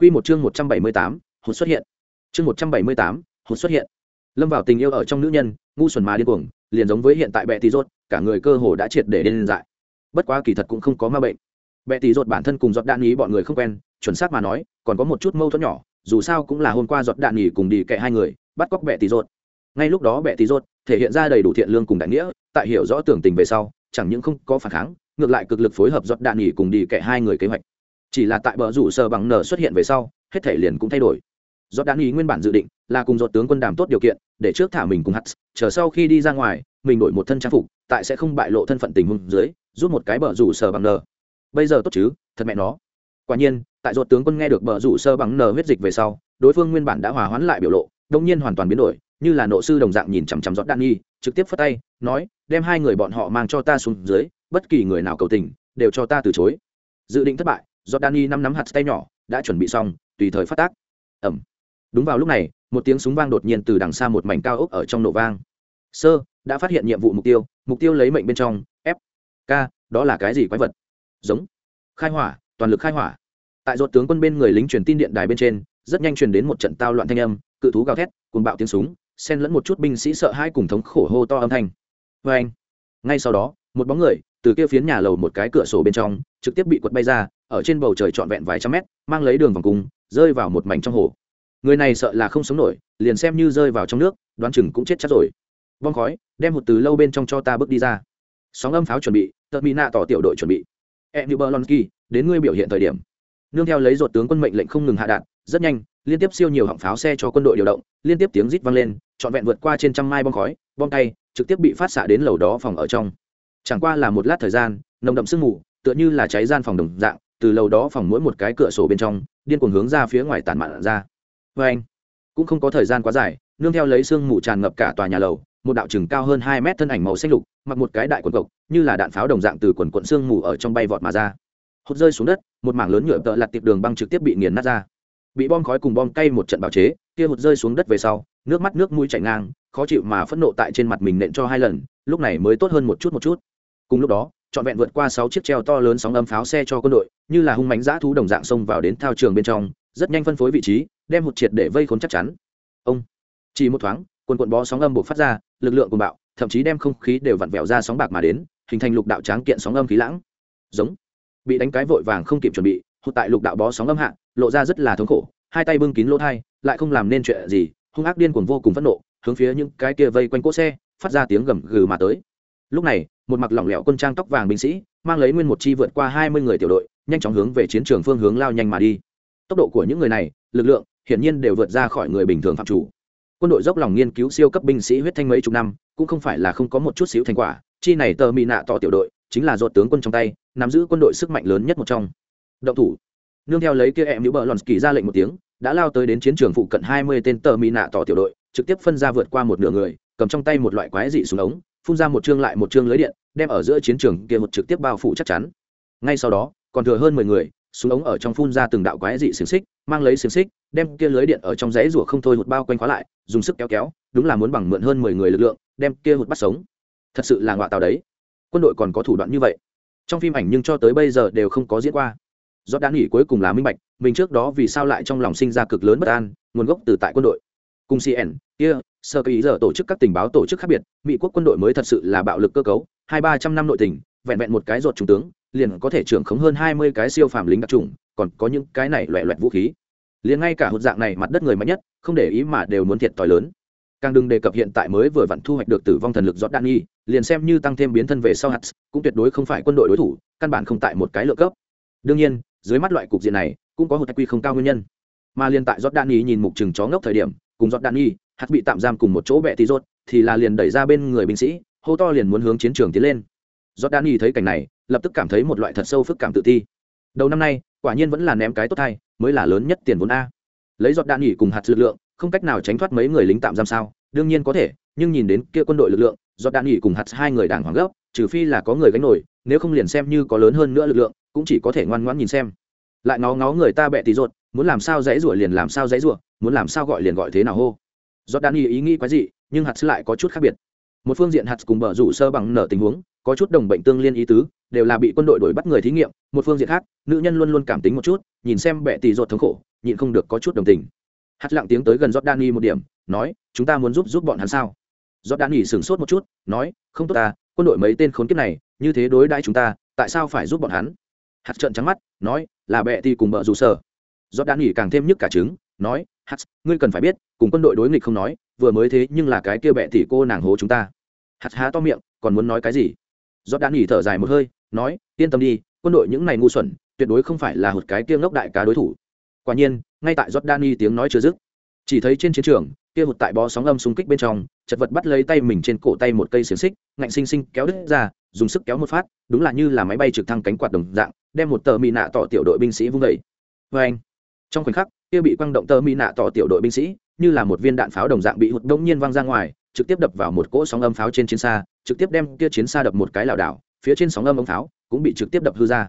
Quy một chương 178, hồn xuất hiện. Chương 178, hồn xuất hiện. Lâm vào tình yêu ở trong nữ nhân, ngu xuẩn mà điên cuồng, liền giống với hiện tại bệ tỷ rốt, cả người cơ hồ đã triệt để điên dại. Bất quá kỳ thật cũng không có ma bệnh. Bệ tỷ rốt bản thân cùng giọt đạn Nghị bọn người không quen, chuẩn xác mà nói, còn có một chút mâu thuẫn nhỏ, dù sao cũng là hôm qua giọt đạn Nghị cùng đi kệ hai người, bắt cóc bệ tỷ rốt. Ngay lúc đó bệ tỷ rốt thể hiện ra đầy đủ thiện lương cùng đại nghĩa, tại hiểu rõ tưởng tình về sau, chẳng những không có phản kháng, ngược lại cực lực phối hợp giọt đạn Nghị cùng đi kệ hai người kế hoạch chỉ là tại bờ rủ sơ bằng nở xuất hiện về sau, hết thể liền cũng thay đổi. Do đan ý nguyên bản dự định là cùng dột tướng quân đàm tốt điều kiện, để trước thả mình cùng hắt chờ sau khi đi ra ngoài, mình đổi một thân trang phục, tại sẽ không bại lộ thân phận tình huống dưới, rút một cái bờ rủ sơ bằng nở. Bây giờ tốt chứ, thật mẹ nó. Quả nhiên, tại dột tướng quân nghe được bờ rủ sơ bằng nở huyết dịch về sau, đối phương nguyên bản đã hòa hoãn lại biểu lộ đông nhiên hoàn toàn biến đổi, như là nộ sư đồng dạng nhìn chằm chằm giọt đan nghi trực tiếp phất tay, nói, đem hai người bọn họ mang cho ta xuống dưới, bất kỳ người nào cầu tình, đều cho ta từ chối. Dự định thất bại do Danny năm nắm hạt tay nhỏ, đã chuẩn bị xong, tùy thời phát tác. Ẩm. Đúng vào lúc này, một tiếng súng vang đột nhiên từ đằng xa một mảnh cao ốc ở trong nổ vang. Sơ, đã phát hiện nhiệm vụ mục tiêu mục tiêu lấy mệnh bên trong, f. K, đó là cái gì quái vật? Giống. Khai hỏa, toàn lực khai hỏa. Tại rốt tướng quân bên người lính truyền tin điện đài bên trên, rất nhanh truyền đến một trận tao loạn thanh âm, cự thú gào thét, cuồng bạo tiếng súng, xen lẫn một chút binh sĩ sợ hãi cùng thống khổ hô to âm thanh. Vê anh ngay sau đó, một bóng người từ kia phiến nhà lầu một cái cửa sổ bên trong, trực tiếp bị quật bay ra, ở trên bầu trời trọn vẹn vài trăm mét, mang lấy đường vòng cung, rơi vào một mảnh trong hồ. Người này sợ là không sống nổi, liền xem như rơi vào trong nước, đoán chừng cũng chết chắc rồi. Bom khói, đem một từ lâu bên trong cho ta bước đi ra. Sóng âm pháo chuẩn bị tật mỹ nạ tỏ tiểu đội chuẩn bị. E như berlonsky đến ngươi biểu hiện thời điểm. Nương theo lấy ruột tướng quân mệnh lệnh không ngừng hạ đạn, rất nhanh, liên tiếp siêu nhiều họng pháo xe cho quân đội điều động, liên tiếp tiếng rít vang lên, trọn vẹn vượt qua trên trăm mai bom khói, bom tay, trực tiếp bị phát xạ đến lầu đó phòng ở trong chẳng qua là một lát thời gian, nồng đậm sương mù, tựa như là cháy gian phòng đồng dạng, từ lầu đó phòng mỗi một cái cửa sổ bên trong, điên cuồng hướng ra phía ngoài tản mạn ra. Vê anh, cũng không có thời gian quá dài, nương theo lấy sương mù tràn ngập cả tòa nhà lầu, một đạo chừng cao hơn hai mét thân ảnh màu xanh lục, mặc một cái đại quần cộc, như là đạn pháo đồng dạng từ quần quận sương mù ở trong bay vọt mà ra. Hốt rơi xuống đất, một mảng lớn nhựa tợ lặt tiệp đường băng trực tiếp bị nghiền nát ra. Bị bom khói cùng bom cay một trận bào chế, kia hụt rơi xuống đất về sau, nước mắt nước mũi chảy ngang, khó chịu mà phẫn nộ tại trên mặt mình nện cho hai lần, lúc này mới tốt hơn một chút một chút cùng lúc đó, trọn vẹn vượt qua sáu chiếc treo to lớn sóng âm pháo xe cho quân đội, như là hung mánh dã thú đồng dạng xông vào đến thao trường bên trong, rất nhanh phân phối vị trí, đem hụt triệt để vây khốn chắc chắn. Ông, chỉ một thoáng quần quần bó sóng âm buộc phát ra, lực lượng cùng bạo, thậm chí đem không khí đều vặn vẹo ra sóng bạc mà đến, hình thành lục đạo tráng kiện sóng âm khí lãng. Giống, bị đánh cái vội vàng không kịp chuẩn bị, hụt tại lục đạo bó sóng âm hạ, lộ ra rất là thống khổ, hai tay bưng kín lỗ thai, lại không làm nên chuyện gì, hung ác điên cuồng vô cùng phẫn nộ, hướng phía những cái kia vây quanh cỗ xe, phát ra tiếng gầm gừ mà tới. Lúc này một mặc lỏng lẻo quân trang tóc vàng binh sĩ, mang lấy nguyên một chi vượt qua hai mươi người tiểu đội, nhanh chóng hướng về chiến trường phương hướng lao nhanh mà đi. Tốc độ của những người này, lực lượng, hiển nhiên đều vượt ra khỏi người bình thường phạm chủ. Quân đội dốc lòng nghiên cứu siêu cấp binh sĩ huyết thanh mấy chục năm, cũng không phải là không có một chút xíu thành quả, chi này tờ mỹ nạ tỏ tiểu đội, chính là dột tướng quân trong tay, nắm giữ quân đội sức mạnh lớn nhất một trong. Động thủ. Nương theo lấy kia em nữ bờ lòn kỳ ra lệnh một tiếng, đã lao tới đến chiến trường phụ cận hai mươi tên tờ mỹ nạ tỏ tiểu đội, trực tiếp phân ra vượt qua một nửa người, cầm trong tay một loại quái dị súng ống phun ra một chương lại một chương lưới điện, đem ở giữa chiến trường kia một trực tiếp bao phủ chắc chắn. Ngay sau đó, còn thừa hơn mười người, súng ống ở trong phun ra từng đạo quái dị xiềng xích, mang lấy xiềng xích, đem kia lưới điện ở trong rẽ rủa không thôi hụt bao quanh khóa lại, dùng sức kéo kéo, đúng là muốn bằng mượn hơn mười người lực lượng, đem kia hụt bắt sống. Thật sự là ngọa tàu đấy. Quân đội còn có thủ đoạn như vậy. Trong phim ảnh nhưng cho tới bây giờ đều không có diễn qua. Do đã nghỉ cuối cùng là minh bạch, mình trước đó vì sao lại trong lòng sinh ra cực lớn bất an, nguồn gốc từ tại quân đội cùng cn kia, sơ kỳ giờ tổ chức các tình báo tổ chức khác biệt, mỹ quốc quân đội mới thật sự là bạo lực cơ cấu, hai ba trăm năm nội tình, vẹn vẹn một cái ruột trung tướng, liền có thể trưởng khống hơn hai mươi cái siêu phàm lính đặc trùng còn có những cái này loẹ loẹt vũ khí. Liền ngay cả hụt dạng này mặt đất người mạnh nhất, không để ý mà đều muốn thiệt t lớn. Càng đừng đề cập hiện tại mới vừa vặn thu hoạch được tử vong thần lực giọt đạn nghi, liền xem như tăng thêm biến thân về sau hạt, cũng tuyệt đối không phải quân đội đối thủ, căn bản không tại một cái lựa cấp. Đương nhiên, dưới mắt loại cục diện này, cũng có một quy không cao nguyên nhân. Mà liền tại giọt đạn nghi nhìn mục chừng chó ngốc thời điểm cùng giọt đạn nghi hạt bị tạm giam cùng một chỗ bẹ tí rốt thì là liền đẩy ra bên người binh sĩ hô to liền muốn hướng chiến trường tiến lên. Giọt đạn nghi thấy cảnh này lập tức cảm thấy một loại thật sâu phức cảm tự ti. Đầu năm nay quả nhiên vẫn là ném cái tốt thay mới là lớn nhất tiền vốn a. Lấy giọt đạn nghỉ cùng hạt lực lượng không cách nào tránh thoát mấy người lính tạm giam sao đương nhiên có thể nhưng nhìn đến kia quân đội lực lượng giọt đạn nghỉ cùng hạt hai người đảng hoàng gốc, trừ phi là có người gánh nổi nếu không liền xem như có lớn hơn nữa lực lượng cũng chỉ có thể ngoan ngoãn nhìn xem. Lại ngó ngó người ta bẹ tí rốt muốn làm sao dãy rủa liền làm sao dãy rủa, muốn làm sao gọi liền gọi thế nào hô. Giọt đan ý nghĩ quái gì nhưng hạt lại có chút khác biệt. Một phương diện hạt cùng bờ rủ sơ bằng nở tình huống, có chút đồng bệnh tương liên ý tứ, đều là bị quân đội đuổi bắt người thí nghiệm. Một phương diện khác, nữ nhân luôn luôn cảm tính một chút, nhìn xem bệ tỷ ruột thống khổ, nhịn không được có chút đồng tình. Hạt lặng tiếng tới gần jordani một điểm, nói, chúng ta muốn giúp giúp bọn hắn sao? Jordani sửng sốt một chút, nói, không tốt ta, quân đội mấy tên khốn kiếp này, như thế đối đãi chúng ta, tại sao phải giúp bọn hắn? Hạt trợn trắng mắt, nói, là bệ tỷ cùng bợ rủ sở jordani càng thêm nhức cả trứng, nói hạt ngươi cần phải biết, cùng quân đội đối nghịch không nói, vừa mới thế nhưng là cái kia bệ thì cô nàng hố chúng ta. Hạt há to miệng, còn muốn nói cái gì? Jordani thở dài một hơi, nói, yên tâm đi, quân đội những này ngu xuẩn, tuyệt đối không phải là một cái kia ngốc đại cá đối thủ. Quả nhiên, ngay tại jordani tiếng nói chưa dứt, chỉ thấy trên chiến trường, kia hụt tại bó sóng âm xung kích bên trong, chật vật bắt lấy tay mình trên cổ tay một cây xiềng xích, ngạnh xinh xinh kéo đứt ra, dùng sức kéo một phát, đúng là như là máy bay trực thăng cánh quạt đồng dạng, đem một tờ mì nạ tỏ tiểu đội binh sĩ vung vẩy vê anh trong khoảnh khắc, kia bị quăng động tơ mỹ nạ tỏ tiểu đội binh sĩ, như là một viên đạn pháo đồng dạng bị hụt đông nhiên văng ra ngoài, trực tiếp đập vào một cỗ sóng âm pháo trên chiến xa, trực tiếp đem kia chiến xa đập một cái lảo đảo, phía trên sóng âm ống pháo cũng bị trực tiếp đập hư ra.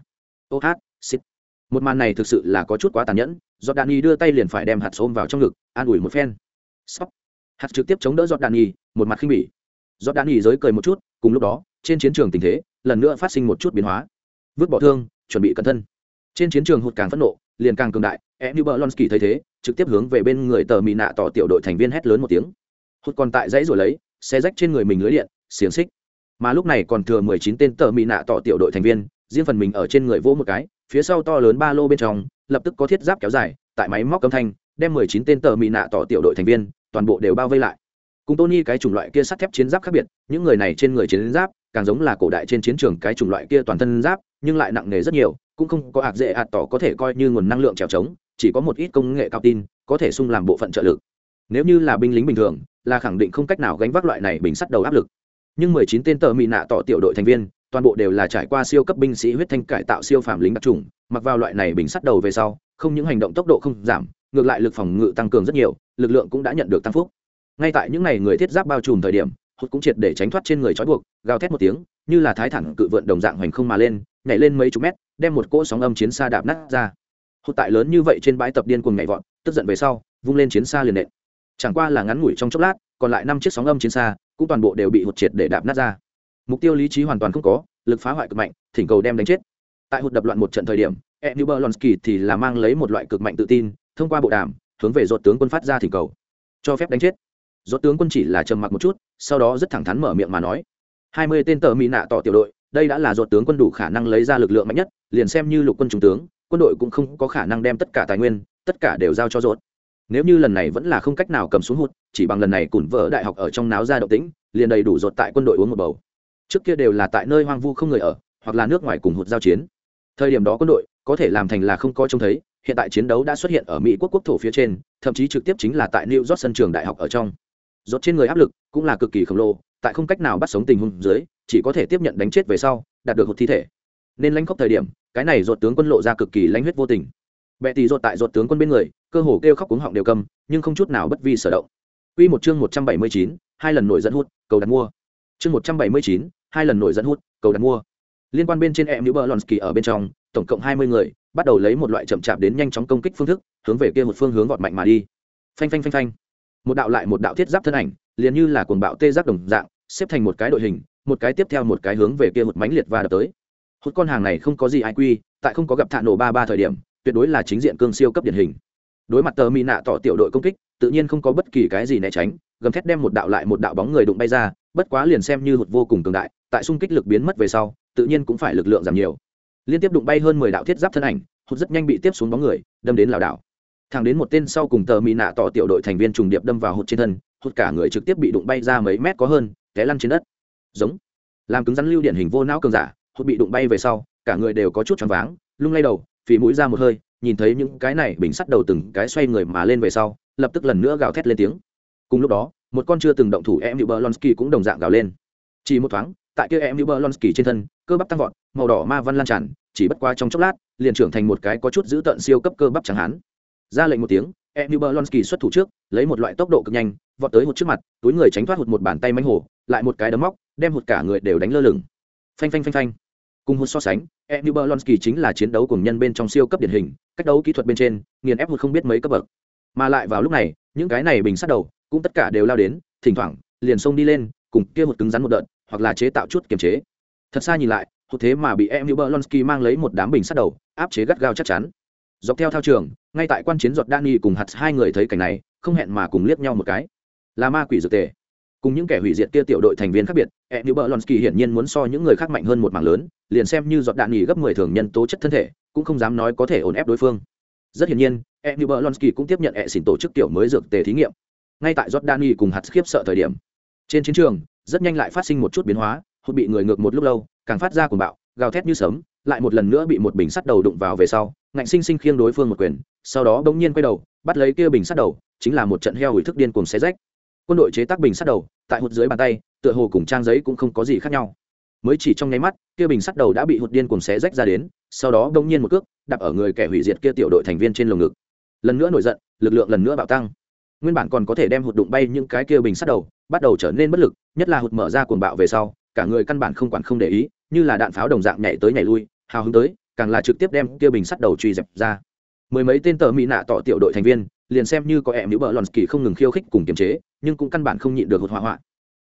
Ô hát xít một màn này thực sự là có chút quá tàn nhẫn giọt đạn nhi đưa tay liền phải đem hạt xôm vào trong ngực, an ủi một phen. Sóc. hạt trực tiếp chống đỡ giọt đạn nhi một mặt khinh bỉ. Giọt đạn nhi giới cười một chút, cùng lúc đó, trên chiến trường tình thế, lần nữa phát sinh một chút biến hóa. Vứt bỏ thương, chuẩn bị cẩn thân. Trên chiến trường hụt càng phẫn nộ, liền càng cường đại em như ski thấy thế, trực tiếp hướng về bên người tờ mỹ nạ tỏ tiểu đội thành viên hét lớn một tiếng. Hụt còn tại dãy rồi lấy, xe rách trên người mình lưới điện, xiềng xích. Mà lúc này còn thừa mười chín tên tờ mỹ nạ tỏ tiểu đội thành viên, riêng phần mình ở trên người vỗ một cái, phía sau to lớn ba lô bên trong, lập tức có thiết giáp kéo dài, tại máy móc âm thanh, đem mười chín tên tờ mỹ nạ tỏ tiểu đội thành viên, toàn bộ đều bao vây lại. Cùng tony cái chủng loại kia sắt thép chiến giáp khác biệt, những người này trên người chiến giáp, càng giống là cổ đại trên chiến trường cái chủng loại kia toàn thân giáp, nhưng lại nặng nề rất nhiều, cũng không có ạc dễ ạt tỏ có thể coi như nguồn năng lượng trèo trống chỉ có một ít công nghệ cao tin, có thể sung làm bộ phận trợ lực. Nếu như là binh lính bình thường, là khẳng định không cách nào gánh vác loại này bình sắt đầu áp lực. Nhưng mười chín tên tờ mỹ nạ tỏ tiểu đội thành viên, toàn bộ đều là trải qua siêu cấp binh sĩ huyết thanh cải tạo siêu phàm lính đặc trùng mặc vào loại này bình sắt đầu về sau, không những hành động tốc độ không giảm, ngược lại lực phòng ngự tăng cường rất nhiều, lực lượng cũng đã nhận được tăng phúc. Ngay tại những ngày người thiết giáp bao trùm thời điểm, hụt cũng triệt để tránh thoát trên người trói buộc, gào thét một tiếng, như là thái thẳng cự vượn đồng dạng hoành không mà lên, nhảy lên mấy chục mét, đem một cỗ sóng âm chiến xa đạp nát ra. Hụt tại lớn như vậy trên bãi tập điên cuồng nhảy vọt, tức giận về sau, vung lên chiến xa liền nện. Chẳng qua là ngắn ngủi trong chốc lát, còn lại năm chiếc sóng âm chiến xa cũng toàn bộ đều bị hụt triệt để đạp nát ra. Mục tiêu lý trí hoàn toàn không có, lực phá hoại cực mạnh, thỉnh cầu đem đánh chết. Tại hụt đập loạn một trận thời điểm e n berlonsky thì là mang lấy một loại cực mạnh tự tin, thông qua bộ đàm, hướng về dột tướng quân phát ra thỉnh cầu. Cho phép đánh chết. Dột tướng quân chỉ là trầm mặc một chút, sau đó rất thẳng thắn mở miệng mà nói. Hai mươi tên tờ mỹ nạ tỏ tiểu đội, đây đã là dột tướng quân đủ khả năng lấy ra lực lượng mạnh nhất, liền xem như lục quân trung tướng quân đội cũng không có khả năng đem tất cả tài nguyên, tất cả đều giao cho rốt nếu như lần này vẫn là không cách nào cầm xuống hụt, chỉ bằng lần này củn vỡ đại học ở trong náo ra động tĩnh, liền đầy đủ dột tại quân đội uống một bầu. Trước kia đều là tại nơi hoang vu không người ở, hoặc là nước ngoài cùng hụt giao chiến. Thời điểm đó quân đội có thể làm thành là không có trông thấy, hiện tại chiến đấu đã xuất hiện ở mỹ quốc quốc thổ phía trên, thậm chí trực tiếp chính là tại new york sân trường đại học ở trong. Rốt trên người áp lực cũng là cực kỳ khổng lồ, tại không cách nào bắt sống tình huống dưới, chỉ có thể tiếp nhận đánh chết về sau, đạt được hụt thi thể. Nên lãnh khốc thời điểm cái này ruột tướng quân lộ ra cực kỳ lãnh huyết vô tình bệ tỷ ruột tại ruột tướng quân bên người cơ hồ kêu khóc cuống họng đều cầm nhưng không chút nào bất vi sở động Quy một chương 179, hai lần nổi dẫn hút, cầu đặt mua. Chương 179, hai lần nổi dẫn hút, cầu đặt mua. Liên quan bên trên em New Berlonsky ở bên trong, tổng cộng 20 người, bắt đầu lấy một loại chậm chạp đến nhanh chóng công kích phương thức, hướng về kia một phương hướng vọt mạnh mà đi. Phanh phanh phanh phanh. Một đạo lại một đạo thiết giáp thân ảnh, liền như là cuồng bạo tê giác đồng dạng, xếp thành một cái đội hình, một cái tiếp theo một cái hướng về kia một mãnh liệt và đập tới. Hút con hàng này không có gì ai quy, tại không có gặp thạ nổ ba ba thời điểm, tuyệt đối là chính diện cương siêu cấp điển hình. Đối mặt tờ mi nạ tỏ tiểu đội công kích, tự nhiên không có bất kỳ cái gì né tránh, gầm thét đem một đạo lại một đạo bóng người đụng bay ra, bất quá liền xem như hụt vô cùng cường đại, tại xung kích lực biến mất về sau, tự nhiên cũng phải lực lượng giảm nhiều. Liên tiếp đụng bay hơn mười đạo thiết giáp thân ảnh, hụt rất nhanh bị tiếp xuống bóng người, đâm đến lảo đảo. Thẳng đến một tên sau cùng tờ mỹ nạ tỏ tiểu đội thành viên trùng điệp đâm vào hụt trên thân, hụt cả người trực tiếp bị đụng bay ra mấy mét có hơn, té lăn trên đất. Giống, làm cứng rắn lưu điển hình vô não cường giả, hụt bị đụng bay về sau, cả người đều có chút choáng váng, lung lay đầu, phì mũi ra một hơi, nhìn thấy những cái này bình sắt đầu từng cái xoay người mà lên về sau, lập tức lần nữa gào thét lên tiếng. Cùng lúc đó, một con chưa từng động thủ em Berlonsky cũng đồng dạng gào lên. Chỉ một thoáng, tại kia em Berlonsky trên thân, cơ bắp tăng vọt, màu đỏ ma văn lan tràn, chỉ bất qua trong chốc lát, liền trưởng thành một cái có chút giữ tận siêu cấp cơ bắp chẳng hán. Ra lệnh một tiếng, em Berlonsky xuất thủ trước, lấy một loại tốc độ cực nhanh, vọt tới hụt trước mặt, túi người tránh thoát hụt một bàn tay mánh hổ, lại một cái đấm móc, đem hụt cả người đều đánh lơ lửng. Phanh phanh phanh phanh. Cùng hút so sánh, em Berlonsky chính là chiến đấu cùng nhân bên trong siêu cấp điển hình, cách đấu kỹ thuật bên trên, nghiền ép hút không biết mấy cấp bậc. Mà lại vào lúc này, những cái này bình sát đầu, cũng tất cả đều lao đến, thỉnh thoảng liền xông đi lên, cùng kia một cứng rắn một đợt, hoặc là chế tạo chút kiềm chế. Thật xa nhìn lại, hụt thế mà bị em Berlonsky mang lấy một đám bình sát đầu, áp chế gắt gao chắc chắn. Dọc theo thao trường, ngay tại quan chiến giọt Dani cùng hạt hai người thấy cảnh này không hẹn mà cùng liếc nhau một cái là ma quỷ dược tề cùng những kẻ hủy diệt kia tiểu đội thành viên khác biệt e nữ bờ hiển nhiên muốn so những người khác mạnh hơn một mảng lớn, liền xem như giọt đạn nghỉ gấp mười thường nhân tố chất thân thể, cũng không dám nói có thể ổn ép đối phương. Rất hiển nhiên e nữ bờ cũng tiếp nhận e xỉn tổ chức tiểu mới dược tề thí nghiệm. Ngay tại giọt đạn nghỉ cùng hạt khiếp sợ thời điểm, trên chiến trường, rất nhanh lại phát sinh một chút biến hóa, hụt bị người ngược một lúc lâu, càng phát ra cuồng bạo, gào thét như sớm lại một lần nữa bị một bình sắt đầu đụng vào về sau, ngạnh sinh sinh khiêng đối phương một quyền, sau đó bỗng nhiên quay đầu, bắt lấy kia bình sắt đầu, chính là một trận heo hủy thức điên cuồng xé rách quân đội chế tác bình sắt đầu, tại hụt dưới bàn tay, tựa hồ cùng trang giấy cũng không có gì khác nhau. Mới chỉ trong nháy mắt, kia bình sắt đầu đã bị hụt điên cuồng xé rách ra đến, sau đó bỗng nhiên một cước, đạp ở người kẻ hủy diệt kia tiểu đội thành viên trên lồng ngực. Lần nữa nổi giận, lực lượng lần nữa bạo tăng. Nguyên bản còn có thể đem hụt đụng bay những cái kia bình sắt đầu, bắt đầu trở nên bất lực, nhất là hụt mở ra cuồng bạo về sau, cả người căn bản không quản không để ý, như là đạn pháo đồng dạng nhảy tới nhảy lui, hào hứng tới, càng là trực tiếp đem kia bình sắt đầu truy dẹp ra. Mười mấy tên tờ mỹ nạ tỏ tiểu đội thành viên liền xem như có em nữ bờ lòn kỳ không ngừng khiêu khích cùng kiềm chế, nhưng cũng căn bản không nhịn được hụt hỏa hoạn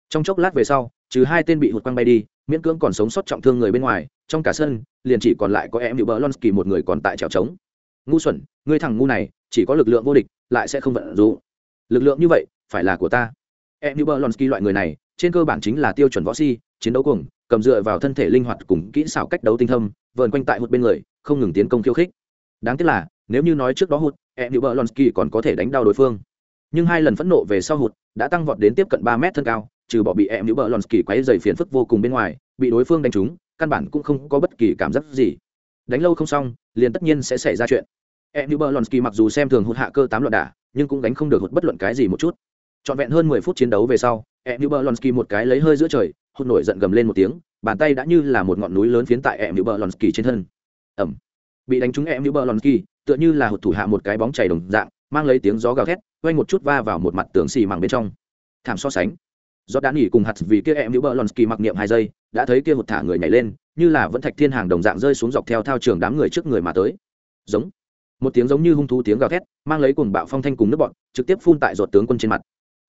trong chốc lát về sau, trừ hai tên bị hụt quăng bay đi, miễn cưỡng còn sống sót trọng thương người bên ngoài, trong cả sân, liền chỉ còn lại có em nữ bờ lòn kỳ một người còn tại trèo trống. Ngu xuẩn, ngươi thằng ngu này, chỉ có lực lượng vô địch, lại sẽ không vận dụng. Lực lượng như vậy, phải là của ta. Em nữ bờ lòn kỳ loại người này, trên cơ bản chính là tiêu chuẩn võ si chiến đấu cùng cầm dựa vào thân thể linh hoạt cùng kỹ xảo cách đấu tinh thâm, vờn quanh tại hụt bên người, không ngừng tiến công khiêu khích. Đáng tiếc là nếu như nói trước đó hụt e nữ bờ lonsky còn có thể đánh đau đối phương. Nhưng hai lần phẫn nộ về sau hụt, đã tăng vọt đến tiếp cận ba mét thân cao, trừ bỏ bị e nữ bờ lonsky quấy dày phiền phức vô cùng bên ngoài, bị đối phương đánh trúng, căn bản cũng không có bất kỳ cảm giác gì. Đánh lâu không xong, liền tất nhiên sẽ xảy ra chuyện. E nữ bờ lonsky mặc dù xem thường hụt hạ cơ tám loạn đả, nhưng cũng đánh không được hụt bất luận cái gì một chút. Trọn vẹn hơn mười phút chiến đấu về sau e nữ bờ lonsky một cái lấy hơi giữa trời, hụt nổi giận gầm lên một tiếng, bàn tay đã như là một ngọn núi lớn phiến tại em nữ bờ lonsky trên thân. Ẩm. Bị đánh trúng em nữ bờ lonsky tựa như là hụt thủ hạ một cái bóng chảy đồng dạng, mang lấy tiếng gió gào thét, quay một chút va vào một mặt tường xì mảng bên trong. Thảm so sánh. Do đã nghỉ cùng hạt vì kia em nữ bờ lonsky mặc niệm hai giây, đã thấy kia hụt thả người nhảy lên, như là vẫn thạch thiên hàng đồng dạng rơi xuống dọc theo thao trường đám người trước người mà tới. Giống. Một tiếng giống như hung thú tiếng gào thét, mang lấy cùng bạo phong thanh cùng nước bọn trực tiếp phun tại giọt tướng quân trên mặt.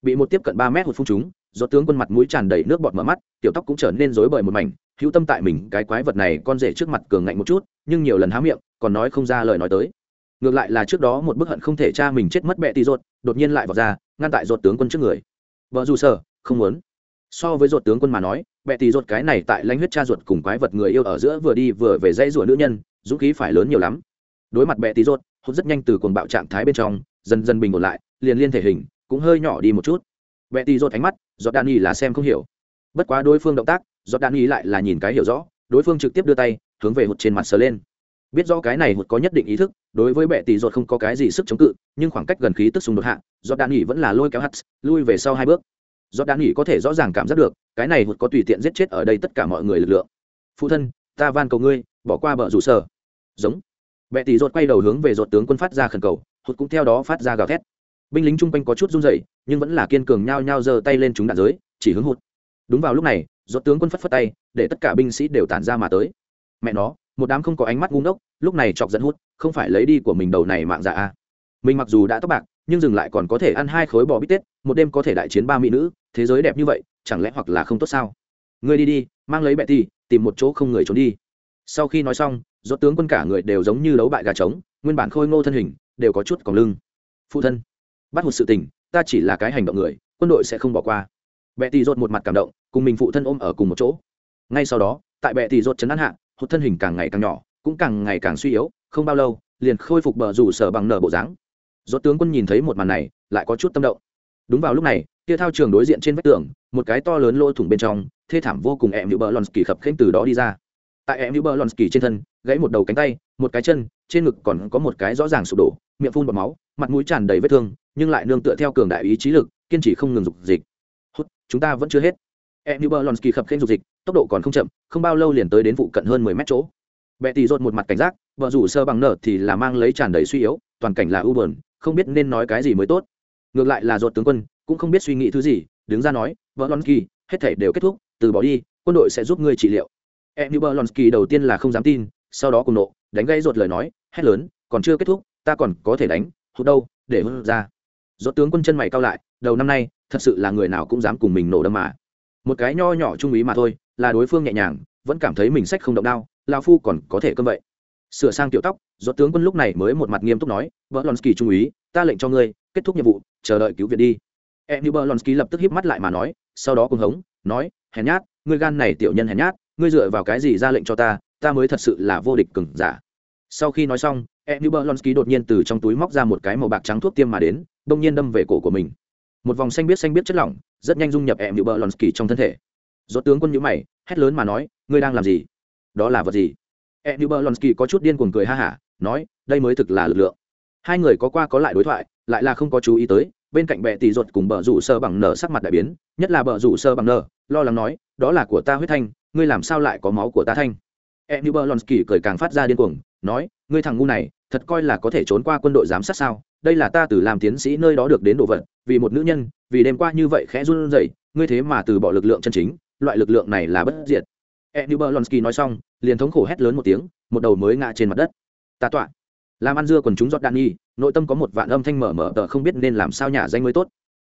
Bị một tiếp cận ba mét hụt phun chúng, giọt tướng quân mặt mũi tràn đầy nước bọt mở mắt, tiểu tóc cũng trở nên rối bời một mảnh, hữu tâm tại mình, cái quái vật này con rể trước mặt cường ngạnh một chút, nhưng nhiều lần há miệng, còn nói không ra lời nói tới ngược lại là trước đó một bức hận không thể cha mình chết mất bẹ tì rột đột nhiên lại vào ra, ngăn tại rột tướng quân trước người. Vợ dù sở không muốn. So với rột tướng quân mà nói, bẹ tì rột cái này tại lãnh huyết cha ruột cùng quái vật người yêu ở giữa vừa đi vừa về dãy rủa nữ nhân, dũng khí phải lớn nhiều lắm. Đối mặt bẹ tì rột hút rất nhanh từ cuồng bạo trạng thái bên trong, dần dần bình ổn lại, liền liên thể hình, cũng hơi nhỏ đi một chút. Bẹ tì rột ánh mắt, giọt đạn nghi là xem không hiểu. Bất quá đối phương động tác, giọt đạn nghi lại là nhìn cái hiểu rõ, đối phương trực tiếp đưa tay, hướng về hụt trên mặt sờ lên biết rõ cái này hụt có nhất định ý thức, đối với bệ tỷ ruột không có cái gì sức chống cự, nhưng khoảng cách gần khí tức xung đột hạ do đan nghỉ vẫn là lôi kéo hắt lui về sau hai bước. Do đan nghỉ có thể rõ ràng cảm giác được, cái này hụt có tùy tiện giết chết ở đây tất cả mọi người lực lượng. Phụ thân, ta van cầu ngươi, bỏ qua bờ rủ sở. Giống. Bệ tỷ ruột quay đầu hướng về ruột tướng quân phát ra khẩn cầu, hụt cũng theo đó phát ra gào thét. Binh lính chung quanh có chút run rẩy, nhưng vẫn là kiên cường nhao nhao giơ tay lên chúng đạn giới, chỉ hướng hụt. Đúng vào lúc này, ruột tướng quân phất phất tay, để tất cả binh sĩ đều tản ra mà tới. Mẹ nó một đám không có ánh mắt ngu ngốc, lúc này chọc dẫn hút, không phải lấy đi của mình đầu này mạng dạ a. Mình mặc dù đã tóc bạc, nhưng dừng lại còn có thể ăn hai khối bò bít tết, một đêm có thể đại chiến ba mỹ nữ, thế giới đẹp như vậy, chẳng lẽ hoặc là không tốt sao? Ngươi đi đi, mang lấy bẹ ti tìm một chỗ không người trốn đi. Sau khi nói xong do tướng quân cả người đều giống như đấu bại gà trống, nguyên bản khôi ngô thân hình, đều có chút còn lưng. Phụ thân, bắt một sự tình, ta chỉ là cái hành động người, quân đội sẽ không bỏ qua. Bẹ tỷ rột một mặt cảm động, cùng mình phụ thân ôm ở cùng một chỗ. Ngay sau đó, tại bẹ tỷ rột chấn an hạ hột thân hình càng ngày càng nhỏ, cũng càng ngày càng suy yếu, không bao lâu, liền khôi phục bờ rủ sở bằng nở bộ dáng. Rốt tướng quân nhìn thấy một màn này, lại có chút tâm động. Đúng vào lúc này, kia thao trường đối diện trên vách tường, một cái to lớn lỗ thủng bên trong, thê thảm vô cùng em nữ bờ lonsky khập khênh từ đó đi ra. Tại em nữ bờ lonsky trên thân, gãy một đầu cánh tay, một cái chân, trên ngực còn có một cái rõ ràng sụp đổ, miệng phun bọt máu, mặt mũi tràn đầy vết thương, nhưng lại nương tựa theo cường đại ý chí lực, kiên trì không ngừng dục dịch. Hút, chúng ta vẫn chưa hết em bờ khập khen dục dịch, tốc độ còn không chậm, không bao lâu liền tới đến vụ cận hơn mười mét chỗ. Bệ tỷ rột một mặt cảnh giác vợ rủ sơ bằng nợ thì là mang lấy tràn đầy suy yếu, toàn cảnh là u bờn không biết nên nói cái gì mới tốt. Ngược lại là rột tướng quân, cũng không biết suy nghĩ thứ gì, đứng ra nói vợ lonsky hết thể đều kết thúc, từ bỏ đi, quân đội sẽ giúp ngươi trị liệu. Em như đầu tiên là không dám tin, sau đó cùng nộ, đánh gây rột lời nói, hét lớn, còn chưa kết thúc, ta còn có thể đánh, hụt đâu, để hút ra. Rột tướng quân chân mày cao lại, đầu năm nay, thật sự là người nào cũng dám cùng mình nổ đâm mà một cái nho nhỏ trung ý mà thôi, là đối phương nhẹ nhàng, vẫn cảm thấy mình sách không động đao lao phu còn có thể cơm vậy. Sửa sang tiểu tóc do tướng quân lúc này mới một mặt nghiêm túc nói vợ lonsky trung úy ta lệnh cho ngươi, kết thúc nhiệm vụ, chờ đợi cứu viện đi. Em như bờ lonsky lập tức híp mắt lại mà nói, sau đó cùng hống, nói, hèn nhát, ngươi gan này tiểu nhân hèn nhát, ngươi dựa vào cái gì ra lệnh cho ta ta mới thật sự là vô địch cừng giả. Sau khi nói xong em như bờ lonsky đột nhiên từ trong túi móc ra một cái màu bạc trắng thuốc tiêm mà đến, đông nhiên đâm về cổ của mình một vòng xanh biết xanh biết chất lỏng, rất nhanh dung nhập em như bờ lonsky trong thân thể. Do tướng quân nhữ mày, hét lớn mà nói, ngươi đang làm gì? Đó là vật gì? E như bờ lonsky có chút điên cuồng cười ha hả, nói, đây mới thực là lực lượng. Hai người có qua có lại đối thoại, lại là không có chú ý tới, bên cạnh bệ tỷ ruột cùng bờ rủ sơ bằng nở sắc mặt đại biến, nhất là bờ rủ sơ bằng nở, lo lắng nói, đó là của ta huyết thanh, ngươi làm sao lại có máu của ta thanh? E như bờ lonsky cười càng phát ra điên cuồng, nói, ngươi thằng ngu này, thật coi là có thể trốn qua quân đội giám sát sao? Đây là ta từ làm tiến sĩ nơi đó được đến đồ vật, vì một nữ nhân, vì đêm qua như vậy khẽ run rẩy, ngươi thế mà từ bỏ lực lượng chân chính, loại lực lượng này là bất diệt. E như lonsky nói xong, liền thống khổ hét lớn một tiếng, một đầu mới ngã trên mặt đất. Ta tọa. Làm ăn dưa còn chúng giọt đạn nghi nội tâm có một vạn âm thanh mở mở, tờ không biết nên làm sao nhả danh mới tốt.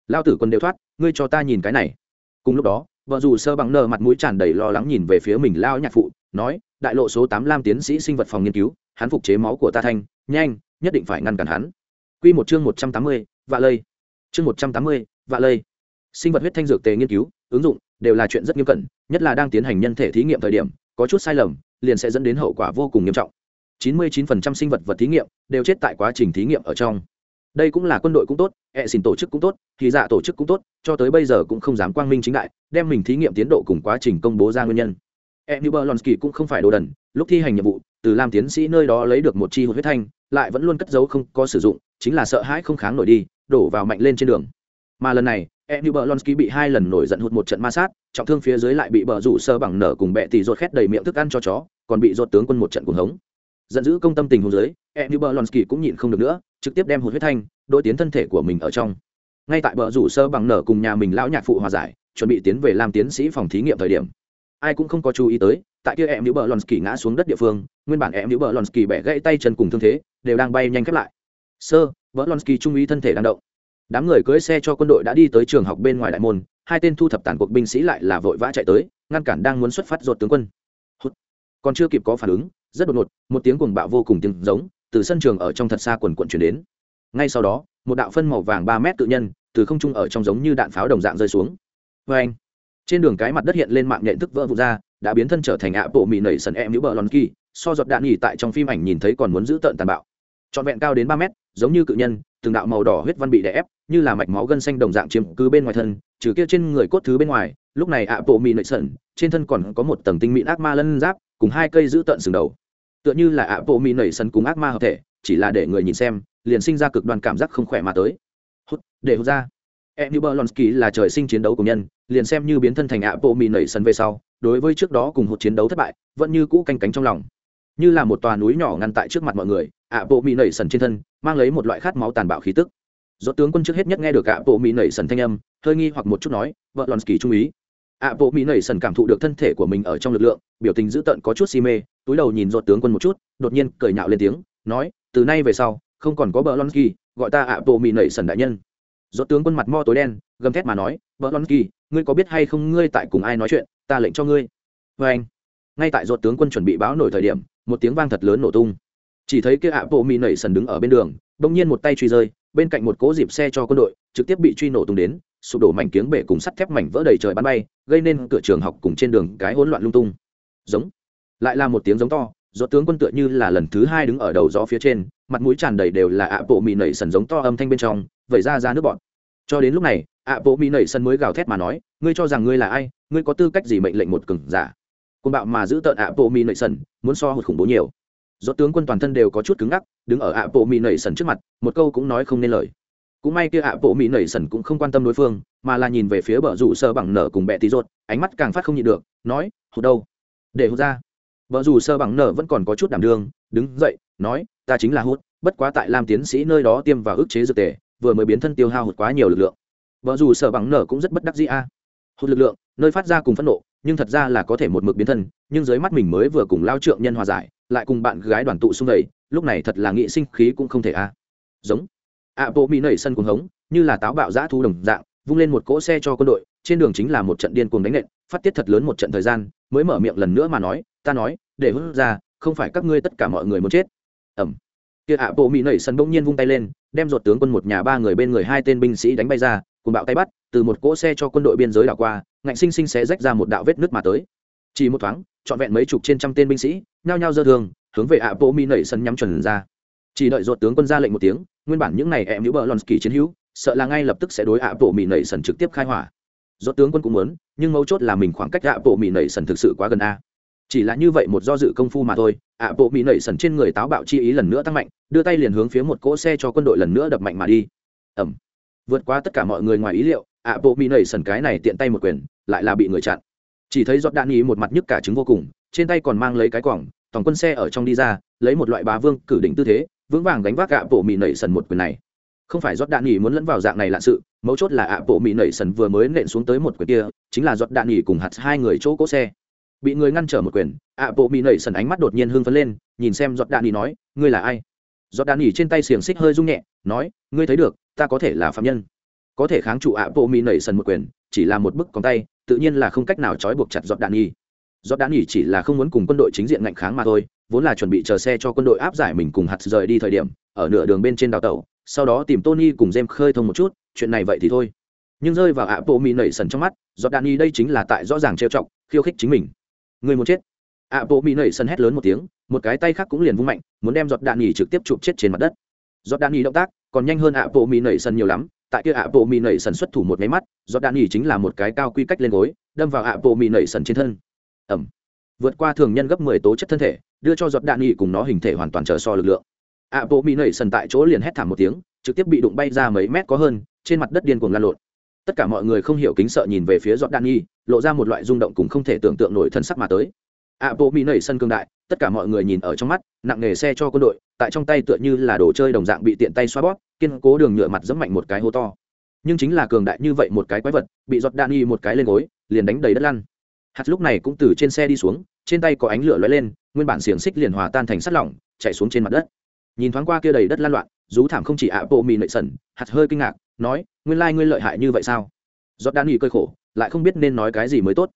Lao tử còn đều thoát, ngươi cho ta nhìn cái này. Cùng lúc đó, vợ dù sơ bằng nờ mặt mũi tràn đầy lo lắng nhìn về phía mình lao nhạc phụ, nói, đại lộ số tám lam tiến sĩ sinh vật phòng nghiên cứu, hắn phục chế máu của ta thanh, nhanh, nhất định phải ngăn cản hắn. Quy một chương một trăm tám mươi, vạ lây. Chương một trăm tám mươi, vạ lây. Sinh vật huyết thanh dược tề nghiên cứu, ứng dụng, đều là chuyện rất nghiêm cẩn, nhất là đang tiến hành nhân thể thí nghiệm thời điểm, có chút sai lầm, liền sẽ dẫn đến hậu quả vô cùng nghiêm trọng. 99% sinh vật vật thí nghiệm, đều chết tại quá trình thí nghiệm ở trong. Đây cũng là quân đội cũng tốt hệ xin tổ chức cũng tốt, thì dạ tổ chức cũng tốt, cho tới bây giờ cũng không dám quang minh chính đại, đem mình thí nghiệm tiến độ cùng quá trình công bố ra nguyên nhân. E cũng không phải đồ đần, lúc thi hành nhiệm vụ, từ làm tiến sĩ nơi đó lấy được một chi huyết thanh, lại vẫn luôn cất giấu không có sử dụng chính là sợ hãi không kháng nổi đi, đổ vào mạnh lên trên đường. Mà lần này em như berlonsky bị hai lần nổi giận hụt một trận ma sát, trọng thương phía dưới lại bị bờ rủ sơ bằng nở cùng bẹ tỉ rột khét đầy miệng thức ăn cho chó, còn bị rột tướng quân một trận cuồng hống. Giận dữ công tâm tình hôn dưới em như bờ lonsky cũng nhịn không được nữa, trực tiếp đem hụt huyết thanh đội tiến thân thể của mình ở trong. Ngay tại bờ rủ sơ bằng nở cùng nhà mình lão nhạc phụ hòa giải, chuẩn bị tiến về làm tiến sĩ phòng thí nghiệm thời điểm. Ai cũng không có chú ý tới, tại kia em nữ bờ lonsky ngã xuống đất địa phương, nguyên bản em nữ bờ lonsky bẻ gãy tay chân cùng thương thế, đều đang bay nhanh khép lại sơ bờ lonsky trung úy thân thể đang động. Đám người cưỡi xe cho quân đội đã đi tới trường học bên ngoài đại môn, hai tên thu thập tàn cuộc binh sĩ lại là vội vã chạy tới, ngăn cản đang muốn xuất phát ruột tướng quân. Còn chưa kịp có phản ứng, rất đột ngột, một tiếng cuồng bạo vô cùng tiếng giống từ sân trường ở trong thật xa quần quận chuyển đến. Ngay sau đó, một đạo phân màu vàng ba mét tự nhân từ không trung ở trong giống như đạn pháo đồng dạng rơi xuống. Vê anh, trên đường cái mặt đất hiện lên mạng nhện thức vỡ vụt ra, đã biến thân trở thành ạ bộ mị nảy sần em nữ bờ lòn kỳ so giọt đạn nghỉ tại trong phim ảnh nhìn thấy còn muốn giữ tợn tàn bạo. Trọn vẹn cao đến ba mét giống như cự nhân, từng đạo màu đỏ huyết văn bị đè ép, như là mạch máu gân xanh đồng dạng chiếm cứ bên ngoài thân, trừ kia trên người cốt thứ bên ngoài, lúc này ạ bộ mị nảy sần, trên thân còn có một tầng tinh mỹ ác ma lân giáp, cùng hai cây giữ tận sừng đầu. Tựa như là ạ bộ mị nảy sân cùng ác ma hợp thể, chỉ là để người nhìn xem, liền sinh ra cực đoan cảm giác không khỏe mà tới. Hút, để hút ra. E như berlonsky là trời sinh chiến đấu của nhân, liền xem như biến thân thành ạ bộ mị nảy sân về sau, đối với trước đó cùng hụt chiến đấu thất bại, vẫn như cũ canh cánh trong lòng. Như là một tòa núi nhỏ ngăn tại trước mặt mọi người ạ, bộ mỹ nảy sần trên thân, mang lấy một loại khát máu tàn bạo khí tức. Do tướng quân trước hết nhất nghe được ạ, bộ mỹ nảy sần thanh âm, hơi nghi hoặc một chút nói, vợ lonsky trung ý. ạ, bộ mỹ nảy sần cảm thụ được thân thể của mình ở trong lực lượng, biểu tình dữ tợn có chút si mê, túi đầu nhìn do tướng quân một chút, đột nhiên cười nhạo lên tiếng, nói, từ nay về sau, không còn có bờ lonsky, gọi ta ạ, bộ mỹ nảy sần đại nhân. Do tướng quân mặt mo tối đen, gầm thét mà nói bờ lonsky, ngươi có biết hay không ngươi tại cùng ai nói chuyện, ta lệnh cho ngươi. Vê anh ngay tại do tướng quân chuẩn bị báo nổi thời điểm, một tiếng vang thật lớn nổ tung chỉ thấy kia ạ bộ mỹ nảy sần đứng ở bên đường, bỗng nhiên một tay truy rơi, bên cạnh một cố dịp xe cho quân đội, trực tiếp bị truy nổ tung đến, sụp đổ mảnh kiếng bể cùng sắt thép mảnh vỡ đầy trời bắn bay, gây nên cửa trường học cùng trên đường cái hỗn loạn lung tung. Giống. Lại là một tiếng giống to, do tướng quân tựa như là lần thứ hai đứng ở đầu gió phía trên, mặt mũi tràn đầy đều là ạ bộ mì nảy sần giống to âm thanh bên trong, vẩy ra ra nước bọn cho đến lúc này, ạ bộ mì nảy sần mới gào thét mà nói, ngươi cho rằng ngươi là ai? Ngươi có tư cách gì mệnh lệnh một cường giả? Côn bạo mà giữ tợn ạ bộ mì nảy sần, muốn so hụt khủng bố nhiều do tướng quân toàn thân đều có chút cứng ngắc, đứng ở ạ bộ mỹ nảy sần trước mặt, một câu cũng nói không nên lời. Cũng may kia ạ bộ mỹ nảy sần cũng không quan tâm đối phương, mà là nhìn về phía bờ rủ sơ bằng nở cùng bẹ tí rột ánh mắt càng phát không nhịn được, nói, hụt đâu? Để hụt ra. Bờ rủ sơ bằng nở vẫn còn có chút đảm đương, đứng dậy, nói, ta chính là hút bất quá tại làm tiến sĩ nơi đó tiêm vào ức chế dược tề, vừa mới biến thân tiêu hao hụt quá nhiều lực lượng. Bờ rủ sơ bằng nở cũng rất bất đắc dĩ a. Hụt lực lượng, nơi phát ra cùng phẫn nộ, nhưng thật ra là có thể một mực biến thân, nhưng dưới mắt mình mới vừa cùng lao trượng nhân hòa giải lại cùng bạn gái đoàn tụ xung đầy lúc này thật là nghị sinh khí cũng không thể a giống. Ạ bộ mỹ nảy sân cuồng hống, như là táo bạo giã thu đồng dạng, vung lên một cỗ xe cho quân đội, trên đường chính là một trận điên cuồng đánh nện, phát tiết thật lớn một trận thời gian, mới mở miệng lần nữa mà nói, ta nói, để hút ra, không phải các ngươi tất cả mọi người muốn chết. Ẩm. Kia ạ bộ mỹ nảy sân bỗng nhiên vung tay lên, đem ruột tướng quân một nhà ba người bên người hai tên binh sĩ đánh bay ra, cùng bạo tay bắt, từ một cỗ xe cho quân đội biên giới đảo qua, ngạnh sinh sinh sẽ rách ra một đạo vết nước mà tới chỉ một thoáng, trọn vẹn mấy chục trên trăm tên binh sĩ, nhao nhao dơ thường hướng về ạ bộ mỹ nảy sân nhắm chuẩn ra. Chỉ đợi ruột tướng quân ra lệnh một tiếng, nguyên bản những này em hữu bờ lonsky chiến hữu, sợ là ngay lập tức sẽ đối ạ bộ mỹ nảy sân trực tiếp khai hỏa. Ruột tướng quân cũng muốn, nhưng mấu chốt là mình khoảng cách ạ bộ mỹ nảy sân thực sự quá gần a. Chỉ là như vậy một do dự công phu mà thôi ạ bộ mỹ nảy sần trên người táo bạo chi ý lần nữa tăng mạnh, đưa tay liền hướng phía một cỗ xe cho quân đội lần nữa đập mạnh mà đi. Ẩm vượt qua tất cả mọi người ngoài ý liệu ạ bộ mỹ nảy sần cái này tiện tay một quyền, lại là bị người chặn chỉ thấy giọt đạn ý một mặt nhức cả trứng vô cùng, trên tay còn mang lấy cái quỏng toàn quân xe ở trong đi ra, lấy một loại bá vương cử đỉnh tư thế, vững vàng gánh vác ạ bộ mỹ nảy sần một quyền này. Không phải giọt đạn nghỉ muốn lẫn vào dạng này lạ sự, mấu chốt là ạ bộ mỹ nảy sần vừa mới nện xuống tới một quyền kia, chính là giọt đạn nghỉ cùng hạt hai người chỗ cỗ xe. Bị người ngăn trở một quyền, ạ bộ mỹ nảy sần ánh mắt đột nhiên hưng phấn lên, nhìn xem giọt đạn nghỉ nói, ngươi là ai? Giọt đạn nghỉ trên tay xiềng xích hơi rung nhẹ, nói, ngươi thấy được, ta có thể là phạm nhân. Có thể kháng trụ ạ bộ mỹ nảy sần một quyền chỉ là một bức còng tay, tự nhiên là không cách nào trói buộc chặt giọt đạn nhi. Giọt đạn nhi chỉ là không muốn cùng quân đội chính diện ngạnh kháng mà thôi, vốn là chuẩn bị chờ xe cho quân đội áp giải mình cùng hạt rời đi thời điểm, ở nửa đường bên trên đào tàu sau đó tìm tony cùng jem khơi thông một chút, chuyện này vậy thì thôi. Nhưng rơi vào ạ bộ mỹ nảy sần trong mắt, giọt đạn nhi đây chính là tại rõ ràng trêu chọc, khiêu khích chính mình. Người muốn chết. Ạ bộ mỹ nảy sần hét lớn một tiếng, một cái tay khác cũng liền vung mạnh, muốn đem giọt đạn nhi trực tiếp chụp chết trên mặt đất. Giọt đạn nhi động tác còn nhanh hơn ạ bộ mỹ nảy sần nhiều lắm tại kia ạ bộ mì nảy sần xuất thủ một máy mắt giọt đạn nghỉ chính là một cái cao quy cách lên gối, đâm vào ạ bộ mì nảy sần trên thân. Ẩm. Vượt qua thường nhân gấp mười tố chất thân thể, đưa cho giọt đạn nghỉ cùng nó hình thể hoàn toàn trở so lực lượng. Ạ bộ mỹ nảy sần tại chỗ liền hét thảm một tiếng, trực tiếp bị đụng bay ra mấy mét có hơn, trên mặt đất điên cuồng lan lộn. Tất cả mọi người không hiểu kính sợ nhìn về phía giọt đạn nghi lộ ra một loại rung động cùng không thể tưởng tượng nổi thân sắc mà tới. Ạ bộ mỹ nảy sân cương đại tất cả mọi người nhìn ở trong mắt, nặng nghề xe cho quân đội, tại trong tay tựa như là đồ chơi đồng dạng bị tiện tay xoa bóp, kiên cố đường nhựa mặt dẫm mạnh một cái hố to. Nhưng chính là cường đại như vậy một cái quái vật, bị giọt đạn y một cái lên gối, liền đánh đầy đất lăn. Hạt lúc này cũng từ trên xe đi xuống, trên tay có ánh lửa lóe lên, nguyên bản xiềng xích liền hòa tan thành sắt lỏng, chạy xuống trên mặt đất. Nhìn thoáng qua kia đầy đất lan loạn, rú thảm không chỉ ạ bộ mì nệ sần, hạt hơi kinh ngạc, nói, nguyên lai ngươi lợi hại như vậy sao? Giọt đạn y cơi khổ, lại không biết nên nói cái gì mới tốt.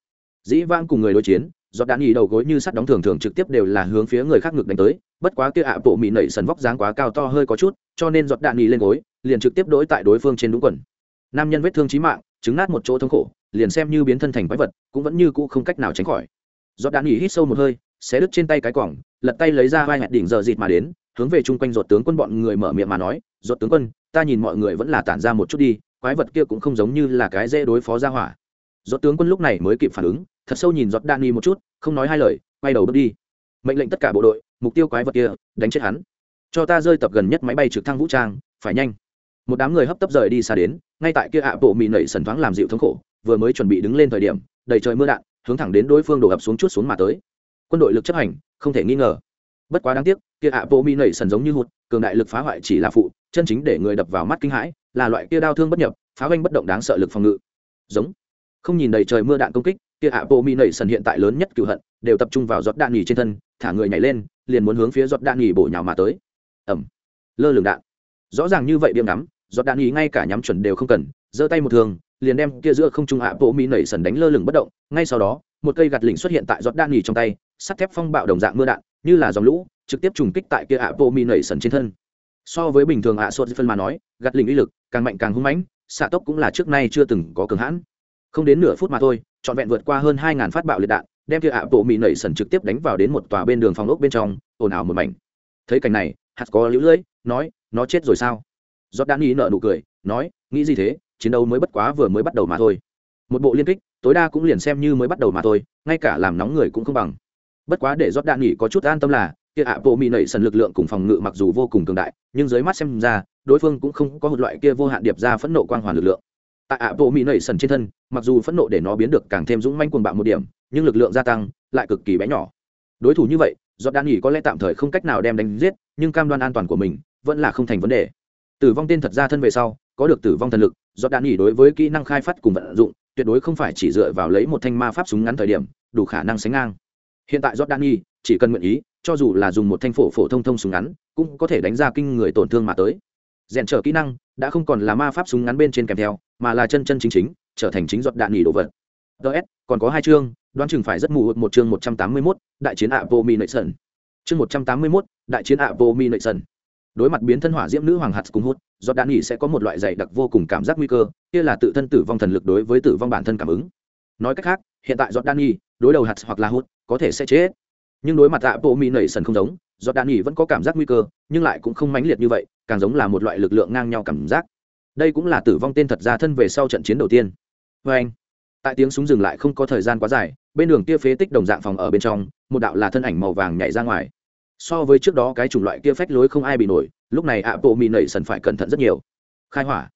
Dĩ vang cùng người đối chiến giọt đạn nhì đầu gối như sắt đóng thường thường trực tiếp đều là hướng phía người khác ngực đánh tới, bất quá kia ạ bộ mỹ nệ sần vóc dáng quá cao to hơi có chút, cho nên giọt đạn nhì lên gối, liền trực tiếp đỗi tại đối phương trên đúng quần. Nam nhân vết thương chí mạng, chứng nát một chỗ thống khổ, liền xem như biến thân thành quái vật, cũng vẫn như cũ không cách nào tránh khỏi. Giọt đạn nhì hít sâu một hơi, xé đứt trên tay cái quỏng lật tay lấy ra vai hẹn đỉnh giờ dịt mà đến, hướng về chung quanh giọt tướng quân bọn người mở miệng mà nói, giọt tướng quân, ta nhìn mọi người vẫn là tản ra một chút đi, quái vật kia cũng không giống như là cái dễ đối phó ra hỏa. Giọt tướng quân lúc này mới kịp phản ứng thật sâu nhìn giọt Dani một chút, không nói hai lời, quay đầu bước đi. Mệnh lệnh tất cả bộ đội, mục tiêu quái vật kia, đánh chết hắn. Cho ta rơi tập gần nhất máy bay trực thăng vũ trang, phải nhanh. Một đám người hấp tấp rời đi xa đến, ngay tại kia ạ bộ mì nảy sần thoáng làm dịu thống khổ, vừa mới chuẩn bị đứng lên thời điểm, đầy trời mưa đạn, hướng thẳng đến đối phương đổ ập xuống chút xuống mà tới. Quân đội lực chấp hành, không thể nghi ngờ. Bất quá đáng tiếc, kia ạ bộ mì nảy sần giống như hụt, cường đại lực phá hoại chỉ là phụ, chân chính để người đập vào mắt kinh hãi, là loại kia đau thương bất nhập, phá hoanh bất động đáng sợ lực phòng ngự. Giống. Không nhìn đầy trời mưa đạn công kích kia ạ, bộ mỹ nảy sần hiện tại lớn nhất cựu hận, đều tập trung vào giọt đạn nghỉ trên thân, thả người nhảy lên, liền muốn hướng phía giọt đạn nghỉ bổ nhào mà tới. Ẩm lơ lửng đạn. Rõ ràng như vậy điểm ngắm, giọt đạn nghỉ ngay cả nhắm chuẩn đều không cần, giơ tay một thường, liền đem kia giữa không trung ạ, bộ mỹ nảy sần đánh lơ lửng bất động. Ngay sau đó, một cây gạt lỉnh xuất hiện tại giọt đạn nghỉ trong tay, sắt thép phong bạo đồng dạng mưa đạn, như là dòng lũ, trực tiếp trùng kích tại kia ạ, bộ mỹ nảy sần trên thân. So với bình thường ạ sốt phân mà nói, gạt lình uy lực càng mạnh càng hung mãnh, xạ tốc cũng là trước nay chưa từng có cường hãn không đến nửa phút mà thôi, trọn vẹn vượt qua hơn hai ngàn phát bạo liệt đạn, đem kia ạ bộ mỹ nảy sần trực tiếp đánh vào đến một tòa bên đường phòng ốc bên trong, ồn ào một mảnh. Thấy cảnh này, hạt có lũ lưỡi, nói, nó chết rồi sao? Giọt đạn ý nợ nụ cười, nói, nghĩ gì thế, chiến đấu mới bất quá vừa mới bắt đầu mà thôi. Một bộ liên kích, tối đa cũng liền xem như mới bắt đầu mà thôi, ngay cả làm nóng người cũng không bằng. Bất quá để giọt đạn nghỉ có chút an tâm là, kia ạ bộ mỹ nảy sần lực lượng cùng phòng ngự mặc dù vô cùng cường đại, nhưng dưới mắt xem ra, đối phương cũng không có một loại kia vô hạn điệp ra phẫn nộ quang hoàn lực lượng tại ạ, bộ mỹ nảy sần trên thân, mặc dù phẫn nộ để nó biến được càng thêm dũng manh cuồng bạo một điểm, nhưng lực lượng gia tăng lại cực kỳ bé nhỏ. Đối thủ như vậy do đan nghỉ có lẽ tạm thời không cách nào đem đánh giết, nhưng cam đoan an toàn của mình vẫn là không thành vấn đề. Tử vong tên thật ra thân về sau, có được tử vong thần lực do đan nghỉ đối với kỹ năng khai phát cùng vận dụng, tuyệt đối không phải chỉ dựa vào lấy một thanh ma pháp súng ngắn thời điểm, đủ khả năng sánh ngang. Hiện tại Jordani chỉ cần nguyện ý, cho dù là dùng một thanh phổ phổ thông thông súng ngắn, cũng có thể đánh ra kinh người tổn thương mà tới rèn trở kỹ năng, đã không còn là ma pháp súng ngắn bên trên kèm theo, mà là chân chân chính chính, trở thành chính giọt đạn nghỉ đồ vật. Ts còn có hai chương, đoán chừng phải rất mù một chương một trăm tám mươi mốt, đại chiến ạ vô mi nội sơn chương một trăm tám mươi mốt, đại chiến ạ vô mi nội sơn đối mặt biến thân hỏa diễm nữ hoàng hạt cùng hút do đạn nghỉ sẽ có một loại dày đặc vô cùng cảm giác nguy cơ, kia là tự thân tử vong thần lực đối với tử vong bản thân cảm ứng. Nói cách khác, hiện tại giọt đạn nghỉ, đối đầu hạt hoặc là hút, có thể sẽ chết. Nhưng đối mặt ạ bộ mỹ nảy sần không giống do đạn nghỉ vẫn có cảm giác nguy cơ, nhưng lại cũng không mãnh liệt như vậy, càng giống là một loại lực lượng ngang nhau cảm giác. Đây cũng là tử vong tên thật ra thân về sau trận chiến đầu tiên. Vê anh, tại tiếng súng dừng lại không có thời gian quá dài, bên đường kia phế tích đồng dạng phòng ở bên trong, một đạo là thân ảnh màu vàng nhảy ra ngoài. So với trước đó cái chủng loại kia phách lối không ai bị nổi, lúc này ạ bộ mỹ nảy sần phải cẩn thận rất nhiều. Khai hỏa.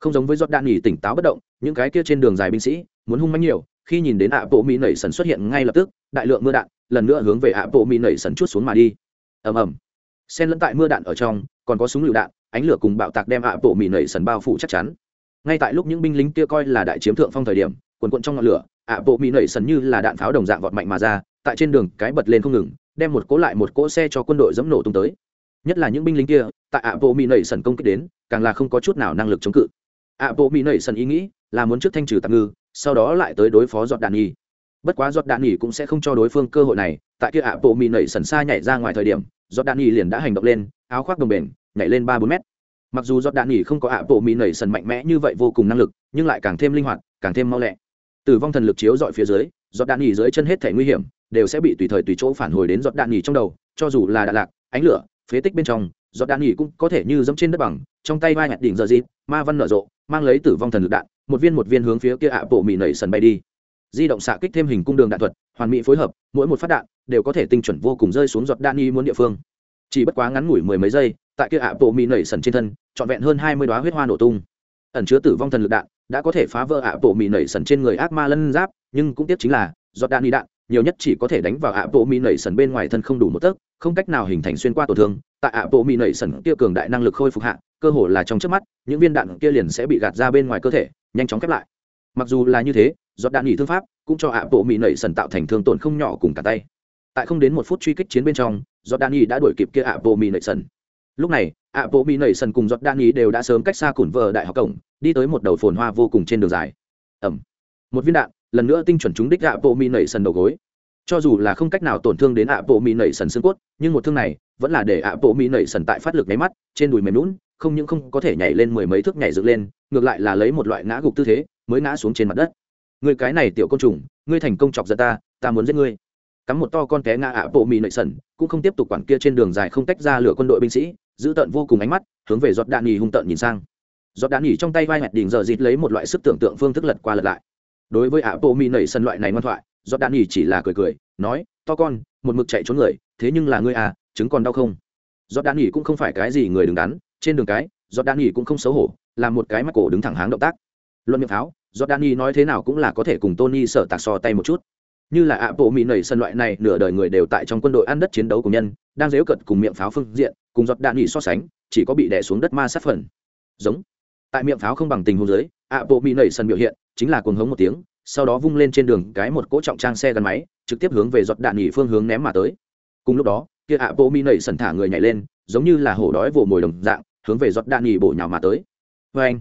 Không giống với giọt đạn nghỉ tỉnh táo bất động, những cái kia trên đường dài binh sĩ muốn hung manh nhiều, khi nhìn đến ạ bộ mỹ nảy sần xuất hiện ngay lập tức, đại lượng mưa đạn, lần nữa hướng về ạ bộ mỹ nảy sần chút xuống mà đi ầm ầm. Xen lẫn tại mưa đạn ở trong, còn có súng lựu đạn, ánh lửa cùng bạo tạc đem ạ bộ mì nảy sần bao phủ chắc chắn. Ngay tại lúc những binh lính kia coi là đại chiếm thượng phong thời điểm, quần quận trong ngọn lửa, ạ bộ mì nảy sần như là đạn pháo đồng dạng vọt mạnh mà ra, tại trên đường cái bật lên không ngừng, đem một cỗ lại một cỗ xe cho quân đội dẫm nổ tung tới. Nhất là những binh lính kia, tại ạ bộ mì nảy sần công kích đến, càng là không có chút nào năng lực chống cự. Ạ bộ mì nảy sần ý nghĩ là muốn trước thanh trừ tạm ngư, sau đó lại tới đối phó giọt đạn nhi bất quá giọt đạn nghỉ cũng sẽ không cho đối phương cơ hội này, tại kia ạ bộ mì nảy sần xa nhảy ra ngoài thời điểm, giọt đạn nghỉ liền đã hành động lên, áo khoác đồng bền, nhảy lên ba bốn mét. Mặc dù giọt đạn nghỉ không có ạ bộ mì nảy sần mạnh mẽ như vậy vô cùng năng lực, nhưng lại càng thêm linh hoạt, càng thêm mau lẹ. Tử vong thần lực chiếu dọi phía dưới, giọt đạn nghỉ dưới chân hết thể nguy hiểm, đều sẽ bị tùy thời tùy chỗ phản hồi đến giọt đạn nghỉ trong đầu, cho dù là đạn lạc ánh lửa, phế tích bên trong, giọt đạn nghỉ cũng có thể như dẫm trên đất bằng, trong tay vai nhặt đỉnh giờ dịp, ma văn nở rộ, mang lấy tử vong thần lực đạn, một viên một viên hướng phía kia ạ bộ mì nảy sần bay đi di động xạ kích thêm hình cung đường đạn thuật, hoàn mỹ phối hợp, mỗi một phát đạn đều có thể tinh chuẩn vô cùng rơi xuống giọt đạn y muốn địa phương. Chỉ bất quá ngắn ngủi mười mấy giây, tại kia ạ bộ mỹ nảy sần trên thân, trọn vẹn hơn hai mươi đoá huyết hoa nổ tung. Ẩn chứa tử vong thần lực đạn đã có thể phá vỡ ạ bộ mỹ nảy sần trên người ác ma lân giáp, nhưng cũng tiếc chính là, giọt đạn y đạn nhiều nhất chỉ có thể đánh vào ạ bộ mỹ nảy sần bên ngoài thân không đủ một tấc, không cách nào hình thành xuyên qua tổn thương. Tại ạ bộ mỹ nảy sần kia cường đại năng lực khôi phục hạ, cơ hồ là trong trước mắt, những viên đạn kia liền sẽ bị gạt ra bên ngoài cơ thể, nhanh chóng khép lại mặc dù là như thế, giọt đạn nghỉ thương pháp cũng cho ạ bộ mỹ nảy sần tạo thành thương tổn không nhỏ cùng cả tay. Tại không đến một phút truy kích chiến bên trong, giọt đạn nghỉ đã đuổi kịp kia ạ bộ mỹ nảy sần. Lúc này, ạ bộ mỹ nảy sần cùng giọt đạn nghỉ đều đã sớm cách xa củn vờ đại học cổng, đi tới một đầu phồn hoa vô cùng trên đường dài. Ẩm một viên đạn lần nữa tinh chuẩn trúng đích ạ bộ mỹ nảy sần đầu gối. Cho dù là không cách nào tổn thương đến ạ bộ mỹ nảy sần xương cốt, nhưng một thương này vẫn là để ạ bộ mỹ nảy sần tại phát lực máy mắt, trên đùi mềm lún không những không có thể nhảy lên mười mấy thước nhảy dựng lên, ngược lại là lấy một loại ngã gục tư thế, mới ngã xuống trên mặt đất. Người cái này tiểu côn trùng, ngươi thành công chọc giận ta ta muốn giết ngươi. Cắm một to con té ngã ạ, bộ mì nảy sần, cũng không tiếp tục quản kia trên đường dài không tách ra lửa quân đội binh sĩ, giữ tận vô cùng ánh mắt, hướng về giọt đạn nhì hung tợn nhìn sang. Giọt đạn nhì trong tay vai hẹt đỉnh giờ dịt lấy một loại sức tưởng tượng phương thức lật qua lật lại. Đối với ạ, bộ mì nảy sần loại này ngoan thoại, giọt đạn nhì chỉ là cười cười, nói, to con, một mực chạy trốn người, thế nhưng là ngươi à chứng còn đau không? Giọt đạn nhì cũng không phải cái gì người đứng đắn trên đường cái giọt cũng không xấu hổ, làm một cái mắt cổ đứng thẳng háng động tác. Luận miệng pháo giọt nói thế nào cũng là có thể cùng tony sở tạc so tay một chút. Như là ạ, bộ mỹ nảy sân loại này, nửa đời người đều tại trong quân đội ăn đất chiến đấu của nhân, đang dếu cận cùng miệng pháo phương diện, cùng giọt so sánh, chỉ có bị đè xuống đất ma sát phần. Giống. Tại miệng pháo không bằng tình huống dưới, ạ, bộ mỹ nảy sân biểu hiện, chính là cuồng hống một tiếng, sau đó vung lên trên đường cái một cỗ trọng trang xe gắn máy, trực tiếp hướng về giọt đạn phương hướng ném mà tới. Cùng lúc đó, kia ạ, bộ mỹ nảy sần thả người nhảy lên, giống như là hổ đói vồ mồi đồng dạng hướng về giọt đạn nhì bổ nhào mà tới. Vê anh,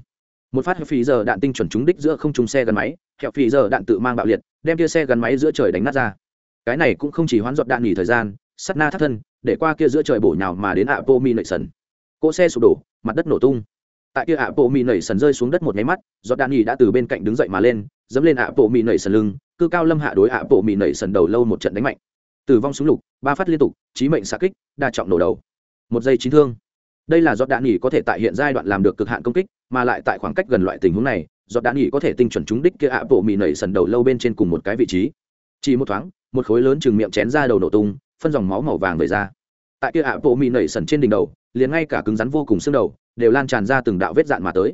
một phát phí giờ đạn tinh chuẩn trúng đích giữa không trung xe gắn máy hẹo phí giờ đạn tự mang bạo liệt, đem kia xe gắn máy giữa trời đánh nát ra. Cái này cũng không chỉ hoán giọt đạn nhì thời gian sắt na thắt thân, để qua kia giữa trời bổ nhào mà đến ạ bộ mi nảy sần. Cỗ xe sụp đổ, mặt đất nổ tung. Tại kia ạ bộ mi nảy sần rơi xuống đất một nháy mắt, giọt đạn nhì đã từ bên cạnh đứng dậy mà lên, dẫm lên ạ bộ mi nảy sần lưng, cư cao lâm hạ đối ạ bộ mi nảy sần đầu lâu một trận đánh mạnh. Tử vong súng lục, ba phát liên tục trí mệnh xạ kích, đa trọng nổ đầu. Một giây chín thương đây là giọt đạn nghỉ có thể tại hiện giai đoạn làm được cực hạn công kích, mà lại tại khoảng cách gần loại tình huống này, giọt đạn nghỉ có thể tinh chuẩn trúng đích kia ạ bộ mì nảy sần đầu lâu bên trên cùng một cái vị trí. Chỉ một thoáng, một khối lớn chừng miệng chén ra đầu nổ tung, phân dòng máu màu vàng về ra. Tại kia ạ bộ mì nảy sần trên đỉnh đầu, liền ngay cả cứng rắn vô cùng xương đầu, đều lan tràn ra từng đạo vết dạn mà tới.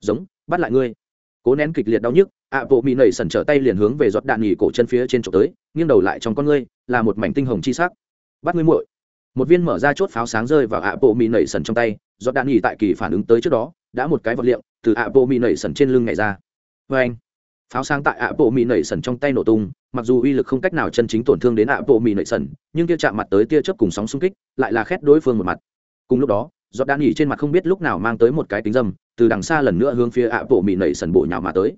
Giống, bắt lại ngươi. Cố nén kịch liệt đau nhức, ạ bộ mì nảy sần trở tay liền hướng về giọt đạn nghỉ cổ chân phía trên chỗ tới, nghiêng đầu lại trong con ngươi, là một mảnh tinh hồng chi sắc. Bắt ngươi muội một viên mở ra chốt pháo sáng rơi vào ạ bộ mỹ nảy sần trong tay, do đạn nghỉ tại kỳ phản ứng tới trước đó, đã một cái vật liệu từ ạ bộ mỹ nảy sần trên lưng nhảy ra. Vê anh. Pháo sáng tại ạ bộ mỹ nảy sần trong tay nổ tung, mặc dù uy lực không cách nào chân chính tổn thương đến ạ bộ mỹ nảy sần, nhưng tia chạm mặt tới tia chớp cùng sóng xung kích lại là khét đối phương một mặt. Cùng lúc đó, do đạn nghỉ trên mặt không biết lúc nào mang tới một cái tính dâm, từ đằng xa lần nữa hướng phía ạ bộ mỹ nảy sần bộ nhào mà tới.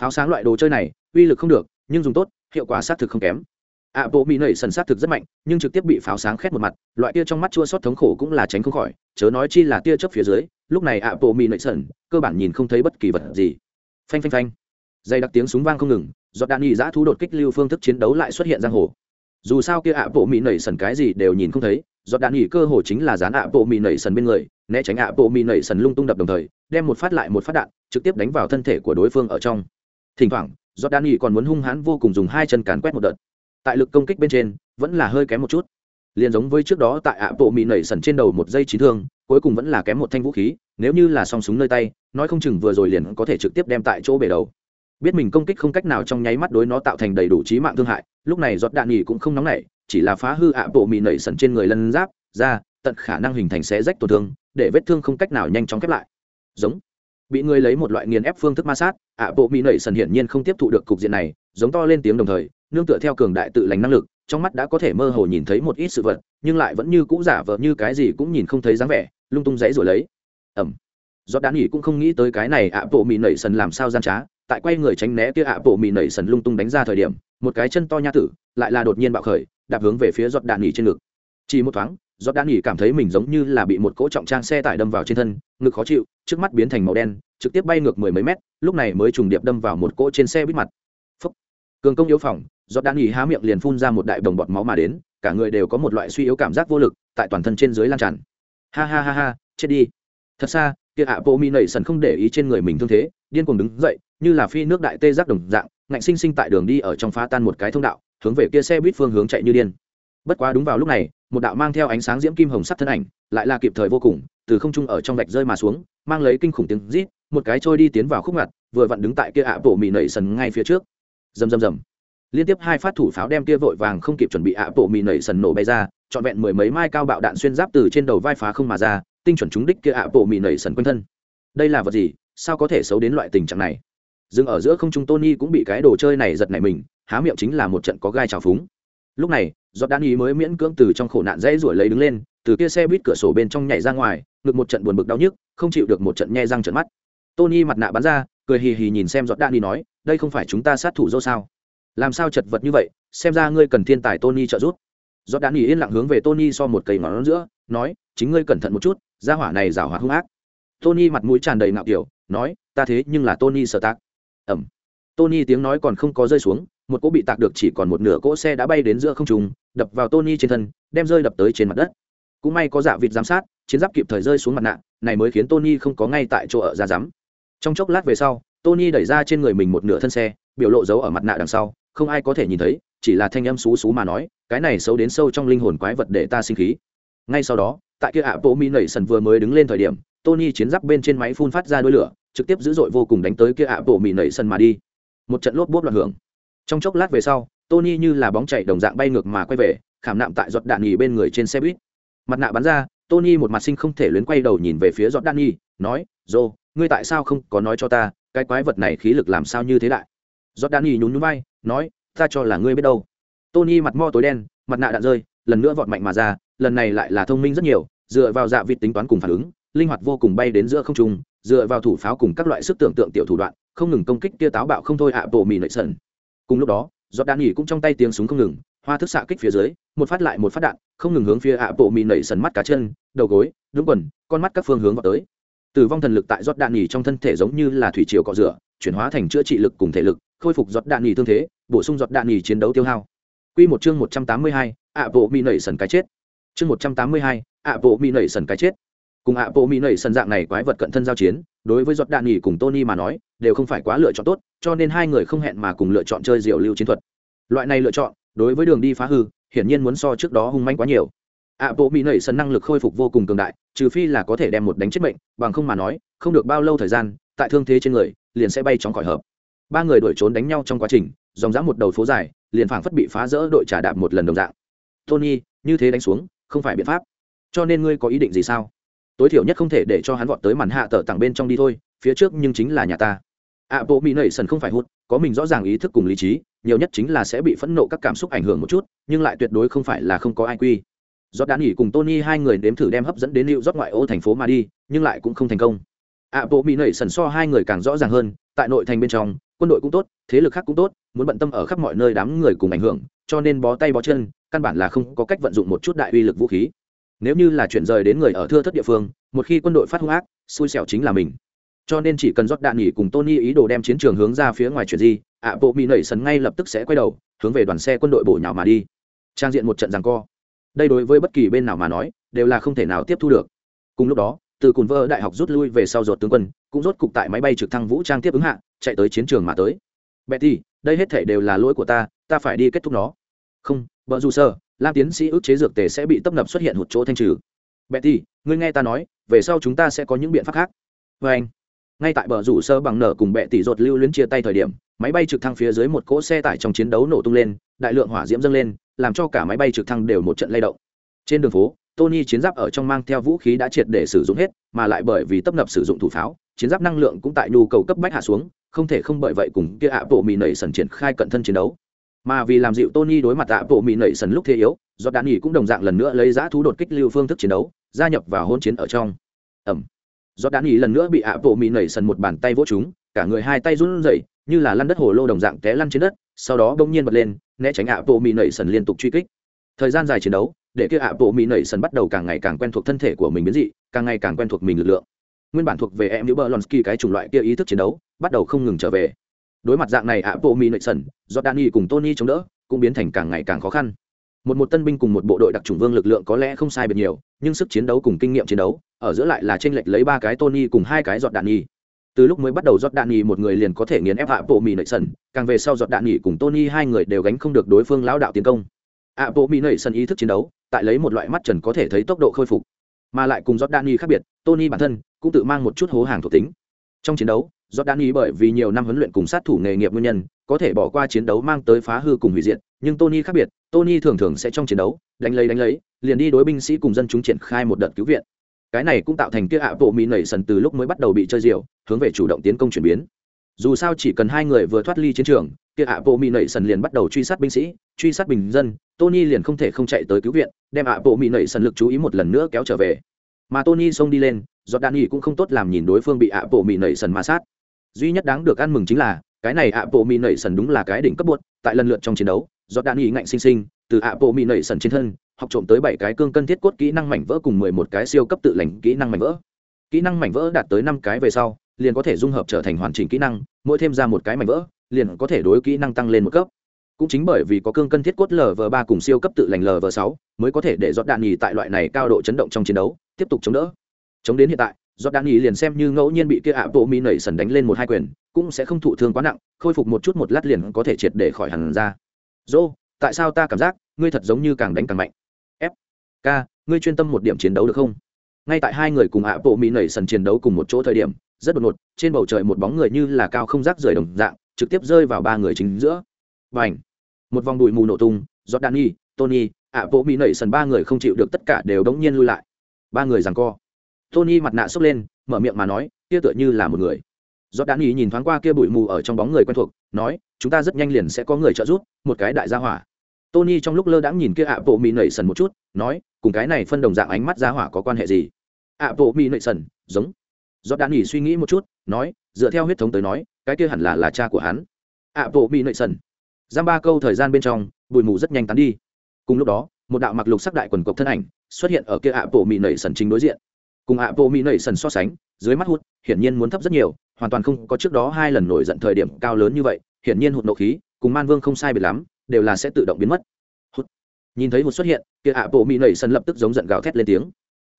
Pháo sáng loại đồ chơi này, uy lực không được, nhưng dùng tốt, hiệu quả xác thực không kém ạ bộ mỹ nảy sần sát thực rất mạnh, nhưng trực tiếp bị pháo sáng khét một mặt, loại tia trong mắt chua xót thống khổ cũng là tránh không khỏi, chớ nói chi là tia chớp phía dưới, lúc này ạ bộ mỹ nảy sần, cơ bản nhìn không thấy bất kỳ vật gì. Phanh phanh phanh. Dây đặc tiếng súng vang không ngừng giọt đạn nghị giã thú đột kích lưu phương thức chiến đấu lại xuất hiện giang hồ. Dù sao kia ạ bộ mỹ nảy sần cái gì đều nhìn không thấy giọt đạn nghị cơ hồ chính là dán ạ bộ mỹ nảy sần bên người, né tránh ạ bộ mỹ nảy sần lung tung đập đồng thời, đem một phát lại một phát đạn, trực tiếp đánh vào thân thể của đối phương ở trong. Thỉnh thoảng giọt đạn nghị còn muốn hung hãn vô cùng dùng hai chân cán quét một đợt tại lực công kích bên trên, vẫn là hơi kém một chút. Liền giống với trước đó tại ạ bộ mỹ nảy sần trên đầu một dây trí thương, cuối cùng vẫn là kém một thanh vũ khí, nếu như là song súng nơi tay, nói không chừng vừa rồi liền có thể trực tiếp đem tại chỗ bể đầu. Biết mình công kích không cách nào trong nháy mắt đối nó tạo thành đầy đủ trí mạng thương hại, lúc này giọt đạn nghỉ cũng không nóng nảy, chỉ là phá hư ạ bộ mỹ nảy sần trên người lân giáp, ra, tận khả năng hình thành xé rách tổn thương, để vết thương không cách nào nhanh chóng khép lại. Giống. Bị người lấy một loại nghiền ép phương thức ma sát, ạ bộ mỹ nảy sần hiển nhiên không tiếp thụ được cục diện này, giống to lên tiếng đồng thời nương tựa theo cường đại tự lành năng lực, trong mắt đã có thể mơ hồ nhìn thấy một ít sự vật, nhưng lại vẫn như cũ giả vờ như cái gì cũng nhìn không thấy dáng vẻ, lung tung dãy rồi lấy. Ẩm. Do đán nghỉ cũng không nghĩ tới cái này ạ bộ mì nảy sần làm sao gian trá, tại quay người tránh né kia ạ bộ mì nảy sần lung tung đánh ra thời điểm, một cái chân to nha tử lại là đột nhiên bạo khởi, đạp hướng về phía giọt đạn nghỉ trên ngực. Chỉ một thoáng, giọt đạn nghỉ cảm thấy mình giống như là bị một cỗ trọng trang xe tải đâm vào trên thân, ngực khó chịu, trước mắt biến thành màu đen, trực tiếp bay ngược mười mấy mét, lúc này mới trùng điệp đâm vào một cỗ trên xe bít mặt cường công yếu phòng, giọt đạn nghỉ há miệng liền phun ra một đại đồng bọt máu mà đến, cả người đều có một loại suy yếu cảm giác vô lực, tại toàn thân trên dưới lan tràn. Ha ha ha ha, chết đi. Thật xa, kia ạ bộ mi nảy sần không để ý trên người mình thương thế, điên cuồng đứng dậy, như là phi nước đại tê giác đồng dạng, ngạnh sinh sinh tại đường đi ở trong phá tan một cái thông đạo, hướng về kia xe buýt phương hướng chạy như điên. Bất quá đúng vào lúc này, một đạo mang theo ánh sáng diễm kim hồng sắc thân ảnh, lại là kịp thời vô cùng, từ không trung ở trong vạch rơi mà xuống, mang lấy kinh khủng tiếng rít, một cái trôi đi tiến vào khúc ngặt, vừa vặn đứng tại kia ạ bộ mị nảy sần ngay phía trước dầm dầm dầm liên tiếp hai phát thủ pháo đem kia vội vàng không kịp chuẩn bị ạ bộ mì nảy sần nổ bay ra, trọn vẹn mười mấy mai cao bạo đạn xuyên giáp từ trên đầu vai phá không mà ra, tinh chuẩn trúng đích kia ạ bộ mì nảy sần quanh thân. Đây là vật gì? Sao có thể xấu đến loại tình trạng này? Dừng ở giữa không trung tony cũng bị cái đồ chơi này giật nảy mình, há miệng chính là một trận có gai trào phúng. Lúc này, giọt đạn ý mới miễn cưỡng từ trong khổ nạn dãy ruổi lấy đứng lên, từ kia xe buýt cửa sổ bên trong nhảy ra ngoài, ngực một trận buồn bực đau nhức, không chịu được một trận nhe răng trận mắt. Tony mặt nạ bắn ra, cười hì hì nhìn xem giọt đạn ý nói đây không phải chúng ta sát thủ dô sao? Làm sao chật vật như vậy? Xem ra ngươi cần thiên tài tony trợ giúp. Giọt đan ý yên lặng hướng về tony so một cây ngón giữa, nói, chính ngươi cẩn thận một chút, gia hỏa này giảo hoạt hung ác. Tony mặt mũi tràn đầy ngạo kiểu, nói, ta thế nhưng là tony sợ tạc. Ẩm. Tony tiếng nói còn không có rơi xuống, một cỗ bị tạc được chỉ còn một nửa cỗ xe đã bay đến giữa không trung, đập vào tony trên thân, đem rơi đập tới trên mặt đất. Cũng may có dạ vịt giám sát, chiến giáp kịp thời rơi xuống mặt nạ, này mới khiến tony không có ngay tại chỗ ở ra rắm trong chốc lát về sau tony đẩy ra trên người mình một nửa thân xe, biểu lộ dấu ở mặt nạ đằng sau, không ai có thể nhìn thấy, chỉ là thanh âm xú xú mà nói, cái này xấu đến sâu trong linh hồn quái vật để ta sinh khí. Ngay sau đó, tại kia ạ bộ mi nảy sần vừa mới đứng lên thời điểm, tony chiến giáp bên trên máy phun phát ra đôi lửa, trực tiếp dữ dội vô cùng đánh tới kia ạ bộ mỹ nảy sần mà đi. Một trận lốp bốp loạn hưởng. Trong chốc lát về sau, tony như là bóng chạy đồng dạng bay ngược mà quay về, khảm nạm tại giọt đạn nhì bên người trên xe buýt. Mặt nạ bắn ra, tony một mặt sinh không thể luyến quay đầu nhìn về phía giọt đạn nhì, nói dô ngươi tại sao không có nói cho ta cái quái vật này khí lực làm sao như thế đại? Giọt đạn nhì nhún nhún vai, nói, ta cho là ngươi biết đâu. Tony mặt mo tối đen, mặt nạ đạn rơi, lần nữa vọt mạnh mà ra, lần này lại là thông minh rất nhiều, dựa vào dạ vịt tính toán cùng phản ứng, linh hoạt vô cùng bay đến giữa không trung, dựa vào thủ pháo cùng các loại sức tưởng tượng tiểu thủ đoạn, không ngừng công kích kia táo bạo không thôi ạ, bộ mì nệ sần. Cùng lúc đó, giọt cũng trong tay tiếng súng không ngừng, hoa thức xạ kích phía dưới, một phát lại một phát đạn, không ngừng hướng phía ạ, bộ mì nảy sần mắt cá chân, đầu gối, đúng quần, con mắt các phương hướng vào tới tử vong thần lực tại giót đạn nghỉ trong thân thể giống như là thủy triều cọ rửa chuyển hóa thành chữa trị lực cùng thể lực khôi phục giọt đạn nghỉ thương thế bổ sung giọt đạn nghỉ chiến đấu tiêu hao. Quy một chương một trăm tám mươi hai, ạ bộ mỹ nảy sần cái chết. Chương một trăm tám mươi hai, ạ bộ mỹ nảy sần cái chết. Cùng ạ bộ mỹ nảy sần dạng này quái vật cận thân giao chiến đối với giọt đạn nghỉ cùng tony mà nói đều không phải quá lựa chọn tốt cho nên hai người không hẹn mà cùng lựa chọn chơi diều lưu chiến thuật. Loại này lựa chọn đối với đường đi phá hư hiển nhiên muốn so trước đó hung manh quá nhiều ạ bộ mỹ nảy sân năng lực khôi phục vô cùng cường đại, trừ phi là có thể đem một đánh chết bệnh bằng không mà nói, không được bao lâu thời gian, tại thương thế trên người, liền sẽ bay chóng khỏi hợp. Ba người đuổi trốn đánh nhau trong quá trình, dòng dã một đầu phố dài, liền phảng phất bị phá rỡ đội trả đạp một lần đồng dạng. Tony, như thế đánh xuống, không phải biện pháp. Cho nên ngươi có ý định gì sao? Tối thiểu nhất không thể để cho hắn vọt tới màn hạ tờ tặng bên trong đi thôi, phía trước nhưng chính là nhà ta. Ạ bộ mỹ nảy sần không phải hút có mình rõ ràng ý thức cùng lý trí, nhiều nhất chính là sẽ bị phẫn nộ các cảm xúc ảnh hưởng một chút, nhưng lại tuyệt đối không phải là không có ai quy giọt đã nghỉ cùng tony hai người nếm thử đem hấp dẫn đến liệu rót ngoại ô thành phố mà đi, nhưng lại cũng không thành công. Ạ bộ mỹ nảy sần so hai người càng rõ ràng hơn, tại nội thành bên trong, quân đội cũng tốt, thế lực khác cũng tốt, muốn bận tâm ở khắp mọi nơi đám người cùng ảnh hưởng, cho nên bó tay bó chân, căn bản là không có cách vận dụng một chút đại uy lực vũ khí. Nếu như là chuyển rời đến người ở thưa thất địa phương, một khi quân đội phát hung ác, xui xẻo chính là mình. Cho nên chỉ cần rót đạn nghỉ cùng tony ý đồ đem chiến trường hướng ra phía ngoài chuyển di ạ bộ mỹ nảy sần ngay lập tức sẽ quay đầu, hướng về đoàn xe quân đội bổ nhào mà đi. Trang diện một trận rằng co đây đối với bất kỳ bên nào mà nói, đều là không thể nào tiếp thu được. Cùng lúc đó, từ cùn vơ đại học rút lui về sau ruột tướng quân, cũng rốt cục tại máy bay trực thăng vũ trang tiếp ứng hạ, chạy tới chiến trường mà tới. Betty đây hết thể đều là lỗi của ta ta phải đi kết thúc nó. Không, vợ dù sơ lam tiến sĩ ước chế dược tề sẽ bị tấp nập xuất hiện một chỗ thanh trừ. Betty ngươi nghe ta nói, về sau chúng ta sẽ có những biện pháp khác. Vê anh ngay tại bờ rủ sơ bằng nở cùng bệ tỷ rột lưu luyến chia tay thời điểm máy bay trực thăng phía dưới một cỗ xe tải trong chiến đấu nổ tung lên, đại lượng hỏa diễm dâng lên, làm cho cả máy bay trực thăng đều một trận lay động. Trên đường phố, tony chiến giáp ở trong mang theo vũ khí đã triệt để sử dụng hết, mà lại bởi vì tấp nập sử dụng thủ pháo, chiến giáp năng lượng cũng tại nhu cầu cấp bách hạ xuống, không thể không bởi vậy cùng kia ạ bộ mỹ nảy sần triển khai cận thân chiến đấu. Mà vì làm dịu tony đối mặt ạ bộ mỹ nảy sần lúc thế yếu do đạn nghỉ cũng đồng dạng lần nữa lấy giá thú đột kích lưu phương thức chiến đấu, gia nhập vào hôn chiến ở trong. Ẩm. Do đạn nghỉ lần nữa bị ạ bộ mỹ nảy sần một bàn tay vỗ chúng cả người hai tay run rẩy như là lăn đất hồ lô đồng dạng té lăn trên đất, sau đó bỗng nhiên bật lên, né tránh ạ bộ mỹ nảy sần liên tục truy kích. Thời gian dài chiến đấu, để kia ạ bộ mỹ nảy sần bắt đầu càng ngày càng quen thuộc thân thể của mình biến dị, càng ngày càng quen thuộc mình lực lượng. Nguyên bản thuộc về em nữ bờ lonsky cái chủng loại kia ý thức chiến đấu, bắt đầu không ngừng trở về. Đối mặt dạng này ạ bộ mỹ nảy sần do danny cùng tony chống đỡ, cũng biến thành càng ngày càng khó khăn. Một một tân binh cùng một bộ đội đặc trùng vương lực lượng có lẽ không sai biệt nhiều, nhưng sức chiến đấu cùng kinh nghiệm chiến đấu, ở giữa lại là tranh lệch lấy ba cái tony cùng hai cái giọt đạn nhi từ lúc mới bắt đầu giọt đạn nghỉ một người liền có thể nghiền ép hạ bộ mỹ nảy sần càng về sau giọt đạn nghỉ cùng tony hai người đều gánh không được đối phương lão đạo tiến công ạ bộ mỹ nảy sần ý thức chiến đấu tại lấy một loại mắt trần có thể thấy tốc độ khôi phục mà lại cùng giọt đạn nghỉ khác biệt, Tony bản thân cũng tự mang một chút hố hàng thuộc tính. Trong chiến đấu, giọt đạn nghỉ bởi vì nhiều năm huấn luyện cùng sát thủ nghề nghiệp nguyên nhân, có thể bỏ qua chiến đấu mang tới phá hư cùng hủy diệt, nhưng Tony khác biệt, Tony thường thường sẽ trong chiến đấu, đánh lấy đánh lấy, liền đi đối binh sĩ cùng dân chúng triển khai một đợt cứu viện. Cái này cũng tạo thành kia ạ bộ mỹ nảy sần từ lúc mới bắt đầu bị chơi diều, hướng về chủ động tiến công chuyển biến. Dù sao chỉ cần hai người vừa thoát ly chiến trường, kia ạ bộ mỹ nảy sần liền bắt đầu truy sát binh sĩ, truy sát bình dân, Tony liền không thể không chạy tới cứu viện, đem ạ bộ mỹ nảy sần lực chú ý một lần nữa kéo trở về mà tony xông đi lên do đan y cũng không tốt làm nhìn đối phương bị ạ bộ mỹ nảy sần ma sát duy nhất đáng được ăn mừng chính là cái này ạ bộ mỹ nảy sần đúng là cái đỉnh cấp bột tại lần lượt trong chiến đấu do đan y ngạnh sinh sinh từ ạ bộ mỹ nảy sần trên thân học trộm tới bảy cái cương cân thiết cốt kỹ năng mảnh vỡ cùng mười một cái siêu cấp tự lành kỹ năng mảnh vỡ. Kỹ năng mảnh vỡ đạt tới năm cái về sau, liền có thể dung hợp trở thành hoàn chỉnh kỹ năng, mỗi thêm ra một cái mảnh vỡ, liền có thể đối kỹ năng tăng lên một cấp. Cũng chính bởi vì có cương cân thiết cốt lv ba cùng siêu cấp tự lành lv sáu mới có thể để giọt đạn nhì tại loại này cao độ chấn động trong chiến đấu, tiếp tục chống đỡ. Chống đến hiện tại, giọt đạn nhì liền xem như ngẫu nhiên bị kia ạ bộ mi nảy sần đánh lên một hai quyền, cũng sẽ không thụ thương quá nặng, khôi phục một chút một lát liền có thể triệt để khỏi hẳn ra. Dô, tại sao ta cảm giác ngươi thật giống như càng đánh càng mạnh? Ca, ngươi chuyên tâm một điểm chiến đấu được không? Ngay tại hai người cùng ạ bộ mỹ nảy sần chiến đấu cùng một chỗ thời điểm rất đột ngột trên bầu trời một bóng người như là cao không rác rời đồng dạng trực tiếp rơi vào ba người chính giữa. Và ảnh một vòng bụi mù nổ tung jordani tony ạ bộ mỹ nảy sần ba người không chịu được tất cả đều đống nhiên lui lại. Ba người rằng co. Tony mặt nạ sốc lên mở miệng mà nói kia tựa như là một người. Jordani nhìn thoáng qua kia bụi mù ở trong bóng người quen thuộc nói chúng ta rất nhanh liền sẽ có người trợ giúp một cái đại gia hỏa tony trong lúc lơ đãng nhìn kia ạ bộ mỹ nảy sần một chút, nói, cùng cái này phân đồng dạng ánh mắt ra hỏa có quan hệ gì? Ạ bộ mỹ nảy sần giống. Jordani suy nghĩ một chút, nói, dựa theo huyết thống tới nói, cái kia hẳn là là cha của hắn. Ạ bộ mỹ nảy sần giam ba câu thời gian bên trong, bụi mù rất nhanh tán đi. Cùng lúc đó, một đạo mặc lục sắc đại quần cộc thân ảnh xuất hiện ở kia ạ bộ mỹ nảy sần chính đối diện. Cùng ạ bộ mỹ nảy sần so sánh, dưới mắt hút hiển nhiên muốn thấp rất nhiều, hoàn toàn không có trước đó hai lần nổi giận thời điểm cao lớn như vậy, hiển nhiên hụt nộ khí, cùng man vương không sai biệt lắm đều là sẽ tự động biến mất. Hút nhìn thấy hụt xuất hiện, kia ạ bộ mỹ nảy sần lập tức giống giận gào thét lên tiếng.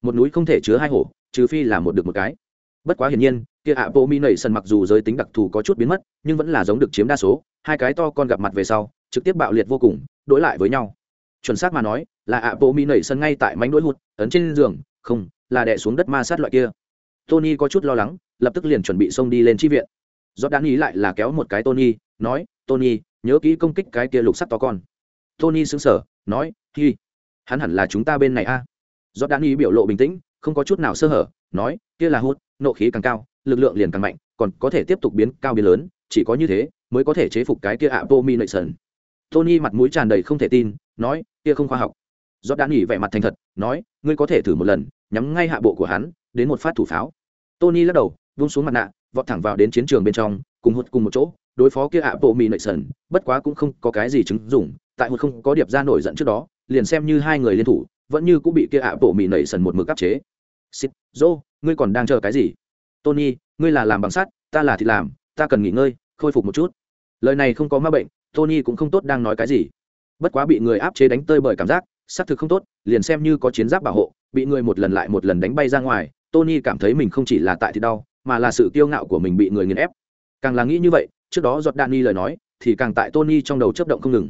Một núi không thể chứa hai hổ, trừ phi là một được một cái. Bất quá hiển nhiên, kia ạ bộ mỹ nảy sần mặc dù giới tính đặc thù có chút biến mất, nhưng vẫn là giống được chiếm đa số, hai cái to con gặp mặt về sau, trực tiếp bạo liệt vô cùng, đối lại với nhau. Chuẩn xác mà nói, là ạ bộ mỹ nảy sân ngay tại mánh đuôi hụt, ấn trên giường, không, là đè xuống đất ma sát loại kia. Tony có chút lo lắng, lập tức liền chuẩn bị xông đi lên chi viện. Giọt đáng ý lại là kéo một cái tony, nói tony, nhớ kỹ công kích cái kia lục sắt to con. Tony xứng sở nói, hi, hắn hẳn là chúng ta bên này a. À. do đan y biểu lộ bình tĩnh, không có chút nào sơ hở, nói, kia là hút, nộ khí càng cao, lực lượng liền càng mạnh, còn có thể tiếp tục biến cao biến lớn, chỉ có như thế mới có thể chế phục cái kia ạ vô mi nệ sần tony mặt mũi tràn đầy không thể tin, nói, kia không khoa học. Do đan y vẻ mặt thành thật, nói, ngươi có thể thử một lần, nhắm ngay hạ bộ của hắn, đến một phát thủ pháo. Tony lắc đầu, vung xuống mặt nạ, vọt thẳng vào đến chiến trường bên trong, cùng hụt cùng một chỗ đối phó kia ạ bộ mì nội sần, bất quá cũng không có cái gì chứng dùng tại một không có điệp ra nổi giận trước đó, liền xem như hai người liên thủ, vẫn như cũng bị kia ạ bộ mì nảy sần một mực áp chế. Xích dô, ngươi còn đang chờ cái gì? Tony, ngươi là làm bằng sắt, ta là thịt làm, ta cần nghỉ ngơi, khôi phục một chút. Lời này không có ma bệnh, tony cũng không tốt đang nói cái gì. Bất quá bị người áp chế đánh tơi bởi cảm giác, xác thực không tốt, liền xem như có chiến giáp bảo hộ, bị người một lần lại một lần đánh bay ra ngoài, tony cảm thấy mình không chỉ là tại thịt đau, mà là sự kiêu ngạo của mình bị người nghiền ép. Càng là nghĩ như vậy trước đó giọt đạn lời nói, thì càng tại tony trong đầu chấp động không ngừng.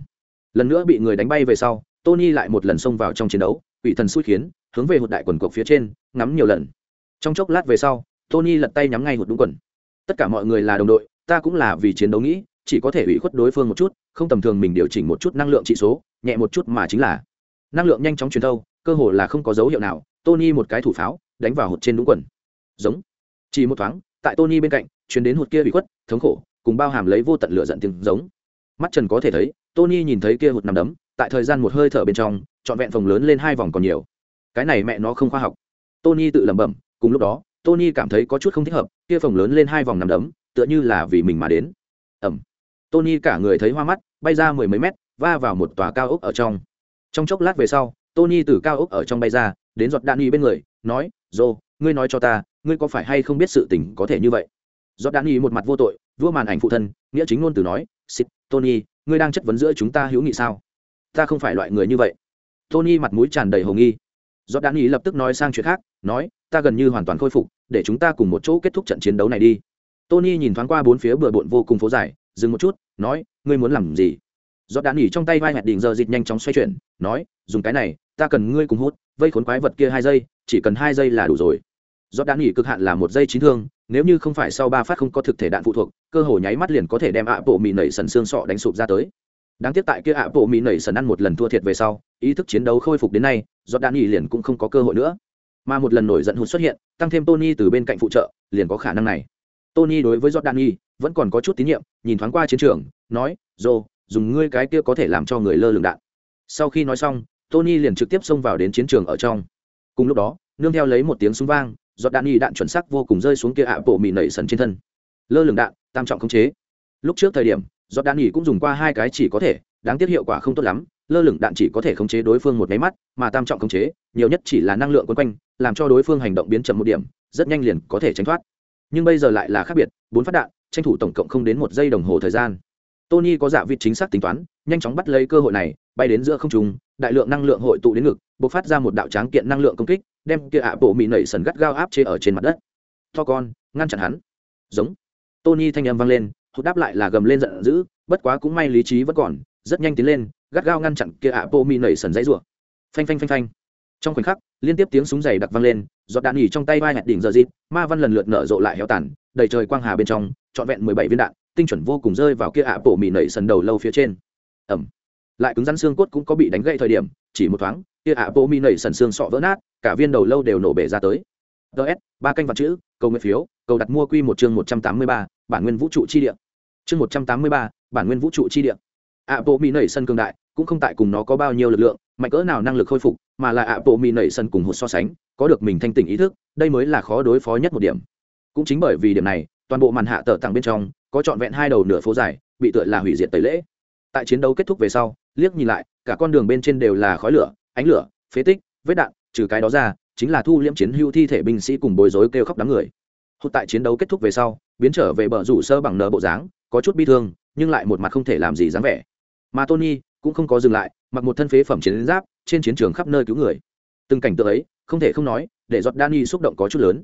Lần nữa bị người đánh bay về sau, tony lại một lần xông vào trong chiến đấu ủy thần xui khiến, hướng về hụt đại quần cuộc phía trên, ngắm nhiều lần. Trong chốc lát về sau, tony lật tay nhắm ngay hụt đúng quần. Tất cả mọi người là đồng đội, ta cũng là vì chiến đấu nghĩ, chỉ có thể ủy khuất đối phương một chút, không tầm thường mình điều chỉnh một chút năng lượng trị số, nhẹ một chút mà chính là năng lượng nhanh chóng truyền thâu, cơ hồ là không có dấu hiệu nào, tony một cái thủ pháo, đánh vào hụt trên đúng quần. Giống. Chỉ một thoáng, tại tony bên cạnh chuyến đến hụt kia bị khuất, thống khổ cùng bao hàm lấy vô tận lửa giận tiếng giống. Mắt trần có thể thấy, tony nhìn thấy kia hụt nằm đấm, tại thời gian một hơi thở bên trong, trọn vẹn vòng lớn lên hai vòng còn nhiều. Cái này mẹ nó không khoa học. Tony tự lẩm bẩm, cùng lúc đó, tony cảm thấy có chút không thích hợp, kia vòng lớn lên hai vòng nằm đấm, tựa như là vì mình mà đến. Ẩm. Tony cả người thấy hoa mắt, bay ra mười mấy mét, va vào một tòa cao ốc ở trong. Trong chốc lát về sau, tony từ cao ốc ở trong bay ra, đến giọt đạn bên người, nói dô ngươi nói cho ta, ngươi có phải hay không biết sự tình có thể như vậy? Giọt đạn một mặt vô tội vua màn ảnh phụ thân, nghĩa chính ngôn từ nói, xịt, tony, ngươi đang chất vấn giữa chúng ta hữu nghị sao? Ta không phải loại người như vậy. Tony mặt mũi tràn đầy hồ nghi. Do đan ý lập tức nói sang chuyện khác, nói, ta gần như hoàn toàn khôi phục, để chúng ta cùng một chỗ kết thúc trận chiến đấu này đi. Tony nhìn thoáng qua bốn phía bừa bộn vô cùng phố dài, dừng một chút, nói, ngươi muốn làm gì? Do đan ý trong tay vai hạt đỉnh giờ dịch nhanh chóng xoay chuyển, nói, dùng cái này, ta cần ngươi cùng hút, vây khốn quái vật kia hai giây, chỉ cần hai giây là đủ rồi do đan nghỉ cực hạn là một giây chín thương, nếu như không phải sau ba phát không có thực thể đạn phụ thuộc, cơ hồ nháy mắt liền có thể đem ạ bộ mì nảy sần xương sọ đánh sụp ra tới. Đáng tiếc tại kia ạ bộ mì nảy sần ăn một lần thua thiệt về sau, ý thức chiến đấu khôi phục đến nay do đan nghỉ liền cũng không có cơ hội nữa. Mà một lần nổi giận hụt xuất hiện, tăng thêm tony từ bên cạnh phụ trợ, liền có khả năng này. Tony đối với jordan nghi vẫn còn có chút tín nhiệm, nhìn thoáng qua chiến trường, nói dô dùng ngươi cái kia có thể làm cho người lơ lửng đạn. Sau khi nói xong, tony liền trực tiếp xông vào đến chiến trường ở trong. Cùng lúc đó, nương theo lấy một tiếng súng vang giọt đạn y đạn chuẩn xác vô cùng rơi xuống kia ạ bộ mì nảy sần trên thân. Lơ lửng đạn, tam trọng khống chế. Lúc trước thời điểm do đạn y cũng dùng qua hai cái chỉ có thể, đáng tiếc hiệu quả không tốt lắm, lơ lửng đạn chỉ có thể khống chế đối phương một máy mắt, mà tam trọng khống chế, nhiều nhất chỉ là năng lượng quấn quanh, làm cho đối phương hành động biến chậm một điểm, rất nhanh liền có thể tránh thoát. Nhưng bây giờ lại là khác biệt, bốn phát đạn, tranh thủ tổng cộng không đến một giây đồng hồ thời gian. Tony có giả vịt chính xác tính toán, nhanh chóng bắt lấy cơ hội này, bay đến giữa không trung, đại lượng năng lượng hội tụ đến ngực b ộ c phát ra một đạo tráng kiện năng lượng công kích đem kia ạ bộ mỹ nảy sần gắt gao áp chế ở trên mặt đất. To con, ngăn chặn hắn. Giống. Tony thanh âm vang lên, hụt đáp lại là gầm lên giận dữ, bất quá cũng may lý trí vẫn còn, rất nhanh tiến lên, gắt gao ngăn chặn kia ạ bộ mỹ nảy sần dãy rủa. Phanh phanh phanh phanh. Trong khoảnh khắc, liên tiếp tiếng súng dày đặc vang lên, giọt đạn nhỉ trong tay vai hạt đỉnh giờ dịt ma văn lần lượt nở rộ lại héo tàn, đầy trời quang hà bên trong, trọn vẹn mười bảy viên đạn, tinh chuẩn vô cùng rơi vào kia ạ bộ mỹ nảy sần đầu lâu phía trên. Ẩm. Lại cứng rắn xương cốt cũng có bị đánh gãy thời điểm, chỉ một thoáng, kia ạ bộ mỹ nảy sần xương sọ vỡ nát cả viên đầu lâu đều nổ bể ra tới. Ts ba canh vật chữ, cầu nguyện phiếu, cầu đặt mua quy một chương một trăm tám mươi ba, bản nguyên vũ trụ chi địa. Chương một trăm tám mươi ba, bản nguyên vũ trụ chi địa. Ạ bộ mỹ nảy sân cường đại, cũng không tại cùng nó có bao nhiêu lực lượng, mạnh cỡ nào năng lực khôi phục, mà là ạ bộ mỹ nảy sân cùng một so sánh, có được mình thanh tỉnh ý thức, đây mới là khó đối phó nhất một điểm. Cũng chính bởi vì điểm này, toàn bộ màn hạ tờ tặng bên trong, có trọn vẹn hai đầu nửa phố dài, bị tựa là hủy diệt tẩy lễ. Tại chiến đấu kết thúc về sau, liếc nhìn lại, cả con đường bên trên đều là khói lửa, ánh lửa, phế tích, vết đạn trừ cái đó ra, chính là thu liễm chiến hưu thi thể binh sĩ cùng bối rối kêu khóc đám người. Hụt tại chiến đấu kết thúc về sau, biến trở về bờ rủ sơ bằng nợ bộ dáng, có chút bi thương, nhưng lại một mặt không thể làm gì dáng vẻ. Mà tony cũng không có dừng lại, mặc một thân phế phẩm chiến giáp, trên chiến trường khắp nơi cứu người. Từng cảnh tượng ấy, không thể không nói, để giọt Danny xúc động có chút lớn.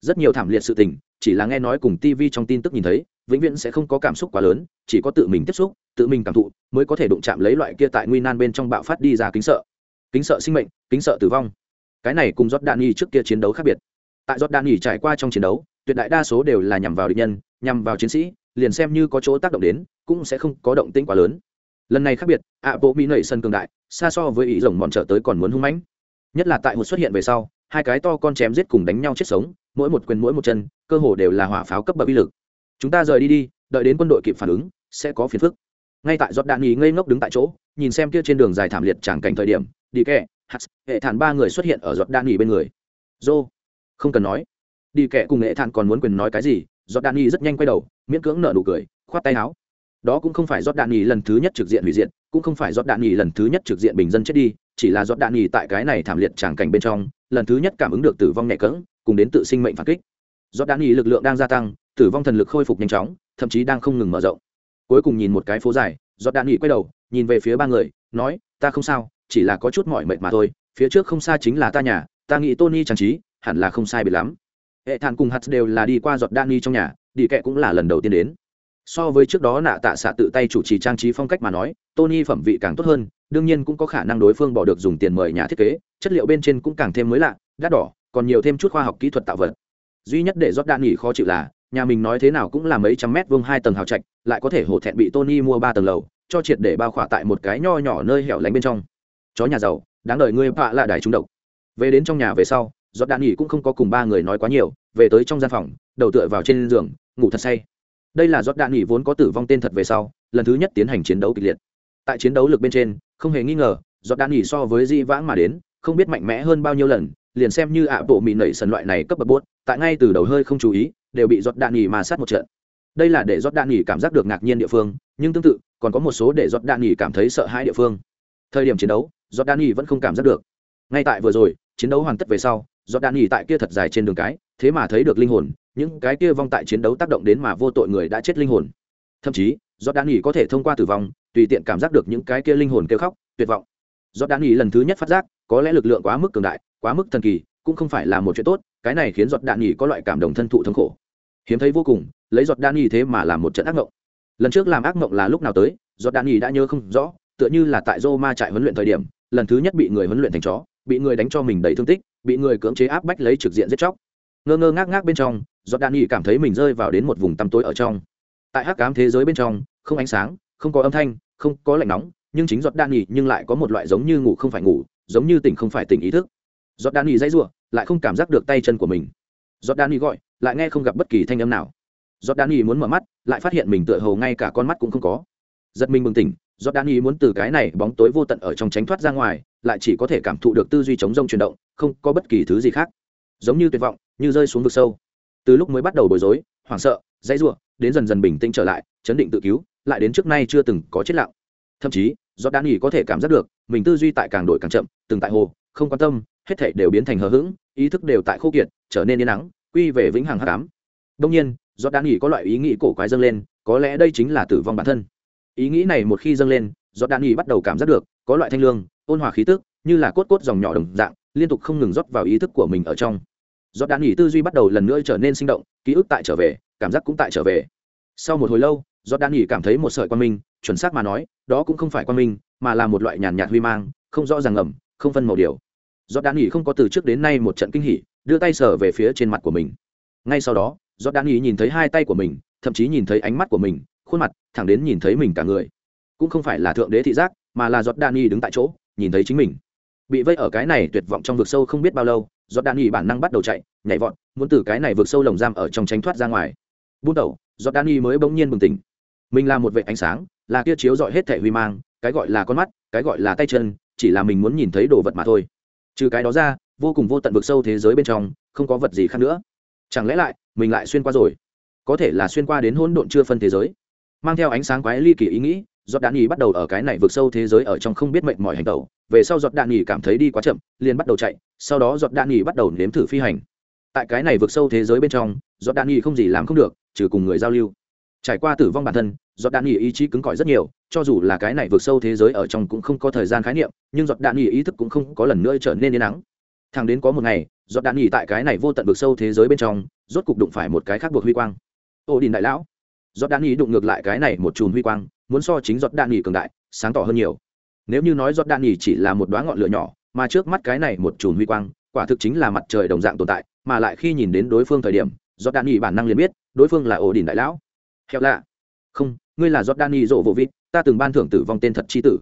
Rất nhiều thảm liệt sự tình, chỉ là nghe nói cùng tv trong tin tức nhìn thấy, vĩnh viễn sẽ không có cảm xúc quá lớn, chỉ có tự mình tiếp xúc, tự mình cảm thụ, mới có thể đụng chạm lấy loại kia tại nguy nan bên trong bạo phát đi ra kính sợ. Kính sợ sinh mệnh, kính sợ tử vong cái này cùng giọt Danny trước kia chiến đấu khác biệt. Tại giọt Danny trải qua trong chiến đấu, tuyệt đại đa số đều là nhằm vào địch nhân, nhằm vào chiến sĩ, liền xem như có chỗ tác động đến, cũng sẽ không có động tĩnh quá lớn. Lần này khác biệt ạ bộ mỹ nảy sân cường đại, xa so với ý rồng bọn trở tới còn muốn hung mãnh. Nhất là tại một xuất hiện về sau, hai cái to con chém giết cùng đánh nhau chết sống, mỗi một quyền mỗi một chân, cơ hồ đều là hỏa pháo cấp bậc uy lực. Chúng ta rời đi đi, đợi đến quân đội kịp phản ứng, sẽ có phiền phức. Ngay tại giọt đạn nghỉ ngây ngốc đứng tại chỗ, nhìn xem kia trên đường dài thảm liệt tràng cảnh thời điểm đi kẹ hạt, hệ thản ba người xuất hiện ở giọt đạn nghỉ bên người. Dô không cần nói. Đi kẻ cùng hệ thản còn muốn quyền nói cái gì, giọt đạn nghỉ rất nhanh quay đầu, miễn cưỡng nở nụ cười, khoát tay áo. Đó cũng không phải giọt đạn nghỉ lần thứ nhất trực diện hủy diện cũng không phải giọt đạn nghỉ lần thứ nhất trực diện bình dân chết đi, chỉ là giọt đạn nghỉ tại cái này thảm liệt tràng cảnh bên trong, lần thứ nhất cảm ứng được tử vong nhẹ cỡng, cùng đến tự sinh mệnh phản kích. Giọt đạn nghỉ lực lượng đang gia tăng, tử vong thần lực khôi phục nhanh chóng, thậm chí đang không ngừng mở rộng. Cuối cùng nhìn một cái phố dài, giọt đạn nghỉ quay đầu, nhìn về phía ba người, nói, ta không sao chỉ là có chút mỏi mệt mà thôi, phía trước không xa chính là ta nhà, ta nghĩ tony trang trí hẳn là không sai biệt lắm. Hệ thản cùng hạt đều là đi qua giọt đan trong nhà, đi kệ cũng là lần đầu tiên đến. So với trước đó nạ tạ xạ tự tay chủ trì trang trí phong cách mà nói, tony phẩm vị càng tốt hơn, đương nhiên cũng có khả năng đối phương bỏ được dùng tiền mời nhà thiết kế, chất liệu bên trên cũng càng thêm mới lạ, đắt đỏ, còn nhiều thêm chút khoa học kỹ thuật tạo vật. Duy nhất để giọt đan nghỉ khó chịu là, nhà mình nói thế nào cũng là mấy trăm mét vuông hai tầng hào trạch, lại có thể hổ thẹn bị tony mua ba tầng lầu, cho triệt để bao khỏa tại một cái nho nhỏ nơi hẻo lánh bên trong chó nhà giàu, đáng đợi ngươi vạ là đài trúng độc. Về đến trong nhà về sau, giọt đạn nghỉ cũng không có cùng ba người nói quá nhiều, về tới trong gian phòng, đầu tựa vào trên giường, ngủ thật say. Đây là giọt đạn nghỉ vốn có tử vong tên thật về sau, lần thứ nhất tiến hành chiến đấu kịch liệt. Tại chiến đấu lực bên trên, không hề nghi ngờ, giọt đạn nghỉ so với di vãng mà đến, không biết mạnh mẽ hơn bao nhiêu lần, liền xem như ạ bộ mị nảy sần loại này cấp bậc bốt tại ngay từ đầu hơi không chú ý, đều bị giọt đạn nghỉ mà sát một trận. Đây là để giọt đạn nghỉ cảm giác được ngạc nhiên địa phương, nhưng tương tự, còn có một số để giọt đạn nghỉ cảm thấy sợ hãi địa phương. Thời điểm chiến đấu giọt đan nghỉ vẫn không cảm giác được. Ngay tại vừa rồi chiến đấu hoàn tất về sau giọt đan nghỉ tại kia thật dài trên đường cái thế mà thấy được linh hồn những cái kia vong tại chiến đấu tác động đến mà vô tội người đã chết linh hồn. Thậm chí giọt đan nghỉ có thể thông qua tử vong tùy tiện cảm giác được những cái kia linh hồn kêu khóc tuyệt vọng. Giọt đan nghỉ lần thứ nhất phát giác có lẽ lực lượng quá mức cường đại quá mức thần kỳ cũng không phải là một chuyện tốt cái này khiến giọt đạn nghỉ có loại cảm động thân thụ thống khổ. Hiếm thấy vô cùng lấy giọt đạn nghỉ thế mà làm một trận ác mộng. Lần trước làm ác mộng là lúc nào tới giọt đạn nghỉ đã nhớ không rõ tựa như là tại Roma trại huấn luyện thời điểm, lần thứ nhất bị người huấn luyện thành chó, bị người đánh cho mình đầy thương tích, bị người cưỡng chế áp bách lấy trực diện giết chóc. Ngơ ngơ ngác ngác bên trong, Jordan cảm thấy mình rơi vào đến một vùng tăm tối ở trong. Tại hắc ám thế giới bên trong, không ánh sáng, không có âm thanh, không có lạnh nóng, nhưng chính Jordan nhưng lại có một loại giống như ngủ không phải ngủ, giống như tỉnh không phải tỉnh ý thức. Jordan dãy rủa, lại không cảm giác được tay chân của mình. Jordan gọi, lại nghe không gặp bất kỳ thanh âm nào. Jordan muốn mở mắt, lại phát hiện mình tựa hồ ngay cả con mắt cũng không có. Giật mình bừng tỉnh, do đan ý muốn từ cái này bóng tối vô tận ở trong tránh thoát ra ngoài, lại chỉ có thể cảm thụ được tư duy chống rông chuyển động, không có bất kỳ thứ gì khác. Giống như tuyệt vọng, như rơi xuống vực sâu. Từ lúc mới bắt đầu bối rối, hoảng sợ, dãy ruộng đến dần dần bình tĩnh trở lại, chấn định tự cứu, lại đến trước nay chưa từng có chết lặng. Thậm chí do đan ý có thể cảm giác được, mình tư duy tại càng đổi càng chậm, từng tại hồ, không quan tâm, hết thể đều biến thành hờ hững, ý thức đều tại khô kiệt, trở nên yên nắng quy về vĩnh hằng hát cám đông nhiên do đan ý có loại ý nghĩ cổ quái dâng lên, có lẽ đây chính là tử vong bản thân ý nghĩ này một khi dâng lên do đạn y bắt đầu cảm giác được, có loại thanh lương, ôn hòa khí tức, như là cốt cốt dòng nhỏ đồng dạng, liên tục không ngừng rót vào ý thức của mình ở trong. Do đạn y tư duy bắt đầu lần nữa trở nên sinh động, ký ức tại trở về, cảm giác cũng tại trở về. Sau một hồi lâu do đạn y cảm thấy một sợi quan minh, chuẩn xác mà nói, đó cũng không phải quan minh, mà là một loại nhàn nhạt huy mang, không rõ ràng ngầm không phân màu điều. Do đạn y không có từ trước đến nay một trận kinh hỉ, đưa tay sờ về phía trên mặt của mình. Ngay sau đó do đạn y nhìn thấy hai tay của mình, thậm chí nhìn thấy ánh mắt của mình khuôn mặt, thẳng đến nhìn thấy mình cả người. Cũng không phải là thượng đế thị giác, mà là giọt đan y đứng tại chỗ, nhìn thấy chính mình. Bị vây ở cái này tuyệt vọng trong vực sâu không biết bao lâu, giọt đan y bản năng bắt đầu chạy, nhảy vọt, muốn từ cái này vượt sâu lồng giam ở trong tránh thoát ra ngoài. Bút đầu, giọt đan y mới bỗng nhiên bừng tỉnh. Mình là một vệ ánh sáng, là kia chiếu dọi hết thể huy mang, cái gọi là con mắt, cái gọi là tay chân, chỉ là mình muốn nhìn thấy đồ vật mà thôi. Trừ cái đó ra, vô cùng vô tận vực sâu thế giới bên trong, không có vật gì khác nữa. Chẳng lẽ lại, mình lại xuyên qua rồi? Có thể là xuyên qua đến hỗn độn chưa phân thế giới mang theo ánh sáng quái ly kỳ ý nghĩ, giọt đạn nhì bắt đầu ở cái này vượt sâu thế giới ở trong không biết mệnh mọi hành tẩu. Về sau giọt đạn nhì cảm thấy đi quá chậm, liền bắt đầu chạy, sau đó giọt đạn nhì bắt đầu nếm thử phi hành. Tại cái này vượt sâu thế giới bên trong, giọt đạn nhì không gì làm không được, trừ cùng người giao lưu. Trải qua tử vong bản thân, giọt đạn nhì ý chí cứng cỏi rất nhiều, cho dù là cái này vượt sâu thế giới ở trong cũng không có thời gian khái niệm, nhưng giọt đạn nhì ý thức cũng không có lần nữa trở nên yên nắng thằng đến có một ngày, giọt đạn nhì tại cái này vô tận vượt sâu thế giới bên trong, rốt cục đụng phải một cái khác buộc huy quang. Ô đình đại lão giọt đạn nghỉ đụng ngược lại cái này một chùm huy quang, muốn so chính giọt đạn nghỉ cường đại, sáng tỏ hơn nhiều. Nếu như nói giọt đạn nghỉ chỉ là một đoá ngọn lửa nhỏ, mà trước mắt cái này một chùm huy quang, quả thực chính là mặt trời đồng dạng tồn tại, mà lại khi nhìn đến đối phương thời điểm, giọt đạn nghỉ bản năng liền biết, đối phương là ổ đỉnh đại lão. Hẹo lạ. Không, ngươi là giọt đạn nghỉ rộ vô vít ta từng ban thưởng tử vong tên thật chi tử.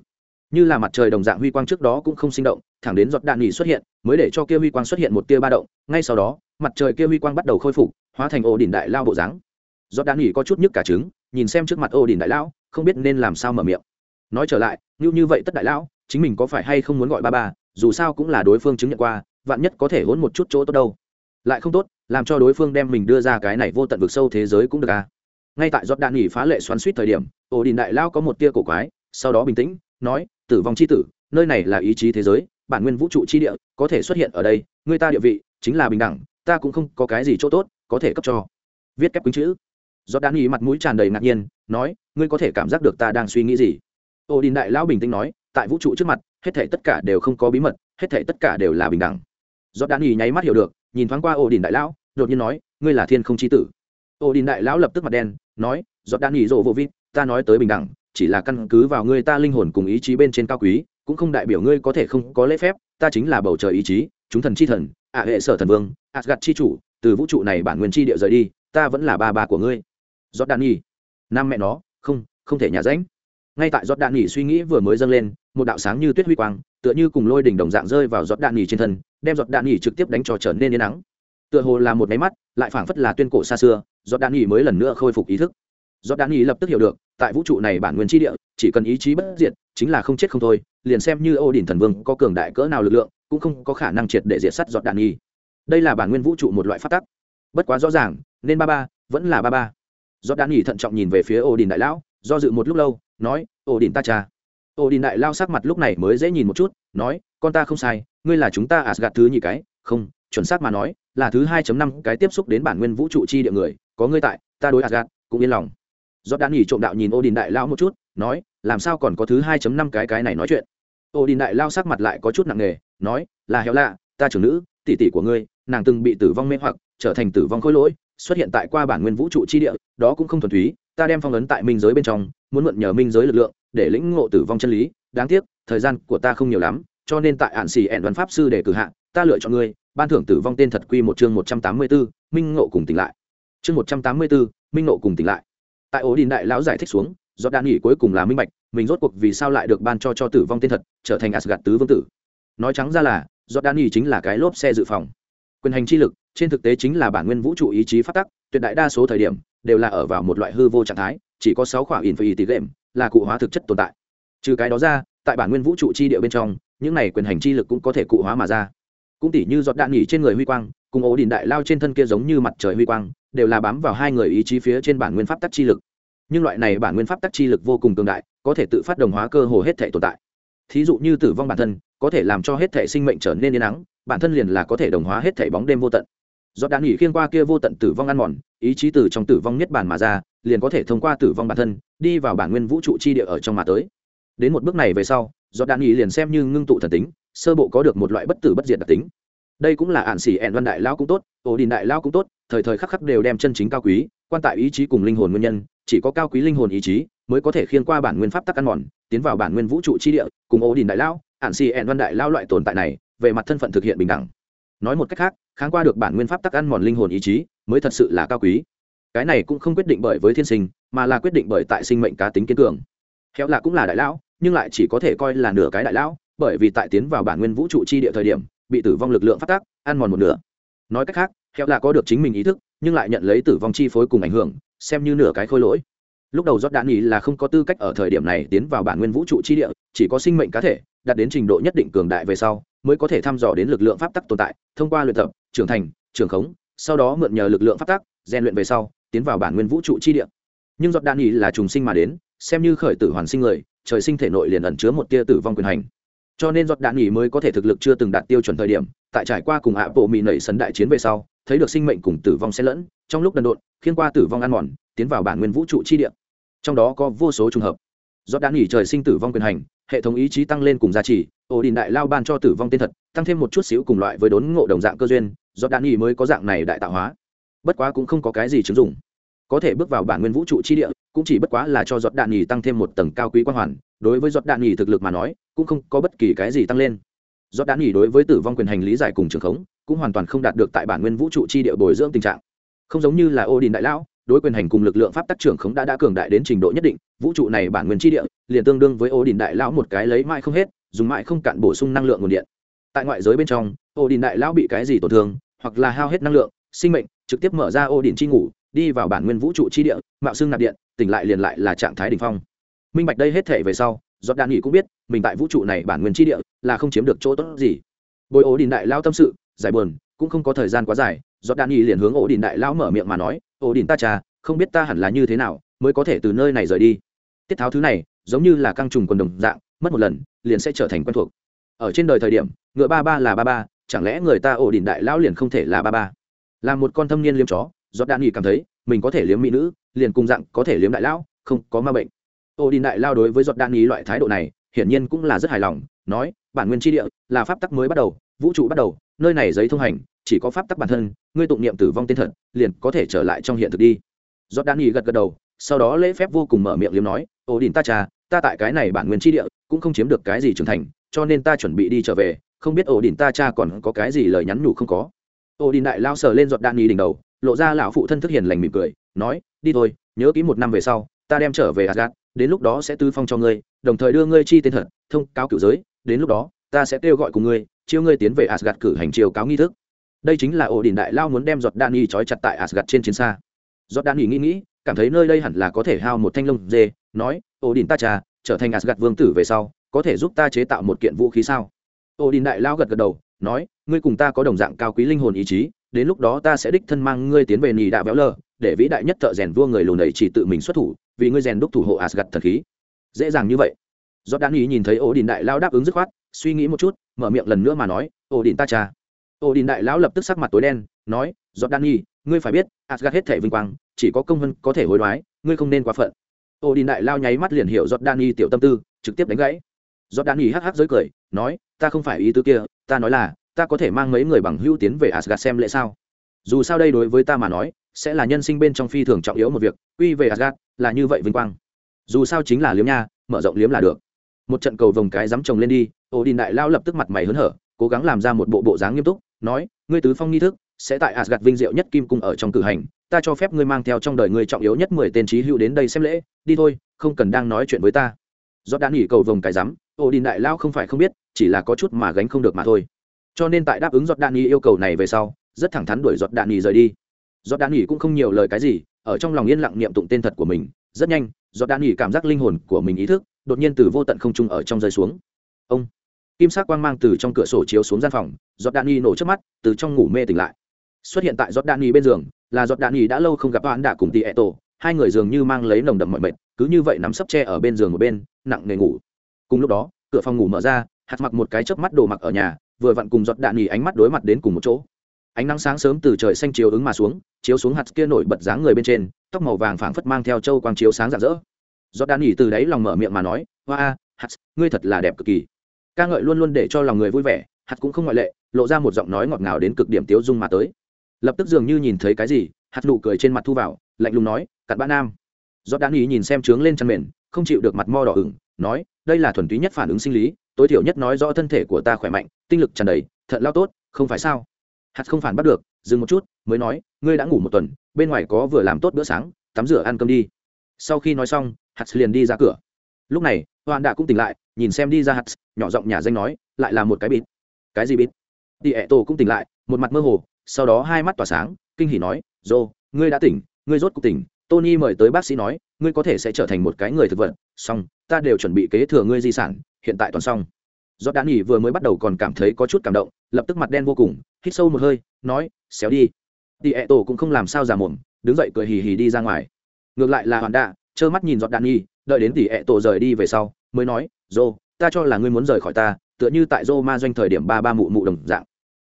Như là mặt trời đồng dạng huy quang trước đó cũng không sinh động, thẳng đến giọt đạn nghỉ xuất hiện, mới để cho kia huy quang xuất hiện một tia ba động, ngay sau đó, mặt trời kia huy quang bắt đầu khôi phục, hóa thành ổ đỉnh đại lao bộ dáng do đan nghỉ có chút nhức cả trứng, nhìn xem trước mặt ô đình đại lão, không biết nên làm sao mở miệng. Nói trở lại, như như vậy tất đại lão, chính mình có phải hay không muốn gọi ba ba, dù sao cũng là đối phương chứng nhận qua, vạn nhất có thể hỗn một chút chỗ tốt đâu. Lại không tốt, làm cho đối phương đem mình đưa ra cái này vô tận vực sâu thế giới cũng được à. Ngay tại giọt đạn nghỉ phá lệ xoắn suýt thời điểm ổ đình đại lao có một tia cổ quái, sau đó bình tĩnh, nói, tử vong c h i tử, nơi này là ý chí thế giới, bản nguyên vũ trụ chi địa, có thể xuất hiện ở đây, người ta địa vị chính là bình đẳng, ta cũng không có cái gì chỗ tốt có thể cấp cho. Viết kép quýnh chữ do đan ý mặt mũi tràn đầy ngạc nhiên, nói, ngươi có thể cảm giác được ta đang suy nghĩ gì? Ô đình đại lão bình tĩnh nói, tại vũ trụ trước mặt, hết thể tất cả đều không có bí mật, hết thể tất cả đều là bình đẳng. Do đan ý nháy mắt hiểu được, nhìn thoáng qua ô đình đại lão, đột nhiên nói, ngươi là thiên không chi tử. Ô đình đại lão lập tức mặt đen, nói do đan ý rộ vô vít, ta nói tới bình đẳng, chỉ là căn cứ vào ngươi ta linh hồn cùng ý chí bên trên cao quý, cũng không đại biểu ngươi có thể không có lễ phép, ta chính là bầu trời ý chí, chúng thần chi thần, ạ hệ sở thần vương asgad chi chủ, từ vũ trụ này bản nguyên chi địa rời đi, ta vẫn là ba ba của ngươi giót đạn nhỉ nam mẹ nó, không không thể nhà ránh ngay tại giót đạn nhỉ suy nghĩ vừa mới dâng lên, một đạo sáng như tuyết huy quang, tựa như cùng lôi đỉnh đồng dạng rơi vào giọt đạn nhỉ trên thân, đem giọt đạn nhỉ trực tiếp đánh trò trở nên yên nắng. Tựa hồ là một máy mắt, lại phảng phất là tuyên cổ xa xưa giọt đạn nhỉ mới lần nữa khôi phục ý thức. Giọt đạn nhỉ lập tức hiểu được, tại vũ trụ này bản nguyên chi địa, chỉ cần ý chí bất diệt, chính là không chết không thôi, liền xem như ô đỉnh thần vương có cường đại cỡ nào lực lượng, cũng không có khả năng triệt để diệt sắt giọt đạn nhỉ đây là bản nguyên vũ trụ một loại phát tắc. Bất quá rõ ràng, nên ba ba, vẫn là ba ba do đan nghỉ thận trọng nhìn về phía ổ đình đại lão, do dự một lúc lâu, nói ổ đình ta cha. Ổ đình đại lao sắc mặt lúc này mới dễ nhìn một chút, nói, con ta không sai, ngươi là chúng ta ạt gạt thứ nhì cái. Không, chuẩn xác mà nói, là thứ hai năm cái tiếp xúc đến bản nguyên vũ trụ chi địa người, có ngươi tại, ta đối ạt gạt cũng yên lòng. Do đan nghỉ trộm đạo nhìn ổ đình đại lão một chút, nói, làm sao còn có thứ hai năm cái cái này nói chuyện? Ổ đình đại lao sắc mặt lại có chút nặng nề, nói, là héo lạ, ta trưởng nữ, tỷ tỷ của ngươi, nàng từng bị tử vong mê hoặc, trở thành tử vong khối lỗi xuất hiện tại qua bản nguyên vũ trụ chi địa đó cũng không thuần túy ta đem phong ấn tại minh giới bên trong muốn mượn nhờ minh giới lực lượng để lĩnh ngộ tử vong chân lý đáng tiếc thời gian của ta không nhiều lắm cho nên tại ạn xì ẹn văn pháp sư để cử hạ ta lựa chọn ngươi ban thưởng tử vong tên thật quy một chương một trăm tám mươi 184, minh ngộ cùng tỉnh lại. Chương một trăm tám mươi 184, minh ngộ cùng tỉnh lại. Tại ổ đình đại lão giải thích xuống do đan nghỉ cuối cùng là minh bạch mình rốt cuộc vì sao lại được ban cho cho tử vong tên thật trở thành asgad tứ vương tử. Nói trắng ra là do đan nghỉ chính là cái lốp xe dự phòng. Quyền hành chi lực trên thực tế chính là bản nguyên vũ trụ ý chí phát tắc, tuyệt đại đa số thời điểm, đều là ở vào một loại hư vô trạng thái, chỉ có sáu khoảng in tỷ lệm là cụ hóa thực chất tồn tại. Trừ cái đó ra, tại bản nguyên vũ trụ chi địa bên trong, những này quyền hành chi lực cũng có thể cụ hóa mà ra. Cũng tỉ như giọt đạn nghỉ trên người huy quang, cùng ổ đình đại lao trên thân kia giống như mặt trời huy quang, đều là bám vào hai người ý chí phía trên bản nguyên pháp tắc chi lực. Nhưng loại này bản nguyên pháp tắc chi lực vô cùng cường đại, có thể tự phát đồng hóa cơ hồ hết thể tồn tại. Thí dụ như tử vong bản thân, có thể làm cho hết thể sinh mệnh trở nên yên nắng, bản thân liền là có thể đồng hóa hết thể bóng đêm vô tận do đạn nghỉ khiên qua kia vô tận tử vong ăn mòn, ý chí từ trong tử vong nhất bản mà ra, liền có thể thông qua tử vong bản thân, đi vào bản nguyên vũ trụ chi địa ở trong mà tới. Đến một bước này về sau do đạn nghỉ liền xem như ngưng tụ thần tính, sơ bộ có được một loại bất tử bất diệt đặc tính. Đây cũng là ạn xỉ ẹn văn đại lao cũng tốt, ổ đình đại lao cũng tốt, thời thời khắc khắc đều đem chân chính cao quý, quan tại ý chí cùng linh hồn nguyên nhân, chỉ có cao quý linh hồn ý chí mới có thể khiên qua bản nguyên pháp tắc ăn mòn, tiến vào bản nguyên vũ trụ chi địa, cùng ổ đình đại lao, ạn xỉ ẹn văn đại lao loại tồn tại này, về mặt thân phận thực hiện bình đẳng nói một cách khác, kháng qua được bản nguyên pháp tắc ăn mòn linh hồn ý chí, mới thật sự là cao quý. Cái này cũng không quyết định bởi với thiên sinh, mà là quyết định bởi tại sinh mệnh cá tính kiên cường. Khéo là cũng là đại lão, nhưng lại chỉ có thể coi là nửa cái đại lão, bởi vì tại tiến vào bản nguyên vũ trụ chi địa thời điểm, bị tử vong lực lượng phát tác ăn mòn một nửa. Nói cách khác, khéo là có được chính mình ý thức, nhưng lại nhận lấy tử vong chi phối cùng ảnh hưởng, xem như nửa cái khôi lỗi. Lúc đầu giót đã nghĩ là không có tư cách ở thời điểm này tiến vào bản nguyên vũ trụ chi địa, chỉ có sinh mệnh cá thể, đạt đến trình độ nhất định cường đại về sau mới có thể thăm dò đến lực lượng pháp tắc tồn tại, thông qua luyện tập, trưởng thành, trưởng khống, sau đó mượn nhờ lực lượng pháp tắc, rèn luyện về sau, tiến vào bản nguyên vũ trụ chi địa. Nhưng giọt đan ý là trùng sinh mà đến, xem như khởi tử hoàn sinh người, trời sinh thể nội liền ẩn chứa một tia tử vong quyền hành. Cho nên giọt đạn nghỉ mới có thể thực lực chưa từng đạt tiêu chuẩn thời điểm, tại trải qua cùng hạ bộ mỹ nảy sấn đại chiến về sau, thấy được sinh mệnh cùng tử vong xen lẫn, trong lúc đần độn, khiến qua tử vong ăn mòn, tiến vào bản nguyên vũ trụ chi địa. Trong đó có vô số trùng hợp. Giọt đạn nghỉ trời sinh tử vong quyền hành hệ thống ý chí tăng lên cùng giá trị ổ đình đại lao ban cho tử vong tên thật, tăng thêm một chút xíu cùng loại với đốn ngộ đồng dạng cơ duyên, do đan y mới có dạng này đại tạo hóa. Bất quá cũng không có cái gì chứng dụng. Có thể bước vào bản nguyên vũ trụ chi địa, cũng chỉ bất quá là cho giọt đạn nhì tăng thêm một tầng cao quý quan hoàn. Đối với giọt đạn nhì thực lực mà nói, cũng không có bất kỳ cái gì tăng lên. Giọt đạn nhì đối với tử vong quyền hành lý giải cùng trường khống, cũng hoàn toàn không đạt được tại bản nguyên vũ trụ chi địa bồi dưỡng tình trạng. Không giống như là ô đình đại lão, đối quyền hành cùng lực lượng pháp tác trưởng khống đã đã cường đại đến trình độ nhất định, vũ trụ này bản nguyên chi địa liền tương đương với ô đình đại lão một cái lấy mãi không hết, dùng mãi không cạn bổ sung năng lượng nguồn điện. Tại ngoại giới bên trong, ô đình đại lão bị cái gì tổn thương, hoặc là hao hết năng lượng, sinh mệnh, trực tiếp mở ra ô đình chi ngủ, đi vào bản nguyên vũ trụ chi địa, mạo xương nạp điện, tỉnh lại liền lại là trạng thái đ ỉ n h phong. Minh bạch đây hết thể về sau, giọt đạn nghỉ cũng biết, mình tại vũ trụ này bản nguyên chi địa là không chiếm được chỗ tốt gì. Bồi ổ đình đại lão tâm sự, giải buồn, cũng không có thời gian quá dài, giọt đạn nghỉ liền hướng ổ đình đại lão mở miệng mà nói ổ đình ta trà, không biết ta hẳn là như thế nào mới có thể từ nơi này rời đi? Tiết tháo thứ này giống như là căng trùng quần đồng dạng, mất một lần, liền sẽ trở thành quen thuộc. Ở trên đời thời điểm, ngựa ba ba là ba ba, chẳng lẽ người ta ổ đỉnh đại lão liền không thể là ba ba? Là một con thâm niên liếm chó, do đạn nghỉ cảm thấy, mình có thể liếm mỹ nữ, liền cùng dạng có thể liếm đại lão, không có ma bệnh. Ổ đỉnh đại lao đối với giọt đan nghỉ loại thái độ này, hiển nhiên cũng là rất hài lòng, nói, bản nguyên tri địa là pháp tắc mới bắt đầu, vũ trụ bắt đầu, nơi này giấy thông hành, chỉ có pháp tắc bản thân, ngươi tụng niệm tử vong tên thật, liền có thể trở lại trong hiện thực đi. Giọt đan nghỉ gật gật đầu, sau đó lễ phép vô cùng mở miệng liếm nói, ổ đỉnh ta trà ta tại cái này bản nguyên tri địa cũng không chiếm được cái gì trưởng thành cho nên ta chuẩn bị đi trở về không biết ổ đỉnh ta cha còn có cái gì lời nhắn nhủ không có. Ổ đỉnh đại lao sờ lên giọt đạn nghi đỉnh đầu lộ ra lão phụ thân thức hiền lành mỉm cười nói đi thôi nhớ kỹ một năm về sau ta đem trở về Asgard, đến lúc đó sẽ tư phong cho ngươi đồng thời đưa ngươi chi tên thật thông cáo cựu giới đến lúc đó ta sẽ kêu gọi cùng ngươi chiêu ngươi tiến về Asgard cử hành chiều cáo nghi thức. Đây chính là ổ đỉnh đại lao muốn đem giọt đạn nghi trói chặt tại Asgard trên chiến xa. Giọt đạn nghi nghĩ nghĩ cảm thấy nơi đây hẳn là có thể hao một thanh lông dê nói ổ đình ta trà, trở thành Asgard vương tử về sau, có thể giúp ta chế tạo một kiện vũ khí sao? Ô đình đại lao gật gật đầu, nói, ngươi cùng ta có đồng dạng cao quý linh hồn ý chí, đến lúc đó ta sẽ đích thân mang ngươi tiến về nì đạ véo lờ, để vĩ đại nhất thợ rèn vua người lùn ấy chỉ tự mình xuất thủ, vì ngươi rèn đúc thủ hộ asgad thần khí. Dễ dàng như vậy. Do đan ý nhìn thấy ổ đình đại lao đáp ứng dứt khoát, suy nghĩ một chút, mở miệng lần nữa mà nói ổ đình ta cha ổ đình đại lão lập tức sắc mặt tối đen, nói do đan ý ngươi phải biết asgad hết thể vinh quang, chỉ có công vân có thể hối đoái, ngươi không nên quá phận. Ô đình đại lao nháy mắt liền hiểu giọt đan y tiểu tâm tư, trực tiếp đánh gãy. Giọt đan y hắc hắc giới cười, nói, ta không phải ý tứ kia, ta nói là, ta có thể mang mấy người bằng hữu tiến về asgad xem lễ sao? Dù sao đây đối với ta mà nói, sẽ là nhân sinh bên trong phi thường trọng yếu một việc, quy về asgad là như vậy vinh quang. Dù sao chính là liếm nha, mở rộng liếm là được. Một trận cầu vồng cái dám trồng lên đi, Ô đình đại lao lập tức mặt mày hớn hở, cố gắng làm ra một bộ bộ dáng nghiêm túc, nói, ngươi tứ phong nghi thức, sẽ tại asgad vinh diệu nhất kim cung ở trong cử hành ta cho phép ngươi mang theo trong đời ngươi trọng yếu nhất mười tên trí hữu đến đây xem lễ, đi thôi, không cần đang nói chuyện với ta. Do đã nghỉ cầu vồng cái rắm ổ đình đại lao không phải không biết, chỉ là có chút mà gánh không được mà thôi. Cho nên tại đáp ứng giọt đạn nghỉ yêu cầu này về sau, rất thẳng thắn đuổi giọt đạn nghỉ rời đi. Giọt đạn nghỉ cũng không nhiều lời cái gì, ở trong lòng yên lặng niệm tụng tên thật của mình, rất nhanh, giọt đạn nghỉ cảm giác linh hồn của mình ý thức, đột nhiên từ vô tận không trung ở trong rơi xuống. Ông, kim sắc quang mang từ trong cửa sổ chiếu xuống gian phòng, giọt đạn nghi nổ trước mắt, từ trong ngủ mê tỉnh lại. Xuất hiện tại giọt đạn nghi bên giường là giọt đạn Nhì đã lâu không gặp oán đạ cùng tỉ ẹ tổ. Hai người dường như mang lấy nồng đậm mọi mệt, cứ như vậy nắm sấp tre ở bên giường một bên, nặng nề ngủ. Cùng lúc đó, cửa phòng ngủ mở ra, hạt mặc một cái chớp mắt đồ mặc ở nhà, vừa vặn cùng giọt đạn Nhì ánh mắt đối mặt đến cùng một chỗ. Ánh nắng sáng sớm từ trời xanh chiếu ứng mà xuống, chiếu xuống hạt kia nổi bật dáng người bên trên, tóc màu vàng phảng phất mang theo châu quang chiếu sáng rạng rỡ. Giọt đạn Nhì từ đấy lòng mở miệng mà nói, hoa, hạt, ngươi thật là đẹp cực kỳ. Ca ngợi luôn luôn để cho lòng người vui vẻ, hạt cũng không ngoại lệ, lộ ra một giọng nói ngọt ngào đến cực điểm tiếu dung mà tới lập tức dường như nhìn thấy cái gì, hạt nụ cười trên mặt thu vào, lạnh lùng nói, cặn bã nam. Do đan ý nhìn xem trướng lên chăn mền, không chịu được mặt mo đỏ ửng, nói, đây là thuần túy nhất phản ứng sinh lý, tối thiểu nhất nói rõ thân thể của ta khỏe mạnh, tinh lực tràn đầy thận lao tốt, không phải sao? Hạt không phản bắt được, dừng một chút, mới nói, ngươi đã ngủ một tuần, bên ngoài có vừa làm tốt bữa sáng, tắm rửa ăn cơm đi. Sau khi nói xong hạt liền đi ra cửa. Lúc này hoàn đạ cũng tỉnh lại, nhìn xem đi ra hạt nhỏ giọng nhà danh nói, lại là một cái bịt. Cái gì bịt? Đi ẹ tổ cũng tỉnh lại, một mặt mơ hồ sau đó hai mắt tỏa sáng, kinh hỉ nói dô ngươi đã tỉnh, ngươi rốt cuộc tỉnh. Tony mời tới bác sĩ nói, ngươi có thể sẽ trở thành một cái người thực vật, xong, ta đều chuẩn bị kế thừa ngươi di sản, hiện tại toàn xong. Do đã nghỉ vừa mới bắt đầu còn cảm thấy có chút cảm động, lập tức mặt đen vô cùng, hít sâu một hơi, nói, xéo đi. Đi ẹ tổ cũng không làm sao giả mồm, đứng dậy cười hì hì đi ra ngoài. Ngược lại là hoàn đạ, trơ mắt nhìn giọt đạn nghi đợi đến tỷ ẹ tổ rời đi về sau, mới nói dô ta cho là ngươi muốn rời khỏi ta, tựa như tại dô ma doanh thời điểm ba ba mụ mụ đồng dạng.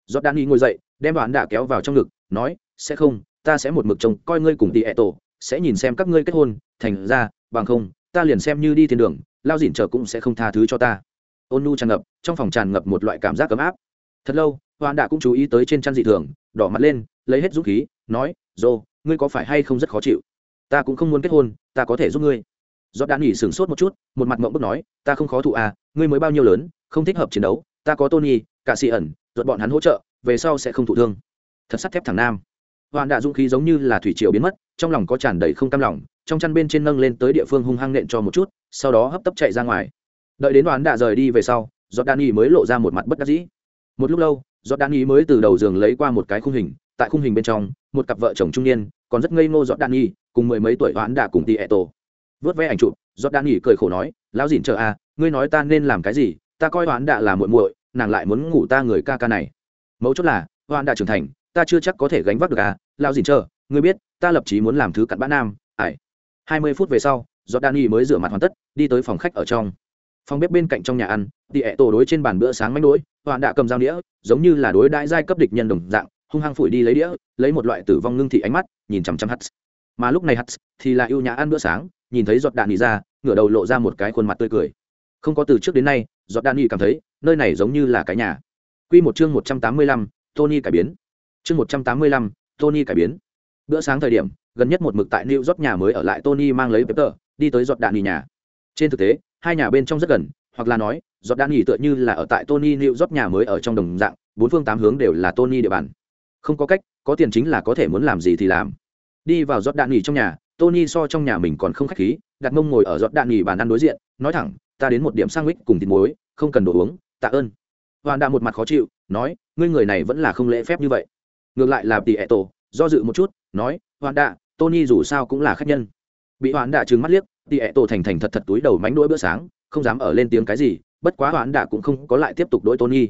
Giọt đạn nghi ngồi dậy đem bạn đã kéo vào trong ngực, nói, sẽ không, ta sẽ một mực chồng coi ngươi cùng tỷ ẹ tổ, sẽ nhìn xem các ngươi kết hôn, thành ra, bằng không, ta liền xem như đi thiên đường, lao dịn chờ cũng sẽ không tha thứ cho ta. Ôn nu tràn ngập, trong phòng tràn ngập một loại cảm giác ấm áp. Thật lâu hoàn đạ cũng chú ý tới trên chăn dị thường, đỏ mặt lên, lấy hết dũng khí, nói, dô, ngươi có phải hay không rất khó chịu? Ta cũng không muốn kết hôn, ta có thể giúp ngươi. Do đã nghỉ sửng sốt một chút, một mặt mộng bức nói, ta không khó thụ à ngươi mới bao nhiêu lớn, không thích hợp chiến đấu, ta có tony cả xì ẩn, ruột bọn hắn hỗ trợ về sau sẽ không thụ thương. Thật sắt thép thằng nam. Hoàn đạ dũng khí giống như là thủy triều biến mất, trong lòng có tràn đầy không cam lòng, trong chăn bên trên nâng lên tới địa phương hung hăng nện cho một chút, sau đó hấp tấp chạy ra ngoài. Đợi đến đoàn đạ rời đi về sau giọt đan y mới lộ ra một mặt bất đắc dĩ. Một lúc lâu giọt đan y mới từ đầu giường lấy qua một cái khung hình, tại khung hình bên trong, một cặp vợ chồng trung niên, còn rất ngây ngô giọt đan y cùng mười mấy tuổi hoãn đạ cùng tỉ ẹ tổ vớt vẽ ảnh chụp giọt đan y cười khổ nói, lão dìn chờ a ngươi nói ta nên làm cái gì, ta coi hoãn đạ là muội muội, nàng lại muốn ngủ ta người ca ca này mấu chốt là, hoan đã trưởng thành, ta chưa chắc có thể gánh vác được à Lao dìn chờ, ngươi biết, ta lập chí muốn làm thứ cặn bã nam ải hai mươi phút về sau do đan y mới rửa mặt hoàn tất, đi tới phòng khách ở trong. Phòng bếp bên cạnh trong nhà ăn tỉ ẹ tổ đối trên bàn bữa sáng mánh đỗi hoạn đã cầm dao đĩa giống như là đối đãi giai cấp địch nhân đồng dạng, hung hăng phủi đi lấy đĩa, lấy một loại tử vong ngưng thị ánh mắt, nhìn chằm chằm hắt mà lúc này hắt thì là yêu nhà ăn bữa sáng, nhìn thấy giọt đạn nghỉ ra, ngửa đầu lộ ra một cái khuôn mặt tươi cười. Không có từ trước đến nay giọt đạn nghỉ cảm thấy, nơi này giống như là cái nhà. Quy một chương một trăm tám mươi lăm, Tony cải biến. Chương một trăm tám mươi lăm, Tony cải biến. Bữa sáng thời điểm, gần nhất một mực tại New York nhà mới ở lại Tony mang lấy Peter, đi tới giọt đạn nghỉ nhà. Trên thực tế, hai nhà bên trong rất gần, hoặc là nói, giọt đạn nghỉ tựa như là ở tại Tony New York nhà mới ở trong đồng dạng, bốn phương tám hướng đều là Tony địa bàn. Không có cách, có tiền chính là có thể muốn làm gì thì làm. Đi vào giọt đạn nghỉ trong nhà, Tony so trong nhà mình còn không khách khí, đặt mông ngồi ở giọt đạn nghỉ bàn ăn đối diện, nói thẳng, ta đến một điểm sang sandwich cùng thịt muối, không cần đồ uống, tạ ơn. Hoàn đạ một mặt khó chịu, nói, ngươi người này vẫn là không lễ phép như vậy. Ngược lại là Tỷ Eto, do dự một chút, nói, Hoàn đạ, Tony dù sao cũng là khách nhân. Bị Hoàn đạ trừng mắt liếc, Tỷ Eto thành thành thật thật túi đầu mánh đuỗi bữa sáng, không dám ở lên tiếng cái gì, bất quá Hoàn đạ cũng không có lại tiếp tục đối Tony.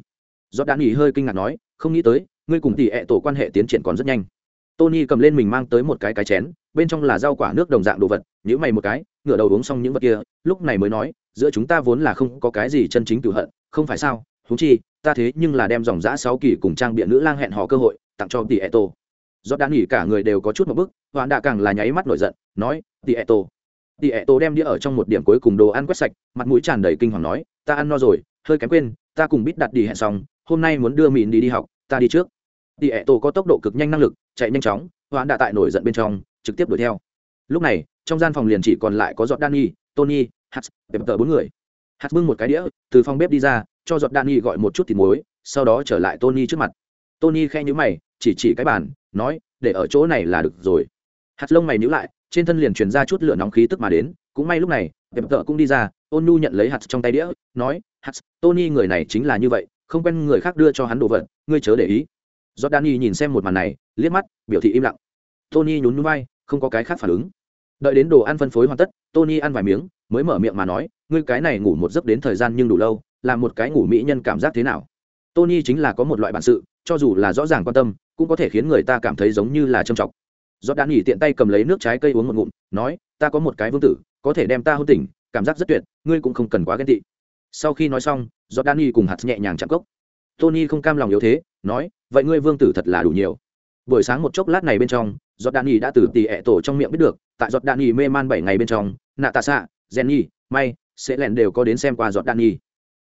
do đan nghỉ hơi kinh ngạc nói, không nghĩ tới, ngươi cùng Tỷ Eto quan hệ tiến triển còn rất nhanh tony cầm lên mình mang tới một cái cái chén bên trong là rau quả nước đồng dạng đồ vật nhữ mày một cái ngửa đầu uống xong những vật kia lúc này mới nói giữa chúng ta vốn là không có cái gì chân chính cửu hận không phải sao thú chi ta thế nhưng là đem dòng giã sáu kỳ cùng trang biện nữ lang hẹn hò cơ hội tặng cho tỷ eto do đã nghỉ cả người đều có chút một bức hoạn đạ càng là nháy mắt nổi giận nói tỷ eto tỷ eto đem đĩa ở trong một điểm cuối cùng đồ ăn quét sạch mặt mũi tràn đầy kinh hoàng nói ta ăn no rồi hơi kém quên ta cùng biết đặt đi hẹn xong hôm nay muốn đưa mịn đi đi học ta đi trước. Tỷ ẹ tổ có tốc độ cực nhanh năng lực chạy nhanh chóng hoãn đã tại nổi giận bên trong trực tiếp đuổi theo. Lúc này trong gian phòng liền chỉ còn lại có giọt Danny, Tony, Hats, Pep tờ bốn người. Hats bưng một cái đĩa, từ phòng bếp đi ra, cho giọt Danny gọi một chút thịt muối, sau đó trở lại Tony trước mặt. Tony khe nhíu mày, chỉ chỉ cái bàn, nói, để ở chỗ này là được rồi. Hạt lông mày nhíu lại, trên thân liền truyền ra chút lửa nóng khí tức mà đến, cũng may lúc này, đẹp tờ cũng đi ra, Ôn Nhu nhận lấy hạt trong tay đĩa, nói, hạt. Tony người này chính là như vậy, không quen người khác đưa cho hắn đồ vật, ngươi chớ để ý jordani nhìn xem một màn này liếc mắt biểu thị im lặng tony nhún núi vai không có cái khác phản ứng đợi đến đồ ăn phân phối hoàn tất tony ăn vài miếng mới mở miệng mà nói ngươi cái này ngủ một giấc đến thời gian nhưng đủ lâu là một cái ngủ mỹ nhân cảm giác thế nào. Tony chính là có một loại bản sự, cho dù là rõ ràng quan tâm, cũng có thể khiến người ta cảm thấy giống như là trầm trọng do đan nghỉ tiện tay cầm lấy nước trái cây uống một ngụm, nói, ta có một cái vương tử, có thể đem ta hôn tỉnh, cảm giác rất tuyệt, ngươi cũng không cần quá ghen tị. Sau khi nói xong do đan nghỉ cùng hạt nhẹ nhàng chạm cốc. Tony không cam lòng yếu thế, nói, vậy ngươi vương tử thật là đủ nhiều. Buổi sáng một chốc lát này bên trong giọt đạn nghỉ đã từ tỉ ẹ tổ trong miệng biết được, tại giọt đạn nghỉ mê man bảy ngày bên trong nạ tạ xạ jenny, may sẽ lẹn đều có đến xem qua giọt đạn nghỉ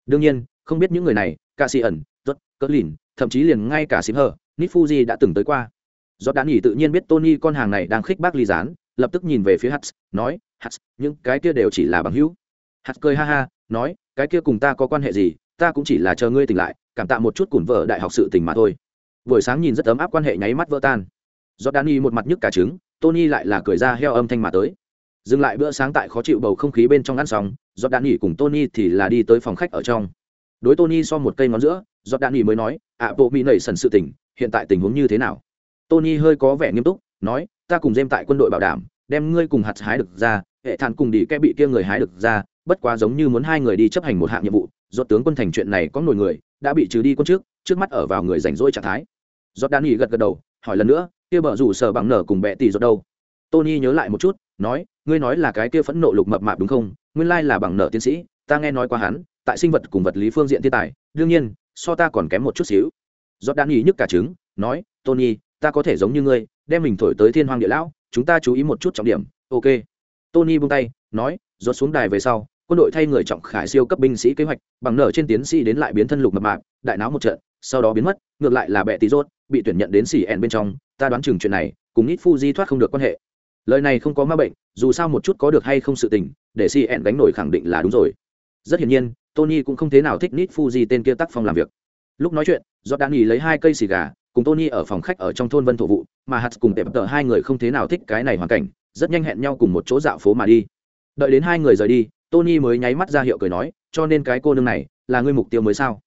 đương nhiên, không biết những người này, ca sĩ ẩn rất cỡ lìn, thậm chí liền ngay cả xím hờ, nít fuji đã từng tới qua. Do đã nghỉ tự nhiên biết tony con hàng này đang khích bác ly gián, lập tức nhìn về phía hats, nói, hats, những cái kia đều chỉ là bằng hữu. Hats cười ha ha, nói, cái kia cùng ta có quan hệ gì? Ta cũng chỉ là chờ ngươi tỉnh lại, cảm tạ một chút củn vợ đại học sự tình mà thôi. Buổi sáng nhìn rất ấm áp quan hệ nháy mắt vỡ tan. Do danny một mặt nhức cả trứng, tony lại là cười ra heo âm thanh mà tới dừng lại bữa sáng tại khó chịu bầu không khí bên trong ăn xong đạn nghỉ cùng tony thì là đi tới phòng khách ở trong. Đối tony so một cây ngón giữa, giọt đạn nghỉ mới nói, ạ, bộ mỹ nảy sần sự tình, hiện tại tình huống như thế nào? Tony hơi có vẻ nghiêm túc, nói, ta cùng dêm tại quân đội bảo đảm, đem ngươi cùng hạt hái được ra, hệ thản cùng đi kẽ bị kia người hái được ra, bất quá giống như muốn hai người đi chấp hành một hạng nhiệm vụ do tướng quân thành chuyện này có nổi người, đã bị trừ đi quân trước trước mắt ở vào người rảnh rỗi trạng thái. Giọt đạn nghỉ gật gật đầu, hỏi lần nữa, kia bờ rủ sở bằng nở cùng bẹ tỷ giọt đâu? Tony nhớ lại một chút nói, ngươi nói là cái kia phẫn nộ lục mập mạp đúng không? Nguyên lai là bằng nở tiến sĩ, ta nghe nói qua hắn, tại sinh vật cùng vật lý phương diện thiên tài, đương nhiên, so ta còn kém một chút xíu. Giọt đan nghỉ nhức cả trứng, nói, tony, ta có thể giống như ngươi, đem mình thổi tới thiên hoàng địa lão, chúng ta chú ý một chút trọng điểm. Ok. Tony buông tay, nói, giọt xuống đài về sau, quân đội thay người trọng khải siêu cấp binh sĩ kế hoạch, bằng nở trên tiến sĩ đến lại biến thân lục mập mạp, đại náo một trận, sau đó biến mất, ngược lại là bệ tí rốt, bị tuyển nhận đến xỉ ẹn bên trong, ta đoán chừng chuyện này, cùng ít Fuji thoát không được quan hệ lời này không có ma bệnh, dù sao một chút có được hay không sự tình, để si ẹn đánh nổi khẳng định là đúng rồi. Rất hiển nhiên, tony cũng không thế nào thích nít Fuji tên kia tác phong làm việc. Lúc nói chuyện do đan nghỉ lấy hai cây xì gà, cùng tony ở phòng khách ở trong thôn vân thổ vụ, mà hạt cùng tệp tờ hai người không thế nào thích cái này hoàn cảnh, rất nhanh hẹn nhau cùng một chỗ dạo phố mà đi. Đợi đến hai người rời đi, tony mới nháy mắt ra hiệu cười nói, cho nên cái cô nương này là ngươi mục tiêu mới sao?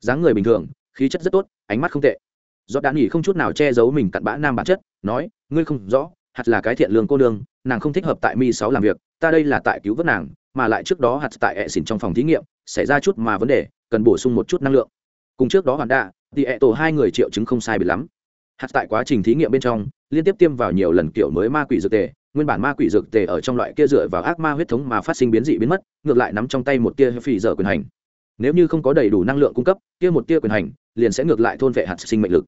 Dáng người bình thường, khí chất rất tốt, ánh mắt không tệ. Do đã nghỉ không chút nào che giấu mình cặn bã nam bản chất, nói, ngươi không rõ hạt là cái thiện lương cô nương, nàng không thích hợp tại mi sáu làm việc, ta đây là tại cứu vớt nàng, mà lại trước đó hạt tại ẹ xỉn trong phòng thí nghiệm, xảy ra chút mà vấn đề, cần bổ sung một chút năng lượng. Cùng trước đó hoàn đạ, thì ẹ tổ hai người triệu chứng không sai bị lắm. Hạt tại quá trình thí nghiệm bên trong, liên tiếp tiêm vào nhiều lần kiểu mới ma quỷ dược tề, nguyên bản ma quỷ dược tề ở trong loại kia dựa vào ác ma huyết thống mà phát sinh biến dị biến mất, ngược lại nắm trong tay một tia phì dở quyền hành. Nếu như không có đầy đủ năng lượng cung cấp, kia một tia quyền hành, liền sẽ ngược lại thôn vệ hạt sinh mệnh lực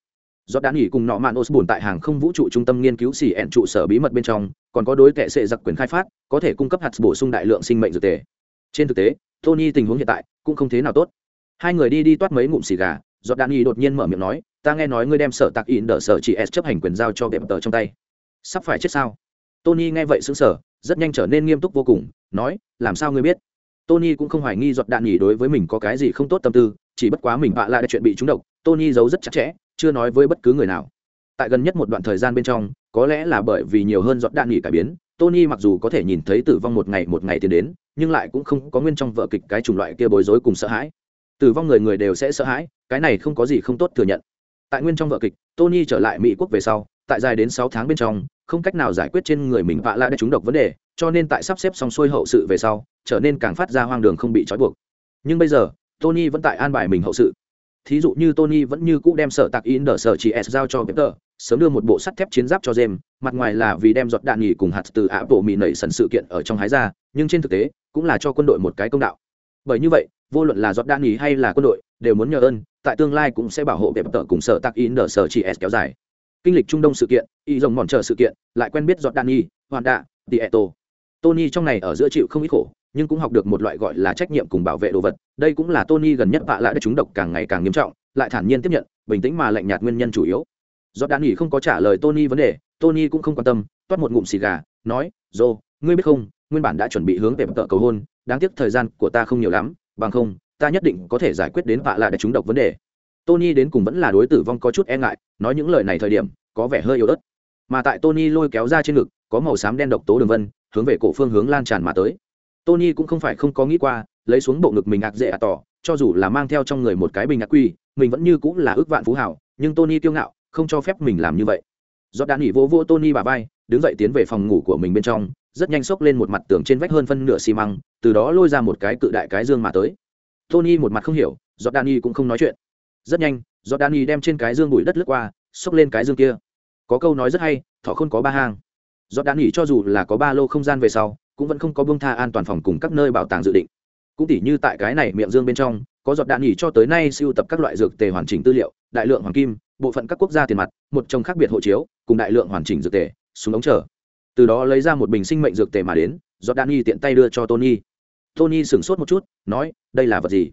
do đã nghỉ cùng nọ mạn osborne tại hàng không vũ trụ trung tâm nghiên cứu xỉ ẹn trụ sở bí mật bên trong, còn có đối kệ sệ giặc quyền khai phát, có thể cung cấp hạt bổ sung đại lượng sinh mệnh dược tề. Trên thực tế, tony tình huống hiện tại cũng không thế nào tốt. Hai người đi đi toát mấy ngụm xì gà do đan nghỉ đột nhiên mở miệng nói, ta nghe nói ngươi đem sở tạc in đỡ sở chị s chấp hành quyền giao cho bẹp tờ trong tay. Sắp phải chết sao? Tony nghe vậy xứng sở rất nhanh trở nên nghiêm túc vô cùng, nói, làm sao ngươi biết? Tony cũng không hoài nghi giọt đạn nghỉ đối với mình có cái gì không tốt tâm tư, chỉ bất quá mình bạ lại chuyện bị trúng độc, tony giấu rất chặt chẽ chưa nói với bất cứ người nào. Tại gần nhất một đoạn thời gian bên trong, có lẽ là bởi vì nhiều hơn giọt đạn nghỉ cải biến, tony mặc dù có thể nhìn thấy tử vong một ngày một ngày tiến đến, nhưng lại cũng không có nguyên trong vợ kịch cái chủng loại kia bối rối cùng sợ hãi. Tử vong người người đều sẽ sợ hãi, cái này không có gì không tốt thừa nhận. Tại nguyên trong vợ kịch, tony trở lại mỹ quốc về sau, tại dài đến sáu tháng bên trong, không cách nào giải quyết trên người mình vạ lại đã trúng độc vấn đề, cho nên tại sắp xếp xong xuôi hậu sự về sau, trở nên càng phát ra hoang đường không bị trói buộc. Nhưng bây giờ, tony vẫn tại an bài mình hậu sự thí dụ như tony vẫn như cũ đem sở tạc in đỡ sở chỉ s giao cho peter, sớm đưa một bộ sắt thép chiến giáp cho James. mặt ngoài là vì đem giọt đạn nghỉ cùng hạt từ ạ bộ mì nảy sần sự kiện ở trong hái ra, nhưng trên thực tế, cũng là cho quân đội một cái công đạo bởi như vậy, vô luận là giọt đạn nghỉ hay là quân đội, đều muốn nhờ ơn, tại tương lai cũng sẽ bảo hộ peter cùng sở tạc in đỡ sở chỉ s kéo dài kinh lịch trung đông sự kiện, y rồng mòn chờ sự kiện, lại quen biết giọt đạn nghỉ hoàn đạ tieto tony trong này ở giữa chịu không ít khổ nhưng cũng học được một loại gọi là trách nhiệm cùng bảo vệ đồ vật. Đây cũng là tony gần nhất vạ lại đã trúng độc càng ngày càng nghiêm trọng, lại thản nhiên tiếp nhận, bình tĩnh mà lạnh nhạt nguyên nhân chủ yếu. Do đan nghỉ không có trả lời tony vấn đề, tony cũng không quan tâm, toát một ngụm xì gà, nói dô ngươi biết không, nguyên bản đã chuẩn bị hướng về tợ cầu hôn, đáng tiếc thời gian của ta không nhiều lắm, bằng không, ta nhất định có thể giải quyết đến vạ lại đã trúng độc vấn đề. Tony đến cùng vẫn là đối tử vong có chút e ngại, nói những lời này thời điểm, có vẻ hơi yếu ớt. Mà tại tony lôi kéo ra trên ngực, có màu xám đen độc tố đường vân, hướng về cổ phương hướng lan tràn mà tới tony cũng không phải không có nghĩ qua, lấy xuống bộ ngực mình ạc dễ ạ tỏ, cho dù là mang theo trong người một cái bình ác quy, mình vẫn như cũng là ước vạn phú hảo, nhưng tony kiêu ngạo, không cho phép mình làm như vậy. Do đạn nghỉ vô vô tony bà vai, đứng dậy tiến về phòng ngủ của mình bên trong, rất nhanh xốc lên một mặt tường trên vách hơn phân nửa xi măng, từ đó lôi ra một cái cự đại cái dương mà tới. Tony một mặt không hiểu do đạn nghỉ cũng không nói chuyện. Rất nhanh do đạn nghỉ đem trên cái dương bụi đất lướt qua, xốc lên cái dương kia. Có câu nói rất hay, thỏ không có ba hang. Do đạn nghỉ cho dù là có ba lô không gian về sau cũng vẫn không có bông tha an toàn phòng cùng các nơi bảo tàng dự định. Cũng tỉ như tại cái này miệng dương bên trong có giọt đạn nghỉ cho tới nay siêu tập các loại dược tề hoàn chỉnh tư liệu đại lượng hoàng kim bộ phận các quốc gia tiền mặt một trong khác biệt hộ chiếu cùng đại lượng hoàn chỉnh dược tề súng ống chở từ đó lấy ra một bình sinh mệnh dược tề mà đến giọt đạn nghỉ tiện tay đưa cho tony. Tony sửng sốt một chút nói đây là vật gì?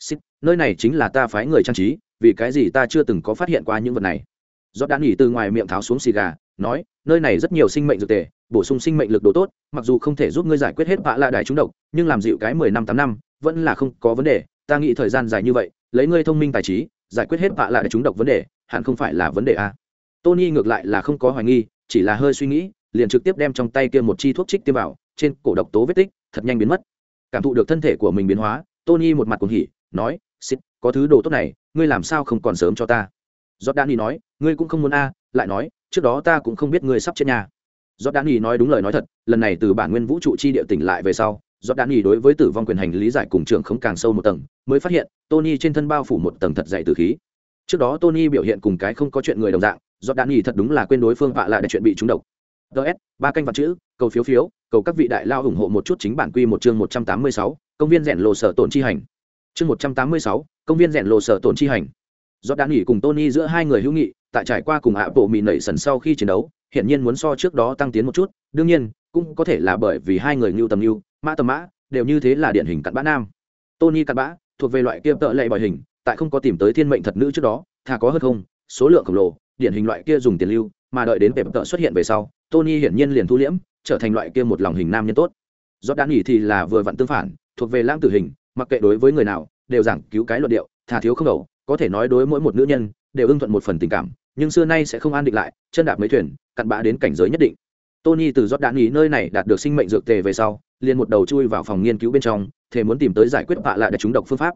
Xích, nơi này chính là ta phái người trang trí vì cái gì ta chưa từng có phát hiện qua những vật này? Giọt đạn nghỉ từ ngoài miệng tháo xuống xì gà nói nơi này rất nhiều sinh mệnh dược tề bổ sung sinh mệnh lực đồ tốt mặc dù không thể giúp ngươi giải quyết hết vạ lạ đài trúng độc nhưng làm dịu cái mười năm tám năm vẫn là không có vấn đề. Ta nghĩ thời gian dài như vậy lấy ngươi thông minh tài trí giải quyết hết vạ lạ đài trúng độc vấn đề hẳn không phải là vấn đề a tony ngược lại là không có hoài nghi chỉ là hơi suy nghĩ liền trực tiếp đem trong tay kia một chi thuốc trích tiêm vào trên cổ độc tố vết tích thật nhanh biến mất. Cảm thụ được thân thể của mình biến hóa tony một mặt cuồng hỉ nói xích có thứ đồ tốt này ngươi làm sao không còn sớm cho ta? Danny nói, ngươi cũng không muốn a, lại nói, trước đó ta cũng không biết ngươi sắp chết nhà. Danny nói đúng lời nói thật, lần này từ bản nguyên vũ trụ chi địa tỉnh lại về sau, Danny đối với tử vong quyền hành lý giải cùng trưởng không càng sâu một tầng, mới phát hiện, Tony trên thân bao phủ một tầng thật dày tử khí. Trước đó Tony biểu hiện cùng cái không có chuyện người đồng dạng, Danny thật đúng là quên đối phương vạ lại để chuyện bị trúng độc. DS, ba canh vật chữ, cầu phiếu phiếu, cầu các vị đại lao ủng hộ một chút chính bản quy một chương 186, công viên rèn lộ sở tổn chi hành. Chương 186, công viên rèn lộ sở tổn chi hành do đan nghỉ cùng tony giữa hai người hữu nghị tại trải qua cùng ạ bộ mì nảy sần sau khi chiến đấu hiện nhiên muốn so trước đó tăng tiến một chút, đương nhiên, cũng có thể là bởi vì hai người ngưu tầm ngưu, mã tầm mã, đều như thế là điển hình cặn bã nam. Tony cặn bã, thuộc về loại kia tợ lệ bòi hình, tại không có tìm tới thiên mệnh thật nữ trước đó, thà có hơn không, số lượng khổng lồ, điển hình loại kia dùng tiền lưu, mà đợi đến vẻ tợ xuất hiện về sau, tony hiển nhiên liền thu liễm, trở thành loại kia một lòng hình nam nhân tốt. Do đã nghỉ thì là vừa vặn tương phản, thuộc về lãng tử hình, mặc kệ đối với người nào, đều giảng cứu cái luận điệu, thà thiếu không đầu, có thể nói đối mỗi một nữ nhân, đều ưng thuận một phần tình cảm nhưng xưa nay sẽ không an định lại, chân đạp mấy thuyền, cặn bã đến cảnh giới nhất định. Tony từ giót đạn nghỉ nơi này đạt được sinh mệnh dược tề về sau, liền một đầu chui vào phòng nghiên cứu bên trong thể muốn tìm tới giải quyết vạ lại để chúng độc phương pháp.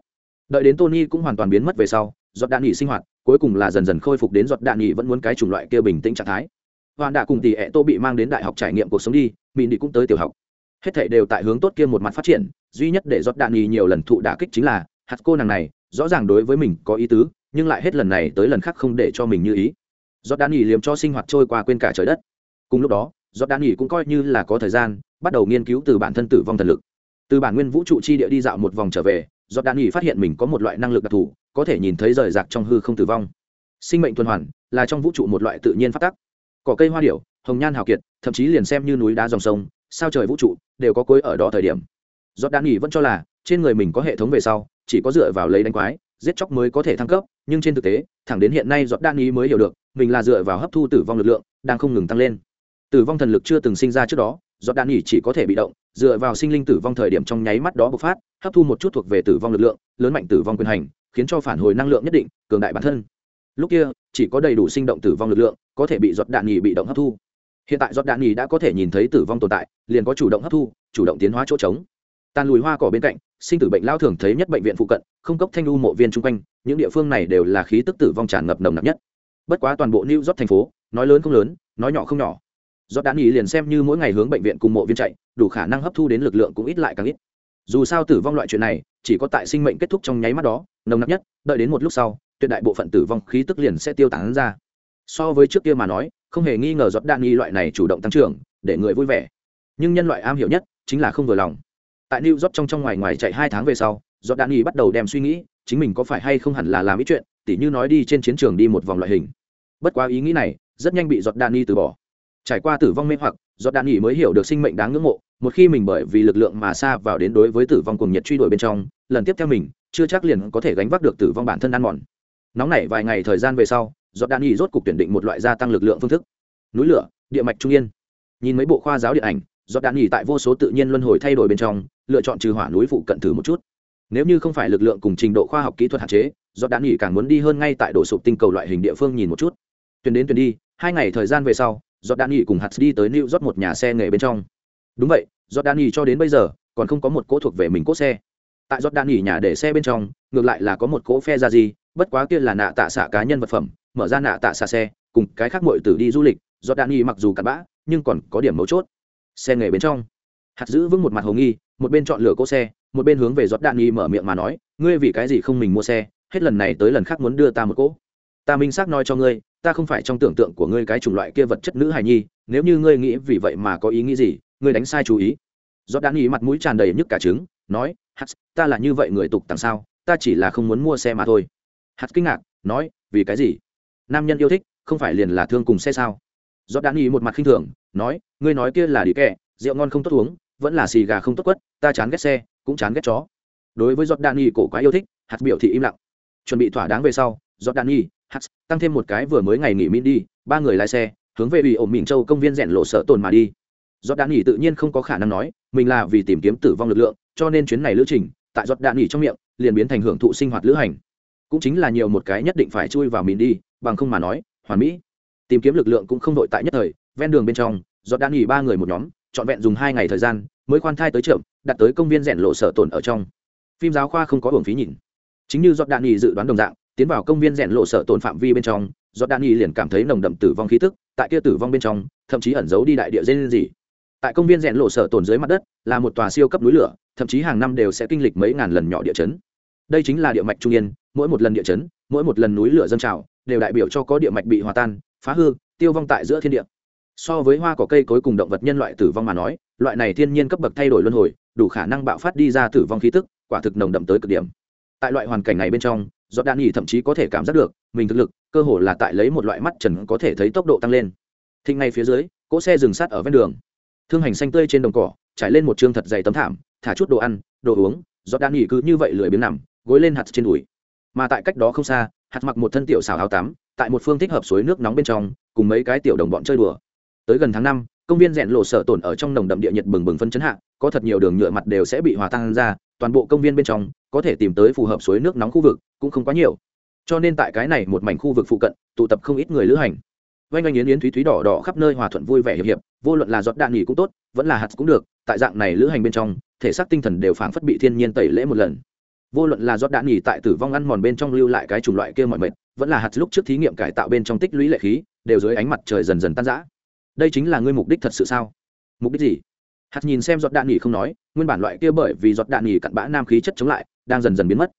Đợi đến tony cũng hoàn toàn biến mất về sau giọt đạn nghỉ sinh hoạt, cuối cùng là dần dần khôi phục đến giọt đạn nghỉ vẫn muốn cái chủng loại kia bình tĩnh trạng thái. Hoàn đã cùng tỷ ẹ tô bị mang đến đại học trải nghiệm cuộc sống đi mỹ đi cũng tới tiểu học. Hết thảy đều tại hướng tốt kia một mặt phát triển, duy nhất để giọt đạn nghỉ nhiều lần thụ đả kích chính là, hạt cô nàng này, rõ ràng đối với mình có ý tứ nhưng lại hết lần này tới lần khác không để cho mình như ý. Giọt đan nghỉ liếm cho sinh hoạt trôi qua quên cả trời đất. Cùng lúc đó, giọt đan nghỉ cũng coi như là có thời gian, bắt đầu nghiên cứu từ bản thân tử vong thần lực. Từ bản nguyên vũ trụ chi địa đi dạo một vòng trở về, giọt đan nghỉ phát hiện mình có một loại năng lực đặc thù, có thể nhìn thấy rời rạc trong hư không tử vong. Sinh mệnh tuần hoàn là trong vũ trụ một loại tự nhiên phát tắc. Cỏ cây hoa điểu, hồng nhan hào kiệt, thậm chí liền xem như núi đá dòng sông, sao trời vũ trụ đều có cối ở đó thời điểm. Giọt đan nghỉ vẫn cho là, trên người mình có hệ thống về sau, chỉ có dựa vào lấy đánh quái giết chóc mới có thể thăng cấp, nhưng trên thực tế, thẳng đến hiện nay giọt đan ý mới hiểu được, mình là dựa vào hấp thu tử vong lực lượng, đang không ngừng tăng lên. Tử vong thần lực chưa từng sinh ra trước đó, giọt đan ý chỉ có thể bị động, dựa vào sinh linh tử vong thời điểm trong nháy mắt đó bộc phát, hấp thu một chút thuộc về tử vong lực lượng, lớn mạnh tử vong quyền hành, khiến cho phản hồi năng lượng nhất định, cường đại bản thân. Lúc kia, chỉ có đầy đủ sinh động tử vong lực lượng, có thể bị giọt đạn nhì bị động hấp thu. Hiện tại giọt đạn nhì đã có thể nhìn thấy tử vong tồn tại, liền có chủ động hấp thu, chủ động tiến hóa chỗ trống. Tàn lùi hoa cỏ bên cạnh sinh tử bệnh lao thường thấy nhất bệnh viện phụ cận, không cốc thanh u mộ viên chung quanh, những địa phương này đều là khí tức tử vong tràn ngập nồng nặc nhất. Bất quá toàn bộ new york thành phố, nói lớn không lớn, nói nhỏ không nhỏ. Do đạn ý liền xem như mỗi ngày hướng bệnh viện cùng mộ viên chạy, đủ khả năng hấp thu đến lực lượng cũng ít lại càng ít. Dù sao tử vong loại chuyện này, chỉ có tại sinh mệnh kết thúc trong nháy mắt đó, nồng nặc nhất, đợi đến một lúc sau, tuyệt đại bộ phận tử vong khí tức liền sẽ tiêu tán ra. So với trước kia mà nói, không hề nghi ngờ giọt đạn nghi loại này chủ động tăng trưởng, để người vui vẻ. Nhưng nhân loại am hiểu nhất chính là không vừa lòng tại new york trong trong ngoài ngoài chạy hai tháng về sau giọt đạn nghi bắt đầu đem suy nghĩ, chính mình có phải hay không hẳn là làm ít chuyện, tỉ như nói đi trên chiến trường đi một vòng loại hình. Bất quá ý nghĩ này, rất nhanh bị giọt đạn nghi từ bỏ. Trải qua tử vong mê hoặc giọt đạn nghi mới hiểu được sinh mệnh đáng ngưỡng mộ, một khi mình bởi vì lực lượng mà xa vào đến đối với tử vong cùng nhiệt truy đuổi bên trong, lần tiếp theo mình, chưa chắc liền có thể gánh vác được tử vong bản thân ăn mòn. Nóng nảy vài ngày thời gian về sau giọt đạn nghi rốt cục tuyển định một loại gia tăng lực lượng phương thức. Núi lửa, địa mạch trung yên. Nhìn mấy bộ khoa giáo điện ảnh giọt đạn nghi tại vô số tự nhiên luân hồi thay đổi bên trong lựa chọn trừ hỏa núi phụ cận thử một chút. Nếu như không phải lực lượng cùng trình độ khoa học kỹ thuật hạn chế do đã nghỉ càng muốn đi hơn ngay tại đổ sụp tinh cầu loại hình địa phương nhìn một chút. Tuyến đến tuyến đi, hai ngày thời gian về sau do đã nghỉ cùng hạt đi tới new rót một nhà xe nghề bên trong. Đúng vậy do đã nghỉ cho đến bây giờ, còn không có một cỗ thuộc về mình cỗ xe. Tại do đạn nghỉ nhà để xe bên trong, ngược lại là có một cỗ phe ra gì bất quá kia là nạ tạ xạ cá nhân vật phẩm, mở ra nạ tạ xạ xe, cùng cái khác mội tử đi du lịch do đạn nghỉ mặc dù cặn bã, nhưng còn có điểm mấu chốt. Xe nghề bên trong, hạt giữ vững một mặt hồ nghi một bên chọn lựa cỗ xe, một bên hướng về giọt đạn nghi mở miệng mà nói, ngươi vì cái gì không mình mua xe? Hết lần này tới lần khác muốn đưa ta một cỗ. Ta minh xác nói cho ngươi, ta không phải trong tưởng tượng của ngươi cái chủng loại kia vật chất nữ hài nhi, nếu như ngươi nghĩ vì vậy mà có ý nghĩ gì, ngươi đánh sai chú ý. Giọt đạn nghi mặt mũi tràn đầy nhức cả trứng, nói hạt ta là như vậy người tục tặng sao, ta chỉ là không muốn mua xe mà thôi. Hạt kinh ngạc, nói, vì cái gì? Nam nhân yêu thích, không phải liền là thương cùng xe sao? Giọt đạn nghi một mặt khinh thường, nói, ngươi nói kia là đi kẹ, rượu ngon không tốt uống vẫn là xì gà không tốt quất, ta chán ghét xe, cũng chán ghét chó. Đối với giọt đạn nghi cổ quá yêu thích, hạt biểu thị im lặng. Chuẩn bị thỏa đáng về sau giọt đạn nghi hạt, tăng thêm một cái vừa mới ngày nghỉ min đi, ba người lái xe, hướng về ủy ổn mìn châu công viên rèn lộ sở tồn mà đi. Giọt đạn nghỉ tự nhiên không có khả năng nói, mình là vì tìm kiếm tử vong lực lượng, cho nên chuyến này lữ trình, tại giọt đạn nghỉ trong miệng, liền biến thành hưởng thụ sinh hoạt lữ hành. Cũng chính là nhiều một cái nhất định phải chui vào mình đi, bằng không mà nói, hoàn mỹ. Tìm kiếm lực lượng cũng không đội tại nhất thời, ven đường bên trong giọt đạn nghỉ ba người một nhóm, trọn vẹn dùng hai ngày thời gian mới khoan thai tới chậm, đặt tới công viên rèn lộ sở tồn ở trong. Phim giáo khoa không có hưởng phí nhìn. Chính như giọt đạn nghị dự đoán đồng dạng, tiến vào công viên rèn lộ sở tồn phạm vi bên trong giọt đạn nghị liền cảm thấy nồng đậm tử vong khí tức, tại kia tử vong bên trong, thậm chí ẩn giấu đi đại địa dên gì tại công viên rèn lộ sở tồn dưới mặt đất, là một tòa siêu cấp núi lửa, thậm chí hàng năm đều sẽ kinh lịch mấy ngàn lần nhỏ địa chấn. Đây chính là địa mạch trung yên, mỗi một lần địa chấn, mỗi một lần núi lửa dâng trào, đều đại biểu cho có địa mạch bị hòa tan, phá hư, tiêu vong tại giữa thiên địa so với hoa cỏ cây cối cùng động vật nhân loại tử vong mà nói, loại này thiên nhiên cấp bậc thay đổi luân hồi, đủ khả năng bạo phát đi ra tử vong khí tức, quả thực nồng đậm tới cực điểm. Tại loại hoàn cảnh này bên trong do đan nhì thậm chí có thể cảm giác được, mình thực lực, cơ hồ là tại lấy một loại mắt trần có thể thấy tốc độ tăng lên. Thịnh ngay phía dưới, cỗ xe dừng sát ở ven đường. Thương hành xanh tươi trên đồng cỏ, trải lên một chương thật dày tấm thảm, thả chút đồ ăn, đồ uống do đan nhì cứ như vậy lười biếng nằm, gối lên hạt trên đùi. Mà tại cách đó không xa, hạt mặc một thân tiểu xào áo tắm, tại một phương thích hợp suối nước nóng bên trong, cùng mấy cái tiểu đồng bọn chơi đùa tới gần tháng năm, công viên rèn lộ sở tổn ở trong nồng đậm địa nhiệt bừng bừng phân chấn hạ, có thật nhiều đường nhựa mặt đều sẽ bị hòa tan ra, toàn bộ công viên bên trong có thể tìm tới phù hợp suối nước nóng khu vực cũng không quá nhiều. Cho nên tại cái này một mảnh khu vực phụ cận, tụ tập không ít người lữ hành. Oanh oanh yến yến thúy thúy đỏ đỏ khắp nơi hòa thuận vui vẻ hiệp hiệp, vô luận là giọt đạn nghỉ cũng tốt, vẫn là hạt cũng được, tại dạng này lữ hành bên trong, thể xác tinh thần đều phảng phất bị thiên nhiên tẩy lễ một lần. Vô luận là giọt đạn nghỉ tại tử vong ăn mòn bên trong lưu lại cái chủng loại kia mọi mệt, vẫn là hạt lúc trước thí nghiệm cải tạo bên trong tích lũy lệ khí, đều dưới ánh mặt trời dần dần tan rã đây chính là ngươi mục đích thật sự sao? Mục đích gì? Hạt nhìn xem giọt đạn nghỉ không nói, nguyên bản loại kia bởi vì giọt đạn nghỉ cặn bã nam khí chất chống lại, đang dần dần biến mất.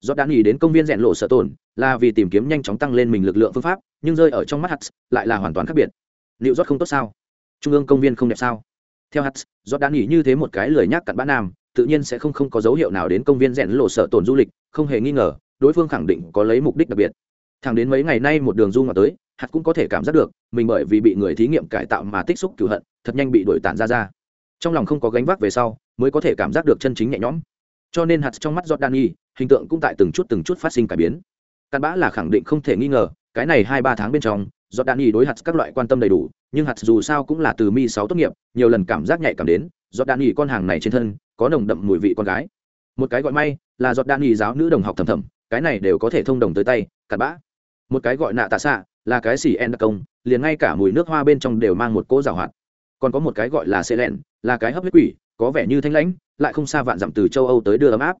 Giọt đạn nghỉ đến công viên rèn lộ sở tồn, là vì tìm kiếm nhanh chóng tăng lên mình lực lượng phương pháp, nhưng rơi ở trong mắt hạt lại là hoàn toàn khác biệt. Liệu giọt không tốt sao? Trung ương công viên không đẹp sao? Theo hạt giọt đạn nghỉ như thế một cái lời nhắc cặn bã nam, tự nhiên sẽ không không có dấu hiệu nào đến công viên rèn lộ sợ tồn du lịch, không hề nghi ngờ, đối phương khẳng định có lấy mục đích đặc biệt thằng đến mấy ngày nay một đường du ngoặt tới hạt cũng có thể cảm giác được mình bởi vì bị người thí nghiệm cải tạo mà tích xúc cửu hận thật nhanh bị đổi tản ra ra. Trong lòng không có gánh vác về sau mới có thể cảm giác được chân chính nhẹ nhõm. Cho nên hạt trong mắt Jordani, hình tượng cũng tại từng chút từng chút phát sinh cải biến. Cặn bã là khẳng định không thể nghi ngờ cái này hai ba tháng bên trong Jordani đối hạt các loại quan tâm đầy đủ nhưng hạt dù sao cũng là từ mi sáu tốt nghiệp nhiều lần cảm giác nhạy cảm đến Jordani con hàng này trên thân có nồng đậm mùi vị con gái. Một cái gọi may là Jordani giáo nữ đồng học thầm thầm cái này đều có thể thông đồng tới tay cặn bã một cái gọi nạ tạ xạ, là cái xỉ en công, liền ngay cả mùi nước hoa bên trong đều mang một cỗ rào hoạt. Còn có một cái gọi là xê lẹn, là cái hấp huyết quỷ, có vẻ như thanh lãnh, lại không xa vạn dặm từ châu âu tới đưa ấm áp.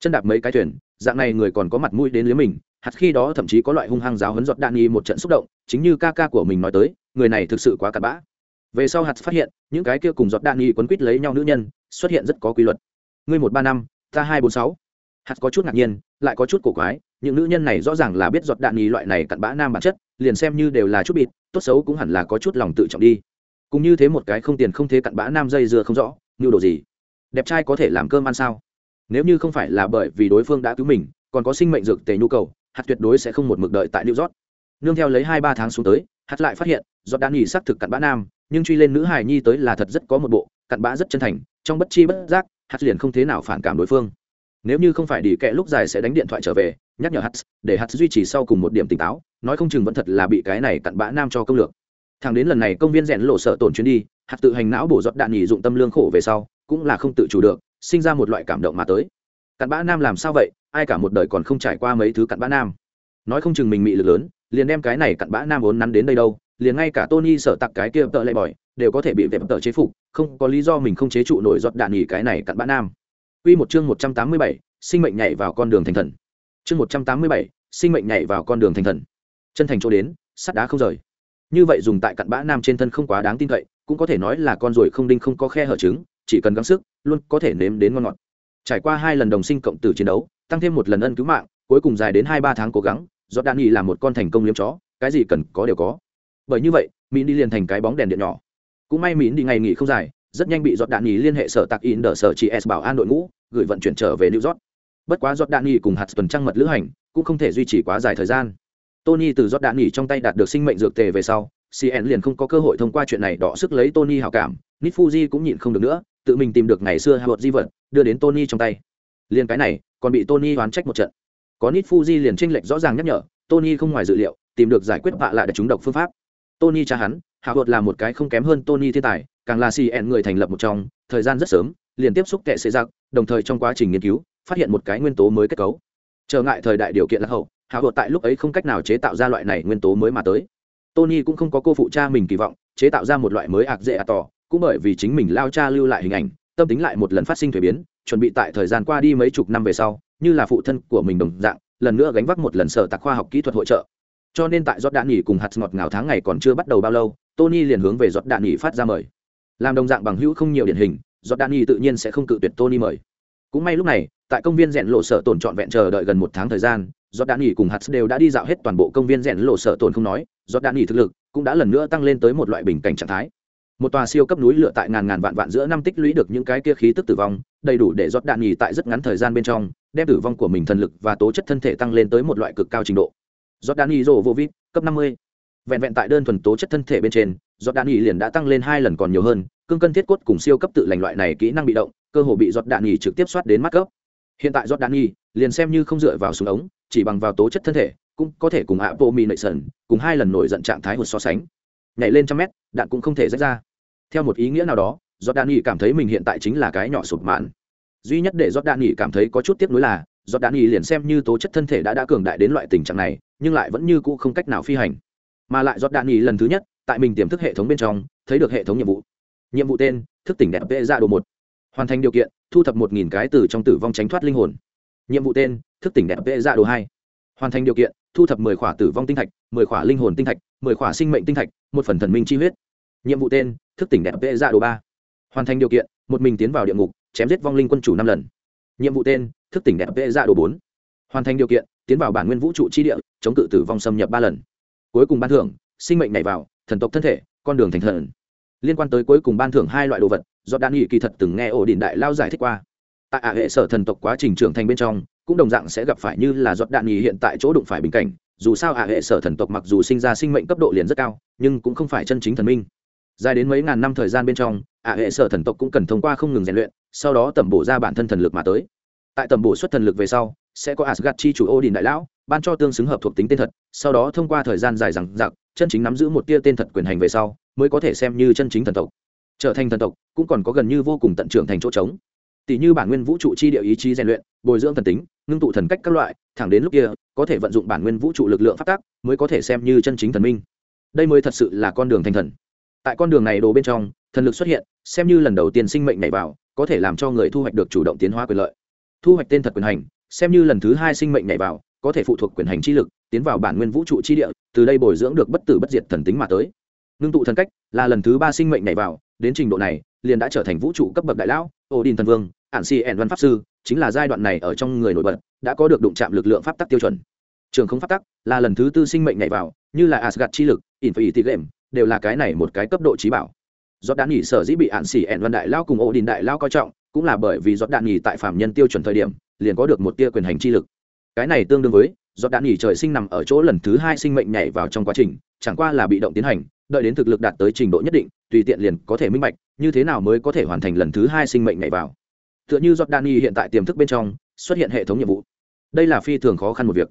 Chân đạp mấy cái thuyền, dạng này người còn có mặt mũi đến liếm mình, hạt khi đó thậm chí có loại hung hăng giáo hấn giọt đạn nghi một trận xúc động, chính như ca ca của mình nói tới, người này thực sự quá cặn bã. Về sau hạt phát hiện, những cái kia cùng giọt đạn nghi quấn quýt lấy nhau nữ nhân, xuất hiện rất có quy luật. Ngươi một ba năm, ta hai bốn sáu. Hạt có chút ngạc nhiên, lại có chút cổ quái những nữ nhân này rõ ràng là biết giọt đạn nhì loại này cặn bã nam bản chất, liền xem như đều là chút bịt, tốt xấu cũng hẳn là có chút lòng tự trọng đi. Cũng như thế một cái không tiền không thế cặn bã nam dây dưa không rõ như đồ gì? Đẹp trai có thể làm cơm ăn sao? Nếu như không phải là bởi vì đối phương đã cứu mình, còn có sinh mệnh dược tề nhu cầu, hạt tuyệt đối sẽ không một mực đợi tại new york. Nương theo lấy hai ba tháng xuống tới, hạt lại phát hiện, giọt đạn nhì xác thực cặn bã nam, nhưng truy lên nữ hài nhi tới là thật rất có một bộ, cặn bã rất chân thành, trong bất chi bất giác, hạt liền không thế nào phản cảm đối phương. Nếu như không phải đi kệ lúc dài sẽ đánh điện thoại trở về nhắc nhở hạt để hạt duy trì sau cùng một điểm tỉnh táo nói không chừng vẫn thật là bị cái này cặn bã nam cho công lược. Thằng đến lần này công viên rèn lộ sợ tổn chuyến đi hạt tự hành não bổ giọt đạn nhị dụng tâm lương khổ về sau cũng là không tự chủ được sinh ra một loại cảm động mà tới. Cặn bã nam làm sao vậy? Ai cả một đời còn không trải qua mấy thứ cặn bã nam? Nói không chừng mình mị lực lớn liền đem cái này cặn bã nam vốn nắn đến đây đâu liền ngay cả tony sợ tặc cái kia tợ lệ bỏi đều có thể bị vẻ tợ chế phục không có lý do mình không chế trụ nổi giọt đạn nhị cái này cặn bã nam. Quy một chương 187, sinh mệnh nhảy vào con đường thành thần. Chương 187, sinh mệnh nhảy vào con đường thành thần. Chân thành chỗ đến, sắt đá không rời. Như vậy dùng tại cặn bã nam trên thân không quá đáng tin cậy, cũng có thể nói là con ruồi không đinh không có khe hở trứng, chỉ cần gắng sức, luôn có thể nếm đến ngon ngọt. Trải qua hai lần đồng sinh cộng tử chiến đấu, tăng thêm một lần ân cứu mạng, cuối cùng dài đến hai ba tháng cố gắng, do đạn nghị là một con thành công liếm chó, cái gì cần có đều có. Bởi như vậy, mỹ đi liền thành cái bóng đèn điện nhỏ. Cũng may mỹ đi ngày nghỉ không dài, rất nhanh bị giọt đạn nhì liên hệ sở tạc in đờ sở chị s bảo an đội ngũ gửi vận chuyển trở về new york bất quá giọt đạn nghỉ cùng hạt tuần trăng mật lữ hành cũng không thể duy trì quá dài thời gian. Tony từ giọt đạn nghỉ trong tay đạt được sinh mệnh dược tề về sau cn liền không có cơ hội thông qua chuyện này đọ sức lấy tony hào cảm nít fuji cũng nhịn không được nữa, tự mình tìm được ngày xưa hạ di vật, đưa đến tony trong tay. Liền cái này, còn bị tony oán trách một trận. Có nít fuji liền tranh lệch rõ ràng nhắc nhở, tony không ngoài dự liệu, tìm được giải quyết vạ lại để chúng độc phương pháp. Tony cha hắn hạ vợt là một cái không kém hơn tony thiên tài, càng là cn người thành lập một trong, thời gian rất sớm, liền tiếp xúc tệ xế giặc đồng thời trong quá trình nghiên cứu phát hiện một cái nguyên tố mới kết cấu. Trở ngại thời đại điều kiện lạc hậu hạ vợt tại lúc ấy không cách nào chế tạo ra loại này nguyên tố mới mà tới. Tony cũng không có cô phụ cha mình kỳ vọng, chế tạo ra một loại mới ạc dễ ạ tỏ, cũng bởi vì chính mình lao cha lưu lại hình ảnh, tâm tính lại một lần phát sinh thuế biến, chuẩn bị tại thời gian qua đi mấy chục năm về sau, như là phụ thân của mình đồng dạng, lần nữa gánh vác một lần sở tạc khoa học kỹ thuật hỗ trợ. Cho nên tại giọt đạn nghỉ cùng hạt ngọt ngào tháng ngày còn chưa bắt đầu bao lâu, tony liền hướng về giọt đạn nghỉ phát ra mời. Làm đồng dạng bằng hữu không nhiều điển hình, giọt đạn nghỉ tự nhiên sẽ không cự tuyệt tony mời. Cũng may lúc này tại công viên rèn lộ sở tồn trọn vẹn chờ đợi gần một tháng thời gian do đạn nghỉ cùng hạt đều đã đi dạo hết toàn bộ công viên rèn lộ sở tồn không nói do đạn nghỉ thực lực cũng đã lần nữa tăng lên tới một loại bình cảnh trạng thái. Một tòa siêu cấp núi lửa tại ngàn ngàn vạn vạn giữa năm tích lũy được những cái kia khí tức tử vong, đầy đủ để giọt đạn nghỉ tại rất ngắn thời gian bên trong, đem tử vong của mình thần lực và tố chất thân thể tăng lên tới một loại cực cao trình độ. Giọt đạn nghỉ rổ vô vít, cấp năm mươi. Vẹn vẹn tại đơn thuần tố chất thân thể bên trên giọt đạn nghỉ liền đã tăng lên hai lần còn nhiều hơn, cương cân thiết cốt cùng siêu cấp tự lành loại này kỹ năng bị động, cơ hồ bị giọt đạn nghỉ trực tiếp soát đến mắt cấp hiện tại giọt đạn liền xem như không dựa vào súng ống, chỉ bằng vào tố chất thân thể, cũng có thể cùng apple mi nệ sần cùng hai lần nổi giận trạng thái hụt so sánh. Nhảy lên trăm mét, đạn cũng không thể rách ra. Theo một ý nghĩa nào đó giọt đạn cảm thấy mình hiện tại chính là cái nhỏ sụp mạn. Duy nhất để giọt đạn cảm thấy có chút tiếc nuối là giọt đạn liền xem như tố chất thân thể đã đã cường đại đến loại tình trạng này, nhưng lại vẫn như cũ không cách nào phi hành. Mà lại giọt đạn lần thứ nhất, tại mình tiềm thức hệ thống bên trong, thấy được hệ thống nhiệm vụ. Nhiệm vụ tên, thức tỉnh đẹp vệ ra đồ một. Hoàn thành điều kiện thu thập một nghìn cái từ trong tử vong tránh thoát linh hồn. Nhiệm vụ tên, thức tỉnh đẹp vệ dạ đồ hai. Hoàn thành điều kiện, thu thập mười khỏa tử vong tinh thạch, mười khỏa linh hồn tinh thạch, mười khỏa sinh mệnh tinh thạch, một phần thần minh chi huyết. Nhiệm vụ tên, thức tỉnh đẹp vệ dạ đồ ba. Hoàn thành điều kiện, một mình tiến vào địa ngục, chém giết vong linh quân chủ năm lần. Nhiệm vụ tên, thức tỉnh đẹp vệ dạ đồ bốn. Hoàn thành điều kiện, tiến vào bản nguyên vũ trụ chi địa, chống cự tử vong xâm nhập ba lần. Cuối cùng ban thưởng, sinh mệnh nhảy vào, thần tộc thân thể, con đường thành thần liên quan tới cuối cùng ban thưởng hai loại đồ vật, do đan nghị kỳ thật từng nghe ổ đình đại lao giải thích qua. Tại ả hệ sở thần tộc quá trình trưởng thành bên trong, cũng đồng dạng sẽ gặp phải như là giọt đạn nghỉ hiện tại chỗ đụng phải bình cảnh, dù sao ả hệ sở thần tộc mặc dù sinh ra sinh mệnh cấp độ liền rất cao, nhưng cũng không phải chân chính thần minh. Dài đến mấy ngàn năm thời gian bên trong ả hệ sở thần tộc cũng cần thông qua không ngừng rèn luyện, sau đó tẩm bổ ra bản thân thần lực mà tới. Tại tẩm bổ xuất thần lực về sau, sẽ có asgad chi chủ ô đình đại lão, ban cho tương xứng hợp thuộc tính tên thật, sau đó thông qua thời gian dài rằng giặc chân chính nắm giữ một tia tên thật quyền hành về sau mới có thể xem như chân chính thần tộc. Trở thành thần tộc, cũng còn có gần như vô cùng tận trưởng thành chỗ trống. Tỷ như bản nguyên vũ trụ chi địa ý chí rèn luyện, bồi dưỡng thần tính, ngưng tụ thần cách các loại, thẳng đến lúc kia, có thể vận dụng bản nguyên vũ trụ lực lượng phát tác, mới có thể xem như chân chính thần minh. Đây mới thật sự là con đường thành thần. Tại con đường này đồ bên trong, thần lực xuất hiện, xem như lần đầu tiên sinh mệnh nhảy vào, có thể làm cho người thu hoạch được chủ động tiến hóa quyền lợi. Thu hoạch tên thật quyền hành, xem như lần thứ hai sinh mệnh nhảy vào, có thể phụ thuộc quyền hành chi lực, tiến vào bản nguyên vũ trụ chi địa, từ đây bồi dưỡng được bất tử bất diệt thần tính mà tới ngưng tụ thần cách, là lần thứ ba sinh mệnh nhảy vào, đến trình độ này, liền đã trở thành vũ trụ cấp bậc đại lão ổ đình thần vương ạn si ẻn văn pháp sư, chính là giai đoạn này ở trong người nổi bật, đã có được đụng chạm lực lượng pháp tắc tiêu chuẩn. Trường không pháp tắc là lần thứ tư sinh mệnh nhảy vào, như là asgad chi lực in phải tị lệm đều là cái này một cái cấp độ trí bảo. Do đạn nghỉ sở dĩ bị ạn xỉ ẻn văn đại lao cùng ổ đình đại lao coi trọng, cũng là bởi vì do đạn nghỉ tại phạm nhân tiêu chuẩn thời điểm, liền có được một tia quyền hành chi lực. Cái này tương đương với do đạn nghỉ trời sinh nằm ở chỗ lần thứ hai sinh mệnh nhảy vào trong quá trình, chẳng qua là bị động tiến hành đợi đến thực lực đạt tới trình độ nhất định, tùy tiện liền có thể minh bạch, như thế nào mới có thể hoàn thành lần thứ hai sinh mệnh nhảy vào. Tựa như Jordani hiện tại tiềm thức bên trong, xuất hiện hệ thống nhiệm vụ. Đây là phi thường khó khăn một việc.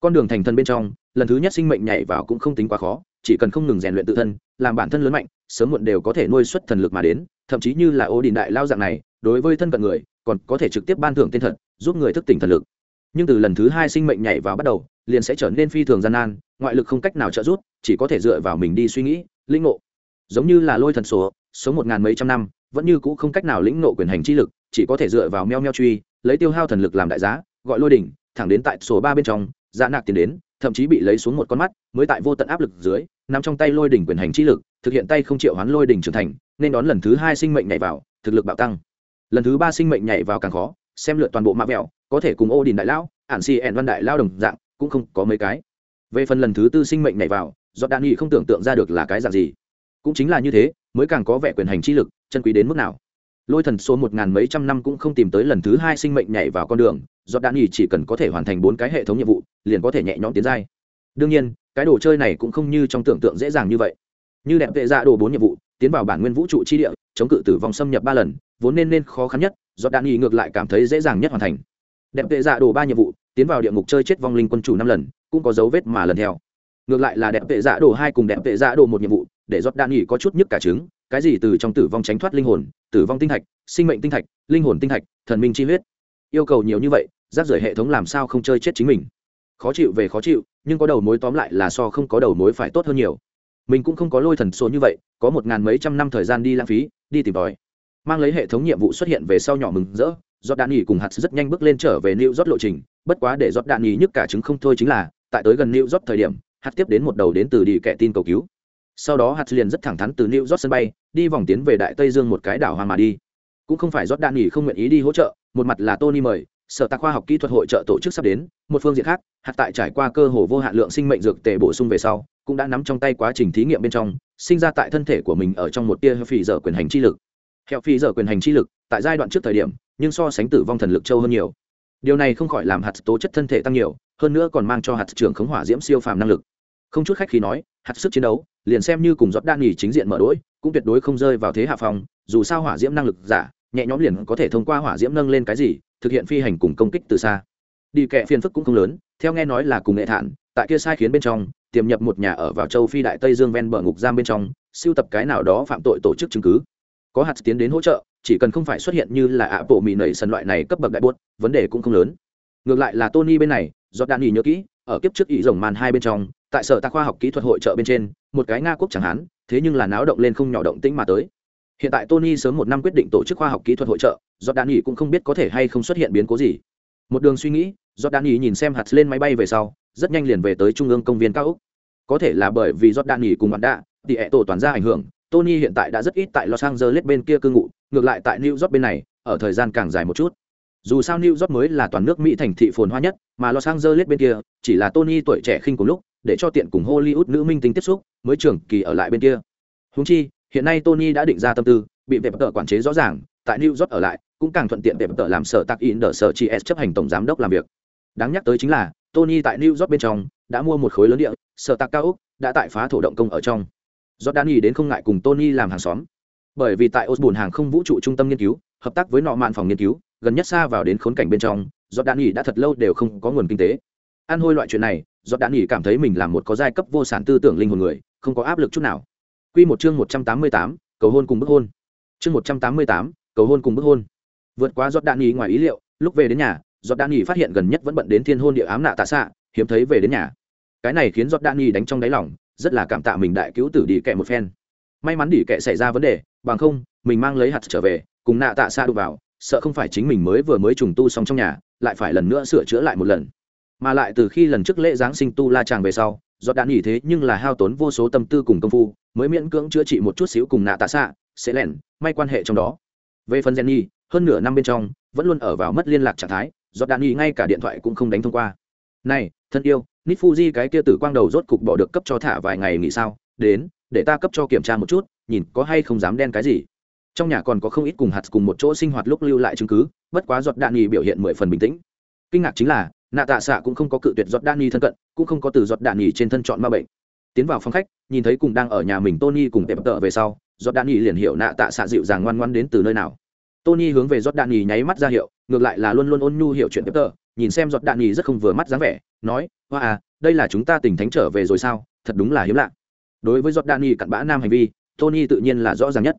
Con đường thành thần bên trong, lần thứ nhất sinh mệnh nhảy vào cũng không tính quá khó, chỉ cần không ngừng rèn luyện tự thân, làm bản thân lớn mạnh, sớm muộn đều có thể nuôi xuất thần lực mà đến, thậm chí như là ô đình đại lao dạng này, đối với thân cận người, còn có thể trực tiếp ban thưởng tên thật, giúp người thức tỉnh thần lực. Nhưng từ lần thứ hai sinh mệnh nhảy vào bắt đầu, liền sẽ trở nên phi thường gian nan ngoại lực không cách nào trợ giúp, chỉ có thể dựa vào mình đi suy nghĩ linh ngộ. Giống như là lôi thần số sống một ngàn mấy trăm năm, vẫn như cũ không cách nào lĩnh ngộ quyền hành chi lực, chỉ có thể dựa vào meo meo truy, lấy tiêu hao thần lực làm đại giá, gọi lôi đỉnh, thẳng đến tại số ba bên trong dạ nạc tiến đến, thậm chí bị lấy xuống một con mắt, mới tại vô tận áp lực dưới, nằm trong tay lôi đỉnh quyền hành chi lực, thực hiện tay không triệu hoán lôi đỉnh trưởng thành, nên đón lần thứ hai sinh mệnh nhảy vào, thực lực bạo tăng. Lần thứ ba sinh mệnh nhảy vào càng khó, xem lượt toàn bộ mã vẹo, có thể cùng ô đình đại lão, ản si ẹn văn đại lao đồng dạng, cũng không có mấy cái về phần lần thứ tư sinh mệnh nhảy vào do đạn nghị không tưởng tượng ra được là cái dạng gì. Cũng chính là như thế, mới càng có vẻ quyền hành chi lực, chân quý đến mức nào. Lôi thần số một ngàn mấy trăm năm cũng không tìm tới lần thứ hai sinh mệnh nhảy vào con đường do đạn nghị chỉ cần có thể hoàn thành bốn cái hệ thống nhiệm vụ, liền có thể nhẹ nhõm tiến giai. Đương nhiên, cái đồ chơi này cũng không như trong tưởng tượng dễ dàng như vậy. Như đẹp vệ ra dạ đồ bốn nhiệm vụ, tiến vào bản nguyên vũ trụ chi địa, chống cự tử vong xâm nhập ba lần, vốn nên nên khó khăn nhất do đạn nghị ngược lại cảm thấy dễ dàng nhất hoàn thành. Đẹp vệ dạ đồ ba nhiệm vụ tiến vào địa ngục chơi chết vong linh quân chủ năm lần, cũng có dấu vết mà lần theo. Ngược lại là đẹp vệ dạ đồ hai cùng đẹp vệ dạ đồ một nhiệm vụ, để giọt đạn nghỉ có chút nhức cả trứng, cái gì từ trong tử vong tránh thoát linh hồn, tử vong tinh thạch, sinh mệnh tinh thạch, linh hồn tinh thạch, thần minh chi huyết. Yêu cầu nhiều như vậy giáp rời hệ thống làm sao không chơi chết chính mình? Khó chịu về khó chịu, nhưng có đầu mối tóm lại là so không có đầu mối phải tốt hơn nhiều. Mình cũng không có lôi thần số như vậy, có một ngàn mấy trăm năm thời gian đi lãng phí, đi tìm tòi. Mang lấy hệ thống nhiệm vụ xuất hiện về sau nhỏ mừng rỡ do đạn nghỉ cùng hạt rất nhanh bước lên trở về new rót lộ trình bất quá để giọt đạn nhì nhức cả chứng không thôi chính là, tại tới gần new rót thời điểm, hạt tiếp đến một đầu đến từ đi kẻ tin cầu cứu. Sau đó hạt liền rất thẳng thắn từ new york sân bay, đi vòng tiến về đại tây dương một cái đảo hoang mà đi. Cũng không phải rót đạn nhì không nguyện ý đi hỗ trợ, một mặt là tony mời, sở tạc khoa học kỹ thuật hội trợ tổ chức sắp đến, một phương diện khác, hạt tại trải qua cơ hồ vô hạn lượng sinh mệnh dược tề bổ sung về sau, cũng đã nắm trong tay quá trình thí nghiệm bên trong, sinh ra tại thân thể của mình ở trong một tia phì dở quyền hành chi lực. Hẹo phì dở quyền hành chi lực, tại giai đoạn trước thời điểm, nhưng so sánh tử vong thần lực châu hơn nhiều điều này không khỏi làm hạt tố chất thân thể tăng nhiều, hơn nữa còn mang cho hạt trưởng khống hỏa diễm siêu phàm năng lực. Không chút khách khi nói, hạt sức chiến đấu, liền xem như cùng giọt đan nghỉ chính diện mở đỗi cũng tuyệt đối không rơi vào thế hạ phòng, dù sao hỏa diễm năng lực giả, nhẹ nhõm liền có thể thông qua hỏa diễm nâng lên cái gì, thực hiện phi hành cùng công kích từ xa. Đi kẹ phiền phức cũng không lớn, theo nghe nói là cùng nghệ thản, tại kia sai khiến bên trong, tiềm nhập một nhà ở vào châu phi đại tây dương ven bờ ngục giam bên trong siêu tập cái nào đó phạm tội tổ chức chứng cứ. Có hạt tiến đến hỗ trợ chỉ cần không phải xuất hiện như là ạ bộ mì nảy sân loại này cấp bậc đại buốt, vấn đề cũng không lớn. Ngược lại là tony bên này do đạn nghỉ nhớ kỹ, ở kiếp trước ý rồng màn hai bên trong, tại sở tạc khoa học kỹ thuật hội trợ bên trên, một cái nga quốc chẳng hạn, thế nhưng là náo động lên không nhỏ động tĩnh mà tới. Hiện tại tony sớm một năm quyết định tổ chức khoa học kỹ thuật hội trợ do đạn nghỉ cũng không biết có thể hay không xuất hiện biến cố gì. Một đường suy nghĩ do đạn nghỉ nhìn xem hạt lên máy bay về sau, rất nhanh liền về tới trung ương công viên cao úc có thể là bởi vì do đạn nghỉ cùng bạn đạ thì hệ tổ toàn ra ảnh hưởng, tony hiện tại đã rất ít tại los angeles bên kia cư ngụ ngược lại tại new york bên này, ở thời gian càng dài một chút. Dù sao new york mới là toàn nước mỹ thành thị phồn hoa nhất, mà los angeles bên kia, chỉ là tony tuổi trẻ khinh cùng lúc, để cho tiện cùng hollywood nữ minh tinh tiếp xúc, mới trưởng kỳ ở lại bên kia. Húng chi, hiện nay tony đã định ra tâm tư, bị vẹp tợ quản chế rõ ràng, tại new york ở lại, cũng càng thuận tiện vẹp tợ làm sở tạc in đỡ sở chị s chấp hành tổng giám đốc làm việc. Đáng nhắc tới chính là, tony tại new york bên trong, đã mua một khối lớn địa, sở tạc cao úc, đã tại phá thổ động công ở trong. Jordani đến không ngại cùng Tony làm hàng xóm. Bởi vì tại Osborne hàng không vũ trụ trung tâm nghiên cứu, hợp tác với nọ mạn phòng nghiên cứu, gần nhất xa vào đến khốn cảnh bên trong, Jordani đã thật lâu đều không có nguồn kinh tế. Ăn hôi loại chuyện này, Jordani cảm thấy mình là một có giai cấp vô sản tư tưởng linh hồn người, không có áp lực chút nào. Quy một chương 188, cầu hôn cùng bức hôn. Chương 188, cầu hôn cùng bức hôn. Vượt qua Jordani ngoài ý liệu, lúc về đến nhà, Jordani phát hiện gần nhất vẫn bận đến thiên hôn địa ám nạ tạ xạ, hiếm thấy về đến nhà. Cái này khiến Jordani đánh trong đáy lòng, rất là cảm tạ mình đại cứu tử đi kệ một phen may mắn đi kệ xảy ra vấn đề bằng không, mình mang lấy hạt trở về, cùng nạ tạ xa đụng vào, sợ không phải chính mình mới vừa mới trùng tu xong trong nhà, lại phải lần nữa sửa chữa lại một lần. Mà lại từ khi lần trước lễ giáng sinh tu la tràng về sau, do đã nghỉ thế nhưng là hao tốn vô số tâm tư cùng công phu, mới miễn cưỡng chữa trị một chút xíu cùng nạ tạ xạ sẽ lẻn, may quan hệ trong đó. Về phần jenny, hơn nửa năm bên trong, vẫn luôn ở vào mất liên lạc trạng thái, do đã nghỉ ngay cả điện thoại cũng không đánh thông qua. Này, thân yêu nít fuji cái kia tử quang đầu rốt cục bỏ được cấp cho thả vài ngày nghỉ sao? Đến, để ta cấp cho kiểm tra một chút nhìn có hay không dám đen cái gì. Trong nhà còn có không ít cùng hạt cùng một chỗ sinh hoạt lúc lưu lại chứng cứ, bất quá giọt đạn nhì biểu hiện mười phần bình tĩnh. Kinh ngạc chính là, nạ tạ xạ cũng không có cự tuyệt giọt đạn nhì thân cận, cũng không có từ giọt đạn nhì trên thân chọn ma bệnh. Tiến vào phòng khách, nhìn thấy cùng đang ở nhà mình tony cùng tệp tợ về sau, giọt đạn nhì liền hiểu nạ tạ xạ dịu dàng ngoan ngoan đến từ nơi nào. Tony hướng về giọt đạn nhì nháy mắt ra hiệu, ngược lại là luôn luôn ôn nhu hiểu chuyện tệp tợ, nhìn xem giọt đạn nhì rất không vừa mắt dáng vẻ, nói, hoa à đây là chúng ta tỉnh thánh trở về rồi sao? Thật đúng là hiếm lạ. Đối với giọt đạn nhì cặn bã nam hành vi tony tự nhiên là rõ ràng nhất.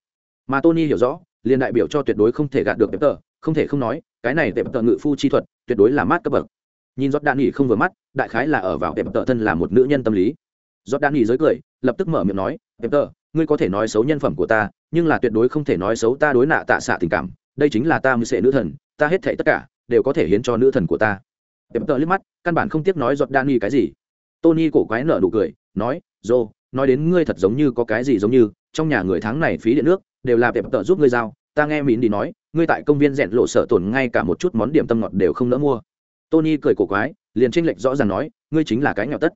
Mà tony hiểu rõ liền đại biểu cho tuyệt đối không thể gạt được tệp không thể không nói cái này tệp ngự phu chi thuật tuyệt đối là mát cấp bậc. Nhìn giọt đạn nghị không vừa mắt đại khái là ở vào tệp thân là một nữ nhân tâm lý. Giọt đạn nghị giới cười lập tức mở miệng nói tệp ngươi có thể nói xấu nhân phẩm của ta nhưng là tuyệt đối không thể nói xấu ta đối nạ tạ xạ tình cảm. Đây chính là ta mưu sẽ nữ thần ta hết thảy tất cả đều có thể hiến cho nữ thần của ta. Tệp liếc mắt căn bản không tiếc nói giọt đan nghị cái gì. Tony cổ quái nở nụ cười nói "Zo, nói đến ngươi thật giống như có cái gì giống như trong nhà người tháng này phí điện nước, đều là đẹp tợ giúp ngươi giao, ta nghe mìn đi nói, ngươi tại công viên rèn lộ sở tổn ngay cả một chút món điểm tâm ngọt đều không nỡ mua. Tony cười cổ quái, liền tranh lệch rõ ràng nói, ngươi chính là cái nghèo tất.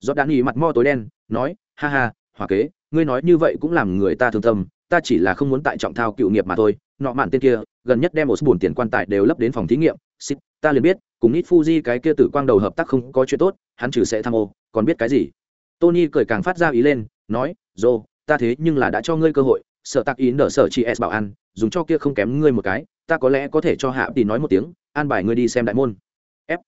Do đan nghi mặt mo tối đen, nói, ha ha, hỏa kế, ngươi nói như vậy cũng làm người ta thương tâm, ta chỉ là không muốn tại trọng thao cựu nghiệp mà thôi. Nọ mạn tên kia, gần nhất đem một buồn tiền quan tài đều lấp đến phòng thí nghiệm xích ta liền biết, cùng nít fuji cái kia tử quang đầu hợp tác không có chuyện tốt, hắn trừ sẽ tham ô, còn biết cái gì? Tony cười càng phát ra ý lên, nói, dô ta thế nhưng là đã cho ngươi cơ hội sợ tắc ý nở sở chị s bảo ăn dùng cho kia không kém ngươi một cái, ta có lẽ có thể cho hạ tỷ nói một tiếng, an bài ngươi đi xem đại môn. F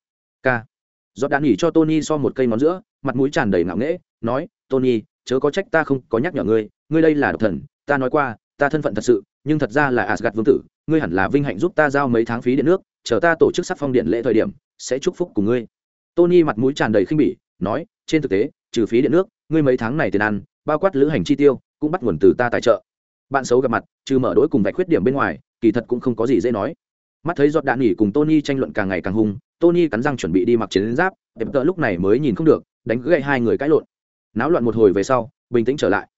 k. Do đã nghỉ cho tony so một cây món giữa, mặt mũi tràn đầy ngạo nghễ, nói, tony, chớ có trách ta không có nhắc nhở ngươi ngươi đây là độc thần, ta nói qua, ta thân phận thật sự, nhưng thật ra là asgad vương tử, ngươi hẳn là vinh hạnh giúp ta giao mấy tháng phí điện nước, chờ ta tổ chức sắc phong điện lễ thời điểm, sẽ chúc phúc cùng ngươi. Tony mặt mũi tràn đầy khinh bỉ, nói, trên thực tế, trừ phí điện nước, ngươi mấy tháng này tiền ăn bao quát lữ hành chi tiêu, cũng bắt nguồn từ ta tài trợ. Bạn xấu gặp mặt, trừ mở đối cùng vạch khuyết điểm bên ngoài, kỳ thật cũng không có gì dễ nói. Mắt thấy giọt đạn nghỉ cùng tony tranh luận càng ngày càng hung, tony cắn răng chuẩn bị đi mặc chiến giáp, đẹp tợ lúc này mới nhìn không được, đánh gậy hai người cãi lộn. Náo loạn một hồi về sau, bình tĩnh trở lại.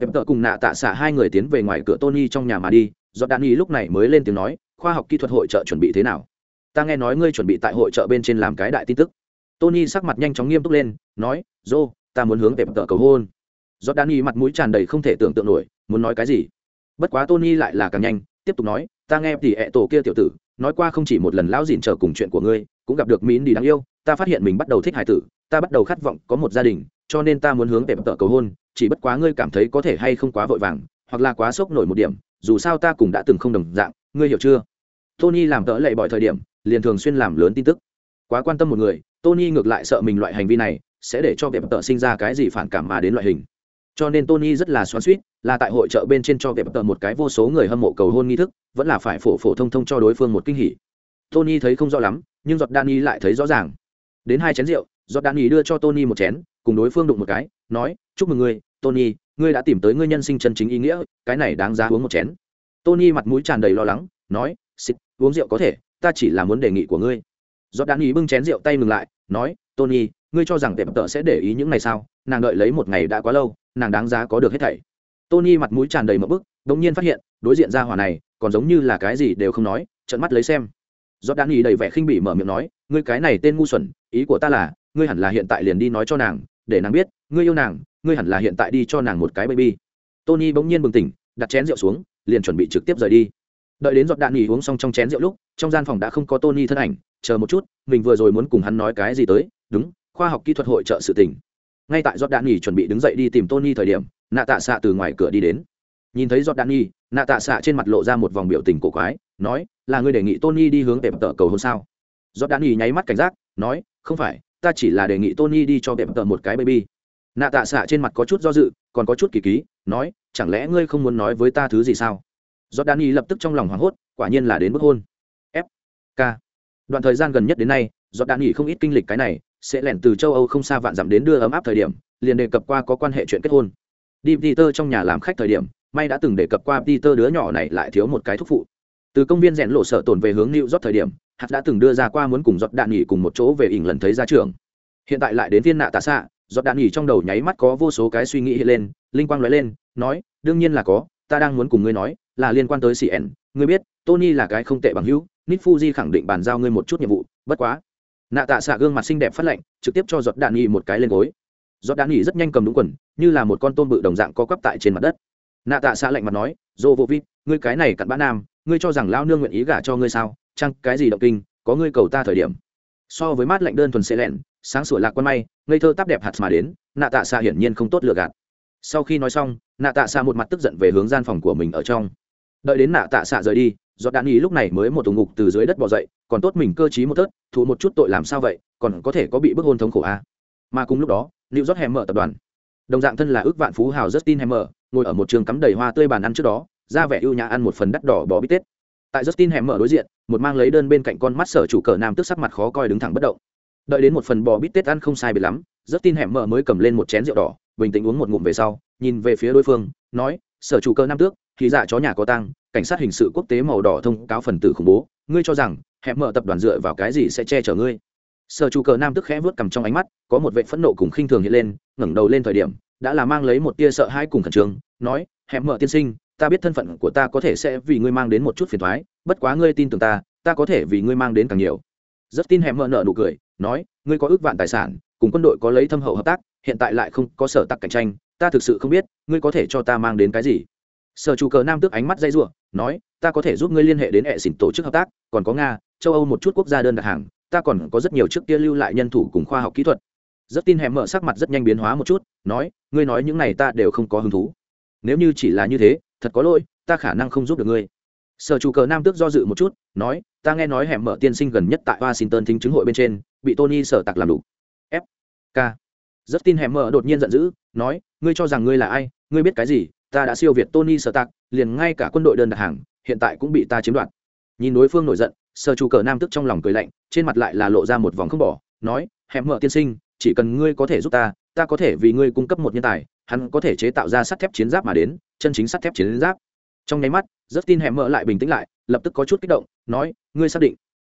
Đẹp tợ cùng nạ tạ xả hai người tiến về ngoài cửa tony trong nhà mà đi, giọt đạn nghỉ lúc này mới lên tiếng nói, khoa học kỹ thuật hội trợ chuẩn bị thế nào? Ta nghe nói ngươi chuẩn bị tại hội trợ bên trên làm cái đại tin tức. Tony sắc mặt nhanh chóng nghiêm túc lên, nói dô ta muốn hướng đẹp tợ cầu hôn giọt đan y mặt mũi tràn đầy không thể tưởng tượng nổi, muốn nói cái gì? Bất quá tony lại là càng nhanh, tiếp tục nói, ta nghe tỉ ẹ tổ kia tiểu tử, nói qua không chỉ một lần lão dìn chờ cùng chuyện của ngươi, cũng gặp được mỹ đi đáng yêu, ta phát hiện mình bắt đầu thích hải tử, ta bắt đầu khát vọng có một gia đình, cho nên ta muốn hướng đẹp tợ cầu hôn, chỉ bất quá ngươi cảm thấy có thể hay không quá vội vàng, hoặc là quá sốc nổi một điểm, dù sao ta cũng đã từng không đồng dạng, ngươi hiểu chưa? Tony làm tợ lệ bội thời điểm, liền thường xuyên làm lớn tin tức. Quá quan tâm một người, tony ngược lại sợ mình loại hành vi này sẽ để cho đẹp tợ sinh ra cái gì phản cảm mà đến loại hình cho nên tony rất là xoắn suýt là tại hội trợ bên trên cho đẹp tợ một cái vô số người hâm mộ cầu hôn nghi thức, vẫn là phải phổ phổ thông thông cho đối phương một kinh hỉ. Tony thấy không rõ lắm, nhưng giọt dani lại thấy rõ ràng. Đến hai chén rượu, giọt dani đưa cho tony một chén, cùng đối phương đụng một cái, nói, chúc mừng ngươi, tony, ngươi đã tìm tới ngươi nhân sinh chân chính ý nghĩa, cái này đáng giá uống một chén. Tony mặt mũi tràn đầy lo lắng, nói, xịt, uống rượu có thể, ta chỉ là muốn đề nghị của ngươi. Giọt dani bưng chén rượu tay ngừng lại, nói, tony, ngươi cho rằng tệp tợ sẽ để ý những ngày sao nàng đợi lấy một ngày đã quá lâu nàng đáng giá có được hết thảy. Tony mặt mũi tràn đầy mộng bức đ ỗ n g nhiên phát hiện, đối diện ra hỏa này, còn giống như là cái gì đều không nói trận mắt lấy xem. Do đan ý đầy vẻ khinh bỉ mở miệng nói, ngươi cái này tên ngu xuẩn, ý của ta là, ngươi hẳn là hiện tại liền đi nói cho nàng, để nàng biết, ngươi yêu nàng, ngươi hẳn là hiện tại đi cho nàng một cái baby. Tony bỗng nhiên bừng tỉnh, đặt chén rượu xuống, liền chuẩn bị trực tiếp rời đi. Đợi đến giọt đạn nghỉ uống xong trong chén rượu lúc, trong gian phòng đã không có tony thân ảnh, chờ một chút, mình vừa rồi muốn cùng hắn nói cái gì tới, đúng, khoa học kỹ thuật hội trợ sự tình ngay tại giọt đạn nghỉ chuẩn bị đứng dậy đi tìm tony thời điểm nạ tạ xạ từ ngoài cửa đi đến. Nhìn thấy giọt đạn nghỉ nạ tạ xạ trên mặt lộ ra một vòng biểu tình cổ quái, nói, là người đề nghị tony đi hướng tệp tợ cầu hôn sao? Giọt đạn nghỉ nháy mắt cảnh giác, nói, không phải, ta chỉ là đề nghị tony đi cho tệp tợ một cái baby. Nạ tạ xạ trên mặt có chút do dự, còn có chút kỳ ký, nói, chẳng lẽ ngươi không muốn nói với ta thứ gì sao? Giọt đạn y lập tức trong lòng hoảng hốt, quả nhiên là đến bức hôn. F k. Đoạn thời gian gần nhất đến nay giọt đạn y không ít kinh lịch cái này sẽ lẻn từ châu âu không xa vạn dặm đến đưa ấm áp thời điểm, liền đề cập qua có quan hệ chuyện kết hôn. Đi peter trong nhà làm khách thời điểm, may đã từng đề cập qua peter đứa nhỏ này lại thiếu một cái thúc phụ. Từ công viên rèn lộ sở tổn về hướng new york thời điểm, hạt đã từng đưa ra qua muốn cùng giọt đạn nghỉ cùng một chỗ về ỉng lần thấy ra trường hiện tại lại đến viên nạ tạ xạ, giọt đạn nghỉ trong đầu nháy mắt có vô số cái suy nghĩ hiện lên, linh quang nói lên, nói, đương nhiên là có, ta đang muốn cùng ngươi nói, là liên quan tới cn ngươi biết, tony là cái không tệ bằng hữu nít fuji khẳng định bàn giao ngươi một chút nhiệm vụ, bất quá nạ tạ xạ gương mặt xinh đẹp phát lạnh, trực tiếp cho giọt đạn nghỉ một cái lên gối. Giọt đạn nghỉ rất nhanh cầm đúng quần như là một con tôm bự đồng dạng co quắp tại trên mặt đất. Nạ tạ xạ lạnh mặt nói dô vô vít ngươi cái này cặn bã nam ngươi cho rằng lao nương nguyện ý gả cho ngươi sao? Chăng cái gì động kinh có ngươi cầu ta thời điểm. So với mát lạnh đơn thuần xe lẹn sáng sủa lạc quan may ngây thơ tắp đẹp hạt mà đến nạ tạ xạ hiển nhiên không tốt lựa gạt. Sau khi nói xong nạ tạ xạ một mặt tức giận về hướng gian phòng của mình ở trong. Đợi đến nạ tạ xạ rời đi Giọt đạn ý lúc này mới một tù ngục từ dưới đất bỏ dậy còn tốt mình cơ t một tớt thụ một chút tội làm sao vậy, còn có thể có bị bức hôn thống khổ a à? mà cùng lúc đó liệu rót hèm mở tập đoàn, đồng dạng thân là ước vạn phú hào justin hèm mở ngồi ở một trường cắm đầy hoa tươi bàn ăn trước đó, ra vẻ ưu nhã ăn một phần đắt đỏ bò bít tết tại justin hèm mở đối diện, một mang lấy đơn bên cạnh con mắt sở chủ cờ nam tức sắc mặt khó coi đứng thẳng bất động đợi đến một phần bò bít tết ăn không sai biệt lắm, justin hèm mở mới cầm lên một chén rượu đỏ, bình tĩnh uống một ngụm về sau, nhìn về phía đối phương, nói, sở chủ cơ nam tước, thì dạ chó nhà có tăng cảnh sát hình sự quốc tế màu đỏ thông cáo phần tử khủng bố, ngươi cho rằng hẹn mở tập đoàn dựa vào cái gì sẽ che chở ngươi? Sở chủ cờ nam tức khẽ vớt cầm trong ánh mắt, có một vệ phẫn nộ cùng khinh thường hiện lên, ngẩng đầu lên thời điểm, đã là mang lấy một tia sợ hãi cùng khẩn trương, nói hẹn mở tiên sinh, ta biết thân phận của ta có thể sẽ vì ngươi mang đến một chút phiền thoái bất quá ngươi tin tưởng ta ta có thể vì ngươi mang đến càng nhiều. Rất tin hẹn mở nợ nụ cười, nói, ngươi có ước vạn tài sản, cùng quân đội có lấy thâm hậu hợp tác, hiện tại lại không có sở tắc cạnh tranh, ta thực sự không biết, ngươi có thể cho ta mang đến cái gì? Sở chủ cờ nam tức ánh mắt dây r nói, ta có thể giúp ngươi liên hệ đến hệ xỉn tổ chức hợp tác, còn có nga châu âu một chút quốc gia đơn đặt hàng, ta còn có rất nhiều trước kia lưu lại nhân thủ cùng khoa học kỹ thuật. Rất tin hẻm mở sắc mặt rất nhanh biến hóa một chút, nói, ngươi nói những này ta đều không có hứng thú. Nếu như chỉ là như thế, thật có lỗi, ta khả năng không giúp được ngươi. Sở chủ cờ nam tước do dự một chút, nói, ta nghe nói hẻm mở tiên sinh gần nhất tại washington thính chứng hội bên trên, bị tony sở tặc làm đủ. F k. Rất tin hẻm mở đột nhiên giận dữ, nói, ngươi cho rằng ngươi là ai? Ngươi biết cái gì? Ta đã siêu việt tony sở tặc liền ngay cả quân đội đơn đặt hàng, hiện tại cũng bị ta chiếm đoạt. Nhìn đối phương nổi giận sở chủ cờ nam tức trong lòng cười lạnh, trên mặt lại là lộ ra một vòng không bỏ, nói hẻm mở tiên sinh, chỉ cần ngươi có thể giúp ta ta có thể vì ngươi cung cấp một nhân tài, hắn có thể chế tạo ra sắt thép chiến giáp mà đến, chân chính sắt thép chiến giáp. Trong nháy mắt rất tin hẻm mở lại bình tĩnh lại, lập tức có chút kích động, nói, ngươi xác định?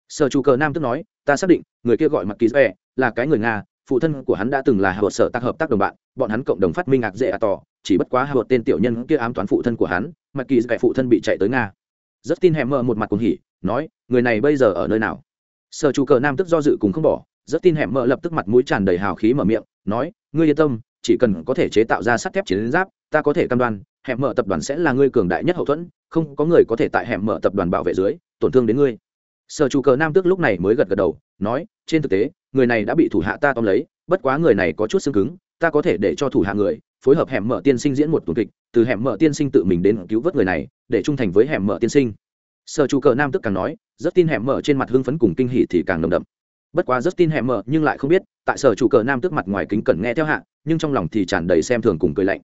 Sở chủ cờ nam tức nói, ta xác định, người kia gọi mặt kỳ dễ là cái người nga, phụ thân của hắn đã từng là hạ sở tác hợp tác đồng bạn, bọn hắn cộng đồng phát minh ngạc dễ à tỏ, chỉ bất quá hạ tên tiểu nhân kia ám toán phụ thân của hắn mặt kỳ dễ phụ thân bị chạy tới nga. Rất tin hẻm mở một mặt cuồng hỉ nói, người này bây giờ ở nơi nào? Sở chủ cờ nam tức do dự cùng không bỏ, rất tin hẻm mợ lập tức mặt mũi tràn đầy hào khí mở miệng, nói, ngươi yên tâm, chỉ cần có thể chế tạo ra sắt thép chiến giáp, ta có thể cam đoan hẻm mợ tập đoàn sẽ là ngươi cường đại nhất hậu thuẫn, không có người có thể tại hẻm mợ tập đoàn bảo vệ dưới, tổn thương đến ngươi. Sở chủ cờ nam tước lúc này mới gật gật đầu, nói, trên thực tế, người này đã bị thủ hạ ta tóm lấy, bất quá người này có chút xương cứng, ta có thể để cho thủ hạ người phối hợp hẻm mở tiên sinh diễn một tuần kịch, từ hẻm mở tiên sinh tự mình đến cứu vớt người này, để trung thành với hẻm mở tiên sinh sở chủ cờ nam tức càng nói rất tin hẻm mở trên mặt hưng phấn cùng kinh hỉ thì càng nồng đậm bất quá rất tin hẻm mở nhưng lại không biết tại sở chủ cờ nam tức mặt ngoài kính cẩn nghe theo hạ nhưng trong lòng thì tràn đầy xem thường cùng cười lạnh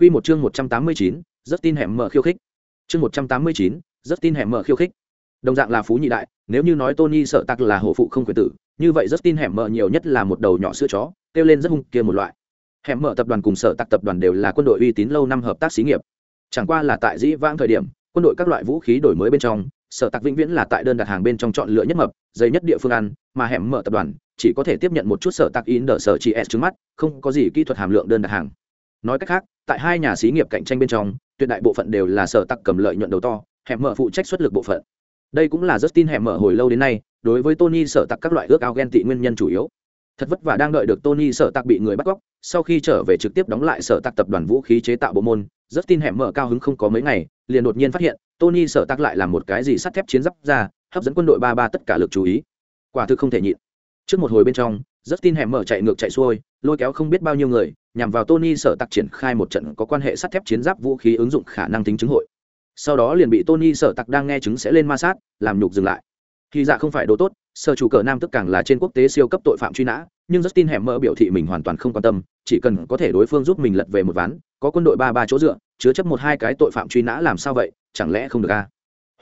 Quy một chương 189, rất tin hẻm mở khiêu khích. Chương 189, rất tin hẻm mở khiêu khích. Đồng dạng là phú nhị đại, nếu như nói Tony sợ tặc là hổ phụ không quyền tử, như vậy rất tin hẻm mở nhiều nhất là một đầu nhỏ sữa chó, kêu lên rất hung kia một loại. Hẻm mở tập đoàn cùng sở tặc tập đoàn đều là quân đội uy tín lâu năm hợp tác xí nghiệp. Chẳng qua là tại dĩ vãng thời điểm, quân đội các loại vũ khí đổi mới bên trong, sở tạc vĩnh viễn là tại đơn đặt hàng bên trong chọn lựa nhất mập, dày nhất địa phương ăn, mà hẻm mở tập đoàn chỉ có thể tiếp nhận một chút sở tạc in đỡ sở chỉ S trước mắt, không có gì kỹ thuật hàm lượng đơn đặt hàng. Nói cách khác, tại hai nhà xí nghiệp cạnh tranh bên trong tuyệt đại bộ phận đều là sở tạc cầm lợi nhuận đầu to hẻm mở phụ trách xuất lực bộ phận đây cũng là rất tin hẻm mở hồi lâu đến nay đối với tony sở tạc các loại ước ao ghen tị nguyên nhân chủ yếu thật vất vả đang đợi được tony sở tạc bị người bắt cóc sau khi trở về trực tiếp đóng lại sở tạc tập đoàn vũ khí chế tạo bộ môn rất tin hẻm mở cao hứng không có mấy ngày liền đột nhiên phát hiện, tony sở tắc lại làm một cái gì sắt thép chiến giáp ra, hấp dẫn quân đội ba ba tất cả lực chú ý. Quả thực không thể nhịn. Trước một hồi bên trong rất tin hẻm mở chạy ngược chạy xuôi, lôi kéo không biết bao nhiêu người, nhằm vào tony sở tặc triển khai một trận có quan hệ sắt thép chiến giáp vũ khí ứng dụng khả năng tính chứng hội. Sau đó liền bị tony sở tặc đang nghe chứng sẽ lên ma sát, làm nhục dừng lại. Khi dạ không phải đồ tốt, sở chủ cờ nam tức càng là trên quốc tế siêu cấp tội phạm truy nã, nhưng justin hẻm mở biểu thị mình hoàn toàn không quan tâm, chỉ cần có thể đối phương giúp mình lật về một ván, có quân đội ba ba chỗ dựa chứa chấp một hai cái tội phạm truy nã làm sao vậy, chẳng lẽ không được a à?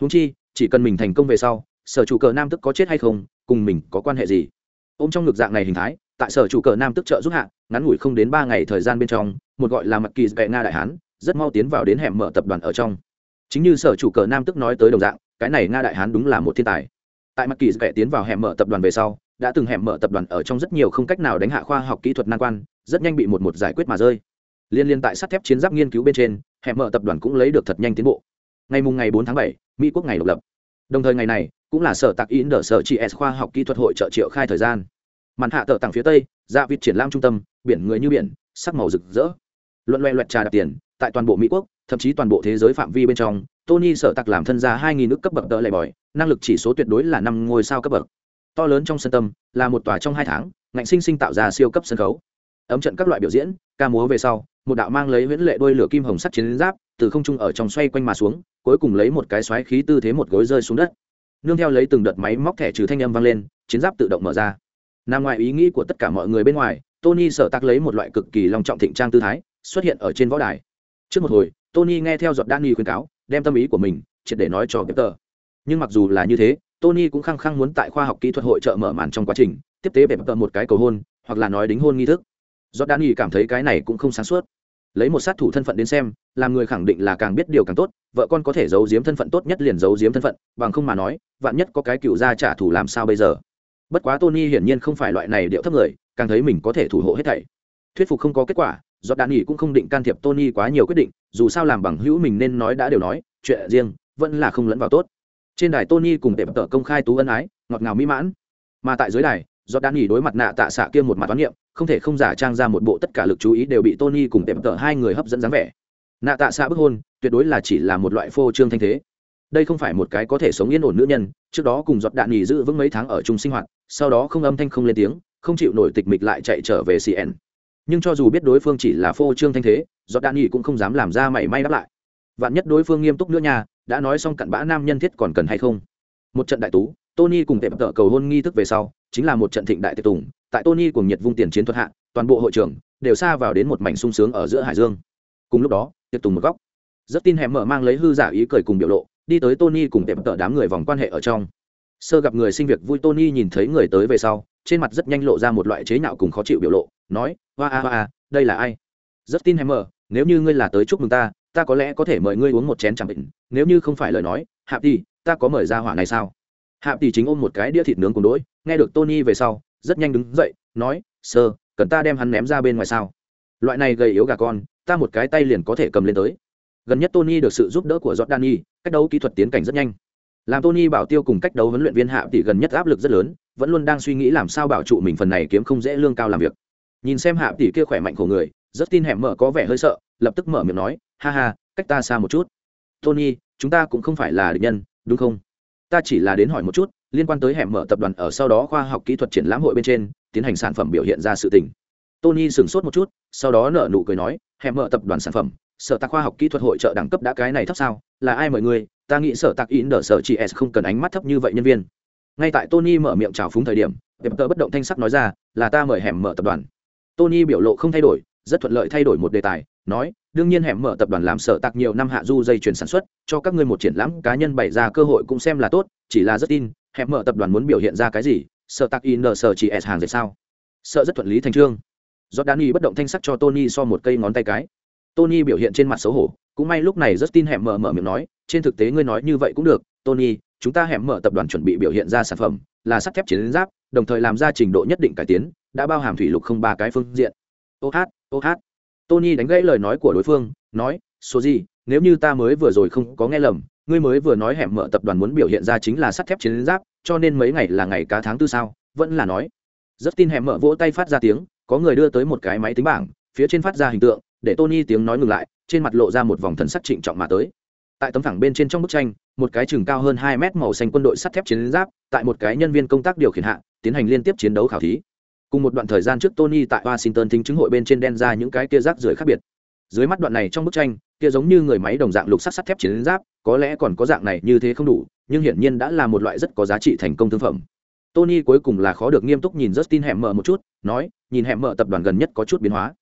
húng chi, chỉ cần mình thành công về sau, sở chủ cờ nam tức có chết hay không, cùng mình có quan hệ gì? Ô m trong ngược dạng này hình thái, tại sở chủ cờ nam tức trợ giúp hạ, ngắn ngủi không đến ba ngày thời gian bên trong, một gọi là mặt kỳ vệ nga đại hán, rất mau tiến vào đến hẻm mở tập đoàn ở trong. Chính như sở chủ cờ nam tức nói tới đồng dạng, cái này nga đại hán đúng là một thiên tài. Tại mặt kỳ vệ tiến vào hẻm mở tập đoàn về sau, đã từng hẻm mở tập đoàn ở trong rất nhiều không cách nào đánh hạ khoa học kỹ thuật nan quan, rất nhanh bị một một giải quyết mà rơi liên liên tại sắt thép chiến giáp nghiên cứu bên trên hẹn mở tập đoàn cũng lấy được thật nhanh tiến bộ. Ngày mùng ngày 4 tháng 7, mỹ quốc ngày độc lập. Đồng thời ngày này cũng là sở tạc in đỡ sở chị s khoa học kỹ thuật hội trợ triệu khai thời gian. Màn hạ tờ tặng phía tây ra vịt triển lãm trung tâm biển người như biển sắc màu rực rỡ. Luận loẹ loẹt trà đạp tiền tại toàn bộ mỹ quốc thậm chí toàn bộ thế giới phạm vi bên trong tony sở tặc làm thân gia hai nghìn nước cấp bậc đỡ lệ bòi năng lực chỉ số tuyệt đối là năm ngôi sao cấp bậc. To lớn trong sân tâm là một tòa trong hai tháng ngạnh sinh sinh tạo ra siêu cấp sân khấu. Ấm trận các loại biểu diễn ca múa về sau một đạo mang lấy huyễn lệ đôi lửa kim hồng sắt chiến giáp, từ không trung ở trong xoay quanh mà xuống, cuối cùng lấy một cái xoáy khí tư thế một gối rơi xuống đất. Nương theo lấy từng đợt máy móc thẻ trừ thanh âm vang lên, chiến giáp tự động mở ra. Nằm ngoài ý nghĩ của tất cả mọi người bên ngoài, tony sở tắc lấy một loại cực kỳ long trọng thịnh trang tư thái, xuất hiện ở trên võ đài. Trước một hồi, tony nghe theo giọt danny khuyên cáo, đem tâm ý của mình triệt để nói cho peter. Nhưng mặc dù là như thế, tony cũng khăng khăng muốn tại khoa học kỹ thuật hội trợ mở màn trong quá trình, tiếp tế peter một cái cầu hôn, hoặc là nói đính hôn nghi thức. Giọt danny cảm thấy cái này cũng không sáng suốt lấy một sát thủ thân phận đến xem, làm người khẳng định là càng biết điều càng tốt, vợ con có thể giấu giếm thân phận tốt nhất liền giấu giếm thân phận, bằng không mà nói, vạn nhất có cái cựu gia trả thù làm sao bây giờ? Bất quá tony hiển nhiên không phải loại này điệu thấp người, càng thấy mình có thể thủ hộ hết thảy. Thuyết phục không có kết quả do đạn nghỉ cũng không định can thiệp tony quá nhiều quyết định, dù sao làm bằng hữu mình nên nói đã đều nói, chuyện riêng, vẫn là không lẫn vào tốt. Trên đài tony cùng tệp tợ công khai tú ân ái, ngọt ngào mỹ mãn. Mà tại dưới đài do đạn nghỉ đối mặt nạ tạ xạ kia một mặt toán niệm không thể không giả trang ra một bộ tất cả lực chú ý đều bị tony cùng tệp tợ hai người hấp dẫn dáng vẻ. Nạ tạ xạ bức hôn, tuyệt đối là chỉ là một loại phô trương thanh thế. Đây không phải một cái có thể sống yên ổn nữ nhân, trước đó cùng giọt đạn nghỉ giữ vững mấy tháng ở chung sinh hoạt, sau đó không âm thanh không lên tiếng, không chịu nổi tịch mịch lại chạy trở về cn nhưng cho dù biết đối phương chỉ là phô trương thanh thế, giọt đạn nghỉ cũng không dám làm ra mảy may đáp lại. Vạn nhất đối phương nghiêm túc nữa nha, đã nói xong cặn bã nam nhân thiết còn cần hay không? Một trận đại tú, tony cùng tệp tợ cầu hôn nghi thức về sau, chính là một trận thịnh đại tiệc tùng tại tony cùng nhiệt vung tiền chiến thuật hạ, toàn bộ hội trường đều xa vào đến một mảnh sung sướng ở giữa hải dương. Cùng lúc đó, tiếp tùng một góc. Rất tin hẻm mở mang lấy hư giả ý cười cùng biểu lộ, đi tới tony cùng tiệm tợ đám người vòng quan hệ ở trong. Sơ gặp người sinh việc vui tony nhìn thấy người tới về sau, trên mặt rất nhanh lộ ra một loại chế nhạo cùng khó chịu biểu lộ, nói, hoa a a đây là ai? Rất tin hẻm mở nếu như ngươi là tới chúc mừng ta ta có lẽ có thể mời ngươi uống một chén chẳng định, nếu như không phải lời nói, hạp tỷ, ta có mời ra hỏa này sao? Hạp tỷ chính ôm một cái đĩa thịt nướng cùng đỗi nghe được tony về sau rất nhanh đứng dậy, nói, sơ, cần ta đem hắn ném ra bên ngoài sao? Loại này gầy yếu gà con, ta một cái tay liền có thể cầm lên tới. Gần nhất tony được sự giúp đỡ của jordani cách đấu kỹ thuật tiến cảnh rất nhanh. Làm tony bảo tiêu cùng cách đấu huấn luyện viên hạ tỷ gần nhất áp lực rất lớn, vẫn luôn đang suy nghĩ làm sao bảo trụ mình phần này kiếm không dễ lương cao làm việc. Nhìn xem hạ tỷ kia khỏe mạnh của người rất tin hẻm mở có vẻ hơi sợ, lập tức mở miệng nói, ha ha, cách ta xa một chút. Tony, chúng ta cũng không phải là địch nhân, đúng không? Ta chỉ là đến hỏi một chút liên quan tới hẻm mở tập đoàn ở sau đó khoa học kỹ thuật triển lãm hội bên trên, tiến hành sản phẩm biểu hiện ra sự tình. Tony sửng sốt một chút, sau đó nở nụ cười nói, hẻm mở tập đoàn sản phẩm, sở tạc khoa học kỹ thuật hội trợ đẳng cấp đã cái này thấp sao? Là ai mời ngươi? Ta nghĩ sở tạc in đỡ sở chị s không cần ánh mắt thấp như vậy nhân viên. Ngay tại tony mở miệng trào phúng thời điểm, đẹp tờ bất động thanh sắc nói ra, là ta mời hẻm mở tập đoàn. Tony biểu lộ không thay đổi, rất thuận lợi thay đổi một đề tài, nói, đương nhiên hẻm mở tập đoàn làm sở tạc nhiều năm hạ du dây chuyển sản xuất, cho các ngươi một triển lãm cá nhân bày ra cơ hội cũng xem là tốt, chỉ là rất tin hẹp mở tập đoàn muốn biểu hiện ra cái gì, sợ tạc in sở chỉ s hàng dệt sao? Sợ rất thuận lý thành trương. Do đani bất động thanh sắc cho tony so một cây ngón tay cái. Tony biểu hiện trên mặt xấu hổ, cũng may lúc này rất tin hẻm mở mở miệng nói, trên thực tế ngươi nói như vậy cũng được, tony, chúng ta hẻm mở tập đoàn chuẩn bị biểu hiện ra sản phẩm, là sắt thép chiến giáp, đồng thời làm ra trình độ nhất định cải tiến, đã bao hàm thủy lục không ba cái phương diện. Ô hát ô hát. Tony đánh gãy lời nói của đối phương, nói, số gì, nếu như ta mới vừa rồi không có nghe lầm ngươi mới vừa nói hẻm mở tập đoàn muốn biểu hiện ra chính là sắt thép chiến giáp, cho nên mấy ngày là ngày cá tháng tư sao? Vẫn là nói. Rất tin hẻm mở vỗ tay phát ra tiếng, có người đưa tới một cái máy tính bảng, phía trên phát ra hình tượng, để tony tiếng nói ngừng lại, trên mặt lộ ra một vòng thần sắc trịnh trọng mà tới. Tại tấm thẳng bên trên trong bức tranh, một cái chừng cao hơn hai mét màu xanh quân đội sắt thép chiến giáp, tại một cái nhân viên công tác điều khiển hạ, tiến hành liên tiếp chiến đấu khảo thí. Cùng một đoạn thời gian trước, tony tại washington thính chứng hội bên trên đen ra những cái kia rác rưởi khác biệt dưới mắt đoạn này trong bức tranh, kia giống như người máy đồng dạng lục sắt sắt thép chiến giáp, có lẽ còn có dạng này như thế không đủ, nhưng hiển nhiên đã là một loại rất có giá trị thành công thương phẩm. Tony cuối cùng là khó được nghiêm túc nhìn justin hẻm mở một chút, nói, nhìn hẻm mở tập đoàn gần nhất có chút biến hóa.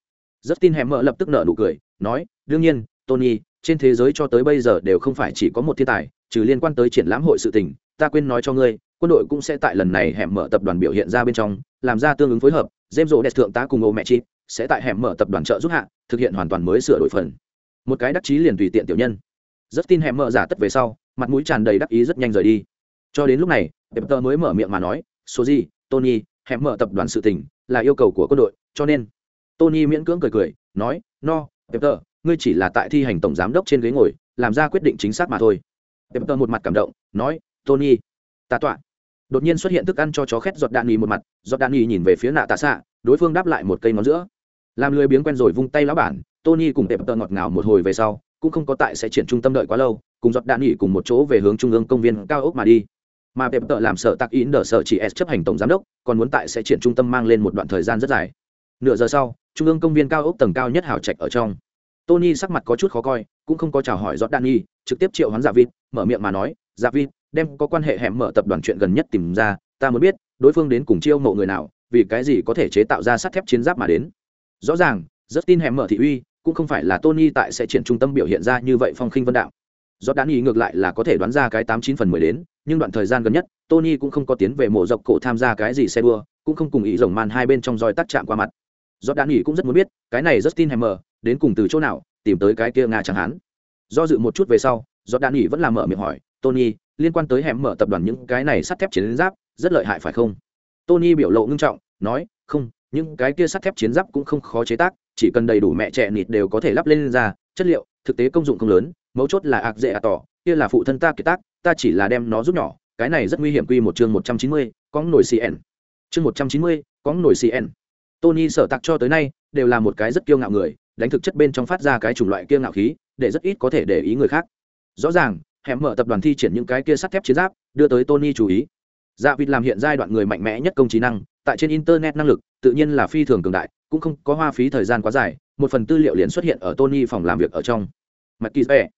Justin hẻm mở lập tức nở nụ cười, nói, đương nhiên, tony, trên thế giới cho tới bây giờ đều không phải chỉ có một thiên tài, trừ liên quan tới triển lãm hội sự tình, ta quên nói cho ngươi, quân đội cũng sẽ tại lần này hẻm mở tập đoàn biểu hiện ra bên trong, làm ra tương ứng phối hợp dêm rộ đẹp thượng tá cùng ô mẹ chị sẽ tại hẻm mở tập đoàn trợ giúp hạ, thực hiện hoàn toàn mới sửa đổi phần. Một cái đắc chí liền tùy tiện tiểu nhân. Rất tin hẻm mở giả tất về sau, mặt mũi tràn đầy đắc ý rất nhanh rời đi. Cho đến lúc này đẹp tơ mới mở miệng mà nói số gì tony, hẻm mở tập đoàn sự tình là yêu cầu của quân đội, cho nên. Tony miễn cưỡng cười cười, nói, no đẹp tơ, ngươi chỉ là tại thi hành tổng giám đốc trên ghế ngồi, làm ra quyết định chính xác mà thôi. Đẹp tơ một mặt cảm động, nói, tony, ta tọa. Đột nhiên xuất hiện thức ăn cho chó khét giọt đạn nhì một mặt giọt đạn nhì nhìn về phía nạ tạ xạ, đối phương đáp lại một cây ngón giữa làm lười biếng quen rồi vung tay lão bản, tony cùng tệp tợ ngọt ngào một hồi về sau, cũng không có tại sẽ triển trung tâm đợi quá lâu, cùng giọt đạn nghỉ cùng một chỗ về hướng trung ương công viên cao ốc mà đi. Mà tệp tợ làm sợ tặc ý nở sợ chỉ s chấp hành tổng giám đốc, còn muốn tại sẽ triển trung tâm mang lên một đoạn thời gian rất dài. Nửa giờ sau, trung ương công viên cao ốc tầng cao nhất hào trạch ở trong. Tony sắc mặt có chút khó coi, cũng không có chào hỏi giọt đạn nghỉ, trực tiếp triệu hoán dạ vịt, mở miệng mà nói dạ vịt, đem có quan hệ hẻm mở tập đoàn chuyện gần nhất tìm ra, ta muốn biết, đối phương đến cùng chiêu mộ người nào, vì cái gì có thể chế tạo ra sắt thép chiến giáp mà đến? Rõ ràng rất tin hẻm mở thị uy cũng không phải là tony tại sẽ triển trung tâm biểu hiện ra như vậy phong khinh vân đạo. Do đán ý ngược lại là có thể đoán ra cái tám chín phần mười đến, nhưng đoạn thời gian gần nhất, tony cũng không có tiến về mổ dọc cổ tham gia cái gì xe đua, cũng không cùng ý rồng man hai bên trong roi tắt chạm qua mặt. Do đán ý cũng rất muốn biết, cái này rất tin hẻm mở đến cùng từ chỗ nào, tìm tới cái kia nga chẳng hắn do dự một chút về sau do đán ý vẫn làm mở miệng hỏi, tony, liên quan tới hẻm mở tập đoàn những cái này sắt thép chiến giáp, rất lợi hại phải không? Tony biểu lộ ngưng trọng, nói, không những cái kia sắt thép chiến giáp cũng không khó chế tác, chỉ cần đầy đủ mẹ trẻ nịt đều có thể lắp lên ra, chất liệu, thực tế công dụng không lớn, mấu chốt là ạc dễ ạ tỏ, kia là phụ thân ta kiệt tác, ta chỉ là đem nó giúp nhỏ, cái này rất nguy hiểm quy một chương một trăm chín mươi, có nổi cn chương một trăm chín mươi, có nổi cn tony sở tặc cho tới nay, đều là một cái rất kiêu ngạo người, đánh thực chất bên trong phát ra cái chủng loại kiêu ngạo khí, để rất ít có thể để ý người khác. Rõ ràng, hẻm mở tập đoàn thi triển những cái kia sắt thép chiến giáp, đưa tới tony chú ý. Dạ vịt làm hiện giai đoạn người mạnh mẽ nhất công trí năng tại trên internet năng lực, tự nhiên là phi thường cường đại, cũng không có hoa phí thời gian quá dài, một phần tư liệu liền xuất hiện ở tony phòng làm việc ở trong. Mặt kỳ bè,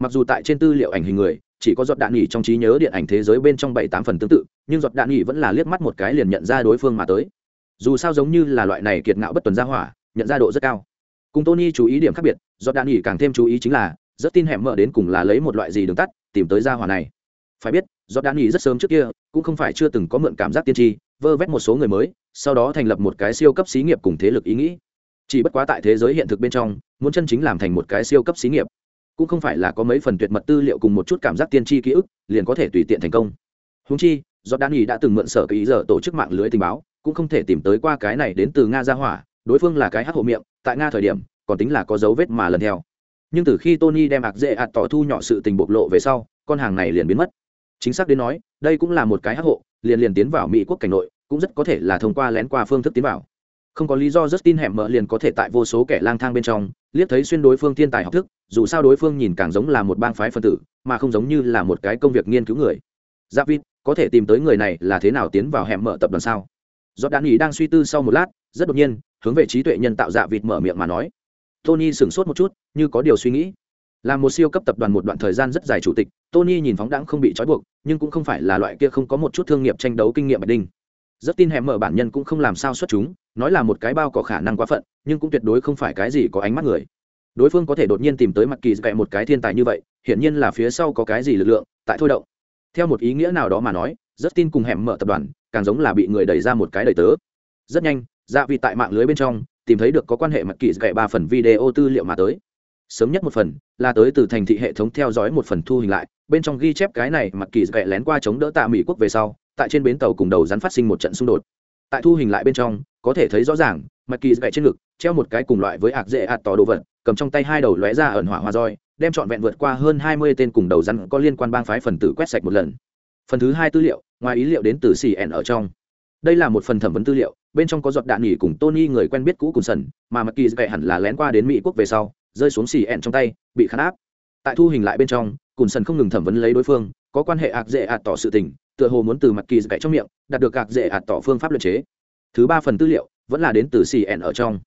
mặc dù tại trên tư liệu ảnh hình người, chỉ có giọt đạn nghỉ trong trí nhớ điện ảnh thế giới bên trong bảy tám phần tương tự, nhưng giọt đạn nghỉ vẫn là liếc mắt một cái liền nhận ra đối phương mà tới. Dù sao giống như là loại này kiệt ngạo bất tuần ra hỏa, nhận ra độ rất cao. Cùng tony chú ý điểm khác biệt, giọt đạn nghỉ càng thêm chú ý chính là rất tin hẻm mở đến cùng là lấy một loại gì đường tắt tìm tới ra hỏa này. Phải biết, giọt đạn nghỉ rất sớm trước kia, cũng không phải chưa từng có mượn cảm giác tiên tri vơ vét một số người mới, sau đó thành lập một cái siêu cấp xí nghiệp cùng thế lực ý nghĩ. Chỉ bất quá tại thế giới hiện thực bên trong, muốn chân chính làm thành một cái siêu cấp xí nghiệp, cũng không phải là có mấy phần tuyệt mật tư liệu cùng một chút cảm giác tiên tri ký ức, liền có thể tùy tiện thành công. Húng chi do đan nghỉ đã từng mượn sở ký giờ tổ chức mạng lưới tình báo, cũng không thể tìm tới qua cái này đến từ nga ra hỏa, đối phương là cái hát hộ miệng, tại nga thời điểm, còn tính là có dấu vết mà lần theo. Nhưng từ khi tony đem ạc dễ ạt tỏ thu nhỏ sự tình bộc lộ về sau, con hàng này liền biến mất. Chính xác đến nói, đây cũng là một cái hắc hộ, liền liền tiến vào mỹ quốc cảnh nội cũng rất có thể là thông qua lén qua phương thức tiến vào. Không có lý do rất tin hẻm mở liền có thể tại vô số kẻ lang thang bên trong, liếc thấy xuyên đối phương thiên tài học thức, dù sao đối phương nhìn càng giống là một bang phái phân tử, mà không giống như là một cái công việc nghiên cứu người. Giáp vít có thể tìm tới người này là thế nào tiến vào hẻm mở tập đoàn sao? Do đạn nghỉ đang suy tư sau một lát, rất đột nhiên, hướng về trí tuệ nhân tạo dạ vịt mở miệng mà nói. Tony sửng sốt một chút, như có điều suy nghĩ. Là một siêu cấp tập đoàn một đoạn thời gian rất dài chủ tịch, tony nhìn phóng đãng không bị trói buộc, nhưng cũng không phải là loại kia không có một chút thương nghiệp tranh đấu kinh nghiệm bạch đinh rất tin hẻm mở bản nhân cũng không làm sao xuất chúng, nói là một cái bao có khả năng quá phận, nhưng cũng tuyệt đối không phải cái gì có ánh mắt người. Đối phương có thể đột nhiên tìm tới mặt kỳ vẽ một cái thiên tài như vậy, hiển nhiên là phía sau có cái gì lực lượng, tại thôi động. Theo một ý nghĩa nào đó mà nói rất tin cùng hẻm mở tập đoàn, càng giống là bị người đẩy ra một cái đầy tớ. Rất nhanh dạ vị tại mạng lưới bên trong, tìm thấy được có quan hệ mặt kỳ vẽ ba phần video tư liệu mà tới. Sớm nhất một phần, là tới từ thành thị hệ thống theo dõi một phần thu hình lại, bên trong ghi chép cái này mặt kỳ vẽ lén qua chống đỡ tạ mỹ quốc về sau tại trên bến tàu cùng đầu rắn phát sinh một trận xung đột. Tại thu hình lại bên trong, có thể thấy rõ ràng mặt kỳ vẽ trên ngực, treo một cái cùng loại với ạc dễ ạt tỏ đồ vật, cầm trong tay hai đầu lóe ra ẩn hỏa hoa roi, đem trọn vẹn vượt qua hơn hai mươi tên cùng đầu rắn có liên quan bang phái phần tử quét sạch một lần. Phần thứ hai tư liệu, ngoài ý liệu đến từ cn ở trong. Đây là một phần thẩm vấn tư liệu, bên trong có giọt đạn nghỉ cùng tony người quen biết cũ cùng sần, mà mặt kỳ vẽ hẳn là lén qua đến mỹ quốc về sau, rơi xuống xì ẹn trong tay, bị khán áp. Tại thu hình lại bên trong, cùng sần không ngừng thẩm vấn lấy đối phương, có quan hệ ạc dễ ạt tỏ sự tình tựa hồ muốn từ mặt kỳ dạy trong miệng, đạt được gạc dễ ạt tỏ phương pháp luật chế. Thứ ba phần tư liệu vẫn là đến từ cn ở trong.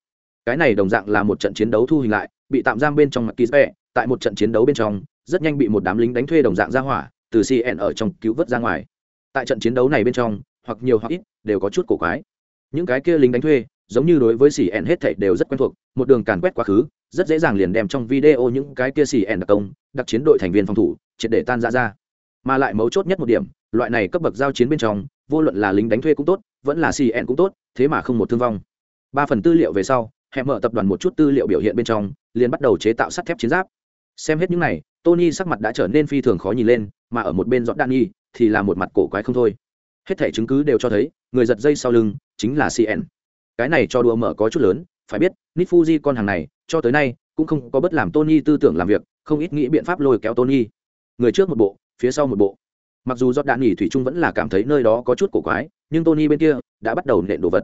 Cái này đồng dạng là một trận chiến đấu thu hình lại, bị tạm giam bên trong mặt kỳ dạy tại một trận chiến đấu bên trong, rất nhanh bị một đám lính đánh thuê đồng dạng ra hỏa, từ cn ở trong cứu vớt ra ngoài. Tại trận chiến đấu này bên trong, hoặc nhiều hoặc ít, đều có chút cổ quái. Những cái kia lính đánh thuê, giống như đối với cn hết thảy đều rất quen thuộc, một đường càn quét quá khứ, rất dễ dàng liền đem trong video những cái kia cn đặc công, đặc chiến đội thành viên phòng thủ, triệt để tan ra ra. Mà lại mấu chốt nhất một điểm loại này cấp bậc giao chiến bên trong, vô luận là lính đánh thuê cũng tốt, vẫn là cn cũng tốt, thế mà không một thương vong. Ba phần tư liệu về sau, hẹn mở tập đoàn một chút tư liệu biểu hiện bên trong, liền bắt đầu chế tạo sắt thép chiến giáp. Xem hết những này, tony sắc mặt đã trở nên phi thường khó nhìn lên, mà ở một bên dọn đan y thì là một mặt cổ quái không thôi. Hết thẻ chứng cứ đều cho thấy, người giật dây sau lưng, chính là cn cái này cho đùa mở có chút lớn, phải biết nít fuji con hàng này, cho tới nay, cũng không có bất làm tony tư tưởng làm việc, không ít nghĩ biện pháp lôi kéo tony. Người trước một bộ, phía sau một bộ mặc dù giọt đạn nghỉ thủy trung vẫn là cảm thấy nơi đó có chút cổ quái nhưng tony bên kia đã bắt đầu nện đồ vật.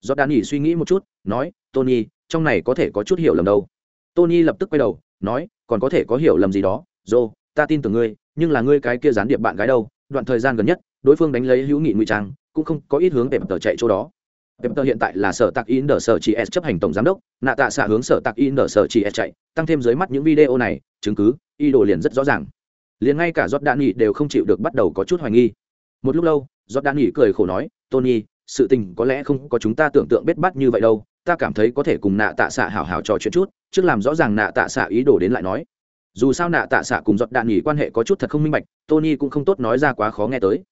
Giọt đạn nghỉ suy nghĩ một chút nói tony trong này có thể có chút hiểu lầm đâu. Tony lập tức quay đầu nói còn có thể có hiểu lầm gì đó? Dô ta tin tưởng ngươi nhưng là ngươi cái kia gián điệp bạn gái đâu? Đoạn thời gian gần nhất đối phương đánh lấy hữu nghị ngụy trang cũng không có ít hướng để tờ chạy chỗ đó. Pep hiện tại là sở tạc in đờ sở chỉ S chấp hành tổng giám đốc, nạ tạ xạ hướng sở tạc in đờ sở chỉ S chạy, tăng thêm dưới mắt những video này, chứng cứ, y đồ liền rất rõ ràng. Liền ngay cả Jordan đều không chịu được bắt đầu có chút hoài nghi. Một lúc lâu, Jordan cười khổ nói, Tony, sự tình có lẽ không có chúng ta tưởng tượng bết bắt như vậy đâu, ta cảm thấy có thể cùng nạ tạ xạ hảo hảo trò chuyện chút, trước làm rõ ràng nạ tạ xạ ý đồ đến lại nói. Dù sao nạ tạ xạ cùng giọt đạn nghỉ quan hệ có chút thật không minh bạch tony cũng không tốt nói ra quá khó nghe tới.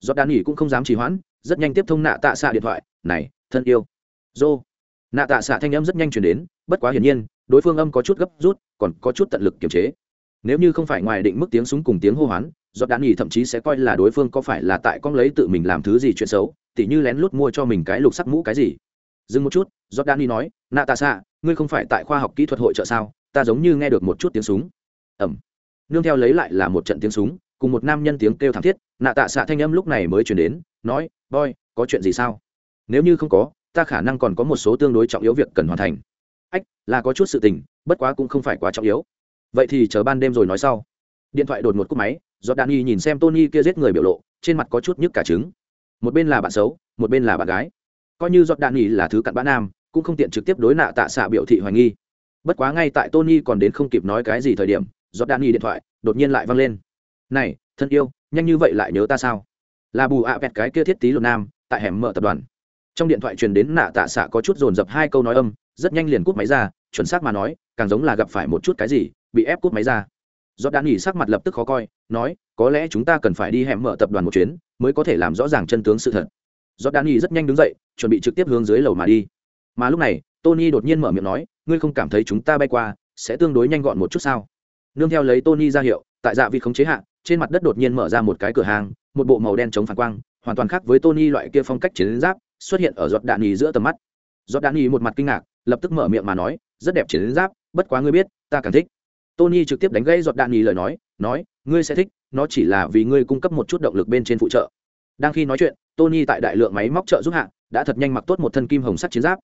Giọt đạn nghỉ cũng không dám trì hoãn rất nhanh tiếp thông nạ tạ xạ điện thoại này thân yêu. Dô. Nạ tạ xạ thanh âm rất nhanh chuyển đến bất quá hiển nhiên đối phương âm có chút gấp rút còn có chút tận lực kiềm chế nếu như không phải ngoài định mức tiếng súng cùng tiếng hô hoán, giọt đạn nghỉ thậm chí sẽ coi là đối phương có phải là tại con lấy tự mình làm thứ gì chuyện xấu, tỉ như lén lút mua cho mình cái lục sắc mũ cái gì. Dừng một chút, giọt đạn nghỉ nói nạ tạ xạ ngươi không phải tại khoa học kỹ thuật hội trợ sao? Ta giống như nghe được một chút tiếng súng. Ẩm. Nương theo lấy lại là một trận tiếng súng, cùng một nam nhân tiếng kêu thảm thiết nạ tạ xạ thanh âm lúc này mới chuyển đến, nói, boy, có chuyện gì sao? Nếu như không có, ta khả năng còn có một số tương đối trọng yếu việc cần hoàn thành. Ách, là có chút sự tình, bất quá cũng không phải quá trọng yếu vậy thì chờ ban đêm rồi nói sau. Điện thoại đột một cúp máy do danny nhìn xem tony kia giết người biểu lộ, trên mặt có chút nhức cả trứng. Một bên là bạn xấu, một bên là bạn gái. Coi như giọt đạn nghỉ là thứ cặn bã nam, cũng không tiện trực tiếp đối nạ tạ xạ biểu thị hoài nghi. Bất quá ngay tại tony còn đến không kịp nói cái gì thời điểm, giọt đạn nghỉ điện thoại đột nhiên lại văng lên. Này, thân yêu, nhanh như vậy lại nhớ ta sao? Là bù ạ vẹt cái kia thiết tí lột nam, tại hẻm mở tập đoàn. Trong điện thoại truyền đến nạ tạ xạ có chút dồn dập hai câu nói âm, rất nhanh liền cúp máy ra, chuẩn xác mà nói, càng giống là gặp phải một chút cái gì bị ép cút máy ra. Do đan nghỉ sắc mặt lập tức khó coi, nói, có lẽ chúng ta cần phải đi hẻm mở tập đoàn một chuyến, mới có thể làm rõ ràng chân tướng sự thật. Do đan nghỉ rất nhanh đứng dậy, chuẩn bị trực tiếp hướng dưới lầu mà đi. Mà lúc này, tony đột nhiên mở miệng nói, ngươi không cảm thấy chúng ta bay qua sẽ tương đối nhanh gọn một chút sao? Nương theo lấy tony ra hiệu, tại dạ vị không chế hạn trên mặt đất đột nhiên mở ra một cái cửa hàng, một bộ màu đen chống phản quang, hoàn toàn khác với tony loại kia phong cách chiến giáp, xuất hiện ở giọt đạn nhì giữa tầm mắt. Giọt đạn nhì một mặt kinh ngạc, lập tức mở miệng mà nói, rất đẹp chiến giáp, bất quá ngươi biết, ta càng thích tony trực tiếp đánh gãy giọt đạn nhì lời nói nói, ngươi sẽ thích, nó chỉ là vì ngươi cung cấp một chút động lực bên trên phụ trợ. Đang khi nói chuyện, tony tại đại lượng máy móc trợ giúp hạ, đã thật nhanh mặc tốt một thân kim hồng sắt chiến giáp.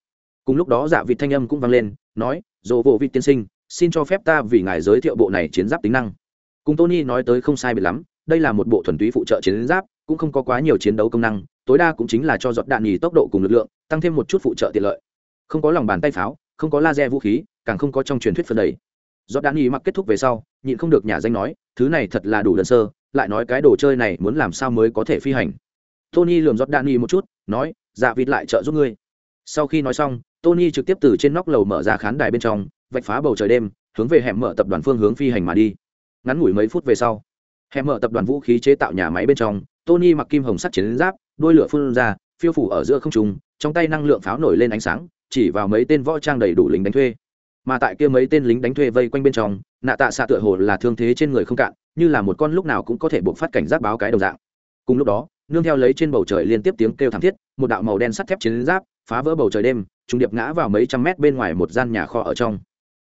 Cùng lúc đó giả vịt thanh âm cũng vang lên, nói, dồ vô vịt tiên sinh, xin cho phép ta vì ngài giới thiệu bộ này chiến giáp tính năng. Cùng tony nói tới không sai biệt lắm, đây là một bộ thuần túy phụ trợ chiến giáp, cũng không có quá nhiều chiến đấu công năng, tối đa cũng chính là cho giọt đạn nhì tốc độ cùng lực lượng, tăng thêm một chút phụ trợ tiện lợi. Không có lòng bàn tay pháo, không có laser vũ khí, càng không có trong truyền thuyết phần đầy giọt đạn nhì mặc kết thúc về sau, nhịn không được nhà danh nói, thứ này thật là đủ đơn sơ, lại nói cái đồ chơi này muốn làm sao mới có thể phi hành? Tony lườm giọt đạn nghi một chút, nói dạ vịt lại trợ giúp ngươi. Sau khi nói xong, tony trực tiếp từ trên nóc lầu mở ra khán đài bên trong, vạch phá bầu trời đêm, hướng về hẻm mở tập đoàn phương hướng phi hành mà đi. Ngắn ngủi mấy phút về sau, hẻm mở tập đoàn vũ khí chế tạo nhà máy bên trong, tony mặc kim hồng sắt chiến giáp đôi lửa phun ra, phiêu phủ ở giữa không trung, trong tay năng lượng pháo nổi lên ánh sáng, chỉ vào mấy tên võ trang đầy đủ lính đánh thuê mà tại kia mấy tên lính đánh thuê vây quanh bên trong, nạ tạ xạ tựa hồ là thương thế trên người không cạn, như là một con lúc nào cũng có thể buộc phát cảnh giác báo cái đồng dạng. Cùng lúc đó, nương theo lấy trên bầu trời liên tiếp tiếng kêu thảm thiết, một đạo màu đen sắt thép chiến giáp phá vỡ bầu trời đêm trung điệp ngã vào mấy trăm mét bên ngoài một gian nhà kho ở trong.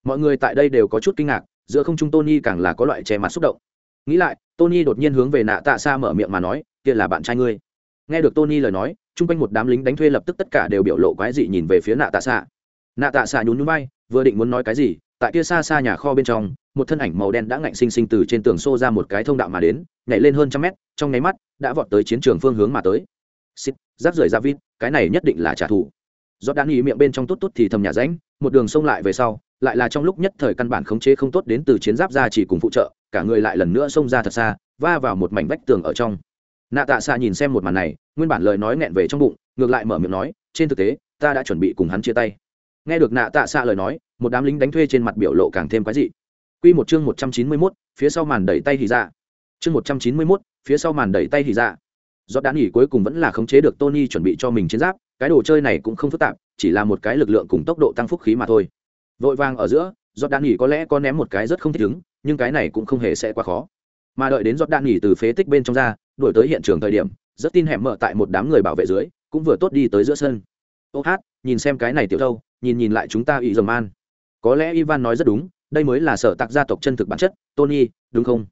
Mọi người tại đây đều có chút kinh ngạc, giữa không trung tony càng là có loại che mặt xúc động. Nghĩ lại, tony đột nhiên hướng về nạ tạ xa mở miệng mà nói, kia là bạn trai ngươi. Nghe được tony lời nói, chung quanh một đám lính đánh thuê lập tức tất cả đều biểu lộ quái dị nhìn về phía nạ tạ xạ. Nạ tạ xạ nhún núi bay vừa định muốn nói cái gì, tại kia xa xa nhà kho bên trong, một thân ảnh màu đen đã ngạnh sinh sinh từ trên tường xô ra một cái thông đạo mà đến, nhảy lên hơn trăm mét, trong nháy mắt, đã vọt tới chiến trường phương hướng mà tới. Xít giáp rời ra vít, cái này nhất định là trả thù. Do đan ý miệng bên trong tốt tốt thì thầm nhà ránh, một đường xông lại về sau, lại là trong lúc nhất thời căn bản khống chế không tốt đến từ chiến giáp ra chỉ cùng phụ trợ, cả người lại lần nữa xông ra thật xa, va vào một mảnh vách tường ở trong. Nạ tạ xạ nhìn xem một màn này, nguyên bản lời nói nghẹn về trong bụng, ngược lại mở miệng nói, trên thực tế, ta đã chuẩn bị cùng hắn chia tay nghe được nạ tạ xạ lời nói, một đám lính đánh thuê trên mặt biểu lộ càng thêm quái dị. Q một chương một trăm chín mươi mốt, phía sau màn đẩy tay thì ra. Chương một trăm chín mươi mốt, phía sau màn đẩy tay thì ra. Do đã nghỉ cuối cùng vẫn là khống chế được tony chuẩn bị cho mình chiến giáp, cái đồ chơi này cũng không phức tạp, chỉ là một cái lực lượng cùng tốc độ tăng phúc khí mà thôi. Vội vàng ở giữa do đã nghỉ có lẽ có ném một cái rất không thích ứng, nhưng cái này cũng không hề sẽ quá khó. Mà đợi đến giọt đạn nghỉ từ phế tích bên trong ra, đuổi tới hiện trường thời điểm rất tin hẻm mở tại một đám người bảo vệ dưới, cũng vừa tốt đi tới giữa sân. Ô hát, nhìn xem cái này tiểu thâu nhìn nhìn lại chúng ta ý dầm an. Có lẽ ivan nói rất đúng, đây mới là sở tạc gia tộc chân thực bản chất, tony, đúng không?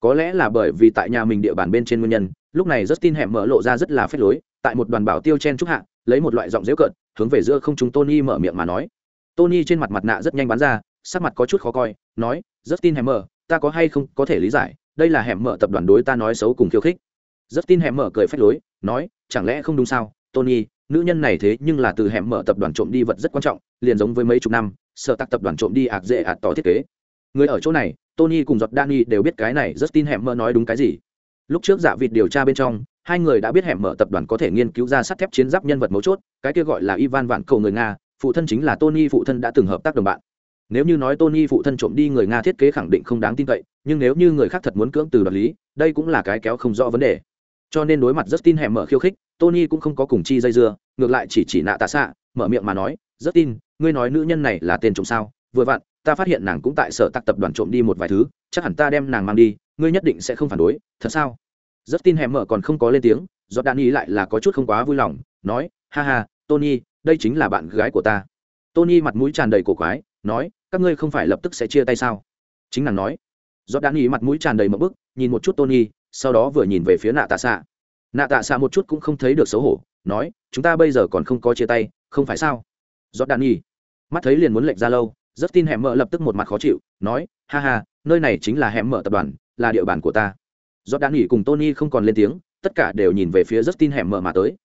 Có lẽ là bởi vì tại nhà mình địa bàn bên trên nguyên nhân, lúc này rất tin hẻm mở lộ ra rất là phép lối, tại một đoàn bảo tiêu chen trúc hạ, lấy một loại giọng dễu cợt, hướng về giữa không chúng tony mở miệng mà nói. Tony trên mặt mặt nạ rất nhanh bắn ra, sắc mặt có chút khó coi, nói rất tin hẻm mở, ta có hay không có thể lý giải, đây là hẻm mở tập đoàn đối ta nói xấu cùng khiêu khích. Rất tin hẻm mở cười phách lối, nói, chẳng lẽ không đúng sao? Tony, nữ nhân này thế nhưng là từ hẻm mở tập đoàn trộm đi vật rất quan trọng, liền giống với mấy chục năm sợ tặc tập đoàn trộm đi ạc dễ ạt tỏ thiết kế. Người ở chỗ này, tony cùng giọt Danny đều biết cái này rất tin hẻm mở nói đúng cái gì. Lúc trước giả vịt điều tra bên trong, hai người đã biết hẻm mở tập đoàn có thể nghiên cứu ra sắt thép chiến giáp nhân vật mấu chốt, cái kia gọi là ivan vạn cầu người nga, phụ thân chính là tony, phụ thân đã từng hợp tác đồng bạn. Nếu như nói tony, phụ thân trộm đi người nga thiết kế khẳng định không đáng tin cậy, nhưng nếu như người khác thật muốn cưỡng từ đoạt lý, đây cũng là cái kéo không rõ vấn đề cho nên đối mặt rất tin hẻm mở khiêu khích, tony cũng không có cùng chi dây dưa, ngược lại chỉ chỉ nạ tạ xạ, mở miệng mà nói rất tin ngươi nói nữ nhân này là tên trộm sao? Vừa vặn, ta phát hiện nàng cũng tại sở tặc tập đoàn trộm đi một vài thứ, chắc hẳn ta đem nàng mang đi, ngươi nhất định sẽ không phản đối, thật sao? Rất tin hẻm mở còn không có lên tiếng do đan ý lại là có chút không quá vui lòng, nói, ha ha, tony, đây chính là bạn gái của ta. Tony mặt mũi tràn đầy cổ quái, nói, các ngươi không phải lập tức sẽ chia tay sao? Chính nàng nói. Do đan ý mặt mũi tràn đầy một bức, nhìn một chút tony sau đó vừa nhìn về phía nạ tạ xạ. Nạ tạ xạ một chút cũng không thấy được xấu hổ, nói, chúng ta bây giờ còn không có chia tay, không phải sao? Giót đan nhi mắt thấy liền muốn lệnh ra lâu rất tin hẻm mở lập tức một mặt khó chịu, nói, ha ha, nơi này chính là hẻm mở tập đoàn, là địa bàn của ta. Giót đan nhi cùng tony không còn lên tiếng, tất cả đều nhìn về phía rất tin hẻm mở mà tới.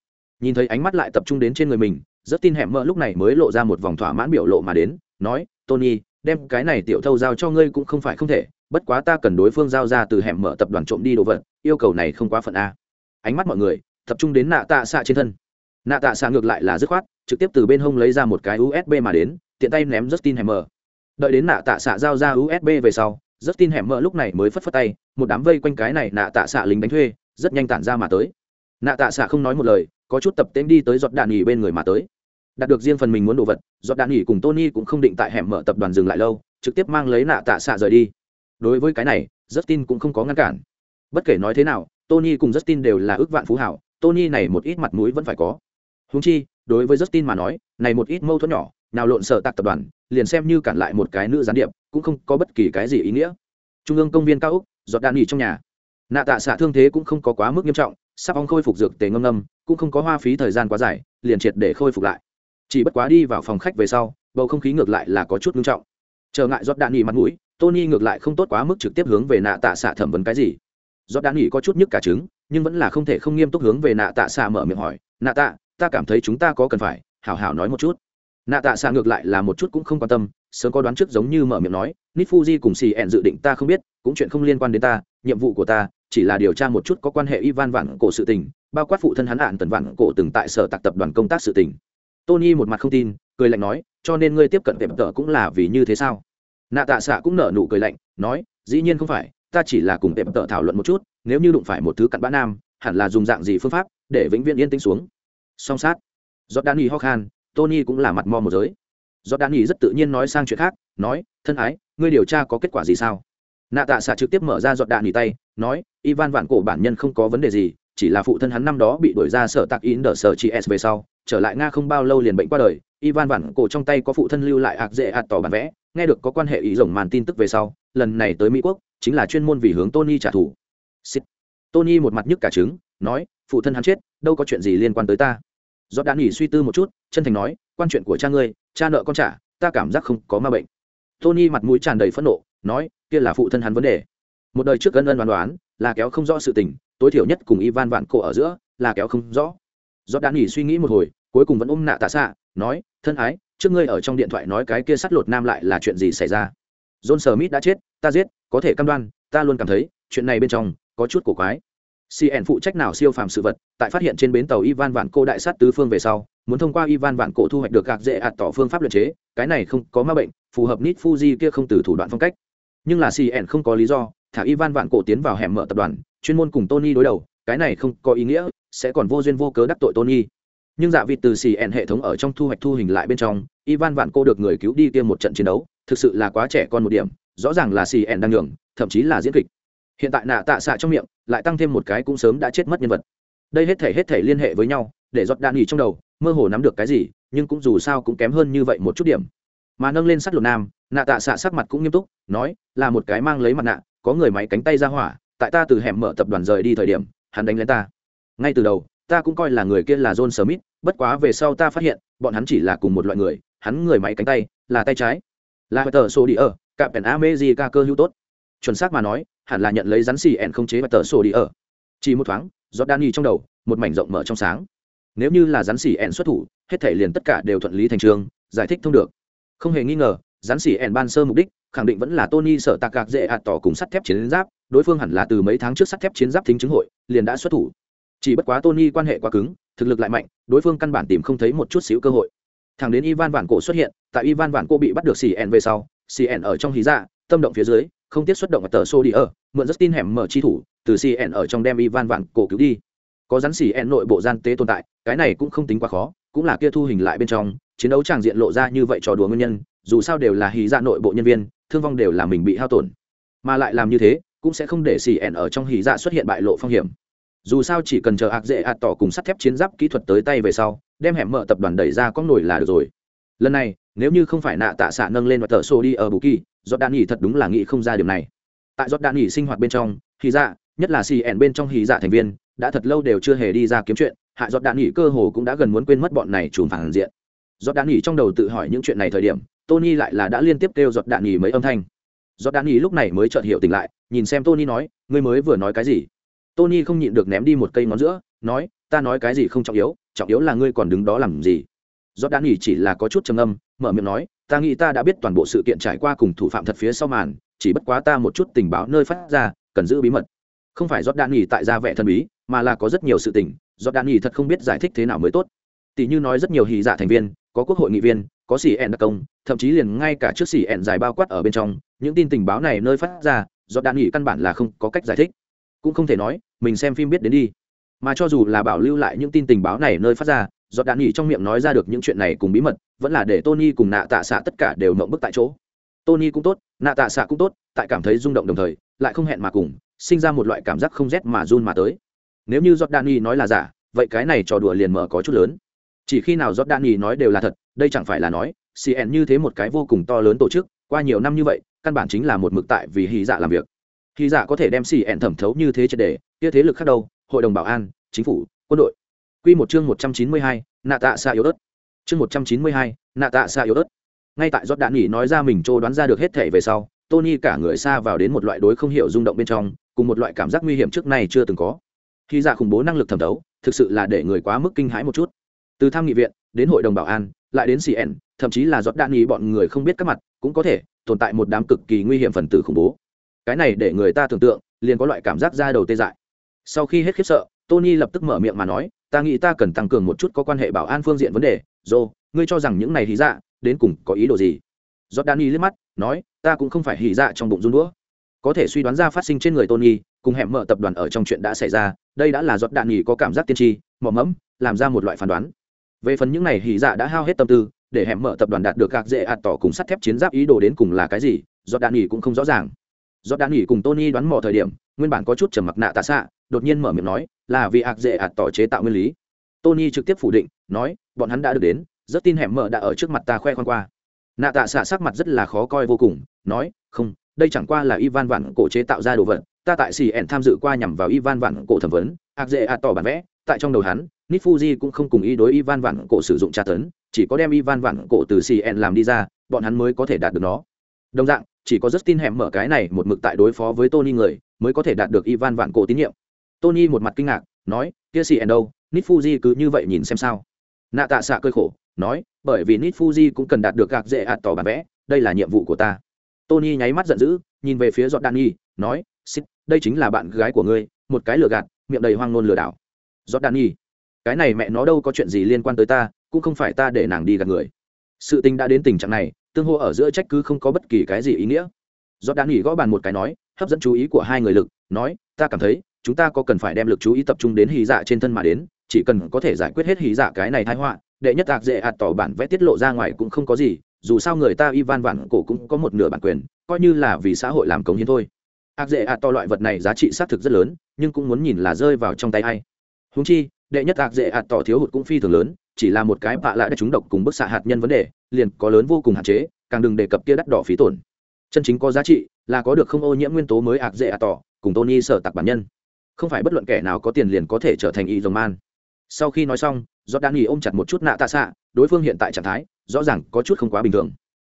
Nhìn thấy ánh mắt lại tập trung đến trên người mình rất tin hẻm mở lúc này mới lộ ra một vòng thỏa mãn biểu lộ mà đến, nói, tony, đem cái này tiểu thâu giao cho ngươi cũng không phải không thể bất quá ta cần đối phương giao ra từ hẻm mở tập đoàn trộm đi đồ vật, yêu cầu này không quá phận a. Ánh mắt mọi người, tập trung đến nạ tạ xạ trên thân. Nạ tạ xạ ngược lại là dứt khoát, trực tiếp từ bên hông lấy ra một cái usb mà đến, tiện tay ném justin tin hẻm mở đợi đến nạ tạ xạ giao ra usb về sau, justin tin hẻm mở lúc này mới phất phất tay, một đám vây quanh cái này nạ tạ xạ lính đánh thuê, rất nhanh tản ra mà tới. Nạ tạ xạ không nói một lời, có chút tập tên đi tới giọt đạn nghỉ bên người mà tới. Đạt được riêng phần mình muốn đồ vật, giọt đạn nghỉ cùng tony cũng không định tại hẻm mở tập đoàn dừng lại lâu, trực tiếp mang lấy nạ tạ xạ rời đi đối với cái này, justin cũng không có ngăn cản. Bất kể nói thế nào, tony cùng justin đều là ước vạn phú hảo, tony này một ít mặt mũi vẫn phải có. Húng chi, đối với justin mà nói, này một ít mâu thuẫn nhỏ, nào lộn sợ tạc tập đoàn, liền xem như cản lại một cái nữ gián điệp, cũng không có bất kỳ cái gì ý nghĩa. Trung ương công viên cao úc giọt đạn nghỉ trong nhà. Nạ tạ xạ thương thế cũng không có quá mức nghiêm trọng, sắp ong khôi phục dược tề ngâm ngâm, cũng không có hoa phí thời gian quá dài, liền triệt để khôi phục lại. Chỉ bất quá đi vào phòng khách về sau, bầu không khí ngược lại là có chút nghiêm trọng. Trở ngại giọt đạn nghỉ mặt mũi tony ngược lại không tốt quá mức trực tiếp hướng về nạ tạ xạ thẩm vấn cái gì. Giọt đã nghỉ có chút nhức cả trứng, nhưng vẫn là không thể không nghiêm túc hướng về nạ tạ xạ mở miệng hỏi, nạ tạ, ta cảm thấy chúng ta có cần phải, hảo hảo nói một chút. Nạ tạ xạ ngược lại là một chút cũng không quan tâm, sớm có đoán trước giống như mở miệng nói nít fuji cùng xì ẹn dự định ta không biết, cũng chuyện không liên quan đến ta, nhiệm vụ của ta chỉ là điều tra một chút có quan hệ ivan vạn cổ sự tình, bao quát phụ thân hắn ạn tần vạn cổ từng tại sở tạc tập đoàn công tác sự tình. Tony một mặt không tin, cười lạnh nói, cho nên ngươi tiếp cận tiệm tợ cũng là vì như thế sao? Nạ tạ xạ cũng nở nụ cười lạnh, nói, dĩ nhiên không phải, ta chỉ là cùng tệm tợ thảo luận một chút, nếu như đụng phải một thứ cặn bã nam, hẳn là dùng dạng gì phương pháp để vĩnh viễn yên tĩnh xuống? Song sát giọt đan y ho khan, tony cũng là mặt mò một giới. Giọt đan y rất tự nhiên nói sang chuyện khác, nói, thân ái, ngươi điều tra có kết quả gì sao? Nạ tạ xạ trực tiếp mở ra giọt đạn nghỉ tay, nói, ivan vạn cổ bản nhân không có vấn đề gì, chỉ là phụ thân hắn năm đó bị đuổi ra sở tạc in đờ sở chị s về sau, trở lại nga không bao lâu liền bệnh qua đời ivan vạn cổ trong tay có phụ thân lưu lại hạc dễ hạt tỏ bản vẽ, nghe được có quan hệ ý rồng màn tin tức về sau, lần này tới mỹ quốc, chính là chuyên môn vì hướng tony trả thù. Xịt. tony một mặt nhức cả trứng, nói, phụ thân hắn chết, đâu có chuyện gì liên quan tới ta. Do đã nghỉ suy tư một chút, chân thành nói, quan chuyện của cha ngươi, cha nợ con trả, ta cảm giác không có ma bệnh. Tony mặt mũi tràn đầy phẫn nộ, nói, kia là phụ thân hắn vấn đề. Một đời trước gần ân đoán đoán là kéo không rõ sự tình, tối thiểu nhất cùng ivan vạn cổ ở giữa, là kéo không rõ. Do đã nghỉ suy nghĩ một hồi, cuối cùng vẫn ôm nạ tạ xạ nói, thân ái, trước ngươi ở trong điện thoại nói cái kia sắt lột nam lại là chuyện gì xảy ra? John smith đã chết, ta giết, có thể cam đoan, ta luôn cảm thấy, chuyện này bên trong có chút cổ quái. Cn phụ trách nào siêu phàm sự vật, tại phát hiện trên bến tàu ivan vạn cô đại sát tứ phương về sau, muốn thông qua ivan vạn cổ thu hoạch được gạc dễ ạt tỏ phương pháp luật chế, cái này không có ma bệnh, phù hợp nít fuji kia không từ thủ đoạn phong cách. Nhưng là cn không có lý do, thả ivan vạn cổ tiến vào hẻm mở tập đoàn, chuyên môn cùng tony đối đầu, cái này không có ý nghĩa, sẽ còn vô duyên vô cớ đắc tội tony nhưng dạ vịt từ xì ẹn hệ thống ở trong thu hoạch thu hình lại bên trong, ivan vạn cô được người cứu đi kia một trận chiến đấu, thực sự là quá trẻ con một điểm, rõ ràng là xì ẹn đang nhường, thậm chí là diễn kịch. Hiện tại nạ tạ xạ trong miệng, lại tăng thêm một cái cũng sớm đã chết mất nhân vật. Đây hết thể hết thể liên hệ với nhau, để giọt đạn nghỉ trong đầu, mơ hồ nắm được cái gì, nhưng cũng dù sao cũng kém hơn như vậy một chút điểm. Mà nâng lên sắt lột nam, nạ tạ xạ sắc mặt cũng nghiêm túc, nói, là một cái mang lấy mặt nạ, có người máy cánh tay ra hỏa, tại ta từ hẻm mở tập đoàn rời đi thời điểm, hắn đánh lên ta. Ngay từ đầu, ta cũng coi là người kia là john smith bất quá về sau ta phát hiện, bọn hắn chỉ là cùng một loại người, hắn người máy cánh tay, là tay trái. Là tờ sổ đi ở cạm pèn ca cơ hữu tốt. Chuẩn xác mà nói, hẳn là nhận lấy rắn xì ẻn không chế và tờ sổ đi ở chỉ một thoáng giọt đan trong đầu, một mảnh rộng mở trong sáng. Nếu như là rắn xì ẻn xuất thủ, hết thể liền tất cả đều thuận lý thành trường, giải thích thông được. Không hề nghi ngờ, rắn xì ẻn ban sơ mục đích, khẳng định vẫn là tony sợ tạc gạc dễ ạt tỏ cùng sắt thép chiến giáp, đối phương hẳn là từ mấy tháng trước sắt thép chiến giáp thính chứng hội, liền đã xuất thủ chỉ bất quá tony quan hệ quá cứng, thực lực lại mạnh, đối phương căn bản tìm không thấy một chút xíu cơ hội. Thằng đến ivan vạn cổ xuất hiện, tại ivan vạn cổ bị bắt được cn về sau cn ở trong hí dạ tâm động phía dưới, không tiết xuất động ở tờ xô đi ở, mượn rất tin hẻm mở chi thủ, từ cn ở trong đem ivan vạn cổ cứu đi. Có rắn cn nội bộ gian tế tồn tại, cái này cũng không tính quá khó, cũng là kia thu hình lại bên trong, chiến đấu tràng diện lộ ra như vậy trò đùa nguyên nhân, dù sao đều là hí dạ nội bộ nhân viên, thương vong đều là mình bị hao tổn. Mà lại làm như thế, cũng sẽ không để cn ở trong hí dạ xuất hiện bại lộ phong hiểm dù sao chỉ cần chờ ạc dễ ạt tỏ cùng sắt thép chiến giáp kỹ thuật tới tay về sau, đem hẻm mở tập đoàn đẩy ra con nổi là được rồi. Lần này, nếu như không phải nạ tạ xạ nâng lên và tờ xô đi ở bù kỳ giọt đạn nghỉ thật đúng là nghĩ không ra điều này. Tại giọt đạn nghỉ sinh hoạt bên trong hì dạ nhất là xì ẻn bên trong hì dạ thành viên, đã thật lâu đều chưa hề đi ra kiếm chuyện, hạ giọt đạn nghỉ cơ hồ cũng đã gần muốn quên mất bọn này trùm phản diện. Giọt đạn nghỉ trong đầu tự hỏi những chuyện này thời điểm, tony lại là đã liên tiếp kêu giọt đạn nghỉ mấy âm thanh. Giọt đạn nghỉ lúc này mới chợt hiểu tỉnh lại, nhìn xem tony nói, ngươi mới vừa nói cái gì? Tony không nhịn được ném đi một cây ngón giữa, nói, ta nói cái gì không trọng yếu trọng yếu là ngươi còn đứng đó làm gì? Do đã nghỉ chỉ là có chút trầm âm mở miệng nói, ta nghĩ ta đã biết toàn bộ sự kiện trải qua cùng thủ phạm thật phía sau màn, chỉ bất quá ta một chút tình báo nơi phát ra, cần giữ bí mật. Không phải do đã nghỉ tại ra vẻ thần bí, mà là có rất nhiều sự tình do đã nghỉ thật không biết giải thích thế nào mới tốt. Tỷ như nói rất nhiều hì dạ thành viên, có quốc hội nghị viên, có sĩ ẹn đặc công, thậm chí liền ngay cả trước sĩ ẹn dài bao quát ở bên trong, những tin tình báo này nơi phát ra do đạn nghỉ căn bản là không có cách giải thích cũng không thể nói mình xem phim biết đến đi mà cho dù là bảo lưu lại những tin tình báo này nơi phát ra do đạn nghỉ trong miệng nói ra được những chuyện này cùng bí mật vẫn là để tony cùng nạ tạ xạ tất cả đều mộng bức tại chỗ tony cũng tốt nạ tạ xạ cũng tốt tại cảm thấy rung động đồng thời lại không hẹn mà cùng sinh ra một loại cảm giác không rét mà run mà tới nếu như Jordani nói là giả, vậy cái này trò đùa liền mở có chút lớn. Chỉ khi nào Jordani nói đều là thật, đây chẳng phải là nói, CN như thế một cái vô cùng to lớn tổ chức, qua nhiều năm như vậy, căn bản chính là một mực tại vì hy dạ làm việc. Hy dạ có thể đem CN thẩm thấu như thế triệt để, kia thế lực khác đâu, hội đồng bảo an, chính phủ, quân đội. Quy một chương 192, nạ tạ xa yếu ớt. Chương 192, nạ tạ xa yếu ớt. Ngay tại Rốt đạn nghỉ nói ra mình trô đoán ra được hết thể về sau, Tony cả người xa vào đến một loại đối không hiểu rung động bên trong, cùng một loại cảm giác nguy hiểm trước nay chưa từng có. Khi giả khủng bố năng lực thẩm thấu, thực sự là để người quá mức kinh hãi một chút. Từ tham nghị viện đến hội đồng bảo an, lại đến CN, thậm chí là giọt đạn nghỉ bọn người không biết các mặt, cũng có thể tồn tại một đám cực kỳ nguy hiểm phần tử khủng bố. Cái này để người ta tưởng tượng, liền có loại cảm giác ra đầu tê dại. Sau khi hết khiếp sợ, Tony lập tức mở miệng mà nói, ta nghĩ ta cần tăng cường một chút có quan hệ bảo an phương diện vấn đề. Dô ngươi cho rằng những này hí dạ đến cùng có ý đồ gì? Jordani liếc mắt nói ta cũng không phải hỉ dạ trong bụng run đũa. Có thể suy đoán ra phát sinh trên người tony cùng hẻm mở tập đoàn ở trong chuyện đã xảy ra đây đã là jordani có cảm giác tiên tri mỏ mẫm làm ra một loại phán đoán. Về phần những này hỉ dạ đã hao hết tâm tư để hẻm mở tập đoàn đạt được các dễ ạt tỏ cùng sắt thép chiến giáp ý đồ đến cùng là cái gì jordani cũng không rõ ràng. Rốt đan nghỉ cùng tony đoán mò thời điểm, nguyên bản có chút trầm mặc nạ tạ xạ, đột nhiên mở miệng nói, là vì ạc dễ ạt tỏ chế tạo nguyên lý. Tony trực tiếp phủ định, nói, bọn hắn đã được đến, rất tin hẻm mở đã ở trước mặt ta khoe khoan qua. Nạ tạ xạ sắc mặt rất là khó coi vô cùng, nói, không, đây chẳng qua là ivan vạn cổ chế tạo ra đồ vật, ta tại cn tham dự qua nhằm vào ivan vạn cổ thẩm vấn, ạc dễ ạt tỏ bản vẽ, tại trong đầu hắn nít fuji cũng không cùng ý đối ivan vạn cổ sử dụng tra tấn, chỉ có đem ivan vạn cổ từ cn làm đi ra, bọn hắn mới có thể đạt được nó đồng dạng, chỉ có justin hẻm mở cái này một mực tại đối phó với tony người, mới có thể đạt được ivan vạn cổ tín nhiệm. Tony một mặt kinh ngạc, nói, kia cn đâu? Nít fuji cứ như vậy nhìn xem sao? Nạ tạ xạ cơi khổ, nói, bởi vì nít fuji cũng cần đạt được gạc dễ ạt tỏ bản vẽ, đây là nhiệm vụ của ta. Tony nháy mắt giận dữ, nhìn về phía giọt đan nói xích đây chính là bạn gái của ngươi, một cái lừa gạt, miệng đầy hoang ngôn lừa đảo. Giọt đan cái này mẹ nó đâu có chuyện gì liên quan tới ta, cũng không phải ta để nàng đi gạt người. Sự tình đã đến tình trạng này tương hô ở giữa trách cứ không có bất kỳ cái gì ý nghĩa. Do đan gõ bàn một cái nói, hấp dẫn chú ý của hai người lực, nói, ta cảm thấy, chúng ta có cần phải đem lực chú ý tập trung đến hì dạ trên thân mà đến, chỉ cần có thể giải quyết hết hì dạ cái này thái họa, đệ nhất tạc dễ ạt tỏ bản vẽ tiết lộ ra ngoài cũng không có gì, dù sao người ta ivan vạn cổ cũng có một nửa bản quyền, coi như là vì xã hội làm cống hiến thôi. Ác dễ ạt to loại vật này giá trị xác thực rất lớn, nhưng cũng muốn nhìn là rơi vào trong tay hay húng chi, đệ nhất ác dễ ạt tỏ thiếu hụt cũng phi thường lớn, chỉ là một cái bạ lại đã trúng độc cùng bức xạ hạt nhân vấn đề liền có lớn vô cùng hạn chế càng đừng đề cập kia đắt đỏ phí tổn. Chân chính có giá trị là có được không ô nhiễm nguyên tố mới ạc dễ ạt tỏ cùng tony sở tặc bản nhân. Không phải bất luận kẻ nào có tiền liền có thể trở thành y dòng man. Sau khi nói xong do đan nghỉ ôm chặt một chút nạ tạ xạ đối phương hiện tại trạng thái rõ ràng có chút không quá bình thường.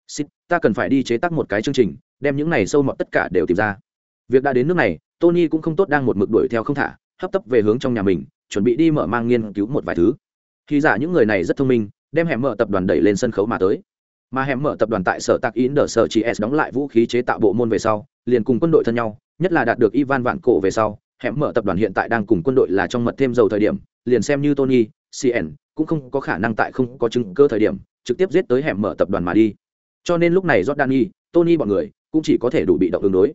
Xịt, ta cần phải đi chế tác một cái chương trình đem những này sâu mọt tất cả đều tìm ra. Việc đã đến nước này tony cũng không tốt đang một mực đuổi theo không thả hấp tấp về hướng trong nhà mình chuẩn bị đi mở mang nghiên cứu một vài thứ. Khi giả những người này rất thông minh đem hẻm mở tập đoàn đẩy lên sân khấu mà tới. Mà hẻm mở tập đoàn tại sở tạc in đờ sở chỉ s đóng lại vũ khí chế tạo bộ môn về sau, liền cùng quân đội thân nhau, nhất là đạt được ivan vạn cổ về sau, hẻm mở tập đoàn hiện tại đang cùng quân đội là trong mật thêm dầu thời điểm, liền xem như tony cn cũng không có khả năng tại không có chứng cơ thời điểm, trực tiếp giết tới hẻm mở tập đoàn mà đi. Cho nên lúc này jordani tony bọn người cũng chỉ có thể đủ bị động ứng đối.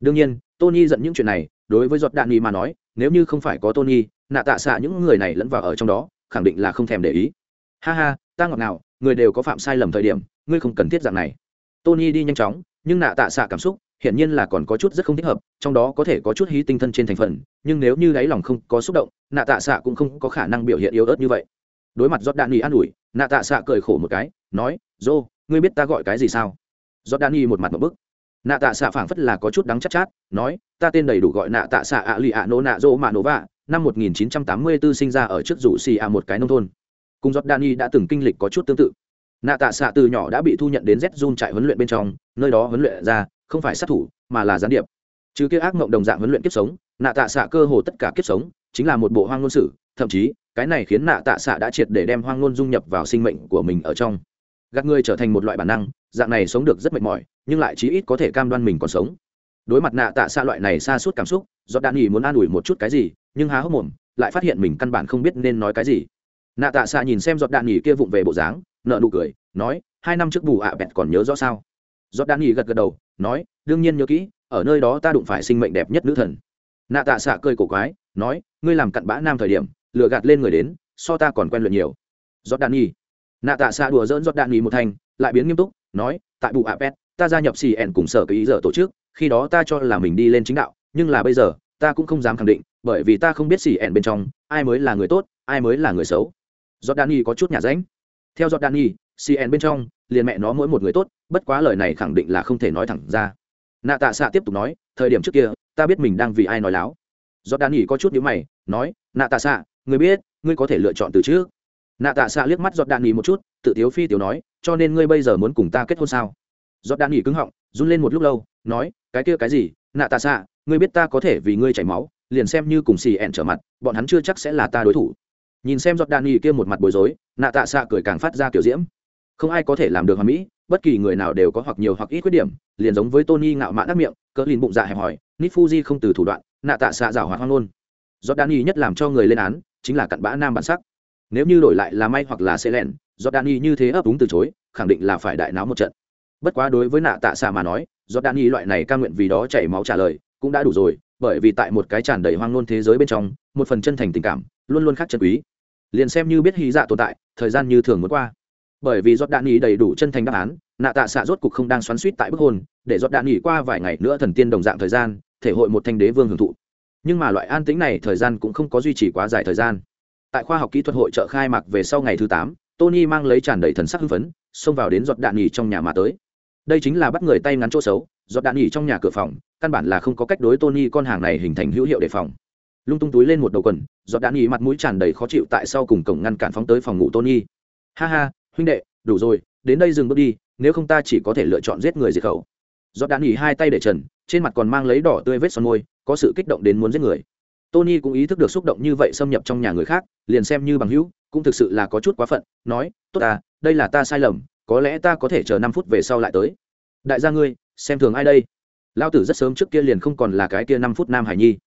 Đương nhiên, tony giận những chuyện này, đối với jordani mà nói, nếu như không phải có tony, nạ tạ xạ những người này lẫn vào ở trong đó, khẳng định là không thèm để ý ha ha ta ngọt nào người đều có phạm sai lầm thời điểm ngươi không cần thiết dạng này. Tony đi nhanh chóng nhưng nạ tạ xạ cảm xúc hiển nhiên là còn có chút rất không thích hợp trong đó có thể có chút hí tinh thân trên thành phần nhưng nếu như đáy lòng không có xúc động nạ tạ xạ cũng không có khả năng biểu hiện yếu ớt như vậy. Đối mặt giọt đạn nghi an ủi nạ tạ xạ cười khổ một cái nói dô ngươi biết ta gọi cái gì sao? Giót đạn nghi một mặt một bức. Nạ tạ xạ phảng phất là có chút đắng chắc chát, chát nói ta tên đầy đủ gọi nạ tạ xạ ạ lì ạ nô nạ dô mạ nô vạ năm 1984 sinh ra ở trước rủ xì ạ một cái nông thôn cùng giọt đạn đã từng kinh lịch có chút tương tự. Nạ tạ xạ từ nhỏ đã bị thu nhận đến z zun trại huấn luyện bên trong, nơi đó huấn luyện ra, không phải sát thủ, mà là gián điệp. Chứ kia ác mộng đồng dạng huấn luyện kiếp sống, nạ tạ xạ cơ hồ tất cả kiếp sống chính là một bộ hoang ngôn sử, thậm chí, cái này khiến nạ tạ xạ đã triệt để đem hoang ngôn dung nhập vào sinh mệnh của mình ở trong. Gạt người trở thành một loại bản năng, dạng này sống được rất mệt mỏi, nhưng lại chí ít có thể cam đoan mình còn sống. Đối mặt nạ tạ xạ loại này xa suốt cảm xúc do đạn muốn an ủi một chút cái gì, nhưng há hốc mồm, lại phát hiện mình căn bản không biết nên nói cái gì nạ tạ xạ nhìn xem giọt đạn nghỉ kia vụng về bộ dáng nợ nụ cười, nói, hai năm trước bù ạ bẹt còn nhớ rõ sao? Giọt đạn nghỉ gật gật đầu, nói, đương nhiên nhớ kỹ, ở nơi đó ta đụng phải sinh mệnh đẹp nhất nữ thần. Nạ tạ xạ cười cổ quái, nói, ngươi làm cặn bã nam thời điểm, lừa gạt lên người đến, so ta còn quen luyện nhiều. Giọt đạn nghỉ nạ tạ xạ đùa dỡn giọt đạn nghỉ một thành, lại biến nghiêm túc, nói, tại bù ạ bẹt, ta gia nhập cn cùng sở cái ý giờ tổ chức, khi đó ta cho là mình đi lên chính đạo, nhưng là bây giờ, ta cũng không dám khẳng định, bởi vì ta không biết cn bên trong, ai mới là người tốt, ai mới là người xấu giọt đạn nghỉ có chút nhà ránh theo giọt đạn nghỉ cn bên trong, liền mẹ nó mỗi một người tốt, bất quá lời này khẳng định là không thể nói thẳng ra. Nạ tạ xạ tiếp tục nói, thời điểm trước kia, ta biết mình đang vì ai nói láo. Do đan nghỉ có chút nhữ mày, nói, nạ tạ xạ người biết, ngươi có thể lựa chọn từ trước. Nạ tạ xạ liếc mắt giọt đạn nghỉ một chút, tự tiếu phi tiểu nói, cho nên ngươi bây giờ muốn cùng ta kết hôn sao? Giọt đạn nghỉ cứng họng, run lên một lúc lâu, nói, cái kia cái gì? Nạ tạ xạ ngươi biết ta có thể vì ngươi chảy máu, liền xem như cùng CN trở mặt, bọn hắn chưa chắc sẽ là ta đối thủ nhìn xem giọt đạn nghỉ kia một mặt bối rối, nạ tạ xạ cười càng phát ra kiểu diễm. Không ai có thể làm được hoàn mỹ, bất kỳ người nào đều có hoặc nhiều hoặc ít khuyết điểm, liền giống với tony ngạo mạn đắc miệng, cỡ lìn bụng dạ hẹp hòi nít fuji không từ thủ đoạn, nạ tạ xạ rào hoạt hoang ngôn giọt đạn đan nhất làm cho người lên án, chính là cặn bã nam bản sắc. Nếu như đổi lại là may hoặc là xe lẻn đạn đan như thế ấp úng từ chối, khẳng định là phải đại náo một trận. Bất quá đối với nạ tạ xạ mà nói do đan loại này ca nguyện vì đó chảy máu trả lời, cũng đã đủ rồi, bởi vì tại một cái tràn đầy hoang ngôn thế giới bên trong, một phần chân thành tình cảm, luôn luôn khác chân quý liền xem như biết hy dạ tồn tại, thời gian như thường muốn qua. Bởi vì giọt đạn nghỉ đầy đủ chân thành đáp án, nạ tạ xạ rốt cục không đang xoắn suýt tại bức hôn để giọt đạn nghỉ qua vài ngày nữa thần tiên đồng dạng thời gian, thể hội một thanh đế vương hưởng thụ. Nhưng mà loại an tính này thời gian cũng không có duy trì quá dài thời gian. Tại khoa học kỹ thuật hội trợ khai mạc về sau ngày thứ tám, tony mang lấy tràn đầy thần sắc hưng phấn, xông vào đến giọt đạn nghỉ trong nhà mà tới. Đây chính là bắt người tay ngắn chỗ xấu, giọt đạn nghỉ trong nhà cửa phòng, căn bản là không có cách đối tony con hàng này hình thành hữu hiệu đề phòng lung tung túi lên một đầu quần, giọt đạn nghỉ mặt mũi tràn đầy khó chịu tại sau cùng cổng ngăn cản phóng tới phòng ngủ tony. Ha ha, huynh đệ, đủ rồi, đến đây dừng bước đi, nếu không ta chỉ có thể lựa chọn giết người diệt khẩu. Giọt đạn nghỉ hai tay để trần, trên mặt còn mang lấy đỏ tươi vết son môi, có sự kích động đến muốn giết người. Tony cũng ý thức được xúc động như vậy xâm nhập trong nhà người khác, liền xem như bằng hữu, cũng thực sự là có chút quá phận, nói, tốt ta đây là ta sai lầm, có lẽ ta có thể chờ năm phút về sau lại tới. Đại gia ngươi, xem thường ai đây? Lao tử rất sớm trước kia liền không còn là cái kia năm phút nam hải nhi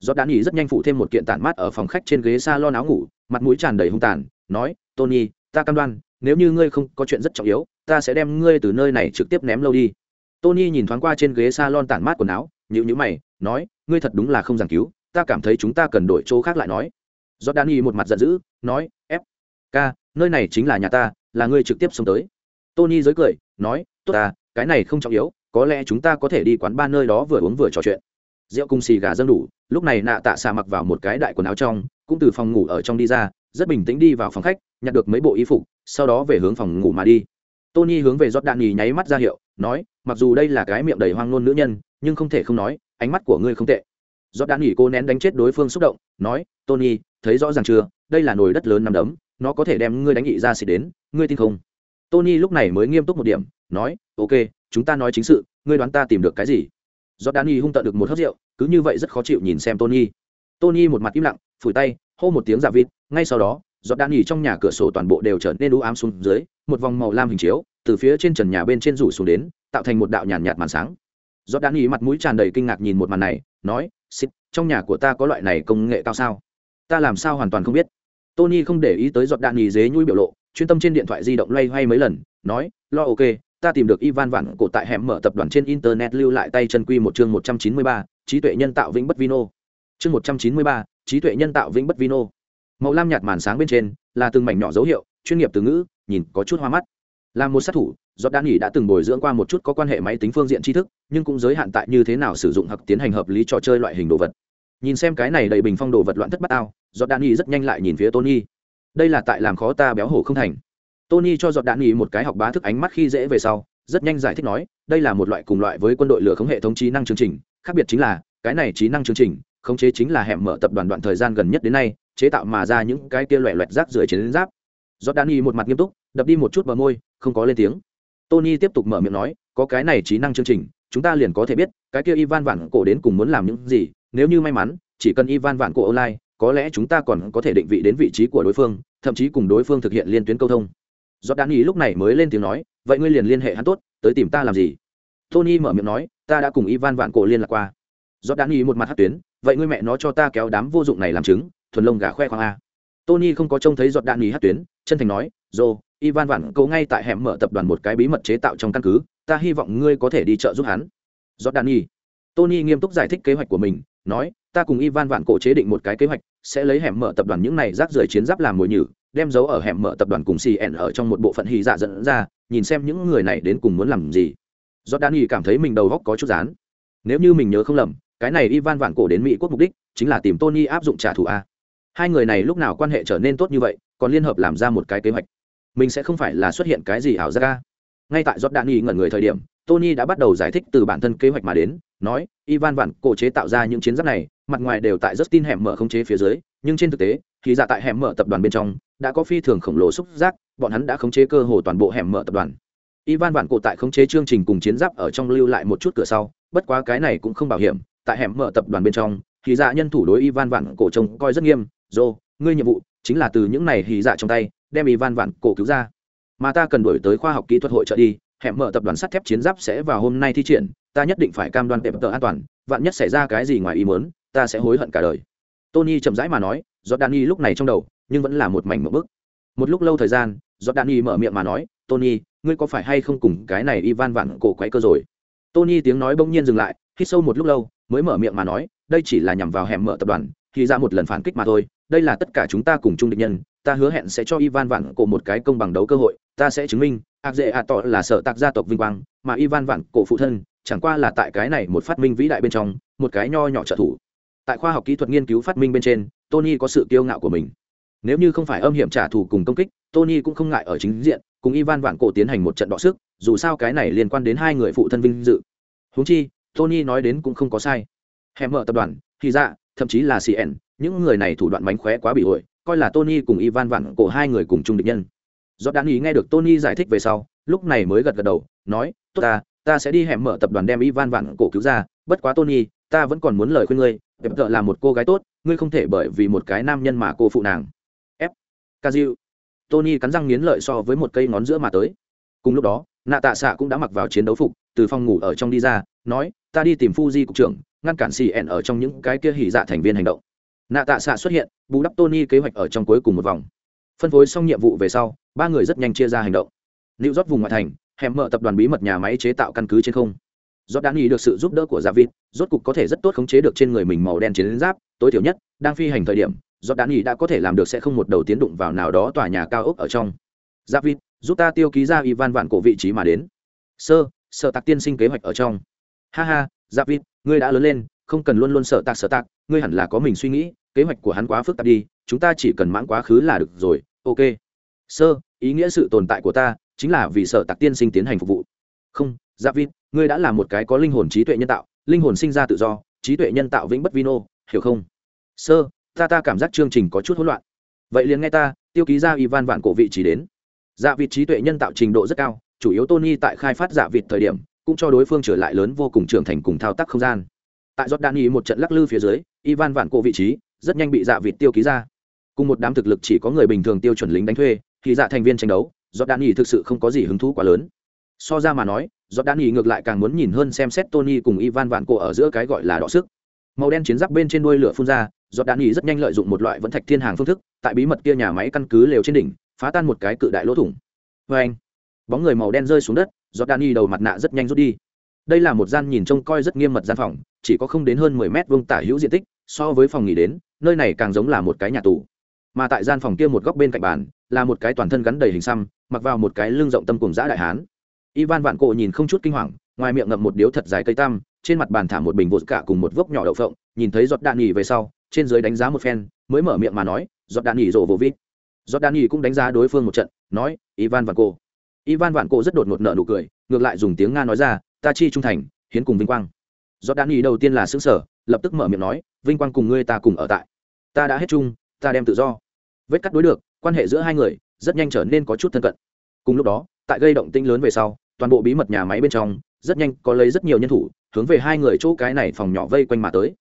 giọt đạn nghỉ rất nhanh phụ thêm một kiện tản mát ở phòng khách trên ghế s a lon áo ngủ, mặt mũi tràn đầy hung tàn, nói, tony, ta cam đoan, nếu như ngươi không có chuyện rất trọng yếu, ta sẽ đem ngươi từ nơi này trực tiếp ném lâu đi. Tony nhìn thoáng qua trên ghế s a lon tản mát quần áo nhịu nhữ mày, nói, ngươi thật đúng là không giảng cứu, ta cảm thấy chúng ta cần đổi chỗ khác lại nói. Giọt đạn y một mặt giận dữ, nói ép ca nơi này chính là nhà ta, là ngươi trực tiếp xông tới. Tony giới cười, nói, tốt ta, cái này không trọng yếu, có lẽ chúng ta có thể đi quán ba nơi đó vừa uống vừa trò chuyện rượu cùng xì gà dâng đủ, lúc này nạ tạ xà mặc vào một cái đại quần áo trong, cũng từ phòng ngủ ở trong đi ra, rất bình tĩnh đi vào phòng khách, nhặt được mấy bộ y phục, sau đó về hướng phòng ngủ mà đi. Tony hướng về giót đạn nhì nháy mắt ra hiệu, nói, mặc dù đây là cái miệng đầy hoang ngôn nữ nhân, nhưng không thể không nói, ánh mắt của ngươi không tệ. Giót đạn nhì cô nén đánh chết đối phương xúc động, nói, tony, thấy rõ ràng chưa? Đây là nồi đất lớn nằm đấm, nó có thể đem ngươi đánh nghị ra xịt đến, ngươi tin không? Tony lúc này mới nghiêm túc một điểm, nói, ok, chúng ta nói chính sự, ngươi đoán ta tìm được cái gì? Do danny hung tận được một hớt rượu cứ như vậy rất khó chịu nhìn xem tony. Tony một mặt im lặng phủi tay hô một tiếng giả vịt ngay sau đó do danny trong nhà cửa sổ toàn bộ đều trở nên u ám xuống dưới một vòng màu lam hình chiếu từ phía trên trần nhà bên trên rủ xuống đến tạo thành một đạo nhàn nhạt, nhạt màn sáng. Do danny mặt mũi tràn đầy kinh ngạc nhìn một màn này nói xích trong nhà của ta có loại này công nghệ cao sao? Ta làm sao hoàn toàn không biết? Tony không để ý tới giọt đạn nhì dế nhui biểu lộ chuyên tâm trên điện thoại di động loay hoay mấy lần nói lo ok ta tìm được Ivan Vạn cổ tại hẻm mở tập đoàn trên internet lưu lại tay chân quy một chương 193, trí tuệ nhân tạo vĩnh bất vino. Chương 193, trí tuệ nhân tạo vĩnh bất vino. Màu lam nhạt màn sáng bên trên là từng mảnh nhỏ dấu hiệu, chuyên nghiệp từ ngữ, nhìn có chút hoa mắt. Là một sát thủ, Giọt Đan Nghị đã từng bồi dưỡng qua một chút có quan hệ máy tính phương diện tri thức, nhưng cũng giới hạn tại như thế nào sử dụng hoặc tiến hành hợp lý trò chơi loại hình đồ vật. Nhìn xem cái này đầy bình phong đồ vật loạn thất bát ao, Giọt Đan Nghị rất nhanh lại nhìn phía Tony. Đây là tại làm khó ta béo hổ không thành tony cho giọt đạn nghỉ một cái học bá thức ánh mắt khi dễ về sau, rất nhanh giải thích nói, đây là một loại cùng loại với quân đội lửa khống hệ thống trí năng chương trình, khác biệt chính là, cái này trí năng chương trình, khống chế chính là hẻm mở tập đoàn đoạn thời gian gần nhất đến nay, chế tạo mà ra những cái kia loẹ loẹt rác rưởi chiến giáp. Giọt đạn nghỉ một mặt nghiêm túc, đập đi một chút bờ môi, không có lên tiếng. Tony tiếp tục mở miệng nói, có cái này trí năng chương trình, chúng ta liền có thể biết, cái kia ivan vạn cổ đến cùng muốn làm những gì, nếu như may mắn, chỉ cần ivan vạn cổ online, có lẽ chúng ta còn có thể định vị đến vị trí của đối phương, thậm chí cùng đối phương thực hiện liên tuyến câu thông giọt đan ý lúc này mới lên tiếng nói, vậy ngươi liền liên hệ hắn tốt, tới tìm ta làm gì? Tony mở miệng nói, ta đã cùng ivan vạn cổ liên lạc qua. Giọt đan ý một mặt hát tuyến, vậy ngươi mẹ nó cho ta kéo đám vô dụng này làm chứng, thuần lông gà khoe khoang a. Tony không có trông thấy giọt đạn ý hát tuyến, chân thành nói, dô, ivan vạn cổ ngay tại hẻm mở tập đoàn một cái bí mật chế tạo trong căn cứ, ta hy vọng ngươi có thể đi trợ giúp hắn. Giọt đạn ý tony nghiêm túc giải thích kế hoạch của mình, nói ta cùng ivan vạn cổ chế định một cái kế hoạch, sẽ lấy hẻm mở tập đoàn những này rác rưởi chiến giáp làm mồi nhử, đem dấu ở hẻm mở tập đoàn cùng cn ở trong một bộ phận hy dạ dẫn ra, nhìn xem những người này đến cùng muốn làm gì. Do đan y cảm thấy mình đầu góc có chút rán. Nếu như mình nhớ không lầm, cái này ivan vạn cổ đến mỹ quốc mục đích chính là tìm tony áp dụng trả thù a. Hai người này lúc nào quan hệ trở nên tốt như vậy, còn liên hợp làm ra một cái kế hoạch. Mình sẽ không phải là xuất hiện cái gì ảo ra ca ngay tại giọt đạn ngẩn người thời điểm, tony đã bắt đầu giải thích từ bản thân kế hoạch mà đến nói, ivan vạn cổ chế tạo ra những chiến giáp này, mặt ngoài đều tại rất tin hẻm mở không chế phía dưới, nhưng trên thực tế, thì dạ tại hẻm mở tập đoàn bên trong, đã có phi thường khổng lồ xúc giác, bọn hắn đã khống chế cơ hồ toàn bộ hẻm mở tập đoàn. Ivan vạn cổ tại khống chế chương trình cùng chiến giáp ở trong lưu lại một chút cửa sau, bất quá cái này cũng không bảo hiểm, tại hẻm mở tập đoàn bên trong, thì dạ nhân thủ đối ivan vạn cổ trông coi rất nghiêm, dô, ngươi nhiệm vụ chính là từ những này hì dạ trong tay, đem ivan vạn cổ cứu ra. Mà ta cần đổi tới khoa học kỹ thuật hội trợ đi hẻm mở tập đoàn sắt thép chiến giáp sẽ vào hôm nay thi triển, ta nhất định phải cam đoan tệp tờ an toàn, vạn nhất xảy ra cái gì ngoài ý muốn, ta sẽ hối hận cả đời. Tony chậm rãi mà nói do danny lúc này trong đầu, nhưng vẫn là một mảnh một bức. Một lúc lâu thời gian do danny mở miệng mà nói, tony, ngươi có phải hay không cùng cái này ivan vạn cổ quái cơ rồi? Tony tiếng nói bỗng nhiên dừng lại, hít sâu một lúc lâu, mới mở miệng mà nói, đây chỉ là nhằm vào hẻm mở tập đoàn, thì ra một lần phản kích mà thôi, đây là tất cả chúng ta cùng chung định nhân, ta hứa hẹn sẽ cho ivan vạn cổ một cái công bằng đấu cơ hội, ta sẽ chứng minh ác dễ ạ tỏ là sở tạc gia tộc vinh quang, mà ivan vạn cổ phụ thân chẳng qua là tại cái này một phát minh vĩ đại bên trong, một cái nho nhỏ trợ thủ. Tại khoa học kỹ thuật nghiên cứu phát minh bên trên, tony có sự kiêu ngạo của mình. Nếu như không phải âm hiểm trả thù cùng công kích, tony cũng không ngại ở chính diện, cùng ivan vạn cổ tiến hành một trận đọ sức, dù sao cái này liên quan đến hai người phụ thân vinh dự. Húng chi, tony nói đến cũng không có sai. Hẻm mở tập đoàn, thì ra, thậm chí là cn những người này thủ đoạn mánh khóe quá bị hội, coi là tony cùng ivan vặn cổ hai người cùng chung định nhân do đan ý nghe được tony giải thích về sau, lúc này mới gật gật đầu, nói, tốt ta ta sẽ đi hẻm mở tập đoàn đem ivan vạn cổ cứu ra, bất quá tony, ta vẫn còn muốn lời khuyên ngươi đẹp thợ là một cô gái tốt, ngươi không thể bởi vì một cái nam nhân mà cô phụ nàng. F. Kaziu. Tony cắn răng nghiến lợi so với một cây ngón giữa mà tới. Cùng lúc đó nạ tạ xạ cũng đã mặc vào chiến đấu phục, từ phòng ngủ ở trong đi ra, nói, ta đi tìm fuji cục trưởng, ngăn cản cn ở trong những cái kia hỉ dạ thành viên hành động. Nạ tạ xạ xuất hiện, bù đắp tony kế hoạch ở trong cuối cùng một vòng phân phối xong nhiệm vụ về sau, ba người rất nhanh chia ra hành động. Lưu rót vùng ngoại thành, hẻm mở tập đoàn bí mật nhà máy chế tạo căn cứ trên không. Do đã nghĩ được sự giúp đỡ của giả vịt rốt cục có thể rất tốt khống chế được trên người mình màu đen chiến giáp, tối thiểu nhất, đang phi hành thời điểm do đã nghĩ đã có thể làm được sẽ không một đầu tiến đụng vào nào đó tòa nhà cao ốc ở trong. Giả vịt giúp ta tiêu ký ra ivan vạn cổ vị trí mà đến. Sơ sợ tạc tiên sinh kế hoạch ở trong. Ha ha giả vịt ngươi đã lớn lên, không cần luôn luôn sợ tạc sợ tạc, ngươi hẳn là có mình suy nghĩ kế hoạch của hắn quá phức tạp đi, chúng ta chỉ cần mãn quá khứ là được rồi, ok. Sơ ý nghĩa sự tồn tại của ta chính là vì sợ tạc tiên sinh tiến hành phục vụ. Không giáp vít ngươi đã là một cái có linh hồn trí tuệ nhân tạo, linh hồn sinh ra tự do, trí tuệ nhân tạo vĩnh bất vino hiểu không? Sơ ta ta cảm giác chương trình có chút hỗn loạn. Vậy liền nghe ta, tiêu ký ra ivan vạn cổ vị trí đến. Dạ vịt trí tuệ nhân tạo trình độ rất cao, chủ yếu tony tại khai phát dạ vịt thời điểm, cũng cho đối phương trở lại lớn vô cùng trưởng thành cùng thao tác không gian. Tại jordani một trận lắc lư phía dưới, ivan vạn cổ vị trí rất nhanh bị dạ vịt tiêu ký ra. Cùng một đám thực lực chỉ có người bình thường tiêu chuẩn lính đánh thuê, thì dạ thành viên tranh đấu jordani thực sự không có gì hứng thú quá lớn. So ra mà nói jordani ngược lại càng muốn nhìn hơn xem xét tony cùng ivan vạn cổ ở giữa cái gọi là đọ sức. Màu đen chiến giáp bên trên đuôi lửa phun ra jordani rất nhanh lợi dụng một loại vẫn thạch thiên hàng phương thức, tại bí mật kia nhà máy căn cứ lều trên đỉnh, phá tan một cái cự đại lỗ thủng. Vê anh bóng người màu đen rơi xuống đất jordani đầu mặt nạ rất nhanh rút đi đây là một gian nhìn trông coi rất nghiêm mật gian phòng, chỉ có không đến hơn mười mét vuông tả hữu diện tích, so với phòng nghỉ đến, nơi này càng giống là một cái nhà tù. Mà tại gian phòng kia một góc bên cạnh bàn, là một cái toàn thân gắn đầy hình xăm, mặc vào một cái lưng rộng tâm cùng giã đại hán. Ivan vạn cổ nhìn không chút kinh hoàng, ngoài miệng ngậm một điếu thật dài cây tam trên mặt bàn thả một bình vột cả cùng một vốc nhỏ đậu phộng, nhìn thấy giọt đạn nghỉ về sau, trên dưới đánh giá một phen, mới mở miệng mà nói, giọt đạn nghỉ rộ vô vít. Giọt đạn nghỉ cũng đánh giá đối phương một trận, nói, ivan vạn cổ. Ivan vạn cổ rất đột ngột nợ nụ cười, ngược lại dùng tiếng nga nói ra ta chi trung thành, hiến cùng vinh quang. Do đạn nghỉ đầu tiên là xứng sở lập tức mở miệng nói, vinh quang cùng ngươi ta cùng ở tại. Ta đã hết chung, ta đem tự do. Vết cắt đối được, quan hệ giữa hai người, rất nhanh trở nên có chút thân cận. Cùng lúc đó, tại gây động tĩnh lớn về sau, toàn bộ bí mật nhà máy bên trong, rất nhanh có lấy rất nhiều nhân thủ, hướng về hai người chỗ cái này phòng nhỏ vây quanh mà tới.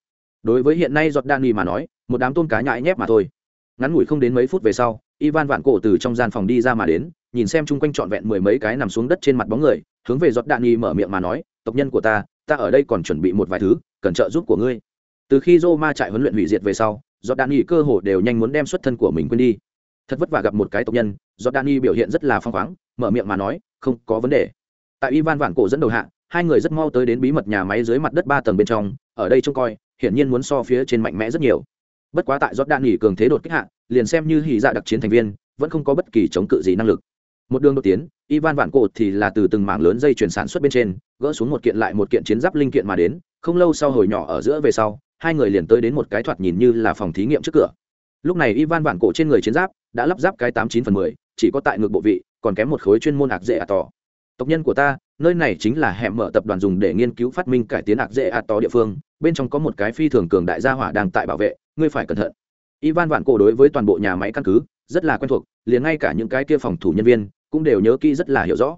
Đối với hiện nay giọt đan mà nói, một đám tôn cá nhãi nhép mà thôi. Ngắn ngủi không đến mấy phút về sau, ivan vạn cổ từ trong gian phòng đi ra mà đến, nhìn xem chung quanh trọn vẹn mười mấy cái nằm xuống đất trên mặt bóng người hướng về giọt đạn mở miệng mà nói, tộc nhân của ta ta ở đây còn chuẩn bị một vài thứ, cần trợ giúp của ngươi. Từ khi Roma trại huấn luyện hủy diệt về sau, giọt đạn nghi cơ hồ đều nhanh muốn đem xuất thân của mình quên đi. Thật vất vả gặp một cái tộc nhân, giọt đạn nghi biểu hiện rất là phong khoáng, mở miệng mà nói, không có vấn đề. Tại ivan vạn cổ dẫn đầu hạ, hai người rất mau tới đến bí mật nhà máy dưới mặt đất ba tầng bên trong, ở đây trông coi, hiển nhiên muốn so phía trên mạnh mẽ rất nhiều. Bất quá tại giọt đạn nghỉ cường thế đột kích hạ, liền xem như hỉ dạ đặc chiến thành viên, vẫn không có bất kỳ chống cự gì năng lực một đường đột tiến, ivan vạn cổ thì là từ từng mảng lớn dây chuyển sản xuất bên trên, gỡ xuống một kiện lại một kiện chiến giáp linh kiện mà đến, không lâu sau hồi nhỏ ở giữa về sau, hai người liền tới đến một cái thoạt nhìn như là phòng thí nghiệm trước cửa. Lúc này ivan vạn cổ trên người chiến giáp đã lắp ráp cái tám chín phần mười, chỉ có tại ngược bộ vị, còn kém một khối chuyên môn hạc dễ ạ tỏ. Tộc nhân của ta, nơi này chính là hẻm mở tập đoàn dùng để nghiên cứu phát minh cải tiến hạc dễ ạ tỏ địa phương, bên trong có một cái phi thường cường đại gia hỏa đang tại bảo vệ, ngươi phải cẩn thận. Ivan vạn cổ đối với toàn bộ nhà máy căn cứ rất là quen thuộc, liền ngay cả những cái kia phòng thủ nhân viên cũng đều nhớ kỹ rất là hiểu rõ.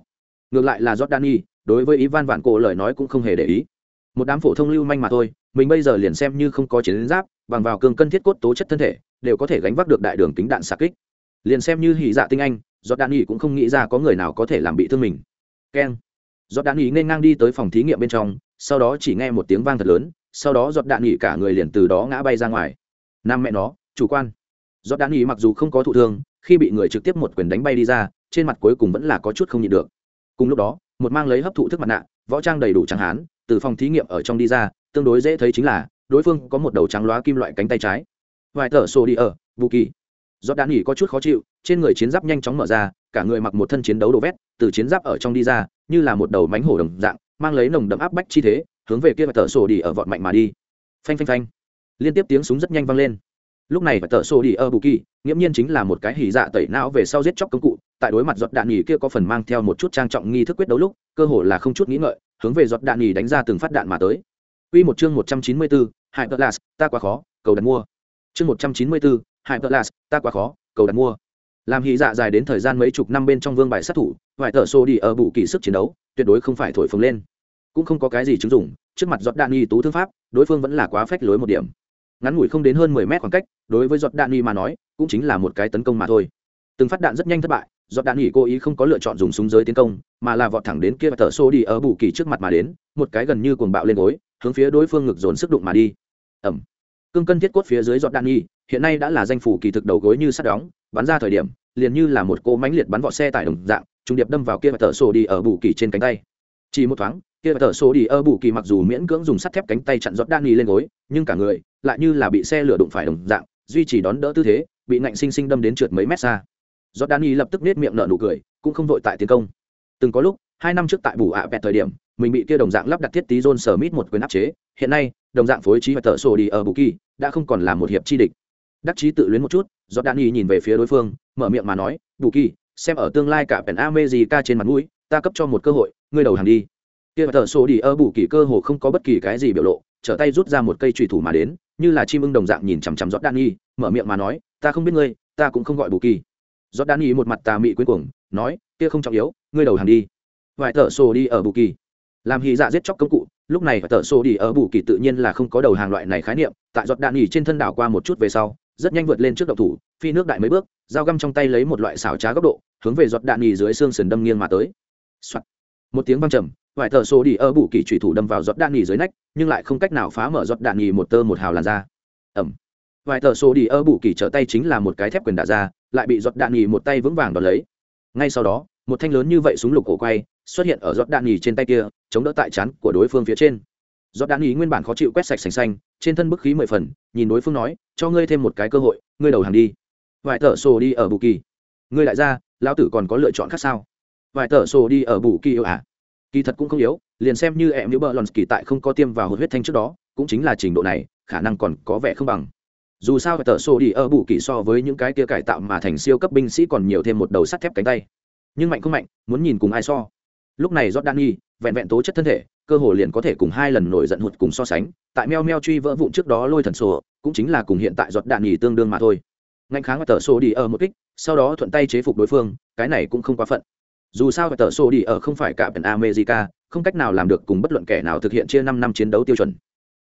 Ngược lại là jordani đối với ivan vạn cổ lời nói cũng không hề để ý. Một đám phổ thông lưu manh mà thôi, mình bây giờ liền xem như không có chiến giáp, bằng vào cường cân thiết cốt tố chất thân thể, đều có thể gánh vác được đại đường tính đạn xạ kích. Liền xem như hỉ dạ tinh anh do đan cũng không nghĩ ra có người nào có thể làm bị thương mình. Keng. Giọt đạn nên ngang đi tới phòng thí nghiệm bên trong, sau đó chỉ nghe một tiếng vang thật lớn, sau đó giọt đạn cả người liền từ đó ngã bay ra ngoài. Nam mẹ nó, chủ quan. Giọt đạn mặc dù không có thụ thương, khi bị người trực tiếp một quyền đánh bay đi ra trên mặt cuối cùng vẫn là có chút không nhịn được. Cùng lúc đó, một mang lấy hấp thụ thức mặt nạ, võ trang đầy đủ trắng hán, từ phòng thí nghiệm ở trong đi ra, tương đối dễ thấy chính là, đối phương có một đầu trắng loá kim loại cánh tay trái. Vài thở sổ đi ở, vũ kỳ. Do đạn nghỉ có chút khó chịu, trên người chiến giáp nhanh chóng mở ra, cả người mặc một thân chiến đấu đồ vét, từ chiến giáp ở trong đi ra, như là một đầu mánh hổ đồng dạng, mang lấy nồng đậm áp bách chi thế, hướng về kia và tờ sổ đi ở vọt mạnh mà đi. Phanh phanh phanh. Liên tiếp tiếng súng rất nhanh vang lên. Lúc này và tờ sổ đi ở bù kỳ, nghiễm nhiên chính là một cái hỉ dạ tẩy não về sau giết chóc công cụ tại đối mặt giọt đạn nhì kia có phần mang theo một chút trang trọng nghi thức quyết đấu lúc cơ hồ là không chút nghĩ ngợi hướng về giọt đạn nhì đánh ra từng phát đạn mà tới. Quy một chương 194, Hyperglass, ta quá khó, cầu đặt mua. chương một trăm chín mươi ta quá khó cầu đặt mua. Làm hy dạ dài đến thời gian mấy chục năm bên trong vương bài sát thủ vài tờ xô đi ở bù kỳ sức chiến đấu tuyệt đối không phải thổi phồng lên. Cũng không có cái gì chứng dụng trước mặt giọt đạn nhì tú thương pháp đối phương vẫn là quá phách lối một điểm. Ngắn ngủi không đến hơn mười mét khoảng cách đối với giọt đạn nhì mà nói cũng chính là một cái tấn công mà thôi. Từng phát đạn rất nhanh thất bại giọt đạn nghỉ cố ý không có lựa chọn dùng súng giới tiến công, mà là vọt thẳng đến kia và tờ xô đi ở bù kỳ trước mặt mà đến, một cái gần như cuồng bạo lên gối, hướng phía đối phương ngực dồn sức đụng mà đi. Ẩm. Cương cân thiết cốt phía dưới giọt đạn nghỉ hiện nay đã là danh phủ kỳ thực đầu gối như sắt đóng, bắn ra thời điểm, liền như là một cô mánh liệt bắn vọt xe tải đồng dạng, trung điệp đâm vào kia và tờ xô đi ở bù kỳ trên cánh tay. Chỉ một thoáng, kia và tờ xô đi ở bù kỳ mặc dù miễn cưỡng dùng sắt thép cánh tay chặn giọt đan nghỉ lên gối, nhưng cả người lại như là bị xe lửa đụng phải đồng dạng, duy trì đón đỡ tư thế, bị ngạnh sinh sinh đâm đến trượt mấy mét xa giọt đan lập tức nết miệng nở nụ cười, cũng không vội tại tiến công. Từng có lúc, hai năm trước tại bù ạ à thời điểm, mình bị kia đồng dạng lắp đặt thiết tí John Smith mít một quyền áp chế, hiện nay, đồng dạng phối trí và tờ sổ đi ở bù kỳ, đã không còn là một hiệp chi địch. Đắc chí tự luyến một chút do đan y nhìn về phía đối phương, mở miệng mà nói, bù kỳ, xem ở tương lai cả pèn amejica trên mặt mũi, ta cấp cho một cơ hội, ngươi đầu hàng đi. Kia tờ sổ đi ở bù kỳ cơ hồ không có bất kỳ cái gì biểu lộ, trở tay rút ra một cây trùy thủ mà đến, như là chim ưng đồng dạng nhìn chằm chằm giọt đan y mở miệng mà nói, ta không biết ngươi, ta cũng không gọi bù kỳ giọt đan y một mặt tà mị quyến cuồng nói, kia không trọng yếu, ngươi đầu hàng đi. Vài tờ sổ đi ở bù kỳ. Làm hy dạ giết chóc công cụ, lúc này phải tờ sổ đi ở bù kỳ tự nhiên là không có đầu hàng loại này khái niệm, tại giọt đạn nghỉ trên thân đảo qua một chút về sau, rất nhanh vượt lên trước đậu thủ, phi nước đại mấy bước, dao găm trong tay lấy một loại xảo trá góc độ, hướng về giọt đạn nghỉ dưới xương sườn đâm nghiêng mà tới、Soạn. một tiếng văng trầm vài thợ xô đi ở bù kỳ trùy thủ đâm vào giọt đạn nghỉ dưới nách, nhưng lại không cách nào phá mở giọt đạn nghỉ một tơ một hào làn ra ẩm. Vài tờ xô đi ở bù kỳ trở tay chính là một cái thép quyền đạ ra lại bị giọt đạn nhì một tay vững vàng đón lấy. Ngay sau đó, một thanh lớn như vậy súng lục cổ quay xuất hiện ở giọt đạn nhì trên tay kia, chống đỡ tại chắn của đối phương phía trên. Giọt đạn nhì nguyên bản khó chịu quét sạch sành xanh, trên thân bức khí mười phần, nhìn đối phương nói, cho ngươi thêm một cái cơ hội, ngươi đầu hàng đi. Vài tờ sổ đi ở bù kỳ. Ngươi lại ra lão tử còn có lựa chọn khác sao? Vài tờ sổ đi ở bù kỳ yêu à kỳ thật cũng không yếu, liền xem như em nữ bờ lòn kỳ tại không có tiêm vào hột huyết thanh trước đó, cũng chính là trình độ này, khả năng còn có vẻ không bằng dù sao tờ sổ đi ở bù kỳ so với những cái kia cải tạo mà thành siêu cấp binh sĩ còn nhiều thêm một đầu sắt thép cánh tay nhưng mạnh không mạnh muốn nhìn cùng ai so lúc này Jordani, vẹn vẹn tố chất thân thể, cơ hồ liền có thể cùng hai lần nổi giận hụt cùng so sánh, tại meo meo truy vỡ vụn trước đó lôi thần sổ, cũng chính là cùng hiện tại Jordani tương đương mà thôi. Ngạnh kháng tờ sổ đi ở một kích, sau đó thuận tay chế phục đối phương, cái này cũng không quá phận. Dù sao tờ sổ đi ở không phải cả bên America, không cách nào làm được cùng bất luận kẻ nào thực hiện chia năm năm chiến đấu tiêu chuẩn.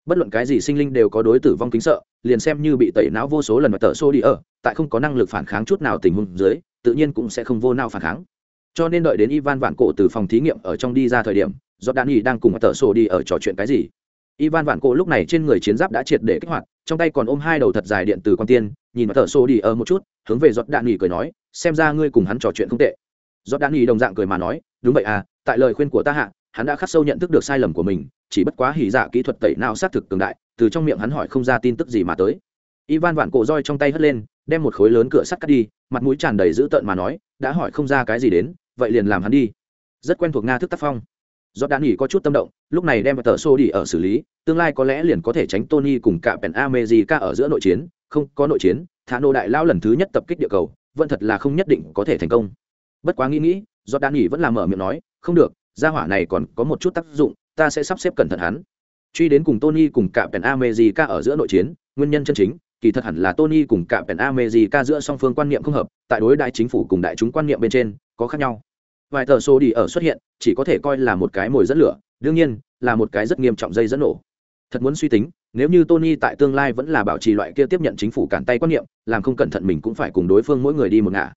Bất luận cái gì sinh linh đều có đối tử vong kính sợ, liền xem như bị tẩy não vô số lần và tờ xô đi ở, tại không có năng lực phản kháng chút nào tình huống dưới, tự nhiên cũng sẽ không vô nào phản kháng. Cho nên đợi đến ivan vạn cổ từ phòng thí nghiệm ở trong đi ra thời điểm do đan y đang cùng tờ xô đi ở trò chuyện cái gì? Ivan vạn cổ lúc này trên người chiến giáp đã triệt để kích hoạt trong tay còn ôm hai đầu thật dài điện từ con tiên nhìn tờ xô đi ở một chút hướng về giọt đạn nghỉ cười nói xem ra ngươi cùng hắn trò chuyện không tệ. Giọt đạn nghỉ đồng dạng cười mà nói đúng vậy à tại lời khuyên của ta hạ hắn đã khắc sâu nhận thức được sai lầm của mình chỉ bất quá hỉ dạ kỹ thuật tẩy não xác thực cường đại, từ trong miệng hắn hỏi không ra tin tức gì mà tới. Ivan vạn cổ roi trong tay hất lên, đem một khối lớn cửa sắt cắt đi, mặt mũi tràn đầy dữ tợn mà nói, đã hỏi không ra cái gì đến, vậy liền làm hắn đi. Rất quen thuộc nga thức tác phong. Do đan nghỉ có chút tâm động, lúc này đem tờ xô đi ở xử lý, tương lai có lẽ liền có thể tránh tony cùng cả pèn amejica ở giữa nội chiến, không, có nội chiến, thả nô đại lao lần thứ nhất tập kích địa cầu, vẫn thật là không nhất định có thể thành công. Bất quá nghĩ nghĩ do đan nghỉ vẫn làm mở miệng nói, không được, gia hỏa này còn có một chút tác dụng ta sẽ sắp xếp cẩn thận hắn. Truy đến cùng tony cùng cả pèn amejica ở giữa nội chiến, nguyên nhân chân chính, kỳ thật hẳn là tony cùng cả pèn amejica giữa song phương quan niệm không hợp, tại đối đại chính phủ cùng đại chúng quan niệm bên trên, có khác nhau. Vài tờ số đi ở xuất hiện, chỉ có thể coi là một cái mồi dẫn lửa, đương nhiên, là một cái rất nghiêm trọng dây dẫn nổ. Thật muốn suy tính, nếu như tony tại tương lai vẫn là bảo trì loại kia tiếp nhận chính phủ cản tay quan niệm, làm không cẩn thận mình cũng phải cùng đối phương mỗi người đi một ngả.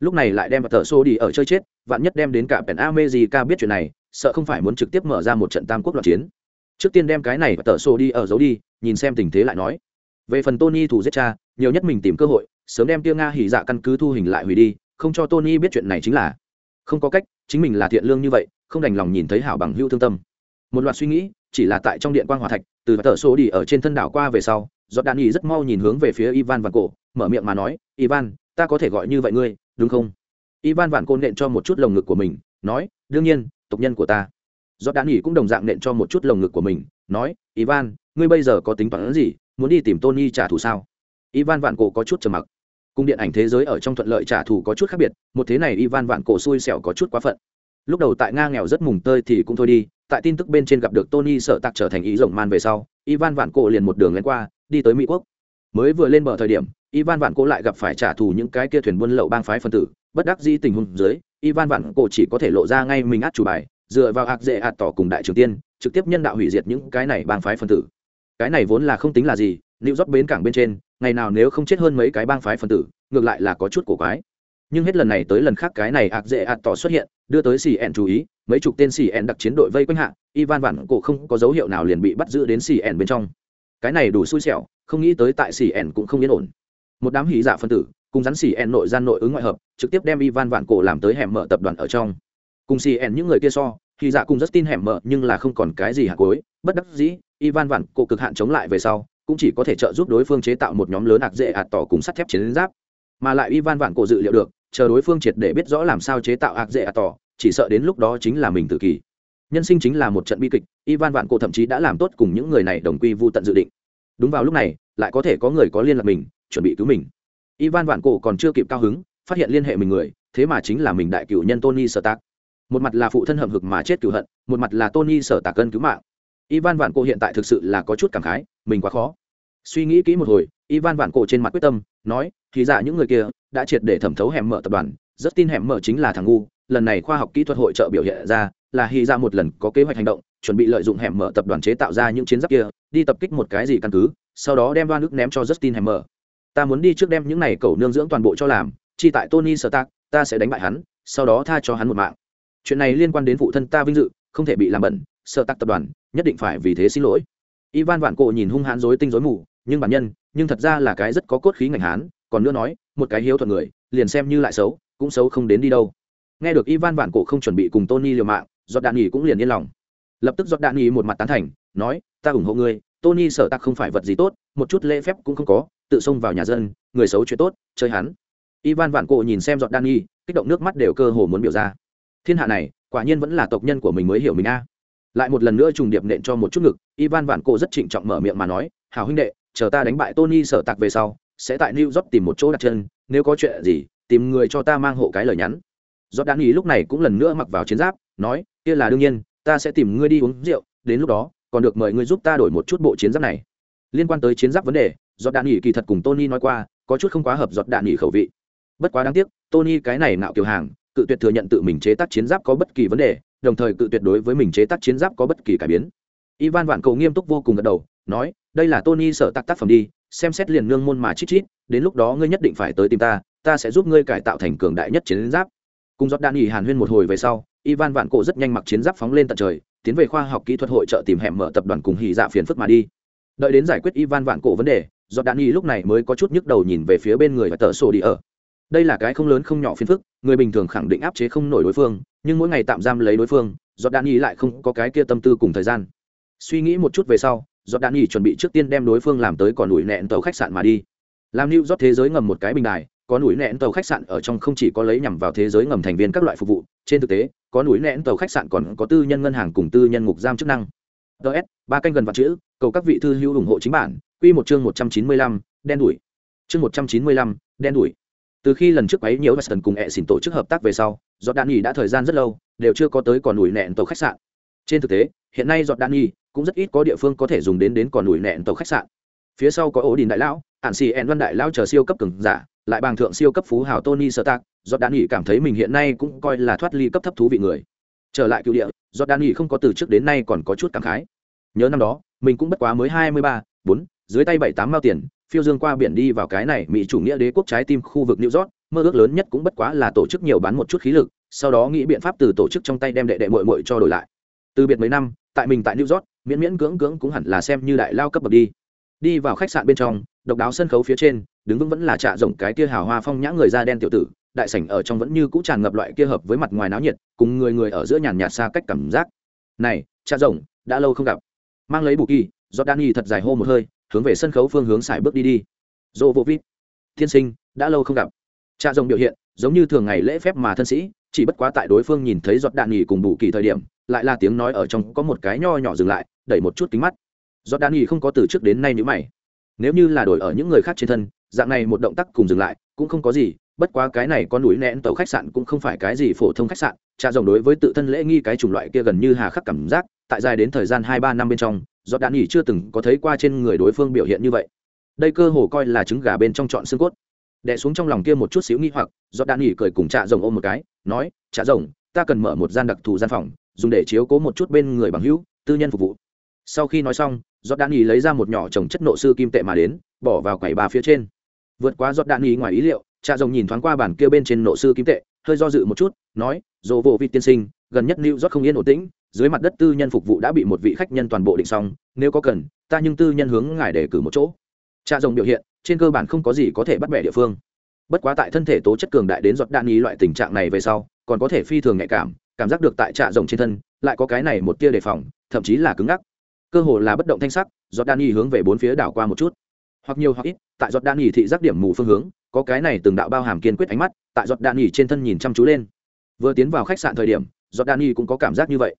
Lúc này lại đem tờ số đi ở chơi chết, vạn nhất đem đến cả pèn amejica biết chuyện này sợ không phải muốn trực tiếp mở ra một trận tam quốc loạn chiến. Trước tiên đem cái này và tờ số đi ở giấu đi, nhìn xem tình thế lại nói. Về phần tony thủ giết cha, nhiều nhất mình tìm cơ hội, sớm đem Tia nga hỉ dạ căn cứ thu hình lại hủy đi, không cho tony biết chuyện này chính là. Không có cách, chính mình là thiện lương như vậy, không đành lòng nhìn thấy hảo bằng hữu thương tâm. Một loạt suy nghĩ, chỉ là tại trong điện quan hòa thạch, từ tờ số đi ở trên thân đảo qua về sau giọt đạn y rất mau nhìn hướng về phía ivan vạn cổ, mở miệng mà nói, ivan, ta có thể gọi như vậy ngươi, đúng không? Ivan vạn cổ nện cho một chút lồng ngực của mình, nói, đương nhiên tộc nhân của ta. Do đạn nghỉ cũng đồng dạng nện cho một chút lồng ngực của mình, nói, ivan, ngươi bây giờ có tính toán gì? Muốn đi tìm tony trả thù sao? Ivan vạn cổ có chút trầm mặc. Cung điện ảnh thế giới ở trong thuận lợi trả thù có chút khác biệt, một thế này ivan vạn cổ xui xẻo có chút quá phận. Lúc đầu tại nga nghèo rất mùng tơi thì cũng thôi đi, tại tin tức bên trên gặp được tony sợ tặc trở thành ý rộng man về sau, ivan vạn cổ liền một đường lên qua, đi tới mỹ quốc. Mới vừa lên bờ thời điểm, ivan vạn cổ lại gặp phải trả thù những cái kia thuyền buôn lậu bang phái phân tử, bất đắc dĩ tình huống dưới ivan vạn cổ chỉ có thể lộ ra ngay mình át chủ bài, dựa vào hạc dễ hạt tỏ cùng đại trưởng tiên, trực tiếp nhân đạo hủy diệt những cái này bang phái phân tử. Cái này vốn là không tính là gì lưu rót bến cảng bên trên, ngày nào nếu không chết hơn mấy cái bang phái phân tử, ngược lại là có chút cổ quái. Nhưng hết lần này tới lần khác cái này hạc dễ hạt tỏ xuất hiện, đưa tới xì ẹn chú ý, mấy chục tên xì ẹn đặc chiến đội vây quanh hạ, ivan vạn cổ không có dấu hiệu nào liền bị bắt giữ đến xì ẹn bên trong. Cái này đủ xui xẻo, không nghĩ tới tại xì ẹn cũng không yên ổn. Một đám hí dạ phân tử cùng rắn xỉ ẹn nội gian nội ứng ngoại hợp, trực tiếp đem ivan vạn cổ làm tới hẻm mở tập đoàn ở trong. Cùng xỉ ẹn những người kia so, thì dạ cùng rất tin hẻm mở, nhưng là không còn cái gì hạt cối bất đắc dĩ, ivan vạn cổ cực hạn chống lại về sau, cũng chỉ có thể trợ giúp đối phương chế tạo một nhóm lớn hạt dễ ạt tỏ cùng sắt thép chiến giáp. Mà lại ivan vạn cổ dự liệu được, chờ đối phương triệt để biết rõ làm sao chế tạo hạt dễ ạt tỏ, chỉ sợ đến lúc đó chính là mình tự kỳ nhân sinh chính là một trận bi kịch, ivan vạn cổ thậm chí đã làm tốt cùng những người này đồng quy vô tận dự định. Đúng vào lúc này, lại có thể có người có liên lạc mình, chuẩn bị cứu mình ivan vạn cổ còn chưa kịp cao hứng, phát hiện liên hệ mình người, thế mà chính là mình đại cựu nhân tony sở tạc một mặt là phụ thân hầm hực mà chết cựu hận, một mặt là tony sở tạc cân cứu mạng. Ivan vạn cổ hiện tại thực sự là có chút cảm khái, mình quá khó. Suy nghĩ kỹ một hồi, ivan vạn cổ trên mặt quyết tâm, nói, thì giả những người kia đã triệt để thẩm thấu hẻm mở tập đoàn, rất tin hẻm mở chính là thằng ngu, lần này khoa học kỹ thuật hội trợ biểu hiện ra là hy ra một lần có kế hoạch hành động, chuẩn bị lợi dụng hẻm mở tập đoàn chế tạo ra những chiến giáp kia, đi tập kích một cái gì căn cứ, sau đó đem đoan nước ném cho justin hẻm mở ta muốn đi trước đem những này cầu nương dưỡng toàn bộ cho làm, chi tại tony sơ tác ta sẽ đánh bại hắn, sau đó tha cho hắn một mạng. Chuyện này liên quan đến phụ thân ta vinh dự, không thể bị làm bẩn sơ tác tập đoàn, nhất định phải vì thế xin lỗi. Ivan vạn cổ nhìn hung hãn dối tinh dối mù, nhưng bản nhân, nhưng thật ra là cái rất có cốt khí ngành hán, còn nữa nói, một cái hiếu thuận người, liền xem như lại xấu, cũng xấu không đến đi đâu. Nghe được ivan vạn cổ không chuẩn bị cùng tony liều mạng giọt đạn nghỉ cũng liền yên lòng. Lập tức giọt đạn nghỉ một mặt tán thành, nói, ta ủng hộ ngươi tony sở tạc không phải vật gì tốt một chút lễ phép cũng không có tự xông vào nhà dân người xấu chuyện tốt chơi hắn. Ivan vạn cổ nhìn xem giọt Dani, kích động nước mắt đều cơ hồ muốn biểu ra. Thiên hạ này quả nhiên vẫn là tộc nhân của mình mới hiểu mình a. Lại một lần nữa trùng điệp nện cho một chút ngực ivan vạn cổ rất trịnh trọng mở miệng mà nói hào huynh đệ chờ ta đánh bại tony sở tạc về sau sẽ tại new york tìm một chỗ đặt chân nếu có chuyện gì tìm người cho ta mang hộ cái lời nhắn. Giọt đan lúc này cũng lần nữa mặc vào chiến giáp nói kia là đương nhiên ta sẽ tìm ngươi đi uống rượu đến lúc đó còn được mời ngươi giúp ta đổi một chút bộ chiến giáp này. Liên quan tới chiến giáp vấn đề, giọt đạn nghỉ kỳ thật cùng tony nói qua, có chút không quá hợp giọt đạn nghỉ khẩu vị. Bất quá đáng tiếc, tony cái này nạo kiều hàng, cự tuyệt thừa nhận tự mình chế tác chiến giáp có bất kỳ vấn đề, đồng thời cự tuyệt đối với mình chế tác chiến giáp có bất kỳ cải biến. Ivan vạn cầu nghiêm túc vô cùng gật đầu, nói, đây là tony sở tác tác phẩm đi, xem xét liền nương môn mà chít chít, đến lúc đó ngươi nhất định phải tới tìm ta ta sẽ giúp ngươi cải tạo thành cường đại nhất chiến giáp. Cùng giọt đạn nghỉ hàn huyên một hồi về sau, ivan vạn cổ rất nhanh mặc chiến giáp phóng lên tận trời tiến về khoa học kỹ thuật hội trợ tìm hẻm mở tập đoàn cùng hy dạ phiền phức mà đi. Đợi đến giải quyết ivan vạn cổ vấn đề, do đạn y lúc này mới có chút nhức đầu nhìn về phía bên người và tờ sổ đi ở. Đây là cái không lớn không nhỏ phiền phức, người bình thường khẳng định áp chế không nổi đối phương, nhưng mỗi ngày tạm giam lấy đối phương, do đạn y lại không có cái kia tâm tư cùng thời gian. Suy nghĩ một chút về sau, do đạn y chuẩn bị trước tiên đem đối phương làm tới còn ủi nẹn tàu khách sạn mà đi. Làm lưu rót thế giới ngầm một cái bình đài có núi nẹn tàu khách sạn ở trong không chỉ có lấy nhằm vào thế giới ngầm thành viên các loại phục vụ, trên thực tế, có núi nẹn tàu khách sạn còn có tư nhân ngân hàng cùng tư nhân ngục giam chức năng. Ts ba canh gần vạn chữ, cầu các vị thư hữu ủng hộ chính bản, quy một chương một trăm chín mươi lăm, đen đuổi chương một trăm chín mươi lăm, đen đuổi từ khi lần trước ấy nhiều western cùng ẹ xỉn tổ chức hợp tác về sau giọt đạn nghỉ đã thời gian rất lâu, đều chưa có tới còn núi nẹn tàu khách sạn. Trên thực tế, hiện nay giọt đạn nghỉ cũng rất ít có địa phương có thể dùng đến đến còn núi nẹn tàu khách sạn. Phía sau có ổ đình đại lão ạn xì ẹn văn đại lão chờ siêu cấp cường giả lại bằng thượng siêu cấp phú hào tony Stark, tác đan cảm thấy mình hiện nay cũng coi là thoát ly cấp thấp thú vị người. Trở lại cựu địa do đan không có từ trước đến nay còn có chút cảm khái. Nhớ năm đó mình cũng bất quá mới hai mươi ba bốn dưới tay bảy tám mao tiền phiêu dương qua biển đi vào cái này mỹ chủ nghĩa đế quốc trái tim khu vực new york mơ ước lớn nhất cũng bất quá là tổ chức nhiều bán một chút khí lực sau đó nghĩ biện pháp từ tổ chức trong tay đem đệ đệ muội muội cho đổi lại. Từ biệt mấy năm tại mình tại new york miễn miễn cưỡng cưỡng cũng hẳn là xem như đại lao cấp bậc đi. Đi vào khách sạn bên trong độc đáo sân khấu phía trên đứng vững vẫn là trạ rộng cái kia hào hoa phong nhã người da đen tiểu tử, đại sảnh ở trong vẫn như cũ tràn ngập loại kia hợp với mặt ngoài náo nhiệt, cùng người người ở giữa nhàn nhạt xa cách cảm giác. Này, trạ rộng, đã lâu không gặp. Mang lấy bù kỳ do đan y thật dài hô một hơi, hướng về sân khấu phương hướng xài bước đi đi. Dô vô vít thiên sinh, đã lâu không gặp. Trạ rộng biểu hiện, giống như thường ngày lễ phép mà thân sĩ, chỉ bất quá tại đối phương nhìn thấy giọt đạn nghỉ cùng bù kỳ thời điểm, lại là tiếng nói ở trong có một cái nho nhỏ dừng lại, đẩy một chút kính mắt. Giọt đạn nghỉ không có từ trước đến nay nhữ mày. Nếu như là đổi ở những người khác trên thân dạng này một động tác cùng dừng lại, cũng không có gì, bất quá cái này con núi nén tàu khách sạn cũng không phải cái gì phổ thông khách sạn, trà rồng đối với tự thân lễ nghi cái chủng loại kia gần như hà khắc cảm giác, tại dài đến thời gian hai ba năm bên trong do đạn nghỉ chưa từng có thấy qua trên người đối phương biểu hiện như vậy. Đây cơ hồ coi là trứng gà bên trong trọn xương cốt. Đẻ xuống trong lòng kia một chút xíu nghi hoặc do đan nghỉ cười cùng trà rồng ôm một cái, nói, trà rồng, ta cần mở một gian đặc thù gian phòng, dùng để chiếu cố một chút bên người bằng hữu, tư nhân phục vụ. Sau khi nói xong do đạn nghỉ lấy ra một nhỏ trồng chất nộ sư kim tệ mà đến, bỏ vào quầy bà phía trên vượt qua giọt đạn ý ngoài ý liệu cha rồng nhìn thoáng qua bản kia bên trên nộ sư kim tệ, hơi do dự một chút, nói, dồ vô vị tiên sinh, gần nhất lưu rót không yên ổn tĩnh, dưới mặt đất tư nhân phục vụ đã bị một vị khách nhân toàn bộ định xong, nếu có cần, ta nhưng tư nhân hướng ngài để cử một chỗ. Cha rồng biểu hiện, trên cơ bản không có gì có thể bắt bẻ địa phương. Bất quá tại thân thể tố chất cường đại đến giọt đạn ý loại tình trạng này về sau, còn có thể phi thường nhạy cảm cảm giác được tại trạ rồng trên thân, lại có cái này một tia đề phòng, thậm chí là cứng ngắc. Cơ hồ là bất động thanh sắc, giọt đạn ý hướng về bốn phía đảo qua một chút hoặc nhiều hoặc ít, tại giọt đạn nghỉ thị giác điểm mù phương hướng, có cái này từng đạo bao hàm kiên quyết ánh mắt, tại giọt đạn nghỉ trên thân nhìn chăm chú lên. Vừa tiến vào khách sạn thời điểm, giọt đạn nghỉ cũng có cảm giác như vậy.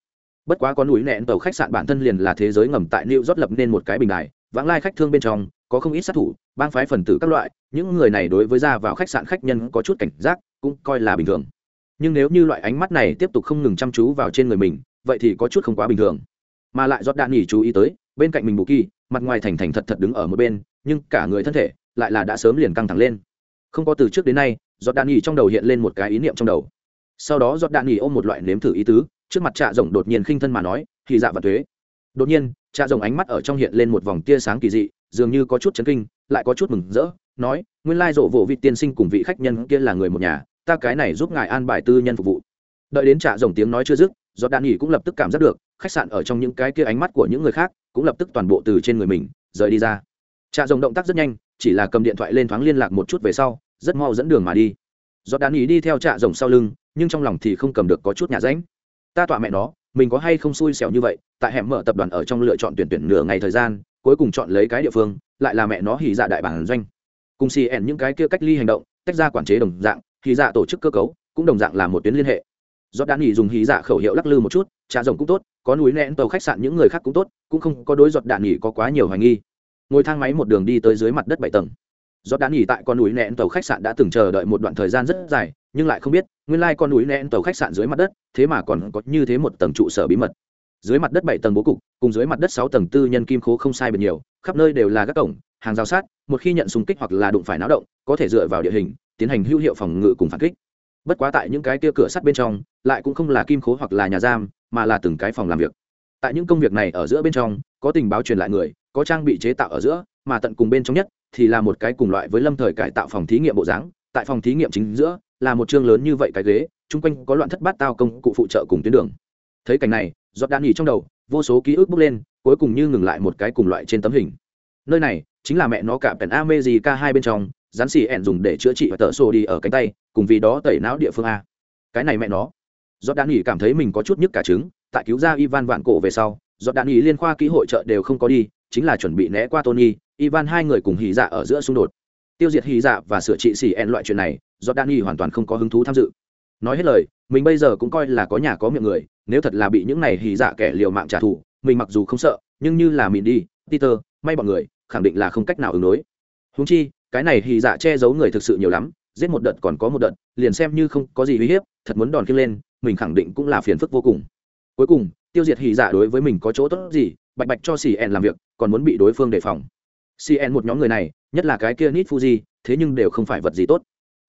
Bất quá có núi nẹn tàu khách sạn bản thân liền là thế giới ngầm tại new rót lập nên một cái bình đài, vãng lai khách thương bên trong, có không ít sát thủ, bang phái phần tử các loại, những người này đối với ra vào khách sạn khách nhân có chút cảnh giác, cũng coi là bình thường. Nhưng nếu như loại ánh mắt này tiếp tục không ngừng chăm chú vào trên người mình, vậy thì có chút không quá bình thường. Mà lại giọt đạn nghỉ chú ý tới, bên cạnh mình bù kỳ, mặt ngoài thành thành thật thật đứng ở một bên nhưng cả người thân thể lại là đã sớm liền căng thẳng lên. Không có từ trước đến nay, giọt đạn nghỉ trong đầu hiện lên một cái ý niệm trong đầu. Sau đó giọt đạn nghỉ ôm một loại nếm thử ý tứ, trước mặt trạ rồng đột nhiên khinh thân mà nói, thì dạ và thuế. Đột nhiên, trạ rồng ánh mắt ở trong hiện lên một vòng tia sáng kỳ dị, dường như có chút chấn kinh, lại có chút mừng rỡ, nói, nguyên lai rộ vỗ vị tiên sinh cùng vị khách nhân kia là người một nhà, ta cái này giúp ngài an bài tư nhân phục vụ. Đợi đến trạ rồng tiếng nói chưa dứt, giọt đạn nghỉ cũng lập tức cảm giác được, khách sạn ở trong những cái kia ánh mắt của những người khác cũng lập tức toàn bộ từ trên người mình rời đi ra trạ rồng động tác rất nhanh, chỉ là cầm điện thoại lên thoáng liên lạc một chút về sau, rất mau dẫn đường mà đi. Do đạn ý đi theo trạ rồng sau lưng, nhưng trong lòng thì không cầm được có chút nhà ránh. Ta tọa mẹ nó, mình có hay không xui xẻo như vậy, tại hẻm mở tập đoàn ở trong lựa chọn tuyển tuyển nửa ngày thời gian, cuối cùng chọn lấy cái địa phương, lại là mẹ nó hỉ dạ đại bản doanh. Cùng xì ẻn những cái kia cách ly hành động, tách ra quản chế đồng dạng, hỉ dạ tổ chức cơ cấu, cũng đồng dạng là một tuyến liên hệ. Do đan nghỉ dùng hí dạ khẩu hiệu lắc lư một chút trà rồng cũng tốt, có núi nén tàu khách sạn những người khác cũng tốt, cũng không có đối giọt đạn nghỉ có quá nhiều hoài nghi ngồi thang máy một đường đi tới dưới mặt đất bảy tầng. Do đã nghỉ tại con núi nẹn tàu khách sạn đã từng chờ đợi một đoạn thời gian rất dài, nhưng lại không biết, nguyên lai con núi nẹn tàu khách sạn dưới mặt đất, thế mà còn có như thế một tầng trụ sở bí mật. Dưới mặt đất bảy tầng bố cục, cùng dưới mặt đất sáu tầng tư nhân kim khố không sai biệt nhiều, khắp nơi đều là các cổng, hàng rào sát, một khi nhận súng kích hoặc là đụng phải náo động, có thể dựa vào địa hình, tiến hành hữu hiệu phòng ngự cùng phản kích. Bất quá tại những cái kia cửa sắt bên trong, lại cũng không là kim khố hoặc là nhà giam, mà là từng cái phòng làm việc. Tại những công việc này ở giữa bên trong, có tình báo truyền lại người có trang bị chế tạo ở giữa, mà tận cùng bên trong nhất thì là một cái cùng loại với lâm thời cải tạo phòng thí nghiệm bộ dáng. Tại phòng thí nghiệm chính giữa là một chương lớn như vậy cái ghế, chung quanh có loạn thất bát tao công cụ phụ trợ cùng tuyến đường. Thấy cảnh này, giọt đạn nghỉ trong đầu, vô số ký ức bốc lên, cuối cùng như ngừng lại một cái cùng loại trên tấm hình. Nơi này chính là mẹ nó cả pèn amejica hai bên trong rán xì ẹn dùng để chữa trị và tợ sổ đi ở cánh tay, cùng vì đó tẩy não địa phương a. Cái này mẹ nó. Giọt đạn nghỉ cảm thấy mình có chút nhức cả trứng, tại cứu ra ivan vạn cổ về sau, giọt đạn nghỉ liên khoa ký hội trợ đều không có đi chính là chuẩn bị né qua tony, ivan hai người cùng Hỉ dạ ở giữa xung đột. Tiêu diệt Hỉ dạ và sửa trị xì en loại chuyện này do Danny hoàn toàn không có hứng thú tham dự. Nói hết lời, mình bây giờ cũng coi là có nhà có miệng người, nếu thật là bị những này Hỉ dạ kẻ liều mạng trả thù, mình mặc dù không sợ, nhưng như là mình đi, peter, may bọn người, khẳng định là không cách nào ứng đối. Huống chi, cái này Hỉ dạ che giấu người thực sự nhiều lắm, giết một đợt còn có một đợt, liền xem như không có gì uy hiếp, thật muốn đòn kia lên, mình khẳng định cũng là phiền phức vô cùng cuối cùng, tiêu diệt hì dạ đối với mình có chỗ tốt gì, bạch bạch cho cn làm việc, còn muốn bị đối phương đề phòng. Cn một nhóm người này, nhất là cái kia nít fuji thế nhưng đều không phải vật gì tốt.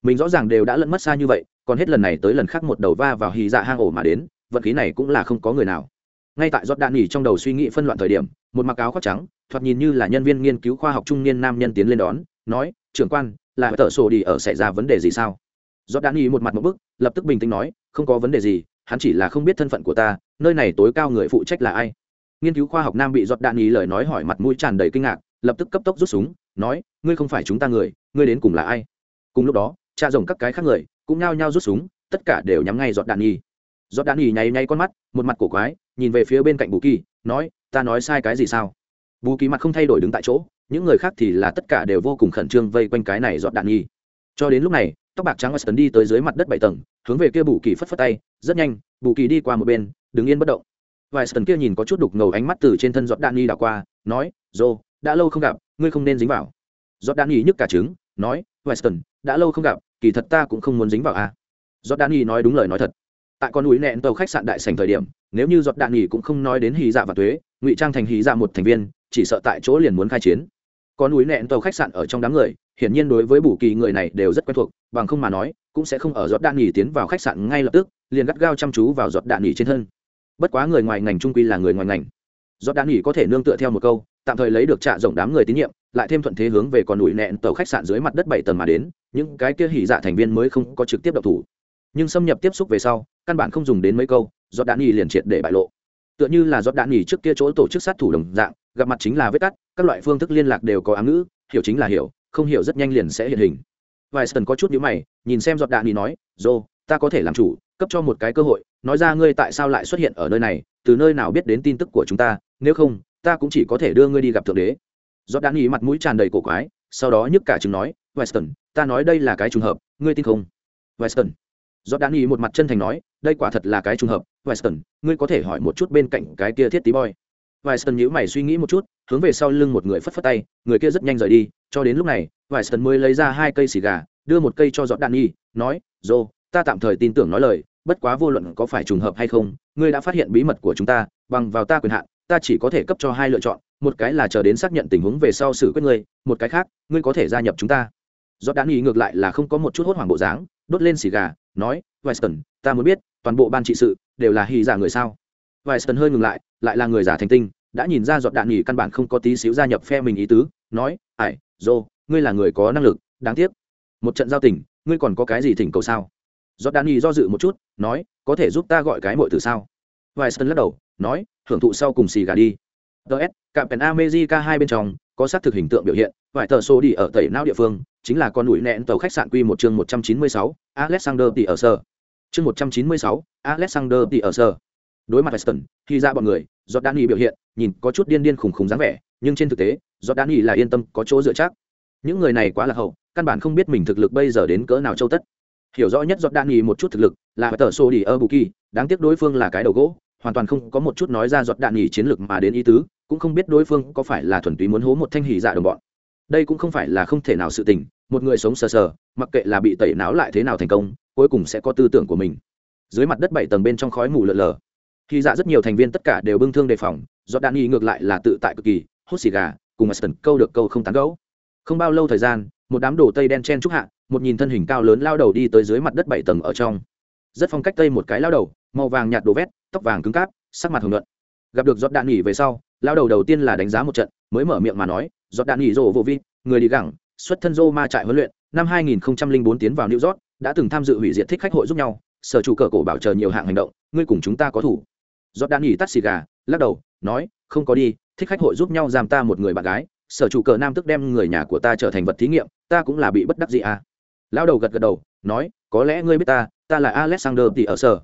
Mình rõ ràng đều đã lẫn mất xa như vậy, còn hết lần này tới lần khác một đầu va vào hì dạ hang ổ mà đến, vật khí này cũng là không có người nào. Ngay tại giọt đạn nghỉ trong đầu suy nghĩ phân loạn thời điểm, một mặc áo khoác trắng, thoạt nhìn như là nhân viên nghiên cứu khoa học trung niên nam nhân tiến lên đón, nói, trưởng quan, là tờ sổ đi ở xảy ra vấn đề gì sao? Giọt đạn nghỉ một mặt một bức, lập tức bình tĩnh nói, không có vấn đề gì hắn chỉ là không biết thân phận của ta, nơi này tối cao người phụ trách là ai? Nghiên cứu khoa học nam bị giọt đạn ý lời nói hỏi mặt mũi tràn đầy kinh ngạc, lập tức cấp tốc rút súng, nói, ngươi không phải chúng ta người, ngươi đến cùng là ai? Cùng lúc đó, cha rồng các cái khác người cũng nhao nhao rút súng, tất cả đều nhắm ngay giọt đạn ý. Giọt đạn ý nháy nháy con mắt, một mặt cổ quái, nhìn về phía bên cạnh bù kỳ, nói, ta nói sai cái gì sao? Bù kỳ mặt không thay đổi đứng tại chỗ, những người khác thì là tất cả đều vô cùng khẩn trương vây quanh cái này giọt đạn ý. Cho đến lúc này tóc bạc trắng Weston đi tới dưới mặt đất bảy tầng hướng về kia bù kỳ phất phất tay rất nhanh bù kỳ đi qua một bên đứng yên bất động. Weston kia nhìn có chút đục ngầu ánh mắt từ trên thân Giọt đạn Nhi đảo qua nói "Zo, đã lâu không gặp ngươi không nên dính vào. Giọt đạn Nhi nhức cả trứng nói Weston đã lâu không gặp kỳ thật ta cũng không muốn dính vào à. Giọt đạn Nhi nói đúng lời nói thật. Tại con núi nẹn tàu khách sạn đại sảnh thời điểm nếu như giọt đạn Nhi cũng không nói đến Hỉ dạ và tuế, ngụy trang thành Hỉ dạ một thành viên chỉ sợ tại chỗ liền muốn khai chiến. Có núi nẹn tàu khách sạn ở trong đám người hiển nhiên đối với bù kỳ người này đều rất quen thuộc, bằng không mà nói, cũng sẽ không ở giọt đạn nghỉ tiến vào khách sạn ngay lập tức, liền gắt gao chăm chú vào giọt đạn nghỉ trên thân. Bất quá người ngoài ngành trung quy là người ngoài ngành. Giọt đạn nghỉ có thể nương tựa theo một câu, tạm thời lấy được trạ rộng đám người tín nhiệm, lại thêm thuận thế hướng về còn núi nẹn tàu khách sạn dưới mặt đất bảy tầng mà đến, những cái kia hỉ dạ thành viên mới không có trực tiếp độc thủ. Nhưng xâm nhập tiếp xúc về sau, căn bản không dùng đến mấy câu, giọt đạn nghỉ liền triệt để bại lộ. Tựa như là giọt đạn nghỉ trước kia chỗ tổ chức sát thủ đồng dạng, gặp mặt chính là vết cắt các loại phương thức liên lạc đều có ám ngữ, hiểu chính là hiểu không hiểu rất nhanh liền sẽ hiện hình. Vài sần có chút nhíu mày, nhìn xem giọt đạn nghỉ nói dô ta có thể làm chủ, cấp cho một cái cơ hội, nói ra ngươi tại sao lại xuất hiện ở nơi này, từ nơi nào biết đến tin tức của chúng ta, nếu không, ta cũng chỉ có thể đưa ngươi đi gặp thượng đế. Giọt đạn nghỉ mặt mũi tràn đầy cổ quái, sau đó nhức cả chứng nói weston ta nói đây là cái trùng hợp, ngươi tin không? Weston giọt đạn nghỉ một mặt chân thành nói, đây quả thật là cái trùng hợp weston ngươi có thể hỏi một chút bên cạnh cái kia thiết tí boy. Weston nhíu mày suy nghĩ một chút, hướng về sau lưng một người phất phất tay, người kia rất nhanh rời đi cho đến lúc này, weston mới lấy ra hai cây xì gà, đưa một cây cho giọt đạn nhi, nói dô ta tạm thời tin tưởng nói lời, bất quá vô luận có phải trùng hợp hay không, ngươi đã phát hiện bí mật của chúng ta, bằng vào ta quyền hạn, ta chỉ có thể cấp cho hai lựa chọn, một cái là chờ đến xác nhận tình huống về sau xử quyết ngươi, một cái khác, ngươi có thể gia nhập chúng ta. Do đán ý ngược lại là không có một chút hốt hoảng bộ dáng, đốt lên xì gà, nói, weston, ta muốn biết, toàn bộ ban trị sự đều là hy giả người sao? Weston hơi ngừng lại lại là người giả thành tinh, đã nhìn ra giọt đạn nghỉ căn bản không có tí xíu gia nhập phe mình ý tứ, nói ải dô, ngươi là người có năng lực, đáng tiếc. Một trận giao tình, ngươi còn có cái gì thỉnh cầu sao? Giọt Đan nghỉ do dự một chút, nói, có thể giúp ta gọi cái mội từ sao? Weston lắc đầu, nói hưởng thụ sau cùng xì gà đi. Ts cạm pèn amejica hai bên trong, có xác thực hình tượng biểu hiện, vài tờ số đi ở tẩy não địa phương, chính là con núi nẹn tàu khách sạn quy một chương một trăm chín mươi sáu, alexander tỷ ở sơ chương một trăm chín mươi sáu, alexander tỷ ở sơ đối mặt weston khi ra bọn người do danny biểu hiện, nhìn có chút điên điên khùng khùng dáng vẻ, nhưng trên thực tế do danny là yên tâm có chỗ dựa chắc. Những người này quá là hậu, căn bản không biết mình thực lực bây giờ đến cỡ nào châu tất. Hiểu rõ nhất do danny một chút thực lực là tờ số đi ơ bù kỳ đáng tiếc đối phương là cái đầu gỗ, hoàn toàn không có một chút nói ra giọt đạn nghỉ chiến lược mà đến ý tứ, cũng không biết đối phương có phải là thuần túy muốn hố một thanh hỉ dạ đồng bọn. Đây cũng không phải là không thể nào sự tình, một người sống sờ sờ, mặc kệ là bị tẩy não lại thế nào thành công, cuối cùng sẽ có tư tưởng của mình. Dưới mặt đất bảy tầng bên trong khói mù lợn lờ. Khi dạ rất nhiều thành viên tất cả đều bưng thương đề phòng, do đạn nghi ngược lại là tự tại cực kỳ, hút xì gà cùng Aston câu được câu không tán gẫu. Không bao lâu thời gian, một đám đồ tây đen chen trúc hạ, một nhìn thân hình cao lớn lao đầu đi tới dưới mặt đất bảy tầng ở trong. Rất phong cách tây một cái lao đầu, màu vàng nhạt đồ vét, tóc vàng cứng cáp, sắc mặt hồng nhuận. gặp được giọt đạn nghỉ về sau, lao đầu đầu tiên là đánh giá một trận, mới mở miệng mà nói, giọt đạn nghỉ rồ vô vi, người đi gẳng, xuất thân rô ma trại huấn luyện, năm 2004 tiến vào new york, đã từng tham dự hủy diệt thích khách hội giúp nhau, sở chủ cờ cổ bảo chờ nhiều hạng hành động, ngươi cùng chúng ta có thủ. Giọt đạn nghỉ tắt xì gà, lắc đầu, nói, không có đi thích khách hội giúp nhau giam ta một người bạn gái, sở chủ cờ nam tức đem người nhà của ta trở thành vật thí nghiệm, ta cũng là bị bất đắc gì à. Lão đầu gật gật đầu, nói, có lẽ ngươi biết ta ta là alexander thì ở sở.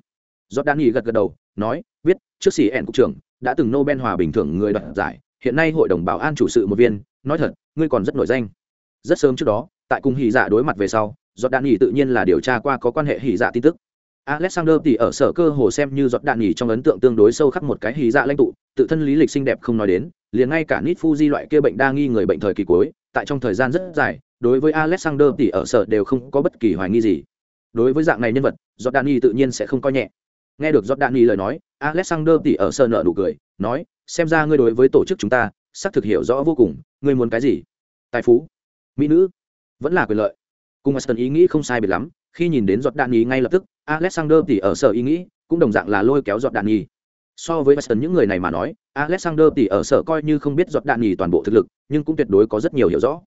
Giọt đan nghỉ gật gật đầu, nói, biết, trước sĩ ẻn cục trưởng, đã từng nobel hòa bình thưởng người đoạt giải, hiện nay hội đồng bảo an chủ sự một viên, nói thật, ngươi còn rất nổi danh. Rất sớm trước đó, tại cùng hỉ dạ đối mặt về sau giọt đan nghỉ tự nhiên là điều tra qua có quan hệ hỉ dạ tin tức alexander tỷ ở sở cơ hồ xem như giọt đạn nhỉ trong ấn tượng tương đối sâu khắc một cái hí dạ lãnh tụ, tự thân lý lịch xinh đẹp không nói đến, liền ngay cả Nit fuji loại kia bệnh đa nghi người bệnh thời kỳ cuối, tại trong thời gian rất dài, đối với alexander tỷ ở sở đều không có bất kỳ hoài nghi gì. Đối với dạng này nhân vật, giọt đạn nhỉ tự nhiên sẽ không coi nhẹ. Nghe được giọt đạn nhỉ lời nói, alexander tỷ ở sở nở nụ cười, nói, xem ra ngươi đối với tổ chức chúng ta, xác thực hiểu rõ vô cùng, ngươi muốn cái gì? Tài phú. Mỹ nữ. Vẫn là quyền lợi. Cùng Aston ý nghĩ không sai biệt lắm, khi nhìn đến giọt đạn nhỉ ngay lập tức alexander thì ở sở ý nghĩ, cũng đồng dạng là lôi kéo giọt đạn nhì. So với Weston những người này mà nói, alexander thì ở sở coi như không biết giọt đạn nhì toàn bộ thực lực, nhưng cũng tuyệt đối có rất nhiều hiểu rõ.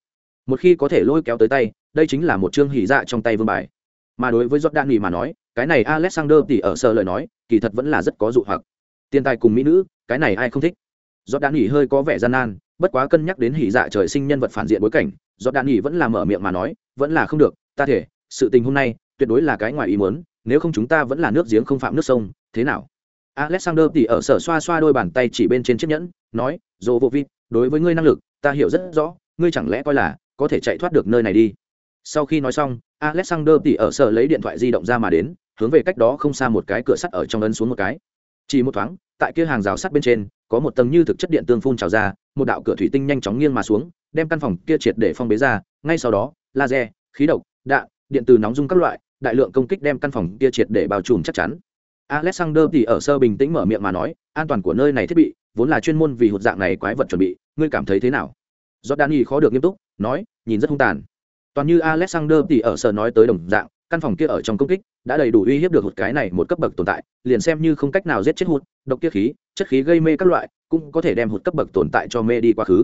Một khi có thể lôi kéo tới tay, đây chính là một chương hỉ dạ trong tay vương bài. Mà đối với giọt đạn nhì mà nói, cái này alexander thì ở sở lời nói, kỳ thật vẫn là rất có dụ hoặc. Tiền tài cùng mỹ nữ, cái này ai không thích? Giọt đạn nhì hơi có vẻ gian nan, bất quá cân nhắc đến hỉ dạ trời sinh nhân vật phản diện bối cảnh, giọt đạn nhì vẫn là mở miệng mà nói, vẫn là không được, ta thể, sự tình hôm nay, tuyệt đối là cái ngoài ý muốn nếu không chúng ta vẫn là nước giếng không phạm nước sông, thế nào? Alexander thì ở sở xoa xoa đôi bàn tay chỉ bên trên chiếc nhẫn, nói, dồ vô vi, đối với ngươi năng lực, ta hiểu rất rõ, ngươi chẳng lẽ coi là có thể chạy thoát được nơi này đi? Sau khi nói xong, alexander thì ở sở lấy điện thoại di động ra mà đến, hướng về cách đó không xa một cái cửa sắt ở trong ấn xuống một cái. Chỉ một thoáng, tại kia hàng rào sắt bên trên, có một tầng như thực chất điện tương phun trào ra, một đạo cửa thủy tinh nhanh chóng nghiêng mà xuống, đem căn phòng kia triệt để phong bế ra, ngay sau đó, laser, khí độc, đạn, điện từ nóng dung các loại đại lượng công kích đem căn phòng kia triệt để bao trùm chắc chắn alexander thì ở sơ bình tĩnh mở miệng mà nói an toàn của nơi này thiết bị vốn là chuyên môn vì hụt dạng này quái vật chuẩn bị ngươi cảm thấy thế nào Jordani khó được nghiêm túc, nói, nhìn rất hung tàn. Toàn như Alexander thì ở sở nói tới đồng dạng, căn phòng kia ở trong công kích đã đầy đủ uy hiếp được hụt cái này một cấp bậc tồn tại, liền xem như không cách nào giết chết hụt, độc kia khí, chất khí gây mê các loại, cũng có thể đem hụt cấp bậc tồn tại cho mê đi quá khứ.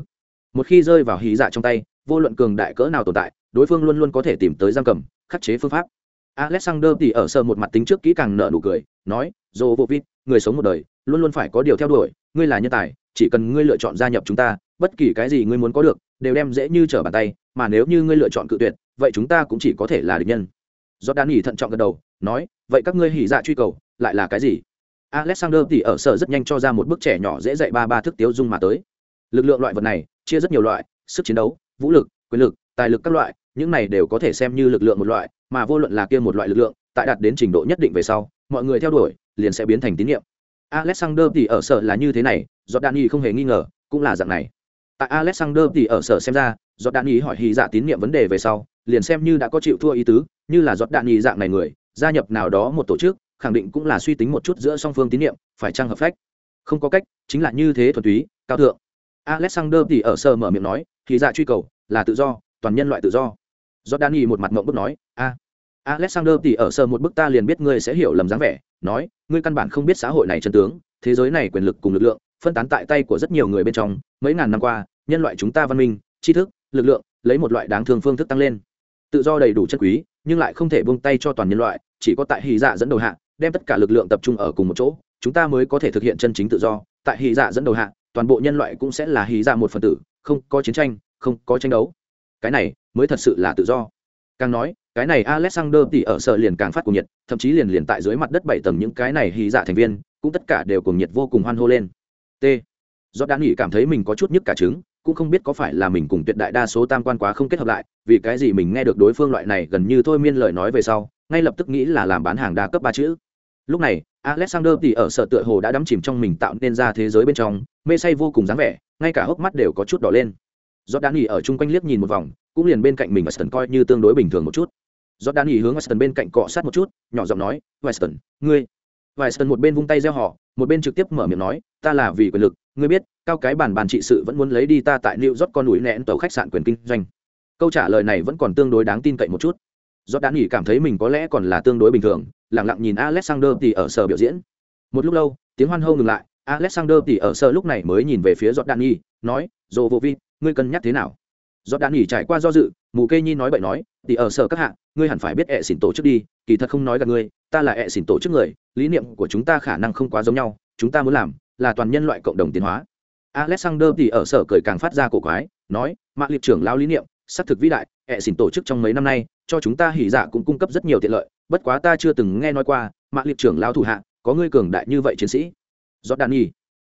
Một khi rơi vào hí dạ trong tay, vô luận cường đại cỡ nào tồn tại, đối phương luôn luôn có thể tìm tới giam cầm, khắc chế phương pháp. Alexander thì ở sờ một mặt tính trước kỹ càng nở nụ cười, nói, "Jovovit, người sống một đời, luôn luôn phải có điều theo đuổi, ngươi là nhân tài, chỉ cần ngươi lựa chọn gia nhập chúng ta, bất kỳ cái gì ngươi muốn có được đều đem dễ như trở bàn tay mà nếu như ngươi lựa chọn cự tuyệt vậy chúng ta cũng chỉ có thể là địch nhân. Do đan nghỉ thận trọng gật đầu nói vậy các ngươi hỉ dạ truy cầu lại là cái gì? Alexander thì ở sở rất nhanh cho ra một bức trẻ nhỏ dễ dạy ba ba thức tiếu dung mà tới. Lực lượng loại vật này chia rất nhiều loại sức chiến đấu vũ lực quyền lực tài lực các loại những này đều có thể xem như lực lượng một loại mà vô luận là kia một loại lực lượng, tại đạt đến trình độ nhất định về sau, mọi người theo đuổi, liền sẽ biến thành tín nhiệm alexander thì ở sở là như thế này do đan nghỉ không hề nghi ngờ, cũng là dạng này. Tại alexander thì ở sở xem ra giọt đạn ý hỏi hy dạ tín nhiệm vấn đề về sau, liền xem như đã có chịu thua ý tứ, như là giọt đạn ý dạng này người, gia nhập nào đó một tổ chức, khẳng định cũng là suy tính một chút giữa song phương tín nhiệm phải chăng hợp phách? Không có cách, chính là như thế thuần túy, cao thượng. Alexander thì ở sở mở miệng nói thì dạ truy cầu, là tự do, toàn nhân loại tự do. Giọt đạn ý một mặt mộng bức nói, a alexander thì ở sơ một bức ta liền biết ngươi sẽ hiểu lầm dáng vẻ, nói, ngươi căn bản không biết xã hội này chân tướng, thế giới này quyền lực cùng lực lượng, phân tán tại tay của rất nhiều người bên trong, mấy ngàn năm qua, nhân loại chúng ta văn minh, tri thức, lực lượng, lấy một loại đáng thương phương thức tăng lên. Tự do đầy đủ chân quý, nhưng lại không thể buông tay cho toàn nhân loại, chỉ có tại hy dạ dẫn đầu hạ, đem tất cả lực lượng tập trung ở cùng một chỗ, chúng ta mới có thể thực hiện chân chính tự do. Tại hy dạ dẫn đầu hạ, toàn bộ nhân loại cũng sẽ là hy dạ một phần tử, không có chiến tranh, không có tranh đấu. Cái này mới thật sự là tự do. Càng nói cái này alexander thì ở sở liền càng phát cuồng nhiệt, thậm chí liền liền tại dưới mặt đất bảy tầng những cái này hy dạ thành viên, cũng tất cả đều cuồng nhiệt vô cùng hoan hô lên. T. Do đã nghĩ cảm thấy mình có chút nhức cả trứng, cũng không biết có phải là mình cùng tuyệt đại đa số tam quan quá không kết hợp lại, vì cái gì mình nghe được đối phương loại này gần như thôi miên lời nói về sau, ngay lập tức nghĩ là làm bán hàng đa cấp ba chữ. Lúc này, alexander thì ở sở tựa hồ đã đắm chìm trong mình tạo nên ra thế giới bên trong, mê say vô cùng dáng vẻ, ngay cả hốc mắt đều có chút đỏ lên. Do đã nghỉ ở chung quanh liếc nhìn một vòng, cũng liền bên cạnh mình Weston coi như tương đối bình thường một chút. Jordan ý hướng Weston bên cạnh cọ sát một chút nhỏ giọng nói Weston ngươi. Weston một bên vung tay reo họ một bên trực tiếp mở miệng nói ta là vì quyền lực ngươi biết cao cái bản bàn trị sự vẫn muốn lấy đi ta tại New York con núi nẹn tàu khách sạn quyền kinh doanh. Câu trả lời này vẫn còn tương đối đáng tin cậy một chút. Jordan ý cảm thấy mình có lẽ còn là tương đối bình thường lặng lặng nhìn alexander thì ở sở biểu diễn. Một lúc lâu tiếng hoan hô ngừng lại alexander thì ở sở lúc này mới nhìn về phía Jordan ý, nói "Jovovic, vô vi ngươi cân nhắc thế nào? Jordan ý trải qua do dự mù kê nhi nói bậy nói thì ở sở các hạ, ngươi hẳn phải biết ẹ xỉn tổ chức đi, kỳ thật không nói gặp ngươi, ta là ẹ xỉn tổ chức người, lý niệm của chúng ta khả năng không quá giống nhau, chúng ta muốn làm là toàn nhân loại cộng đồng tiến hóa. Alexander thì ở sở cười càng phát ra cổ quái, nói mạng liệt trưởng lao lý niệm, xác thực vĩ đại, ẹ xỉn tổ chức trong mấy năm nay, cho chúng ta hỉ dạ cũng cung cấp rất nhiều tiện lợi, bất quá ta chưa từng nghe nói qua mạng liệt trưởng lao thủ hạ, có ngươi cường đại như vậy chiến sĩ. Giọt đạn nhi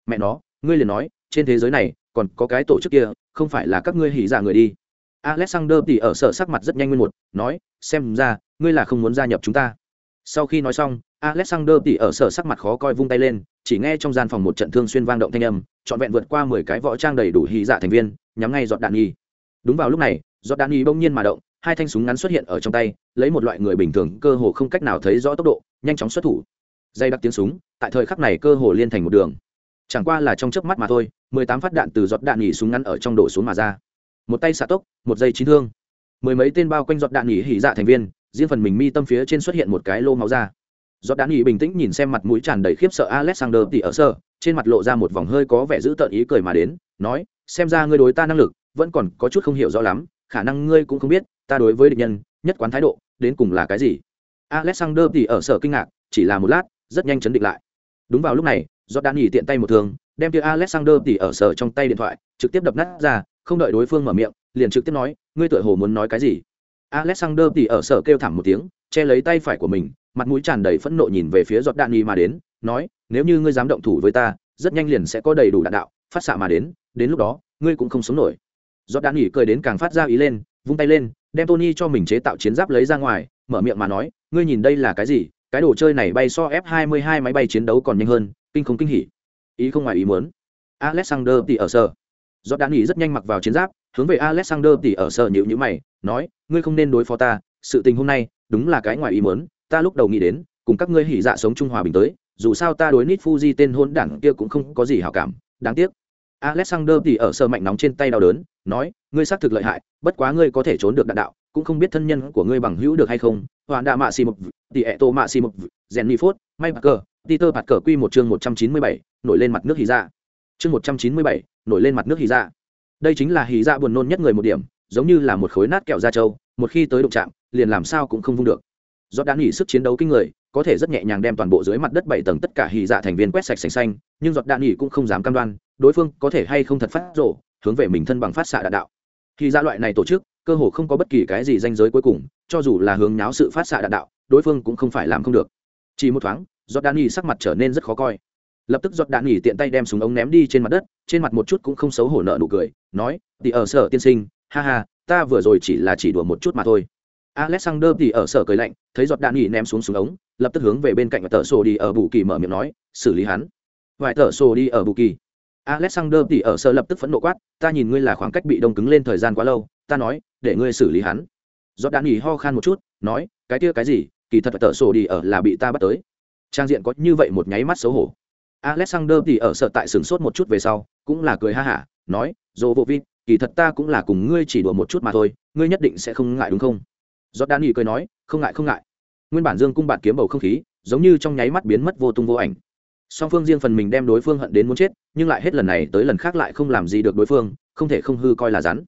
mẹ nó, ngươi liền nói, trên thế giới này, còn có cái tổ chức kia, không phải là các ngươi hỉ dạ người đi alexander thì ở sở sắc mặt rất nhanh nguyên một, nói, xem ra, ngươi là không muốn gia nhập chúng ta. Sau khi nói xong, alexander thì ở sở sắc mặt khó coi vung tay lên, chỉ nghe trong gian phòng một trận thương xuyên vang động thanh âm, trọn vẹn vượt qua mười cái võ trang đầy đủ hy dạ thành viên, nhắm ngay giọt đạn nghi đúng vào lúc này, giọt đạn nghi bỗng nhiên mà động, hai thanh súng ngắn xuất hiện ở trong tay, lấy một loại người bình thường cơ hồ không cách nào thấy rõ tốc độ, nhanh chóng xuất thủ. Dây đặc tiếng súng, tại thời khắc này cơ hồ liên thành một đường. Chẳng qua là trong chớp mắt mà thôi, mười tám phát đạn từ giọt đạn nhỉ súng ngắn ở trong đổ xuống mà ra một tay xạ tốc, một giây chín thương. Mười mấy tên bao quanh giọt đạn nhỉ hỉ dạ thành viên, riêng phần mình mi tâm phía trên xuất hiện một cái lô máu ra giọt đạn nhỉ bình tĩnh nhìn xem mặt mũi tràn đầy khiếp sợ alexander tỉ ở sơ, trên mặt lộ ra một vòng hơi có vẻ giữ tợn ý cười mà đến, nói, xem ra ngươi đối ta năng lực, vẫn còn có chút không hiểu rõ lắm, khả năng ngươi cũng không biết, ta đối với địch nhân, nhất quán thái độ, đến cùng là cái gì? Alexander tỉ ở sở kinh ngạc, chỉ là một lát, rất nhanh chấn định lại. Đúng vào lúc này do đạn nhỉ tiện tay một thường đem tia alexander tỉ ở sở trong tay điện thoại, trực tiếp đập nát ra không đợi đối phương mở miệng, liền trực tiếp nói, ngươi tựa hồ muốn nói cái gì? Alexander thì ở sở kêu thảm một tiếng, che lấy tay phải của mình, mặt mũi tràn đầy phẫn nộ nhìn về phía giọt đạn nghi mà đến, nói, nếu như ngươi dám động thủ với ta, rất nhanh liền sẽ có đầy đủ đạn đạo, phát xạ mà đến đến lúc đó, ngươi cũng không sống nổi. Giọt đạn nghỉ cười đến càng phát ra ý lên, vung tay lên, đem tony cho mình chế tạo chiến giáp lấy ra ngoài, mở miệng mà nói, ngươi nhìn đây là cái gì? Cái đồ chơi này bay so f 22 máy bay chiến đấu còn nhanh hơn, kinh không kinh hỉ. Ý không ngoài ý muốn. Alexander thì ở sở giọt đạn nghỉ rất nhanh mặc vào chiến giáp, hướng về alexander tỷ ở sở nhịu nhữ mày, nói, ngươi không nên đối phó ta, sự tình hôm nay đúng là cái ngoài ý muốn, ta lúc đầu nghĩ đến, cùng các ngươi hỉ dạ sống trung hòa bình tới, dù sao ta đối nít fuji tên hôn đảng kia cũng không có gì hảo cảm, đáng tiếc alexander tỷ ở sở mạnh nóng trên tay đau đớn, nói, ngươi xác thực lợi hại, bất quá ngươi có thể trốn được đạn đạo, cũng không biết thân nhân của ngươi bằng hữu được hay không hoàn đạ mạ xì mục tỷ ẹ tô mạ xì mục rèn phốt may bạc cờ peter bạt cờ quy một chương một trăm chín mươi bảy, nổi lên mặt nước hỉ dạ chương một trăm chín mươi bảy, nổi lên mặt nước hì dạ. Đây chính là hì dạ buồn nôn nhất người một điểm, giống như là một khối nát kẹo da trâu, một khi tới đụng chạm, liền làm sao cũng không vung được. Do đã nghỉ sức chiến đấu kinh người, có thể rất nhẹ nhàng đem toàn bộ dưới mặt đất bảy tầng tất cả hì dạ thành viên quét sạch sành xanh, nhưng giọt đạn nghỉ cũng không dám cam đoan, đối phương có thể hay không thật phát rổ hướng về mình thân bằng phát xạ đạn đạo. Khi dạ loại này tổ chức, cơ hồ không có bất kỳ cái gì danh giới cuối cùng, cho dù là hướng nháo sự phát xạ đạn đạo, đối phương cũng không phải làm không được. Chỉ một thoáng, giọt đạn nghỉ sắc mặt trở nên rất khó coi lập tức giọt đạn nghỉ tiện tay đem súng ống ném đi trên mặt đất, trên mặt một chút cũng không xấu hổ nợ nụ cười, nói thì ở sở tiên sinh, ha ha, ta vừa rồi chỉ là chỉ đùa một chút mà thôi. Alexander thì ở sở cười lạnh, thấy giọt đạn nghỉ ném xuống súng ống, lập tức hướng về bên cạnh và tờ sổ đi ở bù kỳ mở miệng nói, xử lý hắn. Vài tờ sổ đi ở bù kỳ. Alexander thì ở sở lập tức phẫn nộ quát, ta nhìn ngươi là khoảng cách bị đông cứng lên thời gian quá lâu, ta nói, để ngươi xử lý hắn. Giọt đạn nghỉ ho khan một chút, nói, cái kia cái gì, kỳ thật tờ sổ đi ở là bị ta bắt tới. Trang diện có như vậy một nháy mắt xấu hổ alexander thì ở sở tại sửng sốt một chút về sau, cũng là cười ha hả, nói dồ vô vi, kỳ thật ta cũng là cùng ngươi chỉ đùa một chút mà thôi, ngươi nhất định sẽ không ngại đúng không? Jordan đan cười nói, không ngại không ngại. Nguyên bản dương cung bạn kiếm bầu không khí, giống như trong nháy mắt biến mất vô tung vô ảnh. Song phương riêng phần mình đem đối phương hận đến muốn chết, nhưng lại hết lần này tới lần khác lại không làm gì được đối phương, không thể không hư coi là rắn.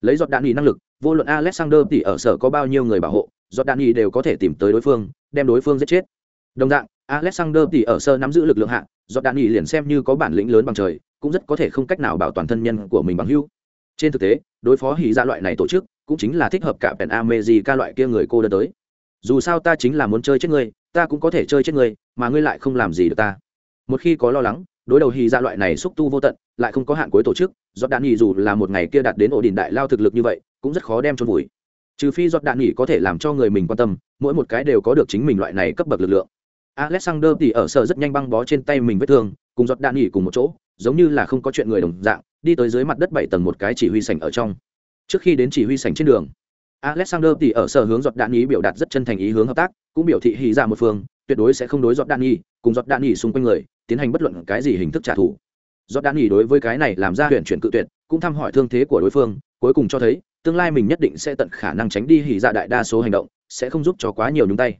Lấy giọt đạn nghỉ năng lực, vô luận alexander tỷ ở sở có bao nhiêu người bảo hộ giọt đạn nghỉ đều có thể tìm tới đối phương, đem đối phương giết chết. Đồng dạng, alexander tỷ ở sơ nắm giữ lực lượng hạng giọt đạn nghỉ liền xem như có bản lĩnh lớn bằng trời, cũng rất có thể không cách nào bảo toàn thân nhân của mình bằng hưu trên thực tế, đối phó hỉ ra loại này tổ chức, cũng chính là thích hợp cả pèn amezi ca loại kia người cô đơn tới. Dù sao ta chính là muốn chơi chết ngươi, ta cũng có thể chơi chết ngươi, mà ngươi lại không làm gì được ta. Một khi có lo lắng, đối đầu hỉ ra loại này xúc tu vô tận, lại không có hạn cuối tổ chức, giọt đạn nghỉ dù là một ngày kia đạt đến ổ đỉnh đại lao thực lực như vậy, cũng rất khó đem trôn vùi. Trừ phi giọt đạn nghỉ có thể làm cho người mình quan tâm, mỗi một cái đều có được chính mình loại này cấp bậc lực lượng alexander thì ở sở rất nhanh băng bó trên tay mình vết thương, cùng giọt đạn nghỉ cùng một chỗ, giống như là không có chuyện người đồng dạng, đi tới dưới mặt đất bảy tầng một cái chỉ huy sảnh ở trong. Trước khi đến chỉ huy sảnh trên đường, alexander thì ở sở hướng giọt đạn nghỉ biểu đạt rất chân thành ý hướng hợp tác, cũng biểu thị hy ra dạ một phương, tuyệt đối sẽ không đối giọt đạn nghỉ, cùng giọt đạn nghỉ xung quanh người, tiến hành bất luận cái gì hình thức trả thù. Giọt đạn nghỉ đối với cái này làm ra huyện chuyển cự tuyệt, cũng thăm hỏi thương thế của đối phương, cuối cùng cho thấy, tương lai mình nhất định sẽ tận khả năng tránh đi hỉ dạ đại đa số hành động, sẽ không giúp cho quá nhiều nhúng tay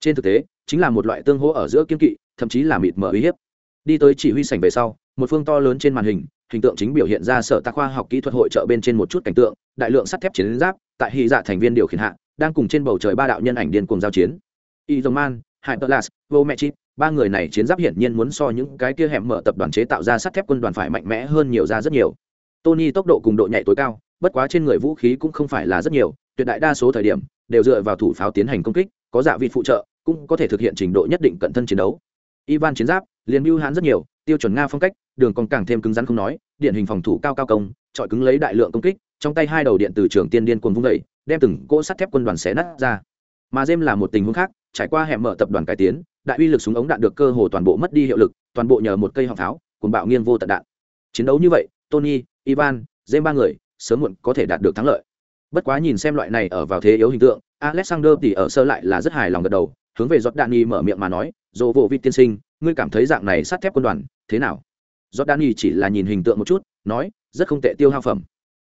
trên thực tế, chính là một loại tương hỗ ở giữa kiên kỵ, thậm chí là mịt mờ uy hiếp. Đi tới chỉ huy sảnh về sau, một phương to lớn trên màn hình hình tượng chính biểu hiện ra sở tạc khoa học kỹ thuật hội trợ bên trên một chút cảnh tượng, đại lượng sắt thép chiến giáp, tại hy dạ thành viên điều khiển hạ, đang cùng trên bầu trời ba đạo nhân ảnh điên cùng giao chiến. Y dòng man hyperlas vô mẹ chip ba người này chiến giáp hiển nhiên muốn so những cái kia hẻm mở tập đoàn chế tạo ra sắt thép quân đoàn phải mạnh mẽ hơn nhiều ra rất nhiều. Tony tốc độ cùng độ nhạy tối cao, bất quá trên người vũ khí cũng không phải là rất nhiều, tuyệt đại đa số thời điểm, đều dựa vào thủ pháo tiến hành công kích có dạ vị phụ trợ, cũng có thể thực hiện trình độ nhất định cận thân chiến đấu. Ivan chiến giáp, liền mưu hãn rất nhiều, tiêu chuẩn nga phong cách, đường còn càng thêm cứng rắn không nói điện hình phòng thủ cao cao công trọi cứng lấy đại lượng công kích, trong tay hai đầu điện từ trường tiên điên cuồng vung vẩy đem từng cỗ sắt thép quân đoàn xé nát ra. Mà dêm là một tình huống khác, trải qua hẻm mở tập đoàn cải tiến, đại uy lực súng ống đạn được cơ hồ toàn bộ mất đi hiệu lực, toàn bộ nhờ một cây họng tháo cùng bạo nghiêng vô tận đạn. Chiến đấu như vậy, tony, ivan dêm ba người, sớm muộn có thể đạt được thắng lợi. Bất quá nhìn xem loại này ở vào thế yếu hình tượng alexander thì ở sơ lại là rất hài lòng gật đầu, hướng về giọt đạn nghi mở miệng mà nói dồ vô vịt tiên sinh, ngươi cảm thấy dạng này sắt thép quân đoàn, thế nào? Giọt đạn nghi chỉ là nhìn hình tượng một chút, nói, rất không tệ tiêu hao phẩm.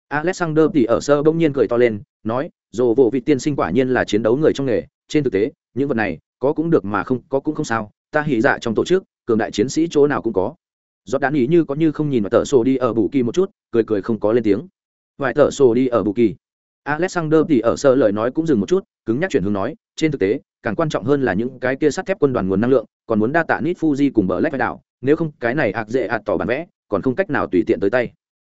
Alexander thì ở sơ bỗng nhiên cười to lên, nói dồ vô vịt tiên sinh quả nhiên là chiến đấu người trong nghề, trên thực tế, những vật này, có cũng được mà không, có cũng không sao, ta hỉ dạ trong tổ chức, cường đại chiến sĩ chỗ nào cũng có. Giọt đạn nghi như có như không nhìn vào tờ sổ đi ở bù kỳ một chút, cười cười không có lên tiếng. Vài tờ sổ đi ở bù kỳ? Alexander thì ở sơ lời nói cũng dừng một chút, cứng nhắc chuyển hướng nói, trên thực tế, càng quan trọng hơn là những cái kia sắt thép quân đoàn nguồn năng lượng, còn muốn đa tạ Nit fuji cùng bờ Black đảo, nếu không cái này ạc dễ ạt tỏ bản vẽ, còn không cách nào tùy tiện tới tay.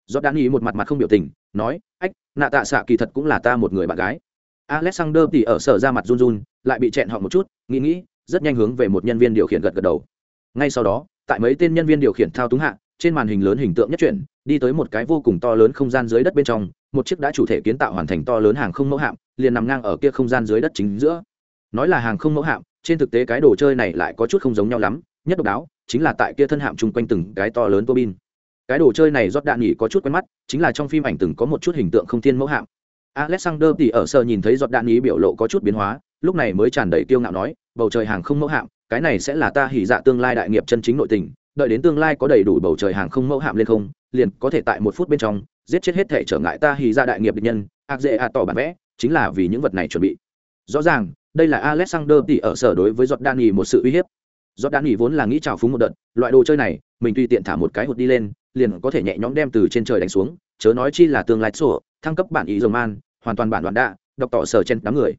Do đan ý một mặt mặt không biểu tình, nói, ách, nạ tạ xạ kỳ thật cũng là ta một người bạn gái. Alexander thì ở sở ra mặt run run, lại bị chẹn họng một chút, nghĩ nghĩ, rất nhanh hướng về một nhân viên điều khiển gật gật đầu. Ngay sau đó, tại mấy tên nhân viên điều khiển thao túng hạ, trên màn hình lớn hình tượng nhất chuyển, đi tới một cái vô cùng to lớn không gian dưới đất bên trong một chiếc đã chủ thể kiến tạo hoàn thành to lớn hàng không mẫu hạm, liền nằm ngang ở kia không gian dưới đất chính giữa. Nói là hàng không mẫu hạm, trên thực tế cái đồ chơi này lại có chút không giống nhau lắm, nhất độc đáo chính là tại kia thân hạm chung quanh từng cái to lớn tua bin cái đồ chơi này rót đạn nghỉ có chút quen mắt, chính là trong phim ảnh từng có một chút hình tượng không thiên mẫu hạm. Alexander thì ở sơ nhìn thấy giọt đạn nghỉ biểu lộ có chút biến hóa, lúc này mới tràn đầy kiêu ngạo nói, bầu trời hàng không mẫu hạm, cái này sẽ là ta hỉ dạ tương lai đại nghiệp chân chính nội tình, đợi đến tương lai có đầy đủ bầu trời hàng không mẫu hạm lên không liền có thể tại một phút bên trong, giết chết hết thể trở ngại ta hì ra dạ đại nghiệp địch nhân, ác dễ a tỏ bản vẽ, chính là vì những vật này chuẩn bị. Rõ ràng, đây là alexander tỉ ở sở đối với giọt đan nghỉ một sự uy hiếp. Giọt đan nghỉ vốn là nghĩ trào phúng một đợt, loại đồ chơi này, mình tùy tiện thả một cái hụt đi lên, liền có thể nhẹ nhõm đem từ trên trời đánh xuống, chớ nói chi là tương lai sổ, thăng cấp bản ý dầu man, hoàn toàn bản đoạn đa đọc tỏ sở trên đám người.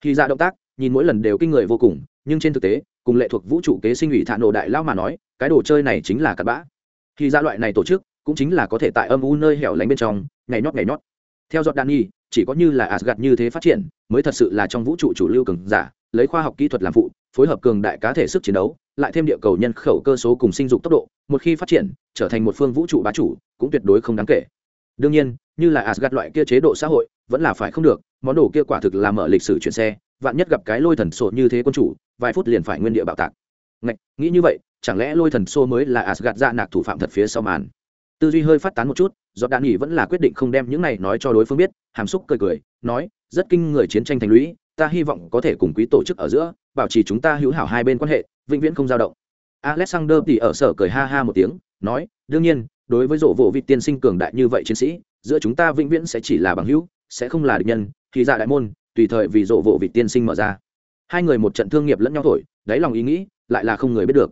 Khi ra dạ động tác, nhìn mỗi lần đều kinh người vô cùng, nhưng trên thực tế, cùng lệ thuộc vũ trụ kế sinh ủy thạ nổ đại lao mà nói, cái đồ chơi này chính là cặn bã. Khi ra dạ loại này tổ chức cũng chính là có thể tại âm u nơi hẻo lánh bên trong ngày nhót ngày nhót. Theo dõi đan nhi chỉ có như là asgad như thế phát triển mới thật sự là trong vũ trụ chủ lưu cường giả lấy khoa học kỹ thuật làm phụ phối hợp cường đại cá thể sức chiến đấu lại thêm địa cầu nhân khẩu cơ số cùng sinh dục tốc độ một khi phát triển trở thành một phương vũ trụ bá chủ cũng tuyệt đối không đáng kể. Đương nhiên như là asgad loại kia chế độ xã hội vẫn là phải không được món đồ kia quả thực là mở lịch sử chuyển xe vạn nhất gặp cái lôi thần sổ như thế quân chủ vài phút liền phải nguyên địa bạo tạc. Ngạch, nghĩ như vậy chẳng lẽ lôi thần xô mới là asgad ra nạc thủ phạm thật phía sau màn? Tư duy hơi phát tán một chút do đạn nghỉ vẫn là quyết định không đem những này nói cho đối phương biết, hàm xúc cười cười, nói, rất kinh người chiến tranh thành lũy, ta hy vọng có thể cùng quý tổ chức ở giữa, bảo trì chúng ta hữu hảo hai bên quan hệ, vĩnh viễn không dao động. Alexander thì ở sở cười ha ha một tiếng, nói, đương nhiên, đối với rộ vụ vị tiên sinh cường đại như vậy chiến sĩ, giữa chúng ta vĩnh viễn sẽ chỉ là bằng hữu, sẽ không là địch nhân khi ra đại môn, tùy thời vì rộ vụ vị tiên sinh mở ra. Hai người một trận thương nghiệp lẫn nhau thổi, đáy lòng ý nghĩ lại là không người biết được.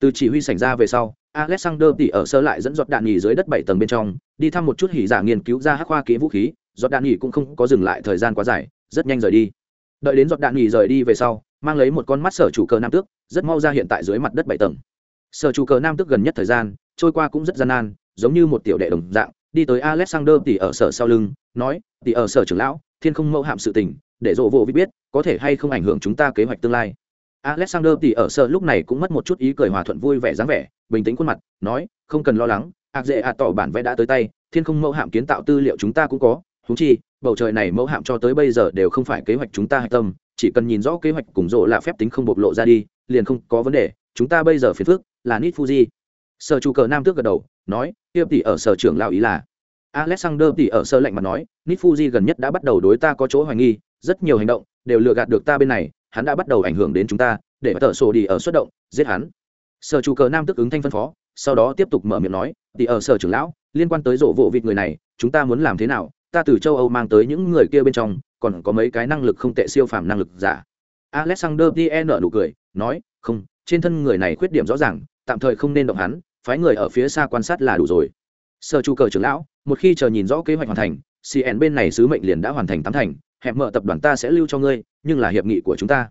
Từ chỉ huy sảnh ra về sau alexander tỷ ở sơ lại dẫn giọt đạn nhì dưới đất bảy tầng bên trong, đi thăm một chút hỉ giả nghiên cứu ra hắc khoa kỹ vũ khí, giọt đạn nhì cũng không có dừng lại thời gian quá dài, rất nhanh rời đi. Đợi đến giọt đạn nhì rời đi về sau, mang lấy một con mắt sở chủ cờ nam tước, rất mau ra hiện tại dưới mặt đất bảy tầng. Sở chủ cờ nam tước gần nhất thời gian, trôi qua cũng rất gian nan, giống như một tiểu đệ đồng dạng, đi tới alexander tỷ ở sở sau lưng, nói tỷ ở sở trưởng lão, thiên không mẫu hạm sự tình, để rộ vô vi biết, có thể hay không ảnh hưởng chúng ta kế hoạch tương lai alexander tỷ ở sở lúc này cũng mất một chút ý cười hòa thuận vui vẻ dáng vẻ, bình tĩnh khuôn mặt, nói, không cần lo lắng ạc dễ ạt tỏ bản vẽ đã tới tay, thiên không mẫu hạm kiến tạo tư liệu chúng ta cũng có chúng chi, bầu trời này mẫu hạm cho tới bây giờ đều không phải kế hoạch chúng ta hạch tâm, chỉ cần nhìn rõ kế hoạch cùng rộ là phép tính không bộc lộ ra đi, liền không có vấn đề, chúng ta bây giờ phiền phức là nít fuji. Sở chủ cờ nam tước gật đầu, nói, tiếp tỷ ở sở trưởng lão ý là. Alexander tỷ ở sơ lạnh mặt nói nít fuji gần nhất đã bắt đầu đối ta có chỗ hoài nghi, rất nhiều hành động đều lừa gạt được ta bên này hắn đã bắt đầu ảnh hưởng đến chúng ta, để tờ sổ đi ở xuất động, giết hắn. Sở chủ cờ nam tức ứng thanh phân phó, sau đó tiếp tục mở miệng nói thì ở sở trưởng lão, liên quan tới rộ vộ vịt người này, chúng ta muốn làm thế nào? Ta từ châu âu mang tới những người kia bên trong, còn có mấy cái năng lực không tệ siêu phàm năng lực giả. Alexander dn nở nụ cười, nói, không, trên thân người này khuyết điểm rõ ràng, tạm thời không nên động hắn, phái người ở phía xa quan sát là đủ rồi. Sở chủ cờ trưởng lão, một khi chờ nhìn rõ kế hoạch hoàn thành cn bên này sứ mệnh liền đã hoàn thành tám thành hẹp mở tập đoàn ta sẽ lưu cho ngươi, nhưng là hiệp nghị của chúng ta.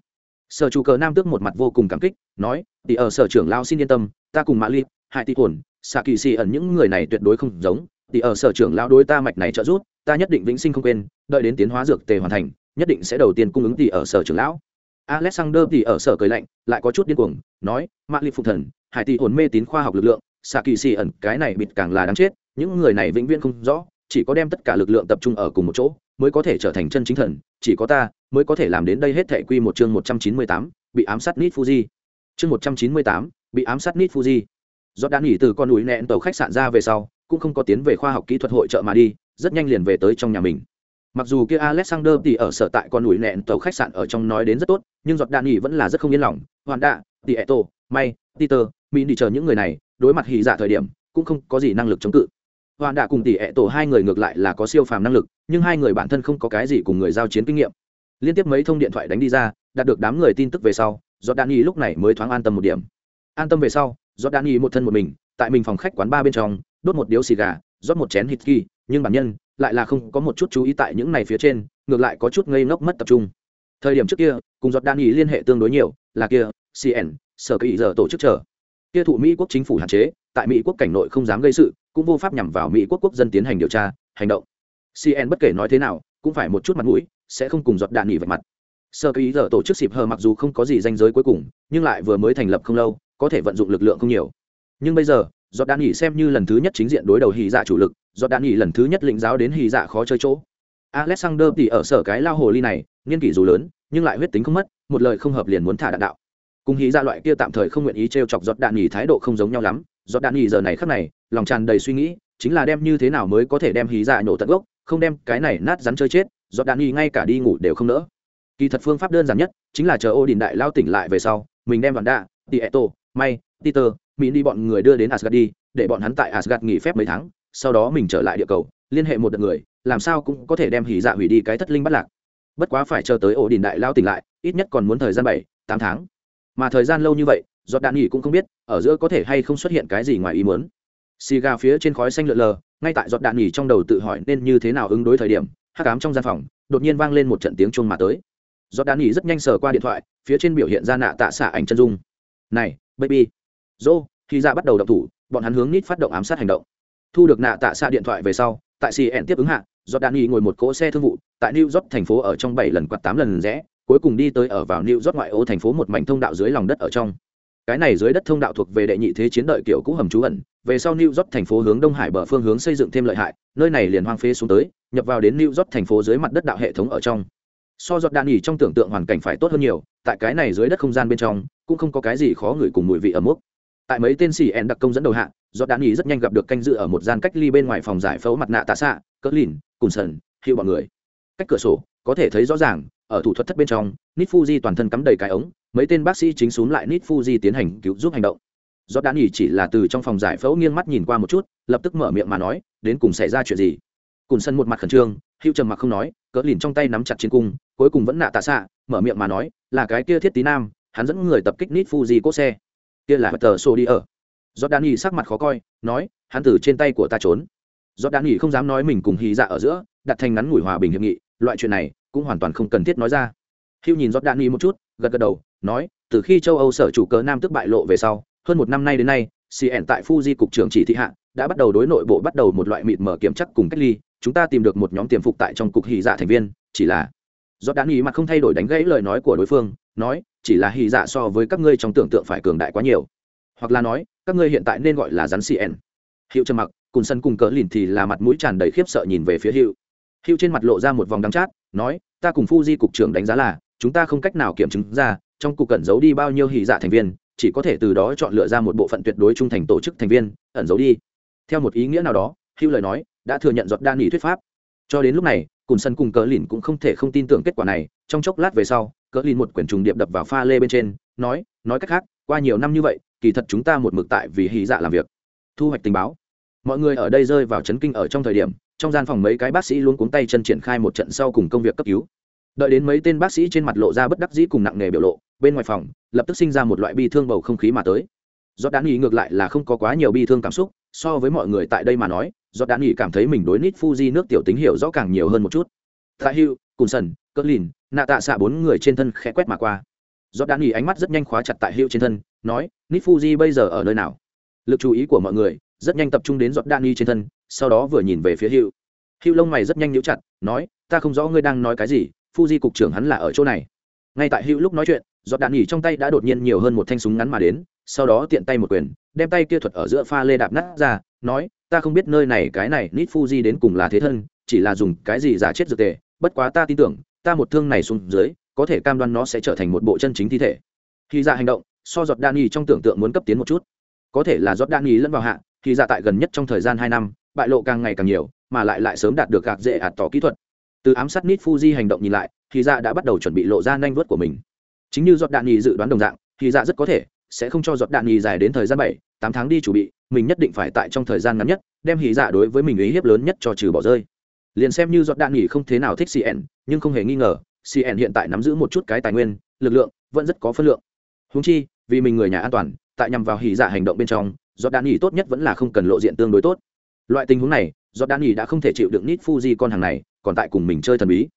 Sở chủ cờ nam tước một mặt vô cùng cảm kích, nói thì ở sở trưởng lao xin yên tâm, ta cùng mã li hại tỷ hồn xạ kỳ xì ẩn những người này tuyệt đối không giống. Thì ở sở trưởng lao đối ta mạch này trợ giúp, ta nhất định vĩnh sinh không quên, đợi đến tiến hóa dược tề hoàn thành, nhất định sẽ đầu tiên cung ứng thì ở sở trưởng lão. Alexander thì ở sở cười lạnh, lại có chút điên cuồng, nói, mã Li phục thần, hải tỷ hồn mê tín khoa học lực lượng xạ kỳ xì ẩn cái này bịt càng là đáng chết, những người này vĩnh viễn không rõ, chỉ có đem tất cả lực lượng tập trung ở cùng một chỗ mới có thể trở thành chân chính thần, chỉ có ta mới có thể làm đến đây hết thể quy một chương một trăm chín mươi tám, bị ám sát nít fuji chương một trăm chín mươi tám, bị ám sát nít fuji do đã nghỉ từ con núi nẹn tàu khách sạn ra về sau, cũng không có tiến về khoa học kỹ thuật hội trợ mà đi, rất nhanh liền về tới trong nhà mình. Mặc dù kia alexander thì ở sở tại con núi nẹn tàu khách sạn ở trong nói đến rất tốt, nhưng giọt đạn nghỉ vẫn là rất không yên lòng. Hoàn đạ thì eto may, peter mỹ đi chờ những người này, đối mặt hỉ giả thời điểm, cũng không có gì năng lực chống cự hoàn đạ cùng tỷ ẹ tổ hai người ngược lại là có siêu phàm năng lực, nhưng hai người bản thân không có cái gì cùng người giao chiến kinh nghiệm. Liên tiếp mấy thông điện thoại đánh đi ra, đạt được đám người tin tức về sau do đan y lúc này mới thoáng an tâm một điểm. An tâm về sau do đan y một thân một mình, tại mình phòng khách quán ba bên trong, đốt một điếu xì gà, rót một chén hít kỳ nhưng bản nhân lại là không có một chút chú ý tại những này phía trên, ngược lại có chút ngây ngốc mất tập trung. Thời điểm trước kia, cùng giọt đan y liên hệ tương đối nhiều, là kia cn sở kỳ giờ tổ chức chờ. Kia thụ mỹ quốc chính phủ hạn chế, tại mỹ quốc cảnh nội không dám gây sự cũng vô pháp nhằm vào mỹ quốc quốc dân tiến hành điều tra, hành động. Cn bất kể nói thế nào, cũng phải một chút mặt mũi, sẽ không cùng giọt đạn nghỉ vạch mặt. Sơ kỳ giờ tổ chức xịp hờ mặc dù không có gì danh giới cuối cùng, nhưng lại vừa mới thành lập không lâu, có thể vận dụng lực lượng không nhiều. Nhưng bây giờ, giọt đạn nghỉ xem như lần thứ nhất chính diện đối đầu hy dạ chủ lực, giọt đạn nghỉ lần thứ nhất lĩnh giáo đến hy dạ khó chơi chỗ. Alexander thì ở sở cái lao hồ ly này niên kỷ dù lớn, nhưng lại huyết tính không mất, một lời không hợp liền muốn thả đạn đạo. Cùng hy dạ loại kia tạm thời không nguyện ý t chọc giọt đạn nghỉ thái độ không giống nhau lắm do đạn nghỉ giờ này khắc này, lòng tràn đầy suy nghĩ, chính là đem như thế nào mới có thể đem hí dạ nhổ tận gốc, không đem cái này nát rắn chơi chết, do đạn nghỉ ngay cả đi ngủ đều không nỡ. Kỳ thật phương pháp đơn giản nhất chính là chờ ô đình đại lao tỉnh lại về sau, mình đem vạn đạ tỉ may, peter mỹ đi bọn người đưa đến asgad đi, để bọn hắn tại asgad nghỉ phép mấy tháng, sau đó mình trở lại địa cầu, liên hệ một đợt người, làm sao cũng có thể đem hỉ dạ hủy đi cái thất linh bắt lạc. Bất quá phải chờ tới ổ đình đại lao tỉnh lại, ít nhất còn muốn thời gian bảy, tám tháng mà thời gian lâu như vậy, giọt đạn nghỉ cũng không biết, ở giữa có thể hay không xuất hiện cái gì ngoài ý muốn. Xì gà phía trên khói xanh lượn lờ, ngay tại giọt đạn nghỉ trong đầu tự hỏi nên như thế nào ứng đối thời điểm, hắc ám trong gian phòng, đột nhiên vang lên một trận tiếng chuông mà tới. Giọt đạn nghỉ rất nhanh sờ qua điện thoại, phía trên biểu hiện ra nạ tạ xạ ảnh chân dung. Này, baby. Dô, khi ra bắt đầu động thủ, bọn hắn hướng nít phát động ám sát hành động. Thu được nạ tạ xạ điện thoại về sau, tại cn tiếp ứng hạ, giọt đạn nghỉ ngồi một cỗ xe thương vụ, tại new york thành phố ở trong bảy lần quạt tám lần rẽ cuối cùng đi tới ở vào new york ngoại ô thành phố một mảnh thông đạo dưới lòng đất ở trong. Cái này dưới đất thông đạo thuộc về đệ nhị thế chiến đợi kiểu cũ hầm trú ẩn. Về sau new york thành phố hướng đông hải bờ phương hướng xây dựng thêm lợi hại, nơi này liền hoang phế xuống tới, nhập vào đến new york thành phố dưới mặt đất đạo hệ thống ở trong. So giọt đạn nhỉ trong tưởng tượng hoàn cảnh phải tốt hơn nhiều, tại cái này dưới đất không gian bên trong, cũng không có cái gì khó ngửi cùng mùi vị ở mức tại mấy tên xì ẹn đặc công dẫn đầu hạ, giọt đạn nhỉ rất nhanh gặp được canh dự ở một gian cách ly bên ngoài phòng giải phẫu mặt nạ tạ xạ cỡ lìn cùn sần hiệu bọn người. Cách cửa sổ, có thể thấy rõ ràng ở thủ thuật thất bên trong nít fuji toàn thân cắm đầy cái ống, mấy tên bác sĩ chính xuống lại nít fuji tiến hành cứu giúp hành động. Do đan nghỉ chỉ là từ trong phòng giải phẫu nghiêng mắt nhìn qua một chút, lập tức mở miệng mà nói, đến cùng xảy ra chuyện gì? Cùn sân một mặt khẩn trương, hữu trầm mặc không nói, cỡ lìn trong tay nắm chặt trên cung, cuối cùng vẫn nạ tạ xạ, mở miệng mà nói, là cái kia thiết tí nam, hắn dẫn người tập kích nít fuji cốt xe. Kia là tờ sô đi ở do đan sắc mặt khó coi, nói, hắn từ trên tay của ta trốn. Do đan nghỉ không dám nói mình cùng hy dạ ở giữa, đặt thành ngắn ngủi hòa bình hiệp nghị loại chuyện này cũng hoàn toàn không cần thiết nói ra. Hữu nhìn giót đạn nghi một chút, gật gật đầu, nói, từ khi châu âu sở chủ cớ nam tức bại lộ về sau, hơn một năm nay đến nay cn tại fuji cục trưởng chỉ thị hạ, đã bắt đầu đối nội bộ bắt đầu một loại mịt mở kiểm chắc cùng cách ly, chúng ta tìm được một nhóm tiềm phục tại trong cục hy dạ thành viên, chỉ là giót đạn nghi mặt không thay đổi đánh gãy lời nói của đối phương, nói, chỉ là hy dạ so với các ngươi trong tưởng tượng phải cường đại quá nhiều. Hoặc là nói, các ngươi hiện tại nên gọi là rắn cn hiệu trầm mặc, cùng sân cùng cỡ lìn thì là mặt mũi tràn đầy khiếp sợ nhìn về phía hiệu Hữu trên mặt lộ ra một vòng đắng chát, nói, ta cùng phu di cục trưởng đánh giá là, chúng ta không cách nào kiểm chứng ra, trong cục cẩn giấu đi bao nhiêu hỉ dạ thành viên, chỉ có thể từ đó chọn lựa ra một bộ phận tuyệt đối trung thành tổ chức thành viên, ẩn giấu đi. Theo một ý nghĩa nào đó, hữu lời nói, đã thừa nhận giọt đan nghỉ thuyết pháp. Cho đến lúc này, cùng sân cùng cỡ lìn cũng không thể không tin tưởng kết quả này, trong chốc lát về sau, cỡ lìn một quyển trùng điệp đập vào pha lê bên trên, nói nói cách khác, qua nhiều năm như vậy, kỳ thật chúng ta một mực tại vì hỉ dạ làm việc. Thu hoạch tình báo. Mọi người ở đây rơi vào chấn kinh ở trong thời điểm trong gian phòng mấy cái bác sĩ luôn cuống tay chân triển khai một trận sau cùng công việc cấp cứu. Đợi đến mấy tên bác sĩ trên mặt lộ ra bất đắc dĩ cùng nặng nề biểu lộ, bên ngoài phòng, lập tức sinh ra một loại bi thương bầu không khí mà tới. Do đán nghỉ ngược lại là không có quá nhiều bi thương cảm xúc, so với mọi người tại đây mà nói do đán nghỉ cảm thấy mình đối nít fuji nước tiểu tính hiểu rõ càng nhiều hơn một chút. Tại hữu cùng sần, cỡ lìn, nạ tạ xạ bốn người trên thân khẽ quét mà qua. Do đán nghỉ ánh mắt rất nhanh khóa chặt tại hữu trên thân, nói, nít fuji bây giờ ở nơi nào? Lực chú ý của mọi người rất nhanh tập trung đến giọt đan trên thân, sau đó vừa nhìn về phía hữu. Hữu lông mày rất nhanh nhíu chặt, nói, ta không rõ ngươi đang nói cái gì, Fuji cục trưởng hắn là ở chỗ này. Ngay tại hữu lúc nói chuyện, giọt đạn nghỉ trong tay đã đột nhiên nhiều hơn một thanh súng ngắn mà đến, sau đó tiện tay một quyền, đem tay kia thuật ở giữa pha lê đạp nát ra, nói, ta không biết nơi này cái này nít Fuji đến cùng là thế thân, chỉ là dùng cái gì giả chết dược tề, bất quá ta tin tưởng, ta một thương này xuống dưới, có thể cam đoan nó sẽ trở thành một bộ chân chính thi thể. Khi ra hành động, so giọt đạn nghỉ trong tưởng tượng muốn cấp tiến một chút. Có thể là giọt đạn nghỉ lẫn vào hạ thì ra tại gần nhất trong thời gian hai năm, bại lộ càng ngày càng nhiều, mà lại lại sớm đạt được gạc dễ ạt tỏ kỹ thuật. Từ ám sát nít fuji hành động nhìn lại, thì dạ đã bắt đầu chuẩn bị lộ ra nanh vớt của mình. Chính như giọt đạn nhì dự đoán đồng dạng, thì dạ rất có thể sẽ không cho giọt đạn nhì dài đến thời gian bảy, tám tháng đi chuẩn bị, mình nhất định phải tại trong thời gian ngắn nhất, đem hì dạ đối với mình ý hiếp lớn nhất cho trừ bỏ rơi. Liền xem như giọt đạn nhì không thế nào thích cn nhưng không hề nghi ngờ cn hiện tại nắm giữ một chút cái tài nguyên, lực lượng vẫn rất có phân lượng. Húng chi, vì mình người nhà an toàn, tại nhằm vào hì dạ hành động bên trong giọt đạn nhì tốt nhất vẫn là không cần lộ diện tương đối tốt. Loại tình huống này giọt đạn nhì đã không thể chịu đựng nít fuji con hàng này, còn tại cùng mình chơi thần bí.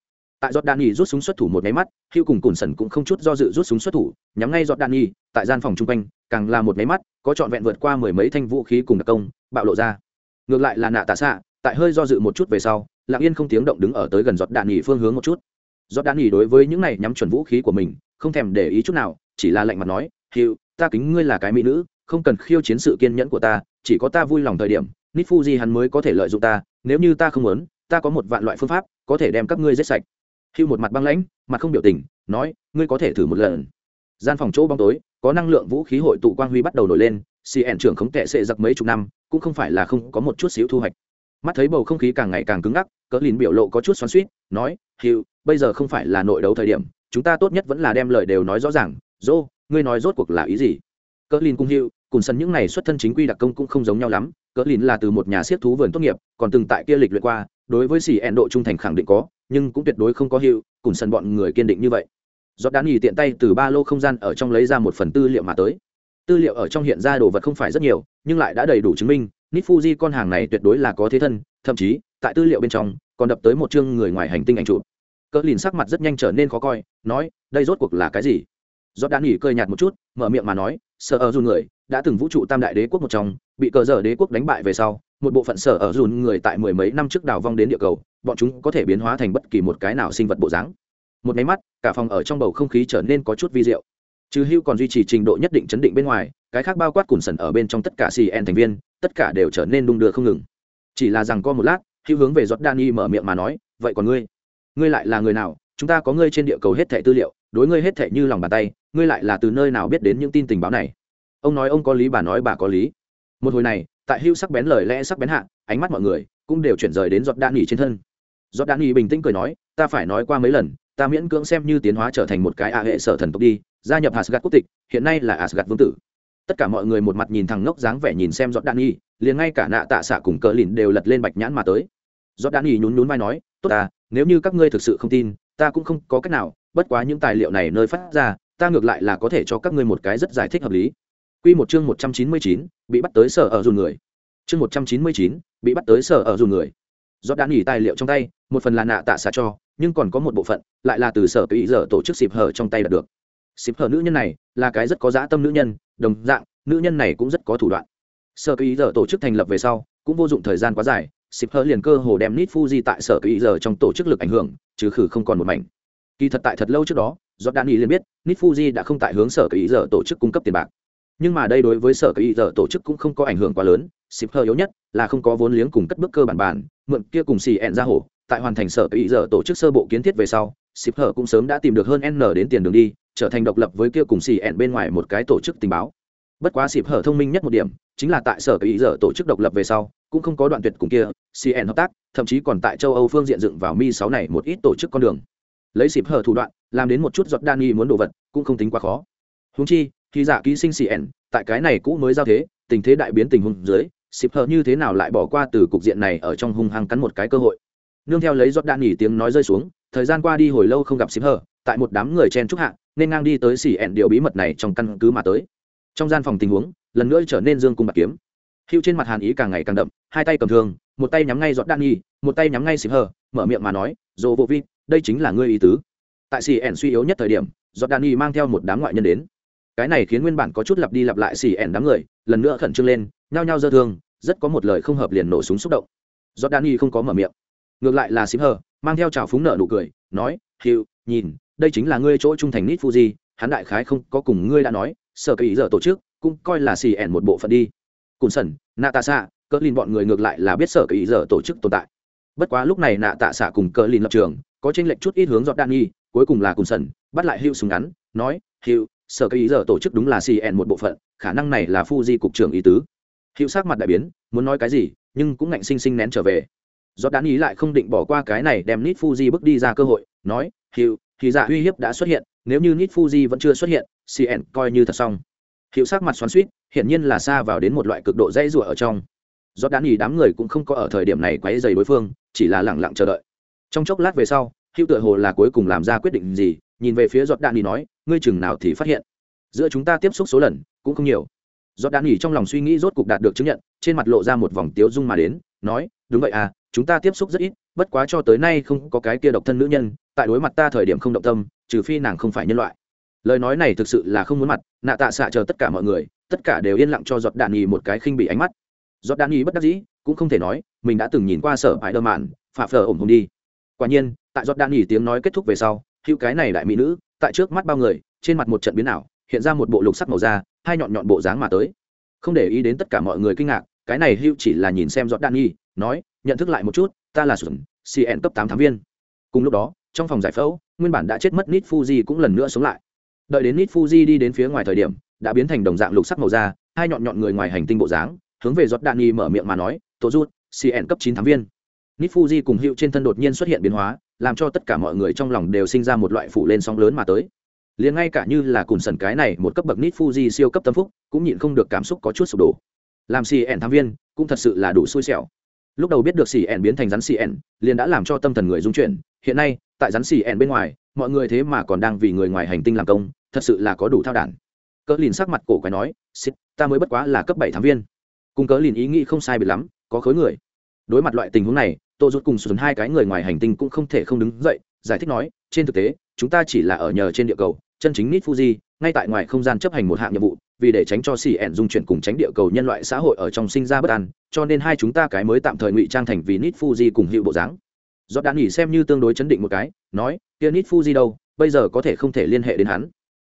Tại giọt đạn nhì rút súng xuất thủ một nháy mắt hữu cùng cùn sần cũng không chút do dự rút súng xuất thủ, nhắm ngay giọt đạn nhì tại gian phòng chung quanh, càng là một nháy mắt, có trọn vẹn vượt qua mười mấy thanh vũ khí cùng đặc công, bạo lộ ra. Ngược lại là nạ tạ xạ, tại hơi do dự một chút về sau, lặng yên không tiếng động đứng ở tới gần giọt đạn nhì phương hướng một chút. Giọt đạn nhì đối với những này nhắm chuẩn vũ khí của mình, không thèm để ý chút nào, chỉ là lạnh mặt nói hữu ta kính ngươi là cái mỹ nữ không cần khiêu chiến sự kiên nhẫn của ta, chỉ có ta vui lòng thời điểm nít fuji hắn mới có thể lợi dụng ta, nếu như ta không muốn, ta có một vạn loại phương pháp, có thể đem các ngươi giết sạch. Hưu một mặt băng lãnh, mặt không biểu tình, nói, ngươi có thể thử một lần. Gian phòng chỗ bóng tối, có năng lượng vũ khí hội tụ quang huy bắt đầu nổi lên cn trưởng khống tệ sệ giặc mấy chục năm, cũng không phải là không có một chút xíu thu hoạch. Mắt thấy bầu không khí càng ngày càng cứng ngắc, cỡ lìn biểu lộ có chút xoắn suýt nói hữu bây giờ không phải là nội đấu thời điểm, chúng ta tốt nhất vẫn là đem lời đều nói rõ ràng. Dô, ngươi nói rốt cuộc là ý gì? Cỡ lìn cung hiệu, cùng sân những này xuất thân chính quy đặc công cũng không giống nhau lắm. Cỡ lìn là từ một nhà siết thú vườn tốt nghiệp còn từng tại kia lịch luyện qua. Đối với xì ẹn độ trung thành khẳng định có nhưng cũng tuyệt đối không có hiệu cùng sân bọn người kiên định như vậy. Giọt đá nghỉ tiện tay từ ba lô không gian ở trong lấy ra một phần tư liệu mà tới. Tư liệu ở trong hiện ra đồ vật không phải rất nhiều nhưng lại đã đầy đủ chứng minh nít fuji con hàng này tuyệt đối là có thế thân thậm chí tại tư liệu bên trong còn đập tới một chương người ngoài hành tinh ảnh chụp. Cỡ lìn sắc mặt rất nhanh trở nên khó coi nói đây rốt cuộc là cái gì? Giọt đán nghỉ cười nhạt một chút, mở miệng mà nói, sở ở dùn người, đã từng vũ trụ tam đại đế quốc một trong, bị cờ dở đế quốc đánh bại về sau, một bộ phận sở ở dùn người tại mười mấy năm trước đào vong đến địa cầu, bọn chúng có thể biến hóa thành bất kỳ một cái nào sinh vật bộ dáng. Một máy mắt, cả phòng ở trong bầu không khí trở nên có chút vi diệu. Trừ hưu còn duy trì trình độ nhất định chấn định bên ngoài, cái khác bao quát cùn sần ở bên trong tất cả cn thành viên, tất cả đều trở nên đung đưa không ngừng. Chỉ là rằng có một lát, hưu hướng về giọt y mở miệng mà nói, vậy còn ngươi? Ngươi lại là người nào? Chúng ta có ngươi trên địa cầu hết thẻ tư liệu đối ngươi hết thệ như lòng bàn tay, ngươi lại là từ nơi nào biết đến những tin tình báo này? Ông nói ông có lý, bà nói bà có lý. Một hồi này, tại hưu sắc bén lời lẽ sắc bén hạ, ánh mắt mọi người cũng đều chuyển rời đến giọt đạn nghỉ trên thân. Giọt đạn nghỉ bình tĩnh cười nói, ta phải nói qua mấy lần, ta miễn cưỡng xem như tiến hóa trở thành một cái a hệ sở thần tộc đi, gia nhập asgad quốc tịch, hiện nay là asgad vương tử. Tất cả mọi người một mặt nhìn thằng ngốc dáng vẻ nhìn xem giọt đạn nghỉ liền ngay cả nạ tạ xạ cùng cờ lìn đều lật lên bạch nhãn mà tới. Giọt đạn nghỉ nhún nhún vai nói, tốt ta, nếu như các ngươi thực sự không tin, ta cũng không có cách nào bất quá những tài liệu này nơi phát ra ta ngược lại là có thể cho các ngươi một cái rất giải thích hợp lý Quy một chương 199, bị bắt tới sở ở dùn người. Chương 199, bị bắt tới sở ở dùn người. Giọt đã nghỉ tài liệu trong tay, một phần là nạ tạ xả cho, nhưng còn có một bộ phận lại là từ sở tùy giờ tổ chức xịp hở trong tay đạt được. Xịp hở nữ nhân này là cái rất có giá tâm nữ nhân, đồng dạng, nữ nhân này cũng rất có thủ đoạn. Sở tùy giờ tổ chức thành lập về sau, cũng vô dụng thời gian quá dài, xịp hở liền cơ hồ đem Nit Fuji tại sở tùy giờ trong tổ chức lực ảnh hưởng, chứ khử không còn một mảnh. Kỳ thật tại thật lâu trước đó, Jordan liền biết, Nit Fuji đã không tại hướng sở cái ý giờ tổ chức cung cấp tiền bạc. Nhưng mà đây đối với sở cái ý giờ tổ chức cũng không có ảnh hưởng quá lớn ship hơi yếu nhất là không có vốn liếng cùng cất bước cơ bản bản mượn kia cùng xì ẹn ra hổ tại hoàn thành sở cái ý giờ tổ chức sơ bộ kiến thiết về sau ship hở cũng sớm đã tìm được hơn n đến tiền đường đi trở thành độc lập với kia cùng xì ẹn bên ngoài một cái tổ chức tình báo. Bất quá ship hở thông minh nhất một điểm chính là tại sở cái ý giờ tổ chức độc lập về sau cũng không có đoạn tuyệt cùng kia cn hợp tác thậm chí còn tại châu âu phương diện dựng vào mi sáu này một ít tổ chức con đường lấy xịp hở thủ đoạn, làm đến một chút giọt đan nghi muốn đồ vật, cũng không tính quá khó. Húng chi, khi giả ký sinh cn tại cái này cũ mới giao thế, tình thế đại biến tình huống dưới, xịp hở như thế nào lại bỏ qua từ cục diện này ở trong hung hăng cắn một cái cơ hội. Nương theo lấy giọt đạn nghỉ tiếng nói rơi xuống, thời gian qua đi hồi lâu không gặp xịp hở, tại một đám người chen trúc hạ, nên ngang đi tới xì ẹn điều bí mật này trong căn cứ mà tới. Trong gian phòng tình huống, lần nữa trở nên dương cung bạc kiếm. Hữu trên mặt hàn ý càng ngày càng đậm, hai tay cầm thương, một tay nhắm ngay giọt đạn nghi, một tay nhắm ngay xịp hở, mở miệng mà nói dồ vô vi đây chính là ngươi ý tứ. Tại xì ẻn suy yếu nhất thời điểm giọt đạn y mang theo một đám ngoại nhân đến. Cái này khiến nguyên bản có chút lặp đi lặp lại xì ẻn đám người, lần nữa khẩn trương lên, nhao nhao dơ thương, rất có một lời không hợp liền nổ súng xúc động. Do danny không có mở miệng. Ngược lại là xím hờ, mang theo trào phúng nợ nụ cười, nói hiệu nhìn, đây chính là ngươi chỗ trung thành nít fuji, hắn đại khái không có cùng ngươi đã nói, sở kỳ giờ tổ chức, cũng coi là xì ẻn một bộ phận đi. Cùn sẩn nạ tạ xạ cỡ lin bọn người ngược lại là biết sở kỳ giờ tổ chức tồn tại. Bất quá lúc này nạ tạ xạ cùng cỡ lin lập trường có tranh lệch chút ít hướng dọn đan nghi, cuối cùng là cùng sẩn bắt lại hữu súng ngắn, nói, hữu, sở cây ý giờ tổ chức đúng là cn một bộ phận, khả năng này là Fuji cục trưởng ý tứ. Hữu sắc mặt đại biến, muốn nói cái gì, nhưng cũng ngạnh sinh sinh nén trở về. Do đán ý lại không định bỏ qua cái này đem nít fuji bước đi ra cơ hội, nói, hữu, thì dạ uy hiếp đã xuất hiện, nếu như nít fuji vẫn chưa xuất hiện cn coi như thật xong. Hữu sắc mặt xoắn suýt hiển nhiên là xa vào đến một loại cực độ dây rủa ở trong. Do đán ý đám người cũng không có ở thời điểm này quấy dày đối phương, chỉ là lẳng lặng chờ đợi trong chốc lát về sau, hữu tựa hồ là cuối cùng làm ra quyết định gì, nhìn về phía giọt đạn đi nói, ngươi chừng nào thì phát hiện. Giữa chúng ta tiếp xúc số lần, cũng không nhiều. Giọt đạn nghỉ trong lòng suy nghĩ rốt cục đạt được chứng nhận, trên mặt lộ ra một vòng tiếu dung mà đến, nói, đúng vậy à chúng ta tiếp xúc rất ít, bất quá cho tới nay không có cái kia độc thân nữ nhân, tại đối mặt ta thời điểm không động tâm, trừ phi nàng không phải nhân loại. Lời nói này thực sự là không muốn mặt, nạ tạ xạ chờ tất cả mọi người, tất cả đều yên lặng cho giọt đạn nghỉ một cái khinh bị ánh mắt. Giọt đạn nghỉ bất đắc dĩ, cũng không thể nói, mình đã từng nhìn qua sở bãi đơ mạn phà phờ ủng hùng đi quả nhiên, tại giọt đạn nghỉ tiếng nói kết thúc về sau, hữu cái này đại mỹ nữ, tại trước mắt bao người, trên mặt một trận biến ảo, hiện ra một bộ lục sắc màu da, hai nhọn nhọn bộ dáng mà tới. Không để ý đến tất cả mọi người kinh ngạc, cái này hữu chỉ là nhìn xem giọt đạn nghỉ, nói, nhận thức lại một chút, ta là sùn cn cấp tám tháng viên. Cùng lúc đó, trong phòng giải phẫu, nguyên bản đã chết mất nít fuji cũng lần nữa sống lại. Đợi đến nít fuji đi đến phía ngoài thời điểm, đã biến thành đồng dạng lục sắc màu da, hai nhọn nhọn người ngoài hành tinh bộ dáng, hướng về giọt đạn nghi mở miệng mà nói tổ rút cn cấp chín tháng viên nít fuji cùng hiệu trên thân đột nhiên xuất hiện biến hóa, làm cho tất cả mọi người trong lòng đều sinh ra một loại phủ lên sóng lớn mà tới. Liền ngay cả như là cùng sần cái này một cấp bậc nít fuji siêu cấp tâm phúc, cũng nhịn không được cảm xúc có chút sụp đổ. Làm cn tham viên, cũng thật sự là đủ xui xẻo. Lúc đầu biết được cn biến thành rắn cn liền đã làm cho tâm thần người dung chuyển. Hiện nay, tại rắn cn bên ngoài, mọi người thế mà còn đang vì người ngoài hành tinh làm công, thật sự là có đủ thao đản. Cỡ lìn sắc mặt cổ quái nói xích ta mới bất quá là cấp bảy thám viên. Cùng cỡ lìn ý nghĩ không sai biệt lắm, có khối người. Đối mặt loại tình huống này tô rút cùng sụt hai cái người ngoài hành tinh cũng không thể không đứng dậy, giải thích nói, trên thực tế, chúng ta chỉ là ở nhờ trên địa cầu, chân chính nít fuji ngay tại ngoài không gian chấp hành một hạng nhiệm vụ, vì để tránh cho xì ẻn dung chuyển cùng tránh địa cầu nhân loại xã hội ở trong sinh ra bất an, cho nên hai chúng ta cái mới tạm thời ngụy trang thành vì nít fuji cùng hiệu bộ dáng. Do đã nghỉ xem như tương đối chấn định một cái, nói, kia nít fuji đâu, bây giờ có thể không thể liên hệ đến hắn.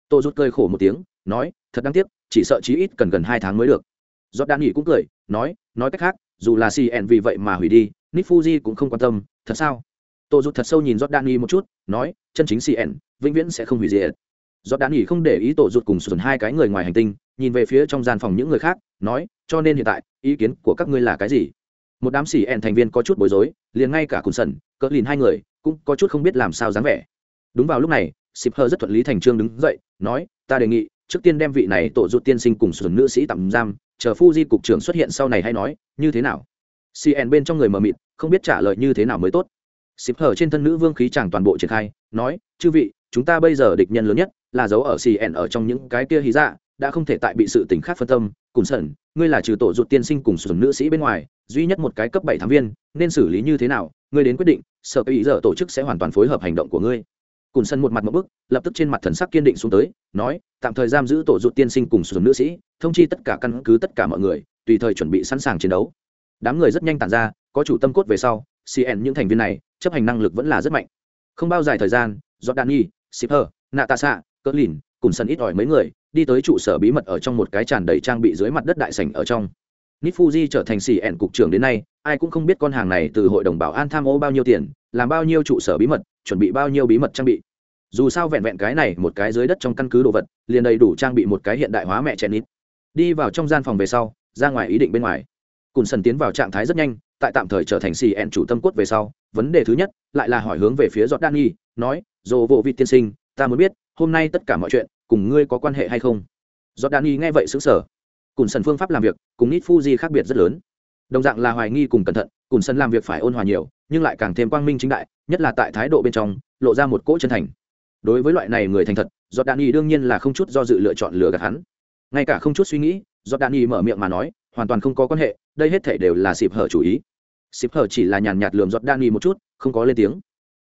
Tô rút cơi khổ một tiếng, nói, thật đáng tiếc, chỉ sợ chí ít cần gần hai tháng mới được. Do đã nghỉ cũng cười, nói nói cách khác, dù là cn vì vậy mà hủy đi Nifuji fuji cũng không quan tâm thật sao tô rút thật sâu nhìn Jordani một chút, nói, chân chính CN, vĩnh viễn sẽ không hủy diệt. Jordani không để ý tổ rút cùng sụn hai cái người ngoài hành tinh, nhìn về phía trong gian phòng những người khác, nói, cho nên hiện tại, ý kiến của các ngươi là cái gì? Một đám CN thành viên có chút bối rối, liền ngay cả Cùn Sẩn, cỡ lìn hai người, cũng có chút không biết làm sao dáng vẻ. Đúng vào lúc này, Sipher rất thuận lý thành trương đứng dậy, nói, ta đề nghị, trước tiên đem vị này tổ rút tiên sinh cùng sụn nữ sĩ tạm giam, chờ Fuji cục trưởng xuất hiện sau này hay nói, như thế nào? CN bên trong người mờ mịt, không biết trả lời như thế nào mới tốt. Xịp hở trên thân nữ vương khí chẳng toàn bộ triển khai, nói, chư vị, chúng ta bây giờ địch nhân lớn nhất là dấu ở cn ở trong những cái kia hí dạ đã không thể tại bị sự tình khác phân tâm. Cùng sẩn, ngươi là trừ tổ rụt tiên sinh cùng sườn nữ sĩ bên ngoài, duy nhất một cái cấp bảy thám viên, nên xử lý như thế nào? Ngươi đến quyết định sở ý giờ tổ chức sẽ hoàn toàn phối hợp hành động của ngươi. Cùn sân một mặt một bức, lập tức trên mặt thần sắc kiên định xuống tới, nói, tạm thời giam giữ tổ rụt tiên sinh cùng sườn nữ sĩ, thông chi tất cả căn cứ tất cả mọi người, tùy thời chuẩn bị sẵn sàng chiến đấu đám người rất nhanh tản ra, có chủ tâm cốt về sau cn những thành viên này chấp hành năng lực vẫn là rất mạnh. Không bao dài thời gian jordani shipper natasa cỡ lìn cùng sân ít ỏi mấy người đi tới trụ sở bí mật ở trong một cái tràn đầy trang bị dưới mặt đất đại sảnh ở trong. Nít trở thành cn cục trưởng đến nay, ai cũng không biết con hàng này từ hội đồng bảo an tham ô bao nhiêu tiền, làm bao nhiêu trụ sở bí mật, chuẩn bị bao nhiêu bí mật trang bị. Dù sao vẹn vẹn cái này một cái dưới đất trong căn cứ đồ vật, liền đầy đủ trang bị một cái hiện đại hóa mẹ chèn nít. Đi vào trong gian phòng về sau, ra ngoài ý định bên ngoài cùn sần tiến vào trạng thái rất nhanh, tại tạm thời trở thành cn chủ tâm cốt về sau, vấn đề thứ nhất lại là hỏi hướng về phía giọt đan nghi nói, dồ vô vị tiên sinh, ta muốn biết, hôm nay tất cả mọi chuyện, cùng ngươi có quan hệ hay không? Giọt đan nghi nghe vậy xứng sở cùng sần phương pháp làm việc cùng nít fuji khác biệt rất lớn. Đồng dạng là hoài nghi cùng cẩn thận cùng sần làm việc phải ôn hòa nhiều, nhưng lại càng thêm quang minh chính đại, nhất là tại thái độ bên trong, lộ ra một cỗ chân thành. Đối với loại này người thành thật, giọt đan nhi đương nhiên là không chút do dự lựa chọn lừa gạt hắn. Ngay cả không chút suy nghĩ, giọt đan nhi mở miệng mà nói hoàn toàn không có quan hệ, đây hết thể đều là xịp hở chủ ý. Xịp hở chỉ là nhàn nhạt lườm giọt đan nghi một chút, không có lên tiếng.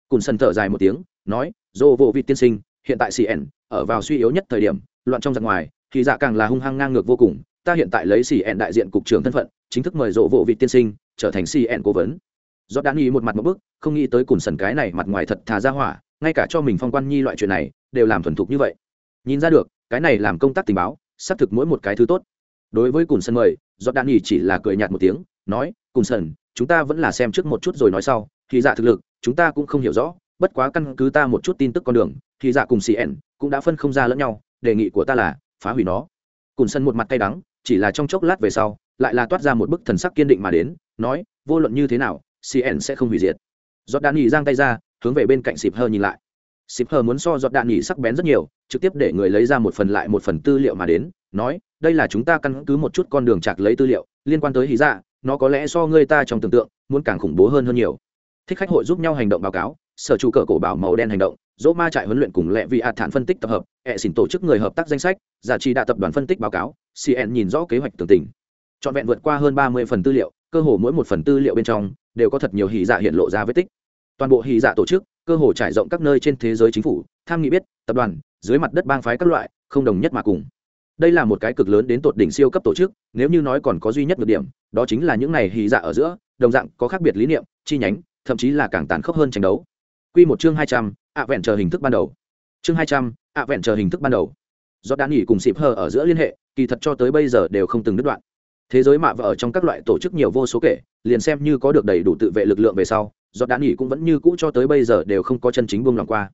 Cùn sần thở dài một tiếng, nói, dô vô vị tiên sinh, hiện tại cn ở vào suy yếu nhất thời điểm, loạn trong giặc ngoài, thì dạ càng là hung hăng ngang ngược vô cùng, ta hiện tại lấy cn đại diện cục trưởng thân phận, chính thức mời dỗ vô vị tiên sinh trở thành cn cố vấn. Giọt đan nghi một mặt một bức, không nghĩ tới cùn sần cái này mặt ngoài thật thà ra hỏa, ngay cả cho mình phong quan nhi loại chuyện này, đều làm thuần thục như vậy. Nhìn ra được, cái này làm công tác tình báo, xác thực mỗi một cái thứ tốt. Đối với cùn sân mời giọt đan nghỉ chỉ là cười nhạt một tiếng, nói, cùng sân chúng ta vẫn là xem trước một chút rồi nói sau. Thì dạ thực lực, chúng ta cũng không hiểu rõ, bất quá căn cứ ta một chút tin tức con đường, thì dạ cùng cn cũng đã phân không ra lẫn nhau, đề nghị của ta là phá hủy nó. Cùng sân một mặt cay đắng, chỉ là trong chốc lát về sau, lại là toát ra một bức thần sắc kiên định mà đến, nói, vô luận như thế nào cn sẽ không hủy diệt. Giọt đạn nghỉ giang tay ra, hướng về bên cạnh xịp hơ nhìn lại. Xịp hơ muốn so giọt đạn nhì sắc bén rất nhiều, trực tiếp để người lấy ra một phần lại một phần tư liệu mà đến nói, đây là chúng ta căn cứ một chút con đường chạc lấy tư liệu, liên quan tới hí dạ nó có lẽ so ngươi ta trong tưởng tượng, muốn càng khủng bố hơn hơn nhiều. Thích khách hội giúp nhau hành động báo cáo, sở chủ cờ cổ bảo màu đen hành động, dỗ ma trại huấn luyện cùng lệ vị hạt thản phân tích tập hợp hệ xỉn tổ chức người hợp tác danh sách, giả trị đạ tập đoàn phân tích báo cáo cn nhìn rõ kế hoạch tường tình. Trọn vẹn vượt qua hơn ba mươi phần tư liệu, cơ hồ mỗi một phần tư liệu bên trong, đều có thật nhiều hỉ dạ hiện lộ ra vết tích. Toàn bộ hỉ dạ tổ chức, cơ hồ trải rộng các nơi trên thế giới chính phủ, tham nghị biết, tập đoàn, dưới mặt đất bang phái các loại, không đồng nhất mà cùng đây là một cái cực lớn đến tột đỉnh siêu cấp tổ chức, nếu như nói còn có duy nhất một điểm, đó chính là những này hì dạ ở giữa, đồng dạng có khác biệt lý niệm, chi nhánh, thậm chí là càng tàn khốc hơn tranh đấu. Q một chương hai trăm, ạ vẹn chờ hình thức ban đầu. Chương hai trăm, ạ vẹn chờ hình thức ban đầu. Do đã nghỉ cùng xịp hờ ở giữa liên hệ, kỳ thật cho tới bây giờ đều không từng đứt đoạn. Thế giới mạ vợ ở trong các loại tổ chức nhiều vô số kể, liền xem như có được đầy đủ tự vệ lực lượng về sau do đã nghỉ cũng vẫn như cũ cho tới bây giờ đều không có chân chính buông lòng qua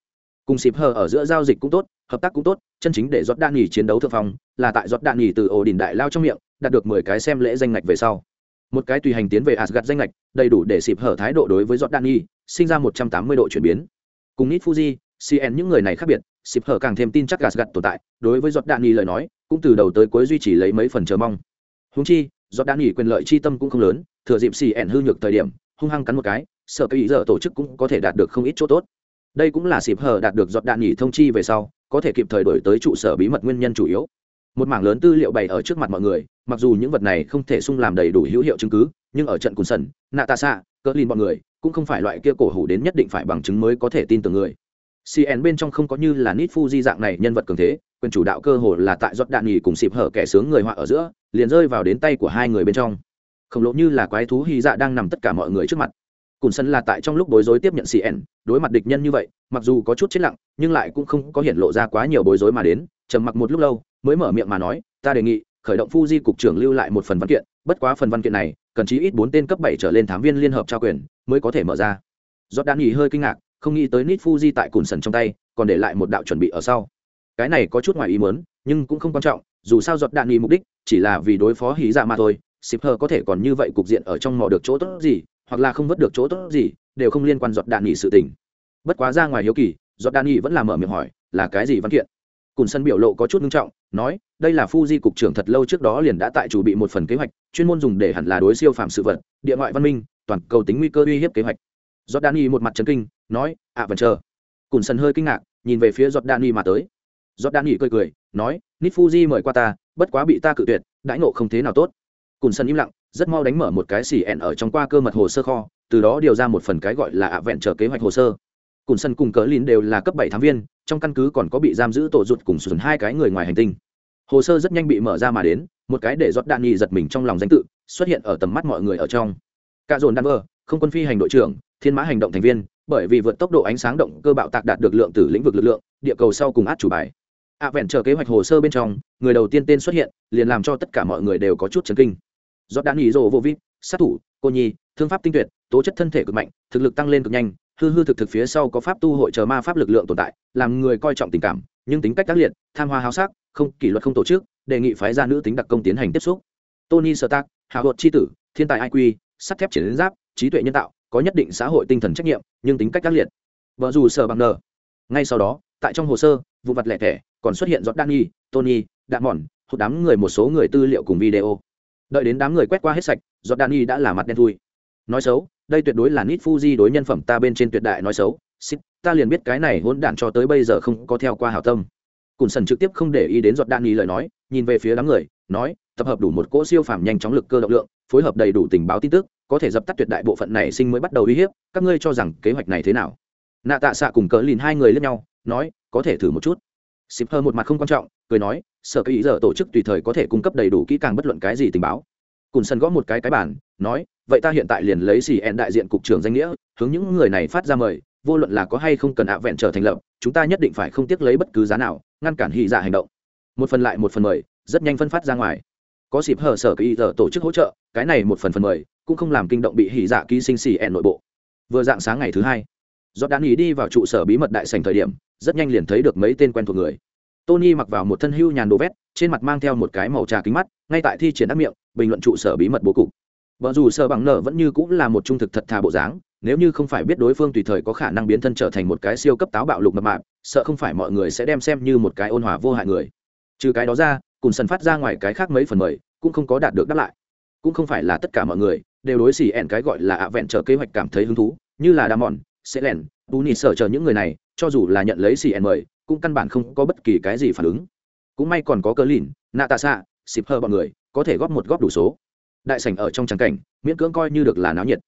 cùng xịp hờ ở giữa giao dịch cũng tốt, hợp tác cũng tốt, chân chính để giọt đạn nghỉ chiến đấu thượng phong, là tại giọt đạn nghỉ từ ổ đỉnh đại lao trong miệng, đạt được mười cái xem lễ danh ngạch về sau. Một cái tùy hành tiến về asgad danh ngạch, đầy đủ để xịp hở thái độ đối với giọt đạn nghỉ sinh ra một trăm tám mươi độ chuyển biến. Cùng nít fuji cn những người này khác biệt xịp hở càng thêm tin chắc gạt tồn tại, đối với giọt đạn nghỉ lời nói, cũng từ đầu tới cuối duy trì lấy mấy phần chờ mong. Húng chi giọt đạn nghỉ quyền lợi chi tâm cũng không lớn, thừa dịp cn hư nhược thời điểm, hung hăng cắn một cái, sợ cái ý giờ tổ chức cũng có thể đạt được không ít chỗ tốt đây cũng là xịp hờ đạt được giọt đạn nghỉ thông chi về sau, có thể kịp thời đổi tới trụ sở bí mật nguyên nhân chủ yếu. Một mảng lớn tư liệu bày ở trước mặt mọi người, mặc dù những vật này không thể sung làm đầy đủ hữu hiệu chứng cứ, nhưng ở trận cùn sần nạ tạ xạ cỡ lìn bọn người, cũng không phải loại kia cổ hủ đến nhất định phải bằng chứng mới có thể tin tưởng người. Cn bên trong không có như là nít fuji dạng này nhân vật cường thế, quyền chủ đạo cơ hồ là tại giọt đạn nghỉ cùng xịp hở kẻ sướng người họa ở giữa, liền rơi vào đến tay của hai người bên trong. Khổng lồ như là quái thú hy dạ đang nằm tất cả mọi người trước mặt cùn sân là tại trong lúc bối rối tiếp nhận cn đối mặt địch nhân như vậy mặc dù có chút chết lặng nhưng lại cũng không có hiện lộ ra quá nhiều bối rối mà đến trầm mặc một lúc lâu mới mở miệng mà nói ta đề nghị khởi động Fuji cục trưởng lưu lại một phần văn kiện, bất quá phần văn kiện này, cần chí ít bốn tên cấp bảy trở lên thám viên liên hợp trao quyền mới có thể mở ra. Jordan nghỉ hơi kinh ngạc, không nghĩ tới Nít Fuji tại cùn sần trong tay, còn để lại một đạo chuẩn bị ở sau. Cái này có chút ngoài ý muốn, nhưng cũng không quan trọng, dù sao Jordan nghỉ mục đích chỉ là vì đối phó hí dạ mà thôi, Shipper có thể còn như vậy cục diện ở trong mò được chỗ tốt gì, hoặc là không vớt được chỗ tốt gì, đều không liên quan giọt đạn nghỉ sự tình. Bất quá ra ngoài hiếu kỳ, giọt đạn nghỉ vẫn là mở miệng hỏi, là cái gì văn kiện? Cùn sân biểu lộ có chút nghiêm trọng, nói, đây là Fuji cục trưởng thật lâu trước đó liền đã tại chủ bị một phần kế hoạch, chuyên môn dùng để hẳn là đối siêu phạm sự vật, địa ngoại văn minh, toàn cầu tính nguy cơ uy hiếp kế hoạch. giọt đạn nghỉ một mặt chấn kinh, nói, "À vẫn chờ." Cùn sân hơi kinh ngạc, nhìn về phía giọt đạn nghỉ mà tới. giọt đạn nghỉ cười cười, nói, "Nít Fuji mời qua ta, bất quá bị ta cự tuyệt, đãi ngộ không thế nào tốt." Cùn sân im lặng, rất mau đánh mở một cái xì ẹn ở trong qua cơ mật hồ sơ kho, từ đó điều ra một phần cái gọi là ạ vẹn trở kế hoạch hồ sơ. Cùn sân cùng cỡ lín đều là cấp bảy thám viên, trong căn cứ còn có bị giam giữ tổ rụt cùng sùn hai cái người ngoài hành tinh. Hồ sơ rất nhanh bị mở ra mà đến một cái để giót đạn nghi giật mình trong lòng danh tự xuất hiện ở tầm mắt mọi người ở trong. Cả dồn đan vơ không quân phi hành đội trưởng thiên mã hành động thành viên bởi vì vượt tốc độ ánh sáng động cơ bạo tạc đạt được lượng từ lĩnh vực lực lượng địa cầu sau cùng át chủ bài. Ạ vẹn chờ kế hoạch hồ sơ bên trong người đầu tiên tên xuất hiện liền làm cho tất cả mọi người đều có chút chấn kinh giọt đạn nghỉ rồ vô vít sát thủ, cô nhi, thương pháp tinh tuyệt, tố chất thân thể cực mạnh, thực lực tăng lên cực nhanh, hư hư thực thực phía sau có pháp tu hội chờ ma pháp lực lượng tồn tại, làm người coi trọng tình cảm, nhưng tính cách tác liệt, tham hoa háo sắc, không, kỷ luật không tổ chức, đề nghị phái gia nữ tính đặc công tiến hành tiếp xúc. Tony sơ tác hào hột c tử, thiên tài iq sắt thép triển giáp, trí tuệ nhân tạo, có nhất định xã hội tinh thần trách nhiệm, nhưng tính cách tác liệt. Vợ dù sở bằng nờ. Ngay sau đó, tại trong hồ sơ, vụ vật lẻ thẻ, còn xuất hiện giọt danny tony đạn mòn hút đám người một số người tư liệu cùng video đợi đến đám người quét qua hết sạch giọt danny đã là mặt đen thui. Nói xấu, đây tuyệt đối là nít fuji đối nhân phẩm ta bên trên tuyệt đại nói xấu. Xích ta liền biết cái này hỗn đản cho tới bây giờ không có theo qua hảo tâm. Cùn sần trực tiếp không để ý đến giọt đạn y lời nói, nhìn về phía đám người, nói, tập hợp đủ một cỗ siêu phàm nhanh chóng lực cơ động lượng, phối hợp đầy đủ tình báo tin tức, có thể dập tắt tuyệt đại bộ phận này sinh mới bắt đầu uy hiếp, các ngươi cho rằng kế hoạch này thế nào? Nạ tạ xạ cùng cỡ lìn hai người lên nhau, nói, có thể thử một chút xịp hơ một mặt không quan trọng, cười nói, sở cái ý giờ tổ chức tùy thời có thể cung cấp đầy đủ kỹ càng bất luận cái gì tình báo. Cùn sân gõ một cái cái bản nói, vậy ta hiện tại liền lấy xì en đại diện cục trưởng danh nghĩa, hướng những người này phát ra mời, vô luận là có hay không cần ạ vẹn trở thành lập, chúng ta nhất định phải không tiếc lấy bất cứ giá nào, ngăn cản hy dạ hành động. Một phần lại một phần mời, rất nhanh phân phát ra ngoài. Có dịp hờ sở kỳ giờ tổ chức hỗ trợ, cái này một phần phần mời, cũng không làm kinh động bị hỉ dạ ký sinh xì en nội bộ. Vừa dạng sáng ngày thứ hai do đan ý đi vào trụ sở bí mật đại sành thời điểm, rất nhanh liền thấy được mấy tên quen thuộc người. Tony mặc vào một thân hưu nhàn đồ vét, trên mặt mang theo một cái màu trà kính mắt, ngay tại thi triển đắc miệng, bình luận trụ sở bí mật bố cục. Vợ dù sơ bằng nợ vẫn như cũng là một trung thực thật thà bộ dáng, nếu như không phải biết đối phương tùy thời có khả năng biến thân trở thành một cái siêu cấp táo bạo lục mập mạp, sợ không phải mọi người sẽ đem xem như một cái ôn hòa vô hại người. Trừ cái đó ra, cùng sần phát ra ngoài cái khác mấy phần mười cũng không có đạt được đáp lại. Cũng không phải là tất cả mọi người đều đối xỉ ẹn cái gọi là ạ vẹn trở kế hoạch cảm thấy hứng thú, như là đa mòn sẽ lẻn. Tú nị sợ chờ những người này, cho dù là nhận lấy cn mời, cũng căn bản không có bất kỳ cái gì phản ứng. Cũng may còn có cờ lìn nạ tạ xạ xịp hơ bọn người, có thể góp một góp đủ số. Đại sảnh ở trong tràng cảnh, miễn cưỡng coi như được là náo nhiệt.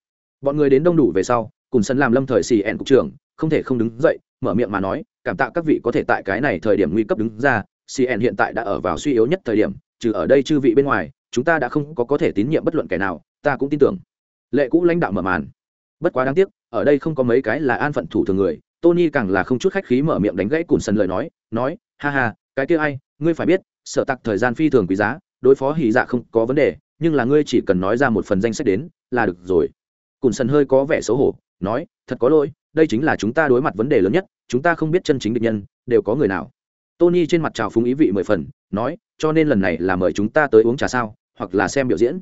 Bọn người đến đông đủ về sau, cùng sân làm lâm thời xì ẹn cục trưởng, không thể không đứng dậy, mở miệng mà nói, cảm tạ các vị có thể tại cái này thời điểm nguy cấp đứng ra cn hiện tại đã ở vào suy yếu nhất thời điểm, trừ ở đây chư vị bên ngoài, chúng ta đã không có có thể tín nhiệm bất luận kẻ nào, ta cũng tin tưởng. Lệ cũ lãnh đạo mở màn bất quá đáng tiếc, ở đây không có mấy cái là an phận thủ thường người, tony càng là không chút khách khí mở miệng đánh gãy cùn sân lời nói nói, ha ha, cái kia ai, ngươi phải biết, sở tặc thời gian phi thường quý giá, đối phó hỉ dạ không có vấn đề, nhưng là ngươi chỉ cần nói ra một phần danh sách đến, là được rồi. Cùn sân hơi có vẻ xấu hổ, nói, thật có lỗi, đây chính là chúng ta đối mặt vấn đề lớn nhất, chúng ta không biết chân chính địch nhân, đều có người nào. Tony trên mặt trào phúng ý vị mười phần, nói, cho nên lần này là mời chúng ta tới uống trà sao, hoặc là xem biểu diễn.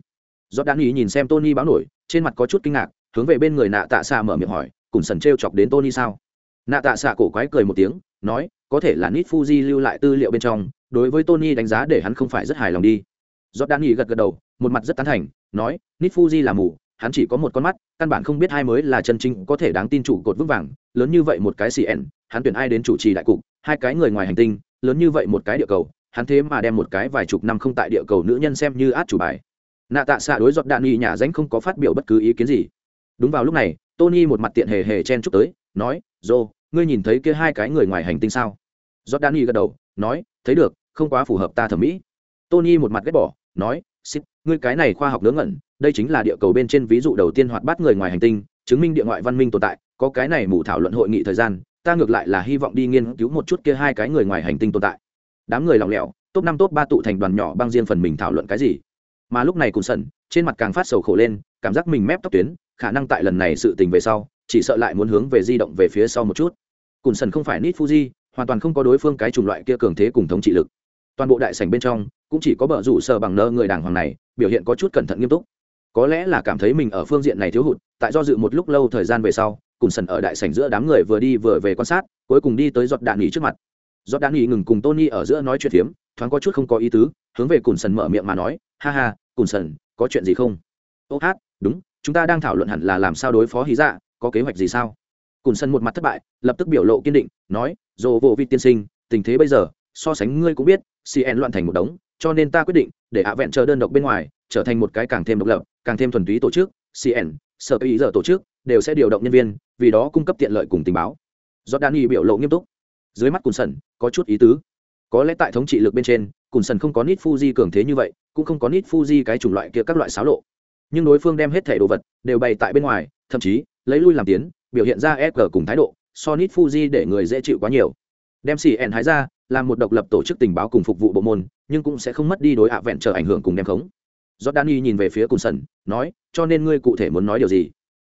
Do đan ý nhìn xem tony báo nổi, trên mặt có chút kinh ngạc hướng về bên người nạ tạ xa mở miệng hỏi, cùng sần t chọc đến tony sao? Nạ tạ xạ cổ quái cười một tiếng, nói, có thể là nít fuji lưu lại tư liệu bên trong, đối với tony đánh giá để hắn không phải rất hài lòng đi. Do đan nghỉ gật gật đầu, một mặt rất tán thành, nói nít fuji là mù, hắn chỉ có một con mắt, căn bản không biết hai mới là chân chính có thể đáng tin chủ cột vững vàng, lớn như vậy một cái cn hắn tuyển ai đến chủ trì đại cục, hai cái người ngoài hành tinh, lớn như vậy một cái địa cầu, hắn thế mà đem một cái vài chục năm không tại địa cầu nữ nhân xem như át chủ bài. Nạ tạ xạ đối giọt đạn nghi nhà danh không có phát biểu bất cứ ý kiến gì đúng vào lúc này, tony một mặt tiện hề hề chen chúc tới, nói dô ngươi nhìn thấy kia hai cái người ngoài hành tinh sao? Giọt đạn gật đầu, nói, thấy được, không quá phù hợp ta thẩm mỹ. Tony một mặt ghét bỏ, nói xích ngươi cái này khoa học ngớ ngẩn, đây chính là địa cầu bên trên ví dụ đầu tiên hoạt bát người ngoài hành tinh, chứng minh địa ngoại văn minh tồn tại, có cái này mù thảo luận hội nghị thời gian, ta ngược lại là hy vọng đi nghiên cứu một chút kia hai cái người ngoài hành tinh tồn tại. Đám người lỏng lẻo, top năm top ba tụ thành đoàn nhỏ băng riêng phần mình thảo luận cái gì? Mà lúc này cùng sần, trên mặt càng phát sầu khổ lên, cảm giác mình mép tóc tuyến khả năng tại lần này sự tình về sau, chỉ sợ lại muốn hướng về di động về phía sau một chút. Cùn sần không phải nít fuji hoàn toàn không có đối phương cái chủng loại kia cường thế cùng thống trị lực. Toàn bộ đại sảnh bên trong, cũng chỉ có bờ rủ sờ bằng nơ người đàng hoàng này, biểu hiện có chút cẩn thận nghiêm túc. Có lẽ là cảm thấy mình ở phương diện này thiếu hụt, tại do dự một lúc lâu thời gian về sau cùng sần ở đại sảnh giữa đám người vừa đi vừa về quan sát, cuối cùng đi tới giọt đạn nghỉ trước mặt. Giọt đạn nghỉ ngừng cùng tony ở giữa nói chuyện phiếm, thoáng có chút không có ý tứ, hướng về cùn sần mở miệng mà nói, ha ha, cùn sần, có chuyện gì không? Ô hát, đúng chúng ta đang thảo luận hẳn là làm sao đối phó hí dạ có kế hoạch gì sao? Cùn sần một mặt thất bại, lập tức biểu lộ kiên định, nói, dồ vô vi tiên sinh, tình thế bây giờ, so sánh ngươi cũng biết cn loạn thành một đống, cho nên ta quyết định để ạ vẹn chờ đơn độc bên ngoài, trở thành một cái càng thêm độc lập, càng thêm thuần túy tổ chức cn sở ý giờ tổ chức, đều sẽ điều động nhân viên, vì đó cung cấp tiện lợi cùng tình báo. Do đan biểu lộ nghiêm túc. Dưới mắt cùn sần có chút ý tứ. Có lẽ tại thống trị lực bên trên, cùn sần không có nít fuji cường thế như vậy, cũng không có nít fuji cái chủng loại kia các loại xáo lộ nhưng đối phương đem hết thẻ đồ vật đều bày tại bên ngoài thậm chí lấy lui làm tiến biểu hiện ra e cùng thái độ so nít fuji để người dễ chịu quá nhiều đem cn hái ra làm một độc lập tổ chức tình báo cùng phục vụ bộ môn nhưng cũng sẽ không mất đi đối hạ vẹn trở ảnh hưởng cùng đem khống Jordani nhìn về phía Cùn Sần, nói, cho nên ngươi cụ thể muốn nói điều gì?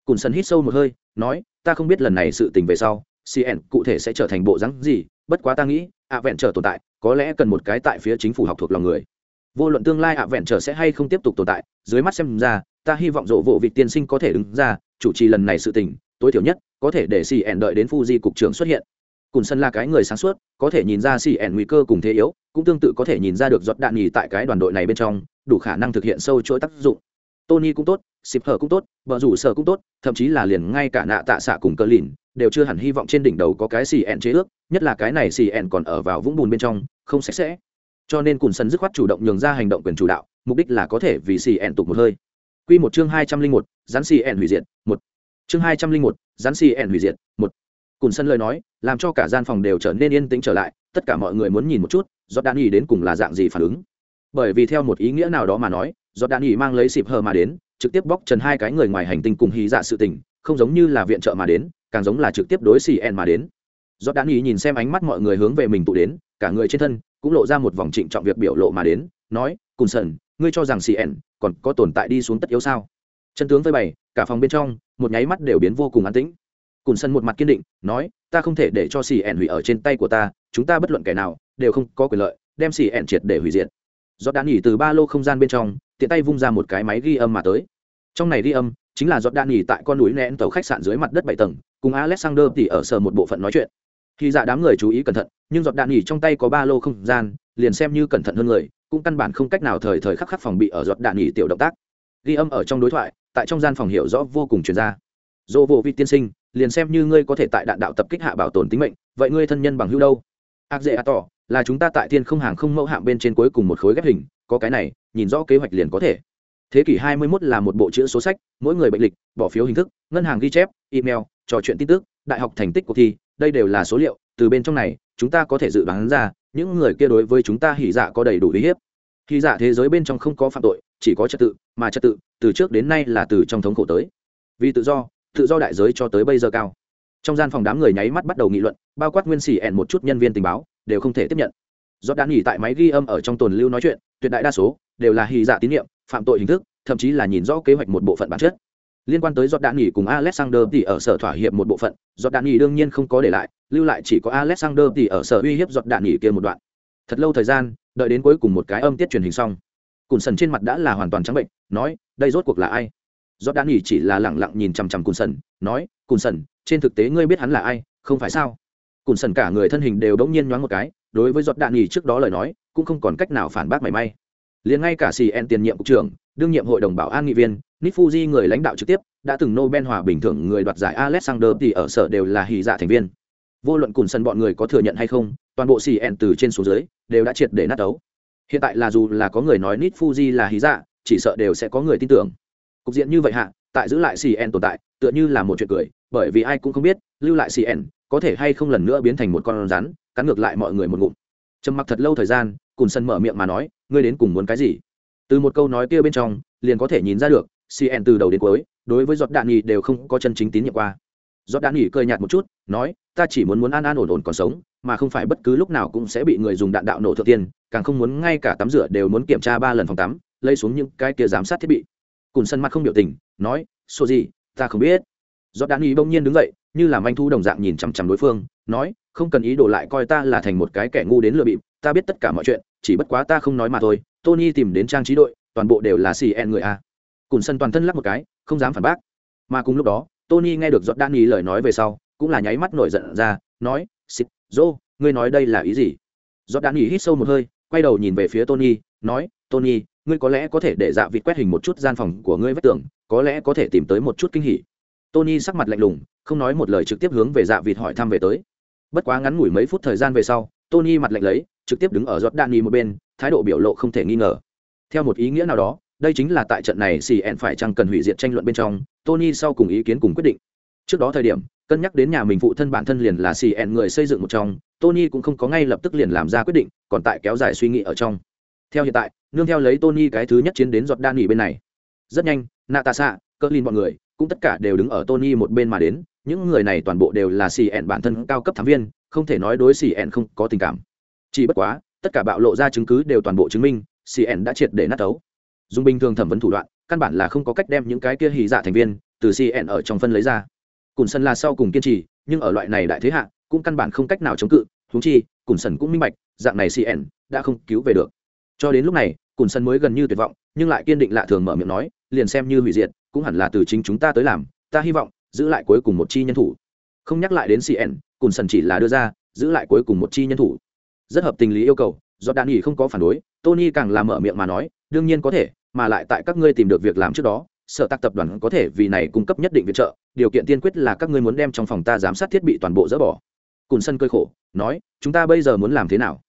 Cùn Sần hít sâu một hơi, nói, ta không biết lần này sự tình về sau, CN cụ thể sẽ trở thành bộ dáng gì, bất quá ta nghĩ, ạ vẹn trở tồn tại, có lẽ cần một cái tại phía chính phủ học thuộc lòng người. Vô luận tương lai ạ vẹn trở sẽ hay không tiếp tục tồn tại, dưới mắt xem ra, ta hy vọng rộ vộ vị tiên sinh có thể đứng ra, chủ trì lần này sự tình, tối thiểu nhất, có thể để CN đợi đến Fuji cục trưởng xuất hiện, cùn sân là cái người sáng suốt có thể nhìn ra xì ẻn nguy cơ cùng thế yếu cũng tương tự có thể nhìn ra được giọt đạn nhì tại cái đoàn đội này bên trong đủ khả năng thực hiện sâu chuỗi tác dụng. Tony cũng tốt xịp hở cũng tốt vợ rủ sở cũng tốt thậm chí là liền ngay cả nạ tạ xạ cùng cơ lìn đều chưa hẳn hy vọng trên đỉnh đầu có cái xì ẻn chế ước nhất là cái này xì ẻn còn ở vào vũng bùn bên trong không sạch sẽ cho nên cùn sân dứt khoát chủ động nhường ra hành động quyền chủ đạo mục đích là có thể vì xì ẹn tục một hơi. Quy một chương hai trăm linh một, rắn xì ẹn hủy diệt, một. Chương hai trăm linh một, rắn xì ẹn hủy diệt, một. Cùn sân lời nói làm cho cả gian phòng đều trở nên yên tĩnh trở lại tất cả mọi người muốn nhìn một chút do đan ý đến cùng là dạng gì phản ứng. Bởi vì theo một ý nghĩa nào đó mà nói do đan ý mang lấy xịp hờ mà đến trực tiếp bóc trần hai cái người ngoài hành tinh cùng hy dạ sự tình không giống như là viện trợ mà đến càng giống là trực tiếp đối xì en mà đến. Do đan ý nhìn xem ánh mắt mọi người hướng về mình tụ đến cả người trên thân, cũng lộ ra một vòng trịnh trọng việc biểu lộ mà đến, nói, cùng sần, ngươi cho rằng cn còn có tồn tại đi xuống tất yếu sao? Chân tướng với bày, cả phòng bên trong, một nháy mắt đều biến vô cùng an tĩnh. Cùn sân một mặt kiên định, nói, ta không thể để cho xì ẻn hủy ở trên tay của ta, chúng ta bất luận kẻ nào đều không có quyền lợi đem xì ẻn triệt để hủy diệt. Do đạn nghỉ từ ba lô không gian bên trong, tiện tay vung ra một cái máy ghi âm mà tới. Trong này ghi âm, chính là giọt đạn nghỉ tại con núi nén tàu khách sạn dưới mặt đất bảy tầng, cùng alexander thì ở sở một bộ phận nói chuyện khi dạ đám người chú ý cẩn thận, nhưng giọt đạn nghỉ trong tay có ba lô không gian, liền xem như cẩn thận hơn người, cũng căn bản không cách nào thời thời khắc khắc phòng bị ở giọt đạn nghỉ tiểu động tác. Ghi âm ở trong đối thoại, tại trong gian phòng hiểu rõ vô cùng chuyên gia. Dỗ vô vi tiên sinh, liền xem như ngươi có thể tại đạn đạo tập kích hạ bảo tồn tính mệnh, vậy ngươi thân nhân bằng hữu đâu? Ác dễ a tỏ, là chúng ta tại thiên không hàng không mẫu hạng bên trên cuối cùng một khối ghép hình, có cái này, nhìn rõ kế hoạch liền có thể. Thế kỷ 21 là một bộ chữ số sách, mỗi người bệnh lịch, bỏ phiếu hình thức, ngân hàng ghi chép, email, trò chuyện tin tức, đại học thành tích cuộc thi đây đều là số liệu, từ bên trong này, chúng ta có thể dự đoán ra, những người kia đối với chúng ta hỉ dạ có đầy đủ uy hiếp. Hỉ dạ thế giới bên trong không có phạm tội, chỉ có trật tự, mà trật tự, từ trước đến nay là từ trong thống khổ tới. Vì tự do tự do đại giới cho tới bây giờ cao. Trong gian phòng đám người nháy mắt bắt đầu nghị luận, bao quát nguyên xỉ ẻn một chút nhân viên tình báo, đều không thể tiếp nhận. Do đã nghỉ tại máy ghi âm ở trong tồn lưu nói chuyện, tuyệt đại đa số, đều là hy giả dạ tín nhiệm, phạm tội hình thức, thậm chí là nhìn rõ kế hoạch một bộ phận bản chất liên quan tới giọt đạn nghỉ cùng alexander thì ở sở thỏa hiệp một bộ phận giọt đạn nghỉ đương nhiên không có để lại, lưu lại chỉ có alexander thì ở sở uy hiếp giọt đạn nghỉ kia một đoạn. Thật lâu thời gian, đợi đến cuối cùng một cái âm tiết truyền hình xong, cùn sần trên mặt đã là hoàn toàn trắng bệnh, nói, đây rốt cuộc là ai? Giọt đạn nghỉ chỉ là lẳng lặng nhìn chằm chằm cùn sần, nói, cùn sần, trên thực tế ngươi biết hắn là ai, không phải sao? Cùn sần cả người thân hình đều đống nhiên nhoáng một cái, đối với giọt đạn nghỉ trước đó lời nói, cũng không còn cách nào phản bác mảy may. Liền ngay cả cn tiền nhiệm cục trưởng, đương nhiệm hội đồng bảo an nghị viên Nifuji người lãnh đạo trực tiếp, đã từng nobel hòa bình thường người đoạt giải alexander thì ở sở đều là hỉ dạ thành viên. Vô luận cùn sân bọn người có thừa nhận hay không, toàn bộ cn từ trên xuống dưới, đều đã triệt để nát đấu hiện tại là dù là có người nói Nifuji là hỉ dạ chỉ sợ đều sẽ có người tin tưởng. Cục diện như vậy hạ, tại giữ lại cn tồn tại, tựa như là một chuyện cười, bởi vì ai cũng không biết, lưu lại cn có thể hay không lần nữa biến thành một con rắn, cắn ngược lại mọi người một ngụm. Trầm mặc thật lâu thời gian cùn sân mở miệng mà nói, ngươi đến cùng muốn cái gì? Từ một câu nói kia bên trong, liền có thể nhìn ra được cn từ đầu đến cuối, đối với giọt đạn nghỉ đều không có chân chính tín nhiệm qua. Giọt đạn nghỉ cười nhạt một chút, nói, ta chỉ muốn muốn an an ổn ổn còn sống, mà không phải bất cứ lúc nào cũng sẽ bị người dùng đạn đạo nổ thượng tiên, càng không muốn ngay cả tắm rửa đều muốn kiểm tra ba lần phòng tắm, lấy xuống những cái kia giám sát thiết bị. Cùn sân mặt không biểu tình, nói, số gì, ta không biết. Giọt đạn nghỉ bỗng nhiên đứng dậy, như là manh thu đồng dạng nhìn chằm chằm đối phương, nói, không cần ý đồ lại coi ta là thành một cái kẻ ngu đến lừa bịp, ta biết tất cả mọi chuyện, chỉ bất quá ta không nói mà thôi, tony tìm đến trang trí đội, toàn bộ đều là cn người a cùn sân toàn thân lắc một cái, không dám phản bác. Mà cùng lúc đó, tony nghe được giọt đan ý lời nói về sau, cũng là nháy mắt nổi giận ra, nói, xịt dô ngươi nói đây là ý gì? Giọt đan ý hít sâu một hơi, quay đầu nhìn về phía tony, nói, tony, ngươi có lẽ có thể để dạ vịt quét hình một chút gian phòng của ngươi vách tường, có lẽ có thể tìm tới một chút kinh hỉ. Tony sắc mặt lạnh lùng, không nói một lời trực tiếp hướng về dạ vịt hỏi thăm về tới. Bất quá ngắn ngủi mấy phút thời gian về sau, tony mặt lạnh lấy, trực tiếp đứng ở giọt đan ý một bên, thái độ biểu lộ không thể nghi ngờ. Theo một ý nghĩa nào đó đây chính là tại trận này cn phải chăng cần hủy diệt tranh luận bên trong, tony sau cùng ý kiến cùng quyết định. Trước đó thời điểm, cân nhắc đến nhà mình phụ thân bản thân liền là cn người xây dựng một trong, tony cũng không có ngay lập tức liền làm ra quyết định, còn tại kéo dài suy nghĩ ở trong. Theo hiện tại, nương theo lấy tony cái thứ nhất chiến đến giọt đan nghỉ bên này. Rất nhanh, natasha cỡ lin bọn người, cũng tất cả đều đứng ở tony một bên mà đến, những người này toàn bộ đều là cn bản thân cao cấp thám viên, không thể nói đối cn không có tình cảm. Chỉ bất quá, tất cả bạo lộ ra chứng cứ đều toàn bộ chứng minh cn đã triệt để nát tấu dùng bình thường thẩm vấn thủ đoạn, căn bản là không có cách đem những cái kia hì dạ thành viên từ cn ở trong phân lấy ra. Cùng sân là sau cùng kiên trì, nhưng ở loại này đại thế hạ, cũng căn bản không cách nào chống cự húng chi cùng sân cũng minh bạch, dạng này cn đã không cứu về được. Cho đến lúc này cùng sân mới gần như tuyệt vọng, nhưng lại kiên định lạ thường mở miệng nói, liền xem như hủy diệt, cũng hẳn là từ chính chúng ta tới làm, ta hy vọng, giữ lại cuối cùng một chi nhân thủ. Không nhắc lại đến cn cùng sân chỉ là đưa ra, giữ lại cuối cùng một chi nhân thủ. Rất hợp tình lý yêu cầu do đan nghỉ không có phản đối, tony càng làm mở miệng mà nói đương nhiên có thể, mà lại tại các ngươi tìm được việc làm trước đó, sở tạc tập đoàn có thể vì này cung cấp nhất định viện trợ, điều kiện tiên quyết là các ngươi muốn đem trong phòng ta giám sát thiết bị toàn bộ dỡ bỏ. Cùn sân cơi khổ, nói, chúng ta bây giờ muốn làm thế nào?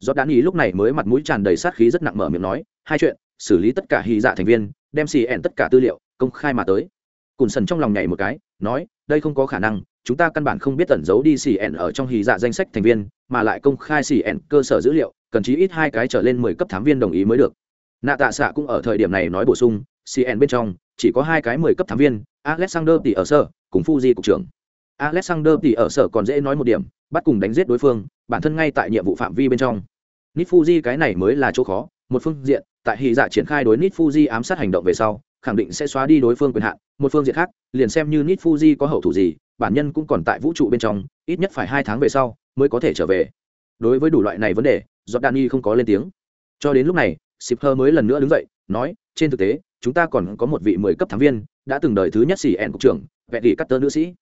Do đán ý lúc này mới mặt mũi tràn đầy sát khí rất nặng mở miệng nói, hai chuyện, xử lý tất cả hy dạ thành viên, đem xì ẹn tất cả tư liệu, công khai mà tới. Cùn sân trong lòng nhảy một cái, nói, đây không có khả năng, chúng ta căn bản không biết tẩn giấu đi xì ẹn ở trong hy dạ danh sách thành viên, mà lại công khai xì ẹn cơ sở dữ liệu, cần chí ít hai cái trở lên mười cấp thám viên đồng ý mới được nạ tạ xạ cũng ở thời điểm này nói bổ sung cn bên trong, chỉ có hai cái mười cấp thám viên, alexander tỷ ở sở, cùng fuji cục trưởng. Alexander tỷ ở sở còn dễ nói một điểm, bắt cùng đánh giết đối phương, bản thân ngay tại nhiệm vụ phạm vi bên trong. Nít fuji cái này mới là chỗ khó, một phương diện, tại hy dạ triển khai đối nít fuji ám sát hành động về sau, khẳng định sẽ xóa đi đối phương quyền hạn, một phương diện khác, liền xem như nít fuji có hậu thủ gì, bản nhân cũng còn tại vũ trụ bên trong, ít nhất phải hai tháng về sau, mới có thể trở về. Đối với đủ loại này vấn đề jordani không có lên tiếng. Cho đến lúc này Sip Hơ mới lần nữa đứng dậy, nói, trên thực tế, chúng ta còn có một vị mười cấp thám viên, đã từng đời thứ nhất xỉ ẹn cục trưởng, vẽ tỷ cắt tơ nữ sĩ.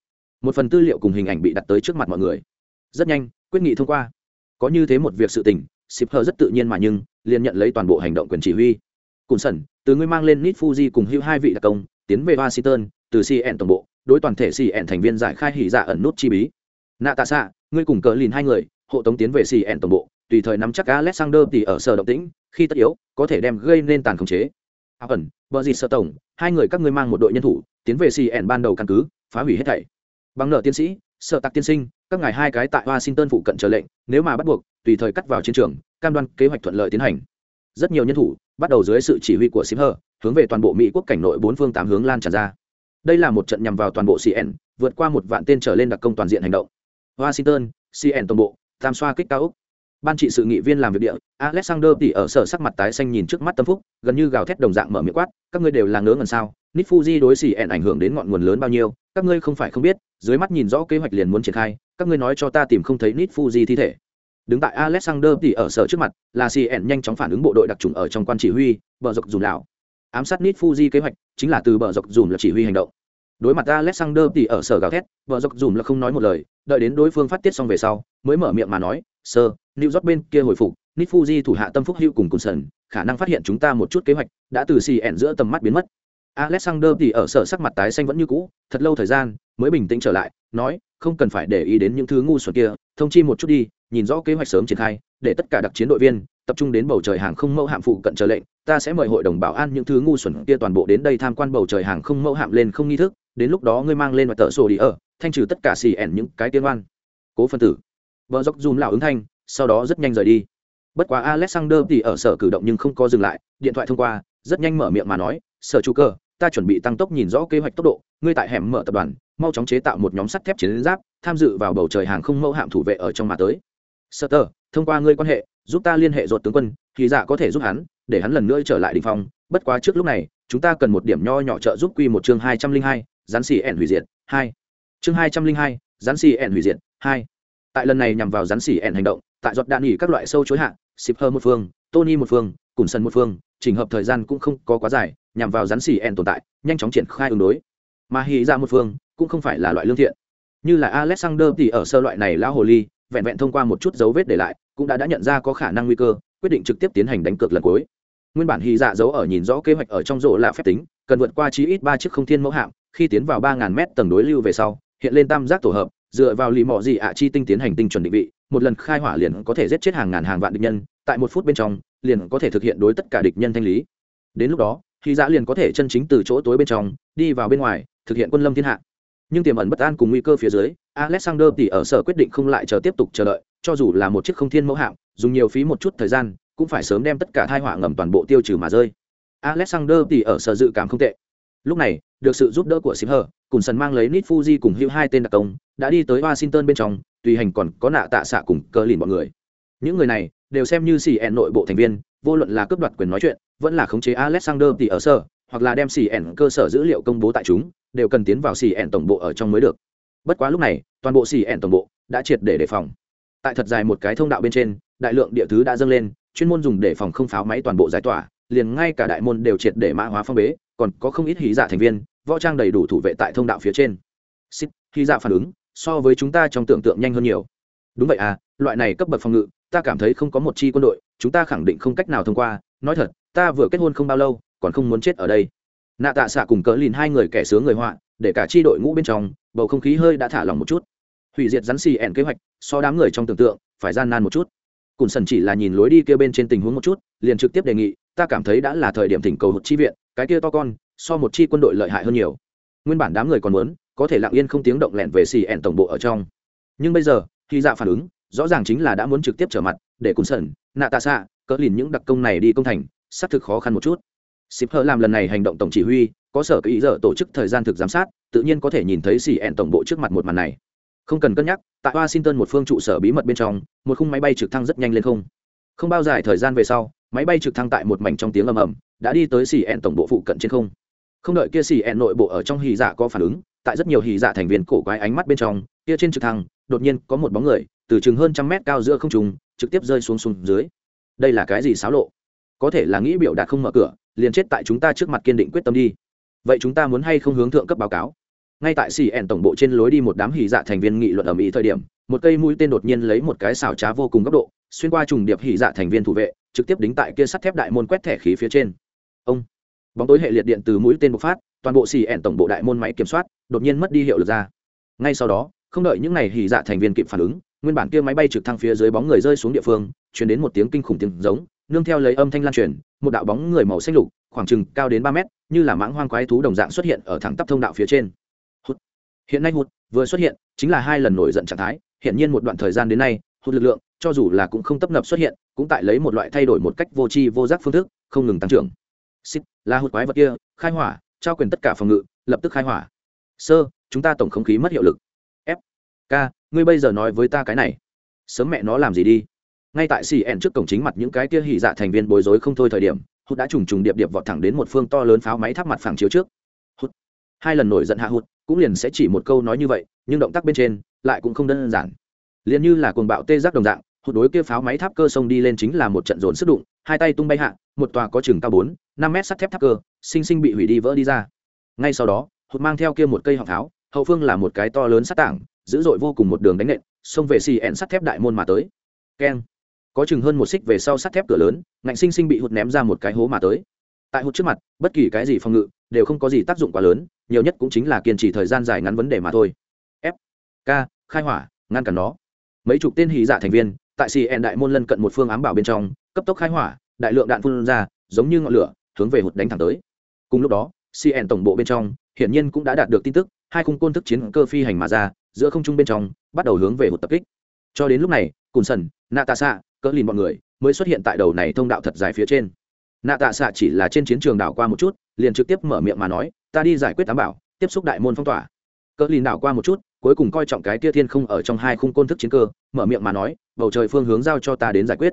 Một phần tư liệu cùng hình ảnh bị đặt tới trước mặt mọi người. Rất nhanh, quyết nghị thông qua. Có như thế một việc sự tình, Sip Hơ rất tự nhiên mà nhưng, liền nhận lấy toàn bộ hành động quyền chỉ huy. Cùng sẩn, từ ngươi mang lên Nit Fuji cùng hưu hai vị đặc công, tiến về Washington, từ CN tổng bộ, đối toàn thể CN thành viên giải khai hỉ dạ ẩn nút chi bí. Natasha, ngươi cùng cờ lìn hai người, hộ tống tiến về CN tổng bộ, tùy thời nắm chắc Alexander thì ở sở động tĩnh, khi tất yếu, có thể đem gây nên tàn khống chế. Áo ẩn, bờ gì sợ tổng, hai người các ngươi mang một đội nhân thủ, tiến về CN ban đầu căn cứ, phá hủy hết thảy. Bằng nợ tiến sĩ, sợ tặc tiên sinh, các ngài hai cái tại Washington phụ cận chờ lệnh, nếu mà bắt buộc, tùy thời cắt vào chiến trường, cam đoan kế hoạch thuận lợi tiến hành. Rất nhiều nhân thủ, bắt đầu dưới sự chỉ huy của Simher, hướng về toàn bộ Mỹ quốc cảnh nội bốn phương tám hướng lan tràn ra. Đây là một trận nhằm vào toàn bộ CN, vượt qua một vạn tên trở lên đặc công toàn diện hành động. Washington, CN toàn bộ, tam xoa kích cao úc ban trị sự nghị viên làm việc địa, alexander tỉ ở sở sắc mặt tái xanh nhìn trước mắt tâm phúc, gần như gào thét đồng dạng mở miệng quát, các ngươi đều là ngớ ngần sao nít fuji đối xì ẹn ảnh hưởng đến ngọn nguồn lớn bao nhiêu, các ngươi không phải không biết, dưới mắt nhìn rõ kế hoạch liền muốn triển khai, các ngươi nói cho ta tìm không thấy nít fuji thi thể. Đứng tại alexander tỉ ở sở trước mặt, là cn nhanh chóng phản ứng bộ đội đặc trùng ở trong quan chỉ huy, bờ dọc dùm lào. Ám sát nít fuji kế hoạch chính là từ bờ dọc dùm là chỉ huy hành động. Đối mặt alexander tỉ ở sở gào thét, bờ dọc dùm là không nói một lời, đợi đến đối phương phát tiết xong về sau mới mở miệng mà nói, sơ, new york bên kia hồi phục nít fuji thủ hạ tâm phúc hữu cùng cùng sần, khả năng phát hiện chúng ta một chút kế hoạch, đã từ xì ẻn giữa tầm mắt biến mất. Alexander thì ở sở sắc mặt tái xanh vẫn như cũ, thật lâu thời gian mới bình tĩnh trở lại, nói, không cần phải để ý đến những thứ ngu xuẩn kia, thông chi một chút đi, nhìn rõ kế hoạch sớm triển khai, để tất cả đặc chiến đội viên tập trung đến bầu trời hàng không mẫu hạm phụ cận chờ lệnh, ta sẽ mời hội đồng bảo an những thứ ngu xuẩn kia toàn bộ đến đây tham quan bầu trời hàng không mẫu hạm lên không nghi thức, đến lúc đó ngươi mang lên và tờ sổ đi ở, thanh trừ tất cả xì ẻn những cái tiên oan. Cố phân tử vợ dốc dùm lão ứng thanh, sau đó rất nhanh rời đi. Bất quá alexander thì ở sở cử động nhưng không có dừng lại, điện thoại thông qua, rất nhanh mở miệng mà nói, sở chủ cơ, ta chuẩn bị tăng tốc nhìn rõ kế hoạch tốc độ, ngươi tại hẻm mở tập đoàn, mau chóng chế tạo một nhóm sắt thép chiến giáp, tham dự vào bầu trời hàng không mẫu hạm thủ vệ ở trong mà tới. Sơ tơ thông qua ngươi quan hệ, giúp ta liên hệ ruột tướng quân, thì dạ có thể giúp hắn, để hắn lần nữa trở lại đình phong. Bất quá trước lúc này, chúng ta cần một điểm nho nhỏ trợ giúp quy một chương hai trăm linh hai, gián xì ẻn hủy diệt, hai. Chương hai trăm linh hai, gián xì ẻn hủy diệt, hai tại lần này nhằm vào rắn xỉ ẻn hành động, tại giọt đạn nghỉ các loại sâu chối hạ xịp hơ một phương, tony một phương cùng sân một phương, trình hợp thời gian cũng không có quá dài, nhằm vào rắn xỉ ẻn tồn tại, nhanh chóng triển khai ứng đối. Mà hy ra dạ một phương cũng không phải là loại lương thiện. Như là alexander thì ở sơ loại này lão hồ ly, vẹn vẹn thông qua một chút dấu vết để lại, cũng đã đã nhận ra có khả năng nguy cơ, quyết định trực tiếp tiến hành đánh cược lần cuối. Nguyên bản hy dạ giấu ở nhìn rõ kế hoạch ở trong rộ là phép tính, cần vượt qua chí ít ba chiếc không thiên mẫu hạm, khi tiến vào ba ngàn mét tầng đối lưu về sau, hiện lên tam giác tổ hợp dựa vào lì mọ gì ạ chi tinh tiến hành tinh chuẩn định vị, một lần khai hỏa liền có thể giết chết hàng ngàn hàng vạn địch nhân, tại một phút bên trong, liền có thể thực hiện đối tất cả địch nhân thanh lý. Đến lúc đó khi giã dạ liền có thể chân chính từ chỗ tối bên trong, đi vào bên ngoài, thực hiện quân lâm thiên hạ. Nhưng tiềm ẩn bất an cùng nguy cơ phía dưới, alexander tỉ ở sở quyết định không lại chờ tiếp tục chờ đợi, cho dù là một chiếc không thiên mẫu hạng dùng nhiều phí một chút thời gian, cũng phải sớm đem tất cả thai họa ngầm toàn bộ tiêu trừ mà rơi. Alexander tỉ ở sở dự cảm không tệ lúc này được sự giúp đỡ của Sim Hờ, cùng sần mang lấy nít Fuji cùng hữu hai tên đặc công, đã đi tới Washington bên trong, tùy hành còn có nạ tạ xạ cùng cơ lìn bọn người. Những người này đều xem như CN nội bộ thành viên, vô luận là cướp đoạt quyền nói chuyện, vẫn là khống chế Alexander thì ở sở, hoặc là đem CN cơ sở dữ liệu công bố tại chúng, đều cần tiến vào CN tổng bộ ở trong mới được. Bất quá lúc này, toàn bộ CN tổng bộ đã triệt để đề phòng. Tại thật dài một cái thông đạo bên trên, đại lượng địa thứ đã dâng lên, chuyên môn dùng để phòng không pháo máy toàn bộ giải tỏa, liền ngay cả đại môn đều triệt để mã hóa phong bế, còn có không ít hí giả thành viên võ trang đầy đủ thủ vệ tại thông đạo phía trên. Xích hí giả phản ứng so với chúng ta trong tưởng tượng nhanh hơn nhiều. Đúng vậy à loại này cấp bậc phòng ngự ta cảm thấy không có một chi quân đội chúng ta khẳng định không cách nào thông qua. Nói thật ta vừa kết hôn không bao lâu còn không muốn chết ở đây. Nạ tạ xạ cùng cỡ lìn hai người kẻ sướng người họa để cả chi đội ngũ bên trong bầu không khí hơi đã thả lỏng một chút. Hủy diệt rắn xì ẻn kế hoạch so đám người trong tưởng tượng phải gian nan một chút. Cùn sần chỉ là nhìn lối đi kia bên trên tình huống một chút liền trực tiếp đề nghị ta cảm thấy đã là thời điểm thỉnh cầu một chi viện, cái kia to con, so một chi quân đội lợi hại hơn nhiều. Nguyên bản đám người còn muốn, có thể lặng yên không tiếng động lẹn về xì ẹn tổng bộ ở trong. Nhưng bây giờ khi dạ phản ứng, rõ ràng chính là đã muốn trực tiếp trở mặt, để cùng sần nạ tạ xạ, cỡ lìn những đặc công này đi công thành, xác thực khó khăn một chút. Ship hơ làm lần này hành động tổng chỉ huy, có sở ý giờ tổ chức thời gian thực giám sát, tự nhiên có thể nhìn thấy xì ẹn tổng bộ trước mặt một màn này. Không cần cân nhắc, tại washington một phương trụ sở bí mật bên trong, một khung máy bay trực thăng rất nhanh lên không. Không bao dài thời gian về sau máy bay trực thăng tại một mảnh trong tiếng ầm ầm, đã đi tới xì ẹn tổng bộ phụ cận trên không. Không đợi kia xì ẹn nội bộ ở trong hì dạ có phản ứng, tại rất nhiều hì dạ thành viên cổ quái ánh mắt bên trong, kia trên trực thăng, đột nhiên có một bóng người, từ chừng hơn trăm mét cao giữa không trùng trực tiếp rơi xuống xuống dưới. Đây là cái gì xáo lộ? Có thể là nghĩ biểu đạt không mở cửa, liền chết tại chúng ta trước mặt kiên định quyết tâm đi. Vậy chúng ta muốn hay không hướng thượng cấp báo cáo? Ngay tại xì ẻn tổng bộ trên lối đi một đám hì dạ thành viên nghị luận ở mỹ thời điểm, một cây mũi tên đột nhiên lấy một cái xảo trá vô cùng góc độ xuyên qua trùng điệp hỉ dạ thành viên thủ vệ, trực tiếp đính tại kia sắt thép đại môn quét thẻ khí phía trên. Ông, bóng tối hệ liệt điện từ mũi tên bộc phát, toàn bộ xì ẻn tổng bộ đại môn máy kiểm soát, đột nhiên mất đi hiệu lực ra. Ngay sau đó, không đợi những n à y hỉ dạ thành viên kịp phản ứng, nguyên bản kia máy bay trực thăng phía dưới bóng người rơi xuống địa phương chuyển đến một tiếng kinh khủng tiếng giống, nương theo lấy âm thanh lan truyền, một đạo bóng người màu xanh lục, khoảng chừng cao đến ba mét, như là mãng hoang quái thú đồng dạng xuất hiện ở thẳng tắp thông đạo phía trên. Hút. hiện nay hụt, vừa xuất hiện, chính là hai lần nổi giận trạng thái hiện nhiên một đoạn thời gian đến nay, hụt lực lượng cho dù là cũng không tấp nập xuất hiện, cũng tại lấy một loại thay đổi một cách vô tri vô giác phương thức, không ngừng tăng trưởng. Xích, là hụt quái vật kia, khai hỏa, trao quyền tất cả phòng ngự, lập tức khai hỏa. Sơ, chúng ta tổng không khí mất hiệu lực. F, k, ngươi bây giờ nói với ta cái này. Sớm mẹ nó làm gì đi. Ngay tại xì ẹn trước cổng chính mặt những cái kia hỉ dạ thành viên bối rối không thôi thời điểm, hụt đã trùng trùng điệp điệp vọt thẳng đến một phương to lớn pháo máy tháp mặt phẳng chiếu trước. Hụt, hai lần nổi giận hạ hụt, cũng liền sẽ chỉ một câu nói như vậy, nhưng động tác bên trên lại cũng không đơn giản. Liền như là cuồng bạo tê giác đồng dạng hụt đối kia pháo máy tháp cơ sông đi lên chính là một trận dồn sức đụng, hai tay tung bay hạ, một tòa có chừng cao bốn, năm mét sắt thép tháp cơ sinh sinh bị hủy đi vỡ đi ra. Ngay sau đó, hụt mang theo kia một cây họng tháo hậu phương là một cái to lớn sắt tảng, dữ dội vô cùng một đường đánh nện, xông về xì ẹn sắt thép đại môn mà tới. Keng. Có chừng hơn một xích về sau sắt thép cửa lớn, ngạnh sinh sinh bị hụt ném ra một cái hố mà tới. Tại hụt trước mặt, bất kỳ cái gì phòng ngự đều không có gì tác dụng quá lớn, nhiều nhất cũng chính là kiên trì thời gian dài ngắn vấn đề mà thôi. F k, khai hỏa, ngăn cản nó. Mấy chục tên hì dạ thành viên tại cn đại môn lân cận một phương ám bảo bên trong, cấp tốc khai hỏa, đại lượng đạn phun ra, giống như ngọn lửa, hướng về hụt đánh thẳng tới. Cùng lúc đó cn tổng bộ bên trong, hiển nhiên cũng đã đạt được tin tức, hai khung côn thức chiến cơ phi hành mà ra, giữa không trung bên trong, bắt đầu hướng về hụt tập kích. Cho đến lúc này, cùn sần nạ tạ xạ cỡ lìn bọn người mới xuất hiện tại đầu này thông đạo thật dài phía trên. Nạ tạ xạ chỉ là trên chiến trường đảo qua một chút, liền trực tiếp mở miệng mà nói, ta đi giải quyết tám bảo, tiếp xúc đại môn phong tỏa. Cỡ lìn đảo qua một chút cuối cùng coi trọng cái tia thiên không ở trong hai khung côn thức chiến cơ, mở miệng mà nói, bầu trời phương hướng giao cho ta đến giải quyết.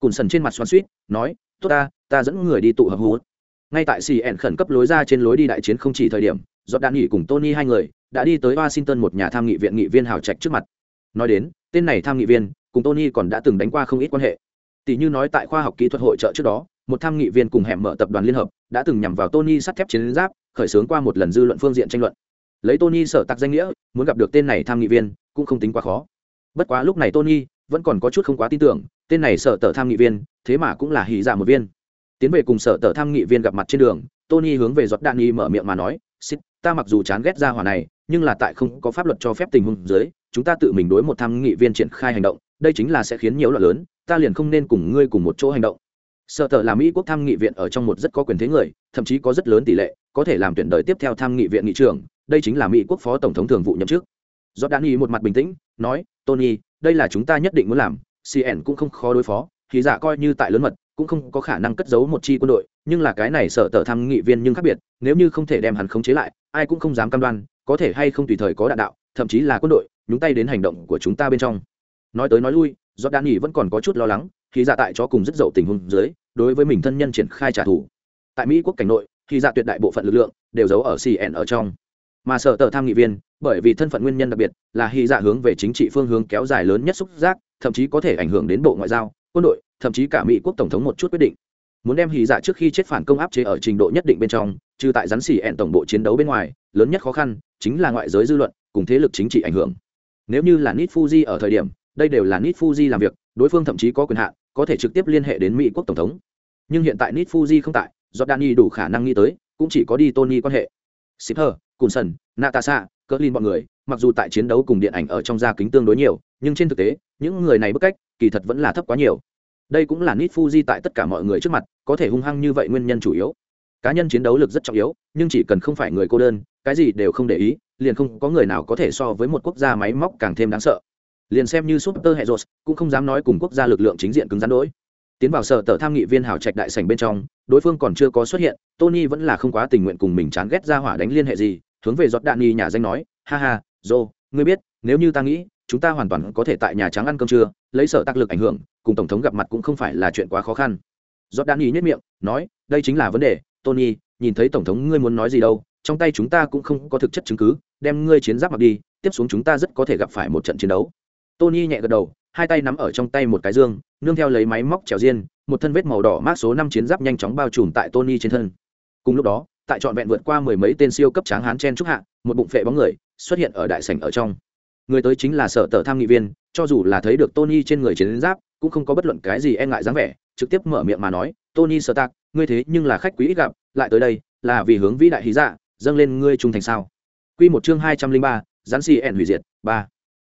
Cùn sần trên mặt xoắn suýt nói, tốt ta ta dẫn người đi tụ hợp hút ngay tại xì ẻn khẩn cấp lối ra trên lối đi đại chiến không chỉ thời điểm do đạn nghỉ cùng tony hai người đã đi tới washington một nhà tham nghị viện nghị viên hào trạch trước mặt. Nói đến, tên này tham nghị viên cùng tony còn đã từng đánh qua không ít quan hệ. Tỷ như nói tại khoa học kỹ thuật hội trợ trước đó, một tham nghị viên cùng hẻm mở tập đoàn liên hợp đã từng nhằm vào tony sắt thép chiến giáp, khởi xướng qua một lần dư luận phương diện tranh luận lấy tony sở tạc danh nghĩa, muốn gặp được tên này tham nghị viên, cũng không tính quá khó. Bất quá lúc này tony vẫn còn có chút không quá tin tưởng, tên này sở tờ tham nghị viên, thế mà cũng là hỉ dạ một viên. Tiến về cùng sở tờ tham nghị viên gặp mặt trên đường, tony hướng về giọt đạn nghi mở miệng mà nói xích ta mặc dù chán ghét ra hỏa này, nhưng là tại không có pháp luật cho phép tình huống dưới, chúng ta tự mình đối một tham nghị viên triển khai hành động, đây chính là sẽ khiến nhiều loạn lớn, ta liền không nên cùng ngươi cùng một chỗ hành động. Sở tờ là mỹ quốc tham nghị viện ở trong một rất có quyền thế người, thậm chí có rất lớn tỷ lệ, có thể làm tuyển đời tiếp theo tham nghị viện nghị trưởng đây chính là mỹ quốc phó tổng thống thường vụ nhậm chức. Do đan y một mặt bình tĩnh, nói, tony, đây là chúng ta nhất định muốn làm. Cn cũng không khó đối phó, thì giả coi như tại lớn mật, cũng không có khả năng cất giấu một chi quân đội. Nhưng là cái này sở tờ tham nghị viên nhưng khác biệt, nếu như không thể đem hắn khống chế lại, ai cũng không dám cam đoan, có thể hay không tùy thời có đạn đạo, thậm chí là quân đội, nhúng tay đến hành động của chúng ta bên trong. Nói tới nói lui do đan vẫn còn có chút lo lắng khi giả tại cho cùng rất dậu tình huống dưới, đối với mình thân nhân triển khai trả thù. Tại mỹ quốc cảnh nội khi giả tuyệt đại bộ phận lực lượng đều giấu ở cn ở trong mà sở tờ tham nghị viên, bởi vì thân phận nguyên nhân đặc biệt, là hy dạ hướng về chính trị phương hướng kéo dài lớn nhất xúc giác, thậm chí có thể ảnh hưởng đến bộ ngoại giao, quân đội, thậm chí cả mỹ quốc tổng thống một chút quyết định. Muốn đem hy dạ trước khi chết phản công áp chế ở trình độ nhất định bên trong, trừ tại rắn xỉ ẹn tổng bộ chiến đấu bên ngoài, lớn nhất khó khăn chính là ngoại giới dư luận, cùng thế lực chính trị ảnh hưởng. Nếu như là nit fuji ở thời điểm, đây đều là nit fuji làm việc, đối phương thậm chí có quyền hạn, có thể trực tiếp liên hệ đến mỹ quốc tổng thống. Nhưng hiện tại nit fuji không tại do dani đủ khả năng nghĩ tới, cũng chỉ có đi tony quan hệ. Shipper cùn sần, natasha cỡ lin bọn người, mặc dù tại chiến đấu cùng điện ảnh ở trong gia kính tương đối nhiều, nhưng trên thực tế, những người này bức cách, kỳ thật vẫn là thấp quá nhiều. Đây cũng là nít fuji tại tất cả mọi người trước mặt, có thể hung hăng như vậy nguyên nhân chủ yếu. Cá nhân chiến đấu lực rất trọng yếu, nhưng chỉ cần không phải người cô đơn, cái gì đều không để ý, liền không có người nào có thể so với một quốc gia máy móc càng thêm đáng sợ. Liền xem như super hệ rột cũng không dám nói cùng quốc gia lực lượng chính diện cứng rắn đỗi tiến vào sở tờ tham nghị viên hảo trạch đại sảnh bên trong, đối phương còn chưa có xuất hiện, tony vẫn là không quá tình nguyện cùng mình chán ghét ra hỏa đánh liên hệ gì hướng về giọt đạn nhi nhà danh nói, ha ha dô ngươi biết, nếu như ta nghĩ, chúng ta hoàn toàn có thể tại nhà trắng ăn cơm trưa, lấy sở tác lực ảnh hưởng, cùng tổng thống gặp mặt cũng không phải là chuyện quá khó khăn. Giọt đạn nhi nhất miệng, nói, đây chính là vấn đề, tony, nhìn thấy tổng thống ngươi muốn nói gì đâu, trong tay chúng ta cũng không có thực chất chứng cứ, đem ngươi chiến giáp mặc đi, tiếp xuống chúng ta rất có thể gặp phải một trận chiến đấu. Tony nhẹ gật đầu, hai tay nắm ở trong tay một cái dương, nương theo lấy máy móc trèo riêng, một thân vết màu đỏ mát số năm chiến giáp nhanh chóng bao trùm tại tony trên thân. Cùng lúc đó tại trọn vẹn vượt qua mười mấy tên siêu cấp tráng hán chen trúc hạ, một bụng phệ bóng người xuất hiện ở đại sảnh ở trong. Người tới chính là sở tờ tham nghị viên, cho dù là thấy được tony trên người chiến giáp, cũng không có bất luận cái gì e ngại dáng vẻ, trực tiếp mở miệng mà nói, tony sở tạc ngươi thế nhưng là khách quý ít gặp, lại tới đây, là vì hướng vĩ đại hí dạ dâng lên ngươi trung thành sao? Quy một chương hai trăm linh ba, gián xì ẻn hủy diệt, ba.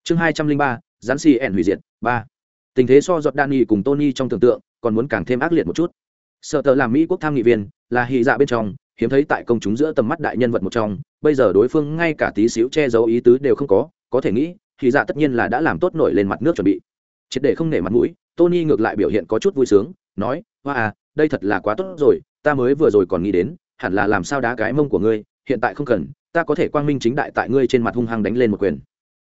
Chương hai trăm linh ba, gián xì ẻn hủy diệt, ba. Tình thế so giọt đan cùng tony trong tưởng tượng, còn muốn càng thêm ác liệt một chút. Sợ tờ làm mỹ quốc tham nghị viên, là hy dạ bên trong hiếm thấy tại công chúng giữa tầm mắt đại nhân vật một trong, bây giờ đối phương ngay cả tí xíu che giấu ý tứ đều không có có thể nghĩ, thì dạ tất nhiên là đã làm tốt nổi lên mặt nước chuẩn bị. Triệt để không nể mặt mũi, tony ngược lại biểu hiện có chút vui sướng, nói, hoa à đây thật là quá tốt rồi, ta mới vừa rồi còn nghĩ đến, hẳn là làm sao đá cái mông của ngươi, hiện tại không cần, ta có thể quang minh chính đại tại ngươi trên mặt hung hăng đánh lên một quyền.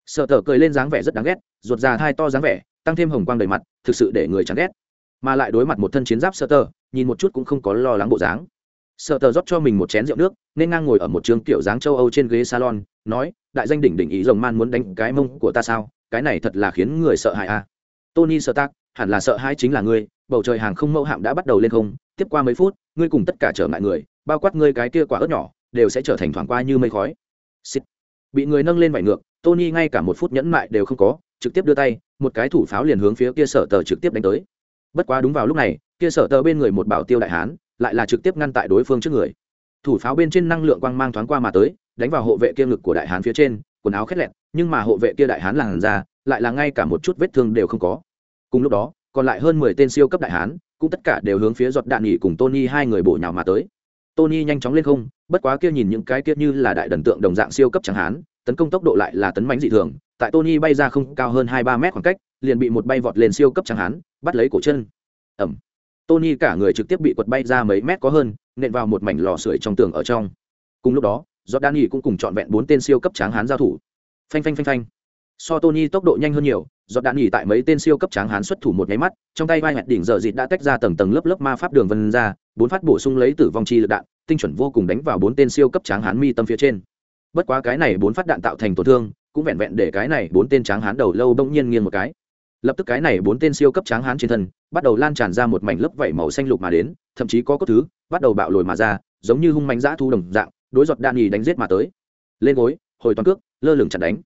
Sợ tờ cười lên dáng vẻ rất đáng ghét, ruột già thai to dáng vẻ, tăng thêm hồng quang đầy mặt, thực sự để người chán ghét. Mà lại đối mặt một thân chiến giáp sợ tờ, nhìn một chút cũng không có lo lắng bộ dáng sợ tờ rót cho mình một chén rượu nước, nên ngang ngồi ở một trường kiểu dáng châu âu trên ghế salon, nói, đại danh đỉnh đỉnh ý rồng man muốn đánh cái mông của ta sao? Cái này thật là khiến người sợ hãi à. Tony sợ tác hẳn là sợ hãi chính là ngươi, bầu trời hàng không mẫu hạm đã bắt đầu lên không, tiếp qua mấy phút, ngươi cùng tất cả trở ngại người, bao quát ngươi cái kia quả ớt nhỏ, đều sẽ trở thành thoảng qua như mây khói. Xịt. bị người nâng lên vải ngược, tony ngay cả một phút nhẫn mại đều không có, trực tiếp đưa tay, một cái thủ pháo liền hướng phía kia sở tờ trực tiếp đánh tới. Bất quá đúng vào lúc này, kia sở tờ bên người một bảo tiêu đại hán lại là trực tiếp ngăn tại đối phương trước người. Thủ pháo bên trên năng lượng quang mang thoáng qua mà tới, đánh vào hộ vệ kia ngực của đại hán phía trên, quần áo khét lẹt nhưng mà hộ vệ kia đại hán làn ra lại là ngay cả một chút vết thương đều không có. Cùng lúc đó, còn lại hơn mười tên siêu cấp đại hán, cũng tất cả đều hướng phía giọt đạn nghỉ cùng tony hai người bổ nhào mà tới. Tony nhanh chóng lên không, bất quá kia nhìn những cái kia như là đại thần tượng đồng dạng siêu cấp chẳng hán, tấn công tốc độ lại là tấn mánh dị thường, tại tony bay ra không cao hơn hai ba mét khoảng cách, liền bị một bay vọt lên siêu cấp chẳng hán, bắt lấy cổ chân. Ẩm tony cả người trực tiếp bị quật bay ra mấy mét có hơn, nện vào một mảnh lò sưởi trong tường ở trong. Cùng lúc đó do đan cũng cùng trọn vẹn bốn tên siêu cấp tráng hán giao thủ. Phanh phanh phanh phanh. So tony tốc độ nhanh hơn nhiều do đạn tại mấy tên siêu cấp tráng hán xuất thủ một nháy mắt, trong tay vai hẹn đỉnh giờ dịt đã tách ra tầng tầng lớp lớp ma pháp đường vân ra, bốn phát bổ sung lấy tử vong chi lực đạn, tinh chuẩn vô cùng đánh vào bốn tên siêu cấp tráng hán mi tâm phía trên. Bất quá cái này bốn phát đạn tạo thành tổn thương, cũng vẹn vẹn để cái này bốn tên tráng hán đầu lâu bỗng nhiên nghiêng một cái. Lập tức cái này bốn tên siêu cấp tráng hán trên thân bắt đầu lan tràn ra một mảnh lớp vảy màu xanh lục mà đến thậm chí có cốt thứ bắt đầu bạo lồi mà ra giống như hung manh dã thu đồng dạng đối giọt đạn nghỉ đánh giết mà tới. Lên gối hồi toàn cước lơ lửng chặt đánh.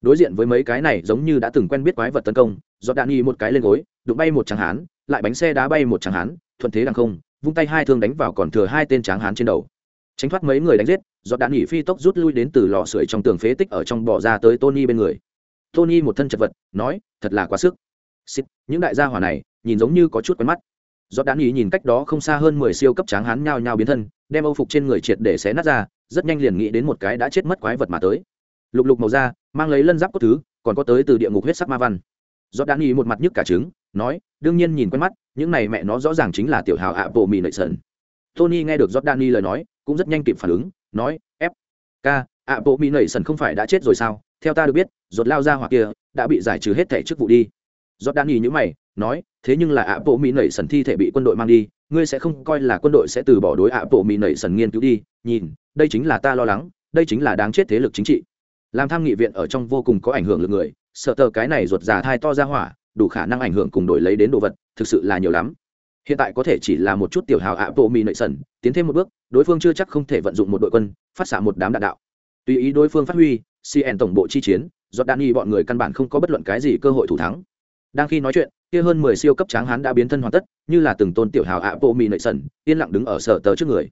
Đối diện với mấy cái này giống như đã từng quen biết quái vật tấn công giọt đạn y một cái lên gối đụng bay một tráng hán lại bánh xe đá bay một tráng hán thuận thế đằng không vung tay hai thương đánh vào còn thừa hai tên tráng hán trên đầu. Tránh thoát mấy người đánh giết giọt đạn nghỉ phi tốc rút lui đến từ lò sưởi trong tường phế tích ở trong bỏ ra tới tony bên người. Tony một thân chật vật nói thật là quá sức. Xịt, những đại gia hỏa này nhìn giống như có chút quen mắt. Do đạn ý nhìn cách đó không xa hơn mười siêu cấp tráng hán nhao nhao biến thân, đem âu phục trên người triệt để xé nát ra, rất nhanh liền nghĩ đến một cái đã chết mất quái vật mà tới. Lục lục màu da, mang lấy lân giáp cốt thứ, còn có tới từ địa ngục huyết sắc ma văn. Do đan ý một mặt nhức cả trứng, nói, đương nhiên nhìn quen mắt, những này mẹ nó rõ ràng chính là tiểu hào ạ bộ mì nệ sần. Tony nghe được Jordani lời nói, cũng rất nhanh kịp phản ứng, nói, f, k, ạ bộ mì nảy sần không phải đã chết rồi sao? Theo ta được biết ruột lao ra hoặc kia đã bị giải trừ hết thẻ chức vụ đi. Jordani như mày, nói, thế nhưng là ạ bộ Mị Nảy sần thi thể bị quân đội mang đi, ngươi sẽ không coi là quân đội sẽ từ bỏ đối ạ bộ Mị Nảy sần nghiên cứu đi. Nhìn, đây chính là ta lo lắng, đây chính là đáng chết thế lực chính trị. Làm tham nghị viện ở trong vô cùng có ảnh hưởng lực người, sợ tờ cái này ruột già thai to ra hỏa, đủ khả năng ảnh hưởng cùng đổi lấy đến đồ vật, thực sự là nhiều lắm. Hiện tại có thể chỉ là một chút tiểu hào ạ bộ Mị Nảy sần, tiến thêm một bước, đối phương chưa chắc không thể vận dụng một đội quân, phát xạ một đám đạn đạo. Tùy ý đối phương phát huy cn tổng bộ chi chiến, giọt đan y bọn người căn bản không có bất luận cái gì cơ hội thủ thắng đang khi nói chuyện, kia hơn mười siêu cấp tráng hán đã biến thân hoàn tất, như là từng tôn tiểu hào ạ bộ mì nội sần, yên lặng đứng ở sở tờ trước người.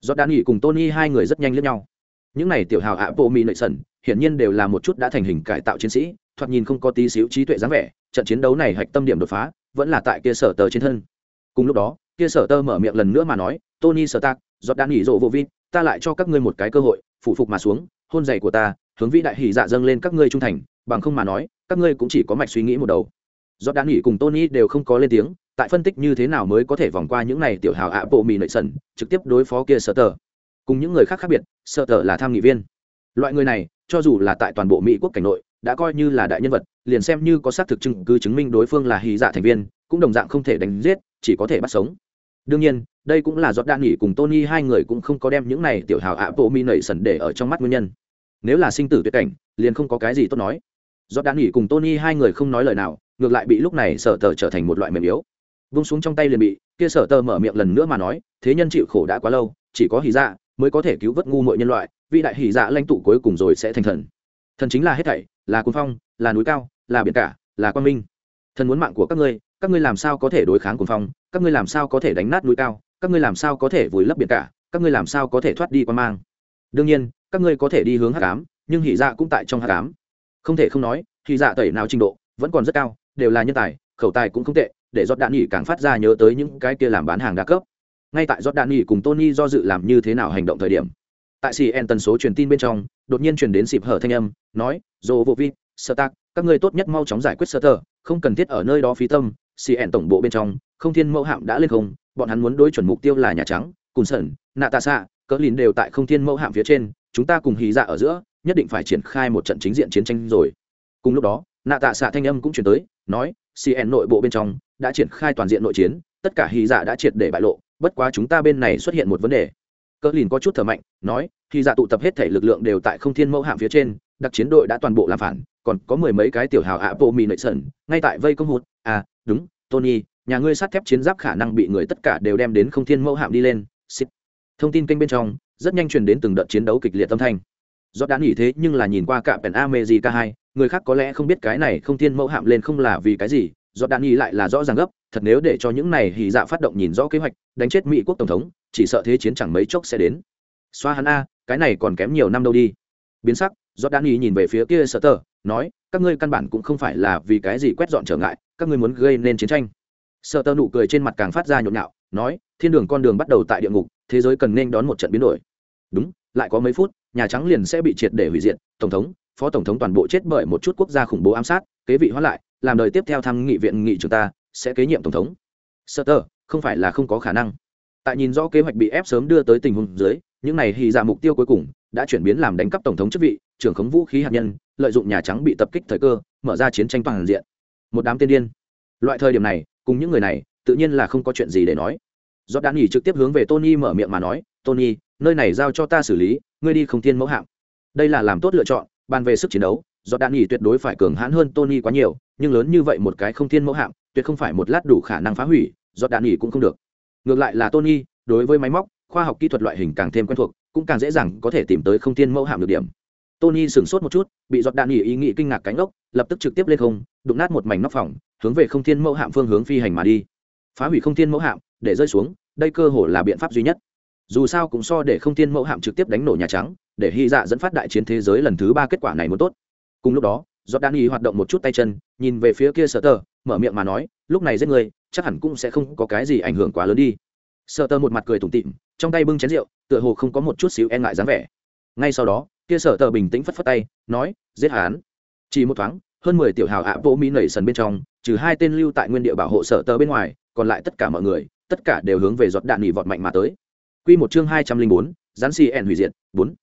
Do đan y cùng tony hai người rất nhanh lẫn nhau. Những này tiểu hào ạ bộ mì nội sần, hiển nhiên đều là một chút đã thành hình cải tạo chiến sĩ, thoạt nhìn không có tí xíu trí tuệ dáng vẻ, trận chiến đấu này hạch tâm điểm đột phá, vẫn là tại kia sở tờ trên thân. Cùng lúc đó, kia sở tơ mở miệng lần nữa mà nói, tony sở tạc giọt đan nghỉ rộ vô vi, ta lại cho các ngươi một cái cơ hội, phụ phục mà xuống, hôn giày của ta, hướng vĩ đại hỉ dạ dâng lên các ngươi trung thành, bằng không mà nói, các ngươi cũng chỉ có mạch suy nghĩ một đầu giọt đan nghỉ cùng tony đều không có lên tiếng, tại phân tích như thế nào mới có thể vòng qua những này tiểu hào ạ bộ mì nội sần, trực tiếp đối phó kia sở tờ. Cùng những người khác khác biệt, sở tờ là tham nghị viên. Loại người này, cho dù là tại toàn bộ mỹ quốc cảnh nội, đã coi như là đại nhân vật, liền xem như có xác thực chứng cứ chứng minh đối phương là hy dạ thành viên, cũng đồng dạng không thể đánh giết, chỉ có thể bắt sống. Đương nhiên, đây cũng là do đan nghỉ cùng tony hai người cũng không có đem những này tiểu hào ạ bộ mì nảy sần để ở trong mắt nguyên nhân. Nếu là sinh tử tuyệt cảnh, liền không có cái gì tốt nói. Do đan nghỉ cùng tony hai người không nói lời nào ngược lại bị lúc này sở tờ trở thành một loại mềm yếu. Vung xuống trong tay liền bị, kia sở tờ mở miệng lần nữa mà nói, thế nhân chịu khổ đã quá lâu, chỉ có hỉ dạ mới có thể cứu vớt ngu mọi nhân loại, vị đại hỉ dạ lãnh tụ cuối cùng rồi sẽ thành thần. Thần chính là hết thảy, là cuốn phong, là núi cao, là biển cả, là quang minh. Thần muốn mạng của các ngươi các ngươi làm sao có thể đối kháng cuốn phong, các ngươi làm sao có thể đánh nát núi cao, các ngươi làm sao có thể vùi lấp biển cả, các ngươi làm sao có thể thoát đi quan mang. Đương nhiên, các ngươi có thể đi hướng hắc ám, nhưng hỉ dạ cũng tại trong hắc ám. Không thể không nói, hỉ dạ tẩy nào trình độ vẫn còn rất cao đều là nhân tài, khẩu tài cũng không tệ, để giọt đạn nghỉ càng phát ra nhớ tới những cái kia làm bán hàng đa cấp. Ngay tại giọt đạn nghỉ cùng tony do dự làm như thế nào hành động thời điểm, tại cn tần số truyền tin bên trong, đột nhiên truyền đến xịp hở thanh âm, nói dồ vô vi, sơ tác các ngươi tốt nhất mau chóng giải quyết sơ tờ, không cần thiết ở nơi đó phí tâm cn tổng bộ bên trong, không thiên mẫu hạm đã lên không, bọn hắn muốn đối chuẩn mục tiêu là nhà trắng, cùn sẩn nạ tạ xạ cỡ lìn đều tại không thiên mẫu hạm phía trên, chúng ta cùng hì dạ ở giữa, nhất định phải triển khai một trận chính diện chiến tranh rồi. Cùng lúc đó nạ tạ xạ thanh âm cũng chuyển tới, nói cn nội bộ bên trong đã triển khai toàn diện nội chiến, tất cả hy dạ đã triệt để bại lộ, bất quá chúng ta bên này xuất hiện một vấn đề. Cỡ lìn có chút thở mạnh, nói khi dạ tụ tập hết thể lực lượng đều tại không thiên mẫu hạm phía trên, đặc chiến đội đã toàn bộ làm phản, còn có mười mấy cái tiểu hào ạ bộ mì nội sần, ngay tại vây công hụt. À đúng, tony, nhà ngươi sắt thép chiến giáp khả năng bị người tất cả đều đem đến không thiên mẫu hạm đi lên. Thông tin kênh bên trong, rất nhanh truyền đến từng đợt chiến đấu kịch liệt âm thanh do đã nghỉ thế nhưng là nhìn qua cả pèn amejica hai, người khác có lẽ không biết cái này không thiên mẫu hạm lên không là vì cái gì do đã nghỉ lại là rõ ràng gấp, thật nếu để cho những này hì dạ phát động nhìn rõ kế hoạch, đánh chết mỹ quốc tổng thống, chỉ sợ thế chiến chẳng mấy chốc sẽ đến. Xoa hắn a, cái này còn kém nhiều năm đâu đi. Biến sắc do đã nghỉ nhìn về phía kia sợ tờ, nói, các ngươi căn bản cũng không phải là vì cái gì quét dọn trở ngại, các ngươi muốn gây nên chiến tranh. Sợ tờ nụ cười trên mặt càng phát ra nhộn nhạo, nói, thiên đường con đường bắt đầu tại địa ngục, thế giới cần nên đón một trận biến đổi. Đúng, lại có mấy phút nhà trắng liền sẽ bị triệt để hủy diệt tổng thống phó tổng thống toàn bộ chết bởi một chút quốc gia khủng bố ám sát kế vị hóa lại làm đời tiếp theo thăm nghị viện nghị trường ta sẽ kế nhiệm tổng thống. Sợ tơ, không phải là không có khả năng. Tại nhìn rõ kế hoạch bị ép sớm đưa tới tình huống dưới những này hy ra dạ mục tiêu cuối cùng đã chuyển biến làm đánh cắp tổng thống chức vị trưởng khống vũ khí hạt nhân lợi dụng nhà trắng bị tập kích thời cơ mở ra chiến tranh toàn diện. Một đám tiên điên. Loại thời điểm này cùng những người này tự nhiên là không có chuyện gì để nói. Do đã nghỉ trực tiếp hướng về tony mở miệng mà nói tony nơi này giao cho ta xử lý, ngươi đi không thiên mẫu hạng. Đây là làm tốt lựa chọn, bàn về sức chiến đấu, do đạn nghỉ tuyệt đối phải cường hãn hơn tony quá nhiều, nhưng lớn như vậy một cái không thiên mẫu hạng, tuyệt không phải một lát đủ khả năng phá hủy, do đạn nghỉ cũng không được. Ngược lại là tony, đối với máy móc, khoa học kỹ thuật loại hình càng thêm quen thuộc, cũng càng dễ dàng có thể tìm tới không thiên mẫu hạm được điểm. Tony sửng sốt một chút, bị giọt đạn nghỉ ý nghĩ kinh ngạc cánh ốc lập tức trực tiếp lên không, đụng nát một mảnh nóc phòng, hướng về không thiên mẫu hạm phương hướng phi hành mà đi. Phá hủy không thiên mẫu hạm để rơi xuống, đây cơ hồ là biện pháp duy nhất dù sao cũng so để không thiên mẫu hạm trực tiếp đánh nổ nhà trắng, để hy dạ dẫn phát đại chiến thế giới lần thứ ba kết quả này muốn tốt. Cùng lúc đó giọt đạn y hoạt động một chút tay chân, nhìn về phía kia sở tờ mở miệng mà nói, lúc này giết người, chắc hẳn cũng sẽ không có cái gì ảnh hưởng quá lớn đi. Sợ tờ một mặt cười tủm tịm trong tay bưng chén rượu, tựa hồ không có một chút xíu e ngại dáng vẻ. Ngay sau đó, kia sở tờ bình tĩnh phất phất tay, nói, giết hắn. Chỉ một thoáng, hơn mười tiểu hào ạ bộ mỹ nảy sần bên trong, trừ hai tên lưu tại nguyên địa bảo hộ sở tờ bên ngoài, còn lại tất cả mọi người, tất cả đều hướng về giọt đạn nỉ vọt mạnh mà tới quy một chương hai trăm linh bốn, rắn ẻn hủy diệt, bốn.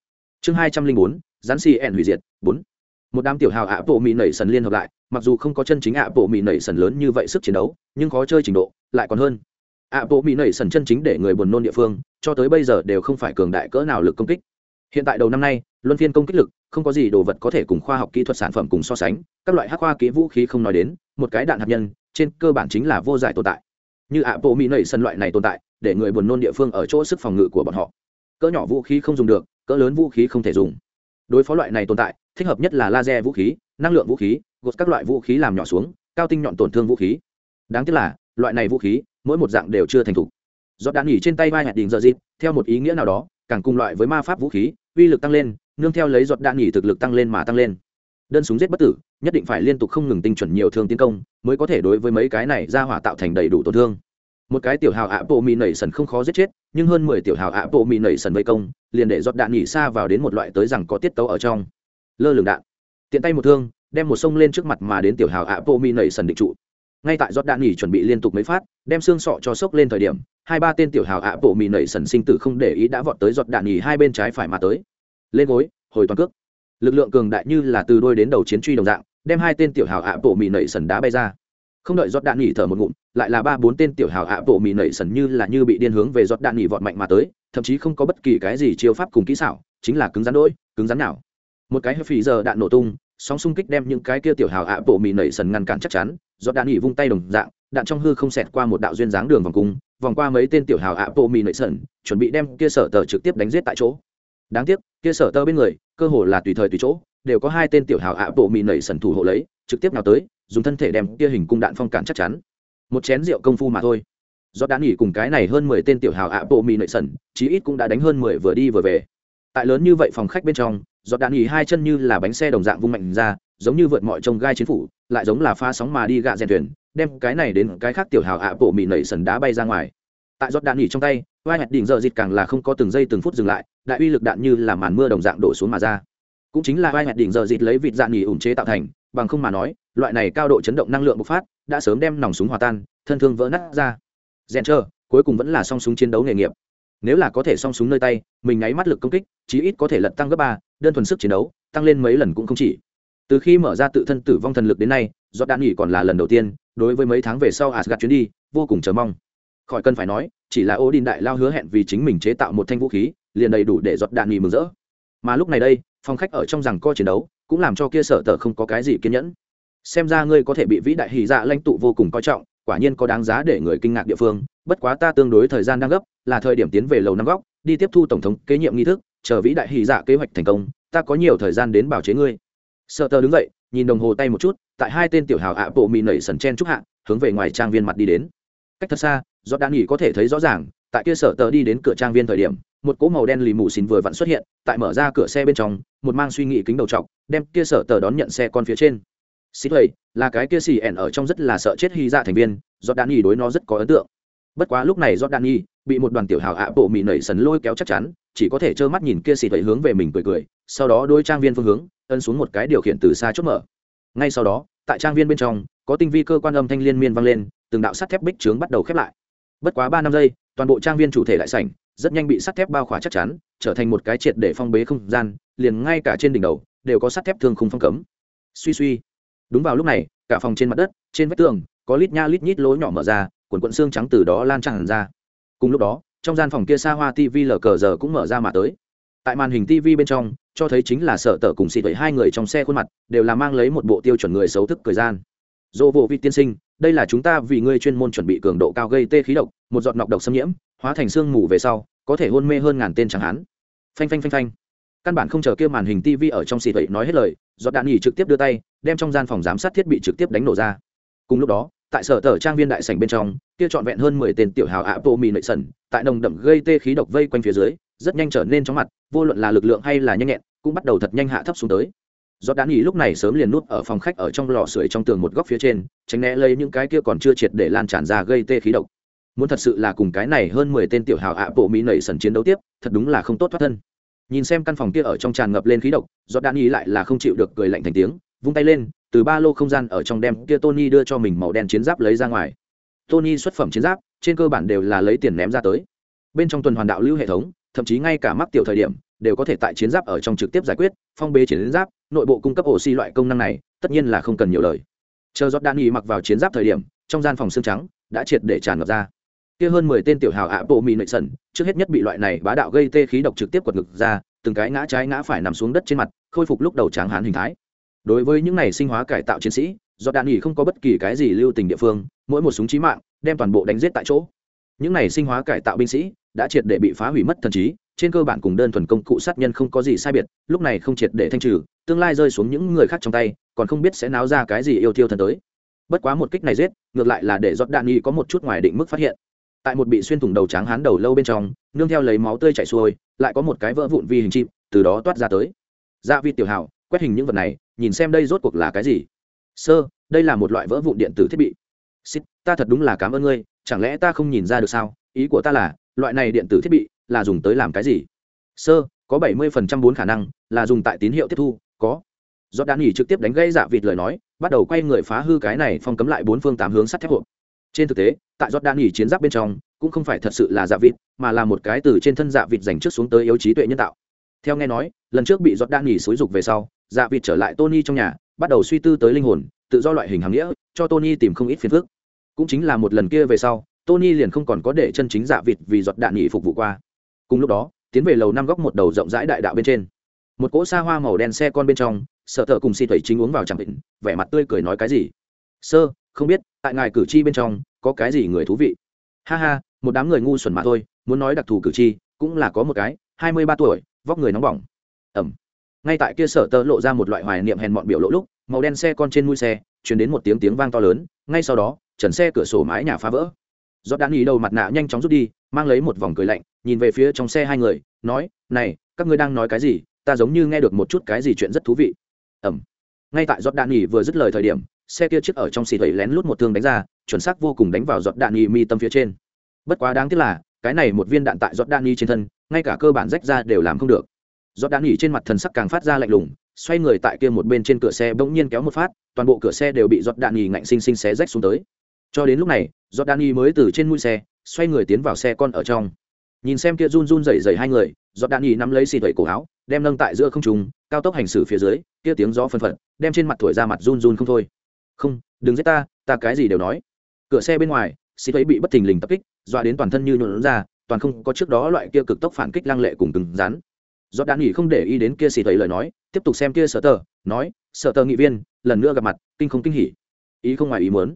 Chương hai trăm linh bốn, rắn ẻn hủy diệt, bốn. Một đám tiểu hào ạ bộ mị nảy sần liên hợp lại, mặc dù không có chân chính ạ bộ mị nảy sần lớn như vậy sức chiến đấu, nhưng khó chơi trình độ lại còn hơn. Ạ bộ mị nảy sần chân chính để người buồn nôn địa phương, cho tới bây giờ đều không phải cường đại cỡ nào lực công kích. Hiện tại đầu năm nay, luân phiên công kích lực, không có gì đồ vật có thể cùng khoa học kỹ thuật sản phẩm cùng so sánh, các loại hắc khoa kỹ vũ khí không nói đến, một cái đạn hạt nhân, trên cơ bản chính là vô giải tồn tại. Như ạ bộ mị nảy sần loại này tồn tại để người buồn nôn địa phương ở chỗ sức phòng ngự của bọn họ. Cỡ nhỏ vũ khí không dùng được, cỡ lớn vũ khí không thể dùng. Đối phó loại này tồn tại, thích hợp nhất là laser vũ khí, năng lượng vũ khí, gột các loại vũ khí làm nhỏ xuống, cao tinh nhọn tổn thương vũ khí. Đáng tiếc là, loại này vũ khí, mỗi một dạng đều chưa thành thục. Giọt đạn nghỉ trên tay vai hạt đình giờ dịp theo một ý nghĩa nào đó, càng cùng loại với ma pháp vũ khí, uy lực tăng lên, nương theo lấy giọt đạn nghỉ thực lực tăng lên mà tăng lên. Đơn súng giết bất tử, nhất định phải liên tục không ngừng tinh chuẩn nhiều thương tiến công, mới có thể đối với mấy cái này ra hỏa tạo thành đầy đủ tổn thương một cái tiểu hào ạ bộ mì nảy sần không khó giết chết, nhưng hơn mười tiểu hào ạ bộ mì nảy sần vây công, liền để giọt đạn nhỉ xa vào đến một loại tới rằng có tiết tấu ở trong. Lơ lửng đạn. Tiện tay một thương, đem một sông lên trước mặt mà đến tiểu hào ạ bộ mì nảy sần định trụ. Ngay tại giọt đạn nhỉ chuẩn bị liên tục mấy phát, đem xương sọ cho sốc lên thời điểm, hai ba tên tiểu hào ạ bộ mì nảy sần sinh tử không để ý đã vọt tới giọt đạn nhỉ hai bên trái phải mà tới. Lên gối, hồi toàn cước. Lực lượng cường đại như là từ đôi đến đầu chiến truy đồng dạng, đem hai tên tiểu hào ạ bộ mì nảy sần đá bay ra không đợi giọt đạn nghỉ thở một ngụm, lại là ba bốn tên tiểu hào ạ bộ mì nảy sần như là như bị điên hướng về giọt đạn nghỉ vọt mạnh mà tới, thậm chí không có bất kỳ cái gì chiêu pháp cùng kỹ xảo, chính là cứng rắn đôi, cứng rắn nào. Một cái phì giờ đạn nổ tung, sóng xung kích đem những cái kia tiểu hào ạ bộ mì nảy sần ngăn cản chắc chắn giọt đạn nghỉ vung tay đồng dạng, đạn trong hư không xẹt qua một đạo duyên dáng đường vòng cung, vòng qua mấy tên tiểu hào ạ bộ mì nảy sần, chuẩn bị đem kia sở tờ trực tiếp đánh giết tại chỗ. Đáng tiếc, kia sở tờ bên người, cơ hồ là tùy thời tùy chỗ đều có hai tên tiểu hào ạ bộ mì nảy sần thủ hộ lấy, trực tiếp nào tới, dùng thân thể đem kia hình cung đạn phong cản chắc chắn. Một chén rượu công phu mà thôi. Do đạn nghỉ cùng cái này hơn mười tên tiểu hào ạ bộ mì nảy sần, chí ít cũng đã đánh hơn mười vừa đi vừa về. Tại lớn như vậy phòng khách bên trong do đạn nghỉ hai chân như là bánh xe đồng dạng vung mạnh ra, giống như vượt mọi trông gai chiến phủ, lại giống là pha sóng mà đi gạ rèn thuyền, đem cái này đến cái khác tiểu hào ạ bộ mị nảy sần đá bay ra ngoài. Tại giọt đạn nghỉ trong tay, vai hạt đỉnh giờ dịt càng là không có từng giây từng phút dừng lại, đại uy lực đạn như là màn mưa đồng dạng đổ xuống mà ra cũng chính là vai hẹn đỉnh giờ dịt lấy vịt dạng nghỉ ủng chế tạo thành, bằng không mà nói, loại này cao độ chấn động năng lượng bộc phát đã sớm đem nòng súng hòa tan, thân thương vỡ nát ra. Rèn trơ cuối cùng vẫn là song súng chiến đấu nghề nghiệp. Nếu là có thể song súng nơi tay, mình ngáy mắt lực công kích, chí ít có thể lật tăng gấp ba, đơn thuần sức chiến đấu, tăng lên mấy lần cũng không chỉ. Từ khi mở ra tự thân tử vong thần lực đến nay do đạn nghỉ còn là lần đầu tiên, đối với mấy tháng về sau asgad chuyến đi, vô cùng chờ mong. Khỏi cần phải nói, chỉ là ô đình đại lao hứa hẹn vì chính mình chế tạo một thanh vũ khí, liền đầy đủ để giọt đạn nghỉ mừng rỡ. Mà lúc này đây phong khách ở trong rằng co chiến đấu, cũng làm cho kia sở tờ không có cái gì kiên nhẫn. Xem ra ngươi có thể bị vĩ đại hì dạ lãnh tụ vô cùng coi trọng, quả nhiên có đáng giá để người kinh ngạc địa phương. Bất quá ta tương đối thời gian đang gấp, là thời điểm tiến về lầu năm góc, đi tiếp thu tổng thống kế nhiệm nghi thức, chờ vĩ đại hỷ dạ kế hoạch thành công, ta có nhiều thời gian đến bảo chế ngươi. Sợ tờ đứng dậy, nhìn đồng hồ tay một chút, tại hai tên tiểu hào ạ bộ mì nẩy sần chen trúc hạ, hướng về ngoài trang viên mặt đi đến. Cách thật xa do đã nghỉ có thể thấy rõ ràng, tại kia sở tờ đi đến cửa trang viên thời điểm một cỗ màu đen lì mù xìn vừa vặn xuất hiện, tại mở ra cửa xe bên trong, một mang suy nghĩ kính đầu t đem kia sở tờ đón nhận xe con phía trên. Xích lầy là cái kia xì ẻn ở trong rất là sợ chết hy ra thành viên do đan y đối nó rất có ấn tượng. Bất quá lúc này do đan y bị một đoàn tiểu hào ạ bộ mị nẩy sần lôi kéo chắc chắn, chỉ có thể trơ mắt nhìn kia xì vậy hướng về mình cười cười, sau đó đôi trang viên phương hướng ân xuống một cái điều khiển từ xa chốt mở. Ngay sau đó, tại trang viên bên trong, có tinh vi cơ quan âm thanh liên miên vang lên, từng đạo sắt thép bích trướng bắt đầu khép lại. Bất quá ba năm giây, toàn bộ trang viên chủ thể lại sảnh rất nhanh bị sắt thép bao khỏa chắc chắn, trở thành một cái triệt để phong bế không gian, liền ngay cả trên đỉnh đầu đều có sắt thép thương khung phong cấm. Suy suy. Đúng vào lúc này, cả phòng trên mặt đất, trên vách tường, có lít nha lít nhít lỗ nhỏ mở ra quần quận xương trắng từ đó lan tràn ra. Cùng lúc đó, trong gian phòng kia xa hoa tv lờ cờ giờ cũng mở ra mà tới. Tại màn hình tv bên trong, cho thấy chính là sợ tờ cùng xịt với hai người trong xe khuôn mặt, đều là mang lấy một bộ tiêu chuẩn người xấu thức thời gian. Dỗ vô vị tiên sinh đây là chúng ta vì ngươi chuyên môn chuẩn bị cường độ cao gây tê khí độc, một giọt nọc độc xâm nhiễm, hóa thành xương mù về sau, có thể hôn mê hơn ngàn tên chẳng hán phanh phanh phanh phanh. Căn bản không chờ kia màn hình tv ở trong xì vậy nói hết lời, giọt đạn nhỉ trực tiếp đưa tay, đem trong gian phòng giám sát thiết bị trực tiếp đánh nổ ra. Cùng lúc đó, tại sở tờ trang viên đại sảnh bên trong, kia trọn vẹn hơn mười tên tiểu hào ạ bộ mì nội sẩn tại nồng đậm gây tê khí độc vây quanh phía dưới, rất nhanh trở nên chóng mặt, vô luận là lực lượng hay là nhanh nhẹn, cũng bắt đầu thật nhanh hạ thấp xuống tới do đán nghỉ lúc này sớm liền nút ở phòng khách ở trong lò sưởi trong tường một góc phía trên, tránh né lấy những cái kia còn chưa triệt để lan tràn ra gây tê khí độc. Muốn thật sự là cùng cái này hơn mười tên tiểu hào ạ bộ mỹ nảy sần chiến đấu tiếp, thật đúng là không tốt thoát thân. Nhìn xem căn phòng kia ở trong tràn ngập lên khí độc do đã y lại là không chịu được cười lạnh thành tiếng, vung tay lên, từ ba lô không gian ở trong đem kia tony đưa cho mình màu đen chiến giáp lấy ra ngoài. Tony xuất phẩm chiến giáp, trên cơ bản đều là lấy tiền ném ra tới. Bên trong tuần hoàn đạo lưu hệ thống, thậm chí ngay cả mắc tiểu thời điểm đều có thể tại chiến giáp ở trong trực tiếp giải quyết, phong bế chiến giáp, nội bộ cung cấp oxy loại công năng này, tất nhiên là không cần nhiều lời. Chờ giót đan y mặc vào chiến giáp thời điểm, trong gian phòng xương trắng đã triệt để tràn ngập ra. Kia hơn mười tên tiểu hào ạ bộ mì nội sần, trước hết nhất bị loại này bá đạo gây tê khí độc trực tiếp quật ngực ra, từng cái ngã trái ngã phải nằm xuống đất trên mặt, khôi phục lúc đầu tráng hán hình thái. Đối với những này sinh hóa cải tạo chiến sĩ do đạn nghỉ không có bất kỳ cái gì lưu tình địa phương, mỗi một súng chí mạng, đem toàn bộ đánh giết tại chỗ. Những này sinh hóa cải tạo binh sĩ đã triệt để bị phá hủy mất thần trí trên cơ bản cùng đơn thuần công cụ sát nhân không có gì sai biệt, lúc này không triệt để thanh trừ, tương lai rơi xuống những người khác trong tay, còn không biết sẽ náo ra cái gì yêu thiêu thần tới. Bất quá một kích này giết, ngược lại là để giọt đạn nghi có một chút ngoài định mức phát hiện. Tại một bị xuyên thủng đầu trắng hán đầu lâu bên trong, nương theo lấy máu tươi chảy xuôi, lại có một cái vỡ vụn vi hình chim, từ đó toát ra tới. Dạ vi tiểu hào quét hình những vật này, nhìn xem đây rốt cuộc là cái gì. Sơ, đây là một loại vỡ vụn điện tử thiết bị. Xích ta thật đúng là cảm ơn ngươi, chẳng lẽ ta không nhìn ra được sao? Ý của ta là, loại này điện tử thiết bị là dùng tới làm cái gì? Sơ, có bảy mươi phần trăm bốn khả năng là dùng tại tín hiệu tiếp thu, có. Do đan nghỉ trực tiếp đánh gây dạ vịt lời nói, bắt đầu quay người phá hư cái này phong cấm lại bốn phương tám hướng sắt thép hộp. Trên thực tế, tại giọt đan nghỉ chiến giáp bên trong, cũng không phải thật sự là dạ vịt, mà là một cái từ trên thân dạ vịt dành trước xuống tới yếu trí tuệ nhân tạo. Theo nghe nói, lần trước bị giọt đan nghỉ xúi dục về sau dạ vịt trở lại tony trong nhà, bắt đầu suy tư tới linh hồn, tự do loại hình hàng nghĩa, cho tony tìm không ít phiền phức. Cũng chính là một lần kia về sau, tony liền không còn có để chân chính dạ vịt vì giọt đạn nghỉ phục vụ qua cùng lúc đó, tiến về lầu năm góc một đầu rộng rãi đại đạo bên trên. Một cỗ xa hoa màu đen xe con bên trong, sợ thợ cùng xì thầy chính uống vào chẳng định, vẻ mặt tươi cười nói cái gì? Sơ, không biết, tại ngài cử tri bên trong, có cái gì người thú vị? Ha ha, một đám người ngu xuẩn mà thôi, muốn nói đặc thù cử tri, cũng là có một cái, hai mươi ba tuổi, vóc người nóng bỏng. Ẩm. Ngay tại kia sở tơ lộ ra một loại hoài niệm hèn mọn biểu lỗ lúc, màu đen xe con trên mui xe chuyển đến một tiếng tiếng vang to lớn, ngay sau đó, trần xe cửa sổ mái nhà phá vỡ. Giọt đạn ý đầu mặt nạ nhanh chóng rút đi mang lấy một vòng cười lạnh, nhìn về phía trong xe hai người, nói, này, các ngươi đang nói cái gì? Ta giống như nghe được một chút cái gì chuyện rất thú vị. Ẩm. Ngay tại giọt đạn nghỉ vừa dứt lời thời điểm, xe kia chiếc ở trong xì thầy lén lút một thương đánh ra, chuẩn xác vô cùng đánh vào giọt đạn nghỉ mi tâm phía trên. Bất quá đáng tiếc là, cái này một viên đạn tại giọt đạn nghỉ trên thân, ngay cả cơ bản rách ra đều làm không được. Giọt đạn nghỉ trên mặt thần sắc càng phát ra lạnh lùng, xoay người tại kia một bên trên cửa xe bỗng nhiên kéo một phát, toàn bộ cửa xe đều bị giọt đạn nghỉ ngạnh xinh xinh xé rách xuống tới. Cho đến lúc này, giọt đạn nghỉ mới từ trên mũi xe xoay người tiến vào xe con ở trong. Nhìn xem kia run run rẩy rẩy hai người, giọt đạn nhì nắm lấy xì thầy cổ áo, đem nâng tại giữa không trung, cao tốc hành xử phía dưới, kia tiếng gió phân phật, đem trên mặt thổi ra mặt run run không thôi. Không, đừng giết ta ta cái gì đều nói. Cửa xe bên ngoài, xì thầy bị bất thình lình tập kích, dọa đến toàn thân như nhuộn ra, toàn không có trước đó loại kia cực tốc phản kích lăng lệ cùng cứng rắn. Giọt đạn nhì không để ý đến kia xì thầy lời nói, tiếp tục xem kia sở tờ, nói, sở tờ nghị viên, lần nữa gặp mặt, kinh không kinh hỉ. Ý không ngoài ý muốn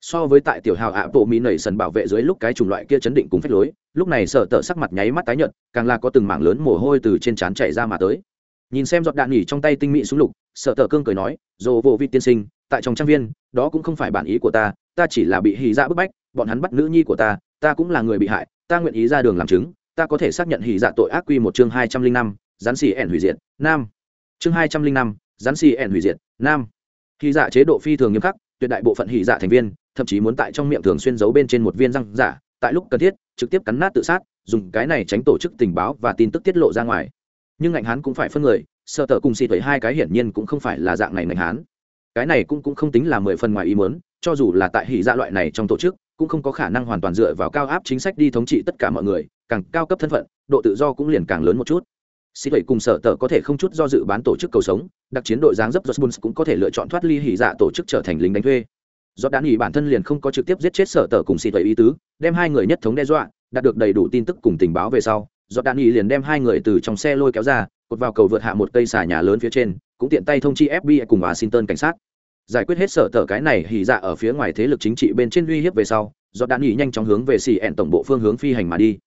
so với tại tiểu hào ạ, bộ mỹ nảy sần bảo vệ dưới lúc cái chủng loại kia chấn định cùng phách lối, lúc này sợ tợ sắc mặt nháy mắt tái nhợt, càng là có từng mảng lớn mồ hôi từ trên trán chảy ra mà tới. Nhìn xem giọt đạn nhỉ trong tay tinh mỹ xuống lục, sợ tợ cương cười nói, dồ vô vị tiên sinh, tại trong trang viên, đó cũng không phải bản ý của ta ta chỉ là bị hì dạ bức bách, bọn hắn bắt nữ nhi của ta ta cũng là người bị hại, ta nguyện ý ra đường làm chứng, ta có thể xác nhận hì dạ tội ác quy một chương hai trăm linh năm, rắn xì ẻn hủy diệt, nam. Chương hai trăm linh năm, rắn xì ẻn hủy diệt, nam. Hì dạ chế độ phi thường nghiêm khắc, tuyệt đại bộ phận hì dạ thành viên thậm chí muốn tại trong miệng thường xuyên giấu bên trên một viên răng giả, tại lúc cần thiết, trực tiếp cắn nát tự sát, dùng cái này tránh tổ chức tình báo và tin tức tiết lộ ra ngoài. Nhưng ngạnh hán cũng phải phân người, sợ tờ cùng xì thuế hai cái hiển nhiên cũng không phải là dạng này ngạnh hán. Cái này cũng cũng không tính là mười phần ngoài ý mớn cho dù là tại hỉ dạ loại này trong tổ chức, cũng không có khả năng hoàn toàn dựa vào cao áp chính sách đi thống trị tất cả mọi người, càng cao cấp thân phận, độ tự do cũng liền càng lớn một chút. Sĩ thuế cùng sở tờ có thể không chút do dự bán tổ chức cầu sống, đặc chiến đội giáng dấp josbuns cũng có thể lựa chọn thoát ly hỉ dạ tổ chức trở thành lính đánh thuê do đán ý bản thân liền không có trực tiếp giết chết sở tờ cùng xì tuệ ý tứ, đem hai người nhất thống đe dọa, đạt được đầy đủ tin tức cùng tình báo về sau do đan ý liền đem hai người từ trong xe lôi kéo ra, cột vào cầu vượt hạ một cây xà nhà lớn phía trên, cũng tiện tay thông chi fbi cùng washington cảnh sát. Giải quyết hết sở tờ cái này hỉ dạ ở phía ngoài thế lực chính trị bên trên uy hiếp về sau do đạn nghỉ nhanh chóng hướng về xì ẹn tổng bộ phương hướng phi hành mà đi.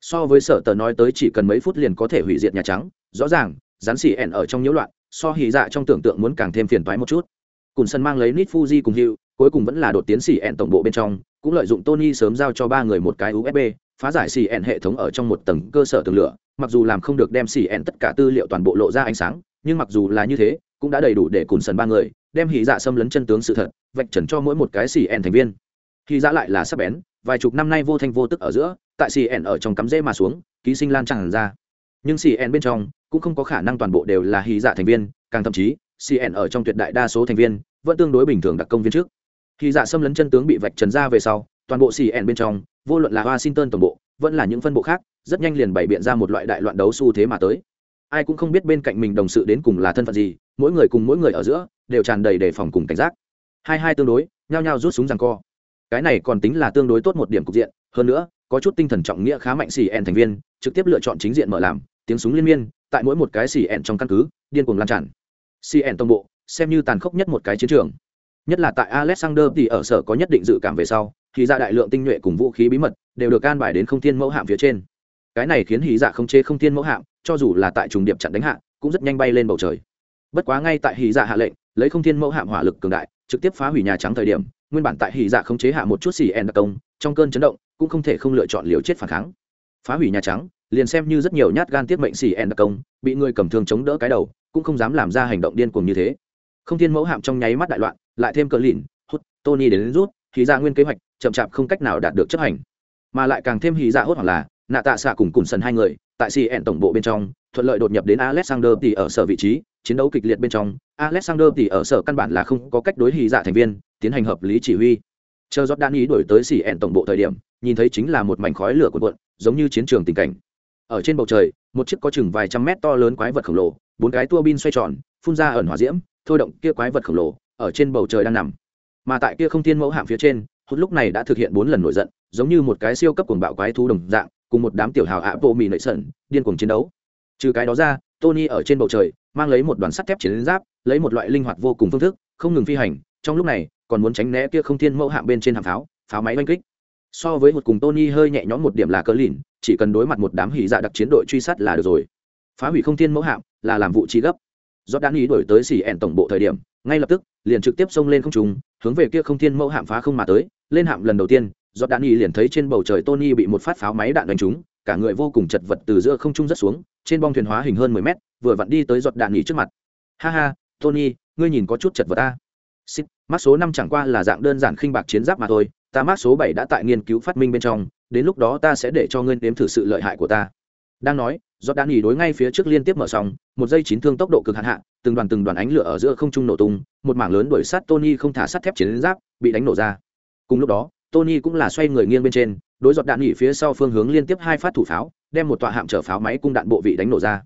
So với sở tờ nói tới chỉ cần mấy phút liền có thể hủy diệt nhà trắng, rõ ràng, rắn xì ẹn ở trong nhiễu loạn, so hỉ dạ trong tưởng tượng muốn càng thêm phiền toái một chút. Cùng sân mang lấy nít fuji cùng hiệu cuối cùng vẫn là đột tiến sĩ ẹn tổng bộ bên trong, cũng lợi dụng tony sớm giao cho ba người một cái usb phá giải xì ẹn hệ thống ở trong một tầng cơ sở tường lửa. Mặc dù làm không được đem xì ẹn tất cả tư liệu toàn bộ lộ ra ánh sáng, nhưng mặc dù là như thế, cũng đã đầy đủ để cùn sần ba người, đem hỉ dạ xâm lấn chân tướng sự thật, vạch trần cho mỗi một cái xì ẹn thành viên. Hỉ dạ lại là sắp bén, vài chục năm nay vô thanh vô tức ở giữa, tại xì ẹn ở trong cắm rễ mà xuống, ký sinh lan tràn ra. Nhưng xì ẹn bên trong, cũng không có khả năng toàn bộ đều là hỉ dạ thành viên, càng thậm chí cn ở trong tuyệt đại đa số thành viên, vẫn tương đối bình thường đặc công viên trước khi dạ xâm lấn chân tướng bị vạch trần ra về sau, toàn bộ xì ẻn bên trong, vô luận là washington tổng bộ, vẫn là những phân bộ khác, rất nhanh liền bày biện ra một loại đại loạn đấu xu thế mà tới. Ai cũng không biết bên cạnh mình đồng sự đến cùng là thân phận gì, mỗi người cùng mỗi người ở giữa, đều tràn đầy đề phòng cùng cảnh giác. Hai hai tương đối, nhao nhao rút súng rằng co. Cái này còn tính là tương đối tốt một điểm cục diện, hơn nữa, có chút tinh thần trọng nghĩa khá mạnh xì ẻn thành viên, trực tiếp lựa chọn chính diện mở làm, tiếng súng liên miên, tại mỗi một cái xì ẻn trong căn cứ, điên cuồng lan tràn. Xì ẻn tổng bộ, xem như tàn khốc nhất một cái chiến trường nhất là tại alexander thì ở sở có nhất định dự cảm về sau, thì ra đại lượng tinh nhuệ cùng vũ khí bí mật đều được can bài đến không thiên mẫu hạm phía trên. Cái này khiến hí dạ không chế không thiên mẫu hạm, cho dù là tại trùng điệp chặn đánh hạ, cũng rất nhanh bay lên bầu trời. Bất quá ngay tại hí dạ hạ lệnh, lấy không thiên mẫu hạm hỏa lực cường đại, trực tiếp phá hủy nhà trắng thời điểm, nguyên bản tại hí dạ không chế hạ một chút xì en đặc công, trong cơn chấn động, cũng không thể không lựa chọn liều chết phản kháng. Phá hủy nhà trắng, liền xem như rất nhiều nhát gan tiết mệnh xì en đặc công, bị người cầm thương chống đỡ cái đầu, cũng không dám làm ra hành động điên cuồng như thế không thiên mẫu hạm trong nháy mắt đại loạn lại thêm cờ lìn hút tony đến, đến rút thì ra nguyên kế hoạch chậm chạp không cách nào đạt được chấp hành. Mà lại càng thêm hì dạ hốt hoặc là nạ tạ xạ cùng cùng sân hai người tại cn tổng bộ bên trong thuận lợi đột nhập đến alexander thì ở sở vị trí chiến đấu kịch liệt bên trong alexander thì ở sở căn bản là không có cách đối hì dạ thành viên tiến hành hợp lý chỉ huy. Chờ giót đan ý đổi tới cn tổng bộ thời điểm nhìn thấy chính là một mảnh khói lửa cuộn cuộn giống như chiến trường tình cảnh. Ở trên bầu trời một chiếc có chừng vài trăm mét to lớn quái vật khổng lồ bốn cái tua bin xoay tròn phun ra ẩn hỏa diễm thôi động kia quái vật khổng lồ ở trên bầu trời đang nằm. Mà tại kia không thiên mẫu hạm phía trên, hút lúc này đã thực hiện bốn lần nổi giận, giống như một cái siêu cấp cuồng bạo quái thú đồng dạng, cùng một đám tiểu hào ạ bộ mì nệ sẩn điên cuồng chiến đấu. Trừ cái đó ra, tony ở trên bầu trời, mang lấy một đoàn sắt thép chiến giáp, lấy một loại linh hoạt vô cùng phương thức, không ngừng phi hành, trong lúc này, còn muốn tránh né kia không thiên mẫu hạm bên trên hạm pháo pháo máy oanh kích. So với một cùng tony hơi nhẹ nhõm một điểm là cỡ lìn, chỉ cần đối mặt một đám hỉ dạ đặc chiến đội truy sát là được rồi. Phá hủy không thiên mẫu hạm là làm vụ trí gấp do đan ý đổi tới xỉ ẹn tổng bộ thời điểm ngay lập tức liền trực tiếp xông lên không trung hướng về kia không thiên mẫu hạm phá không mà tới. Lên hạm lần đầu tiên do đan ý liền thấy trên bầu trời tony bị một phát pháo máy đạn đánh trúng cả người vô cùng chật vật từ giữa không trung rất xuống trên bong thuyền hóa hình hơn mười mét vừa vặn đi tới giọt đạn ý trước mặt. Ha ha tony ngươi nhìn có chút chật vật ta. Xích, mắc số năm chẳng qua là dạng đơn giản khinh bạc chiến giáp mà thôi ta mát số bảy đã tại nghiên cứu phát minh bên trong đến lúc đó ta sẽ để cho ngươi nếm thử sự lợi hại của ta. Đang nói giọt đạn nghỉ đối ngay phía trước liên tiếp mở xong một dây chín thương tốc độ cực hạn hạ, từng đoàn từng đoàn ánh lửa ở giữa không trung nổ tung, một mảng lớn đuổi sát tony không thả sắt thép chiến giáp, bị đánh nổ ra. Cùng lúc đó, tony cũng là xoay người nghiêng bên trên, đối giọt đạn nghỉ phía sau phương hướng liên tiếp hai phát thủ pháo, đem một tọa hạm chở pháo máy cung đạn bộ vị đánh nổ ra.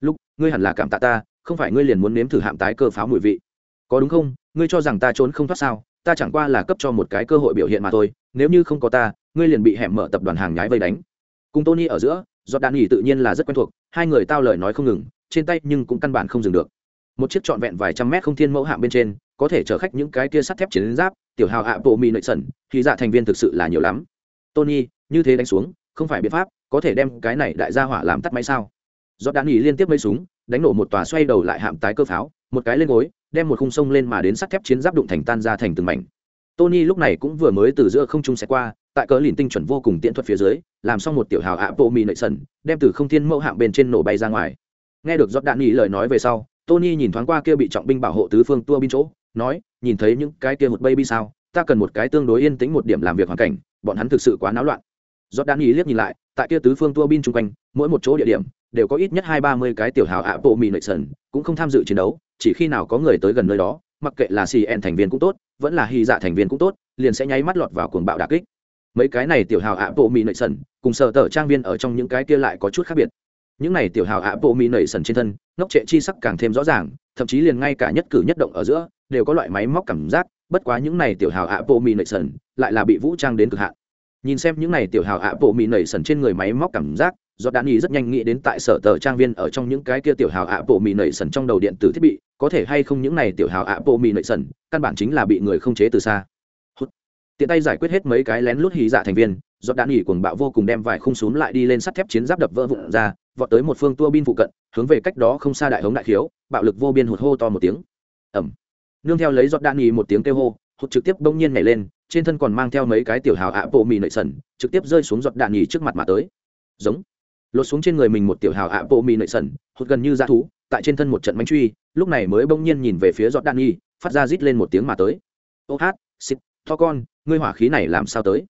Lúc, ngươi hẳn là cảm tạ ta, không phải ngươi liền muốn nếm thử hạm tái cơ pháo mùi vị. Có đúng không? Ngươi cho rằng ta trốn không thoát sao? Ta chẳng qua là cấp cho một cái cơ hội biểu hiện mà thôi, nếu như không có ta, ngươi liền bị hẻm mở tập đoàn hàng nhái vây đánh. Cùng tony ở giữa giọt đạn nghỉ tự nhiên là rất quen thuộc, hai người tao lời nói không ngừng, trên tay nhưng cũng căn bản không dừng được. Một chiếc trọn vẹn vài trăm mét không thiên mẫu hạm bên trên, có thể chở khách những cái kia sắt thép chiến giáp, tiểu hào hạ bộ mỹ nội sẩn, thì dạ thành viên thực sự là nhiều lắm. Tony, như thế đánh xuống, không phải biện pháp, có thể đem cái này đại gia hỏa làm tắt máy sao? Do đạn nghỉ liên tiếp mấy súng, đánh nổ một tòa xoay đầu lại hạm tái cơ pháo, một cái lên gối, đem một khung sông lên mà đến sắt thép chiến giáp đụng thành tan ra thành từng mảnh. Tony lúc này cũng vừa mới từ giữa không trung xe qua tại cỡ lìn tinh chuẩn vô cùng tiện thuật phía dưới, làm xong một tiểu hào ạ bộ mì nội sần, đem từ không thiên mẫu hạng bên trên nổ bay ra ngoài. Nghe được giót đạn nghỉ lời nói về sau, tony nhìn thoáng qua kia bị trọng binh bảo hộ tứ phương tua bin chỗ, nói, nhìn thấy những cái kia một baby sao? Ta cần một cái tương đối yên tĩnh một điểm làm việc hoàn cảnh, bọn hắn thực sự quá náo loạn. Giót đạn nghỉ liếc nhìn lại, tại kia tứ phương tua bin chung quanh, mỗi một chỗ địa điểm đều có ít nhất hai ba mươi cái tiểu hào ạ bộ mì nội sần, cũng không tham dự chiến đấu, chỉ khi nào có người tới gần nơi đó, mặc kệ là cn thành viên cũng tốt, vẫn là hy dạ thành viên cũng tốt, liền sẽ nháy mắt lọt vào cuồng bạo đà kích mấy cái này tiểu hào ạ bộ mỹ nảy sần, cùng sở tờ trang viên ở trong những cái kia lại có chút khác biệt. Những này tiểu hào ạ bộ mỹ nảy sần trên thân, ngốc trệ chi sắc càng thêm rõ ràng, thậm chí liền ngay cả nhất cử nhất động ở giữa, đều có loại máy móc cảm giác, bất quá những này tiểu hào ạ bộ mỹ nảy sần lại là bị vũ trang đến cực hạn. Nhìn xem những này tiểu hào ạ bộ mỹ nảy sần trên người máy móc cảm giác do đạn ý rất nhanh nghĩ đến tại sở tờ trang viên ở trong những cái kia tiểu hào ạ bộ mỹ nảy sần trong đầu điện tử thiết bị, có thể hay không những này tiểu hào ạ bộ mỹ nảy sần, căn bản chính là bị người không chế từ xa tiện tay giải quyết hết mấy cái lén lút hí dạ thành viên do đạn nghỉ cuồng bạo vô cùng đem vài khung xuống lại đi lên sắt thép chiến giáp đập vỡ vụn ra, vọt tới một phương tua bin phụ cận, hướng về cách đó không xa đại hống đại khiếu, bạo lực vô biên hụt hô to một tiếng. Ẩm nương theo lấy giọt đạn nghỉ một tiếng kêu hô, hụt trực tiếp bỗng nhiên nhảy lên, trên thân còn mang theo mấy cái tiểu hào ạ bộ mì nệ sần, trực tiếp rơi xuống giọt đạn nghỉ trước mặt mà tới. Giống. Lột xuống trên người mình một tiểu hào ạ bộ mì nệ sần, hụt gần như ra thú, tại trên thân một trận bánh truy, lúc này mới bỗng nhiên nhìn về phía giọt đạn nghỉ phát ra rít lên một tiếng mà tới. Ô hát, xịt to con, ngươi hỏa khí này làm sao tới?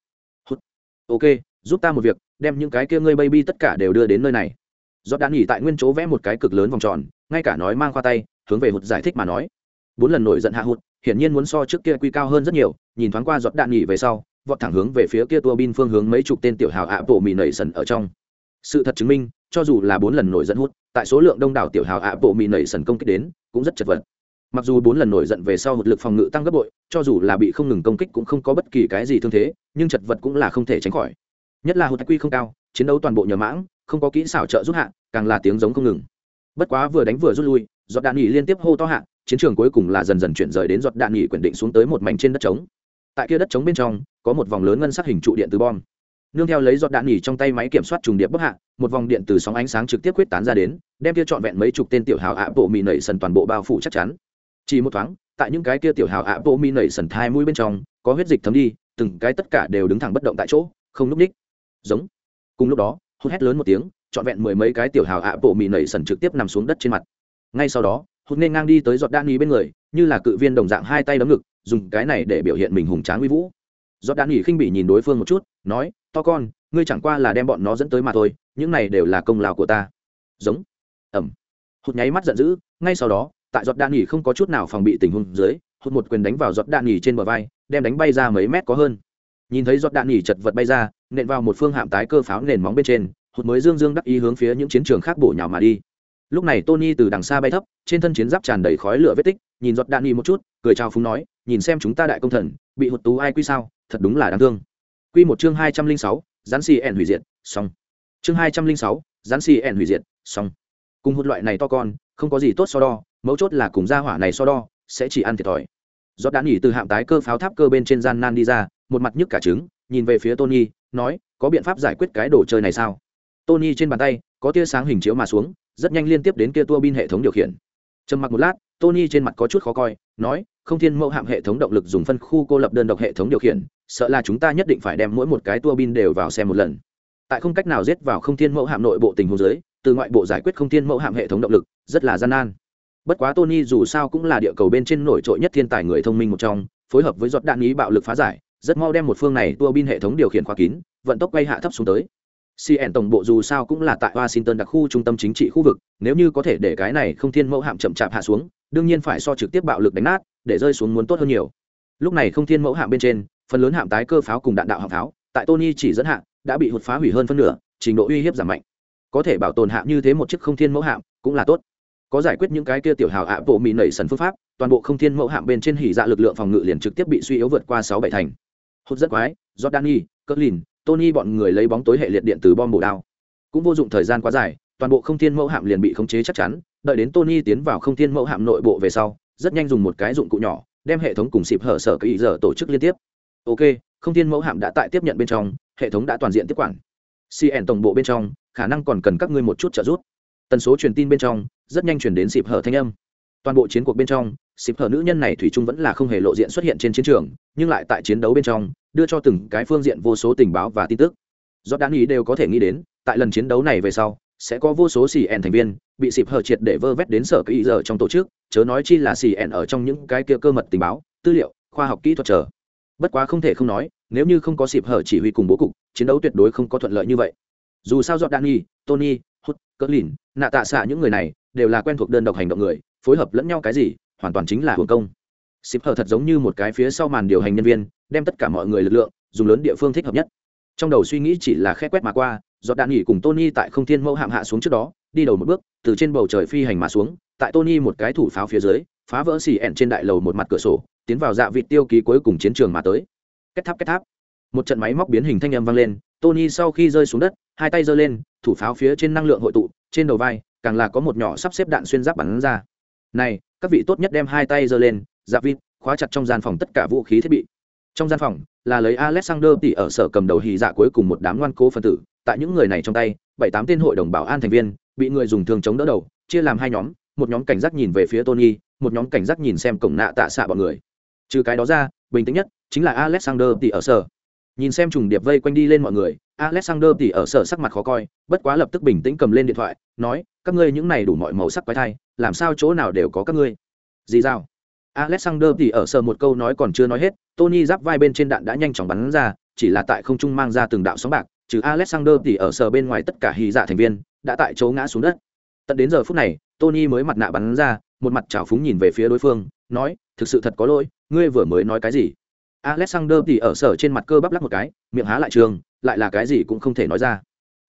Hút. ok, giúp ta một việc, đem những cái kia ngươi baby tất cả đều đưa đến nơi này. Do đã nghỉ tại nguyên chỗ vẽ một cái cực lớn vòng tròn, ngay cả nói mang khoa tay, hướng về hụt giải thích mà nói. Bốn lần nổi giận hạ hụt, hiển nhiên muốn so trước kia quy cao hơn rất nhiều, nhìn thoáng qua giọt đạn nghỉ về sau, vọt thẳng hướng về phía kia tua bin phương hướng mấy chục tên tiểu hào ạ bộ mì nảy sần ở trong. Sự thật chứng minh, cho dù là bốn lần nổi giận hút tại số lượng đông đảo tiểu hào ạ bộ mì nảy sần công kích đến, cũng rất chật vật mặc dù bốn lần nổi giận về sau một lực phòng ngự tăng gấp bội, cho dù là bị không ngừng công kích cũng không có bất kỳ cái gì thương thế, nhưng chật vật cũng là không thể tránh khỏi. Nhất là hụt quy không cao, chiến đấu toàn bộ nhờ mãng, không có kỹ xảo trợ giúp hạ, càng là tiếng giống không ngừng. Bất quá vừa đánh vừa rút lui, giọt đạn nghỉ liên tiếp hô to hạ, chiến trường cuối cùng là dần dần chuyển rời đến giọt đạn nghỉ quyển định xuống tới một mảnh trên đất trống. Tại kia đất trống bên trong, có một vòng lớn ngân sắc hình trụ điện từ bom. Nương theo lấy giọt đạn nghỉ trong tay máy kiểm soát trùng điệp bức hạ, một vòng điện từ sóng ánh sáng trực tiếp quyết tán ra đến, đem kia trọn vẹn mấy chục tên tiểu hào ạ bộ mì nảy sần toàn bộ bao phủ chắc chắn chỉ một thoáng, tại những cái kia tiểu hào ạ bộ mi nảy sần thai mũi bên trong, có huyết dịch thấm đi, từng cái tất cả đều đứng thẳng bất động tại chỗ, không núp ních giống. Cùng lúc đó, hút hét lớn một tiếng, trọn vẹn mười mấy cái tiểu hào ạ bộ mì nảy sần trực tiếp nằm xuống đất trên mặt. Ngay sau đó, hút nên ngang đi tới giọt đan ý bên người, như là cự viên đồng dạng hai tay đấm ngực, dùng cái này để biểu hiện mình hùng tráng uy vũ. Giọt đan ý khinh bị nhìn đối phương một chút, nói, to con, ngươi chẳng qua là đem bọn nó dẫn tới mà thôi, những này đều là công lao của ta. Giống. Ẩm. Hụt nháy mắt giận dữ, ngay sau đó tại giọt đạn nghỉ không có chút nào phòng bị tình huống dưới, hụt một quyền đánh vào giọt đạn nghỉ trên bờ vai, đem đánh bay ra mấy mét có hơn. Nhìn thấy giọt đạn nghỉ chật vật bay ra, nện vào một phương hạm tái cơ pháo nền móng bên trên, hụt mới dương dương đắc ý hướng phía những chiến trường khác bổ nhào mà đi. Lúc này tony từ đằng xa bay thấp, trên thân chiến giáp tràn đầy khói lửa vết tích, nhìn giọt đạn nghỉ một chút, cười chào phúng nói, nhìn xem chúng ta đại công thần, bị hụt tú ai quy sao, thật đúng là đáng thương. Quy một chương hai trăm linh sáu gián xì ẻn hủy diệt, xong. Chương hai trăm linh sáu gián xì ẻn hủy diệt, xong. Cùng hụt loại này to con, không có gì tốt so đo mấu chốt là cùng gia hỏa này so đo, sẽ chỉ ăn thiệt thòi. Do đã nghỉ từ hạm tái cơ pháo tháp cơ bên trên gian nan đi ra, một mặt nhức cả trứng, nhìn về phía tony, nói, có biện pháp giải quyết cái đồ chơi này sao? Tony trên bàn tay, có tia sáng hình chiếu mà xuống, rất nhanh liên tiếp đến kia tua bin hệ thống điều khiển. Trầm mặc một lát, tony trên mặt có chút khó coi, nói, không thiên mẫu hạm hệ thống động lực dùng phân khu cô lập đơn độc hệ thống điều khiển, sợ là chúng ta nhất định phải đem mỗi một cái tua bin đều vào xem một lần. Tại không cách nào giết vào không thiên mẫu hạm nội bộ tình huống dưới, từ ngoại bộ giải quyết không thiên mẫu hạm hệ thống động lực, rất là gian nan bất quá tony dù sao cũng là địa cầu bên trên nổi trội nhất thiên tài người thông minh một trong, phối hợp với giọt đạn ý bạo lực phá giải, rất mau đem một phương này tua bin hệ thống điều khiển khóa kín, vận tốc quay hạ thấp xuống tới. Cn tổng bộ dù sao cũng là tại washington đặc khu trung tâm chính trị khu vực, nếu như có thể để cái này không thiên mẫu hạm chậm chạp hạ xuống, đương nhiên phải so trực tiếp bạo lực đánh nát, để rơi xuống muốn tốt hơn nhiều. Lúc này không thiên mẫu hạm bên trên, phần lớn hạm tái cơ pháo cùng đạn đạo hạm pháo, tại tony chỉ dẫn hạng đã bị hụt phá hủy hơn phân nửa, trình độ uy hiếp giảm mạnh. Có thể bảo tồn hạm như thế một chiếc không thiên mẫu hạm, cũng là tốt có giải quyết những cái kia tiểu hào ạ bộ mì nảy sần phương pháp, toàn bộ không thiên mẫu hạm bên trên hỉ dạ lực lượng phòng ngự liền trực tiếp bị suy yếu vượt qua sáu bảy thành. Hốt rất quái, jordani lìn tony bọn người lấy bóng tối hệ liệt điện từ bom bổ đao. Cũng vô dụng thời gian quá dài, toàn bộ không thiên mẫu hạm liền bị khống chế chắc chắn, đợi đến tony tiến vào không thiên mẫu hạm nội bộ về sau, rất nhanh dùng một cái dụng cụ nhỏ, đem hệ thống cùng xịp hở sở kỳ giờ tổ chức liên tiếp. Ok, không thiên mẫu hạm đã tại tiếp nhận bên trong, hệ thống đã toàn diện tiếp quản. Cn tổng bộ bên trong, khả năng còn cần các ngươi một chút trợ giúp. Tần số truyền tin bên trong rất nhanh chuyển đến xịp hở thanh âm. Toàn bộ chiến cuộc bên trong, xịp hở nữ nhân này thủy chung vẫn là không hề lộ diện xuất hiện trên chiến trường, nhưng lại tại chiến đấu bên trong, đưa cho từng cái phương diện vô số tình báo và tin tức. Do đáng ý đều có thể nghĩ đến, tại lần chiến đấu này về sau, sẽ có vô số xì ẻn thành viên bị xịp hở triệt để vơ vét đến sở kỹ giờ trong tổ chức, chớ nói chi là xì ẻn ở trong những cái kia cơ mật tình báo, tư liệu, khoa học kỹ thuật chờ. Bất quá không thể không nói, nếu như không có xịp hở chỉ huy cùng bố cục, chiến đấu tuyệt đối không có thuận lợi như vậy. Dù sao dọn danny tony hút cỡ lìn nạ tạ xạ những người này đều là quen thuộc đơn độc hành động người, phối hợp lẫn nhau cái gì, hoàn toàn chính là hưởng công. Xịp hở thật giống như một cái phía sau màn điều hành nhân viên, đem tất cả mọi người lực lượng, dùng lớn địa phương thích hợp nhất. Trong đầu suy nghĩ chỉ là khe quét mà qua, giọt đạn nghỉ cùng tony tại không thiên mẫu hạm hạ xuống trước đó, đi đầu một bước, từ trên bầu trời phi hành mà xuống, tại tony một cái thủ pháo phía dưới, phá vỡ xì ẹn trên đại lầu một mặt cửa sổ, tiến vào dạ vịt tiêu ký cuối cùng chiến trường mà tới. Kết tháp kết tháp. Một trận máy móc biến hình thanh âm vang lên, tony sau khi rơi xuống đất, hai tay giơ lên, thủ pháo phía trên năng lượng hội tụ, trên đầu vai càng là có một nhỏ sắp xếp đạn xuyên giáp bắn ra. Này, các vị tốt nhất đem hai tay giơ lên, giáp vịt, khóa chặt trong gian phòng tất cả vũ khí thiết bị. Trong gian phòng, là lấy alexander tỷ ở sở cầm đầu hì dạ cuối cùng một đám ngoan cố phân tử. Tại những người này trong tay, bảy tám tên hội đồng bảo an thành viên, bị người dùng thương chống đỡ đầu, chia làm hai nhóm, một nhóm cảnh giác nhìn về phía tony, một nhóm cảnh giác nhìn xem cổng nạ tạ xạ bọn người. Trừ cái đó ra, bình tĩnh nhất chính là alexander tỷ ở sở. Nhìn xem trùng điệp vây quanh đi lên mọi người, alexander tỷ ở sở sắc mặt khó coi, bất quá lập tức bình tĩnh cầm lên điện thoại, nói các ngươi những này đủ mọi màu sắc quái thai, làm sao chỗ nào đều có các ngươi? Gì sao alexander thì ở sở một câu nói còn chưa nói hết, tony giáp vai bên trên đạn đã nhanh chóng bắn ra, chỉ là tại không trung mang ra từng đạo sóng bạc, trừ alexander thì ở sở bên ngoài tất cả hy dạ thành viên, đã tại chỗ ngã xuống đất. Tận đến giờ phút này, tony mới mặt nạ bắn ra, một mặt trào phúng nhìn về phía đối phương, nói, thực sự thật có lỗi, ngươi vừa mới nói cái gì? Alexander thì ở sở trên mặt cơ bắp lắc một cái, miệng há lại trường, lại là cái gì cũng không thể nói ra.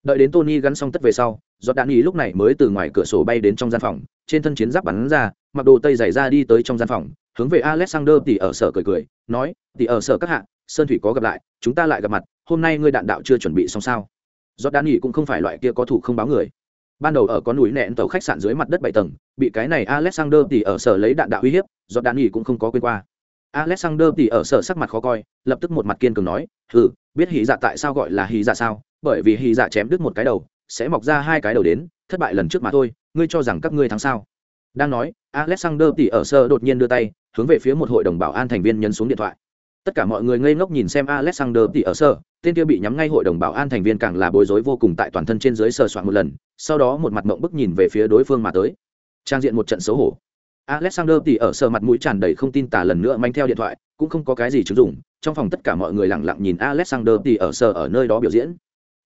Đợi đến tony gắn xong tất về sau giọt đạn ý lúc này mới từ ngoài cửa sổ bay đến trong gian phòng, trên thân chiến giáp bắn ra, mặc đồ tây dày ra đi tới trong gian phòng, hướng về alexander thì ở sở cười cười, nói tỷ ở sở các hạ, sơn thủy có gặp lại, chúng ta lại gặp mặt, hôm nay ngươi đạn đạo chưa chuẩn bị xong sao? Giọt đạn ý cũng không phải loại kia có thủ không báo người. Ban đầu ở con núi nẹn tàu khách sạn dưới mặt đất bảy tầng, bị cái này alexander tỷ ở sở lấy đạn đạo uy hiếp, giọt đạn ý cũng không có quên qua. Alexander tỷ ở sở sắc mặt khó coi, lập tức một mặt kiên cường nói ừ biết hỉ dạ tại sao gọi là hỉ dạ sao? Bởi vì hỉ dạ chém đứt một cái đầu sẽ mọc ra hai cái đầu đến, thất bại lần trước mà thôi, ngươi cho rằng các ngươi thắng sao? Đang nói, alexander tỉ ở sơ đột nhiên đưa tay, hướng về phía một hội đồng bảo an thành viên nhấn xuống điện thoại. Tất cả mọi người ngây ngốc nhìn xem alexander tỉ ở sơ, tên kia bị nhắm ngay hội đồng bảo an thành viên càng là bối rối vô cùng tại toàn thân trên dưới sờ soạn một lần, sau đó một mặt mộng bức nhìn về phía đối phương mà tới. Trang diện một trận xấu hổ. Alexander tỉ ở sơ mặt mũi tràn đầy không tin tả lần nữa manh theo điện thoại, cũng không có cái gì chứng dụng, trong phòng tất cả mọi người lặng lặng nhìn alexander tỉ ở sơ ở nơi đó biểu diễn.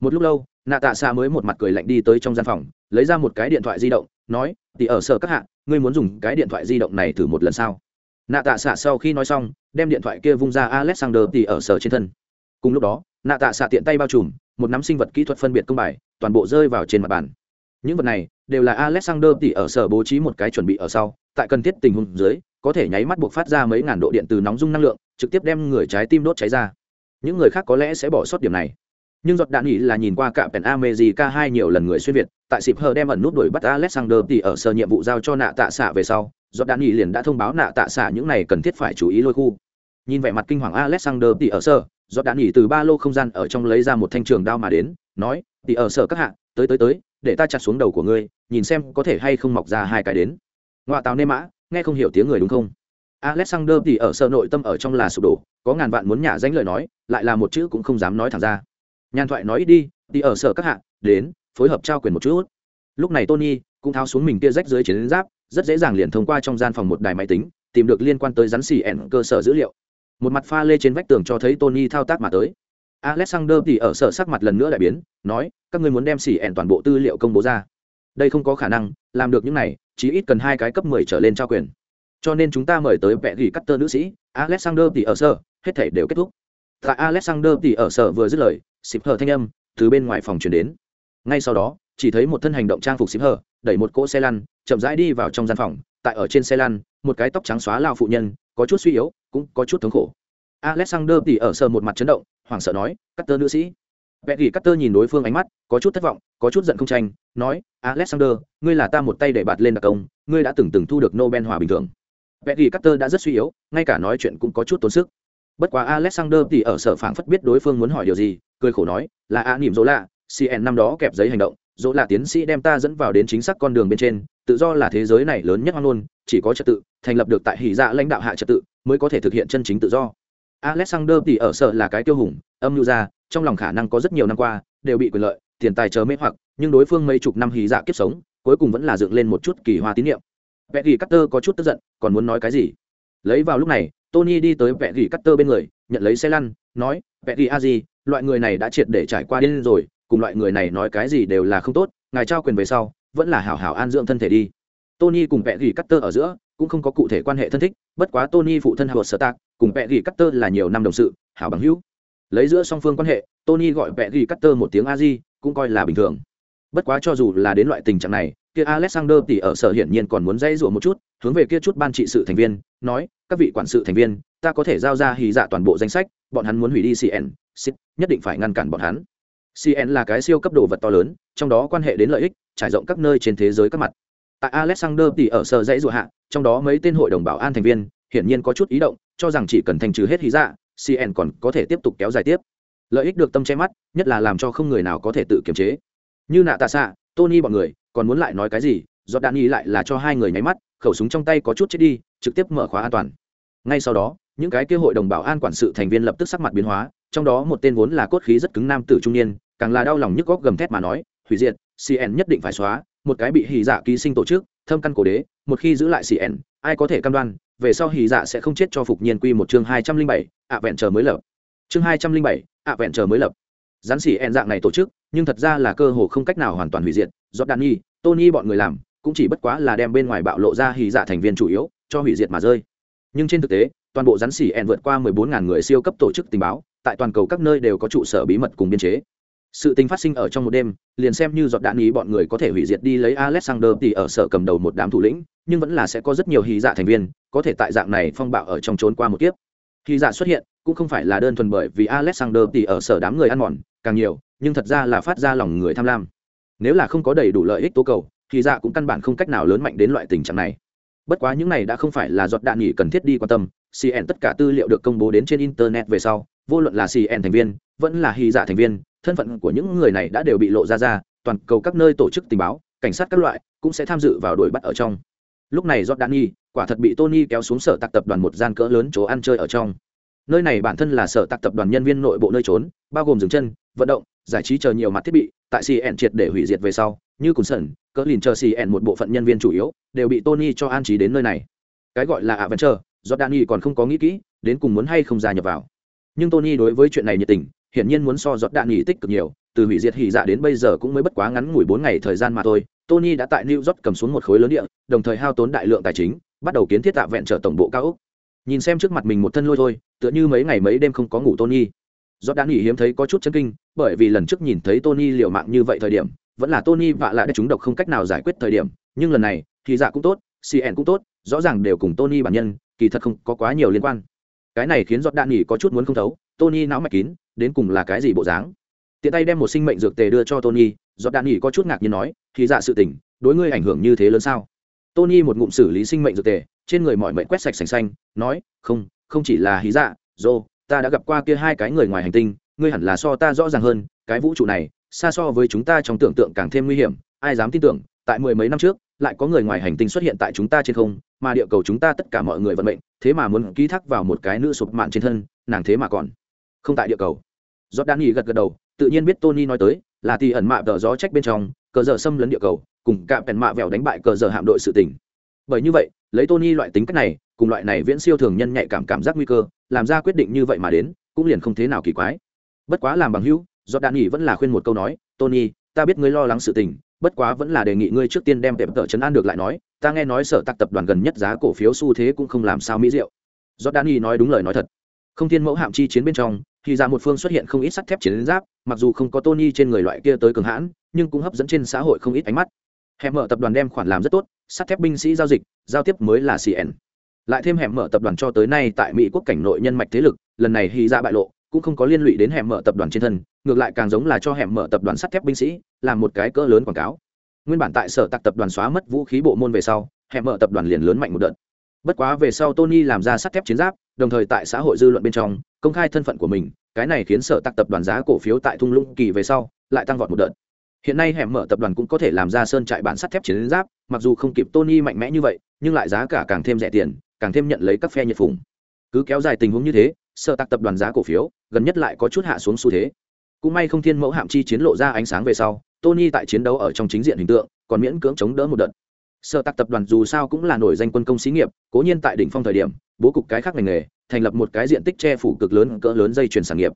Một lúc lâu nạ tạ xa mới một mặt cười lạnh đi tới trong gian phòng, lấy ra một cái điện thoại di động, nói tỷ ở sở các hạ, ngươi muốn dùng cái điện thoại di động này thử một lần sau nạ tạ xạ sau khi nói xong, đem điện thoại kia vung ra alexander tỷ ở sở trên thân. Cùng lúc đó, nạ tạ xạ tiện tay bao trùm, một nắm sinh vật kỹ thuật phân biệt công bài, toàn bộ rơi vào trên mặt bàn. Những vật này đều là alexander tỷ ở sở bố trí một cái chuẩn bị ở sau, tại cần thiết tình huống dưới, có thể nháy mắt buộc phát ra mấy ngàn độ điện từ nóng dung năng lượng, trực tiếp đem người trái tim đốt cháy ra. Những người khác có lẽ sẽ bỏ sót điểm này nhưng giọt đạn nghỉ là nhìn qua cả pèn amejica hai nhiều lần người xuyên việt, tại sịp hờ đem ẩn nút đuổi bắt alexander thì ở sở nhiệm vụ giao cho nạ tạ xạ về sau, giọt đạn nghỉ liền đã thông báo nạ tạ xạ những này cần thiết phải chú ý lôi khu. Nhìn vẻ mặt kinh hoàng alexander thì ở sở giọt đạn nghỉ từ ba lô không gian ở trong lấy ra một thanh trường đao mà đến, nói, thì ở sở các hạ, tới tới tới, để ta chặt xuống đầu của ngươi, nhìn xem có thể hay không mọc ra hai cái đến. Ngoại tào nê mã, nghe không hiểu tiếng người đúng không? Alexander thì ở sở nội tâm ở trong là sụp đổ, có ngàn vạn muốn nhả danh lời nói, lại là một chữ cũng không dám nói thẳng ra nhàn thoại nói, ít đi đi ở sở các hạ, đến, phối hợp trao quyền một chút. Lúc này tony cũng tháo xuống mình kia rách dưới chiến giáp, rất dễ dàng liền thông qua trong gian phòng một đài máy tính, tìm được liên quan tới rắn xì ẻn cơ sở dữ liệu. Một mặt pha lê trên vách tường cho thấy tony thao tác mà tới. Alexander thì ở sở sắc mặt lần nữa lại biến, nói, các ngươi muốn đem xì ẻn toàn bộ tư liệu công bố ra. Đây không có khả năng, làm được những này, chỉ ít cần hai cái cấp mười trở lên trao quyền. Cho nên chúng ta mời tới vẽ gỉ cắt tơ nữ sĩ, alexander thì ở sở, hết thể đều kết thúc tại alexander thì ở sở vừa dứt lời xịp hờ thanh âm từ bên ngoài phòng chuyển đến. Ngay sau đó, chỉ thấy một thân hành động trang phục xịp hờ, đẩy một cỗ xe lăn, chậm rãi đi vào trong gian phòng. Tại ở trên xe lăn, một cái tóc trắng xóa lao phụ nhân, có chút suy yếu, cũng có chút thống khổ. Alexander tỉ ở sở một mặt chấn động, hoảng sợ nói cắt tơ nữ sĩ. Vẽ gỉ cutter nhìn đối phương ánh mắt, có chút thất vọng, có chút giận không tranh, nói, alexander, ngươi là ta một tay để bạt lên đặc công, ngươi đã từng từng thu được nobel hòa bình thường vẽ gỉ cutter đã rất suy yếu, ngay cả nói chuyện cũng có chút tốn sức bất quá alexander thì ở sở phảng phất biết đối phương muốn hỏi điều gì, cười khổ nói, là a nỉm dỗ lạ cn năm đó kẹp giấy hành động, dỗ là tiến sĩ đem ta dẫn vào đến chính xác con đường bên trên, tự do là thế giới này lớn nhất hoang luôn chỉ có trật tự, thành lập được tại hỉ dạ lãnh đạo hạ trật tự, mới có thể thực hiện chân chính tự do. Alexander thì ở sở là cái tiêu hùng, âm mưu ra, trong lòng khả năng có rất nhiều năm qua, đều bị quyền lợi, tiền tài chờ mê hoặc, nhưng đối phương mấy chục năm hỉ dạ kiếp sống, cuối cùng vẫn là dựng lên một chút kỳ hoa tín nhiệm vẽ ghi cutter có chút tức giận, còn muốn nói cái gì? Lấy vào lúc này tony đi tới vẽ Cắt cutter bên người, nhận lấy xe lăn, nói vẽ Gỉ a gì loại người này đã triệt để trải qua điên rồi, cùng loại người này nói cái gì đều là không tốt, ngài trao quyền về sau, vẫn là hảo hảo an dưỡng thân thể đi. Tony cùng vẽ Cắt cutter ở giữa, cũng không có cụ thể quan hệ thân thích, bất quá tony phụ thân howard sơ cùng vẽ Cắt cutter là nhiều năm đồng sự, hảo bằng hữu. Lấy giữa song phương quan hệ, tony gọi vẽ Cắt cutter một tiếng a di, cũng coi là bình thường. Bất quá cho dù là đến loại tình trạng này, kia alexander thì ở sở hiển nhiên còn muốn dây dụa một chút hướng về kia chút ban trị sự thành viên, nói, các vị quản sự thành viên, ta có thể giao ra hy dạ toàn bộ danh sách, bọn hắn muốn hủy đi cn nhất định phải ngăn cản bọn hắn. Cn là cái siêu cấp đồ vật to lớn, trong đó quan hệ đến lợi ích, trải rộng các nơi trên thế giới các mặt. Tại alexander thì ở sở dãy dụa hạ, trong đó mấy tên hội đồng bảo an thành viên, hiển nhiên có chút ý động, cho rằng chỉ cần thành trừ hết hí dạ cn còn có thể tiếp tục kéo dài tiếp. Lợi ích được tâm che mắt, nhất là làm cho không người nào có thể tự kiềm chế. Như nạ tạ xạ tony bọn người, còn muốn lại nói cái gì? Do đạn y lại là cho hai người nháy mắt khẩu súng trong tay có chút chết đi, trực tiếp mở khóa an toàn. Ngay sau đó, những cái kia hội đồng bảo an quản sự thành viên lập tức sắc mặt biến hóa, trong đó một tên vốn là cốt khí rất cứng nam tử trung niên, càng là đau lòng nhức góc gầm thét mà nói, hủy diệt cn nhất định phải xóa, một cái bị hì dạ ký sinh tổ chức, thâm căn cổ đế, một khi giữ lại cn ai có thể cam đoan, về sau hì dạ sẽ không chết cho phục nhiên quy một chương hai trăm linh bảy, ạ vẹn chờ mới lập. Chương hai trăm linh bảy, ạ vẹn chờ mới lập. Rắn xỉ en dạng này tổ chức, nhưng thật ra là cơ hồ không cách nào hoàn toàn hủy diệt do nhi, tony bọn người làm cũng chỉ bất quá là đem bên ngoài bạo lộ ra hì dạ thành viên chủ yếu, cho hủy diệt mà rơi. Nhưng trên thực tế, toàn bộ rắn xỉ en vượt qua 14.000 người siêu cấp tổ chức tình báo, tại toàn cầu các nơi đều có trụ sở bí mật cùng biên chế. Sự tình phát sinh ở trong một đêm, liền xem như giọt đạn ý bọn người có thể hủy diệt đi lấy alexander thì ở sở cầm đầu một đám thủ lĩnh, nhưng vẫn là sẽ có rất nhiều hy dạ thành viên, có thể tại dạng này phong bạo ở trong trốn qua một kiếp. Hy dạ xuất hiện, cũng không phải là đơn thuần bởi vì alexander thì ở sở đám người ăn mòn, càng nhiều, nhưng thật ra là phát ra lòng người tham lam. Nếu là không có đầy đủ lợi ích tố cầu thì dạ cũng căn bản không cách nào lớn mạnh đến loại tình trạng này. Bất quá những này đã không phải là giọt đạn nghỉ cần thiết đi quan tâm. Cn tất cả tư liệu được công bố đến trên internet về sau, vô luận là cn thành viên, vẫn là hy dạ thành viên, thân phận của những người này đã đều bị lộ ra ra, toàn cầu các nơi tổ chức tình báo, cảnh sát các loại cũng sẽ tham dự vào đuổi bắt ở trong. Lúc này giọt đạn nghỉ quả thật bị tony kéo xuống sở tạc tập đoàn một gian cỡ lớn chỗ ăn chơi ở trong. Nơi này bản thân là sở tạc tập đoàn nhân viên nội bộ nơi trốn, bao gồm dừng chân, vận động, giải trí chờ nhiều mặt thiết bị, tại cn triệt để hủy diệt về sau, như cùng sẩn cỡ lìn chờ cn một bộ phận nhân viên chủ yếu, đều bị tony cho an trí đến nơi này. Cái gọi là ạ vẫn chờ do danny còn không có nghĩ kỹ, đến cùng muốn hay không gia nhập vào. Nhưng tony đối với chuyện này nhiệt tình, hiển nhiên muốn so giọt đạn nghỉ tích cực nhiều, từ hủy diệt hỉ dạ đến bây giờ cũng mới bất quá ngắn ngủi bốn ngày thời gian mà thôi. Tony đã tại new york cầm xuống một khối lớn địa, đồng thời hao tốn đại lượng tài chính, bắt đầu kiến thiết tạ vẹn trở tổng bộ cao úc nhìn xem trước mặt mình một thân lôi thôi, tựa như mấy ngày mấy đêm không có ngủ tony. Giọt đạn nghỉ hiếm thấy có chút chân kinh, bởi vì lần trước nhìn thấy tony liều mạng như vậy thời điểm vẫn là tony vạ lại để chúng độc không cách nào giải quyết thời điểm, nhưng lần này, thì dạ cũng tốt cn cũng tốt, rõ ràng đều cùng tony bản nhân, kỳ thật không có quá nhiều liên quan. Cái này khiến giọt đạn nghỉ có chút muốn không thấu, tony não mạch kín, đến cùng là cái gì bộ dáng? Tiện tay đem một sinh mệnh dược tề đưa cho tony, giọt đạn nghỉ có chút ngạc nhiên nói, thì dạ sự tình, đối ngươi ảnh hưởng như thế lớn sao? Tony một ngụm xử lý sinh mệnh dược tề, trên người mọi mệnh quét sạch sành xanh, nói, không không chỉ là hí dạ dô, ta đã gặp qua kia hai cái người ngoài hành tinh, ngươi hẳn là so ta rõ ràng hơn, cái vũ trụ này xa so với chúng ta trong tưởng tượng càng thêm nguy hiểm, ai dám tin tưởng, tại mười mấy năm trước, lại có người ngoài hành tinh xuất hiện tại chúng ta trên không, mà địa cầu chúng ta tất cả mọi người vận mệnh, thế mà muốn ký thác vào một cái nữ sụp mạn trên thân, nàng thế mà còn không tại địa cầu. Giọt đan nghỉ gật gật đầu, tự nhiên biết tony nói tới, là thì ẩn mạ tờ gió trách bên trong, cờ giờ xâm lấn địa cầu, cùng cạm kèn mạ vẹo đánh bại cờ giờ hạm đội sự tỉnh bởi như vậy, lấy tony loại tính cách này, cùng loại này viễn siêu thường nhân nhạy cảm cảm giác nguy cơ, làm ra quyết định như vậy mà đến, cũng liền không thế nào kỳ quái. Bất quá làm bằng hữu do đạn nghỉ vẫn là khuyên một câu nói, tony, ta biết ngươi lo lắng sự tình, bất quá vẫn là đề nghị ngươi trước tiên đem tệp tợ chấn an được lại nói, ta nghe nói sở tạc tập đoàn gần nhất giá cổ phiếu xu thế cũng không làm sao mỹ diệu. Do đạn nghỉ nói đúng lời nói thật. Không thiên mẫu hạm chi chiến bên trong, thì ra một phương xuất hiện không ít sắt thép chiến giáp, mặc dù không có tony trên người loại kia tới cường hãn, nhưng cũng hấp dẫn trên xã hội không ít ánh mắt. Hẻm mở tập đoàn đem khoản làm rất tốt, sắt thép binh sĩ giao dịch, giao tiếp mới là cn lại thêm hẻm mở tập đoàn cho tới nay tại mỹ quốc cảnh nội nhân mạch thế lực, lần này hy ra bại lộ cũng không có liên lụy đến hẻm mở tập đoàn trên thân, ngược lại càng giống là cho hẻm mở tập đoàn sắt thép binh sĩ, làm một cái cỡ lớn quảng cáo. Nguyên bản tại sở tạc tập đoàn xóa mất vũ khí bộ môn về sau, hẻm mở tập đoàn liền lớn mạnh một đợt. Bất quá về sau tony làm ra sắt thép chiến giáp, đồng thời tại xã hội dư luận bên trong, công khai thân phận của mình, cái này khiến sở tạc tập đoàn giá cổ phiếu tại thung lũng kỳ về sau lại tăng vọt một đợt. Hiện nay hẻm mở tập đoàn cũng có thể làm ra sơn trại bản sắt thép chiến giáp, mặc dù không kịp tony mạnh mẽ như vậy, nhưng lại giá cả càng thêm rẻ tiền, càng thêm nhận lấy các phe nhiệt phủng cứ kéo dài tình huống như thế sở tạc tập đoàn giá cổ phiếu, gần nhất lại có chút hạ xuống xu thế. Cũng may không thiên mẫu hạm chi chiến lộ ra ánh sáng về sau, tony tại chiến đấu ở trong chính diện hình tượng, còn miễn cưỡng chống đỡ một đợt. Sở tạc tập đoàn dù sao cũng là nổi danh quân công xí nghiệp, cố nhiên tại đỉnh phong thời điểm, bố cục cái khác ngành nghề, thành lập một cái diện tích che phủ cực lớn, cỡ lớn dây chuyển sản nghiệp.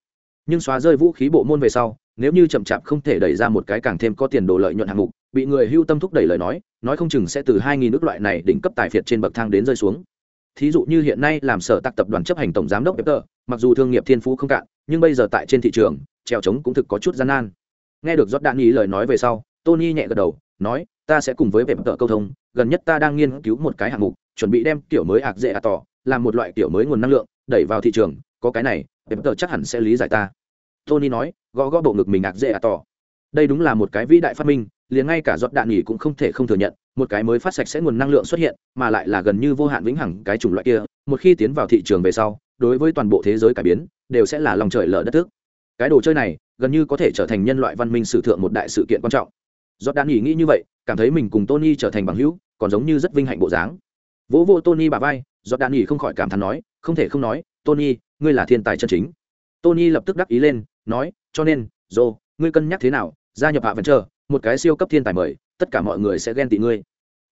Nhưng xóa rơi vũ khí bộ môn về sau, nếu như chậm chạp không thể đẩy ra một cái càng thêm có tiền đồ lợi nhuận hạng mục, bị người hưu tâm thúc đẩy lời nói nói không chừng sẽ từ hai nghìn nước loại này đỉnh cấp tài phiệt trên bậc thang đến rơi xuống thí dụ như hiện nay làm sở tạc tập đoàn chấp hành tổng giám đốc Peter, mặc dù thương nghiệp thiên phú không cạn nhưng bây giờ tại trên thị trường trèo trống cũng thực có chút gian nan. Nghe được giót đạn ý lời nói về sau tony nhẹ gật đầu nói ta sẽ cùng với Peter câu thông gần nhất ta đang nghiên cứu một cái hạng mục chuẩn bị đem kiểu mới ạc dễ à tỏ làm một loại kiểu mới nguồn năng lượng đẩy vào thị trường có cái này Peter chắc hẳn sẽ lý giải ta. Tony nói gõ gõ bộ ngực mình ạc dễ à tỏ. Đây đúng là một cái vĩ đại phát minh liền ngay cả giọt đạn nghỉ cũng không thể không thừa nhận, một cái mới phát sạch sẽ nguồn năng lượng xuất hiện, mà lại là gần như vô hạn vĩnh hằng cái chủng loại kia, một khi tiến vào thị trường về sau, đối với toàn bộ thế giới cải biến, đều sẽ là lòng trời lở đất thức. Cái đồ chơi này, gần như có thể trở thành nhân loại văn minh sử thượng một đại sự kiện quan trọng. Giọt đạn nghỉ nghĩ như vậy, cảm thấy mình cùng tony trở thành bằng hữu, còn giống như rất vinh hạnh bộ dáng. Vỗ vô tony bà vai, giọt đạn nghỉ không khỏi cảm thán nói, không thể không nói, tony, ngươi là thiên tài chân chính. Tony lập tức đắc ý lên, nói, cho nên dồ ngươi cân nhắc thế nào, gia nhập hạ vẫn chờ một cái siêu cấp thiên tài mời, tất cả mọi người sẽ ghen tị ngươi.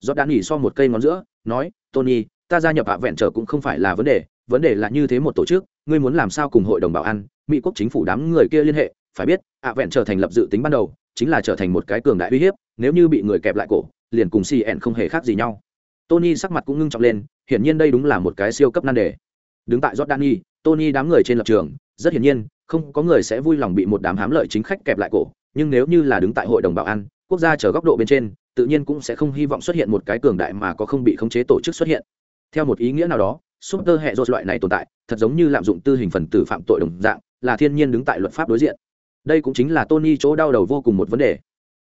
Do đan nghỉ so một cây ngón giữa, nói, tony, ta gia nhập hạ vẹn trở cũng không phải là vấn đề vấn đề là như thế một tổ chức, ngươi muốn làm sao cùng hội đồng bảo an, mỹ quốc chính phủ đám người kia liên hệ, phải biết, hạ vẹn trở thành lập dự tính ban đầu, chính là trở thành một cái cường đại uy hiếp, nếu như bị người kẹp lại cổ, liền cùng cn không hề khác gì nhau. Tony sắc mặt cũng ngưng trọng lên, hiển nhiên đây đúng là một cái siêu cấp nan đề. Đứng tại jordani tony đám người trên lập trường, rất hiển nhiên, không có người sẽ vui lòng bị một đám hám lợi chính khách kẹp lại cổ nhưng nếu như là đứng tại hội đồng bảo an, quốc gia chờ góc độ bên trên, tự nhiên cũng sẽ không hy vọng xuất hiện một cái cường đại mà có không bị khống chế tổ chức xuất hiện. Theo một ý nghĩa nào đó súp tơ hệ dột loại này tồn tại, thật giống như lạm dụng tư hình phần tử phạm tội đồng dạng, là thiên nhiên đứng tại luật pháp đối diện. Đây cũng chính là tony chỗ đau đầu vô cùng một vấn đề.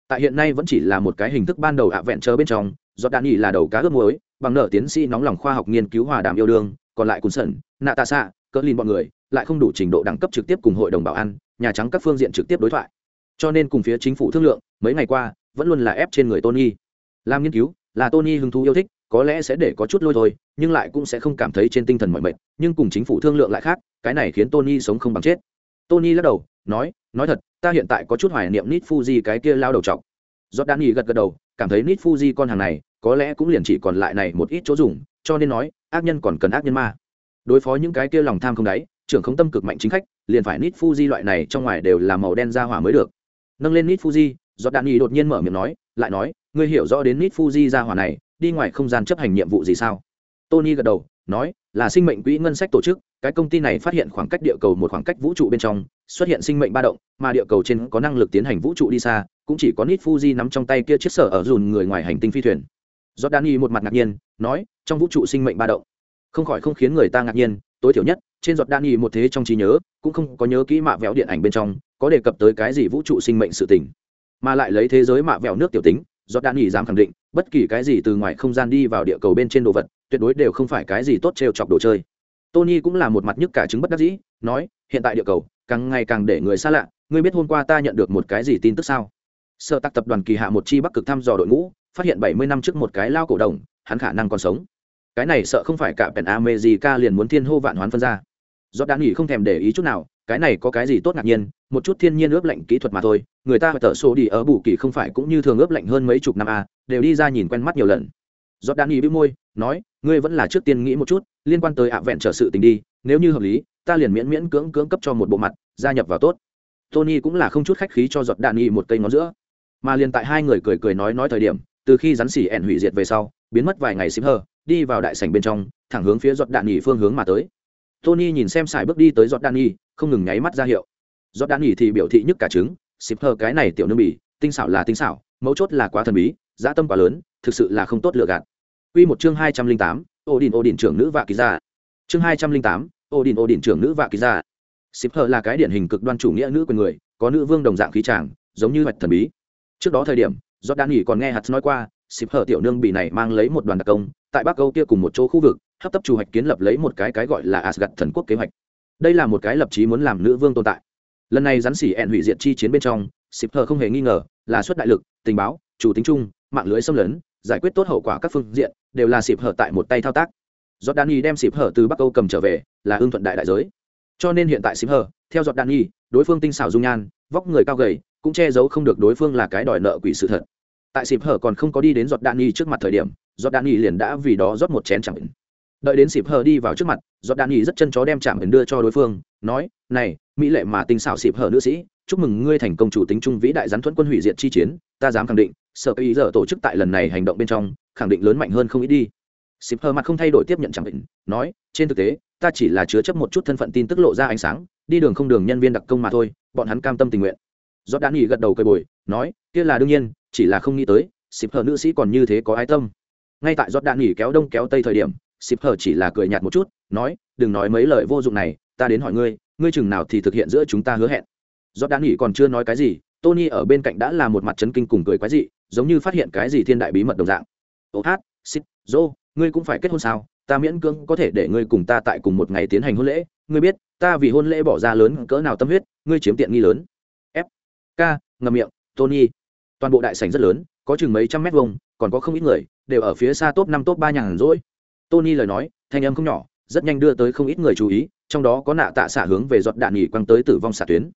Tại hiện nay vẫn chỉ là một cái hình thức ban đầu ạ vẹn chờ bên trong do đạn nghỉ là đầu cá ướp muối, bằng nợ tiến sĩ nóng lòng khoa học nghiên cứu hòa đàm yêu đương, còn lại cùn sẩn nạ tạ xạ cỡ lìn bọn người, lại không đủ trình độ đẳng cấp trực tiếp cùng hội đồng bảo an, nhà trắng các phương diện trực tiếp đối thoại cho nên cùng phía chính phủ thương lượng, mấy ngày qua, vẫn luôn là ép trên người tony. Làm nghiên cứu, là tony hứng thú yêu thích, có lẽ sẽ để có chút lôi thôi, nhưng lại cũng sẽ không cảm thấy trên tinh thần mọi mệt, nhưng cùng chính phủ thương lượng lại khác, cái này khiến tony sống không bằng chết. Tony lắc đầu, nói nói thật, ta hiện tại có chút hoài niệm nít fuji cái kia lao đầu trọc giọt đan nghỉ gật gật đầu, cảm thấy nít fuji con hàng này, có lẽ cũng liền chỉ còn lại này một ít chỗ dùng, cho nên nói, ác nhân còn cần ác nhân ma. Đối phó những cái kia lòng tham không đáy, trưởng không tâm cực mạnh chính khách, liền phải nít fuji loại này trong ngoài đều là màu đen ra hỏa mới được nâng lên nít fuji do đạn nghị đột nhiên mở miệng nói, lại nói, ngươi hiểu rõ đến nít fuji ra hỏa này, đi ngoài không gian chấp hành nhiệm vụ gì sao? Tony gật đầu, nói, là sinh mệnh quỹ ngân sách tổ chức, cái công ty này phát hiện khoảng cách địa cầu một khoảng cách vũ trụ bên trong, xuất hiện sinh mệnh ba động, mà địa cầu trên có năng lực tiến hành vũ trụ đi xa, cũng chỉ có nít fuji nắm trong tay kia chiếc sở ở dùn người ngoài hành tinh phi thuyền. Do đan một mặt ngạc nhiên, nói, trong vũ trụ sinh mệnh ba động. Không khỏi không khiến người ta ngạc nhiên, tối thiểu nhất, trên giọt đan y một thế trong trí nhớ, cũng không có nhớ kỹ mạ véo điện ảnh bên trong có đề cập tới cái gì vũ trụ sinh mệnh sự tình. Mà lại lấy thế giới mạ vẹo nước tiểu tính giọt đạn nghỉ dám khẳng định, bất kỳ cái gì từ ngoài không gian đi vào địa cầu bên trên đồ vật, tuyệt đối đều không phải cái gì tốt trêu chọc đồ chơi. Tony cũng là một mặt nhức cả chứng bất đắc dĩ, nói, hiện tại địa cầu, càng ngày càng để người xa lạ, ngươi biết hôm qua ta nhận được một cái gì tin tức sao? Sợ tạc tập đoàn kỳ hạ một chi bắc cực thăm dò đội ngũ, phát hiện bảy mươi năm trước một cái lao cổ đồng, hắn khả năng còn sống. Cái này sợ không phải cả pèn amejica liền muốn thiên hô vạn hoán phân ra. Do đạn nghỉ không thèm để ý chút nào, cái này có cái gì tốt ngạc nhiên một chút thiên nhiên ướp lạnh kỹ thuật mà thôi người ta phải tở số đi ở bù kỳ không phải cũng như thường ướp lạnh hơn mấy chục năm à, đều đi ra nhìn quen mắt nhiều lần. Giọt đan nghỉ bĩu môi nói ngươi vẫn là trước tiên nghĩ một chút liên quan tới ạ vẹn trở sự tình đi nếu như hợp lý ta liền miễn miễn cưỡng cưỡng cấp cho một bộ mặt gia nhập vào tốt. Tony cũng là không chút khách khí cho giọt đạn nghi một cây ngón giữa. Mà liền tại hai người cười cười nói nói thời điểm từ khi rắn xỉ ẹn hủy diệt về sau biến mất vài ngày xím hờ đi vào đại sảnh bên trong thẳng hướng phía giọt đạn nghỉ phương hướng mà tới. Tony nhìn xem xài bước đi tới giọt đạn nghỉ không ngừng nháy mắt ra hiệu giọt đan nghỉ thì biểu thị nhức cả trứng xịp hờ cái này tiểu nương bỉ tinh xảo là tinh xảo mấu chốt là quá thần bí dã tâm quá lớn thực sự là không tốt lựa gạt. Quy một chương hai trăm linh tám, Odin Odin trưởng nữ vạ kỳ ra Chương hai trăm linh tám, Odin Odin trưởng nữ vạ kỳ ra xịp hờ là cái điển hình cực đoan chủ nghĩa nữ quyền người có nữ vương đồng dạng khí tràng giống như hoạch thần bí. Trước đó thời điểm do đan nghỉ còn nghe hạt nói qua xịp hờ tiểu nương bỉ này mang lấy một đoàn đặc công tại bắc âu kia cùng một chỗ khu vực hấp tấp chủ hoạch kiến lập lấy một cái cái gọi là asgad thần quốc kế hoạch. Đây là một cái lập chí muốn làm nữ vương tồn tại lần này rắn xỉ ẹn hủy diệt chi chiến bên trong xịp thờ không hề nghi ngờ là xuất đại lực, tình báo, chủ tính chung, mạng lưới xâm lấn, giải quyết tốt hậu quả các phương diện, đều là xịp hở tại một tay thao tác. Giọt đan nhi đem xịp hở từ bắc âu cầm trở về, là ưng thuận đại đại giới. Cho nên hiện tại xịp hở theo giọt đan nhi đối phương tinh xảo dung nhan, vóc người cao gầy, cũng che giấu không được đối phương là cái đòi nợ quỷ sự thật. Tại xịp hở còn không có đi đến giọt đan nhi trước mặt thời điểm giọt đan nhi liền đã vì đó rót một chén chẳng đợi đến xịp hở đi vào trước mặt giọt đan nhi rất chân chó đem chạm đưa cho đối phương, nói, này mỹ lệ mà tinh xảo xịp hở nữ sĩ chúc mừng ngươi thành công chủ tính trung vĩ đại gián thuẫn quân hủy diệt chi chiến ta dám khẳng định sở ý giờ tổ chức tại lần này hành động bên trong khẳng định lớn mạnh hơn không ít đi xịp hở mặt không thay đổi tiếp nhận chẳng định, nói, trên thực tế, ta chỉ là chứa chấp một chút thân phận tin tức lộ ra ánh sáng, đi đường không đường nhân viên đặc công mà thôi, bọn hắn cam tâm tình nguyện. Giọt đã nghỉ gật đầu cười bồi, nói, kia là đương nhiên, chỉ là không nghĩ tới, xịp hở nữ sĩ còn như thế có ái tâm. Ngay tại giọt đạn nghỉ kéo đông kéo tây thời điểm, xịp hở chỉ là cười nhạt một chút, nói, đừng nói mấy lời vô dụng này, ta đến hỏi ngươi, ngươi chừng nào thì thực hiện giữa chúng ta hứa hẹn. do đan nghỉ còn chưa nói cái gì, Tony ở bên cạnh đã là một mặt chấn kinh cùng cười quái dị, giống như phát hiện cái gì thiên đại bí mật đồng dạng. Ô hát, xích, dô, ngươi cũng phải kết hôn sao? Ta miễn cưỡng có thể để ngươi cùng ta tại cùng một ngày tiến hành hôn lễ. Ngươi biết ta vì hôn lễ bỏ ra lớn cỡ nào tâm huyết ngươi chiếm tiện nghi lớn. F k ngầm miệng tony. Toàn bộ đại sảnh rất lớn có chừng mấy trăm mét vuông còn có không ít người đều ở phía xa top năm top ba nhàn rỗi. Tony lời nói thanh âm không nhỏ rất nhanh đưa tới không ít người chú ý trong đó có nạ tạ xả hướng về giọt đạn nghỉ quăng tới tử vong xả tuyến.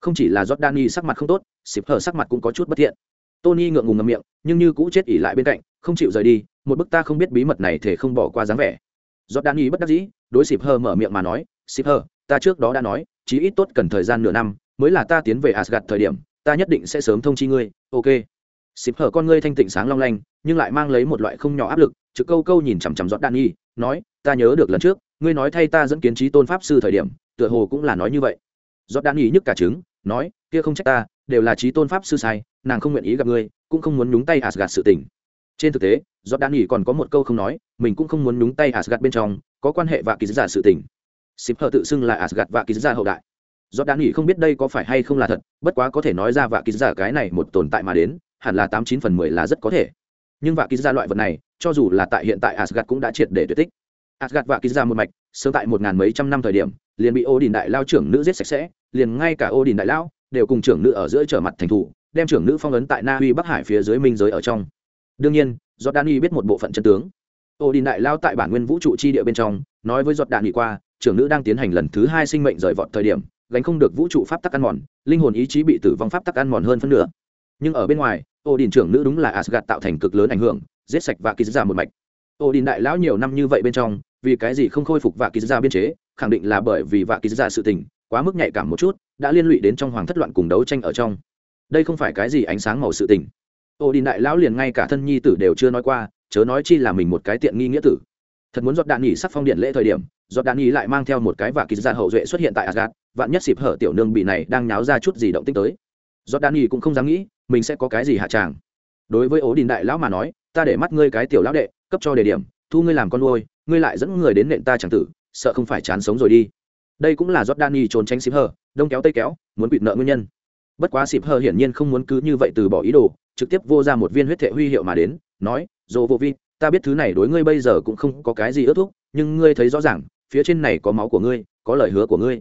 Không chỉ là giọt đạn nghỉ sắc mặt không tốt, xịp hở sắc mặt cũng có chút bất thiện. Tony ngượng ngùng ngầm miệng, nhưng như cũ chết ỉ lại bên cạnh, không chịu rời đi, một bức ta không biết bí mật này thể không bỏ qua dáng vẻ. Giọt đạn y bất đắc dĩ, đối xịp hờ mở miệng mà nói, xịp hờ, ta trước đó đã nói, chí ít tốt cần thời gian nửa năm, mới là ta tiến về asgad thời điểm, ta nhất định sẽ sớm thông chi ngươi. Ok. Xịp hở con ngươi thanh tịnh sáng long lanh, nhưng lại mang lấy một loại không nhỏ áp lực chứ câu câu nhìn chằm chằm giọt đạn y nói, ta nhớ được lần trước ngươi nói thay ta dẫn kiến trí tôn pháp sư thời điểm, tựa hồ cũng là nói như vậy. Giọt đan ý nhức cả trứng, nói, kia không trách ta, đều là trí tôn pháp sư sai, nàng không nguyện ý gặp ngươi, cũng không muốn nhúng tay asgad sự tình. Trên thực tế, giọt đan ý còn có một câu không nói, mình cũng không muốn nhúng tay asgad bên trong, có quan hệ và ký giả sự tình. Xịp hờ tự xưng là asgad và ký giả hậu đại. Giọt đan ý không biết đây có phải hay không là thật, bất quá có thể nói ra và ký giả cái này một tồn tại mà đến, hẳn là tám chín phần mười là rất có thể. Nhưng và ký giả loại vật này, cho dù là tại hiện tại asgad cũng đã triệt để tuyệt tích. Asgard và kỳ một mạch, sớm tại một ngàn mấy trăm năm thời điểm, liền bị Odin đại lao trưởng nữ giết sạch sẽ, liền ngay cả Odin đại lao đều cùng trưởng nữ ở giữa trở mặt thành thủ, đem trưởng nữ phong ấn tại na uy bắc hải phía dưới minh giới ở trong. Đương nhiên giọt đan biết một bộ phận chân tướng. Odin đại lao tại bản nguyên vũ trụ chi địa bên trong, nói với giọt Đan y qua, trưởng nữ đang tiến hành lần thứ hai sinh mệnh rời vọt thời điểm, gánh không được vũ trụ pháp tắc ăn mòn, linh hồn ý chí bị tử vong pháp tắc ăn mòn hơn phân nửa. Nhưng ở bên ngoài, Odin trưởng nữ đúng là Asgard tạo thành cực lớn ảnh hưởng, giết sạch và kỳ ra một mạch. Odin đại lão nhiều năm như vậy bên trong vì cái gì không khôi phục vạ ký ra dạ biên chế, khẳng định là bởi vì vạ ký ra dạ sự tình, quá mức nhạy cảm một chút, đã liên lụy đến trong hoàng thất loạn cùng đấu tranh ở trong. Đây không phải cái gì ánh sáng màu sự tình. Ô đình đại lão liền ngay cả thân nhi tử đều chưa nói qua, chớ nói chi là mình một cái tiện nghi nghĩa tử. Thật muốn giọt đạn nghỉ sắc phong điện lễ thời điểm, giọt đạn nghỉ lại mang theo một cái và ký ra hậu duệ xuất hiện tại asgad vạn nhất xịp hở tiểu nương bị này đang nháo ra chút gì động tích tới. Giọt đạn nghỉ cũng không dám nghĩ, mình sẽ có cái gì hạ tràng. Đối với ố đình đại lão mà nói, ta để mắt ngươi cái tiểu lão đệ, cấp cho đề điểm thu ngươi làm con nuôi, ngươi lại dẫn người đến nện ta chẳng tử, sợ không phải chán sống rồi đi. Đây cũng là giọt trốn tránh xịp hở đông kéo tây kéo, muốn quỵt nợ nguyên nhân. Bất quá xịp hở hiển nhiên không muốn cứ như vậy từ bỏ ý đồ, trực tiếp vô ra một viên huyết thệ huy hiệu mà đến, nói dồ vô vi, ta biết thứ này đối ngươi bây giờ cũng không có cái gì ước thúc, nhưng ngươi thấy rõ ràng, phía trên này có máu của ngươi, có lời hứa của ngươi.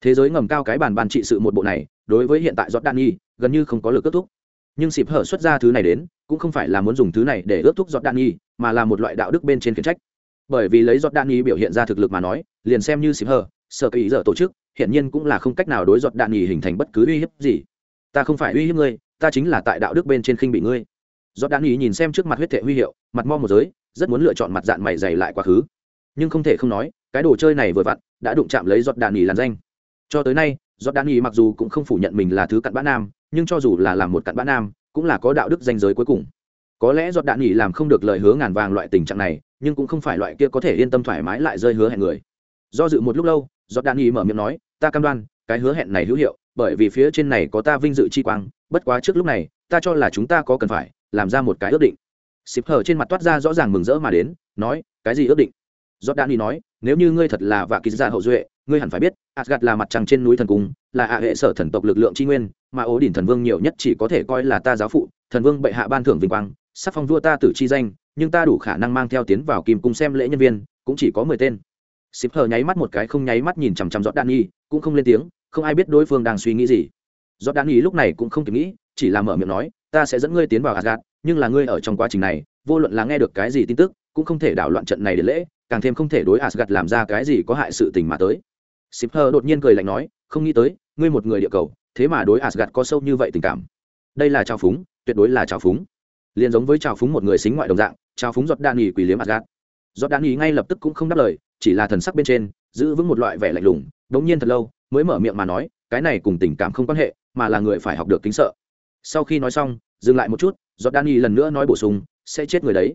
Thế giới ngầm cao cái bàn bàn trị sự một bộ này, đối với hiện tại giọt nhi gần như không có lực ước thúc. Nhưng xịp hở xuất ra thứ này đến cũng không phải là muốn dùng thứ này để ước thúc giọt đạn nhi mà là một loại đạo đức bên trên khiển trách. Bởi vì lấy giọt đạn nhi biểu hiện ra thực lực mà nói, liền xem như xịp hở sợ kỳ dở tổ chức hiện nhiên cũng là không cách nào đối giọt đạn nhi hình thành bất cứ uy hiếp gì. Ta không phải uy hiếp ngươi, ta chính là tại đạo đức bên trên khinh bị ngươi. Giọt đạn ý nhìn xem trước mặt huyết thệ huy hiệu, mặt mo một giới, rất muốn lựa chọn mặt dạng mày dày lại quá khứ. Nhưng không thể không nói, cái đồ chơi này vừa vặn, đã đụng chạm lấy giọt đạn nghỉ làn danh. Cho tới nay giọt đạn nghỉ mặc dù cũng không phủ nhận mình là thứ cặn bã nam, nhưng cho dù là làm một cặn bã nam cũng là có đạo đức danh giới cuối cùng. Có lẽ giọt đạn nghỉ làm không được lời hứa ngàn vàng loại tình trạng này, nhưng cũng không phải loại kia có thể yên tâm thoải mái lại rơi hứa hẹn người. Do dự một lúc lâu, giọt đạn nghỉ mở miệng nói, ta cam đoan, cái hứa hẹn này hữu hiệu, bởi vì phía trên này có ta vinh dự chi quang, bất quá trước lúc này, ta cho là chúng ta có cần phải, làm ra một cái ước định. Xịp hở trên mặt toát ra rõ ràng mừng rỡ mà đến, nói, cái gì ước định? Giọt đạn nghỉ nói nếu như ngươi thật là vạ kỳ gia hậu duệ, ngươi hẳn phải biết asgad là mặt trăng trên núi thần cung, là hạ hệ sở thần tộc lực lượng tri nguyên, mà ố đỉnh thần vương nhiều nhất chỉ có thể coi là ta giáo phụ, thần vương bệ hạ ban thưởng vinh quang, sắc phong vua ta tử chi danh, nhưng ta đủ khả năng mang theo tiến vào kim cung xem lễ nhân viên, cũng chỉ có mười tên. Xịp hờ nháy mắt một cái không nháy mắt nhìn chằm chằm giọt đan nhi cũng không lên tiếng, không ai biết đối phương đang suy nghĩ gì. Giọt đan nhi lúc này cũng không kịp nghĩ, chỉ là mở miệng nói, ta sẽ dẫn ngươi tiến vào asgad nhưng là ngươi ở trong quá trình này, vô luận là nghe được cái gì tin tức, cũng không thể đảo loạn trận này để lễ càng thêm không thể đối Asgard làm ra cái gì có hại sự tình mà tới. Xịp đột nhiên cười lạnh nói, không nghĩ tới, ngươi một người địa cầu, thế mà đối Asgard có sâu như vậy tình cảm. Đây là trào phúng, tuyệt đối là trào phúng. Liền giống với trào phúng một người xính ngoại đồng dạng, trào phúng giọt đan nghỉ quỷ liếm Asgard. giọt đan nghỉ ngay lập tức cũng không đáp lời, chỉ là thần sắc bên trên, giữ vững một loại vẻ lạnh lùng đống nhiên thật lâu, mới mở miệng mà nói, cái này cùng tình cảm không quan hệ, mà là người phải học được kính sợ. Sau khi nói xong, dừng lại một chút, giọt đan nghỉ lần nữa nói bổ sung, sẽ chết người đấy.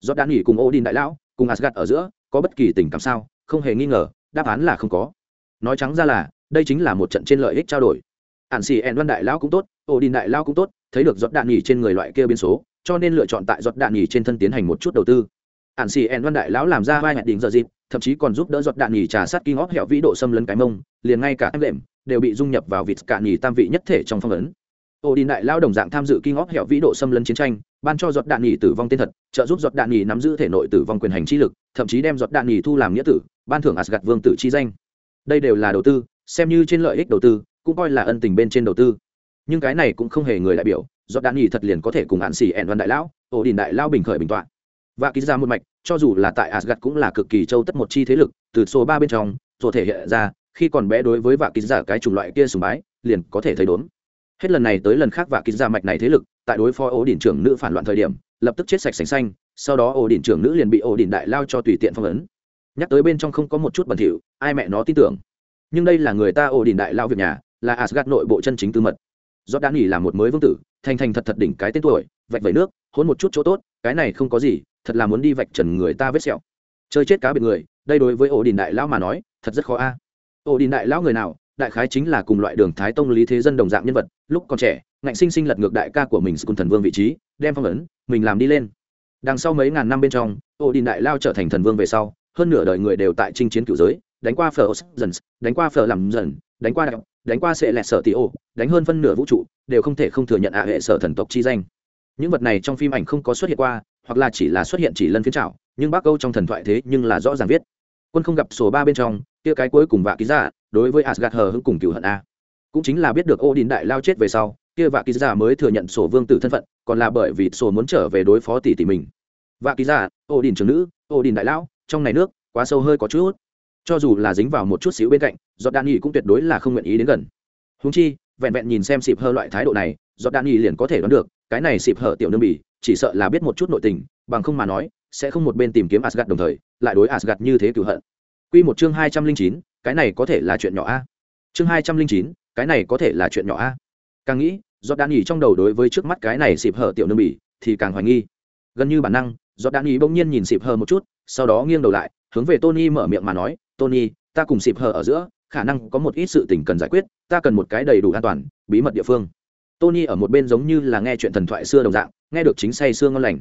Giọt đan nghỉ cùng odin đại lão cùng Asgard ở giữa, có bất kỳ tình cảm sao? Không hề nghi ngờ, đáp án là không có. Nói trắng ra là, đây chính là một trận trên lợi ích trao đổi. Ạn xì En văn đại lão cũng tốt Odin đại lão cũng tốt, thấy được giọt đạn nhỉ trên người loại kia biến số, cho nên lựa chọn tại giọt đạn nhỉ trên thân tiến hành một chút đầu tư. Ạn xì En văn đại lão làm ra vai hẹn đỉnh giờ dịp, thậm chí còn giúp đỡ giọt đạn nhỉ trà sát kinh ngóp hẹo vĩ độ xâm lấn cái mông, liền ngay cả em đệm đều bị dung nhập vào vịt cạn nhỉ tam vị nhất thể trong phong ấn ô đi đại lão đồng dạng tham dự kinh óp hẹo vĩ độ xâm lấn chiến tranh, ban cho giọt đạn nghỉ tử vong tên thật, trợ giúp giọt đạn nghỉ nắm giữ thể nội tử vong quyền hành chi lực, thậm chí đem giọt đạn nghỉ thu làm nghĩa tử, ban thưởng asgad vương tử chi danh. Đây đều là đầu tư, xem như trên lợi ích đầu tư, cũng coi là ân tình bên trên đầu tư. Nhưng cái này cũng không hề người đại biểu, giọt đạn nghỉ thật liền có thể cùng hạn xỉ ẹn văn đại lão ổ đình đại lao bình khởi bình tọa. Và ký ra một mạch, cho dù là tại asgad cũng là cực kỳ châu tất một chi thế lực, từ số ba bên trong rồi thể hiện ra, khi còn bé đối với vạ ký giả cái chủng loại kia sùng bái, liền có thể thấy đốn hết lần này tới lần khác và kín ra mạch này thế lực, tại đối phó ổ đỉnh trưởng nữ phản loạn thời điểm, lập tức chết sạch sành xanh, sau đó ổ đỉnh trưởng nữ liền bị ổ đỉnh đại lao cho tùy tiện phong ấn. Nhắc tới bên trong không có một chút bẩn thỉu, ai mẹ nó tin tưởng. Nhưng đây là người ta ổ đỉnh đại lao việc nhà, là asgad nội bộ chân chính tư mật. Do đã nghỉ là một mới vương tử, thành thành thật thật đỉnh cái tên tuổi, vạch vẩy nước, hôn một chút chỗ tốt, cái này không có gì, thật là muốn đi vạch trần người ta vết sẹo. Chơi chết cá biệt người, đây đối với ổ đình đại lão mà nói, thật rất khó a. Ổ đình đại lão người nào đại khái chính là cùng loại đường thái tông lý thế dân đồng dạng nhân vật, lúc còn trẻ, ngạnh sinh sinh lật ngược đại ca của mình cùng thần vương vị trí, đem phong ấn, mình làm đi lên. Đằng sau mấy ngàn năm bên trong, ô đình đại lao trở thành thần vương về sau, hơn nửa đời người đều tại chinh chiến cựu giới, đánh qua phở dần đánh qua phở làm dần, đánh qua đạo đánh qua sệ lẹt sở tỷ ô, đánh hơn phân nửa vũ trụ, đều không thể không thừa nhận ạ hệ sở thần tộc chi danh. Những vật này trong phim ảnh không có xuất hiện qua, hoặc là chỉ là xuất hiện chỉ lần phiến trào nhưng bác câu trong thần thoại thế nhưng là rõ ràng viết. Quân không gặp số ba bên trong, kia cái cuối cùng vạ ký giả đối với asgad hờ hững cùng cựu hận a. Cũng chính là biết được ô đình đại lao chết về sau, kia vạ ký giả mới thừa nhận sổ vương tử thân phận, còn là bởi vì sổ muốn trở về đối phó tỷ tỷ mình. Vạ ký giả ô đình trưởng nữ ô đình đại lão, trong này nước, quá sâu hơi có chút. Cho dù là dính vào một chút xíu bên cạnh giọt đan nghỉ cũng tuyệt đối là không nguyện ý đến gần. Húng chi, vẹn vẹn nhìn xem xịp hơ loại thái độ này giọt đan nghỉ liền có thể đoán được, cái này xịp hở tiểu nương bỉ, chỉ sợ là biết một chút nội tình, bằng không mà nói, sẽ không một bên tìm kiếm asgad đồng thời, lại đối asgad như thế cựu hận. Quy một chương hai trăm linh chín cái này có thể là chuyện nhỏ a. Chương hai trăm linh chín, cái này có thể là chuyện nhỏ a. Càng nghĩ giọt đan nghỉ trong đầu đối với trước mắt cái này xịp hở tiểu nương bỉ, thì càng hoài nghi. Gần như bản năng giọt đan nghỉ bỗng nhiên nhìn xịp hở một chút, sau đó nghiêng đầu lại, hướng về tony mở miệng mà nói, tony, ta cùng xịp hở ở giữa, khả năng có một ít sự tình cần giải quyết, ta cần một cái đầy đủ an toàn, bí mật địa phương. Tony ở một bên giống như là nghe chuyện thần thoại xưa đồng dạng, nghe được chính say xương ngon lành.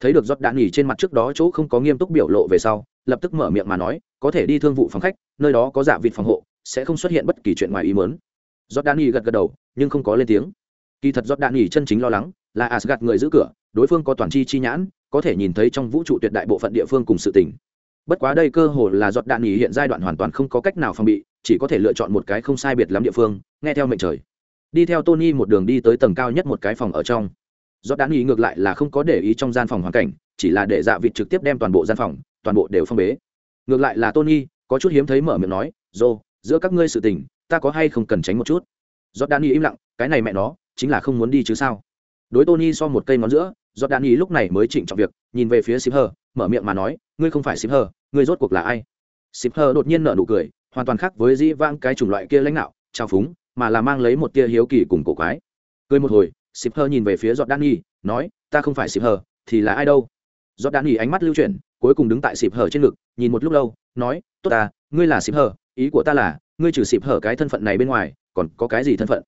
Thấy được giọt đạn nghỉ trên mặt trước đó chỗ không có nghiêm túc biểu lộ về sau lập tức mở miệng mà nói, có thể đi thương vụ phòng khách, nơi đó có giả vịt phòng hộ, sẽ không xuất hiện bất kỳ chuyện ngoài ý mớn giọt đan nghỉ gật gật đầu, nhưng không có lên tiếng. Kỳ thật giọt đan nghỉ chân chính lo lắng là asgad người giữ cửa, đối phương có toàn chi chi nhãn, có thể nhìn thấy trong vũ trụ tuyệt đại bộ phận địa phương cùng sự tình. Bất quá đây cơ hồ là giọt đạn nghỉ hiện giai đoạn hoàn toàn không có cách nào phòng bị, chỉ có thể lựa chọn một cái không sai biệt lắm địa phương, nghe theo mệnh trời. Đi theo tony một đường đi tới tầng cao nhất một cái phòng ở trong. Giọt đạn nghỉ ngược lại là không có để ý trong gian phòng hoàn cảnh, chỉ là để dạ vịt trực tiếp đem toàn bộ gian phòng toàn bộ đều phong bế. Ngược lại là tony, có chút hiếm thấy mở miệng nói dô giữa các ngươi sự tình, ta có hay không cần tránh một chút? Giọt đan y im lặng, cái này mẹ nó, chính là không muốn đi chứ sao? Đối tony so một cây ngón giữa giọt đan y lúc này mới chỉnh trọng việc, nhìn về phía ship hờ mở miệng mà nói, ngươi không phải ship hờ ngươi rốt cuộc là ai? Ship hờ đột nhiên nở nụ cười, hoàn toàn khác với dĩ vãng cái chủng loại kia lãnh đạo trao phúng, mà là mang lấy một tia hiếu kỳ cùng cổ quái. Cười một hồi ship hờ nhìn về phía giọt đan y nói, ta không phải ship hờ thì là ai đâu? Giọt đan y ánh mắt lưu chuyển cuối cùng đứng tại xịp hở trên ngực, nhìn một lúc lâu, nói, tốt ta, ngươi là xịp hở, ý của ta là, ngươi trừ xịp hở cái thân phận này bên ngoài, còn có cái gì thân phận?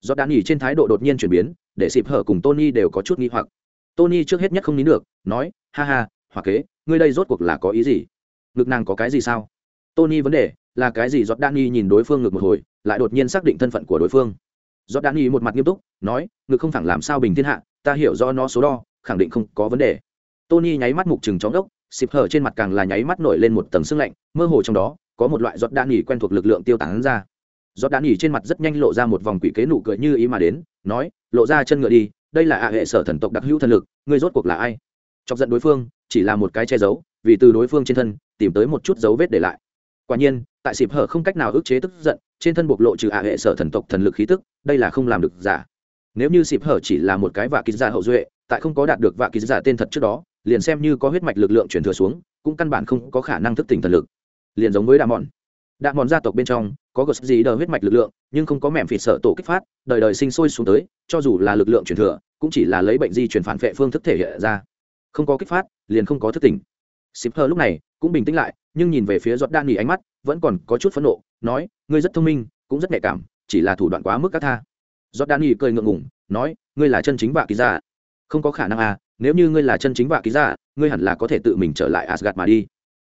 Do đạn nghỉ trên thái độ đột nhiên chuyển biến, để xịp hở cùng tony đều có chút nghi hoặc. Tony trước hết nhất không nín được, nói, ha ha hoặc kế, ngươi đây rốt cuộc là có ý gì? Ngực nàng có cái gì sao? Tony vấn đề, là cái gì? Giọt đan y nhìn đối phương ngược một hồi, lại đột nhiên xác định thân phận của đối phương. Giọt đan y một mặt nghiêm túc, nói, ngực không thẳng làm sao bình thiên hạ, ta hiểu do nó số đo, khẳng định không có vấn đề. Tony nháy mắt mục chừng chóng đốc xịp hở trên mặt càng là nháy mắt nổi lên một tầng sương lạnh, mơ hồ trong đó, có một loại giọt đạn nghỉ quen thuộc lực lượng tiêu tán ra. Giọt đạn nghỉ trên mặt rất nhanh lộ ra một vòng quỷ kế nụ cười như ý mà đến, nói, lộ ra chân ngựa đi, đây là ạ hệ sở thần tộc đặc hữu thần lực, ngươi rốt cuộc là ai? Chọc giận đối phương, chỉ là một cái che giấu, vì từ đối phương trên thân, tìm tới một chút dấu vết để lại. Quả nhiên, tại xịp hở không cách nào ức chế tức giận, trên thân bộc lộ trừ ạ hệ sở thần tộc thần lực khí tức, đây là không làm được giả. Nếu như xịp hở chỉ là một cái vạ ký giả hậu duệ, tại không có đạt được vạ ký giả tên thật trước đó liền xem như có huyết mạch lực lượng chuyển thừa xuống, cũng căn bản không có khả năng thức tỉnh thần lực. Liền giống với đạ mòn đạ mòn gia tộc bên trong, có gột gì đờ huyết mạch lực lượng, nhưng không có mẹm phịt sợ tổ kích phát, đời đời sinh sôi xuống tới, cho dù là lực lượng chuyển thừa, cũng chỉ là lấy bệnh di chuyển phản vệ phương thức thể hiện ra. Không có kích phát, liền không có thức tỉnh. Xịp hơ lúc này cũng bình tĩnh lại, nhưng nhìn về phía giọt đan nghỉ ánh mắt, vẫn còn có chút phẫn nộ, nói, ngươi rất thông minh, cũng rất nhạy cảm, chỉ là thủ đoạn quá mức các tha. Giọt đan nghỉ cười ngượng ngủng nói, ngươi là chân chính vạ kỳ giả không có khả năng à nếu như ngươi là chân chính vạ ký giả, ngươi hẳn là có thể tự mình trở lại asgad mà đi.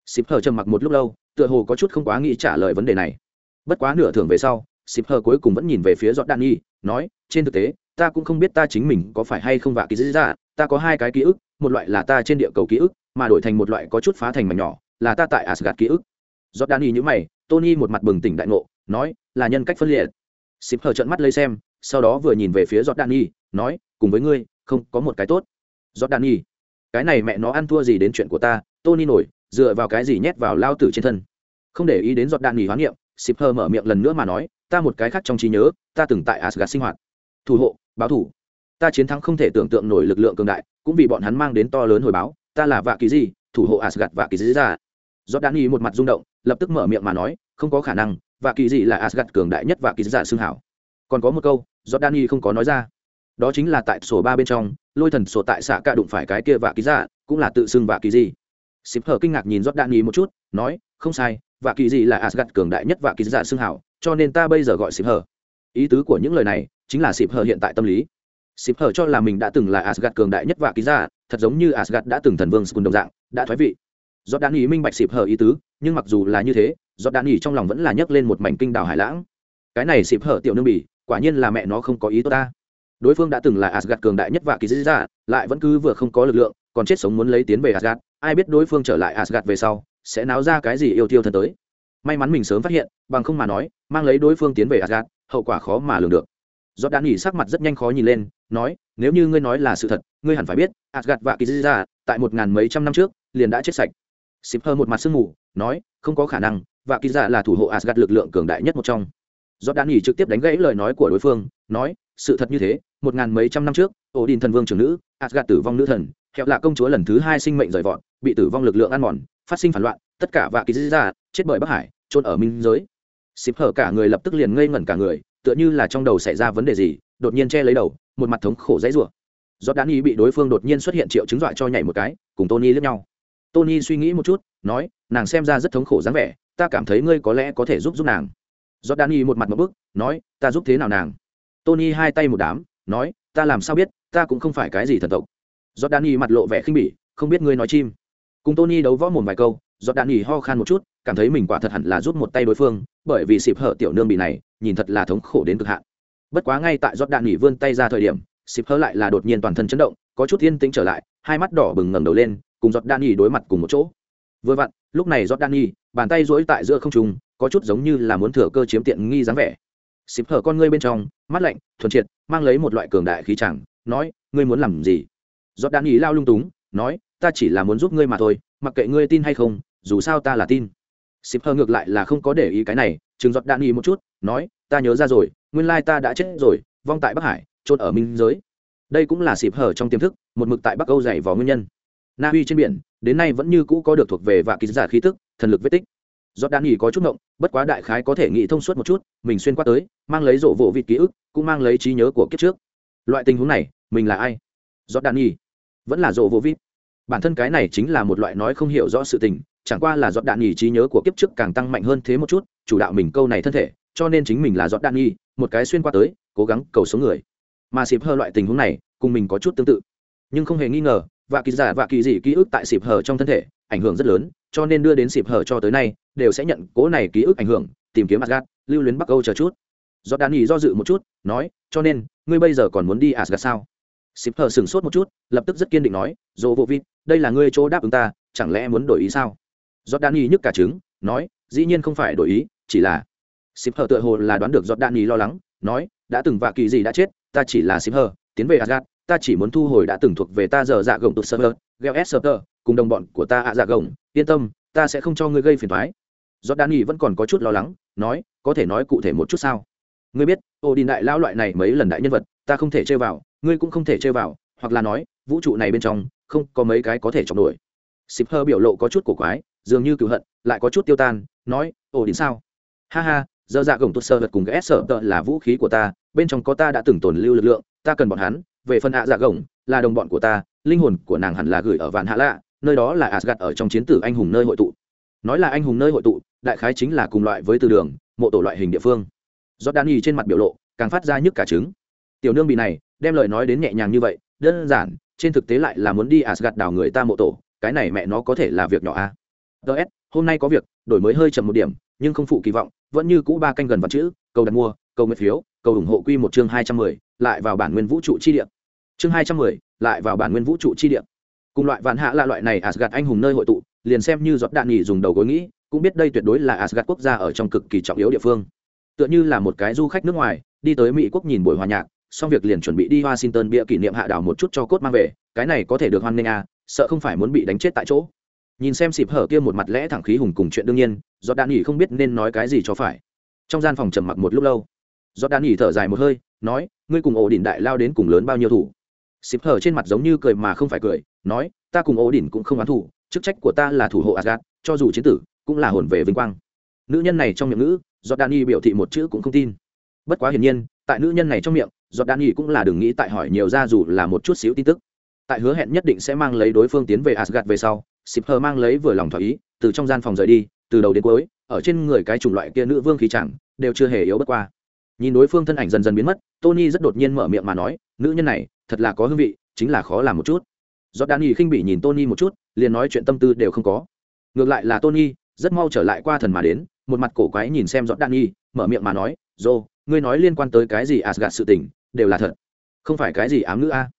Ship hờ trầm mặc một lúc lâu, tựa hồ có chút không quá nghĩ trả lời vấn đề này. Bất quá nửa thường về sau ship hờ cuối cùng vẫn nhìn về phía giọt đan nghỉ nói, trên thực tế, ta cũng không biết ta chính mình có phải hay không vạ ký giả, ta có hai cái ký ức, một loại là ta trên địa cầu ký ức, mà đổi thành một loại có chút phá thành mảnh nhỏ, là ta tại asgad ký ức. Jordani như mày, tony một mặt bừng tỉnh đại ngộ, nói, là nhân cách phân liệt. Xịp hờ trợn mắt lấy xem, sau đó vừa nhìn về phía jordani nói, cùng với ngươi, không có một cái tốt jordani cái này mẹ nó ăn thua gì đến chuyện của ta, tony nổi, dựa vào cái gì nhét vào lao tử trên thân. Không để ý đến jordani hoán niệm Sipher mở miệng lần nữa mà nói, ta một cái khác trong trí nhớ, ta từng tại Asgard sinh hoạt. Thủ hộ, báo thủ. Ta chiến thắng không thể tưởng tượng nổi lực lượng cường đại, cũng vì bọn hắn mang đến to lớn hồi báo, ta là vạ kỳ gì thủ hộ Asgard vạ kỳ gì ra. Jordani một mặt rung động, lập tức mở miệng mà nói, không có khả năng, vạ kỳ gì là Asgard cường đại nhất vạ kỳ giả xương hảo. Còn có một câu Jordani không có nói ra. Đó chính là tại sổ ba bên trong lôi thần sổ tại xạ cạ đụng phải cái kia vạ kỳ giả cũng là tự xưng vạ kỳ gì. Xịp hờ kinh ngạc nhìn rót đạn ý một chút, nói, không sai, vạ kỳ gì là asgad cường đại nhất vạ kỳ giả xưng hảo, cho nên ta bây giờ gọi xịp hờ. Ý tứ của những lời này chính là xịp hờ hiện tại tâm lý. Xịp hờ cho là mình đã từng là asgad cường đại nhất vạ kỳ giả thật giống như asgad đã từng thần vương skun đồng dạng, đã thoái vị. Rót đạn ý minh bạch xịp hờ ý tứ, nhưng mặc dù là như thế, rót đạn ý trong lòng vẫn là nhấc lên một mảnh kinh đảo hải lãng. Cái này xịp hờ tiểu nương bỉ, quả nhiên là mẹ nó không có ý tốt ta đối phương đã từng là asgad cường đại nhất và kỳ giả lại vẫn cứ vừa không có lực lượng, còn chết sống muốn lấy tiến về asgad ai biết đối phương trở lại asgad về sau, sẽ náo ra cái gì yêu tiêu thân tới. May mắn mình sớm phát hiện, bằng không mà nói, mang lấy đối phương tiến về asgad hậu quả khó mà lường được. Giọt đan nghỉ sắc mặt rất nhanh khó nhìn lên, nói, nếu như ngươi nói là sự thật, ngươi hẳn phải biết asgad và kỳ ra, tại một ngàn mấy trăm năm trước, liền đã chết sạch. Xịp hơ một mặt sương mù, nói, không có khả năng, và kỳ dạ là thủ hộ asgad lực lượng cường đại nhất một trong. Giọt đan nghỉ trực tiếp đánh gãy lời nói của đối phương, nói, sự thật như thế một ngàn mấy trăm năm trước, ổ đình thần vương trưởng nữ asgad tử vong nữ thần hẹo lạ công chúa lần thứ hai sinh mệnh rời vọt, bị tử vong lực lượng ăn mòn, phát sinh phản loạn, tất cả vạ kỳ ra dạ chết bởi bắc hải trôn ở minh giới. Xịp hở cả người lập tức liền ngây ngẩn cả người, tựa như là trong đầu xảy ra vấn đề gì, đột nhiên che lấy đầu, một mặt thống khổ dãy rủa. Do đan y bị đối phương đột nhiên xuất hiện triệu chứng dọa cho nhảy một cái, cùng tony lướt nhau. Tony suy nghĩ một chút, nói, nàng xem ra rất thống khổ dáng vẻ, ta cảm thấy ngươi có lẽ có thể giúp giúp nàng. Do đan y một mặt một bức, nói, ta giúp thế nào nàng? Tony hai tay một đám nói, ta làm sao biết, ta cũng không phải cái gì thần tộc. Giọt đan y mặt lộ vẻ khinh bỉ, không biết ngươi nói chim. Cùng tony đấu võ một vài câu giọt đan y ho khan một chút, cảm thấy mình quả thật hẳn là giúp một tay đối phương, bởi vì xịp hở tiểu nương bị này, nhìn thật là thống khổ đến cực hạn. Bất quá ngay tại giọt đạn nghỉ vươn tay ra thời điểm xịp hở lại là đột nhiên toàn thân chấn động, có chút yên tĩnh trở lại, hai mắt đỏ bừng ngẩng đầu lên, cùng giọt đạn nghỉ đối mặt cùng một chỗ. Vừa vặn, lúc này giọt đạn nghỉ bàn tay duỗi tại giữa không trung, có chút giống như là muốn thừa cơ chiếm tiện nghi dáng vẻ xịp hở con ngươi bên trong mắt lạnh, thuần triệt, mang lấy một loại cường đại khí chẳng, nói, ngươi muốn làm gì? Giọt đạn ý lao lung túng, nói, ta chỉ là muốn giúp ngươi mà thôi, mặc kệ ngươi tin hay không, dù sao ta là tin. Xịp hở ngược lại là không có để ý cái này, chừng giọt đạn ý một chút, nói, ta nhớ ra rồi, nguyên lai ta đã chết rồi, vong tại bắc hải trôn ở minh giới. Đây cũng là xịp hở trong tiềm thức, một mực tại bắc âu dày vò nguyên nhân. Na uy trên biển, đến nay vẫn như cũ có được thuộc về và ký giả khí tức, thần lực vết tích. Giọt đạn ý có chút ngộng bất quá đại khái có thể nghĩ thông suốt một chút, mình xuyên qua tới, mang lấy rộ vỗ vịt ký ức, cũng mang lấy trí nhớ của kiếp trước. Loại tình huống này, mình là ai? Giót đạn nhi vẫn là rộ vỗ vịt. Bản thân cái này chính là một loại nói không hiểu rõ sự tình, chẳng qua là giọt đạn nhì trí nhớ của kiếp trước càng tăng mạnh hơn thế một chút, chủ đạo mình câu này thân thể, cho nên chính mình là giọt đạn nhì một cái xuyên qua tới, cố gắng cầu số người. Mà xịp hờ loại tình huống này, cùng mình có chút tương tự. Nhưng không hề nghi ngờ và kỳ giả và kỳ dị ký ức tại xịp hờ trong thân thể ảnh hưởng rất lớn, cho nên đưa đến xịp hở cho tới nay, đều sẽ nhận cố này ký ức ảnh hưởng, tìm kiếm asgad lưu luyến bắc âu chờ chút. Do đan ý do dự một chút, nói, cho nên, ngươi bây giờ còn muốn đi asgad sao? Xịp hở sửng sốt một chút, lập tức rất kiên định nói dồ vô vịt, đây là ngươi chỗ đáp ứng ta, chẳng lẽ muốn đổi ý sao? Do đan ý nhức cả trứng, nói, dĩ nhiên không phải đổi ý, chỉ là xịp hở tựa hồ là đoán được do đan ý lo lắng, nói, đã từng vạ kỳ gì đã chết, ta chỉ là xịp hở, tiến về asgad ta chỉ muốn thu hồi đã từng thuộc về ta giờ dạ gồng tụt sơ hơ gheo s sơ cùng đồng bọn của ta ạ dạ gồng, yên tâm, ta sẽ không cho ngươi gây phiền thoái do đan nghỉ vẫn còn có chút lo lắng, nói, có thể nói cụ thể một chút sao? Ngươi biết, ô đi đại lao loại này mấy lần đại nhân vật, ta không thể chơi vào, ngươi cũng không thể chơi vào, hoặc là nói, vũ trụ này bên trong, không có mấy cái có thể chọc nổi xịp hơ biểu lộ có chút cổ quái, dường như cựu hận, lại có chút tiêu tan, nói ồ đến sao? Ha ha, giờ dạ gồng tốt sơ vật cùng cái sợ tợ là vũ khí của ta, bên trong có ta đã từng tồn lưu lực lượng, ta cần bọn hắn, về phần ạ dạ gồng, là đồng bọn của ta, linh hồn của nàng hẳn là gửi ở vạn hạ lạ nơi đó là Asgard ở trong chiến tử anh hùng nơi hội tụ. Nói là anh hùng nơi hội tụ, đại khái chính là cùng loại với từ đường, mộ tổ loại hình địa phương. Do đan trên mặt biểu lộ càng phát ra nhức cả trứng. Tiểu nương bị này, đem lời nói đến nhẹ nhàng như vậy, đơn giản, trên thực tế lại là muốn đi Asgard đào người ta mộ tổ, cái này mẹ nó có thể là việc nhỏ a à? ts hôm nay có việc, đổi mới hơi chậm một điểm, nhưng không phụ kỳ vọng, vẫn như cũ ba canh gần vật chữ, cầu đặt mua, cầu nguyện phiếu, cầu ủng hộ quy một chương hai trăm mười, lại vào bản nguyên vũ trụ chi địa. Chương hai trăm mười, lại vào bản nguyên vũ trụ chi địa cùng loại vạn hạ là loại này asgad anh hùng nơi hội tụ, liền xem như giọt đạn nghỉ dùng đầu gối nghĩ, cũng biết đây tuyệt đối là asgad quốc gia ở trong cực kỳ trọng yếu địa phương. Tựa như là một cái du khách nước ngoài, đi tới mỹ quốc nhìn buổi hòa nhạc, xong việc liền chuẩn bị đi washington bịa kỷ niệm hạ đảo một chút cho cốt mang về, cái này có thể được hoan nghênh à sợ không phải muốn bị đánh chết tại chỗ. Nhìn xem xịp hở kia một mặt lẽ thẳng khí hùng cùng chuyện đương nhiên do đạn nghỉ không biết nên nói cái gì cho phải. Trong gian phòng trầm mặc một lúc lâu do đạn nghỉ thở dài một hơi, nói, ngươi cùng ổ đỉnh đại lao đến cùng lớn bao nhiêu thủ? Xịp hở trên mặt giống như cười mà không phải cười nói, ta cùng ổ đỉnh cũng không oán thủ chức trách của ta là thủ hộ asgad cho dù chiến tử, cũng là hồn về vinh quang. Nữ nhân này trong miệng ngữ do Dani biểu thị một chữ cũng không tin. Bất quá hiển nhiên, tại nữ nhân này trong miệng do Dani cũng là đừng nghĩ tại hỏi nhiều ra dù là một chút xíu tin tức. Tại hứa hẹn nhất định sẽ mang lấy đối phương tiến về asgad về sau xịp hờ mang lấy vừa lòng thỏa ý, từ trong gian phòng rời đi, từ đầu đến cuối, ở trên người cái chủng loại kia nữ vương khí chẳng, đều chưa hề yếu bất qua. Nhìn đối phương thân ảnh dần dần biến mất, tony rất đột nhiên mở miệng mà nói, nữ nhân này, thật là có hương vị, chính là khó làm một chút do đan y khinh bị nhìn tony một chút, liền nói chuyện tâm tư đều không có. Ngược lại là tony, rất mau trở lại qua thần mà đến, một mặt cổ quái nhìn xem giọt đan y mở miệng mà nói, dô, ngươi nói liên quan tới cái gì asgad sự tình, đều là thật. Không phải cái gì ám ngữ a.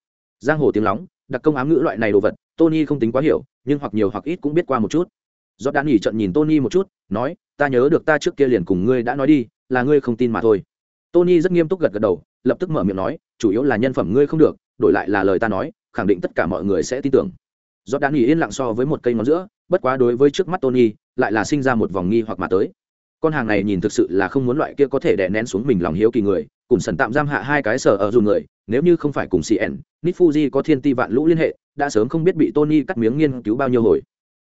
Giang hồ tiếng lóng, đặc công ám ngữ loại này đồ vật, tony không tính quá hiểu, nhưng hoặc nhiều hoặc ít cũng biết qua một chút. Giọt đan y trận nhìn tony một chút, nói, ta nhớ được ta trước kia liền cùng ngươi đã nói đi, là ngươi không tin mà thôi. Tony rất nghiêm túc gật gật đầu, lập tức mở miệng nói, chủ yếu là nhân phẩm ngươi không được, đổi lại là lời ta nói khẳng định tất cả mọi người sẽ tin tưởng. Do đan nghỉ yên lặng so với một cây ngón giữa, bất quá đối với trước mắt tony, lại là sinh ra một vòng nghi hoặc mà tới. Con hàng này nhìn thực sự là không muốn loại kia có thể đè nén xuống mình lòng hiếu kỳ người, cùng sần tạm giam hạ hai cái sở ở dù người, nếu như không phải cùng cn nít fuji có thiên ti vạn lũ liên hệ, đã sớm không biết bị tony cắt miếng nghiên cứu bao nhiêu hồi.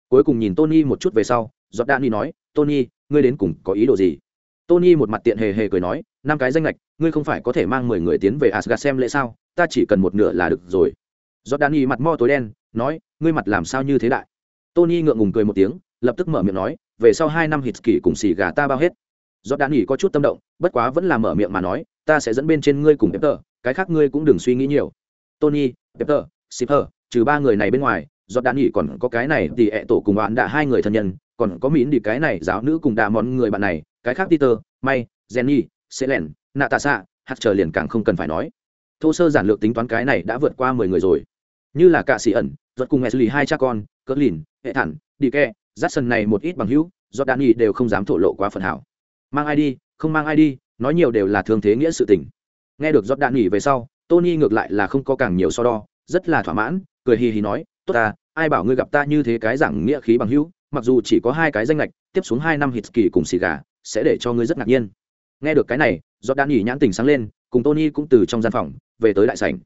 Cuối cùng nhìn tony một chút về sau giọt đạn đi nói, tony, ngươi đến cùng có ý đồ gì? Tony một mặt tiện hề hề cười nói, năm cái danh lệch, ngươi không phải có thể mang mười người tiến về asgad xem lễ sao? Ta chỉ cần một nửa là được rồi giọt đan đi mặt mo tối đen nói ngươi mặt làm sao như thế đại? Tony ngượng ngùng cười một tiếng lập tức mở miệng nói về sau hai năm hít kỳ cùng xì gà ta bao hết. Giọt đan nghỉ có chút tâm động bất quá vẫn là mở miệng mà nói ta sẽ dẫn bên trên ngươi cùng Peter, cái khác ngươi cũng đừng suy nghĩ nhiều. Tony Peter, shipper trừ ba người này bên ngoài giọt đan nghỉ còn có cái này thì ẹ tổ cùng bạn đã hai người thân nhân còn có mỉn đi cái này giáo nữ cùng đà món người bạn này cái khác peter may jenny selen Natasha, hạt chờ liền càng không cần phải nói. Thô sơ giản lược tính toán cái này đã vượt qua mười người rồi như là cạ sĩ ẩn giật cùng Wesley hai cha con, cỡ lìn, hệ thản, đi ke, Jackson này một ít bằng hữu, Jordani đều không dám thổ lộ quá phần hảo. Mang ai đi, không mang ai đi, nói nhiều đều là thương thế nghĩa sự tình. Nghe được Jordani về sau, Tony ngược lại là không có càng nhiều so đo, rất là thỏa mãn, cười hì hì nói, "Tốt ta, ai bảo ngươi gặp ta như thế cái dạng nghĩa khí bằng hữu, mặc dù chỉ có hai cái danh lệch, tiếp xuống hai năm hít kỳ cùng xì gà, sẽ để cho ngươi rất ngạc nhiên." Nghe được cái này, Jordani nhãn tình sáng lên, cùng Tony cũng từ trong gian phòng về tới đại sảnh.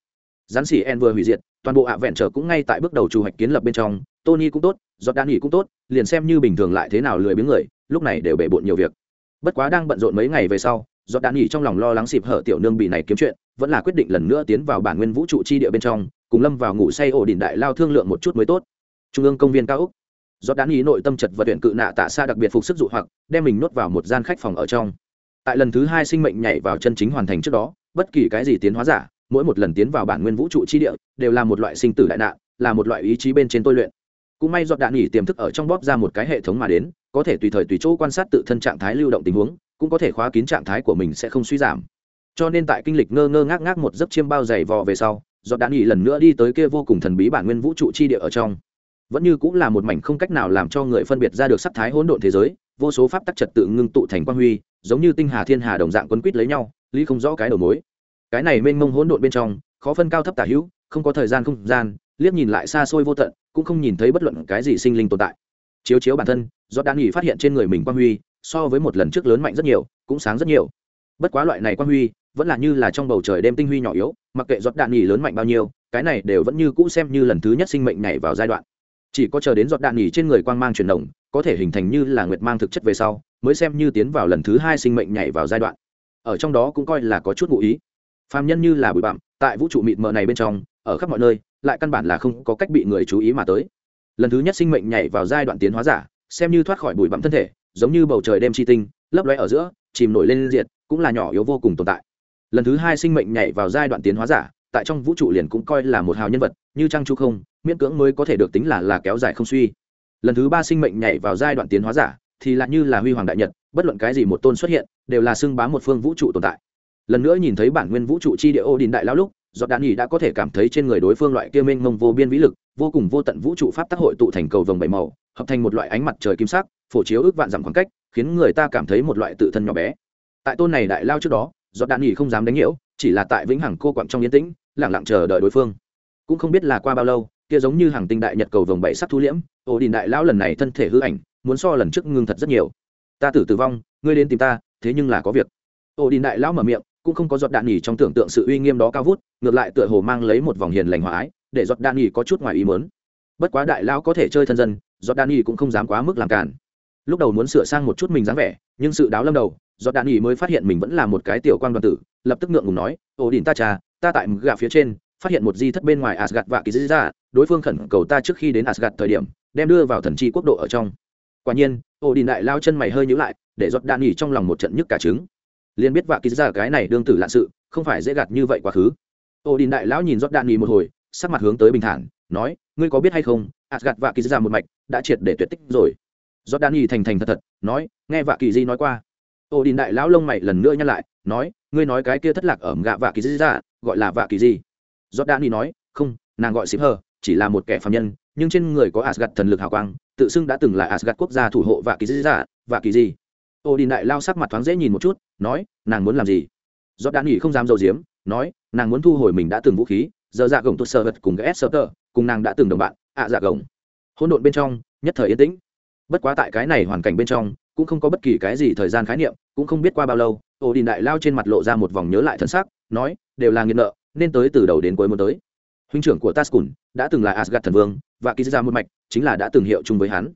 Rắn xỉ En vừa hủy diệt, toàn bộ ạ vẹn trở cũng ngay tại bước đầu trù hoạch kiến lập bên trong tony cũng tốt giọt đan nghỉ cũng tốt liền xem như bình thường lại thế nào lười biếng người lúc này đều bể bộn nhiều việc. Bất quá đang bận rộn mấy ngày về sau giọt đan nghỉ trong lòng lo lắng xịp hở tiểu nương bị này kiếm chuyện vẫn là quyết định lần nữa tiến vào bản nguyên vũ trụ chi địa bên trong cùng lâm vào ngủ say ổ đỉnh đại lao thương lượng một chút mới tốt. Trung ương công viên cao úc. Giọt đan nghỉ nội tâm chật và tuyển cự nạ tạ xa đặc biệt phục sức dụ hoặc đem mình nuốt vào một gian khách phòng ở trong. Tại lần thứ hai sinh mệnh nhảy vào chân chính hoàn thành trước đó bất kỳ cái gì tiến hóa giả mỗi một lần tiến vào bản nguyên vũ trụ chi địa, đều là một loại sinh tử đại nạn, là một loại ý chí bên trên tôi luyện. Cũng may giọt đạn nghỉ tiềm thức ở trong bóp ra một cái hệ thống mà đến, có thể tùy thời tùy chỗ quan sát tự thân trạng thái lưu động tình huống, cũng có thể khóa kín trạng thái của mình sẽ không suy giảm. Cho nên tại kinh lịch ngơ ngơ ngác ngác một giấc chiêm bao dày vò về sau, giọt đạn nghỉ lần nữa đi tới kia vô cùng thần bí bản nguyên vũ trụ chi địa ở trong. Vẫn như cũng là một mảnh không cách nào làm cho người phân biệt ra được sắc thái hỗn độn thế giới, vô số pháp tắc trật tự ngưng tụ thành quang huy, giống như tinh hà thiên hà đồng dạng quấn quýt lấy nhau, lý không rõ cái đầu mối cái này mênh mông hỗn độn bên trong, khó phân cao thấp tả hữu, không có thời gian không gian, liếc nhìn lại xa xôi vô tận, cũng không nhìn thấy bất luận cái gì sinh linh tồn tại. Chiếu chiếu bản thân do đan nghỉ phát hiện trên người mình quang huy, so với một lần trước lớn mạnh rất nhiều, cũng sáng rất nhiều. Bất quá loại này quang huy, vẫn là như là trong bầu trời đêm tinh huy nhỏ yếu, mặc kệ giọt đạn nghỉ lớn mạnh bao nhiêu, cái này đều vẫn như cũ xem như lần thứ nhất sinh mệnh nhảy vào giai đoạn. Chỉ có chờ đến giọt đạn nghỉ trên người quang mang chuyển động, có thể hình thành như là nguyệt mang thực chất về sau, mới xem như tiến vào lần thứ hai sinh mệnh nhảy vào giai đoạn. Ở trong đó cũng coi là có chút ngụ ý phàm nhân như là bụi bặm, tại vũ trụ mịt mờ này bên trong, ở khắp mọi nơi, lại căn bản là không có cách bị người chú ý mà tới. Lần thứ nhất sinh mệnh nhảy vào giai đoạn tiến hóa giả, xem như thoát khỏi bụi bặm thân thể, giống như bầu trời đêm chi tinh, lấp lóe ở giữa, chìm nổi lên diệt, cũng là nhỏ yếu vô cùng tồn tại. Lần thứ hai sinh mệnh nhảy vào giai đoạn tiến hóa giả, tại trong vũ trụ liền cũng coi là một hào nhân vật, như trăng chu không, miễn cưỡng mới có thể được tính là là kéo dài không suy. Lần thứ ba sinh mệnh nhảy vào giai đoạn tiến hóa giả, thì lại như là huy hoàng đại nhật, bất luận cái gì một tôn xuất hiện, đều là xưng bá một phương vũ trụ tồn tại lần nữa nhìn thấy bản nguyên vũ trụ chi địa ô đình đại lao lúc, giọt đạn nhì đã có thể cảm thấy trên người đối phương loại kia mênh mông vô biên vĩ lực, vô cùng vô tận vũ trụ pháp tác hội tụ thành cầu vồng bảy màu, hợp thành một loại ánh mặt trời kim sắc, phổ chiếu ước vạn dặm khoảng cách, khiến người ta cảm thấy một loại tự thân nhỏ bé. Tại tôn này đại lao trước đó, giọt đạn nhì không dám đánh nhiễu, chỉ là tại vĩnh hằng cô quặng trong yên tĩnh lẳng lặng chờ đợi đối phương. Cũng không biết là qua bao lâu, kia giống như hàng tinh đại nhật cầu vồng bảy sắc thu liễm, ô đình đại lão lần này thân thể hư ảnh, muốn so lần trước ngưng thật rất nhiều. Ta tử tử vong, ngươi đến tìm ta, thế nhưng là có việc. Ô đình đại lão mở miệng cũng không có giọt đạn nhỉ trong tưởng tượng sự uy nghiêm đó cao vút ngược lại tựa hồ mang lấy một vòng hiền lành hòa ái để giọt đạn nhỉ có chút ngoài ý mớn bất quá đại lão có thể chơi thân dân giọt đạn nhỉ cũng không dám quá mức làm cản lúc đầu muốn sửa sang một chút mình dáng vẻ nhưng sự đáo lâm đầu giọt đạn nhỉ mới phát hiện mình vẫn là một cái tiểu quan đoàn tử lập tức ngượng ngùng nói ồ đình ta trà ta tại gà phía trên phát hiện một di thất bên ngoài Asgard và kỳ ra, dạ, đối phương khẩn cầu ta trước khi đến Asgard thời điểm, đem đưa vào thần chi quốc độ ở trong. Quả nhiên, Odin đại lao chân mày hơi nhíu lại, để giọt đạn nhỉ trong lòng một trận nhức cả trứng. Liên biết vạ ký ra cái này đương tử lạ sự, không phải dễ gạt như vậy quá khứ. Odin đại lão nhìn rót đạn nghỉ một hồi, sắc mặt hướng tới bình thản, nói, ngươi có biết hay không, ạt gạt vạ kỳ ra một mạch đã triệt để tuyệt tích rồi. rót đạn nghỉ thành thành thật thật, nói, nghe vạ kỳ di nói qua. Odin đại lão lông mày lần nữa nhăn lại, nói, ngươi nói cái kia thất lạc ở gạ vạ kỳ ra, gọi là vạ kỳ gì? nghỉ nói, không, nàng gọi Sip Hờ, chỉ là một kẻ phàm nhân, nhưng trên người có Asgard thần lực hào quang, tự xưng đã từng là Asgard quốc gia thủ hộ vạ kỳ giả, vạ kỳ ô Odin đại lao sắc mặt thoáng dễ nhìn một chút, nói, nàng muốn làm gì? Jordani không dám dầu diếm, nói, nàng muốn thu hồi mình đã từng vũ khí, giờ dạ gồng tôi sợ vật cùng ghét sợ tờ cùng nàng đã từng đồng bạn, ạ dạ gồng. Hỗn độn bên trong, nhất thời yên tĩnh. Bất quá tại cái này hoàn cảnh bên trong, cũng không có bất kỳ cái gì thời gian khái niệm, cũng không biết qua bao lâu, Odin đại lao trên mặt lộ ra một vòng nhớ lại thân xác, nói, đều là nghiện nợ, nên tới từ đầu đến cuối muốn tới huynh trưởng của Taskun đã từng là Asgard thần vương và ký ra một mạch chính là đã từng hiệu chung với hắn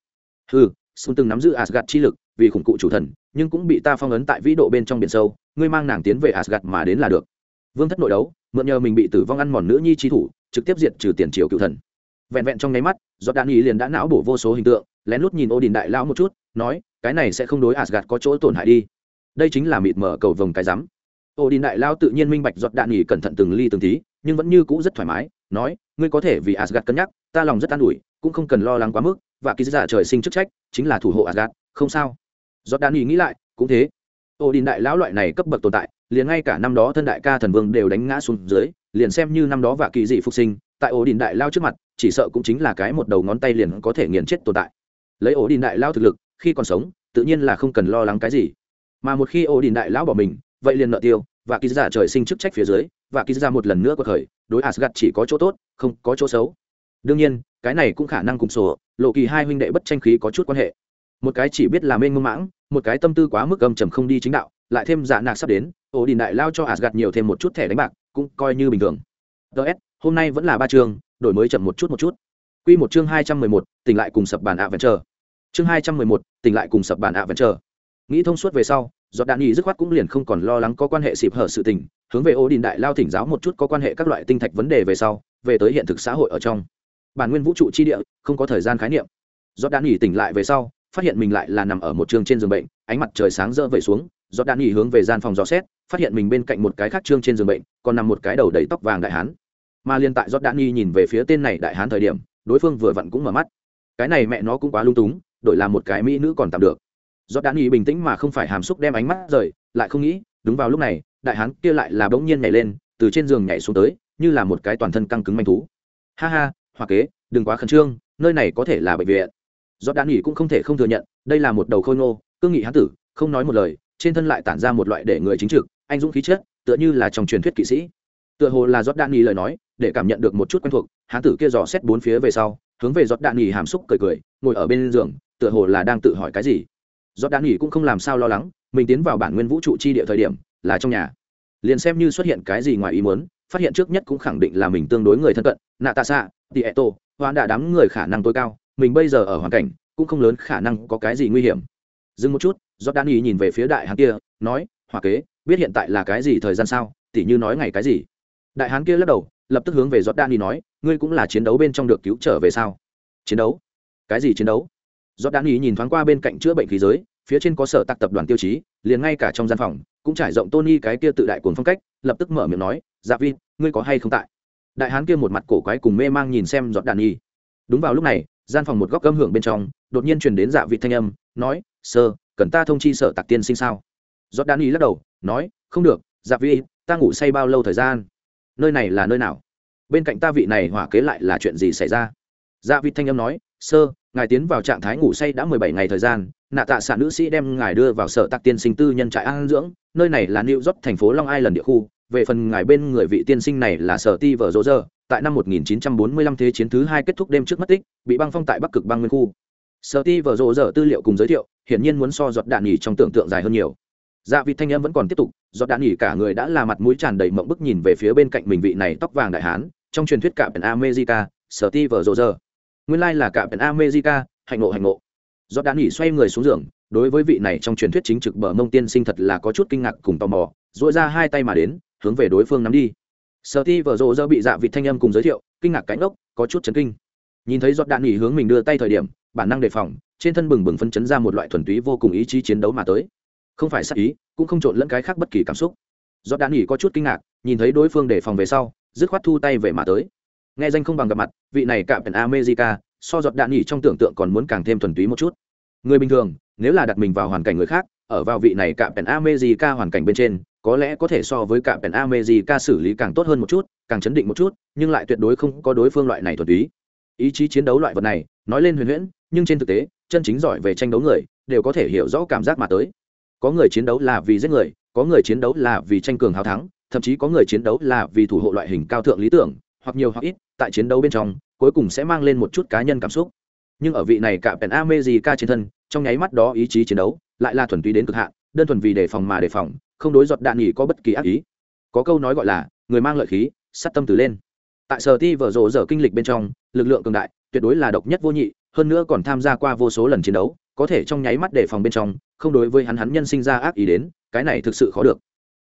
ừ Sun từng nắm giữ Asgard chi lực vì khủng cụ chủ thần, nhưng cũng bị ta phong ấn tại vĩ độ bên trong biển sâu, ngươi mang nàng tiến về Asgard mà đến là được. Vương thất nội đấu, mượn nhờ mình bị tử vong ăn mòn nữ nhi chi thủ, trực tiếp diệt trừ tiền triều cựu thần. Vẹn vẹn trong nháy mắt do đan ý liền đã não bổ vô số hình tượng, lén lút nhìn ô đình đại lão một chút, nói, cái này sẽ không đối Asgard có chỗ tổn hại đi. Đây chính là mịt mở cầu vồng cái rắm. Ô đình đại lão tự nhiên minh bạch giọt đạn nghỉ cẩn thận từng ly từng tí, nhưng vẫn như cũ rất thoải mái, nói, ngươi có thể vì asgad cân nhắc, ta lòng rất an ủi, cũng không cần lo lắng quá mức, và ký giả trời sinh chức trách, chính là thủ hộ asgad không sao giọt đan nghỉ nghĩ lại, cũng thế. Ô đình đại lão loại này cấp bậc tồn tại, liền ngay cả năm đó thân đại ca thần vương đều đánh ngã xuống dưới, liền xem như năm đó và kỳ dị phục sinh, tại ổ đình đại lao trước mặt, chỉ sợ cũng chính là cái một đầu ngón tay liền có thể nghiền chết tồn tại. Lấy ổ đình đại lao thực lực, khi còn sống, tự nhiên là không cần lo lắng cái gì. Mà một khi ổ đình đại lão bỏ mình, vậy liền nợ tiêu và ký giả trời sinh chức trách phía dưới và ký ra một lần nữa có thời đối asgad chỉ có chỗ tốt, không có chỗ xấu. Đương nhiên, cái này cũng khả năng cùng sổ, lộ kỳ hai huynh đệ bất tranh khí có chút quan hệ một cái chỉ biết làm mênh mông mãng, một cái tâm tư quá mức gầm trầm không đi chính đạo, lại thêm dạ nạc sắp đến, ổ đình đại lao cho asgad nhiều thêm một chút thẻ đánh bạc, cũng coi như bình thường. Ts hôm nay vẫn là ba chương, đổi mới chậm một chút một chút. Q một chương hai trăm mười một, tỉnh lại cùng sập bàn ạ vẫn chờ chương hai trăm mười một, tỉnh lại cùng sập bàn ạ vẫn chờ nghĩ thông suốt về sau, giọt đạn nhì dứt khoát cũng liền không còn lo lắng có quan hệ xịp hở sự tình, hướng về ô đình đại lao thỉnh giáo một chút có quan hệ các loại tinh thạch vấn đề về sau, về tới hiện thực xã hội ở trong. Bản nguyên vũ trụ chi địa, không có thời gian khái niệm. Giọt đạn nhì tỉnh lại về sau phát hiện mình lại là nằm ở một trường trên giường bệnh, ánh mặt trời sáng rỡ vẩy xuống, giọt đạn nghỉ hướng về gian phòng dò xét, phát hiện mình bên cạnh một cái khác trương trên giường bệnh, còn nằm một cái đầu đầy tóc vàng đại hán. Mà liên tại giọt đạn nhì nhìn về phía tên này đại hán thời điểm, đối phương vừa vặn cũng mở mắt. Cái này mẹ nó cũng quá lung túng, đổi làm một cái mỹ nữ còn tạm được. Do đạn ý bình tĩnh mà không phải hàm xúc đem ánh mắt rời, lại không nghĩ, đúng vào lúc này, đại hán kia lại là bỗng nhiên nhảy lên, từ trên giường nhảy xuống tới, như là một cái toàn thân căng cứng manh thú. Ha ha, hoa kế, đừng quá khẩn trương, nơi này có thể là bệnh viện do đan nghỉ cũng không thể không thừa nhận, đây là một đầu khôi ngô, cương nghị hán tử, không nói một lời, trên thân lại tản ra một loại để người chính trực, anh dũng khí chất, tựa như là trong truyền thuyết kỵ sĩ. Tựa hồ là giọt đạn nghỉ lời nói, để cảm nhận được một chút quen thuộc, hán tử kia dò xét bốn phía về sau, hướng về giọt đạn nghỉ hàm xúc cười cười, ngồi ở bên giường, tựa hồ là đang tự hỏi cái gì. Giọt đạn nghỉ cũng không làm sao lo lắng, mình tiến vào bản nguyên vũ trụ chi địa thời điểm, là trong nhà. Liền xem như xuất hiện cái gì ngoài ý muốn, phát hiện trước nhất cũng khẳng định là mình tương đối người thân cận nạ tạ xạ tị ẹ tô hoãn đạ đám người khả năng tối cao mình bây giờ ở hoàn cảnh cũng không lớn khả năng có cái gì nguy hiểm. Dừng một chút do đan ý nhìn về phía đại hán kia nói hòa kế biết hiện tại là cái gì thời gian sao? Tỉ như nói ngày cái gì? Đại hán kia lắc đầu lập tức hướng về giọt đan ý nói ngươi cũng là chiến đấu bên trong được cứu trở về sao? Chiến đấu? Cái gì chiến đấu? Giọt đan ý nhìn thoáng qua bên cạnh chữa bệnh khí giới phía trên có sở tạc tập đoàn tiêu chí liền ngay cả trong gian phòng cũng trải rộng tony cái kia tự đại cuồng phong cách lập tức mở miệng nói dạ vi ngươi có hay không tại? Đại hán kia một mặt cổ quái cùng mê mang nhìn xem giọt đan ý, đúng vào lúc này gian phòng một góc âm hưởng bên trong, đột nhiên truyền đến dạ vị thanh âm, nói, sơ, cần ta thông chi sở tạc tiên sinh sao? Giọt đan ý lắc đầu, nói, không được dạ vị, ta ngủ say bao lâu thời gian? Nơi này là nơi nào? Bên cạnh ta vị này hỏa kế lại là chuyện gì xảy ra? Dạ vị thanh âm nói, sơ, ngài tiến vào trạng thái ngủ say đã mười bảy ngày thời gian, nạ tạ sản nữ sĩ đem ngài đưa vào sở tạc tiên sinh tư nhân trại an dưỡng, nơi này là new york, thành phố long island địa khu, về phần ngài bên người vị tiên sinh này là sở ti vợ rô rơ tại năm 1945 thế chiến thứ hai kết thúc đêm trước mất tích, bị băng phong tại bắc cực băng nguyên khu. Sở ti vừa rộ rơ tư liệu cùng giới thiệu, hiển nhiên muốn so giọt đạn nhỉ trong tưởng tượng dài hơn nhiều. Dạ vị thanh em vẫn còn tiếp tục, giọt đạn nhỉ cả người đã là mặt mũi tràn đầy mộng bức nhìn về phía bên cạnh mình vị này tóc vàng đại hán, trong truyền thuyết cạm america, sở ti vừa rộ rơ nguyên lai là cạm america, hạnh ngộ hạnh ngộ. Giọt đạn nhỉ xoay người xuống giường, đối với vị này trong truyền thuyết chính trực bờ mông tiên sinh thật là có chút kinh ngạc cùng tò mò, duỗi ra hai tay mà đến, hướng về đối phương nắm đi sợ ti vợ rộ dơ bị dạ vịt thanh âm cùng giới thiệu, kinh ngạc cánh ốc có chút chấn kinh. Nhìn thấy giọt đạn nghỉ hướng mình đưa tay thời điểm, bản năng đề phòng, trên thân bừng bừng phân chấn ra một loại thuần túy vô cùng ý chí chiến đấu mà tới. Không phải sắc ý, cũng không trộn lẫn cái khác bất kỳ cảm xúc. Giọt đạn nghỉ có chút kinh ngạc, nhìn thấy đối phương đề phòng về sau, dứt khoát thu tay về mà tới. Nghe danh không bằng gặp mặt, vị này cạm pèn america, so giọt đạn nghỉ trong tưởng tượng còn muốn càng thêm thuần túy một chút. Người bình thường, nếu là đặt mình vào hoàn cảnh người khác ở vào vị này cạm pèn america hoàn cảnh bên trên có lẽ có thể so với cả pèn America xử lý càng tốt hơn một chút, càng chấn định một chút, nhưng lại tuyệt đối không có đối phương loại này thuần túy. Ý chí chiến đấu loại vật này, nói lên huyền huyễn, nhưng trên thực tế, chân chính giỏi về tranh đấu người, đều có thể hiểu rõ cảm giác mà tới. Có người chiến đấu là vì giết người, có người chiến đấu là vì tranh cường hào thắng, thậm chí có người chiến đấu là vì thủ hộ loại hình cao thượng lý tưởng, hoặc nhiều hoặc ít, tại chiến đấu bên trong, cuối cùng sẽ mang lên một chút cá nhân cảm xúc. Nhưng ở vị này cả pèn America trên thân, trong nháy mắt đó ý chí chiến đấu, lại là thuần túy đến cực hạn, đơn thuần vì đề phòng mà đề phòng, không đối giọt đạn nghỉ có bất kỳ ác ý. Có câu nói gọi là người mang lợi khí sát tâm từ lên. Tại sở ti vở rộ dở kinh lịch bên trong lực lượng cường đại tuyệt đối là độc nhất vô nhị hơn nữa còn tham gia qua vô số lần chiến đấu có thể trong nháy mắt đề phòng bên trong không đối với hắn hắn nhân sinh ra ác ý đến cái này thực sự khó được.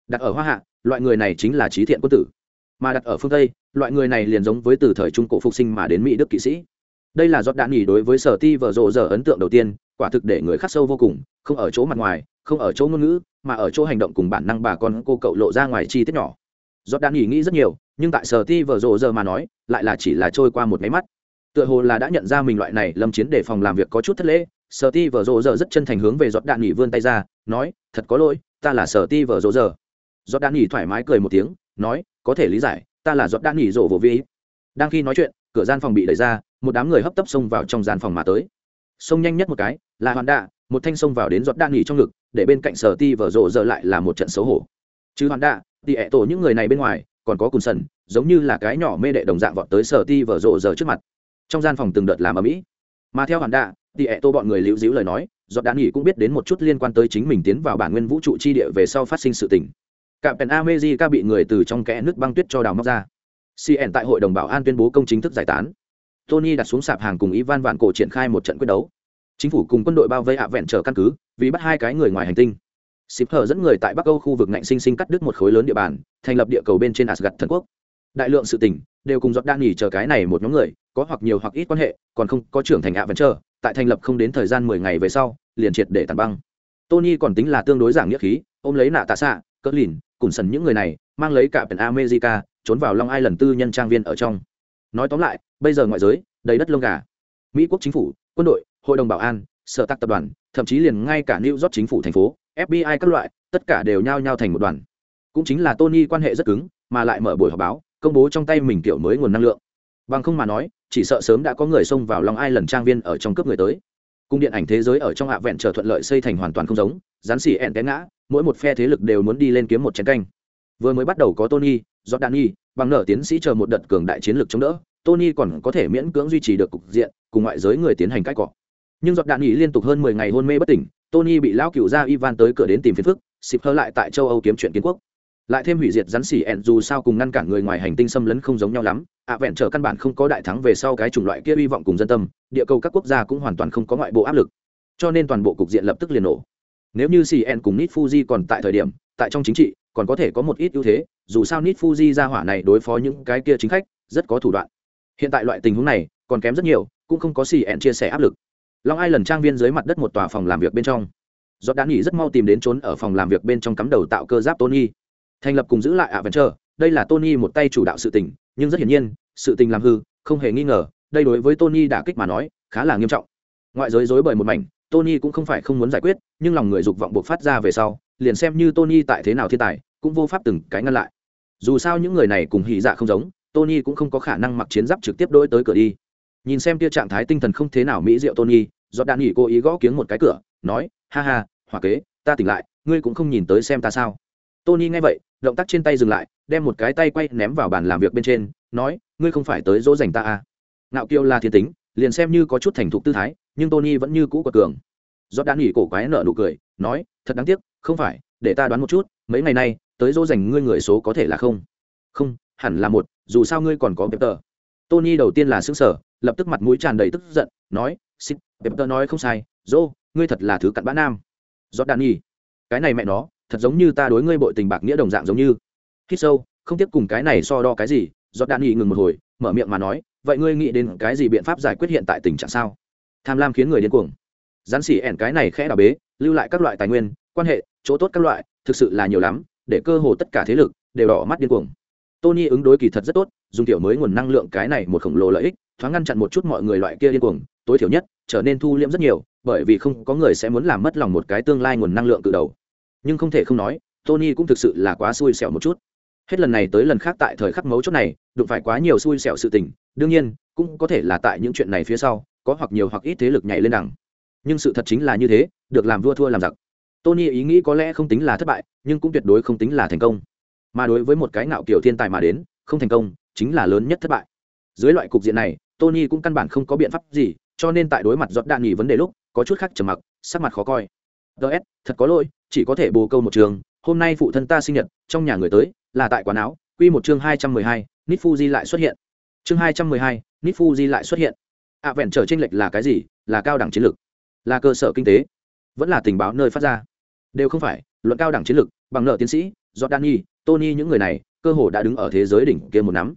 Đặt ở hoa hạ loại người này chính là trí thiện quân tử. Mà đặt ở phương tây loại người này liền giống với từ thời trung cổ phục sinh mà đến mỹ đức kỵ sĩ đây là giọt đạn nghỉ đối với sở ti vở rộ giờ ấn tượng đầu tiên, quả thực để người khắc sâu vô cùng, không ở chỗ mặt ngoài, không ở chỗ ngôn ngữ, mà ở chỗ hành động cùng bản năng bà con cô cậu lộ ra ngoài chi tiết nhỏ. Giọt đạn nghỉ nghĩ rất nhiều, nhưng tại sở ti vở rộ giờ mà nói, lại là chỉ là trôi qua một máy mắt. Tựa hồ là đã nhận ra mình loại này lâm chiến để phòng làm việc có chút thất lễ, sở ti vở rộ giờ rất chân thành hướng về giọt đạn nghỉ vươn tay ra, nói, thật có lỗi, ta là sở ti vở rộ giờ. Giọt đạn nghỉ thoải mái cười một tiếng, nói, có thể lý giải, ta là giọt đạn nghỉ rộ vô vi. Đang khi nói chuyện, cửa gian phòng bị đẩy ra một đám người hấp tấp xông vào trong gian phòng mà tới. Xông nhanh nhất một cái, là hoàn đạ, một thanh xông vào đến giọt đạn nghỉ trong ngực, để bên cạnh sở ti vở rộ giờ lại là một trận xấu hổ. Chứ hoàn đạ, thì ẹ tổ những người này bên ngoài, còn có cùn sần, giống như là cái nhỏ mê đệ đồng dạng vọt tới sở ti vở rộ giờ trước mặt. Trong gian phòng từng đợt làm ở mỹ mà theo hoàn đạ, thì ẹ tổ bọn người liễu díu lời nói, giọt đạn nghỉ cũng biết đến một chút liên quan tới chính mình tiến vào bản nguyên vũ trụ chi địa về sau phát sinh sự tình. Cả pèn amejica bị người từ trong kẽ nước băng tuyết cho đào móc ra. Cn tại hội đồng bảo an tuyên bố công chính thức giải tán tony đặt xuống sạp hàng cùng ivan vạn cổ triển khai một trận quyết đấu chính phủ cùng quân đội bao vây hạ vẹn trở căn cứ vì bắt hai cái người ngoài hành tinh Sịp hở dẫn người tại Bắc Âu khu vực ngạnh sinh sinh cắt đứt một khối lớn địa bàn, thành lập địa cầu bên trên Asgard thần quốc. Đại lượng sự tình đều cùng giọt đan nghỉ chờ cái này một nhóm người, có hoặc nhiều hoặc ít quan hệ, còn không có trưởng thành hạ vẫn chờ, tại thành lập không đến thời gian mười ngày về sau, liền triệt để tàn băng. Tony còn tính là tương đối giảng nghĩa khí, ôm lấy nạ tạ xạ, cỡ lìn, cùng sần những người này, mang lấy cả Pen America, trốn vào Long Island tư nhân trang viên ở trong. Nói tóm lại, bây giờ ngoại giới, đầy đất lông gà. Mỹ quốc chính phủ quân đội hội đồng bảo an sở tạc tập đoàn thậm chí liền ngay cả new york chính phủ thành phố fbi các loại tất cả đều nhao nhao thành một đoàn. Cũng chính là tony quan hệ rất cứng mà lại mở buổi họp báo công bố trong tay mình kiểu mới nguồn năng lượng. Bằng không mà nói chỉ sợ sớm đã có người xông vào long ai lần trang viên ở trong cướp người tới. Cung điện ảnh thế giới ở trong hạ vẹn chờ thuận lợi xây thành hoàn toàn không giống rán xỉ ẹn té ngã mỗi một phe thế lực đều muốn đi lên kiếm một chén canh. Vừa mới bắt đầu có tony jordani bằng nở tiến sĩ chờ một đợt cường đại chiến lược chống đỡ, tony còn có thể miễn cưỡng duy trì được cục diện, cùng ngoại giới người tiến hành cãi cọ. Nhưng giọt đạn nghỉ liên tục hơn mười ngày hôn mê bất tỉnh, tony bị lão cựu gia ivan tới cửa đến tìm phiền phức, xịp hơ lại tại châu âu kiếm chuyện kiến quốc. Lại thêm hủy diệt rắn xỉ ẹn dù sao cùng ngăn cản người ngoài hành tinh xâm lấn không giống nhau lắm, ạ vẹn trở căn bản không có đại thắng về sau cái chủng loại kia hy vọng cùng dân tâm, địa cầu các quốc gia cũng hoàn toàn không có ngoại bộ áp lực. Cho nên toàn bộ cục diện lập tức liền nổ nếu như cn cùng nit fuji còn tại thời điểm tại trong chính trị còn có thể có một ít ưu thế dù sao nit fuji ra hỏa này đối phó những cái kia chính khách rất có thủ đoạn hiện tại loại tình huống này còn kém rất nhiều cũng không có cn chia sẻ áp lực long ai lần trang viên dưới mặt đất một tòa phòng làm việc bên trong do đã nghỉ rất mau tìm đến trốn ở phòng làm việc bên trong cắm đầu tạo cơ giáp tony thành lập cùng giữ lại ảo vẫn chờ. đây là Tony một tay chủ đạo sự tình, nhưng rất hiển nhiên, sự tình làm hư, không hề nghi ngờ, đây đối với Tony đã kích mà nói, khá là nghiêm trọng. Ngoại giới rối bời một mảnh, Tony cũng không phải không muốn giải quyết, nhưng lòng người dục vọng buộc phát ra về sau, liền xem như Tony tại thế nào thiên tài, cũng vô pháp từng cái ngăn lại. Dù sao những người này cùng hỉ dạ không giống, Tony cũng không có khả năng mặc chiến giáp trực tiếp đối tới cửa đi. Nhìn xem kia trạng thái tinh thần không thế nào mỹ diệu Tony, giọt đạn nghỉ cố ý gõ kiếng một cái cửa, nói, ha ha, hỏa kế, ta tỉnh lại, ngươi cũng không nhìn tới xem ta sao? Tony nghe vậy, động tác trên tay dừng lại đem một cái tay quay ném vào bàn làm việc bên trên nói ngươi không phải tới dỗ dành ta à. ngạo kiêu là thiên tính liền xem như có chút thành thục tư thái nhưng tony vẫn như cũ quật cường. Do đã nghỉ cổ quái nợ nụ cười nói thật đáng tiếc không phải để ta đoán một chút mấy ngày nay tới dỗ dành ngươi người số có thể là không? Không hẳn là một dù sao ngươi còn có pepper. Tony đầu tiên là xứng sở lập tức mặt mũi tràn đầy tức giận nói xin pepper nói không sai dỗ ngươi thật là thứ cặn bã nam. Do đàn nghỉ, cái này mẹ nó thật giống như ta đối ngươi bội tình bạc nghĩa đồng dạng giống như. Hít sâu không tiếp cùng cái này so đo cái gì do đạn nghỉ ngừng một hồi mở miệng mà nói vậy ngươi nghĩ đến cái gì biện pháp giải quyết hiện tại tình trạng sao? Tham lam khiến người điên cuồng. Rắn xỉ ẻn cái này khẽ đào bế, lưu lại các loại tài nguyên, quan hệ, chỗ tốt các loại, thực sự là nhiều lắm, để cơ hồ tất cả thế lực đều đỏ mắt điên cuồng. Tony ứng đối kỳ thật rất tốt, dùng tiểu mới nguồn năng lượng cái này một khổng lồ lợi ích, thoáng ngăn chặn một chút mọi người loại kia điên cuồng, tối thiểu nhất, trở nên thu liễm rất nhiều, bởi vì không có người sẽ muốn làm mất lòng một cái tương lai nguồn năng lượng từ đầu. Nhưng không thể không nói, tony cũng thực sự là quá xui xẻo một chút. Hết lần này tới lần khác tại thời khắc mấu chốt này, đụng phải quá nhiều xui xẻo sự tình, đương nhiên, cũng có thể là tại những chuyện này phía sau có hoặc nhiều hoặc ít thế lực nhảy lên đẳng nhưng sự thật chính là như thế, được làm vua thua làm giặc. Tony ý nghĩ có lẽ không tính là thất bại, nhưng cũng tuyệt đối không tính là thành công. Mà đối với một cái ngạo kiểu thiên tài mà đến, không thành công, chính là lớn nhất thất bại. Dưới loại cục diện này, tony cũng căn bản không có biện pháp gì, cho nên tại đối mặt giọt đạn nghỉ vấn đề lúc, có chút khác trầm mặc, sắc mặt khó coi. Ts thật có lỗi, chỉ có thể bồ câu một trường, hôm nay phụ thân ta sinh nhật, trong nhà người tới, là tại quán áo, quy một chương hai trăm mười hai nít fuji lại xuất hiện. Chương hai trăm mười hai nít fuji lại xuất hiện ạ à, vẹn trở tranh lệch là cái gì? Là cao đẳng chiến lược. Là cơ sở kinh tế. Vẫn là tình báo nơi phát ra. Đều không phải luận cao đẳng chiến lược bằng nợ tiến sĩ jordani tony những người này cơ hồ đã đứng ở thế giới đỉnh kia một nắm.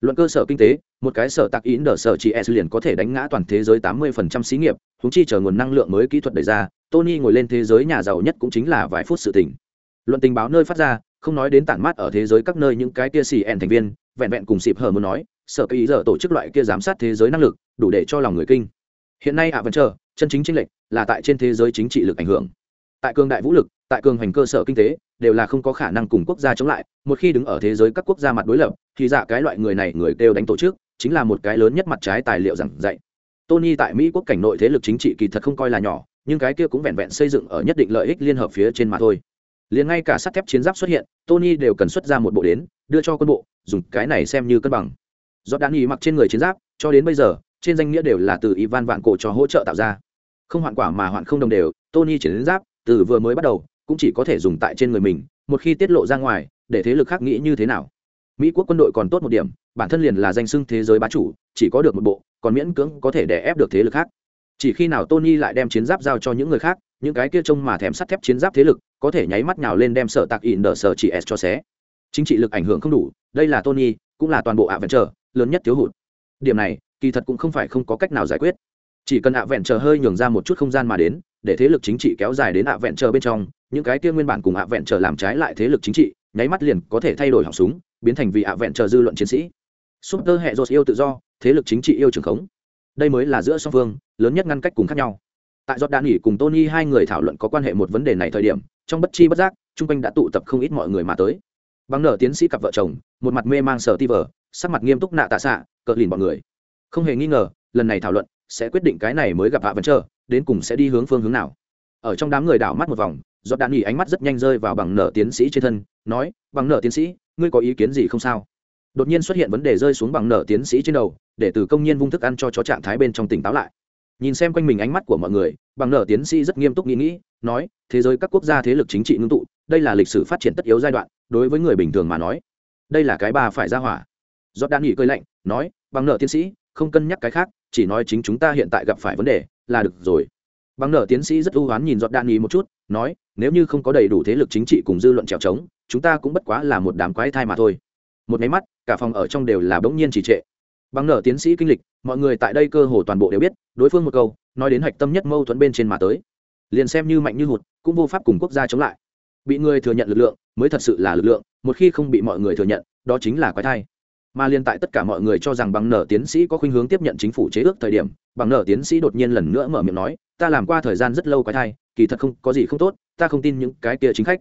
Luận cơ sở kinh tế một cái sở tạc ín đờ sở chỉ s liền có thể đánh ngã toàn thế giới tám mươi phần trăm xí nghiệp húng chi chờ nguồn năng lượng mới kỹ thuật đẩy ra tony ngồi lên thế giới nhà giàu nhất cũng chính là vài phút sự tỉnh. luận tình báo nơi phát ra không nói đến tản mát ở thế giới các nơi những cái kia xì ẻn thành viên vẹn vẹn cùng xịp hờ muốn nói sở kỳ giờ tổ chức loại kia giám sát thế giới năng lực, đủ để cho lòng người kinh. Hiện nay ạ vẫn chờ, chân chính chính lệch là tại trên thế giới chính trị lực ảnh hưởng. Tại cường đại vũ lực, tại cường hành cơ sở kinh tế, đều là không có khả năng cùng quốc gia chống lại. Một khi đứng ở thế giới các quốc gia mặt đối lập, thì dạ cái loại người này người đều đánh tổ chức, chính là một cái lớn nhất mặt trái tài liệu giảng dạy. Tony tại mỹ quốc cảnh nội thế lực chính trị kỳ thật không coi là nhỏ, nhưng cái kia cũng vẹn vẹn xây dựng ở nhất định lợi ích liên hợp phía trên mà thôi. Liền ngay cả sắt thép chiến giáp xuất hiện, tony đều cần xuất ra một bộ đến, đưa cho quân bộ, dùng cái này xem như cân bằng do đan ý mặc trên người chiến giáp, cho đến bây giờ, trên danh nghĩa đều là từ ivan vạn cổ cho hỗ trợ tạo ra. Không hoạn quả mà hoạn không đồng đều, tony chiến giáp, từ vừa mới bắt đầu, cũng chỉ có thể dùng tại trên người mình, một khi tiết lộ ra ngoài, để thế lực khác nghĩ như thế nào? Mỹ quốc quân đội còn tốt một điểm, bản thân liền là danh sưng thế giới bá chủ, chỉ có được một bộ, còn miễn cưỡng có thể đè ép được thế lực khác. Chỉ khi nào tony lại đem chiến giáp giao cho những người khác, những cái kia trông mà thèm sắt thép chiến giáp thế lực, có thể nháy mắt nhào lên đem sở tạc in đờ sở chỉ s cho xé. Chính trị lực ảnh hưởng không đủ, đây là tony, cũng là toàn bộ ạ vẫn chờ lớn nhất thiếu hụt. Điểm này, kỳ thật cũng không phải không có cách nào giải quyết. Chỉ cần ạ vẹn chờ hơi nhường ra một chút không gian mà đến, để thế lực chính trị kéo dài đến ạ vẹn chờ bên trong, những cái kia nguyên bản cùng ạ vẹn chờ làm trái lại thế lực chính trị, nháy mắt liền có thể thay đổi họng súng, biến thành vì ạ vẹn chờ dư luận chiến sĩ. Súp tơ hệ dột yêu tự do, thế lực chính trị yêu trường khống. Đây mới là giữa song phương, lớn nhất ngăn cách cùng khác nhau. Tại giọt đạn nghỉ cùng tony hai người thảo luận có quan hệ một vấn đề này thời điểm, trong bất chi bất giác, chung quanh đã tụ tập không ít mọi người mà tới bằng nở tiến sĩ cặp vợ chồng, một mặt mê mang sở ti vờ, sắc mặt nghiêm túc nạ tạ xạ cỡ lìn bọn người. Không hề nghi ngờ, lần này thảo luận sẽ quyết định cái này mới gặp hạ vẫn chờ đến cùng sẽ đi hướng phương hướng nào. Ở trong đám người đảo mắt một vòng, giọt đạn nghỉ ánh mắt rất nhanh rơi vào bằng nở tiến sĩ trên thân, nói, bằng nở tiến sĩ, ngươi có ý kiến gì không sao? Đột nhiên xuất hiện vấn đề rơi xuống bằng nở tiến sĩ trên đầu, để từ công nhân vung thức ăn cho chó trạng thái bên trong tỉnh táo lại. Nhìn xem quanh mình ánh mắt của mọi người, bằng nở tiến sĩ rất nghiêm túc nghĩ nghĩ, nói, thế giới các quốc gia thế lực chính trị ngưng tụ đây là lịch sử phát triển tất yếu giai đoạn, đối với người bình thường mà nói, đây là cái ba phải ra hỏa. Giọt đan nghỉ cơi lạnh, nói, bằng nợ tiến sĩ, không cân nhắc cái khác, chỉ nói chính chúng ta hiện tại gặp phải vấn đề, là được rồi. Bằng nợ tiến sĩ rất ưu oán nhìn giọt đan nghỉ một chút, nói, nếu như không có đầy đủ thế lực chính trị cùng dư luận trèo trống, chúng ta cũng bất quá là một đám quái thai mà thôi. Một máy mắt, cả phòng ở trong đều là bỗng nhiên trì trệ. Bằng nợ tiến sĩ kinh lịch, mọi người tại đây cơ hồ toàn bộ đều biết, đối phương một câu, nói đến hạch tâm nhất mâu thuẫn bên trên mà tới. Liền xem như mạnh như hụt, cũng vô pháp cùng quốc gia chống lại bị người thừa nhận lực lượng mới thật sự là lực lượng, một khi không bị mọi người thừa nhận, đó chính là quái thai. Mà liên tại tất cả mọi người cho rằng bằng nở tiến sĩ có khuynh hướng tiếp nhận chính phủ chế ước thời điểm, bằng nở tiến sĩ đột nhiên lần nữa mở miệng nói, ta làm qua thời gian rất lâu quái thai, kỳ thật không, có gì không tốt, ta không tin những cái kia chính khách.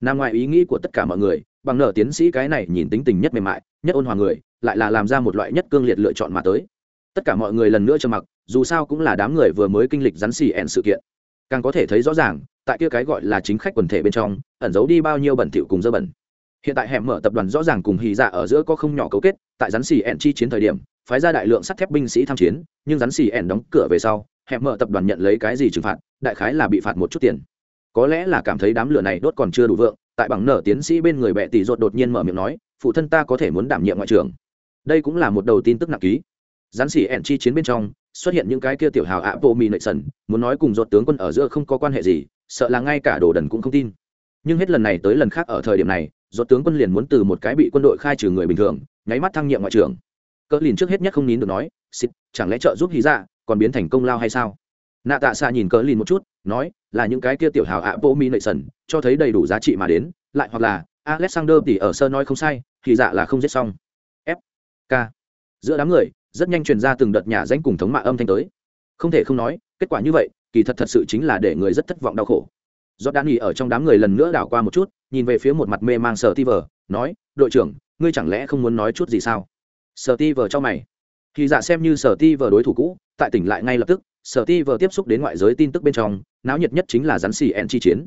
Nằm ngoài ý nghĩ của tất cả mọi người, bằng nở tiến sĩ cái này nhìn tính tình nhất mềm mại, nhất ôn hòa người, lại là làm ra một loại nhất cương liệt lựa chọn mà tới. Tất cả mọi người lần nữa trầm mặc, dù sao cũng là đám người vừa mới kinh lịch rắn xì ẹn sự kiện. Càng có thể thấy rõ ràng tại kia cái gọi là chính khách quần thể bên trong, ẩn giấu đi bao nhiêu bẩn thỉu cùng dơ bẩn. Hiện tại hẻm mở tập đoàn rõ ràng cùng hì dạ ở giữa có không nhỏ cấu kết, tại rắn xì ẹn chi chiến thời điểm, phái ra đại lượng sắt thép binh sĩ tham chiến, nhưng rắn xì ẹn đóng cửa về sau, hẻm mở tập đoàn nhận lấy cái gì trừng phạt, đại khái là bị phạt một chút tiền. Có lẽ là cảm thấy đám lửa này đốt còn chưa đủ vượng, tại bằng nở tiến sĩ bên người bệ tỷ ruột đột nhiên mở miệng nói, phụ thân ta có thể muốn đảm nhiệm ngoại trưởng. Đây cũng là một đầu tin tức nặng ký. Rắn xì ẹn chi chiến bên trong, xuất hiện những cái kia tiểu hào ạ bộ mì nệ sần, muốn nói cùng ruột tướng quân ở giữa không có quan hệ gì sợ là ngay cả đồ đần cũng không tin. Nhưng hết lần này tới lần khác ở thời điểm này dột tướng quân liền muốn từ một cái bị quân đội khai trừ người bình thường nháy mắt thăng nhiệm ngoại trưởng. Cỡ lìn trước hết nhất không nín được nói xịt chẳng lẽ trợ giúp hí dạ, còn biến thành công lao hay sao? Nạ tạ xạ nhìn cỡ lìn một chút nói là những cái kia tiểu hào ạ bộ mi nệ sần cho thấy đầy đủ giá trị mà đến lại hoặc là alexander thì ở sơ nói không sai thì dạ là không giết xong. F k. Giữa đám người rất nhanh truyền ra từng đợt nhà danh cùng thống mạ âm thanh tới. Không thể không nói kết quả như vậy kỳ thật thật sự chính là để người rất thất vọng đau khổ. Do đã nghỉ ở trong đám người lần nữa đảo qua một chút, nhìn về phía một mặt mê mang sở ti vờ nói, đội trưởng, ngươi chẳng lẽ không muốn nói chút gì sao? Sở ti vờ cho mày. Thì dạ xem như sở ti vờ đối thủ cũ, tại tỉnh lại ngay lập tức sở ti vờ tiếp xúc đến ngoại giới tin tức bên trong, náo nhiệt nhất chính là rắn xì en chi chiến.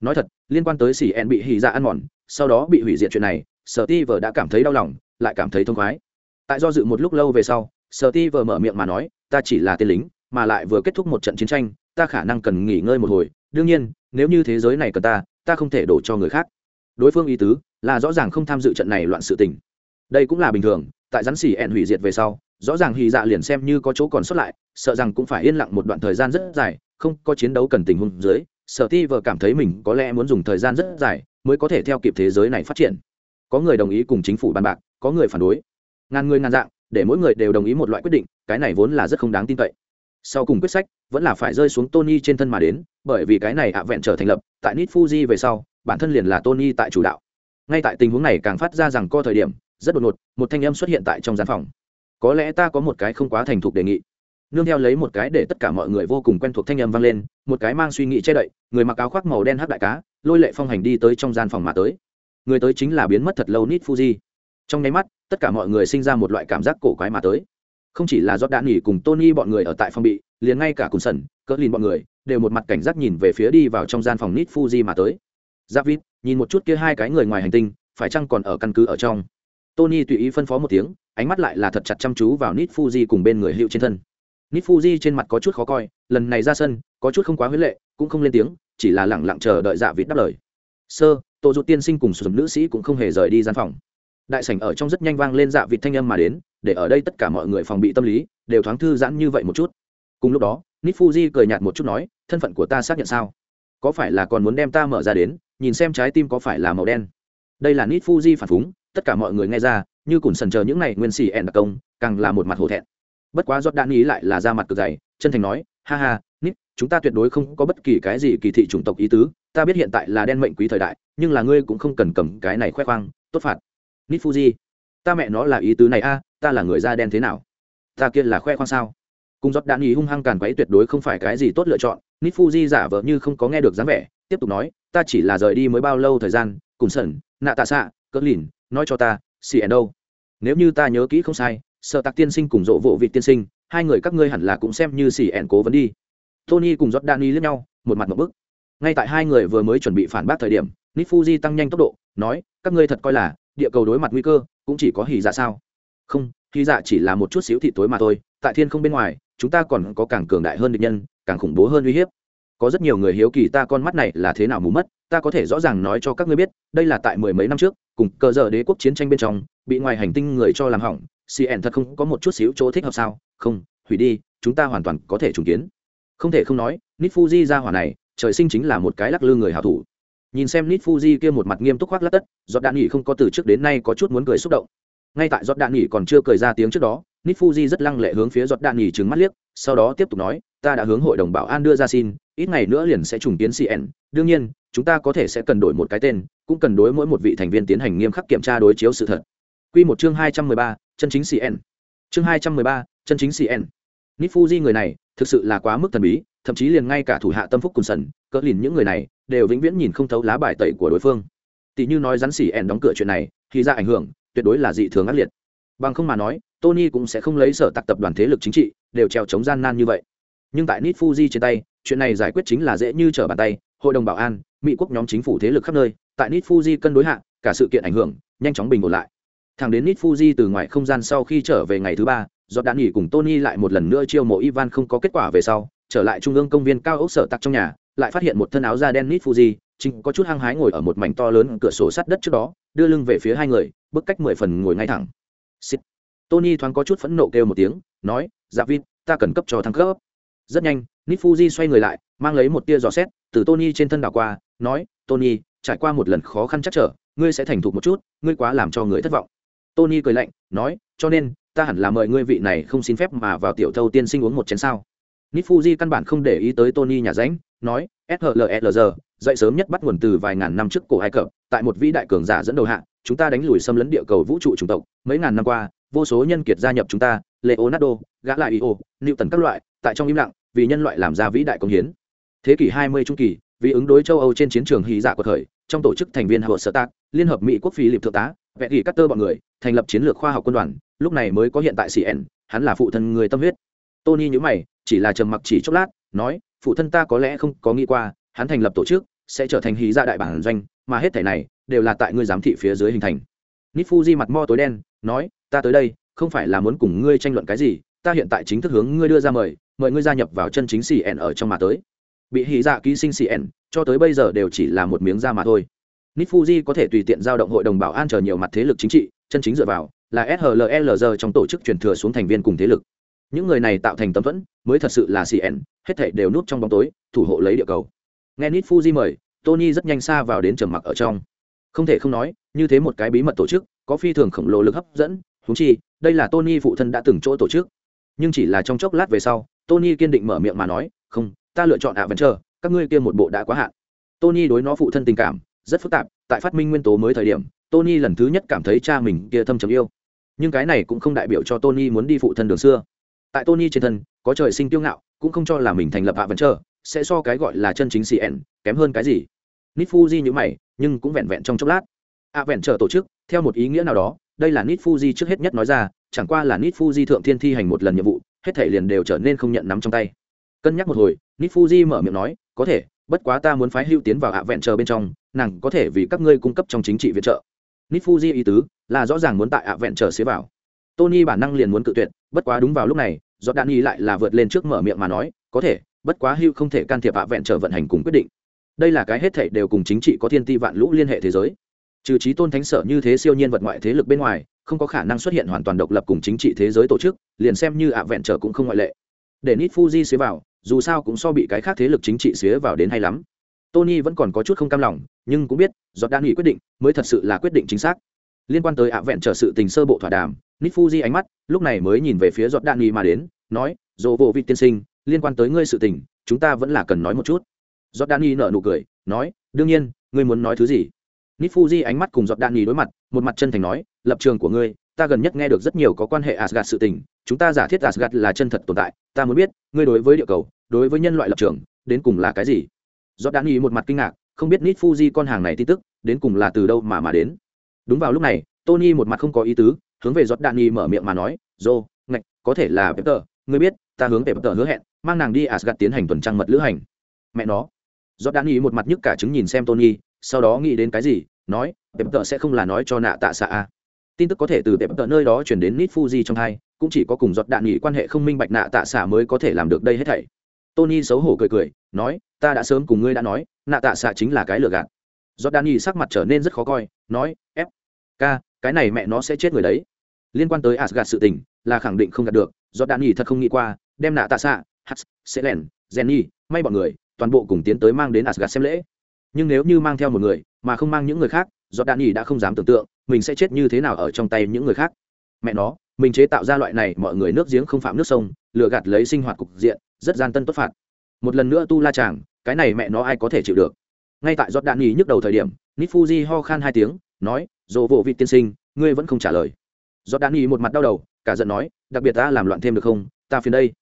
Nói thật, liên quan tới xì en bị hì dạ ăn mòn, sau đó bị hủy diệt chuyện này sở ti vờ đã cảm thấy đau lòng, lại cảm thấy thông khoái. Tại do dự một lúc lâu về sau sở ti vờ mở miệng mà nói, ta chỉ là tên lính, mà lại vừa kết thúc một trận chiến tranh ta khả năng cần nghỉ ngơi một hồi, đương nhiên, nếu như thế giới này cần ta ta không thể đổ cho người khác. Đối phương ý tứ là rõ ràng không tham dự trận này loạn sự tình. Đây cũng là bình thường, tại rắn xỉ ẹn hủy diệt về sau, rõ ràng hì dạ liền xem như có chỗ còn sót lại, sợ rằng cũng phải yên lặng một đoạn thời gian rất dài, không có chiến đấu cần tình huống dưới, sở ti vờ cảm thấy mình có lẽ muốn dùng thời gian rất dài mới có thể theo kịp thế giới này phát triển. Có người đồng ý cùng chính phủ bàn bạc, có người phản đối. Ngàn người ngàn dạng, để mỗi người đều đồng ý một loại quyết định, cái này vốn là rất không đáng tin cậy sau cùng quyết sách, vẫn là phải rơi xuống tony trên thân mà đến, bởi vì cái này ạ vẹn trở thành lập, tại nit fuji về sau, bản thân liền là tony tại chủ đạo. Ngay tại tình huống này càng phát ra rằng co thời điểm, rất đột ngột, một thanh âm xuất hiện tại trong gian phòng. Có lẽ ta có một cái không quá thành thục đề nghị. Nương theo lấy một cái để tất cả mọi người vô cùng quen thuộc thanh âm vang lên, một cái mang suy nghĩ che đậy, người mặc áo khoác màu đen hắc đại cá, lôi lệ phong hành đi tới trong gian phòng mà tới. Người tới chính là biến mất thật lâu nit fuji. Trong nháy mắt, tất cả mọi người sinh ra một loại cảm giác cổ quái mà tới không chỉ là giót đã nghỉ cùng tony bọn người ở tại phòng bị, liền ngay cả cùng sần cỡ lìn bọn người, đều một mặt cảnh giác nhìn về phía đi vào trong gian phòng nít fuji mà tới. Giáp vít nhìn một chút kia hai cái người ngoài hành tinh, phải chăng còn ở căn cứ ở trong? Tony tùy ý phân phó một tiếng, ánh mắt lại là thật chặt chăm chú vào nít fuji cùng bên người hiệu trên thân. Nít fuji trên mặt có chút khó coi, lần này ra sân, có chút không quá huế lệ, cũng không lên tiếng, chỉ là lẳng lặng chờ đợi dạ vịt đáp lời. Sơ tổ dụ tiên sinh cùng sử dụng nữ sĩ cũng không hề rời đi gian phòng đại sảnh ở trong rất nhanh vang lên dạ vịt thanh âm mà đến, để ở đây tất cả mọi người phòng bị tâm lý, đều thoáng thư giãn như vậy một chút. Cùng lúc đó nít fuji cười nhạt một chút nói, thân phận của ta xác nhận sao? Có phải là còn muốn đem ta mở ra đến, nhìn xem trái tim có phải là màu đen? Đây là nít fuji phản phúng, tất cả mọi người nghe ra, như cùng sần chờ những này nguyên xì ẻn đặc công, càng là một mặt hổ thẹn. Bất quá giót đạn ý lại là ra mặt cực dày, chân thành nói, ha ha nít chúng ta tuyệt đối không có bất kỳ cái gì kỳ thị chủng tộc ý tứ, ta biết hiện tại là đen mệnh quý thời đại, nhưng là ngươi cũng không cần cầm cái này khoe khoang, tốt phạt nít fuji ta mẹ nó là ý tứ này a, ta là người da đen thế nào? Ta kia là khoe khoang sao? Cùng giọt đạn ý hung hăng càn quấy tuyệt đối không phải cái gì tốt lựa chọn. Nít fuji giả vờ như không có nghe được dáng vẻ, tiếp tục nói, ta chỉ là rời đi mới bao lâu thời gian? Cùng sẩn nạ tạ xạ cỡ lìn nói cho ta, xì ẻn đâu? Nếu như ta nhớ kỹ không sai, sợ tạc tiên sinh cùng rộ vộ vị tiên sinh, hai người các ngươi hẳn là cũng xem như xì ẻn cố vấn đi. Tony cùng giọt đạn ý nhau, một mặt một bức. Ngay tại hai người vừa mới chuẩn bị phản bác thời điểm nít fuji tăng nhanh tốc độ, nói, các ngươi thật coi là địa cầu đối mặt nguy cơ, cũng chỉ có hỉ dạ sao? Không, hỉ dạ chỉ là một chút xíu thị tối mà thôi, tại thiên không bên ngoài, chúng ta còn có càng cường đại hơn địch nhân, càng khủng bố hơn uy hiếp. Có rất nhiều người hiếu kỳ ta con mắt này là thế nào mù mất, ta có thể rõ ràng nói cho các ngươi biết, đây là tại mười mấy năm trước, cùng cờ giờ đế quốc chiến tranh bên trong, bị ngoài hành tinh người cho làm hỏng cn thật không có một chút xíu chỗ thích hợp sao? Không, hủy đi, chúng ta hoàn toàn có thể trùng kiến. Không thể không nói nít fuji ra hỏa này, trời sinh chính là một cái lắc lư người hảo thủ nhìn xem nít fuji kia một mặt nghiêm túc khoác lắc tất, giọt đạn nghỉ không có từ trước đến nay có chút muốn cười xúc động. Ngay tại giọt đạn nghỉ còn chưa cười ra tiếng trước đó, nít fuji rất lăng lệ hướng phía giọt đạn nghỉ trừng mắt liếc, sau đó tiếp tục nói, ta đã hướng hội đồng bảo an đưa ra xin, ít ngày nữa liền sẽ trùng tiến cn đương nhiên, chúng ta có thể sẽ cần đổi một cái tên, cũng cần đối mỗi một vị thành viên tiến hành nghiêm khắc kiểm tra đối chiếu sự thật. Q một chương hai trăm mười ba, chân chính cn chương hai trăm mười ba, chân chính cn nít fuji người này, thực sự là quá mức thần bí, thậm chí liền ngay cả thủ hạ tâm phúc cùng sần, cỡ lìn những người này đều vĩnh viễn nhìn không thấu lá bài tẩy của đối phương. Tỷ như nói rắn xỉ ẻn đóng cửa chuyện này, thì ra ảnh hưởng, tuyệt đối là dị thường ác liệt. Bằng không mà nói, tony cũng sẽ không lấy sở tặc tập đoàn thế lực chính trị, đều treo chống gian nan như vậy. Nhưng tại nit fuji trên tay, chuyện này giải quyết chính là dễ như trở bàn tay, hội đồng bảo an, mỹ quốc nhóm chính phủ thế lực khắp nơi, tại nit fuji cân đối hạ, cả sự kiện ảnh hưởng, nhanh chóng bình ổn lại. Thằng đến nit fuji từ ngoài không gian sau khi trở về ngày thứ ba do đã nghỉ cùng tony lại một lần nữa chiêu mộ ivan không có kết quả về sau, trở lại trung ương công viên cao ốc sở tặc trong nhà lại phát hiện một thân áo da đen nít fuji, chính có chút hăng hái ngồi ở một mảnh to lớn cửa sổ sắt đất trước đó, đưa lưng về phía hai người, bước cách mười phần ngồi ngay thẳng. Xịt. tony thoáng có chút phẫn nộ kêu một tiếng, nói dạ vin, ta cần cấp cho thăng cấp. Rất nhanh, nít fuji xoay người lại, mang lấy một tia giò xét, từ tony trên thân đảo qua, nói, tony, trải qua một lần khó khăn chắc trở, ngươi sẽ thành thục một chút, ngươi quá làm cho người thất vọng. Tony cười lạnh, nói, cho nên, ta hẳn là mời ngươi vị này không xin phép mà vào tiểu thâu tiên sinh uống một chén sao? Nifuji căn bản không để ý tới tony nhà ránh nói SLLR, dậy sớm nhất bắt nguồn từ vài ngàn năm trước cổ ai cập tại một vĩ đại cường giả dẫn đầu hạ chúng ta đánh lùi xâm lấn địa cầu vũ trụ chủng tộc. Mấy ngàn năm qua vô số nhân kiệt gia nhập chúng ta leonardo gã lại io newton các loại tại trong im lặng vì nhân loại làm ra vĩ đại công hiến. Thế kỷ 20 trung kỳ vì ứng đối châu âu trên chiến trường hy dạ của thời trong tổ chức thành viên hợp sở tạc, liên hợp mỹ quốc phi liệp thượng tá vẽ ghi cắt tơ bọn người thành lập chiến lược khoa học quân đoàn lúc này mới có hiện tại cn hắn là phụ thân người tâm huyết. Tony nhíu mày chỉ là trầm mặc chỉ chốc lát, nói, phụ thân ta có lẽ không có nghĩ qua, hắn thành lập tổ chức sẽ trở thành hí gia đại bản doanh, mà hết thảy này đều là tại ngươi giám thị phía dưới hình thành. Nít fuji mặt mo tối đen, nói, ta tới đây, không phải là muốn cùng ngươi tranh luận cái gì, ta hiện tại chính thức hướng ngươi đưa ra mời mời ngươi gia nhập vào chân chính cn ở trong mà tới. Bị hí dạ ký sinh cn cho tới bây giờ đều chỉ là một miếng da mà thôi. Nít fuji có thể tùy tiện giao động hội đồng bảo an chờ nhiều mặt thế lực chính trị, chân chính dựa vào là shllg trong tổ chức truyền thừa xuống thành viên cùng thế lực những người này tạo thành tấm thuẫn, mới thật sự là cn hết thảy đều núp trong bóng tối, thủ hộ lấy địa cầu. Nghe nít fuji mời, tony rất nhanh xa vào đến trầm mặc ở trong. Không thể không nói, như thế một cái bí mật tổ chức, có phi thường khổng lồ lực hấp dẫn húng chi, đây là tony phụ thân đã từng chỗ tổ chức. Nhưng chỉ là trong chốc lát về sau, tony kiên định mở miệng mà nói, không, ta lựa chọn ạ vẫn chờ các ngươi kia một bộ đã quá hạn. Tony đối nó phụ thân tình cảm, rất phức tạp, tại phát minh nguyên tố mới thời điểm, tony lần thứ nhất cảm thấy cha mình kia thâm trầm yêu. Nhưng cái này cũng không đại biểu cho tony muốn đi phụ thân đường xưa tại tony trên thân, có trời sinh tiêu ngạo, cũng không cho là mình thành lập hạ vẫn chờ sẽ so cái gọi là chân chính cn kém hơn cái gì. Nít fuji như mày, nhưng cũng vẹn vẹn trong chốc lát. Hạ vẹn chờ tổ chức, theo một ý nghĩa nào đó, đây là nít fuji trước hết nhất nói ra, chẳng qua là nít fuji thượng thiên thi hành một lần nhiệm vụ, hết thể liền đều trở nên không nhận nắm trong tay. Cân nhắc một hồi nít fuji mở miệng nói, có thể, bất quá ta muốn phái hưu tiến vào hạ vẹn chờ bên trong, nàng có thể vì các ngươi cung cấp trong chính trị viện trợ. Nít fuji ý tứ là rõ ràng muốn tại hạ vẹn chờ xế vào tony bản năng liền muốn cự tuyệt, bất quá đúng vào lúc này do đạn y lại là vượt lên trước mở miệng mà nói, có thể, bất quá hưu không thể can thiệp hạ vẹn trở vận hành cùng quyết định. Đây là cái hết thể đều cùng chính trị có thiên ti vạn lũ liên hệ thế giới. Trừ trí tôn thánh sở như thế siêu nhiên vật ngoại thế lực bên ngoài, không có khả năng xuất hiện hoàn toàn độc lập cùng chính trị thế giới tổ chức, liền xem như ạ vẹn trở cũng không ngoại lệ. Để nít fuji xế vào, dù sao cũng so bị cái khác thế lực chính trị xế vào đến hay lắm. Tony vẫn còn có chút không cam lòng, nhưng cũng biết giọt đan nghị quyết định mới thật sự là quyết định chính xác. Liên quan tới ạ vẹn trở sự tình sơ bộ thỏa đàm nít fuji ánh mắt, lúc này mới nhìn về phía giọt đạn nghi mà đến, nói dồ vô vị tiên sinh, liên quan tới ngươi sự tình, chúng ta vẫn là cần nói một chút. Giọt đạn nghi nở nụ cười, nói, đương nhiên, ngươi muốn nói thứ gì? Nít fuji ánh mắt cùng giọt đạn nghi đối mặt, một mặt chân thành nói, lập trường của ngươi, ta gần nhất nghe được rất nhiều có quan hệ asgad sự tình, chúng ta giả thiết asgad là chân thật tồn tại, ta muốn biết, ngươi đối với địa cầu, đối với nhân loại lập trường, đến cùng là cái gì? Giọt đạn nghi một mặt kinh ngạc, không biết nít fuji con hàng này tin tức, đến cùng là từ đâu mà mà đến. Đúng vào lúc này, tony một mặt không có ý tứ hướng về giọt đạn nghi mở miệng mà nói, dô, ngạch, có thể là pepper ngươi biết, ta hướng về tờ hứa hẹn, mang nàng đi asgad tiến hành tuần trăng mật lữ hành. Mẹ nó. Giọt đạn nghi một mặt nhức cả chứng nhìn xem tony, sau đó nghĩ đến cái gì, nói pepper sẽ không là nói cho nạ tạ xạ a tin tức có thể từ pepper nơi đó chuyển đến nít fuji trong hai, cũng chỉ có cùng giọt đạn nghỉ quan hệ không minh bạch nạ tạ xạ mới có thể làm được đây hết thảy. Tony xấu hổ cười cười, nói, ta đã sớm cùng ngươi đã nói, nạ tạ xạ chính là cái lừa gạt. Giọt đạn nghỉ sắc mặt trở nên rất khó coi, nói ép ca, cái này mẹ nó sẽ chết người đấy liên quan tới asgad sự tình, là khẳng định không gạt được do đạn nghỉ thật không nghĩ qua, đem nạ tạ xạ hắt sẽ lẻn jenny, may bọn người, toàn bộ cùng tiến tới mang đến asgad xem lễ. Nhưng nếu như mang theo một người, mà không mang những người khác do đạn nghỉ đã không dám tưởng tượng, mình sẽ chết như thế nào ở trong tay những người khác. Mẹ nó, mình chế tạo ra loại này, mọi người nước giếng không phạm nước sông, lừa gạt lấy sinh hoạt cục diện, rất gian tân tốt phạt. Một lần nữa tu la chàng, cái này mẹ nó ai có thể chịu được? Ngay tại giọt đạn nghỉ nhức đầu thời điểm nít fuji ho khan hai tiếng, nói dồ vỗ vị tiên sinh, ngươi vẫn không trả lời giọt Đan nghỉ một mặt đau đầu, cả giận nói, đặc biệt ta làm loạn thêm được không? Ta phiền đây.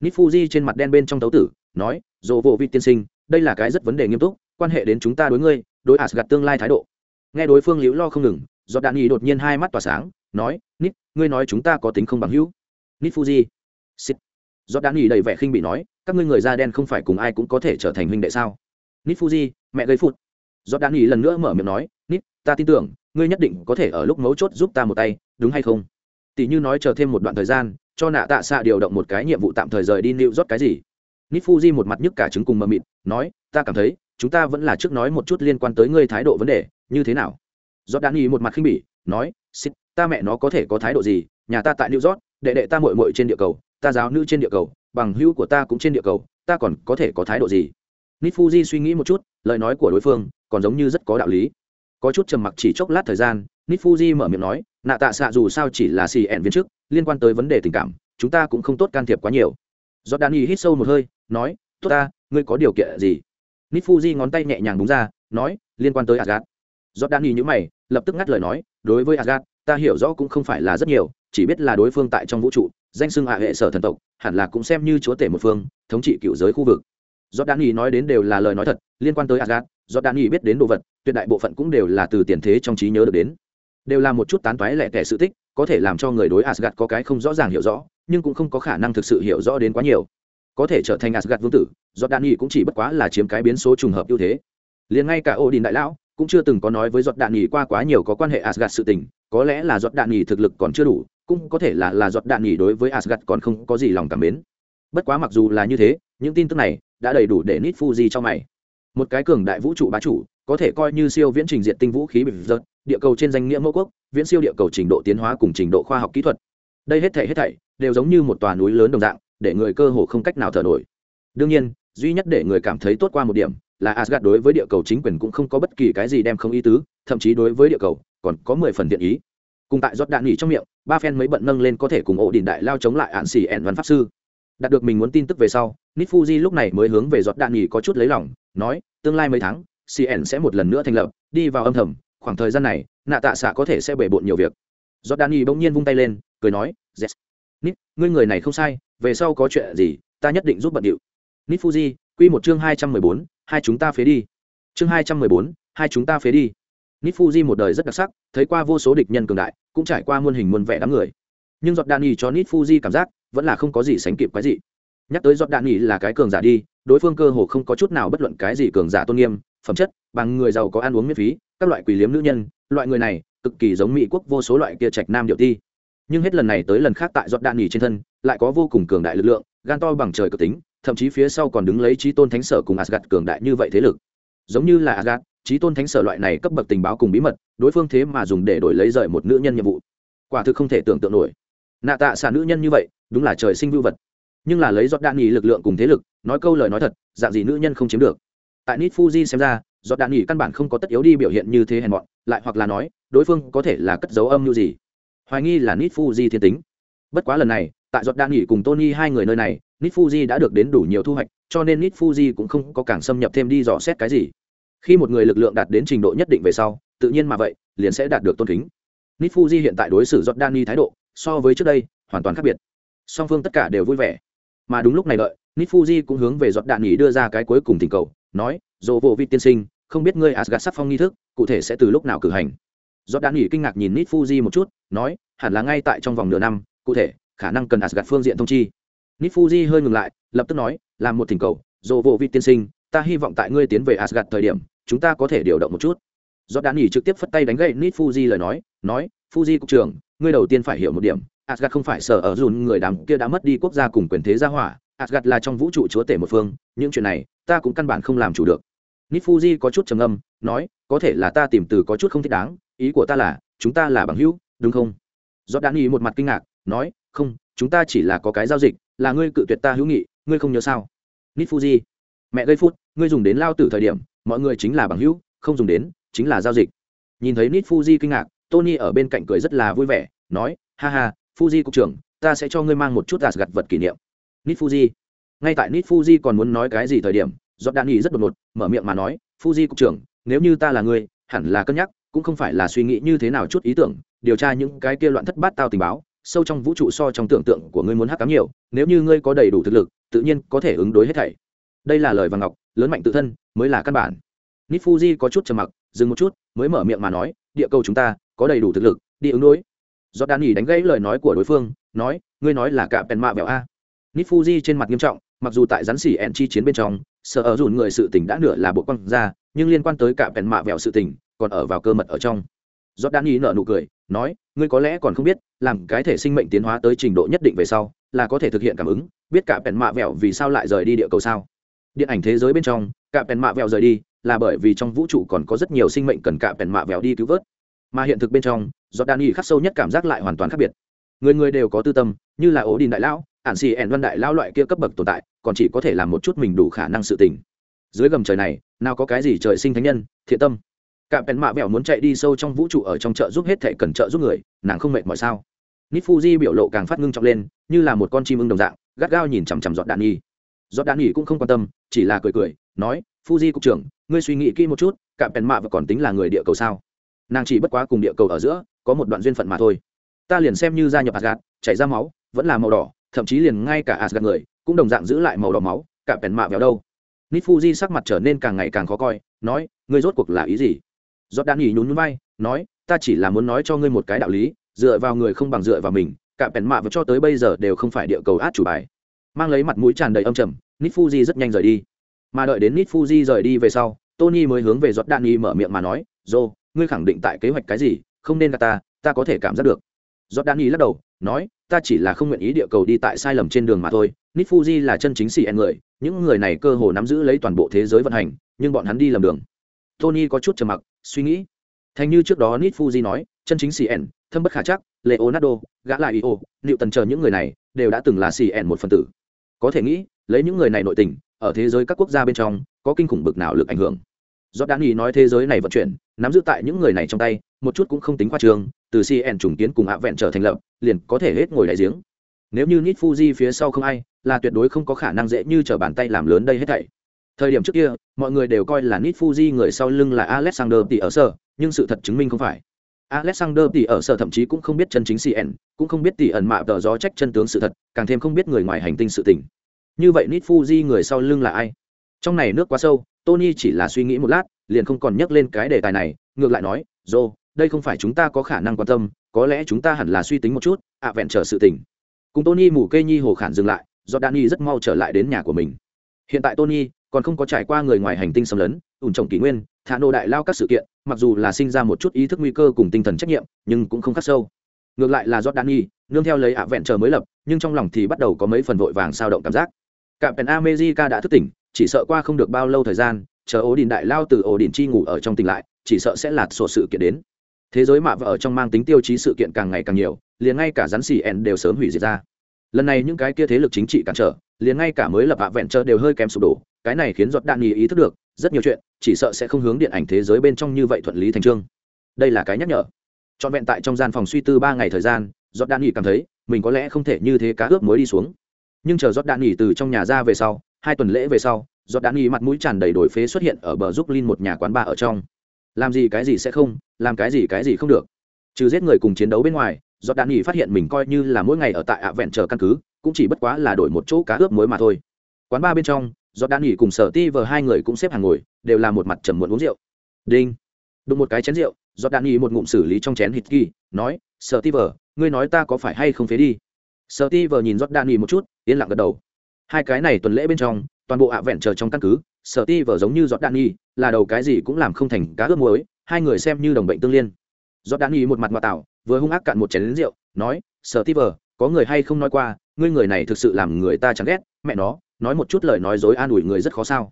Nít fuji trên mặt đen bên trong tấu tử, nói dồ vỗ vị tiên sinh, đây là cái rất vấn đề nghiêm túc, quan hệ đến chúng ta đối ngươi, đối asgad tương lai thái độ. Nghe đối phương liễu lo không ngừng, giọt đạn nghỉ đột nhiên hai mắt tỏa sáng, nói, nít, ngươi nói chúng ta có tính không bằng hữu? Nít fuji xít do đan nghỉ đầy vẻ khinh bị nói, các ngươi người da đen không phải cùng ai cũng có thể trở thành huynh đệ sao? Nít fuji mẹ gây phụt. Do đan nghỉ lần nữa mở miệng nói, nít, ta tin tưởng, ngươi nhất định có thể ở lúc mấu chốt giúp ta một tay đúng hay không? Tỷ như nói chờ thêm một đoạn thời gian, cho nạ tạ xạ điều động một cái nhiệm vụ tạm thời rời đi nịu rót cái gì? Nít fuji một mặt nhức cả trứng cùng mờ mịt, nói, ta cảm thấy, chúng ta vẫn là trước nói một chút liên quan tới ngươi thái độ vấn đề, như thế nào? Giót đan y một mặt khinh bỉ, nói xích ta mẹ nó có thể có thái độ gì? Nhà ta tại new york, đệ đệ ta mội mội trên địa cầu, ta giáo nữ trên địa cầu, bằng hữu của ta cũng trên địa cầu, ta còn có thể có thái độ gì? Nít fuji suy nghĩ một chút, lời nói của đối phương còn giống như rất có đạo lý. Có chút trầm mặc chỉ chốc lát thời gian nít fuji mở miệng nói, nạ tạ xạ dù sao chỉ là xì ẻn viên chức, liên quan tới vấn đề tình cảm, chúng ta cũng không tốt can thiệp quá nhiều. Do đan y hít sâu một hơi, nói, tốt ta, ngươi có điều kiện gì? Nít fuji ngón tay nhẹ nhàng búng ra, nói, liên quan tới asgad do đan y nhữ mày, lập tức ngắt lời nói, đối với asgad ta hiểu rõ cũng không phải là rất nhiều, chỉ biết là đối phương tại trong vũ trụ, danh xưng hạ hệ sở thần tộc, hẳn là cũng xem như chúa tể một phương, thống trị cựu giới khu vực. Do đan nói đến đều là lời nói thật, liên quan tới asgad do đan biết đến đồ vật, tuyệt đại bộ phận cũng đều là từ tiền thế trong trí nhớ được đến đều là một chút tán toái lẻ tẻ sự tích, có thể làm cho người đối asgad có cái không rõ ràng hiểu rõ, nhưng cũng không có khả năng thực sự hiểu rõ đến quá nhiều. Có thể trở thành asgad vương tử do đan nghỉ cũng chỉ bất quá là chiếm cái biến số trùng hợp ưu thế. Liền ngay cả odin đại lão cũng chưa từng có nói với giọt đạn nghỉ qua quá nhiều có quan hệ asgad sự tình, có lẽ là giọt đạn nghỉ thực lực còn chưa đủ, cũng có thể là là giọt đạn nghỉ đối với asgad còn không có gì lòng cảm mến. Bất quá mặc dù là như thế, những tin tức này đã đầy đủ để nít fuji cho mày. Một cái cường đại vũ trụ bá chủ, có thể coi như siêu viễn trình diện tinh vũ khí bị rớt địa cầu trên danh nghĩa mẫu quốc viễn siêu địa cầu trình độ tiến hóa cùng trình độ khoa học kỹ thuật đây hết thảy hết thảy đều giống như một tòa núi lớn đồng dạng để người cơ hồ không cách nào thở nổi đương nhiên duy nhất để người cảm thấy tốt qua một điểm là Asgard đối với địa cầu chính quyền cũng không có bất kỳ cái gì đem không ý tứ, thậm chí đối với địa cầu còn có mười phần thiện ý. Cùng tại giót đạn nghỉ trong miệng, ba phen mấy bận nâng lên có thể cùng ổ đình đại lao chống lại án xỉ ẹn văn pháp sư. Đạt được mình muốn tin tức về sau, Nifuji lúc này mới hướng về giọt đạn nghỉ có chút lấy lòng, nói, tương lai mấy tháng, CN sẽ một lần nữa thành lập, đi vào âm thầm, khoảng thời gian này, nạ tạ xạ có thể sẽ bể bộn nhiều việc. Giọt đạn y bỗng nhiên vung tay lên, cười nói, "Yes. Nít, ngươi người này không sai, về sau có chuyện gì, ta nhất định giúp bận điệu." Fuji, quy một chương hai trăm mười bốn hai chúng ta phế đi chương hai trăm mười bốn hai chúng ta phế đi nít fuji một đời rất đặc sắc thấy qua vô số địch nhân cường đại cũng trải qua muôn hình muôn vẻ đám người nhưng giọt đạn y cho nít fuji cảm giác vẫn là không có gì sánh kịp cái gì nhắc tới giọt đạn nghỉ là cái cường giả đi đối phương cơ hồ không có chút nào bất luận cái gì cường giả tôn nghiêm phẩm chất bằng người giàu có ăn uống miễn phí các loại quỷ liếm nữ nhân loại người này cực kỳ giống mỹ quốc vô số loại kia trạch nam điệu ti nhưng hết lần này tới lần khác tại giọt đạn nhỉ trên thân lại có vô cùng cường đại lực lượng gan to bằng trời cực tính thậm chí phía sau còn đứng lấy trí tôn thánh sở cùng Asgard cường đại như vậy thế lực. Giống như là Asgard, trí tôn thánh sở loại này cấp bậc tình báo cùng bí mật, đối phương thế mà dùng để đổi lấy rời một nữ nhân nhiệm vụ. Quả thực không thể tưởng tượng nổi. Nạ tạ xả nữ nhân như vậy, đúng là trời sinh vưu vật. Nhưng là lấy giọt đạn nhỉ lực lượng cùng thế lực, nói câu lời nói thật, dạng gì nữ nhân không chiếm được. Tại Nit Fuji xem ra, giọt đạn nghỉ căn bản không có tất yếu đi biểu hiện như thế hèn mọn, lại hoặc là nói, đối phương có thể là cất dấu âm như gì. Hoài nghi là nít Fuji thiên tính. Bất quá lần này, tại giọt đạn nghỉ cùng Tony hai người nơi này, nít fuji đã được đến đủ nhiều thu hoạch cho nên nít fuji cũng không có càng xâm nhập thêm đi dò xét cái gì khi một người lực lượng đạt đến trình độ nhất định về sau tự nhiên mà vậy liền sẽ đạt được tôn kính nít fuji hiện tại đối xử giọt đan thái độ so với trước đây hoàn toàn khác biệt song phương tất cả đều vui vẻ mà đúng lúc này đợi nít fuji cũng hướng về giọt đạn nghỉ đưa ra cái cuối cùng tình cầu nói dỗ vô vi tiên sinh, không biết ngươi asgad sắp phong nghi thức, cụ thể sẽ từ lúc nào cử hành? Giọt đan nghỉ kinh ngạc nhìn nít fuji một chút, nói, hẳn là ngay tại trong vòng nửa năm, cụ thể, khả năng cần asgad phương diện thông chi. Nít fuji hơi ngừng lại, lập tức nói, làm một thỉnh cầu, dỗ vô vi tiên sinh, ta hy vọng tại ngươi tiến về asgad thời điểm, chúng ta có thể điều động một chút. Do đan nghỉ trực tiếp phất tay đánh gậy nít fuji lời nói nói, fuji cục trưởng, ngươi đầu tiên phải hiểu một điểm asgad không phải sở ở dùn người đàm kia đã mất đi quốc gia cùng quyền thế gia hỏa asgad là trong vũ trụ chúa tể một phương, những chuyện này, ta cũng căn bản không làm chủ được nifuji có chút trầm âm nói, có thể là ta tìm từ có chút không thích đáng, ý của ta là, chúng ta là bằng hữu, đúng không? Do một mặt kinh ngạc, nói, không, chúng ta chỉ là có cái giao dịch, là ngươi cự tuyệt ta hữu nghị, ngươi không nhớ sao? Nifuji, mẹ gây phút, ngươi dùng đến lao tử thời điểm, mọi người chính là bằng hữu, không dùng đến, chính là giao dịch. Nhìn thấy nifuji kinh ngạc, tony ở bên cạnh cười rất là vui vẻ, nói, ha ha, fuji cục trưởng, ta sẽ cho ngươi mang một chút gạt gặt vật kỷ niệm. Nít fuji ngay tại nít fuji còn muốn nói cái gì thời điểm giọt đạn nghỉ rất đột ngột mở miệng mà nói fuji cục trưởng nếu như ta là người, hẳn là cân nhắc cũng không phải là suy nghĩ như thế nào chút ý tưởng điều tra những cái kia loạn thất bát tao tình báo sâu trong vũ trụ so trong tưởng tượng của ngươi muốn hắc cám nhiều nếu như ngươi có đầy đủ thực lực tự nhiên có thể ứng đối hết thảy. Đây là lời vàng ngọc lớn mạnh tự thân mới là căn bản. Nít fuji có chút trầm mặc dừng một chút mới mở miệng mà nói địa cầu chúng ta có đầy đủ thực lực đi ứng đối. Do đan nghỉ đánh gãy lời nói của đối phương nói ngươi nói là cả pèn mạ vẹo a. Nít fuji trên mặt nghiêm trọng mặc dù tại rắn xỉ ẹn chi chiến bên trong, sợ ở dùn người sự tình đã nửa là bộ quăng ra, nhưng liên quan tới cả bèn mạ vẹo sự tình còn ở vào cơ mật ở trong. Do đan nghỉ nợ nụ cười, nói, ngươi có lẽ còn không biết, làm cái thể sinh mệnh tiến hóa tới trình độ nhất định về sau là có thể thực hiện cảm ứng, biết cả bèn mạ vẹo vì sao lại rời đi địa cầu sao? Điện ảnh thế giới bên trong, cả bèn mạ vẹo rời đi là bởi vì trong vũ trụ còn có rất nhiều sinh mệnh cần cả bèn mạ vẹo đi cứu vớt. Mà hiện thực bên trong do đan y khắc sâu nhất cảm giác lại hoàn toàn khác biệt. Người người đều có tư tâm, như là ổ đình đại lão, ản xì ẻn văn đại lão loại kia cấp bậc tồn tại còn chỉ có thể làm một chút mình đủ khả năng sự tình. Dưới gầm trời này, nào có cái gì trời sinh thánh nhân, thiện tâm. Cả pèn mạ vẹo muốn chạy đi sâu trong vũ trụ ở trong chợ giúp hết thể cần trợ giúp người, nàng không mệt mỏi sao? Nít fuji biểu lộ càng phát ngưng trọng lên, như là một con chim ưng đồng dạng, gắt gao nhìn chằm chằm giọt đạn nhi. Giọt đạn nhi cũng không quan tâm, chỉ là cười cười, nói, fuji cục trưởng, ngươi suy nghĩ kỹ một chút, cả pèn mạ và còn tính là người địa cầu sao? Nàng chỉ bất quá cùng địa cầu ở giữa, có một đoạn duyên phận mà thôi. Ta liền xem như gia nhập asgad chảy ra máu, vẫn là màu đỏ, thậm chí liền ngay cả asgad người cũng đồng dạng giữ lại màu đỏ máu, cả bèn mạ véo đâu. Nít fuji sắc mặt trở nên càng ngày càng khó coi, nói, ngươi rốt cuộc là ý gì? Giọt đạn nhỉ nhún núi vai, nói, ta chỉ là muốn nói cho ngươi một cái đạo lý, dựa vào người không bằng dựa vào mình, cả bèn mạ và cho tới bây giờ đều không phải địa cầu át chủ bài. Mang lấy mặt mũi tràn đầy âm trầm nít fuji rất nhanh rời đi. Mà đợi đến nít fuji rời đi về sau, tony mới hướng về giọt đạn nhỉ mở miệng mà nói dô ngươi khẳng định tại kế hoạch cái gì? Không nên gạt ta ta có thể cảm giác được. Giọt đạn nhỉ lắc đầu nói, ta chỉ là không nguyện ý địa cầu đi tại sai lầm trên đường mà thôi nít fuji là chân chính xì en người, những người này cơ hồ nắm giữ lấy toàn bộ thế giới vận hành, nhưng bọn hắn đi lầm đường. Tony có chút trầm mặc, suy nghĩ. Thành như trước đó nít fuji nói, chân chính cn thâm bất khả chắc, leonardo, gã lại io liệu tần chờ những người này, đều đã từng là cn một phần tử. Có thể nghĩ, lấy những người này nội tình, ở thế giới các quốc gia bên trong, có kinh khủng bực nào lực ảnh hưởng do đan ý nói thế giới này vận chuyển, nắm giữ tại những người này trong tay, một chút cũng không tính khoa trường từ cn trùng kiến cùng ạ vẹn trở thành lập, liền có thể hết ngồi đại giếng. Nếu như nít fuji phía sau không ai, là tuyệt đối không có khả năng dễ như t r ở bàn tay làm lớn đây hết thảy. Thời điểm trước kia, mọi người đều coi là nít fuji người sau lưng là alexander tỷ ở sở, nhưng sự thật chứng minh không phải. Alexander tỷ ở sở thậm chí cũng không biết chân chính cn cũng không biết tỷ ẩn mạ tờ gió trách chân tướng sự thật, càng thêm không biết người ngoài hành tinh sự tình. Như vậy nít fuji người sau lưng là ai? Trong này nước quá sâu tony chỉ là suy nghĩ một lát liền không còn nhắc lên cái đề tài này ngược lại nói dô đây không phải chúng ta có khả năng quan tâm có lẽ chúng ta hẳn là suy tính một chút ạ vẹn trở sự tình. Cùng tony mù cây nhi hồ khản dừng lại do danny rất mau trở lại đến nhà của mình. Hiện tại tony còn không có trải qua người ngoài hành tinh xâm lấn ủn trồng kỷ nguyên thả nô đại lao các sự kiện mặc dù là sinh ra một chút ý thức nguy cơ cùng tinh thần trách nhiệm nhưng cũng không khắc sâu. Ngược lại là Jordani, nương theo lấy ạ vẹn chờ mới lập, nhưng trong lòng thì bắt đầu có mấy phần vội vàng sao động cảm giác. Cả Pen America đã thức tỉnh, chỉ sợ qua không được bao lâu thời gian, chờ ổ đình đại lao từ ổ đình chi ngủ ở trong tỉnh lại, chỉ sợ sẽ lạt sổ sự kiện đến. Thế giới mạ và ở trong mang tính tiêu chí sự kiện càng ngày càng nhiều, liền ngay cả rắn xì ẻn đều sớm hủy diệt ra. Lần này những cái kia thế lực chính trị cản trở, liền ngay cả mới lập hạ vẹn trơ đều hơi kém sụp đổ, cái này khiến giọt đạn ý thức được rất nhiều chuyện chỉ sợ sẽ không hướng điện ảnh thế giới bên trong như vậy thuận lý thành trương đây là cái nhắc nhở trọn vẹn tại trong gian phòng suy tư ba ngày thời gian giọt đạn nghỉ cảm thấy mình có lẽ không thể như thế cá ướp mới đi xuống nhưng chờ giọt đạn nghỉ từ trong nhà ra về sau hai tuần lễ về sau do đạn nghi mặt mũi tràn đầy đổi phế xuất hiện ở bờ giúp linh một nhà quán bar ở trong. Làm gì cái gì sẽ không, làm cái gì cái gì không được. Trừ giết người cùng chiến đấu bên ngoài do đạn nghi phát hiện mình coi như là mỗi ngày ở tại ạ vẹn chờ căn cứ, cũng chỉ bất quá là đổi một chỗ cá ướp muối mà thôi. Quán bar bên trong do đạn nghỉ cùng sở ti vờ hai người cũng xếp hàng ngồi, đều là một mặt trầm muộn uống rượu. Đinh. Đụng một cái chén rượu do đạn nghỉ một ngụm xử lý trong chén hít kỳ, nói, sở ti vờ, ngươi nói ta có phải hay không phế đi? Sở ti vờ nhìn do đạn nghỉ một chút, yên lặng gật đầu hai cái này tuần lễ bên trong, toàn bộ ạ vẹn chờ trong căn cứ, sở ti vở giống như giọt đạn nghỉ là đầu cái gì cũng làm không thành cá ướp muối, hai người xem như đồng bệnh tương liên. Giọt đạn nghỉ một mặt ngoại tạo, vừa hung ác cạn một chén rượu, nói, sở ti vở có người hay không nói qua, ngươi người này thực sự làm người ta chẳng ghét, mẹ nó, nói một chút lời nói dối an ủi người rất khó sao.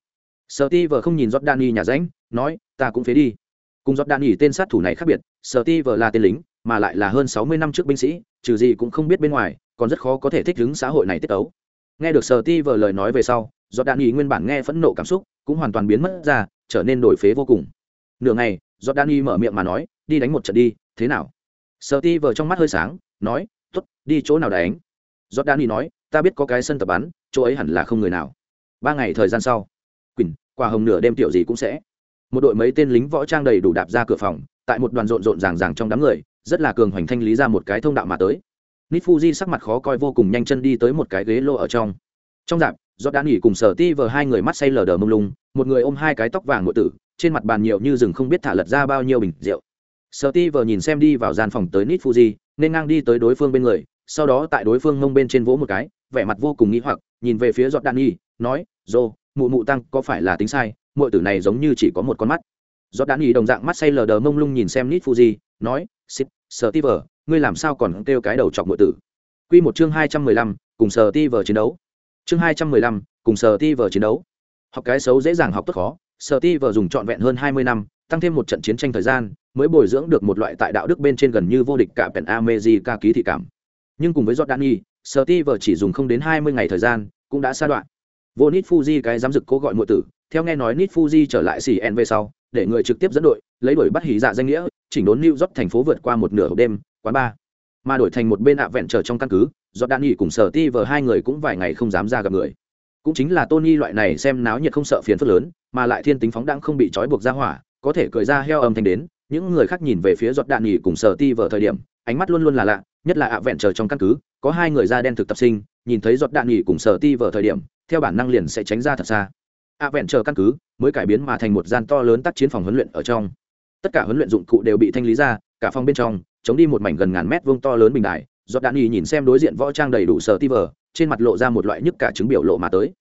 Sở ti vờ không nhìn giọt đạn nghỉ nhà ránh, nói, ta cũng phế đi. Cùng giọt đạn nghỉ tên sát thủ này khác biệt, sở ti vờ là tên lính, mà lại là hơn sáu mươi năm trước binh sĩ, trừ gì cũng không biết bên ngoài, còn rất khó có thể thích ứng xã hội này tiết ấu nghe được sờ ti vờ lời nói về sau do đạn nghỉ nguyên bản nghe phẫn nộ cảm xúc cũng hoàn toàn biến mất ra, trở nên đổi phế vô cùng. Nửa ngày do đạn nghỉ mở miệng mà nói, đi đánh một trận đi, thế nào? Sờ ti vờ trong mắt hơi sáng, nói t ố t đi chỗ nào đánh? Do đạn nghỉ nói, ta biết có cái sân tập bắn, chỗ ấy hẳn là không người nào. Ba ngày thời gian sau, quỳnh, qua hồng nửa đêm tiểu gì cũng sẽ. Một đội mấy tên lính võ trang đầy đủ đạp ra cửa phòng, tại một đoàn rộn rộn ràng ràng trong đám người, rất là cường hoành thanh lý ra một cái thông đạo mà tới nít fuji sắc mặt khó coi vô cùng nhanh chân đi tới một cái ghế lô ở trong. Trong dạp do đã nghỉ cùng sở ti vờ hai người mắt say lờ đờ mông lung, một người ôm hai cái tóc vàng nội tử, trên mặt bàn nhiều như rừng không biết thả lật ra bao nhiêu bình rượu. Sở ti vờ nhìn xem đi vào gian phòng tới nít fuji nên ngang đi tới đối phương bên người, sau đó tại đối phương mông bên trên vỗ một cái, vẻ mặt vô cùng nghĩ hoặc, nhìn về phía giọt đạn nghi nói dô mụ mụ tăng có phải là tính sai? Mụ tử này giống như chỉ có một con mắt. Giọt đạn nghi đồng dạng mắt say lờ đờ mông lung nhìn xem nít fuji nói sít sở ti vờ ngươi làm sao còn kêu cái đầu chọc nội tử? Quy một chương hai trăm mười lăm cùng sở ti vờ chiến đấu. Chương hai trăm mười lăm cùng sở ti vờ chiến đấu. Học cái xấu dễ dàng học tốt khó sở ti vờ dùng trọn vẹn hơn hai mươi năm tăng thêm một trận chiến tranh thời gian mới bồi dưỡng được một loại tại đạo đức bên trên gần như vô địch cả pèn amezi ca ký thị cảm. Nhưng cùng với Jordani, sở ti vờ chỉ dùng không đến hai mươi ngày thời gian cũng đã xa đoạn. Vô nít fuji cái dám dực cố gọi muội tử theo nghe nói nít fuji trở lại cnv sau để người trực tiếp dẫn đội lấy đuổi bắt hỉ dạ danh nghĩa chỉnh đốn New York thành phố vượt qua một nửa đêm, quán ba, mà đổi thành một bên ạ vẹn trở trong căn cứ, do đạn nghỉ cùng sở ti vờ hai người cũng vài ngày không dám ra gặp người. Cũng chính là Tony loại này xem náo nhiệt không sợ phiền phức lớn, mà lại thiên tính phóng đãng không bị trói buộc ra hỏa, có thể cười ra heo âm thanh đến, những người khác nhìn về phía giọt đạn nghỉ cùng sở ti vờ thời điểm, ánh mắt luôn luôn là lạ, nhất là ạ vẹn trở trong căn cứ, có hai người da đen thực tập sinh, nhìn thấy giọt đạn nghỉ cùng sở ti vờ thời điểm, theo bản năng liền sẽ tránh ra thật xa. ạ vẹn trở căn cứ mới cải biến mà thành một gian to lớn tác chiến phòng huấn luyện ở trong tất cả huấn luyện dụng cụ đều bị thanh lý ra cả phòng bên trong chống đi một mảnh gần ngàn mét vuông to lớn bình đài giọt đạn y nhìn xem đối diện võ trang đầy đủ sờ ti vờ, trên mặt lộ ra một loại nhức cả chứng biểu lộ mà tới.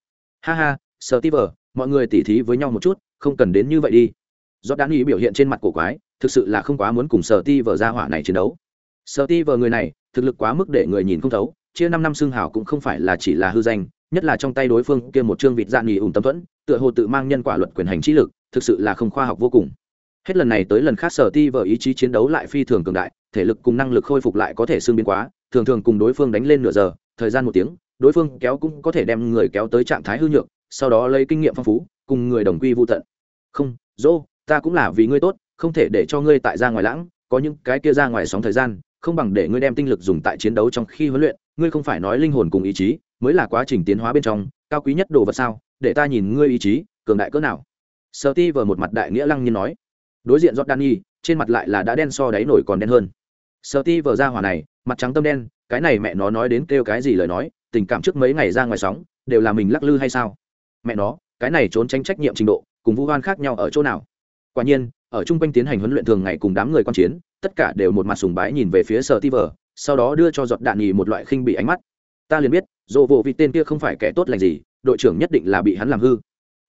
Ha ha sờ ti vờ, mọi người tỉ thí với nhau một chút, không cần đến như vậy đi. Giọt đạn y biểu hiện trên mặt cổ quái, thực sự là không quá muốn cùng sờ ti vờ ra hỏa này chiến đấu. Sờ ti vờ người này, thực lực quá mức để người nhìn không thấu, chia năm năm xương hào cũng không phải là chỉ là hư danh, nhất là trong tay đối phương kia một chương vịt dạn nghỉ ủng tâm thuẫn, tựa hồ tự mang nhân quả luật quyền hành trí lực, thực sự là không khoa học vô cùng. Hết lần này tới lần khác sở ti vờ ý chí chiến đấu lại phi thường cường đại thể lực cùng năng lực khôi phục lại có thể xương biến quá thường thường cùng đối phương đánh lên nửa giờ thời gian một tiếng đối phương kéo cũng có thể đem người kéo tới trạng thái hư nhược sau đó lấy kinh nghiệm phong phú cùng người đồng quy vô tận. Không dô ta cũng là vì ngươi tốt không thể để cho ngươi tại ra ngoài lãng có những cái kia ra ngoài sóng thời gian không bằng để ngươi đem tinh lực dùng tại chiến đấu trong khi huấn luyện ngươi không phải nói linh hồn cùng ý chí mới là quá trình tiến hóa bên trong cao quý nhất đồ vật sao để ta nhìn ngươi ý chí cường đại cỡ nào. Sợ ti vờ một mặt đại nghĩa lăng nhiên nói. Đối diện Jordani, trên mặt lại là đã đen so đáy nổi còn đen hơn. sợ Ti vờ ra hỏa này, mặt trắng tâm đen, cái này mẹ nó nói đến kêu cái gì lời nói, tình cảm trước mấy ngày ra ngoài sóng, đều là mình lắc lư hay sao? Mẹ nó, cái này trốn tránh trách nhiệm trình độ, cùng Vu Hoan khác nhau ở chỗ nào? Quả nhiên, ở trung quanh tiến hành huấn luyện thường ngày cùng đám người quan chiến, tất cả đều một mặt sùng bái nhìn về phía Sở Ti vờ, sau đó đưa cho giọt đạn nhì một loại khinh bị ánh mắt. Ta liền biết, dù vụ vị tên kia không phải kẻ tốt lành gì, đội trưởng nhất định là bị hắn làm hư.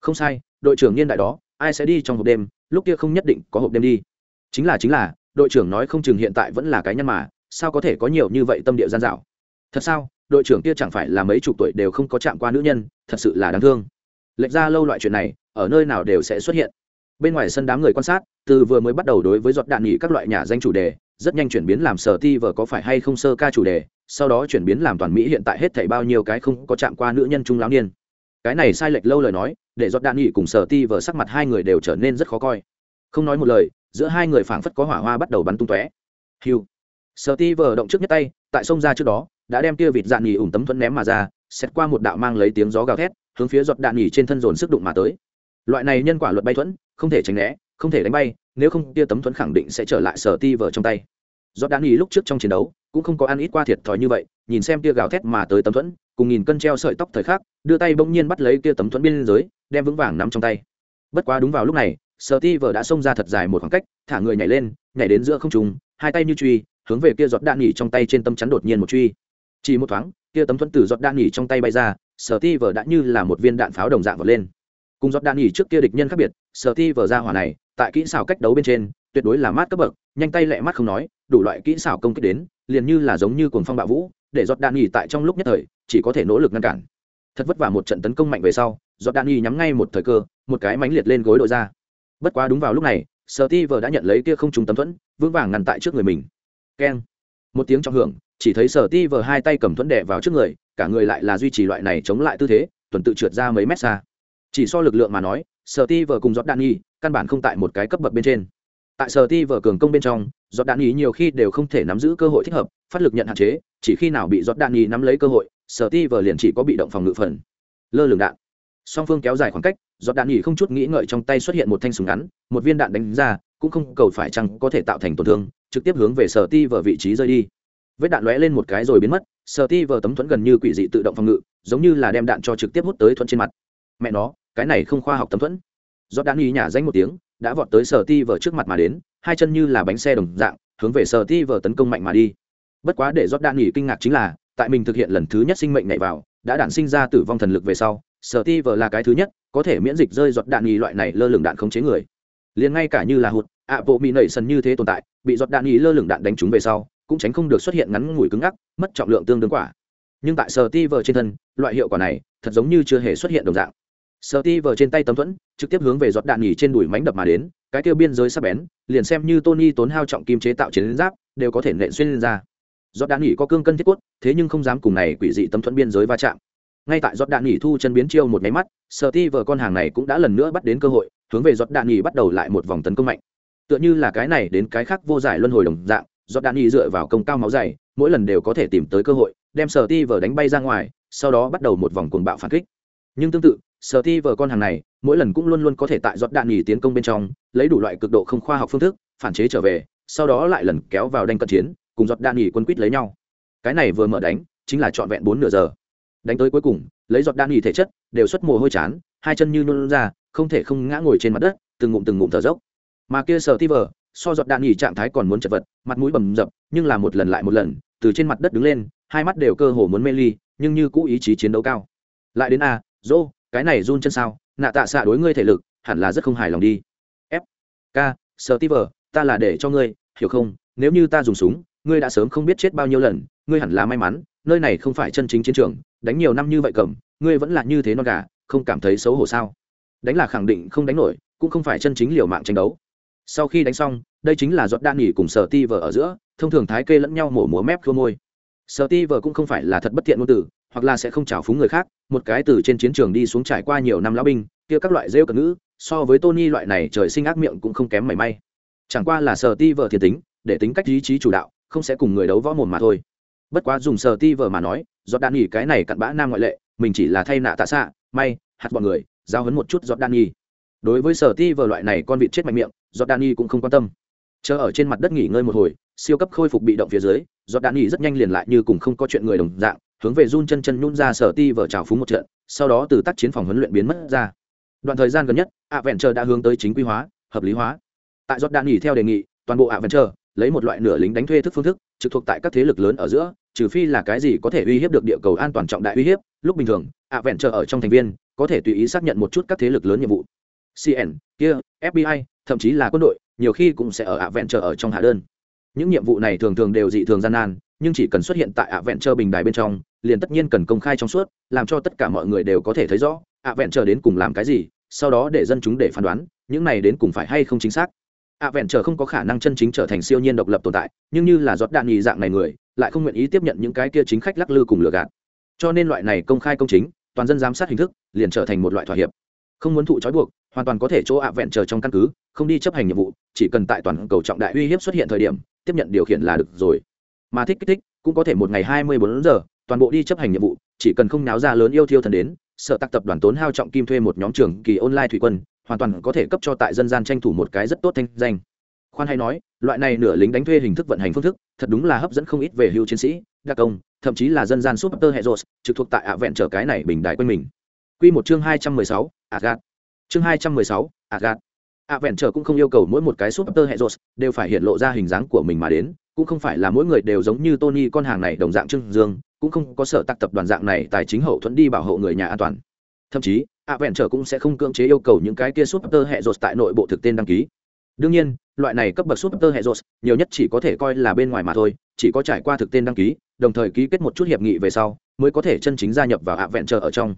Không sai, đội trưởng niên đại đó, ai sẽ đi trong hộp đêm lúc kia không nhất định có hộp đêm đi chính là chính là, đội trưởng nói không chừng hiện tại vẫn là cái nhân mà, sao có thể có nhiều như vậy tâm địa gian dạo thật sao? Đội trưởng kia chẳng phải là mấy chục tuổi đều không có chạm qua nữ nhân, thật sự là đáng thương. Lệch ra lâu loại chuyện này, ở nơi nào đều sẽ xuất hiện. Bên ngoài sân đám người quan sát, từ vừa mới bắt đầu đối với giọt đạn nghỉ các loại nhà danh chủ đề, rất nhanh chuyển biến làm sở ti vờ có phải hay không sơ ca chủ đề, sau đó chuyển biến làm toàn mỹ hiện tại hết thảy bao nhiêu cái không có chạm qua nữ nhân trung lão niên. Cái này sai lệch lâu lời nói, để giọt đạn nghỉ cùng sở ti vờ sắc mặt hai người đều trở nên rất khó coi. Không nói một lời giữa hai người phảng phất có hỏa hoa bắt đầu bắn tung tóe. Hiu. Sở ti vờ động trước nhất tay, tại sông ra trước đó, đã đem kia vịt dạn nhỉ ủng tấm thuẫn ném mà ra, xét qua một đạo mang lấy tiếng gió gào thét, hướng phía giọt đạn nhỉ trên thân dồn sức đụng mà tới. Loại này nhân quả luật bay thuẫn, không thể tránh né, không thể đánh bay, nếu không kia tấm thuẫn khẳng định sẽ trở lại sở ti vờ trong tay. Giọt đạn nhỉ lúc trước trong chiến đấu, cũng không có ăn ít qua thiệt thòi như vậy, nhìn xem kia gào thét mà tới tấm thuẫn, cùng nghìn cân treo sợi tóc thời khắc, đưa tay bỗng nhiên bắt lấy kia tấm thuẫn biên giới đem vững vàng nắm trong tay. Bất quá đúng vào lúc này sở ti vờ đã xông ra thật dài một khoảng cách, thả người nhảy lên, nhảy đến giữa không trùng hai tay như truy, hướng về kia giọt đạn nhỉ trong tay trên tấm chắn đột nhiên một truy. Chỉ một thoáng, kia tấm thuẫn từ giọt đạn nhỉ trong tay bay ra, sở ti vờ đã như là một viên đạn pháo đồng dạng vọt lên. Cùng giọt đạn nhỉ trước kia địch nhân khác biệt, sở ti vờ ra hỏa này, tại kỹ xảo cách đấu bên trên, tuyệt đối là mát cấp bậc, nhanh tay lẹ mắt không nói, đủ loại kỹ xảo công kích đến, liền như là giống như cuồng phong bạo vũ, để giọt đạn nhỉ tại trong lúc nhất thời, chỉ có thể nỗ lực ngăn cản. Thật vất vả một trận tấn công mạnh về sau, giọt đạn nhỉ nhắm ngay một thời cơ, một cái mánh liệt lên gối đội ra bất quá đúng vào lúc này, sở ti vờ đã nhận lấy kia không trúng tấm thuẫn, vững vàng ngăn tại trước người mình. Keng. Một tiếng trọng hưởng, chỉ thấy sở ti vờ hai tay cầm thuẫn đẻ vào trước người, cả người lại là duy trì loại này chống lại tư thế, tuần tự trượt ra mấy mét xa. Chỉ so lực lượng mà nói, sở ti vờ cùng giọt đạn nhi, căn bản không tại một cái cấp bậc bên trên. Tại sở ti vờ cường công bên trong, giọt đạn nhi nhiều khi đều không thể nắm giữ cơ hội thích hợp, phát lực nhận hạn chế, chỉ khi nào bị giọt đạn nhi nắm lấy cơ hội, sở ti vờ liền chỉ có bị động phòng ngự phần. Lơ lường đạn song phương kéo dài khoảng cách, giọt đạn nhỉ không chút nghĩ ngợi trong tay xuất hiện một thanh súng ngắn, một viên đạn đánh ra, cũng không cầu phải chăng có thể tạo thành tổn thương, trực tiếp hướng về sở ti vở vị trí rơi đi. Vết đạn lóe lên một cái rồi biến mất, sở ti vở tấm thuẫn gần như quỷ dị tự động phòng ngự, giống như là đem đạn cho trực tiếp hút tới thuẫn trên mặt. Mẹ nó, cái này không khoa học tấm thuẫn. Giọt đạn nhỉ nhả danh một tiếng, đã vọt tới sở ti vở trước mặt mà đến, hai chân như là bánh xe đồng dạng, hướng về sở ti vở tấn công mạnh mà đi. Bất quá để giọt đạn nghỉ kinh ngạc chính là, tại mình thực hiện lần thứ nhất sinh mệnh nhảy vào, đã đạn sinh ra tử vong thần lực về sau sở ti vờ là cái thứ nhất, có thể miễn dịch rơi giọt đạn nhì loại này lơ lửng đạn khống chế người. Liền ngay cả như là hụt, ạ, bộ mỹ nảy sần như thế tồn tại, bị giọt đạn nhì lơ lửng đạn đánh trúng về sau, cũng tránh không được xuất hiện ngắn ngủi cứng ngắc, mất trọng lượng tương đương quả. Nhưng tại sở ti vờ trên thân, loại hiệu quả này, thật giống như chưa hề xuất hiện đồng dạng. Sở ti vờ trên tay tấm thuẫn, trực tiếp hướng về giọt đạn nhì trên đùi mánh đập mà đến, cái tiêu biên giới sắp bén, liền xem như tony tốn hao trọng kim chế tạo chiến giáp, đều có thể nện xuyên lên ra. Giọt đạn nhì có cương cân thiết quất thế nhưng không dám cùng này quỷ dị tấm thuẫn biên giới va chạm ngay tại giọt đạn nghỉ thu chân biến chiêu một máy mắt sở ti vợ con hàng này cũng đã lần nữa bắt đến cơ hội, hướng về giọt đạn nghỉ bắt đầu lại một vòng tấn công mạnh. Tựa như là cái này đến cái khác vô giải luân hồi đồng dạng giọt đạn nghỉ dựa vào công cao máu dày, mỗi lần đều có thể tìm tới cơ hội, đem sở ti vợ đánh bay ra ngoài, sau đó bắt đầu một vòng cuồng bạo phản kích. Nhưng tương tự sở ti vờ con hàng này, mỗi lần cũng luôn luôn có thể tại giọt đạn nghỉ tiến công bên trong, lấy đủ loại cực độ không khoa học phương thức, phản chế trở về, sau đó lại lần kéo vào đánh cận chiến, cùng giọt đạn nghỉ quân quýt lấy nhau. Cái này vừa mở đánh, chính là trọn vẹn bốn nửa giờ đánh tới cuối cùng, lấy giọt đạn nghỉ thể chất, đều xuất mồ hôi chán, hai chân như nôn ra, không thể không ngã ngồi trên mặt đất, từng ngụm từng ngụm thở dốc. Mà kia sở ti vờ so giọt đạn nghỉ trạng thái còn muốn chật vật, mặt mũi bầm dập, nhưng là một lần lại một lần, từ trên mặt đất đứng lên, hai mắt đều cơ hồ muốn mê ly, nhưng như cũ ý chí chiến đấu cao. Lại đến a dô, cái này run chân sao? Nạ tạ xạ đối ngươi thể lực, hẳn là rất không hài lòng đi. F. K. Sơ ti vờ ta là để cho ngươi, hiểu không? Nếu như ta dùng súng, ngươi đã sớm không biết chết bao nhiêu lần, ngươi hẳn là may mắn nơi này không phải chân chính chiến trường, đánh nhiều năm như vậy cầm, ngươi vẫn là như thế non gà, không cảm thấy xấu hổ sao? Đánh là khẳng định không đánh nổi, cũng không phải chân chính liều mạng tranh đấu. Sau khi đánh xong, đây chính là giọt đan nghỉ cùng sở ti vờ ở giữa, thông thường thái kê lẫn nhau mổ múa mép khua môi. Sở ti vờ cũng không phải là thật bất thiện ngôn từ, hoặc là sẽ không trào phúng người khác, một cái từ trên chiến trường đi xuống trải qua nhiều năm lão binh, kia các loại rêu cận ngữ, so với tony loại này trời sinh ác miệng cũng không kém mảy may. Chẳng qua là sở ti vờ thiệt tính, để tính cách ý chí chủ đạo, không sẽ cùng người đấu võ mồm mà thôi bất quá dùng sở ti vờ mà nói giọt đan nghỉ cái này cặn bã nam ngoại lệ, mình chỉ là thay nạ tạ xạ, may, hạt bọn người, giao hấn một chút giọt đan nghỉ đối với sở ti vờ loại này con vịt chết mạnh miệng giọt đan nghỉ cũng không quan tâm. Chờ ở trên mặt đất nghỉ ngơi một hồi, siêu cấp khôi phục bị động phía dưới giọt đạn nghỉ rất nhanh liền lại như cùng không có chuyện người đồng dạng, hướng về run chân chân nhún ra sở ti vở trào phúng một trận, sau đó từ tác chiến phòng huấn luyện biến mất ra. Đoạn thời gian gần nhất ạ vẹn chờ đã hướng tới chính quy hóa, hợp lý hóa. Tại giọt đạn nghỉ theo đề nghị, toàn bộ ạ vẹn chờ lấy một loại nửa lính đánh thuê thức phương thức trực thuộc tại các thế lực lớn ở giữa, trừ phi là cái gì có thể uy hiếp được địa cầu an toàn trọng đại uy hiếp, lúc bình thường ạ vẹn trợ ở trong thành viên, có thể tùy ý xác nhận một chút các thế lực lớn nhiệm vụ. Cn kia fbi thậm chí là quân đội, nhiều khi cũng sẽ ở ạ vẹn trợ ở trong hạ đơn. Những nhiệm vụ này thường thường đều dị thường gian nan, nhưng chỉ cần xuất hiện tại ạ vẹn trợ bình đài bên trong, liền tất nhiên cần công khai trong suốt, làm cho tất cả mọi người đều có thể thấy rõ ạ vẹn trợ đến cùng làm cái gì, sau đó để dân chúng để phán đoán, những này đến cùng phải hay không chính xác ạ vẹn trở không có khả năng chân chính trở thành siêu nhiên độc lập tồn tại, nhưng như là giọt đạn nhì dạng này người, lại không nguyện ý tiếp nhận những cái kia chính khách lắc lư cùng lừa gạt. Cho nên loại này công khai công chính, toàn dân giám sát hình thức, liền trở thành một loại thỏa hiệp. Không muốn thụ trói buộc, hoàn toàn có thể chỗ ạ vẹn trở trong căn cứ, không đi chấp hành nhiệm vụ, chỉ cần tại toàn cầu trọng đại uy hiếp xuất hiện thời điểm, tiếp nhận điều khiển là được rồi. Mà thích kích thích, cũng có thể một ngày hai mươi bốn giờ, toàn bộ đi chấp hành nhiệm vụ, chỉ cần không náo ra lớn yêu thiêu thần đến, sợ tặc tập đoàn tốn hao trọng kim thuê một nhóm trường kỳ online thủy quân hoàn toàn có thể cấp cho tại dân gian tranh thủ một cái rất tốt thanh danh khoan hay nói loại này nửa lính đánh thuê hình thức vận hành phương thức thật đúng là hấp dẫn không ít về hưu chiến sĩ đặc công thậm chí là dân gian super hệ rột trực thuộc tại ạ vẹn trở cái này bình đại quanh mình Quy một chương hai trăm mười sáu, Agat. Chương hai trăm mười sáu, Agat. ạ vẹn trở cũng không yêu cầu mỗi một cái super hệ rột đều phải hiện lộ ra hình dáng của mình mà đến cũng không phải là mỗi người đều giống như tony con hàng này đồng dạng trưng dương cũng không có sở tác tập đoàn dạng này tài chính hậu thuẫn đi bảo hộ người nhà an toàn thậm chí ạ vẹn trở cũng sẽ không cưỡng chế yêu cầu những cái kia super hệ rột tại nội bộ thực tên đăng ký. Đương nhiên, loại này cấp bậc super hệ rột nhiều nhất chỉ có thể coi là bên ngoài mà thôi, chỉ có trải qua thực tên đăng ký, đồng thời ký kết một chút hiệp nghị về sau, mới có thể chân chính gia nhập vào ạ vẹn trở ở trong.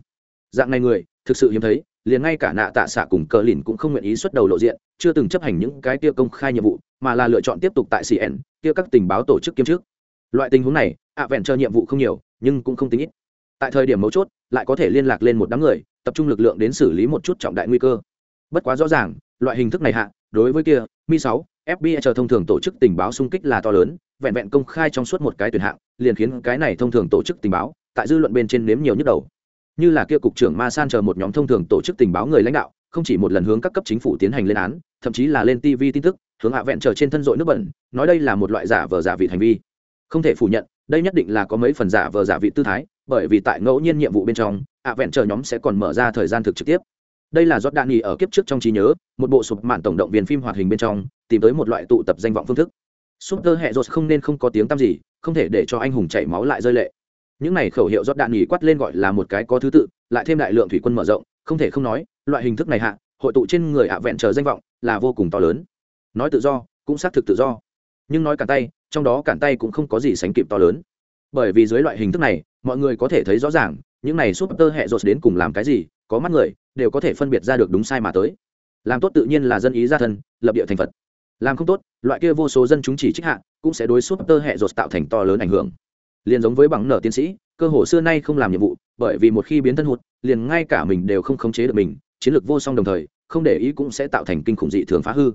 Dạng này người, thực sự hiếm thấy, liền ngay cả nạ tạ xạ cùng cờ lìn cũng không nguyện ý xuất đầu lộ diện, chưa từng chấp hành những cái kia công khai nhiệm vụ, mà là lựa chọn tiếp tục tại cn kia các tình báo tổ chức kiêm trước loại tình huống này, ạ vẹn chờ nhiệm vụ không nhiều, nhưng cũng không tính ít tại thời điểm mấu chốt, lại có thể liên lạc lên một đám người, tập trung lực lượng đến xử lý một chút trọng đại nguy cơ. Bất quá rõ ràng, loại hình thức này hạ, đối với kia, mi sáu fbi chờ thông thường tổ chức tình báo xung kích là to lớn, vẹn vẹn công khai trong suốt một cái tuyển hạng, liền khiến cái này thông thường tổ chức tình báo, tại dư luận bên trên nếm nhiều nhức đầu. Như là kia cục trưởng ma san chờ một nhóm thông thường tổ chức tình báo người lãnh đạo, không chỉ một lần hướng các cấp chính phủ tiến hành lên án, thậm chí là lên tv tin tức, hướng hạ vẹn trở trên thân dội nước bẩn, nói đây là một loại giả vờ giả vị hành vi. Không thể phủ nhận, đây nhất định là có mấy phần giả vờ giả vị tư thái bởi vì tại ngẫu nhiên nhiệm vụ bên trong, ạ vẹn chờ nhóm sẽ còn mở ra thời gian thực trực tiếp. Đây là giót đạn nghỉ ở kiếp trước trong trí nhớ, một bộ sụp mạn tổng động viên phim hoạt hình bên trong, tìm tới một loại tụ tập danh vọng phương thức. Súp tơ hệ rột không nên không có tiếng tăm gì, không thể để cho anh hùng chảy máu lại rơi lệ. Những này khẩu hiệu giót đạn nghỉ quát lên gọi là một cái có thứ tự, lại thêm đại lượng thủy quân mở rộng, không thể không nói, loại hình thức này hạ, hội tụ trên người ạ vẹn chờ danh vọng là vô cùng to lớn. Nói tự do, cũng xác thực tự do. Nhưng nói cản tay, trong đó cản tay cũng không có gì sánh kịp to lớn. Bởi vì dưới loại hình thức này mọi người có thể thấy rõ ràng, những này súp tơ hệ rột đến cùng làm cái gì, có mắt người, đều có thể phân biệt ra được đúng sai mà tới. Làm tốt tự nhiên là dân ý gia thân, lập địa thành phật. Làm không tốt, loại kia vô số dân chúng chỉ trích hạ, cũng sẽ đối súp tơ hệ rột tạo thành to lớn ảnh hưởng. Liền giống với bằng nở tiến sĩ, cơ hồ xưa nay không làm nhiệm vụ, bởi vì một khi biến thân hụt, liền ngay cả mình đều không khống chế được mình, chiến lược vô song đồng thời, không để ý cũng sẽ tạo thành kinh khủng dị thường phá hư.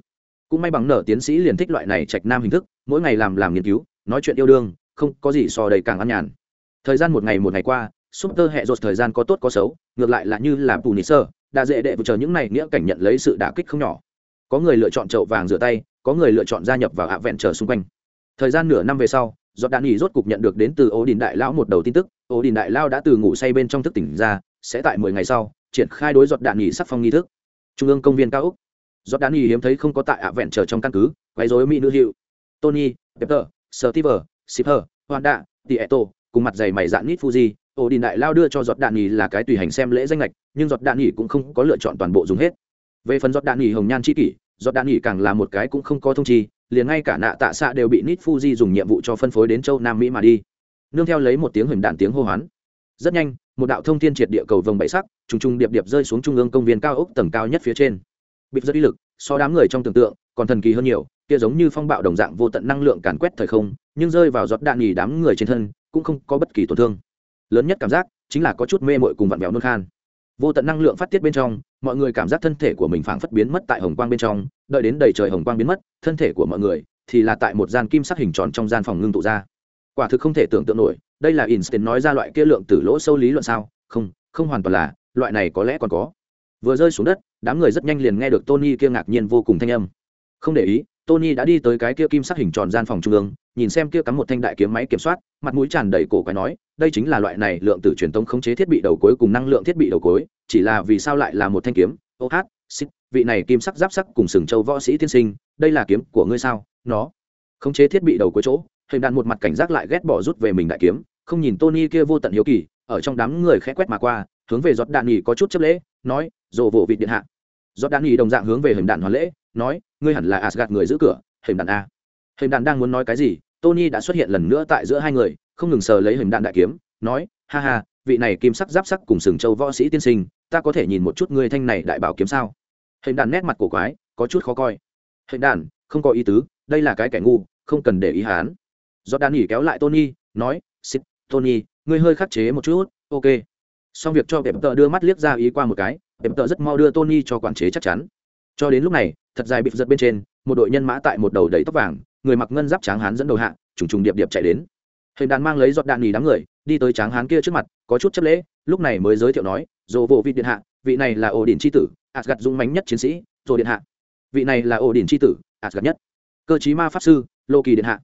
Cũng may bằng nở tiến sĩ liền thích loại này trạch nam hình thức, mỗi ngày làm làm nghiên cứu, nói chuyện yêu đương, không có gì so đầy càng ăn nhàn thời gian một ngày một ngày qua súp tơ hệ rột thời gian có tốt có xấu, ngược lại là như làm tù nị sơ đã dễ đệ vừa chờ những này nghĩa cảnh nhận lấy sự đả kích không nhỏ. Có người lựa chọn chậu vàng rửa tay, có người lựa chọn gia nhập vào hạ vẹn chờ xung quanh. Thời gian nửa năm về sau, giọt đạn nghỉ rốt cục nhận được đến từ ố đình đại lão một đầu tin tức. Ố đình đại lao đã từ ngủ say bên trong thức tỉnh ra, sẽ tại mười ngày sau, triển khai đối giọt đạn nghỉ sắc phong nghi thức. Trung ương công viên cao úc giọt đạn nghỉ hiếm thấy không có tại hạ vẹn chờ trong căn cứ, quấy rối mỹ nữ hiệu. Tony pepper steve shipper honda, tieto cùng mặt dày mày dạn nít fuji ổ đình đại lao đưa cho giọt đạn nghỉ là cái tùy hành xem lễ danh lệch nhưng giọt đạn nghỉ cũng không có lựa chọn toàn bộ dùng hết. Về phần giọt đạn nghỉ hồng nhan chi kỷ, giọt đạn nghỉ càng là một cái cũng không có thông chi, liền ngay cả nạ tạ xạ đều bị nít fuji dùng nhiệm vụ cho phân phối đến châu nam mỹ mà đi. Nương theo lấy một tiếng hình đạn tiếng hô hoán. Rất nhanh, một đạo thông thiên triệt địa cầu vồng bảy sắc, trùng trùng điệp điệp rơi xuống trung ương công viên cao ốc tầng cao nhất phía trên. Bịp rất uy lực, so đám người trong tưởng tượng còn thần kỳ hơn nhiều, kia giống như phong bạo đồng dạng vô tận năng lượng càn quét thời không, nhưng rơi vào giọt đạn nghỉ đám người trên thân cũng không có bất kỳ tổn thương. Lớn nhất cảm giác chính là có chút mê mội cùng vặn vẹo nôn khan. Vô tận năng lượng phát tiết bên trong, mọi người cảm giác thân thể của mình phảng phất biến mất tại hồng quang bên trong, đợi đến đầy trời hồng quang biến mất, thân thể của mọi người thì là tại một gian kim sắc hình tròn trong gian phòng ngưng tụ ra. Quả thực không thể tưởng tượng nổi, đây là instant nói ra loại kia lượng tử lỗ sâu lý luận sao? Không không hoàn toàn là, loại này có lẽ còn có. Vừa rơi xuống đất, đám người rất nhanh liền nghe được tony kia ngạc nhiên vô cùng thanh âm. Không để ý tony đã đi tới cái kia kim sắc hình tròn gian phòng trung ương, nhìn xem kia cắm một thanh đại kiếm máy kiểm soát, mặt mũi tràn đầy cổ quái nói, đây chính là loại này lượng tử truyền tống khống chế thiết bị đầu cuối cùng năng lượng thiết bị đầu cuối, chỉ là vì sao lại là một thanh kiếm? Ô hát, xích, vị này kim sắc giáp sắc cùng sừng châu võ sĩ tiên sinh, đây là kiếm của ngươi sao? Nó, khống chế thiết bị đầu cuối chỗ, hình đạn một mặt cảnh giác lại ghét bỏ rút về mình đại kiếm, không nhìn tony kia vô tận hiếu kỳ, ở trong đám người khẽ quét mà qua, hướng về giọt đạn nghỉ có chút chấp lễ, nói rồ vỗ vịt điện hạ giọt đạn nghỉ đồng dạng hướng về hình đạn hoàn lễ, nói, ngươi hẳn là asgad người giữ cửa, hình đạn a. Hình đạn đang muốn nói cái gì, tony đã xuất hiện lần nữa tại giữa hai người, không ngừng sờ lấy hình đạn đại kiếm, nói, ha ha, vị này kim sắc giáp sắc cùng sừng châu võ sĩ tiên sinh, ta có thể nhìn một chút ngươi thanh này đại bảo kiếm sao? Hình đạn nét mặt cổ quái, có chút khó coi. Hình đạn, không có ý tứ, đây là cái kẻ ngu, không cần để ý hán do đan nghỉ kéo lại tony, nói xích tony, ngươi hơi khắc chế một chút, ok. Xong việc cho đẹp tợ đưa mắt liếc ra ý qua một cái em tợ rất mau đưa tony cho quản chế chắc chắn. Cho đến lúc này, thật dài bị giật bên trên, một đội nhân mã tại một đầu đầy tóc vàng, người mặc ngân giáp tráng hán dẫn đầu hạ, trùng trùng điệp điệp chạy đến. Hình đàn mang lấy giọt đạn nhì đám người, đi tới tráng hán kia trước mặt, có chút chấp lễ, lúc này mới giới thiệu nói, dồ vô vị điện hạ, vị này là ổ đỉnh tri tử ạt gặt dũng mánh nhất chiến sĩ, dồ điện hạ. Vị này là ổ đỉnh tri tử ạt gặt nhất. Cơ chí ma pháp sư, lô kỳ điện hạ.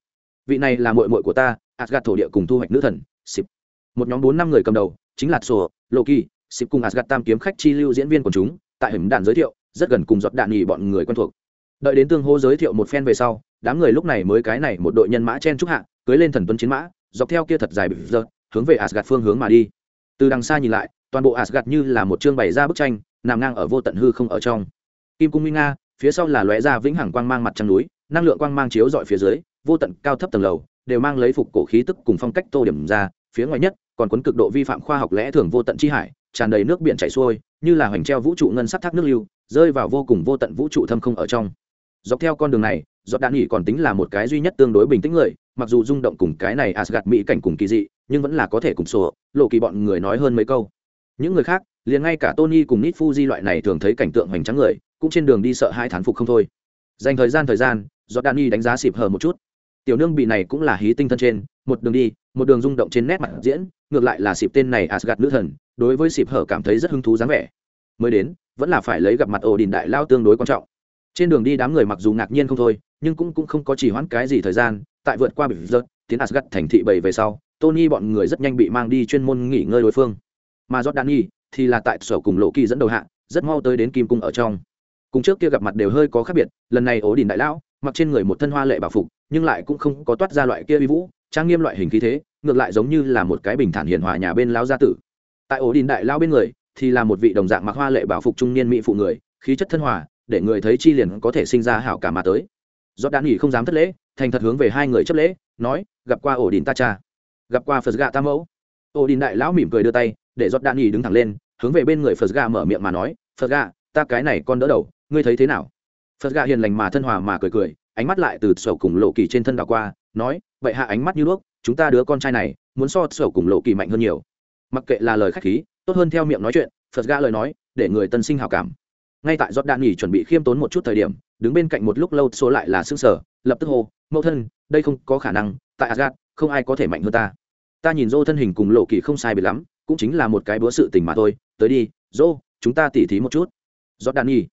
Vị này là mội mội của ta asgad thổ địa cùng thu hoạch nữ thần xịp một nhóm bốn năm người cầm đầu, chính là sổ, lô kỳ xịp cùng asgad tam kiếm khách chi lưu diễn viên của chúng, tại hình đàn giới thiệu, rất gần cùng giọt đạn nghỉ bọn người quen thuộc. Đợi đến tương hô giới thiệu một phen về sau, đám người lúc này mới cái này một đội nhân mã chen trúc hạ, cưới lên thần tuấn chiến mã, dọc theo kia thật dài bị dợt hướng về asgad phương hướng mà đi. Từ đằng xa nhìn lại, toàn bộ asgad như là một chương bày ra bức tranh, nằm ngang ở vô tận hư không ở trong. Kim cung minh nga, phía sau là lóe ra vĩnh hằng quang mang mặt trăng núi, năng lượng quang mang chiếu dọi phía dưới, vô tận cao thấp tầng lầu, đều mang lấy phục cổ khí tức cùng phong cách tô điểm ra, phía ngoài nhất, còn cuốn cực độ vi phạm khoa học lẽ thường vô tận chi hải tràn đầy nước biển chảy xuôi, như là hoành treo vũ trụ ngân sắc thác nước lưu, rơi vào vô cùng vô tận vũ trụ thâm không ở trong. Dọc theo con đường này Dọt đạn nghỉ còn tính là một cái duy nhất tương đối bình tĩnh người, mặc dù rung động cùng cái này asgad mỹ cảnh cùng kỳ dị, nhưng vẫn là có thể cùng sổ, lộ kỳ bọn người nói hơn mấy câu. Những người khác, liền ngay cả tony cùng nít fuji loại này thường thấy cảnh tượng hoành trắng người, cũng trên đường đi sợ hai thán phục không thôi. Dành thời gian thời gian Dọt đạn nghỉ đánh giá xịp hờ một chút. Tiểu nương bị này cũng là hí tinh thân trên một đường đi, một đường rung động trên nét mặt diễn, ngược lại là xịp tên này asgad nữ thần, đối với xịp hở cảm thấy rất hứng thú dáng vẻ. Mới đến, vẫn là phải lấy gặp mặt ổ đình đại lao tương đối quan trọng. Trên đường đi đám người mặc dù ngạc nhiên không thôi, nhưng cũng cũng không có chỉ hoãn cái gì thời gian, tại vượt qua bị rớt tiến asgad thành thị bảy về sau, tony bọn người rất nhanh bị mang đi chuyên môn nghỉ ngơi đối phương. Mà jordani thì là tại sở cùng lộ kỳ dẫn đầu hạ, rất mau tới đến kim cung ở trong. Cùng trước kia gặp mặt đều hơi có khác biệt, lần này ổ đình đại lão, mặc trên người một thân hoa lệ bảo phục, nhưng lại cũng không có toát ra loại kia uy vũ trang nghiêm loại hình khí thế, ngược lại giống như là một cái bình thản hiền hòa nhà bên lão gia tử. Tại ổ đình đại lão bên người, thì là một vị đồng dạng mặc hoa lệ bảo phục trung niên mỹ phụ người, khí chất thân hòa, để người thấy chi liền có thể sinh ra hảo cả mà tới. Do đan nghỉ không dám thất lễ, thành thật hướng về hai người chấp lễ, nói, gặp qua ổ đình ta cha. Gặp qua phật gà tam mẫu. Ổ đình đại lão mỉm cười đưa tay, để giọt đan nghỉ đứng thẳng lên, hướng về bên người phật gà mở miệng mà nói, phật gà ta cái này con đỡ đầu, ngươi thấy thế nào? Phật gà hiền lành mà thân hòa mà cười cười ánh mắt lại từ sổ cùng lộ kỳ trên thân đảo qua, nói, vậy hạ ánh mắt như đuốc, chúng ta đứa con trai này, muốn so sổ cùng lộ kỳ mạnh hơn nhiều. Mặc kệ là lời khách khí, tốt hơn theo miệng nói chuyện, phật gạ lời nói, để người tân sinh hào cảm. Ngay tại giọt đạn nghỉ chuẩn bị khiêm tốn một chút thời điểm, đứng bên cạnh một lúc lâu số lại là xương sở lập tức hô, mẫu thân, đây không có khả năng, tại asgad không ai có thể mạnh hơn ta. Ta nhìn dô thân hình cùng lộ kỳ không sai biệt lắm, cũng chính là một cái búa sự tình mà thôi, tới đi, dô, chúng ta tỉ thí một chút. Giọt đạn nghỉ,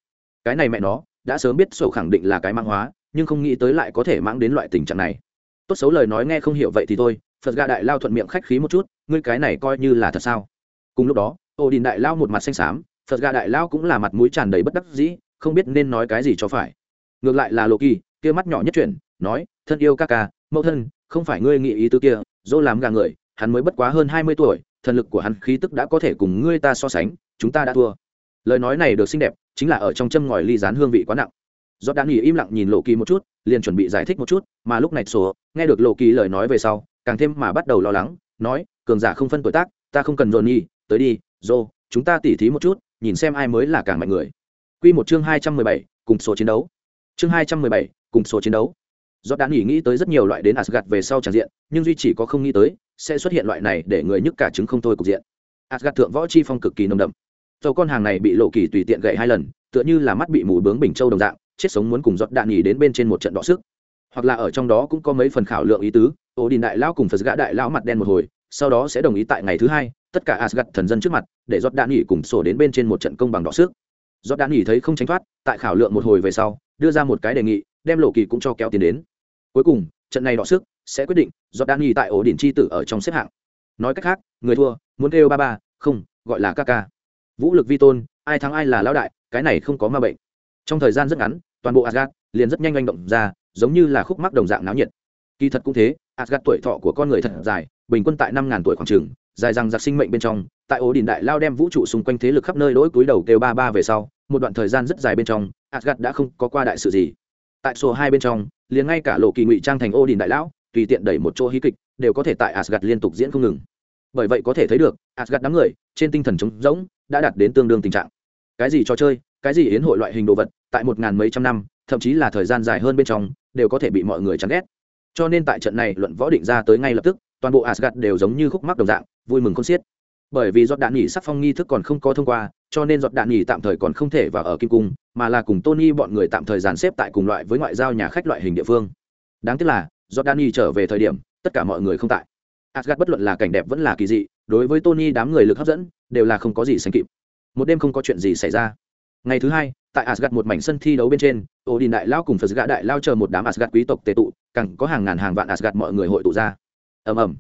cái này mẹ nó, đã sớm biết sổ khẳng định là cái mang hóa nhưng không nghĩ tới lại có thể mang đến loại tình trạng này. Tốt xấu lời nói nghe không hiểu vậy thì thôi, phật gà đại lao thuận miệng khách khí một chút, ngươi cái này coi như là thật sao? Cùng lúc đó, ô đình đại lao một mặt xanh xám, phật gà đại lao cũng là mặt mũi tràn đầy bất đắc dĩ, không biết nên nói cái gì cho phải. Ngược lại là lộ kỳ, kia mắt nhỏ nhất chuyển, nói, thân yêu ca ca, mẫu thân, không phải ngươi nghĩ ý tứ kia, dỗ làm gà người, hắn mới bất quá hơn hai mươi tuổi, thần lực của hắn khí tức đã có thể cùng ngươi ta so sánh, chúng ta đã thua. Lời nói này được xinh đẹp, chính là ở trong châm ngòi ly rán hương vị quá nặng giọt đã nghỉ im lặng nhìn lộ kỳ một chút, liền chuẩn bị giải thích một chút, mà lúc này sổ, nghe được lộ kỳ lời nói về sau, càng thêm mà bắt đầu lo lắng, nói, cường giả không phân tuổi tác, ta không cần dồn nhi tới đi dô chúng ta tỉ thí một chút, nhìn xem ai mới là càng mạnh người. Quy một chương hai trăm mười bảy, cùng số chiến đấu. Chương hai trăm mười bảy, cùng số chiến đấu. Giọt đã nghỉ nghĩ tới rất nhiều loại đến asgad về sau tràn diện, nhưng duy chỉ có không nghĩ tới, sẽ xuất hiện loại này để người nhức cả chứng không thôi cục diện. Asgad thượng võ chi phong cực kỳ nồng đậm. Dầu con hàng này bị lộ kỳ tùy tiện gậy hai lần, tựa như là mắt bị mù bướng bình châu đồng dạng chết sống muốn cùng giọt đạn nghỉ đến bên trên một trận đọ sức. Hoặc là ở trong đó cũng có mấy phần khảo lượng ý tứ ổ đình đại lão cùng phật gã đại lão mặt đen một hồi, sau đó sẽ đồng ý tại ngày thứ hai, tất cả asgad thần dân trước mặt, để giọt đạn nghỉ cùng sổ đến bên trên một trận công bằng đọ sức. Giọt đạn nghỉ thấy không tránh thoát, tại khảo lượng một hồi về sau, đưa ra một cái đề nghị, đem lộ kỳ cũng cho kéo tiền đến. Cuối cùng, trận này đọ sức sẽ quyết định giọt đạn nghỉ tại ổ đình chi tử ở trong xếp hạng. Nói cách khác, người thua, muốn kêu ba ba, không, gọi là ca ca. Vũ lực vi tôn, ai thắng ai là lão đại, cái này không có ma bệnh. Trong thời gian rất ngắn toàn bộ Asgard liền rất nhanh hành động ra, giống như là khúc mắc đồng dạng náo nhiệt. Kỳ thật cũng thế, Asgard tuổi thọ của con người thật dài, bình quân tại năm ngàn tuổi khoảng trường dài rằng giặc sinh mệnh bên trong, tại ổ đình đại lao đem vũ trụ xung quanh thế lực khắp nơi đối cúi đầu kêu ba ba về sau, một đoạn thời gian rất dài bên trong, Asgard đã không có qua đại sự gì. Tại số hai bên trong, liền ngay cả lộ kỳ ngụy trang thành ổ đình đại lão, tùy tiện đẩy một chỗ hí kịch, đều có thể tại Asgard liên tục diễn không ngừng. Bởi vậy có thể thấy được, Asgard đám người, trên tinh thần trống rỗng, đã đạt đến tương đương tình trạng. Cái gì trò chơi, cái gì yến hội loại hình đồ vật tại một ngàn mấy trăm năm, thậm chí là thời gian dài hơn bên trong, đều có thể bị mọi người chán ghét. Cho nên tại trận này luận võ định ra tới ngay lập tức, toàn bộ asgad đều giống như khúc mắc đồng dạng, vui mừng con xiết. Bởi vì giọt đạn nghỉ sắc phong nghi thức còn không có thông qua, cho nên giọt đạn nghỉ tạm thời còn không thể vào ở kim cung, mà là cùng tony bọn người tạm thời dàn xếp tại cùng loại với ngoại giao nhà khách loại hình địa phương. Đáng tiếc là giọt đạn nghỉ trở về thời điểm, tất cả mọi người không tại. Asgad bất luận là cảnh đẹp vẫn là kỳ dị, đối với tony đám người lực hấp dẫn, đều là không có gì sánh kịp. Một đêm không có chuyện gì xảy ra ngày thứ hai, tại asgad một mảnh sân thi đấu bên trên ổ đình đại lao cùng phật gã đại lao chờ một đám asgad quý tộc tệ tụ, càng có hàng ngàn hàng vạn asgad mọi người hội tụ ra. Ầm ầm.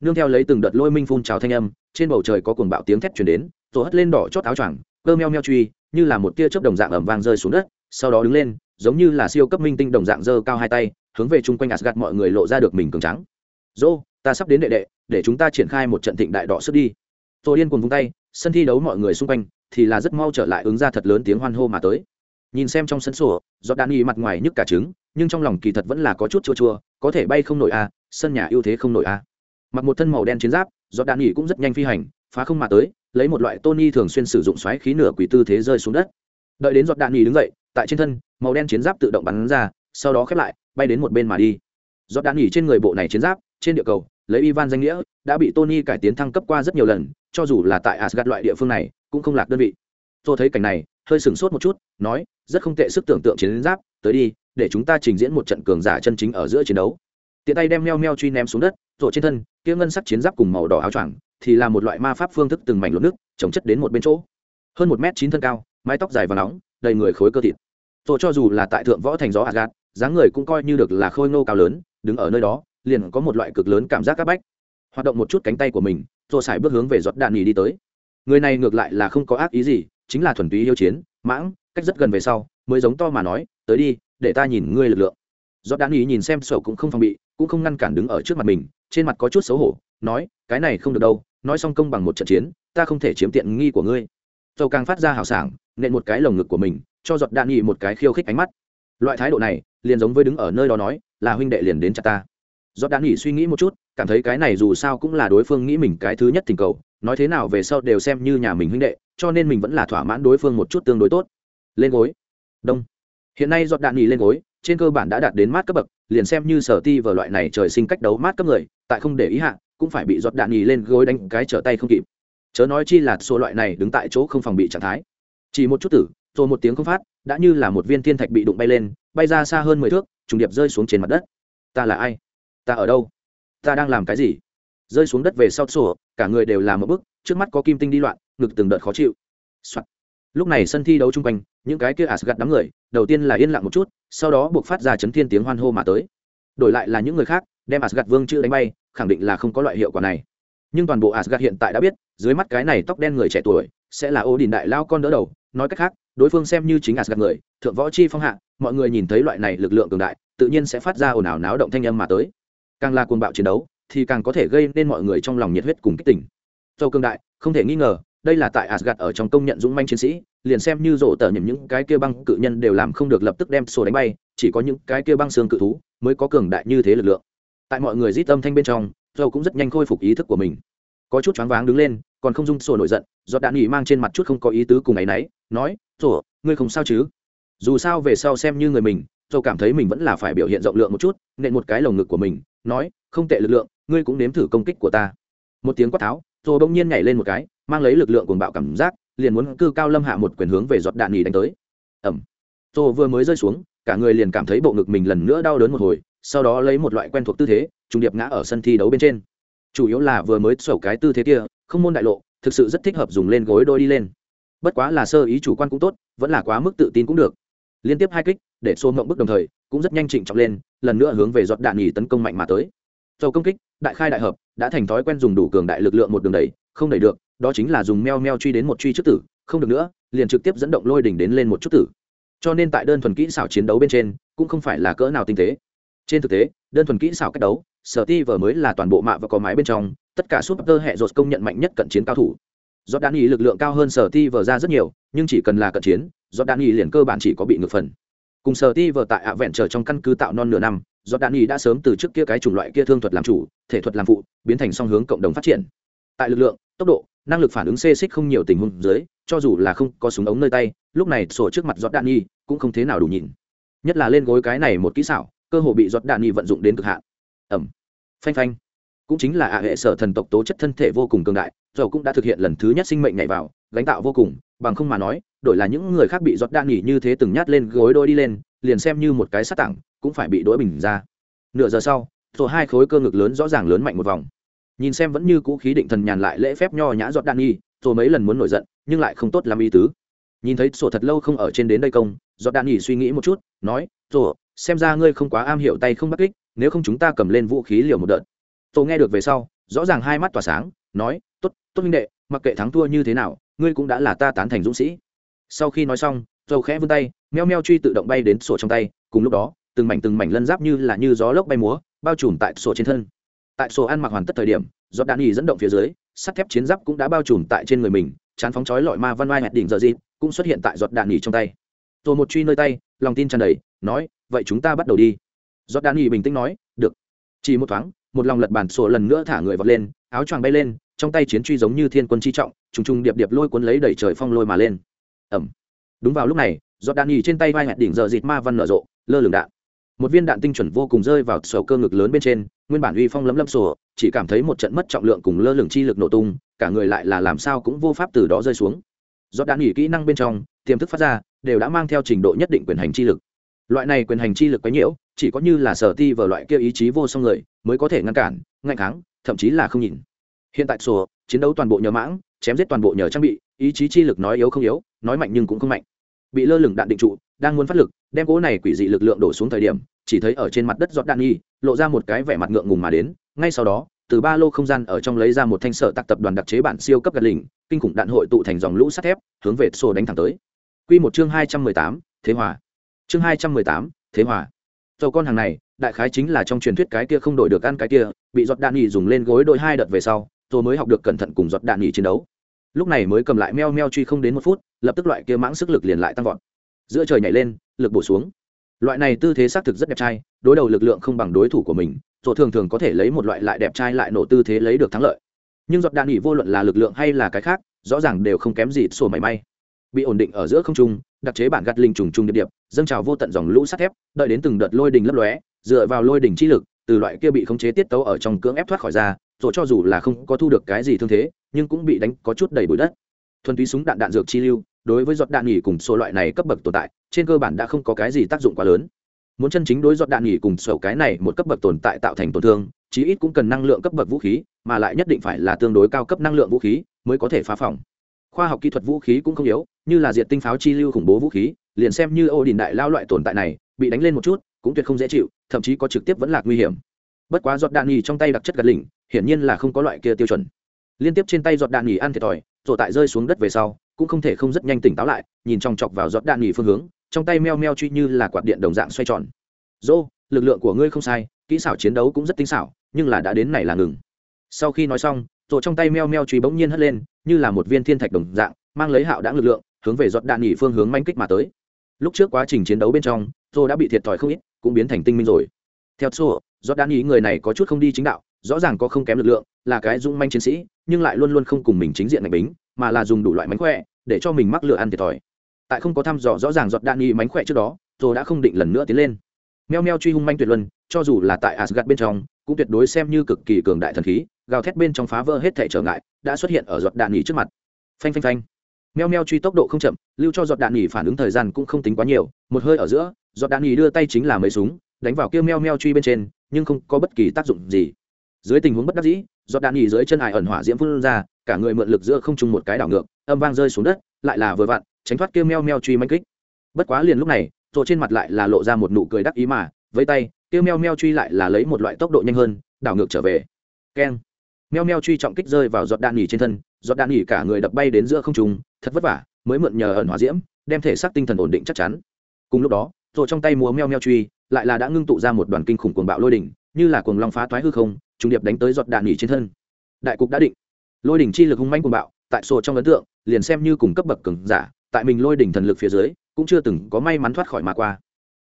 Nương theo lấy từng đợt lôi minh phun trào thanh âm, trên bầu trời có cuồng bạo tiếng thét chuyển đến rồi hất lên đỏ chót áo choàng, cơ meo meo truy, như là một tia chớp đồng dạng ẩm vang rơi xuống đất, sau đó đứng lên, giống như là siêu cấp minh tinh đồng dạng giơ cao hai tay, hướng về chung quanh asgad mọi người lộ ra được mình cường trắng dô, ta sắp đến đệ đệ, để chúng ta triển khai một trận thịnh đại đỏ sức đi. Rồi điên cuồng vung tay, sân thi đấu mọi người xung quanh thì là rất mau trở lại ứng ra thật lớn tiếng hoan hô mà tới. Nhìn xem trong sân sổ do đan y mặt ngoài nhức cả trứng, nhưng trong lòng kỳ thật vẫn là có chút chua chua, có thể bay không nổi a sân nhà ưu thế không nổi a mặc một thân màu đen chiến giáp do đan y cũng rất nhanh phi hành, phá không mà tới, lấy một loại tony thường xuyên sử dụng xoáy khí nửa quỷ tư thế rơi xuống đất. Đợi đến giọt đạn nhì đứng dậy, tại trên thân, màu đen chiến giáp tự động bắn ra, sau đó khép lại, bay đến một bên mà đi. Giọt đạn nhì trên người bộ này chiến giáp, trên địa cầu lấy ivan danh nghĩa đã bị tony cải tiến thăng cấp qua rất nhiều lần cho dù là tại asgad loại địa phương này cũng không lạc đơn vị. Tôi thấy cảnh này hơi sửng sốt một chút nói rất không tệ sức tưởng tượng chiến giáp tới đi để chúng ta trình diễn một trận cường giả chân chính ở giữa chiến đấu. Tiện tay đem meo meo truy ném xuống đất rồi trên thân kia ngân sắc chiến giáp cùng màu đỏ áo choàng thì là một loại ma pháp phương thức từng mảnh lốp nước chống chất đến một bên chỗ. Hơn một m chín thân cao mái tóc dài và nóng đầy người khối cơ thịt. Rồi cho dù là tại thượng võ thành gió Asgard, dáng người cũng coi như được là khôi ngô cao lớn đứng ở nơi đó liền có một loại cực lớn cảm giác áp bách. Hoạt động một chút cánh tay của mình, rồi xài bước hướng về giọt đạn nhì đi tới. Người này ngược lại là không có ác ý gì, chính là thuần túy yêu chiến, mãng, cách rất gần về sau, mới giống to mà nói, tới đi, để ta nhìn ngươi lực lượng. Giọt đạn nhì nhìn xem sổ cũng không phòng bị, cũng không ngăn cản đứng ở trước mặt mình, trên mặt có chút xấu hổ, nói, cái này không được đâu, nói xong công bằng một trận chiến, ta không thể chiếm tiện nghi của ngươi. Dầu càng phát ra hào sảng, nện một cái lồng ngực của mình, cho giọt đạn nhì một cái khiêu khích ánh mắt. Loại thái độ này, liền giống với đứng ở nơi đó nói, là huynh đệ liền đến chặt ta giọt đạn nhì suy nghĩ một chút, cảm thấy cái này dù sao cũng là đối phương nghĩ mình cái thứ nhất tình cầu, nói thế nào về sau đều xem như nhà mình huynh đệ, cho nên mình vẫn là thỏa mãn đối phương một chút tương đối tốt. Lên gối. Đông. Hiện nay giọt đạn nhì lên gối, trên cơ bản đã đạt đến mát cấp bậc, liền xem như sở ti vào loại này trời sinh cách đấu mát cấp người, tại không để ý hạ, cũng phải bị giọt đạn nhì lên gối đánh cái trở tay không kịp. Chớ nói chi là số loại này đứng tại chỗ không phòng bị trạng thái. Chỉ một chút tử, rồi một tiếng không phát, đã như là một viên thiên thạch bị đụng bay lên, bay ra xa hơn mười thước, trùng điệp rơi xuống trên mặt đất. Ta là ai? Ta ở đâu? Ta đang làm cái gì? Rơi xuống đất về sau sổ, cả người đều làm một bức, trước mắt có kim tinh đi loạn, ngực từng đợt khó chịu、Soạn. lúc này sân thi đấu chung quanh, những cái kia asgad đám người, đầu tiên là yên lặng một chút, sau đó buộc phát ra chấn thiên tiếng hoan hô mà tới. Đổi lại là những người khác, đem asgad vương chữ đánh bay, khẳng định là không có loại hiệu quả này. Nhưng toàn bộ asgad hiện tại đã biết, dưới mắt cái này tóc đen người trẻ tuổi, sẽ là ô đình đại lao con đỡ đầu. Nói cách khác, đối phương xem như chính asgad người, thượng võ chi phong hạ, mọi người nhìn thấy loại này lực lượng cường đại, tự nhiên sẽ phát ra ồn ào náo động thanh âm mà tới càng là cuồng bạo chiến đấu thì càng có thể gây nên mọi người trong lòng nhiệt huyết cùng kích tỉnh châu cương đại không thể nghi ngờ đây là tại asgad ở trong công nhận dũng manh chiến sĩ, liền xem như rổ tở nhầm những cái kia băng cự nhân đều làm không được lập tức đem sổ đánh bay, chỉ có những cái kia băng xương cự thú mới có cường đại như thế lực lượng. Tại mọi người rít âm thanh bên trong, Joe cũng rất nhanh khôi phục ý thức của mình. Có chút choáng váng đứng lên, còn không dung sổ nổi giận, do đạn nghỉ mang trên mặt chút không có ý tứ cùng ấy nấy, nói, sổ, ngươi không sao chứ?" Dù sao về sau xem như người mình, Joe cảm thấy mình vẫn là phải biểu hiện rộng lượng một chút, nên một cái lồng ngực của mình, nói, "Không tệ lực lượng, ngươi cũng nếm thử công kích của ta." Một tiếng quát tháo, rồi bỗng nhiên nhảy lên một cái mang lấy lực lượng cuồng bạo cảm giác liền muốn cư cao lâm hạ một quyền hướng về giọt đạn nhì đánh tới. Ẩm rồi vừa mới rơi xuống cả người liền cảm thấy bộ ngực mình lần nữa đau đớn một hồi sau đó lấy một loại quen thuộc tư thế trùng điệp ngã ở sân thi đấu bên trên. Chủ yếu là vừa mới sổ cái tư thế kia không môn đại lộ thực sự rất thích hợp dùng lên gối đôi đi lên. Bất quá là sơ ý chủ quan cũng tốt vẫn là quá mức tự tin cũng được. Liên tiếp hai kích để xô mộng bức đồng thời cũng rất nhanh trịnh trọng lên lần nữa hướng về giọt đạn nhì tấn công mạnh mà tới. Dầu công kích, đại khai đại hợp, đã thành thói quen dùng đủ cường đại lực lượng một đường đẩy, không đẩy được, đó chính là dùng meo meo truy đến một truy trước tử, không được nữa, liền trực tiếp dẫn động lôi đỉnh đến lên một chút tử. Cho nên tại đơn thuần kỹ xảo chiến đấu bên trên, cũng không phải là cỡ nào tinh tế. Trên thực tế, đơn thuần kỹ xảo cách đấu, sở ti vờ mới là toàn bộ mạ và có máy bên trong, tất cả súp tơ hệ rột công nhận mạnh nhất cận chiến cao thủ. Do đan ý lực lượng cao hơn sở ti vờ ra rất nhiều, nhưng chỉ cần là cận chiến do đan ý liền cơ bản chỉ có bị ngược phần cùng sở ti vờ tại ạ vẹn trở trong căn cứ tạo non nửa năm, do đạn y đã sớm từ trước kia cái chủng loại kia thương thuật làm chủ, thể thuật làm phụ, biến thành song hướng cộng đồng phát triển. Tại lực lượng, tốc độ, năng lực phản ứng xê xích không nhiều tình huống dưới, cho dù là không có súng ống nơi tay, lúc này sổ trước mặt giọt đạn nhi cũng không thế nào đủ nhìn. Nhất là lên gối cái này một kỹ xảo, cơ hồ bị giọt đạn nhi vận dụng đến cực hạn. Ẩm phanh phanh cũng chính là ạ hệ sở thần tộc tố chất thân thể vô cùng cường đại dầu cũng đã thực hiện lần thứ nhất sinh mệnh nhảy vào, gánh tạo vô cùng, bằng không mà nói, đổi là những người khác bị giọt đạn nghỉ như thế từng nhát lên gối đôi đi lên, liền xem như một cái sát tảng, cũng phải bị đỗi bình ra. Nửa giờ sau rồi hai khối cơ ngực lớn rõ ràng lớn mạnh một vòng. Nhìn xem vẫn như cũ khí định thần nhàn lại lễ phép nho nhã giọt đạn nghi rồi mấy lần muốn nổi giận, nhưng lại không tốt làm ý tứ. Nhìn thấy sổ thật lâu không ở trên đến đây công, giọt đạn nghỉ suy nghĩ một chút, nói rồi xem ra ngươi không quá am hiểu tay không bắt kích, nếu không chúng ta cầm lên vũ khí liều một đợt tôi nghe được về sau, rõ ràng hai mắt tỏa sáng, nói, tốt tốt minh đệ, mặc kệ thắng thua như thế nào, ngươi cũng đã là ta tán thành dũng sĩ. Sau khi nói xong dầu khẽ vươn tay, meo meo truy tự động bay đến sổ trong tay, cùng lúc đó, từng mảnh từng mảnh lân giáp như là như gió lốc bay múa, bao trùm tại sổ trên thân. Tại sổ ăn mặc hoàn tất thời điểm do đạn nghỉ dẫn động phía dưới, sắt thép chiến giáp cũng đã bao trùm tại trên người mình, chán phóng chói lọi ma văn oai hẹt đỉnh giờ gì cũng xuất hiện tại giọt đạn nghỉ trong tay. Rồi một truy nơi tay, lòng tin tràn đầy, nói, vậy chúng ta bắt đầu đi. Giọt đạn nghỉ bình tĩnh nói, được. Chỉ một thoáng một lòng lật bản sổ lần nữa thả người vọt lên, áo choàng bay lên, trong tay chiến truy giống như thiên quân chi trọng, trùng trùng điệp điệp lôi cuốn lấy đẩy trời phong lôi mà lên. Ẩm đúng vào lúc này giọt đạn nhì trên tay vai hẹn đỉnh giờ dịt ma văn nở rộ, lơ lửng đạn. Một viên đạn tinh chuẩn vô cùng rơi vào sổ cơ ngực lớn bên trên, nguyên bản uy phong lấm lấm sổ, chỉ cảm thấy một trận mất trọng lượng cùng lơ lửng chi lực nổ tung, cả người lại là làm sao cũng vô pháp từ đó rơi xuống. Giọt đạn nhì kỹ năng bên trong, tiềm thức phát ra, đều đã mang theo trình độ nhất định quyền hành chi lực loại này quyền hành chi lực quấy nhiễu, chỉ có như là sở ti vào loại kia ý chí vô song người mới có thể ngăn cản ngạnh kháng, thậm chí là không nhìn. Hiện tại sổ, chiến đấu toàn bộ nhờ mãng, chém giết toàn bộ nhờ trang bị, ý chí chi lực nói yếu không yếu, nói mạnh nhưng cũng không mạnh. Bị lơ lửng đạn định trụ, đang muốn phát lực, đem cỗ này quỷ dị lực lượng đổ xuống thời điểm, chỉ thấy ở trên mặt đất giọt đạn nghi, lộ ra một cái vẻ mặt ngượng ngùng mà đến, ngay sau đó, từ ba lô không gian ở trong lấy ra một thanh sở tạc tập đoàn đặc chế bản siêu cấp gạt lình kinh khủng đạn hội tụ thành dòng lũ sắt thép, hướng về sổ đánh thẳng tới. Quy một chương hai trăm mười tám, thế hòa chương hai trăm mười tám, thế hòa. Dầu con hàng này, đại khái chính là trong truyền thuyết cái kia không đổi được ăn cái kia, bị giọt đạn nghỉ dùng lên gối đôi hai đợt về sau tôi mới học được cẩn thận cùng giọt đạn nghỉ chiến đấu. Lúc này mới cầm lại meo meo truy không đến một phút, lập tức loại kia mãng sức lực liền lại tăng vọt. Giữa trời nhảy lên, lực bổ xuống. Loại này tư thế xác thực rất đẹp trai, đối đầu lực lượng không bằng đối thủ của mình, rồi thường thường có thể lấy một loại lại đẹp trai lại nổ tư thế lấy được thắng lợi. Nhưng giọt đạn nghỉ vô luận là lực lượng hay là cái khác, rõ ràng đều không kém gì sổ mảy may. Bị ổn định ở giữa không trung đặc chế bản gạt linh trùng trùng điệp điệp, dâng trào vô tận dòng lũ sắt thép, đợi đến từng đợt lôi đình lấp lóe, dựa vào lôi đình chi lực, từ loại kia bị khống chế tiết tấu ở trong cưỡng ép thoát khỏi ra rồi cho dù là không có thu được cái gì thương thế, nhưng cũng bị đánh có chút đầy bụi đất. Thuần túy súng đạn đạn dược chi lưu, đối với giọt đạn nghỉ cùng số loại này cấp bậc tồn tại, trên cơ bản đã không có cái gì tác dụng quá lớn. Muốn chân chính đối giọt đạn nghỉ cùng sổ cái này một cấp bậc tồn tại tạo thành tổn thương, chí ít cũng cần năng lượng cấp bậc vũ khí, mà lại nhất định phải là tương đối cao cấp năng lượng vũ khí mới có thể phá phòng khoa học kỹ thuật vũ khí cũng không yếu, như là diệt tinh pháo chi lưu khủng bố vũ khí, liền xem như ô đình đại lao loại tồn tại này, bị đánh lên một chút, cũng tuyệt không dễ chịu, thậm chí có trực tiếp vẫn là nguy hiểm. Bất quá giọt đạn nghỉ trong tay đặc chất gật lỉnh, hiển nhiên là không có loại kia tiêu chuẩn. Liên tiếp trên tay giọt đạn nghỉ ăn thiệt thòi, rồi tại rơi xuống đất về sau, cũng không thể không rất nhanh tỉnh táo lại, nhìn trong chọc vào giọt đạn nghỉ phương hướng, trong tay meo meo truy như là quạt điện đồng dạng xoay tròn. Dô, lực lượng của ngươi không sai, kỹ xảo chiến đấu cũng rất tinh xảo, nhưng là đã đến này là ngừng. Sau khi nói xong, rồi trong tay meo meo truy bỗng nhiên hất lên như là một viên thiên thạch đồng dạng, mang lấy hạo đáng lực lượng, hướng về giọt đạn nghỉ phương hướng manh kích mà tới. Lúc trước quá trình chiến đấu bên trong rồi đã bị thiệt thòi không ít, cũng biến thành tinh minh rồi. Theo số giọt đạn nghỉ người này có chút không đi chính đạo, rõ ràng có không kém lực lượng, là cái dung manh chiến sĩ, nhưng lại luôn luôn không cùng mình chính diện mạnh bính, mà là dùng đủ loại mánh khỏe, để cho mình mắc lựa ăn thiệt thòi. Tại không có thăm dò rõ ràng giọt đạn nghỉ mánh khỏe trước đó rồi đã không định lần nữa tiến lên. Meo meo truy hung manh tuyệt luân, cho dù là tại asgad bên trong, cũng tuyệt đối xem như cực kỳ cường đại thần khí gào thét bên trong phá vỡ hết thể trở ngại, đã xuất hiện ở giọt đạn nghỉ trước mặt. Phanh phanh phanh. Meo meo truy tốc độ không chậm, lưu cho giọt đạn nghỉ phản ứng thời gian cũng không tính quá nhiều, một hơi ở giữa, giọt đạn nghỉ đưa tay chính là mấy súng, đánh vào kia meo meo truy bên trên, nhưng không có bất kỳ tác dụng gì. Dưới tình huống bất đắc dĩ, giọt đạn nghỉ dưới chân ải ẩn hỏa diễm phun ra, cả người mượn lực giữa không trung một cái đảo ngược, âm vang rơi xuống đất, lại là vừa vặn, tránh thoát kia meo meo truy manh kích. Bất quá liền lúc này rồi trên mặt lại là lộ ra một nụ cười đắc ý mà với tay, kia meo meo truy lại là lấy một loại tốc độ nhanh hơn, đảo ngược trở về. Keng meo meo truy trọng kích rơi vào giọt đạn nghỉ trên thân, giọt đạn nghỉ cả người đập bay đến giữa không trung, thật vất vả, mới mượn nhờ ẩn hỏa diễm, đem thể xác tinh thần ổn định chắc chắn. Cùng lúc đó, rồi trong tay múa meo meo truy, lại là đã ngưng tụ ra một đoàn kinh khủng cuồng bạo lôi đỉnh, như là cuồng long phá thoái hư không, trùng điệp đánh tới giọt đạn nghỉ trên thân. Đại cục đã định. Lôi đỉnh chi lực hung manh cuồng bạo, tại sổ trong ấn tượng, liền xem như cùng cấp bậc cường giả, tại mình lôi đỉnh thần lực phía dưới, cũng chưa từng có may mắn thoát khỏi mà qua.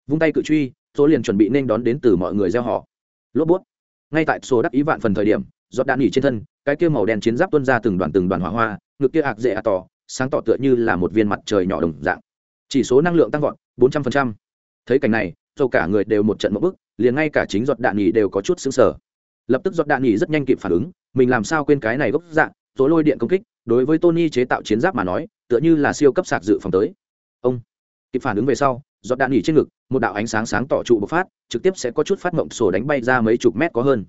Vung tay cự truy số liền chuẩn bị nên đón đến từ mọi người gieo họ. Lốp bút. Ngay tại số đắc ý vạn phần thời điểm giọt đạn nghỉ trên thân, cái kia màu đen chiến giáp tuân ra từng đoàn từng đoàn hỏa hoa, ngực kia ạc dễ ạ tỏ, sáng tỏ tựa như là một viên mặt trời nhỏ đồng dạng. Chỉ số năng lượng tăng vọt, bốn trăm linh thấy cảnh này dầu cả người đều một trận một bức liền ngay cả chính giọt đạn nghỉ đều có chút xứng sở lập tức giọt đạn nghỉ rất nhanh kịp phản ứng, mình làm sao quên cái này gốc dạng tối lôi điện công kích, đối với tony chế tạo chiến giáp mà nói, tựa như là siêu cấp sạc dự phòng tới. Ông, kịp phản ứng về sau, giọt đạn nghỉ trên ngực, một đạo ánh sáng sáng tỏ trụ bộc phát, trực tiếp sẽ có chút phát mộng sổ đánh bay ra mấy chục mét có hơn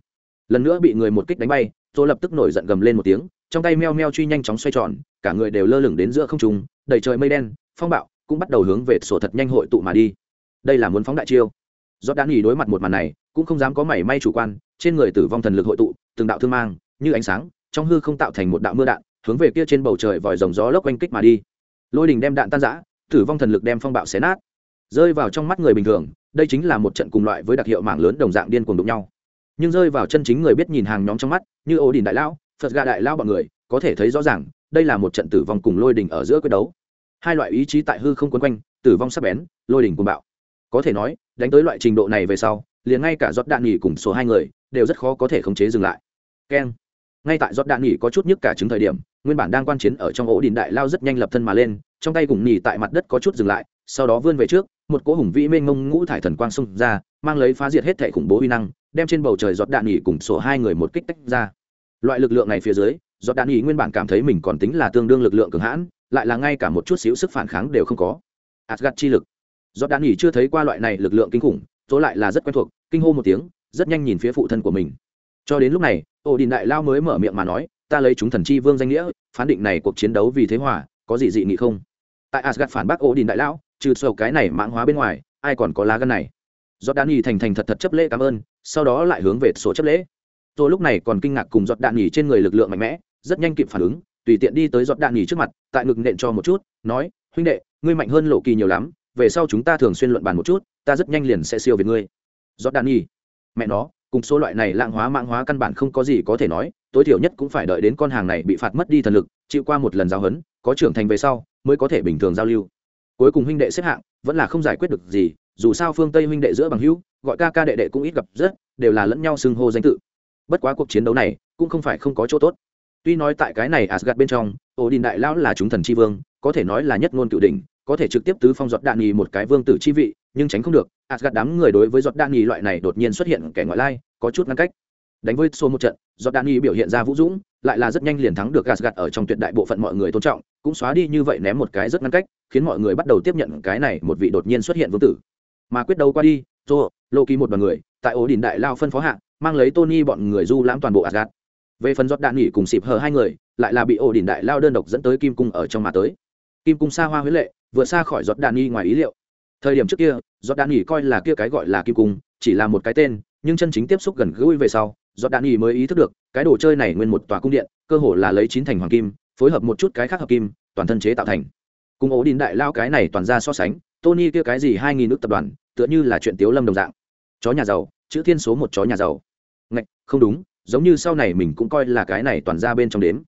lần nữa bị người một kích đánh bay tôi lập tức nổi giận gầm lên một tiếng, trong tay meo meo truy nhanh chóng xoay tròn, cả người đều lơ lửng đến giữa không trung, đầy trời mây đen, phong bạo, cũng bắt đầu hướng về sổ thật nhanh hội tụ mà đi. Đây là muốn phóng đại chiêu. Do đã nghỉ đối mặt một màn này, cũng không dám có mảy may chủ quan, trên người tử vong thần lực hội tụ, từng đạo thương mang, như ánh sáng, trong hư không tạo thành một đạo mưa đạn, hướng về kia trên bầu trời vòi rồng gió lốc oanh kích mà đi. Lôi đình đem đạn tan giã tử vong thần lực đem phong bạo xé nát. Rơi vào trong mắt người bình thường, đây chính là một trận cùng loại với đặc hiệu mạng lớn đồng dạng điên cuồng đụng nhau nhưng rơi vào chân chính người biết nhìn hàng nhóm trong mắt, như ổ đình đại lão, phật gà đại lao bọn người, có thể thấy rõ ràng, đây là một trận tử vong cùng lôi đình ở giữa quyết đấu. Hai loại ý chí tại hư không quấn quanh, tử vong sắp bén, lôi đình cùng bạo. Có thể nói, đánh tới loại trình độ này về sau, liền ngay cả giót đạn nghỉ cùng số hai người, đều rất khó có thể khống chế dừng lại. Keng. Ngay tại giót đạn nghỉ có chút nhức cả chứng thời điểm, nguyên bản đang quan chiến ở trong ổ đình đại lao rất nhanh lập thân mà lên, trong tay cùng nghỉ tại mặt đất có chút dừng lại, sau đó vươn về trước, một cỗ hùng vĩ mênh mông ngũ thải thần quang xông ra mang lấy phá diệt hết thệ khủng bố uy năng, đem trên bầu trời giọt đạn nghỉ cùng sổ hai người một kích tách ra. Loại lực lượng này phía dưới, giọt đạn nghỉ nguyên bản cảm thấy mình còn tính là tương đương lực lượng cường hãn, lại là ngay cả một chút xíu sức phản kháng đều không có. Asgard chi lực. Giọt đạn nghỉ chưa thấy qua loại này lực lượng kinh khủng số lại là rất quen thuộc, kinh hô một tiếng, rất nhanh nhìn phía phụ thân của mình. Cho đến lúc này ổ đình đại lao mới mở miệng mà nói, ta lấy chúng thần chi vương danh nghĩa, phán định này cuộc chiến đấu vì thế hòa, có gì dị nghị không? Tại asgad phản bác ổ đình đại lão trừ sầu cái này mãng hóa bên ngoài, ai còn có lá gân này? Giọt đạn nhì thành thành thật thật chấp lễ cảm ơn sau đó lại hướng về sổ chấp lễ. Tôi lúc này còn kinh ngạc cùng giọt đạn nhì trên người lực lượng mạnh mẽ rất nhanh kịp phản ứng tùy tiện đi tới giọt đạn nhì trước mặt tại ngực nện cho một chút nói huynh đệ ngươi mạnh hơn lộ kỳ nhiều lắm về sau chúng ta thường xuyên luận bàn một chút ta rất nhanh liền sẽ siêu về ngươi. Giọt đạn nhì, mẹ nó cùng số loại này lạng hóa mạng hóa căn bản không có gì có thể nói tối thiểu nhất cũng phải đợi đến con hàng này bị phạt mất đi thần lực chịu qua một lần giao hấn có trưởng thành về sau mới có thể bình thường giao lưu. Cuối cùng huynh đệ xếp hạng vẫn là không giải quyết được gì dù sao phương tây huynh đệ giữa bằng hữu gọi ca ca đệ đệ cũng ít gặp rất, đều là lẫn nhau xưng hô danh tự. Bất quá cuộc chiến đấu này cũng không phải không có chỗ tốt. Tuy nói tại cái này asgad bên trong ổ đình đại lão là chúng thần c h i vương, có thể nói là nhất ngôn cựu đỉnh, có thể trực tiếp tứ phong giọt đạn nhì một cái vương tử chi vị, nhưng tránh không được asgad đám người đối với giọt đạn nhì loại này đột nhiên xuất hiện kẻ ngoại lai, có chút ngăn cách. Đánh với xô một trận, giọt đạn nhì biểu hiện ra vũ dũng, lại là rất nhanh liền thắng được asgad ở trong tuyệt đại bộ phận mọi người tôn trọng, cũng xóa đi như vậy ném một cái rất ngăn cách, khiến mọi người bắt đầu tiếp nhận cái này một vị đột nhiên xuất hiện vương tử mà quyết đấu qua đi, tô, lô ký một đoàn người, tại ổ đình đại lao phân phó hạng mang lấy tony bọn người du lãm toàn bộ asgad về phần giọt đạn nghỉ cùng xịp hờ hai người, lại là bị ổ đình đại lao đơn độc dẫn tới kim cung ở trong mà tới. Kim cung xa hoa huế lệ, vừa xa khỏi giọt đạn nghi ngoài ý liệu. Thời điểm trước kia giọt đạn nghỉ coi là kia cái gọi là kim cung, chỉ là một cái tên, nhưng chân chính tiếp xúc gần gũi về sau giọt đạn nghỉ mới ý thức được, cái đồ chơi này nguyên một tòa cung điện, cơ hồ là lấy chín thành hoàng kim, phối hợp một chút cái khác hợp kim, toàn thân chế tạo thành. Cùng ổ đình đại lao cái này toàn ra so sánh, tony kia cái gì hai nghìn nước tập đoàn tựa như là chuyện tiếu lâm đồng dạng. Chó nhà giàu, chữ thiên số một chó nhà giàu. Ngạch, không đúng, giống như sau này mình cũng coi là cái này toàn ra bên trong đếm.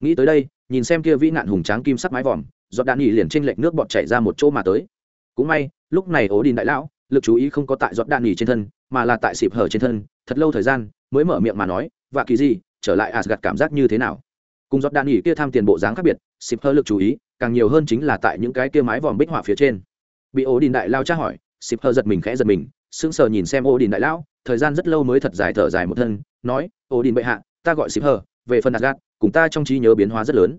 Nghĩ tới đây, nhìn xem kia vĩ nạn hùng tráng kim sắt mái vòm, giọt đạn nghỉ liền trên lệch nước bọt chảy ra một chỗ mà tới. Cũng may, lúc này ố đình đại lão, lực chú ý không có tại giọt đạn nghỉ trên thân, mà là tại xịp hở trên thân, thật lâu thời gian, mới mở miệng mà nói và kỳ gì trở lại à gặt cảm giác như thế nào? Cùng giọt đạn nghỉ kia tham tiền bộ dáng khác biệt, xịp hở lực chú ý, càng nhiều hơn chính là tại những cái kia mái vòm bích họa phía trên. Bị ố đình đại lao tra hỏi xịp hờ giật mình khẽ giật mình, sững sờ nhìn xem Odin đình đại lão, thời gian rất lâu mới thật dài thở dài một thân, nói, Odin đình bệ hạ, ta gọi xịp hờ về phần asgad cùng ta trong trí nhớ biến hóa rất lớn.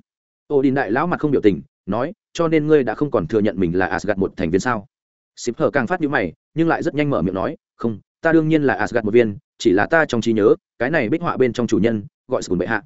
Odin đình đại lão mặt không biểu tình, nói, cho nên ngươi đã không còn thừa nhận mình là asgad một thành viên sao? Xịp hờ càng phát nhíu mày, nhưng lại rất nhanh mở miệng nói, không, ta đương nhiên là asgad một viên, chỉ là ta trong trí nhớ, cái này bích họa bên trong chủ nhân, gọi sùn bệ hạ.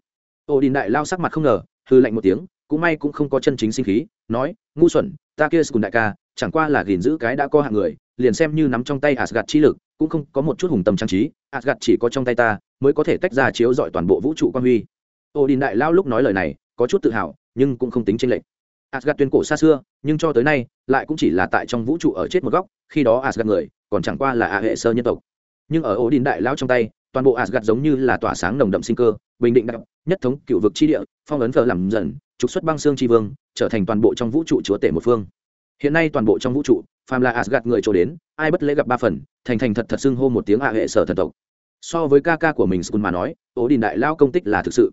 Odin đình đại lao sắc mặt không ngờ hư lạnh một tiếng, cũng may cũng không có chân chính sinh khí, nói, ngu xuẩn, ta kia sùn đại ca chẳng qua là gìn giữ cái đã có hạng người, liền xem như nắm trong tay asgad chi lực, cũng không có một chút hùng tâm trang trí asgad chỉ có trong tay ta, mới có thể tách ra chiếu dọi toàn bộ vũ trụ quan huy. Ô đình đại lao lúc nói lời này, có chút tự hào, nhưng cũng không tính tranh lệch. Asgad tuyên cổ xa xưa, nhưng cho tới nay, lại cũng chỉ là tại trong vũ trụ ở chết một góc, khi đó asgad người, còn chẳng qua là a hệ sơ nhân tộc. Nhưng ở Ô đình đại lao trong tay, toàn bộ asgad giống như là tỏa sáng nồng đậm sinh cơ, bình định đặc, nhất thống cựu vực chi địa, phong ấn phở làm dần, trục xuất băng xương tri vương, trở thành toàn bộ trong vũ trụ chúa tể một phương hiện nay toàn bộ trong vũ trụ, phàm là asgad người trổ đến, ai bất lễ gặp ba phần, thành thành thật thật xưng hô một tiếng hạ hệ sở thần tộc. So với ca ca của mình skun mà nói ố đình đại lao công tích là thực sự.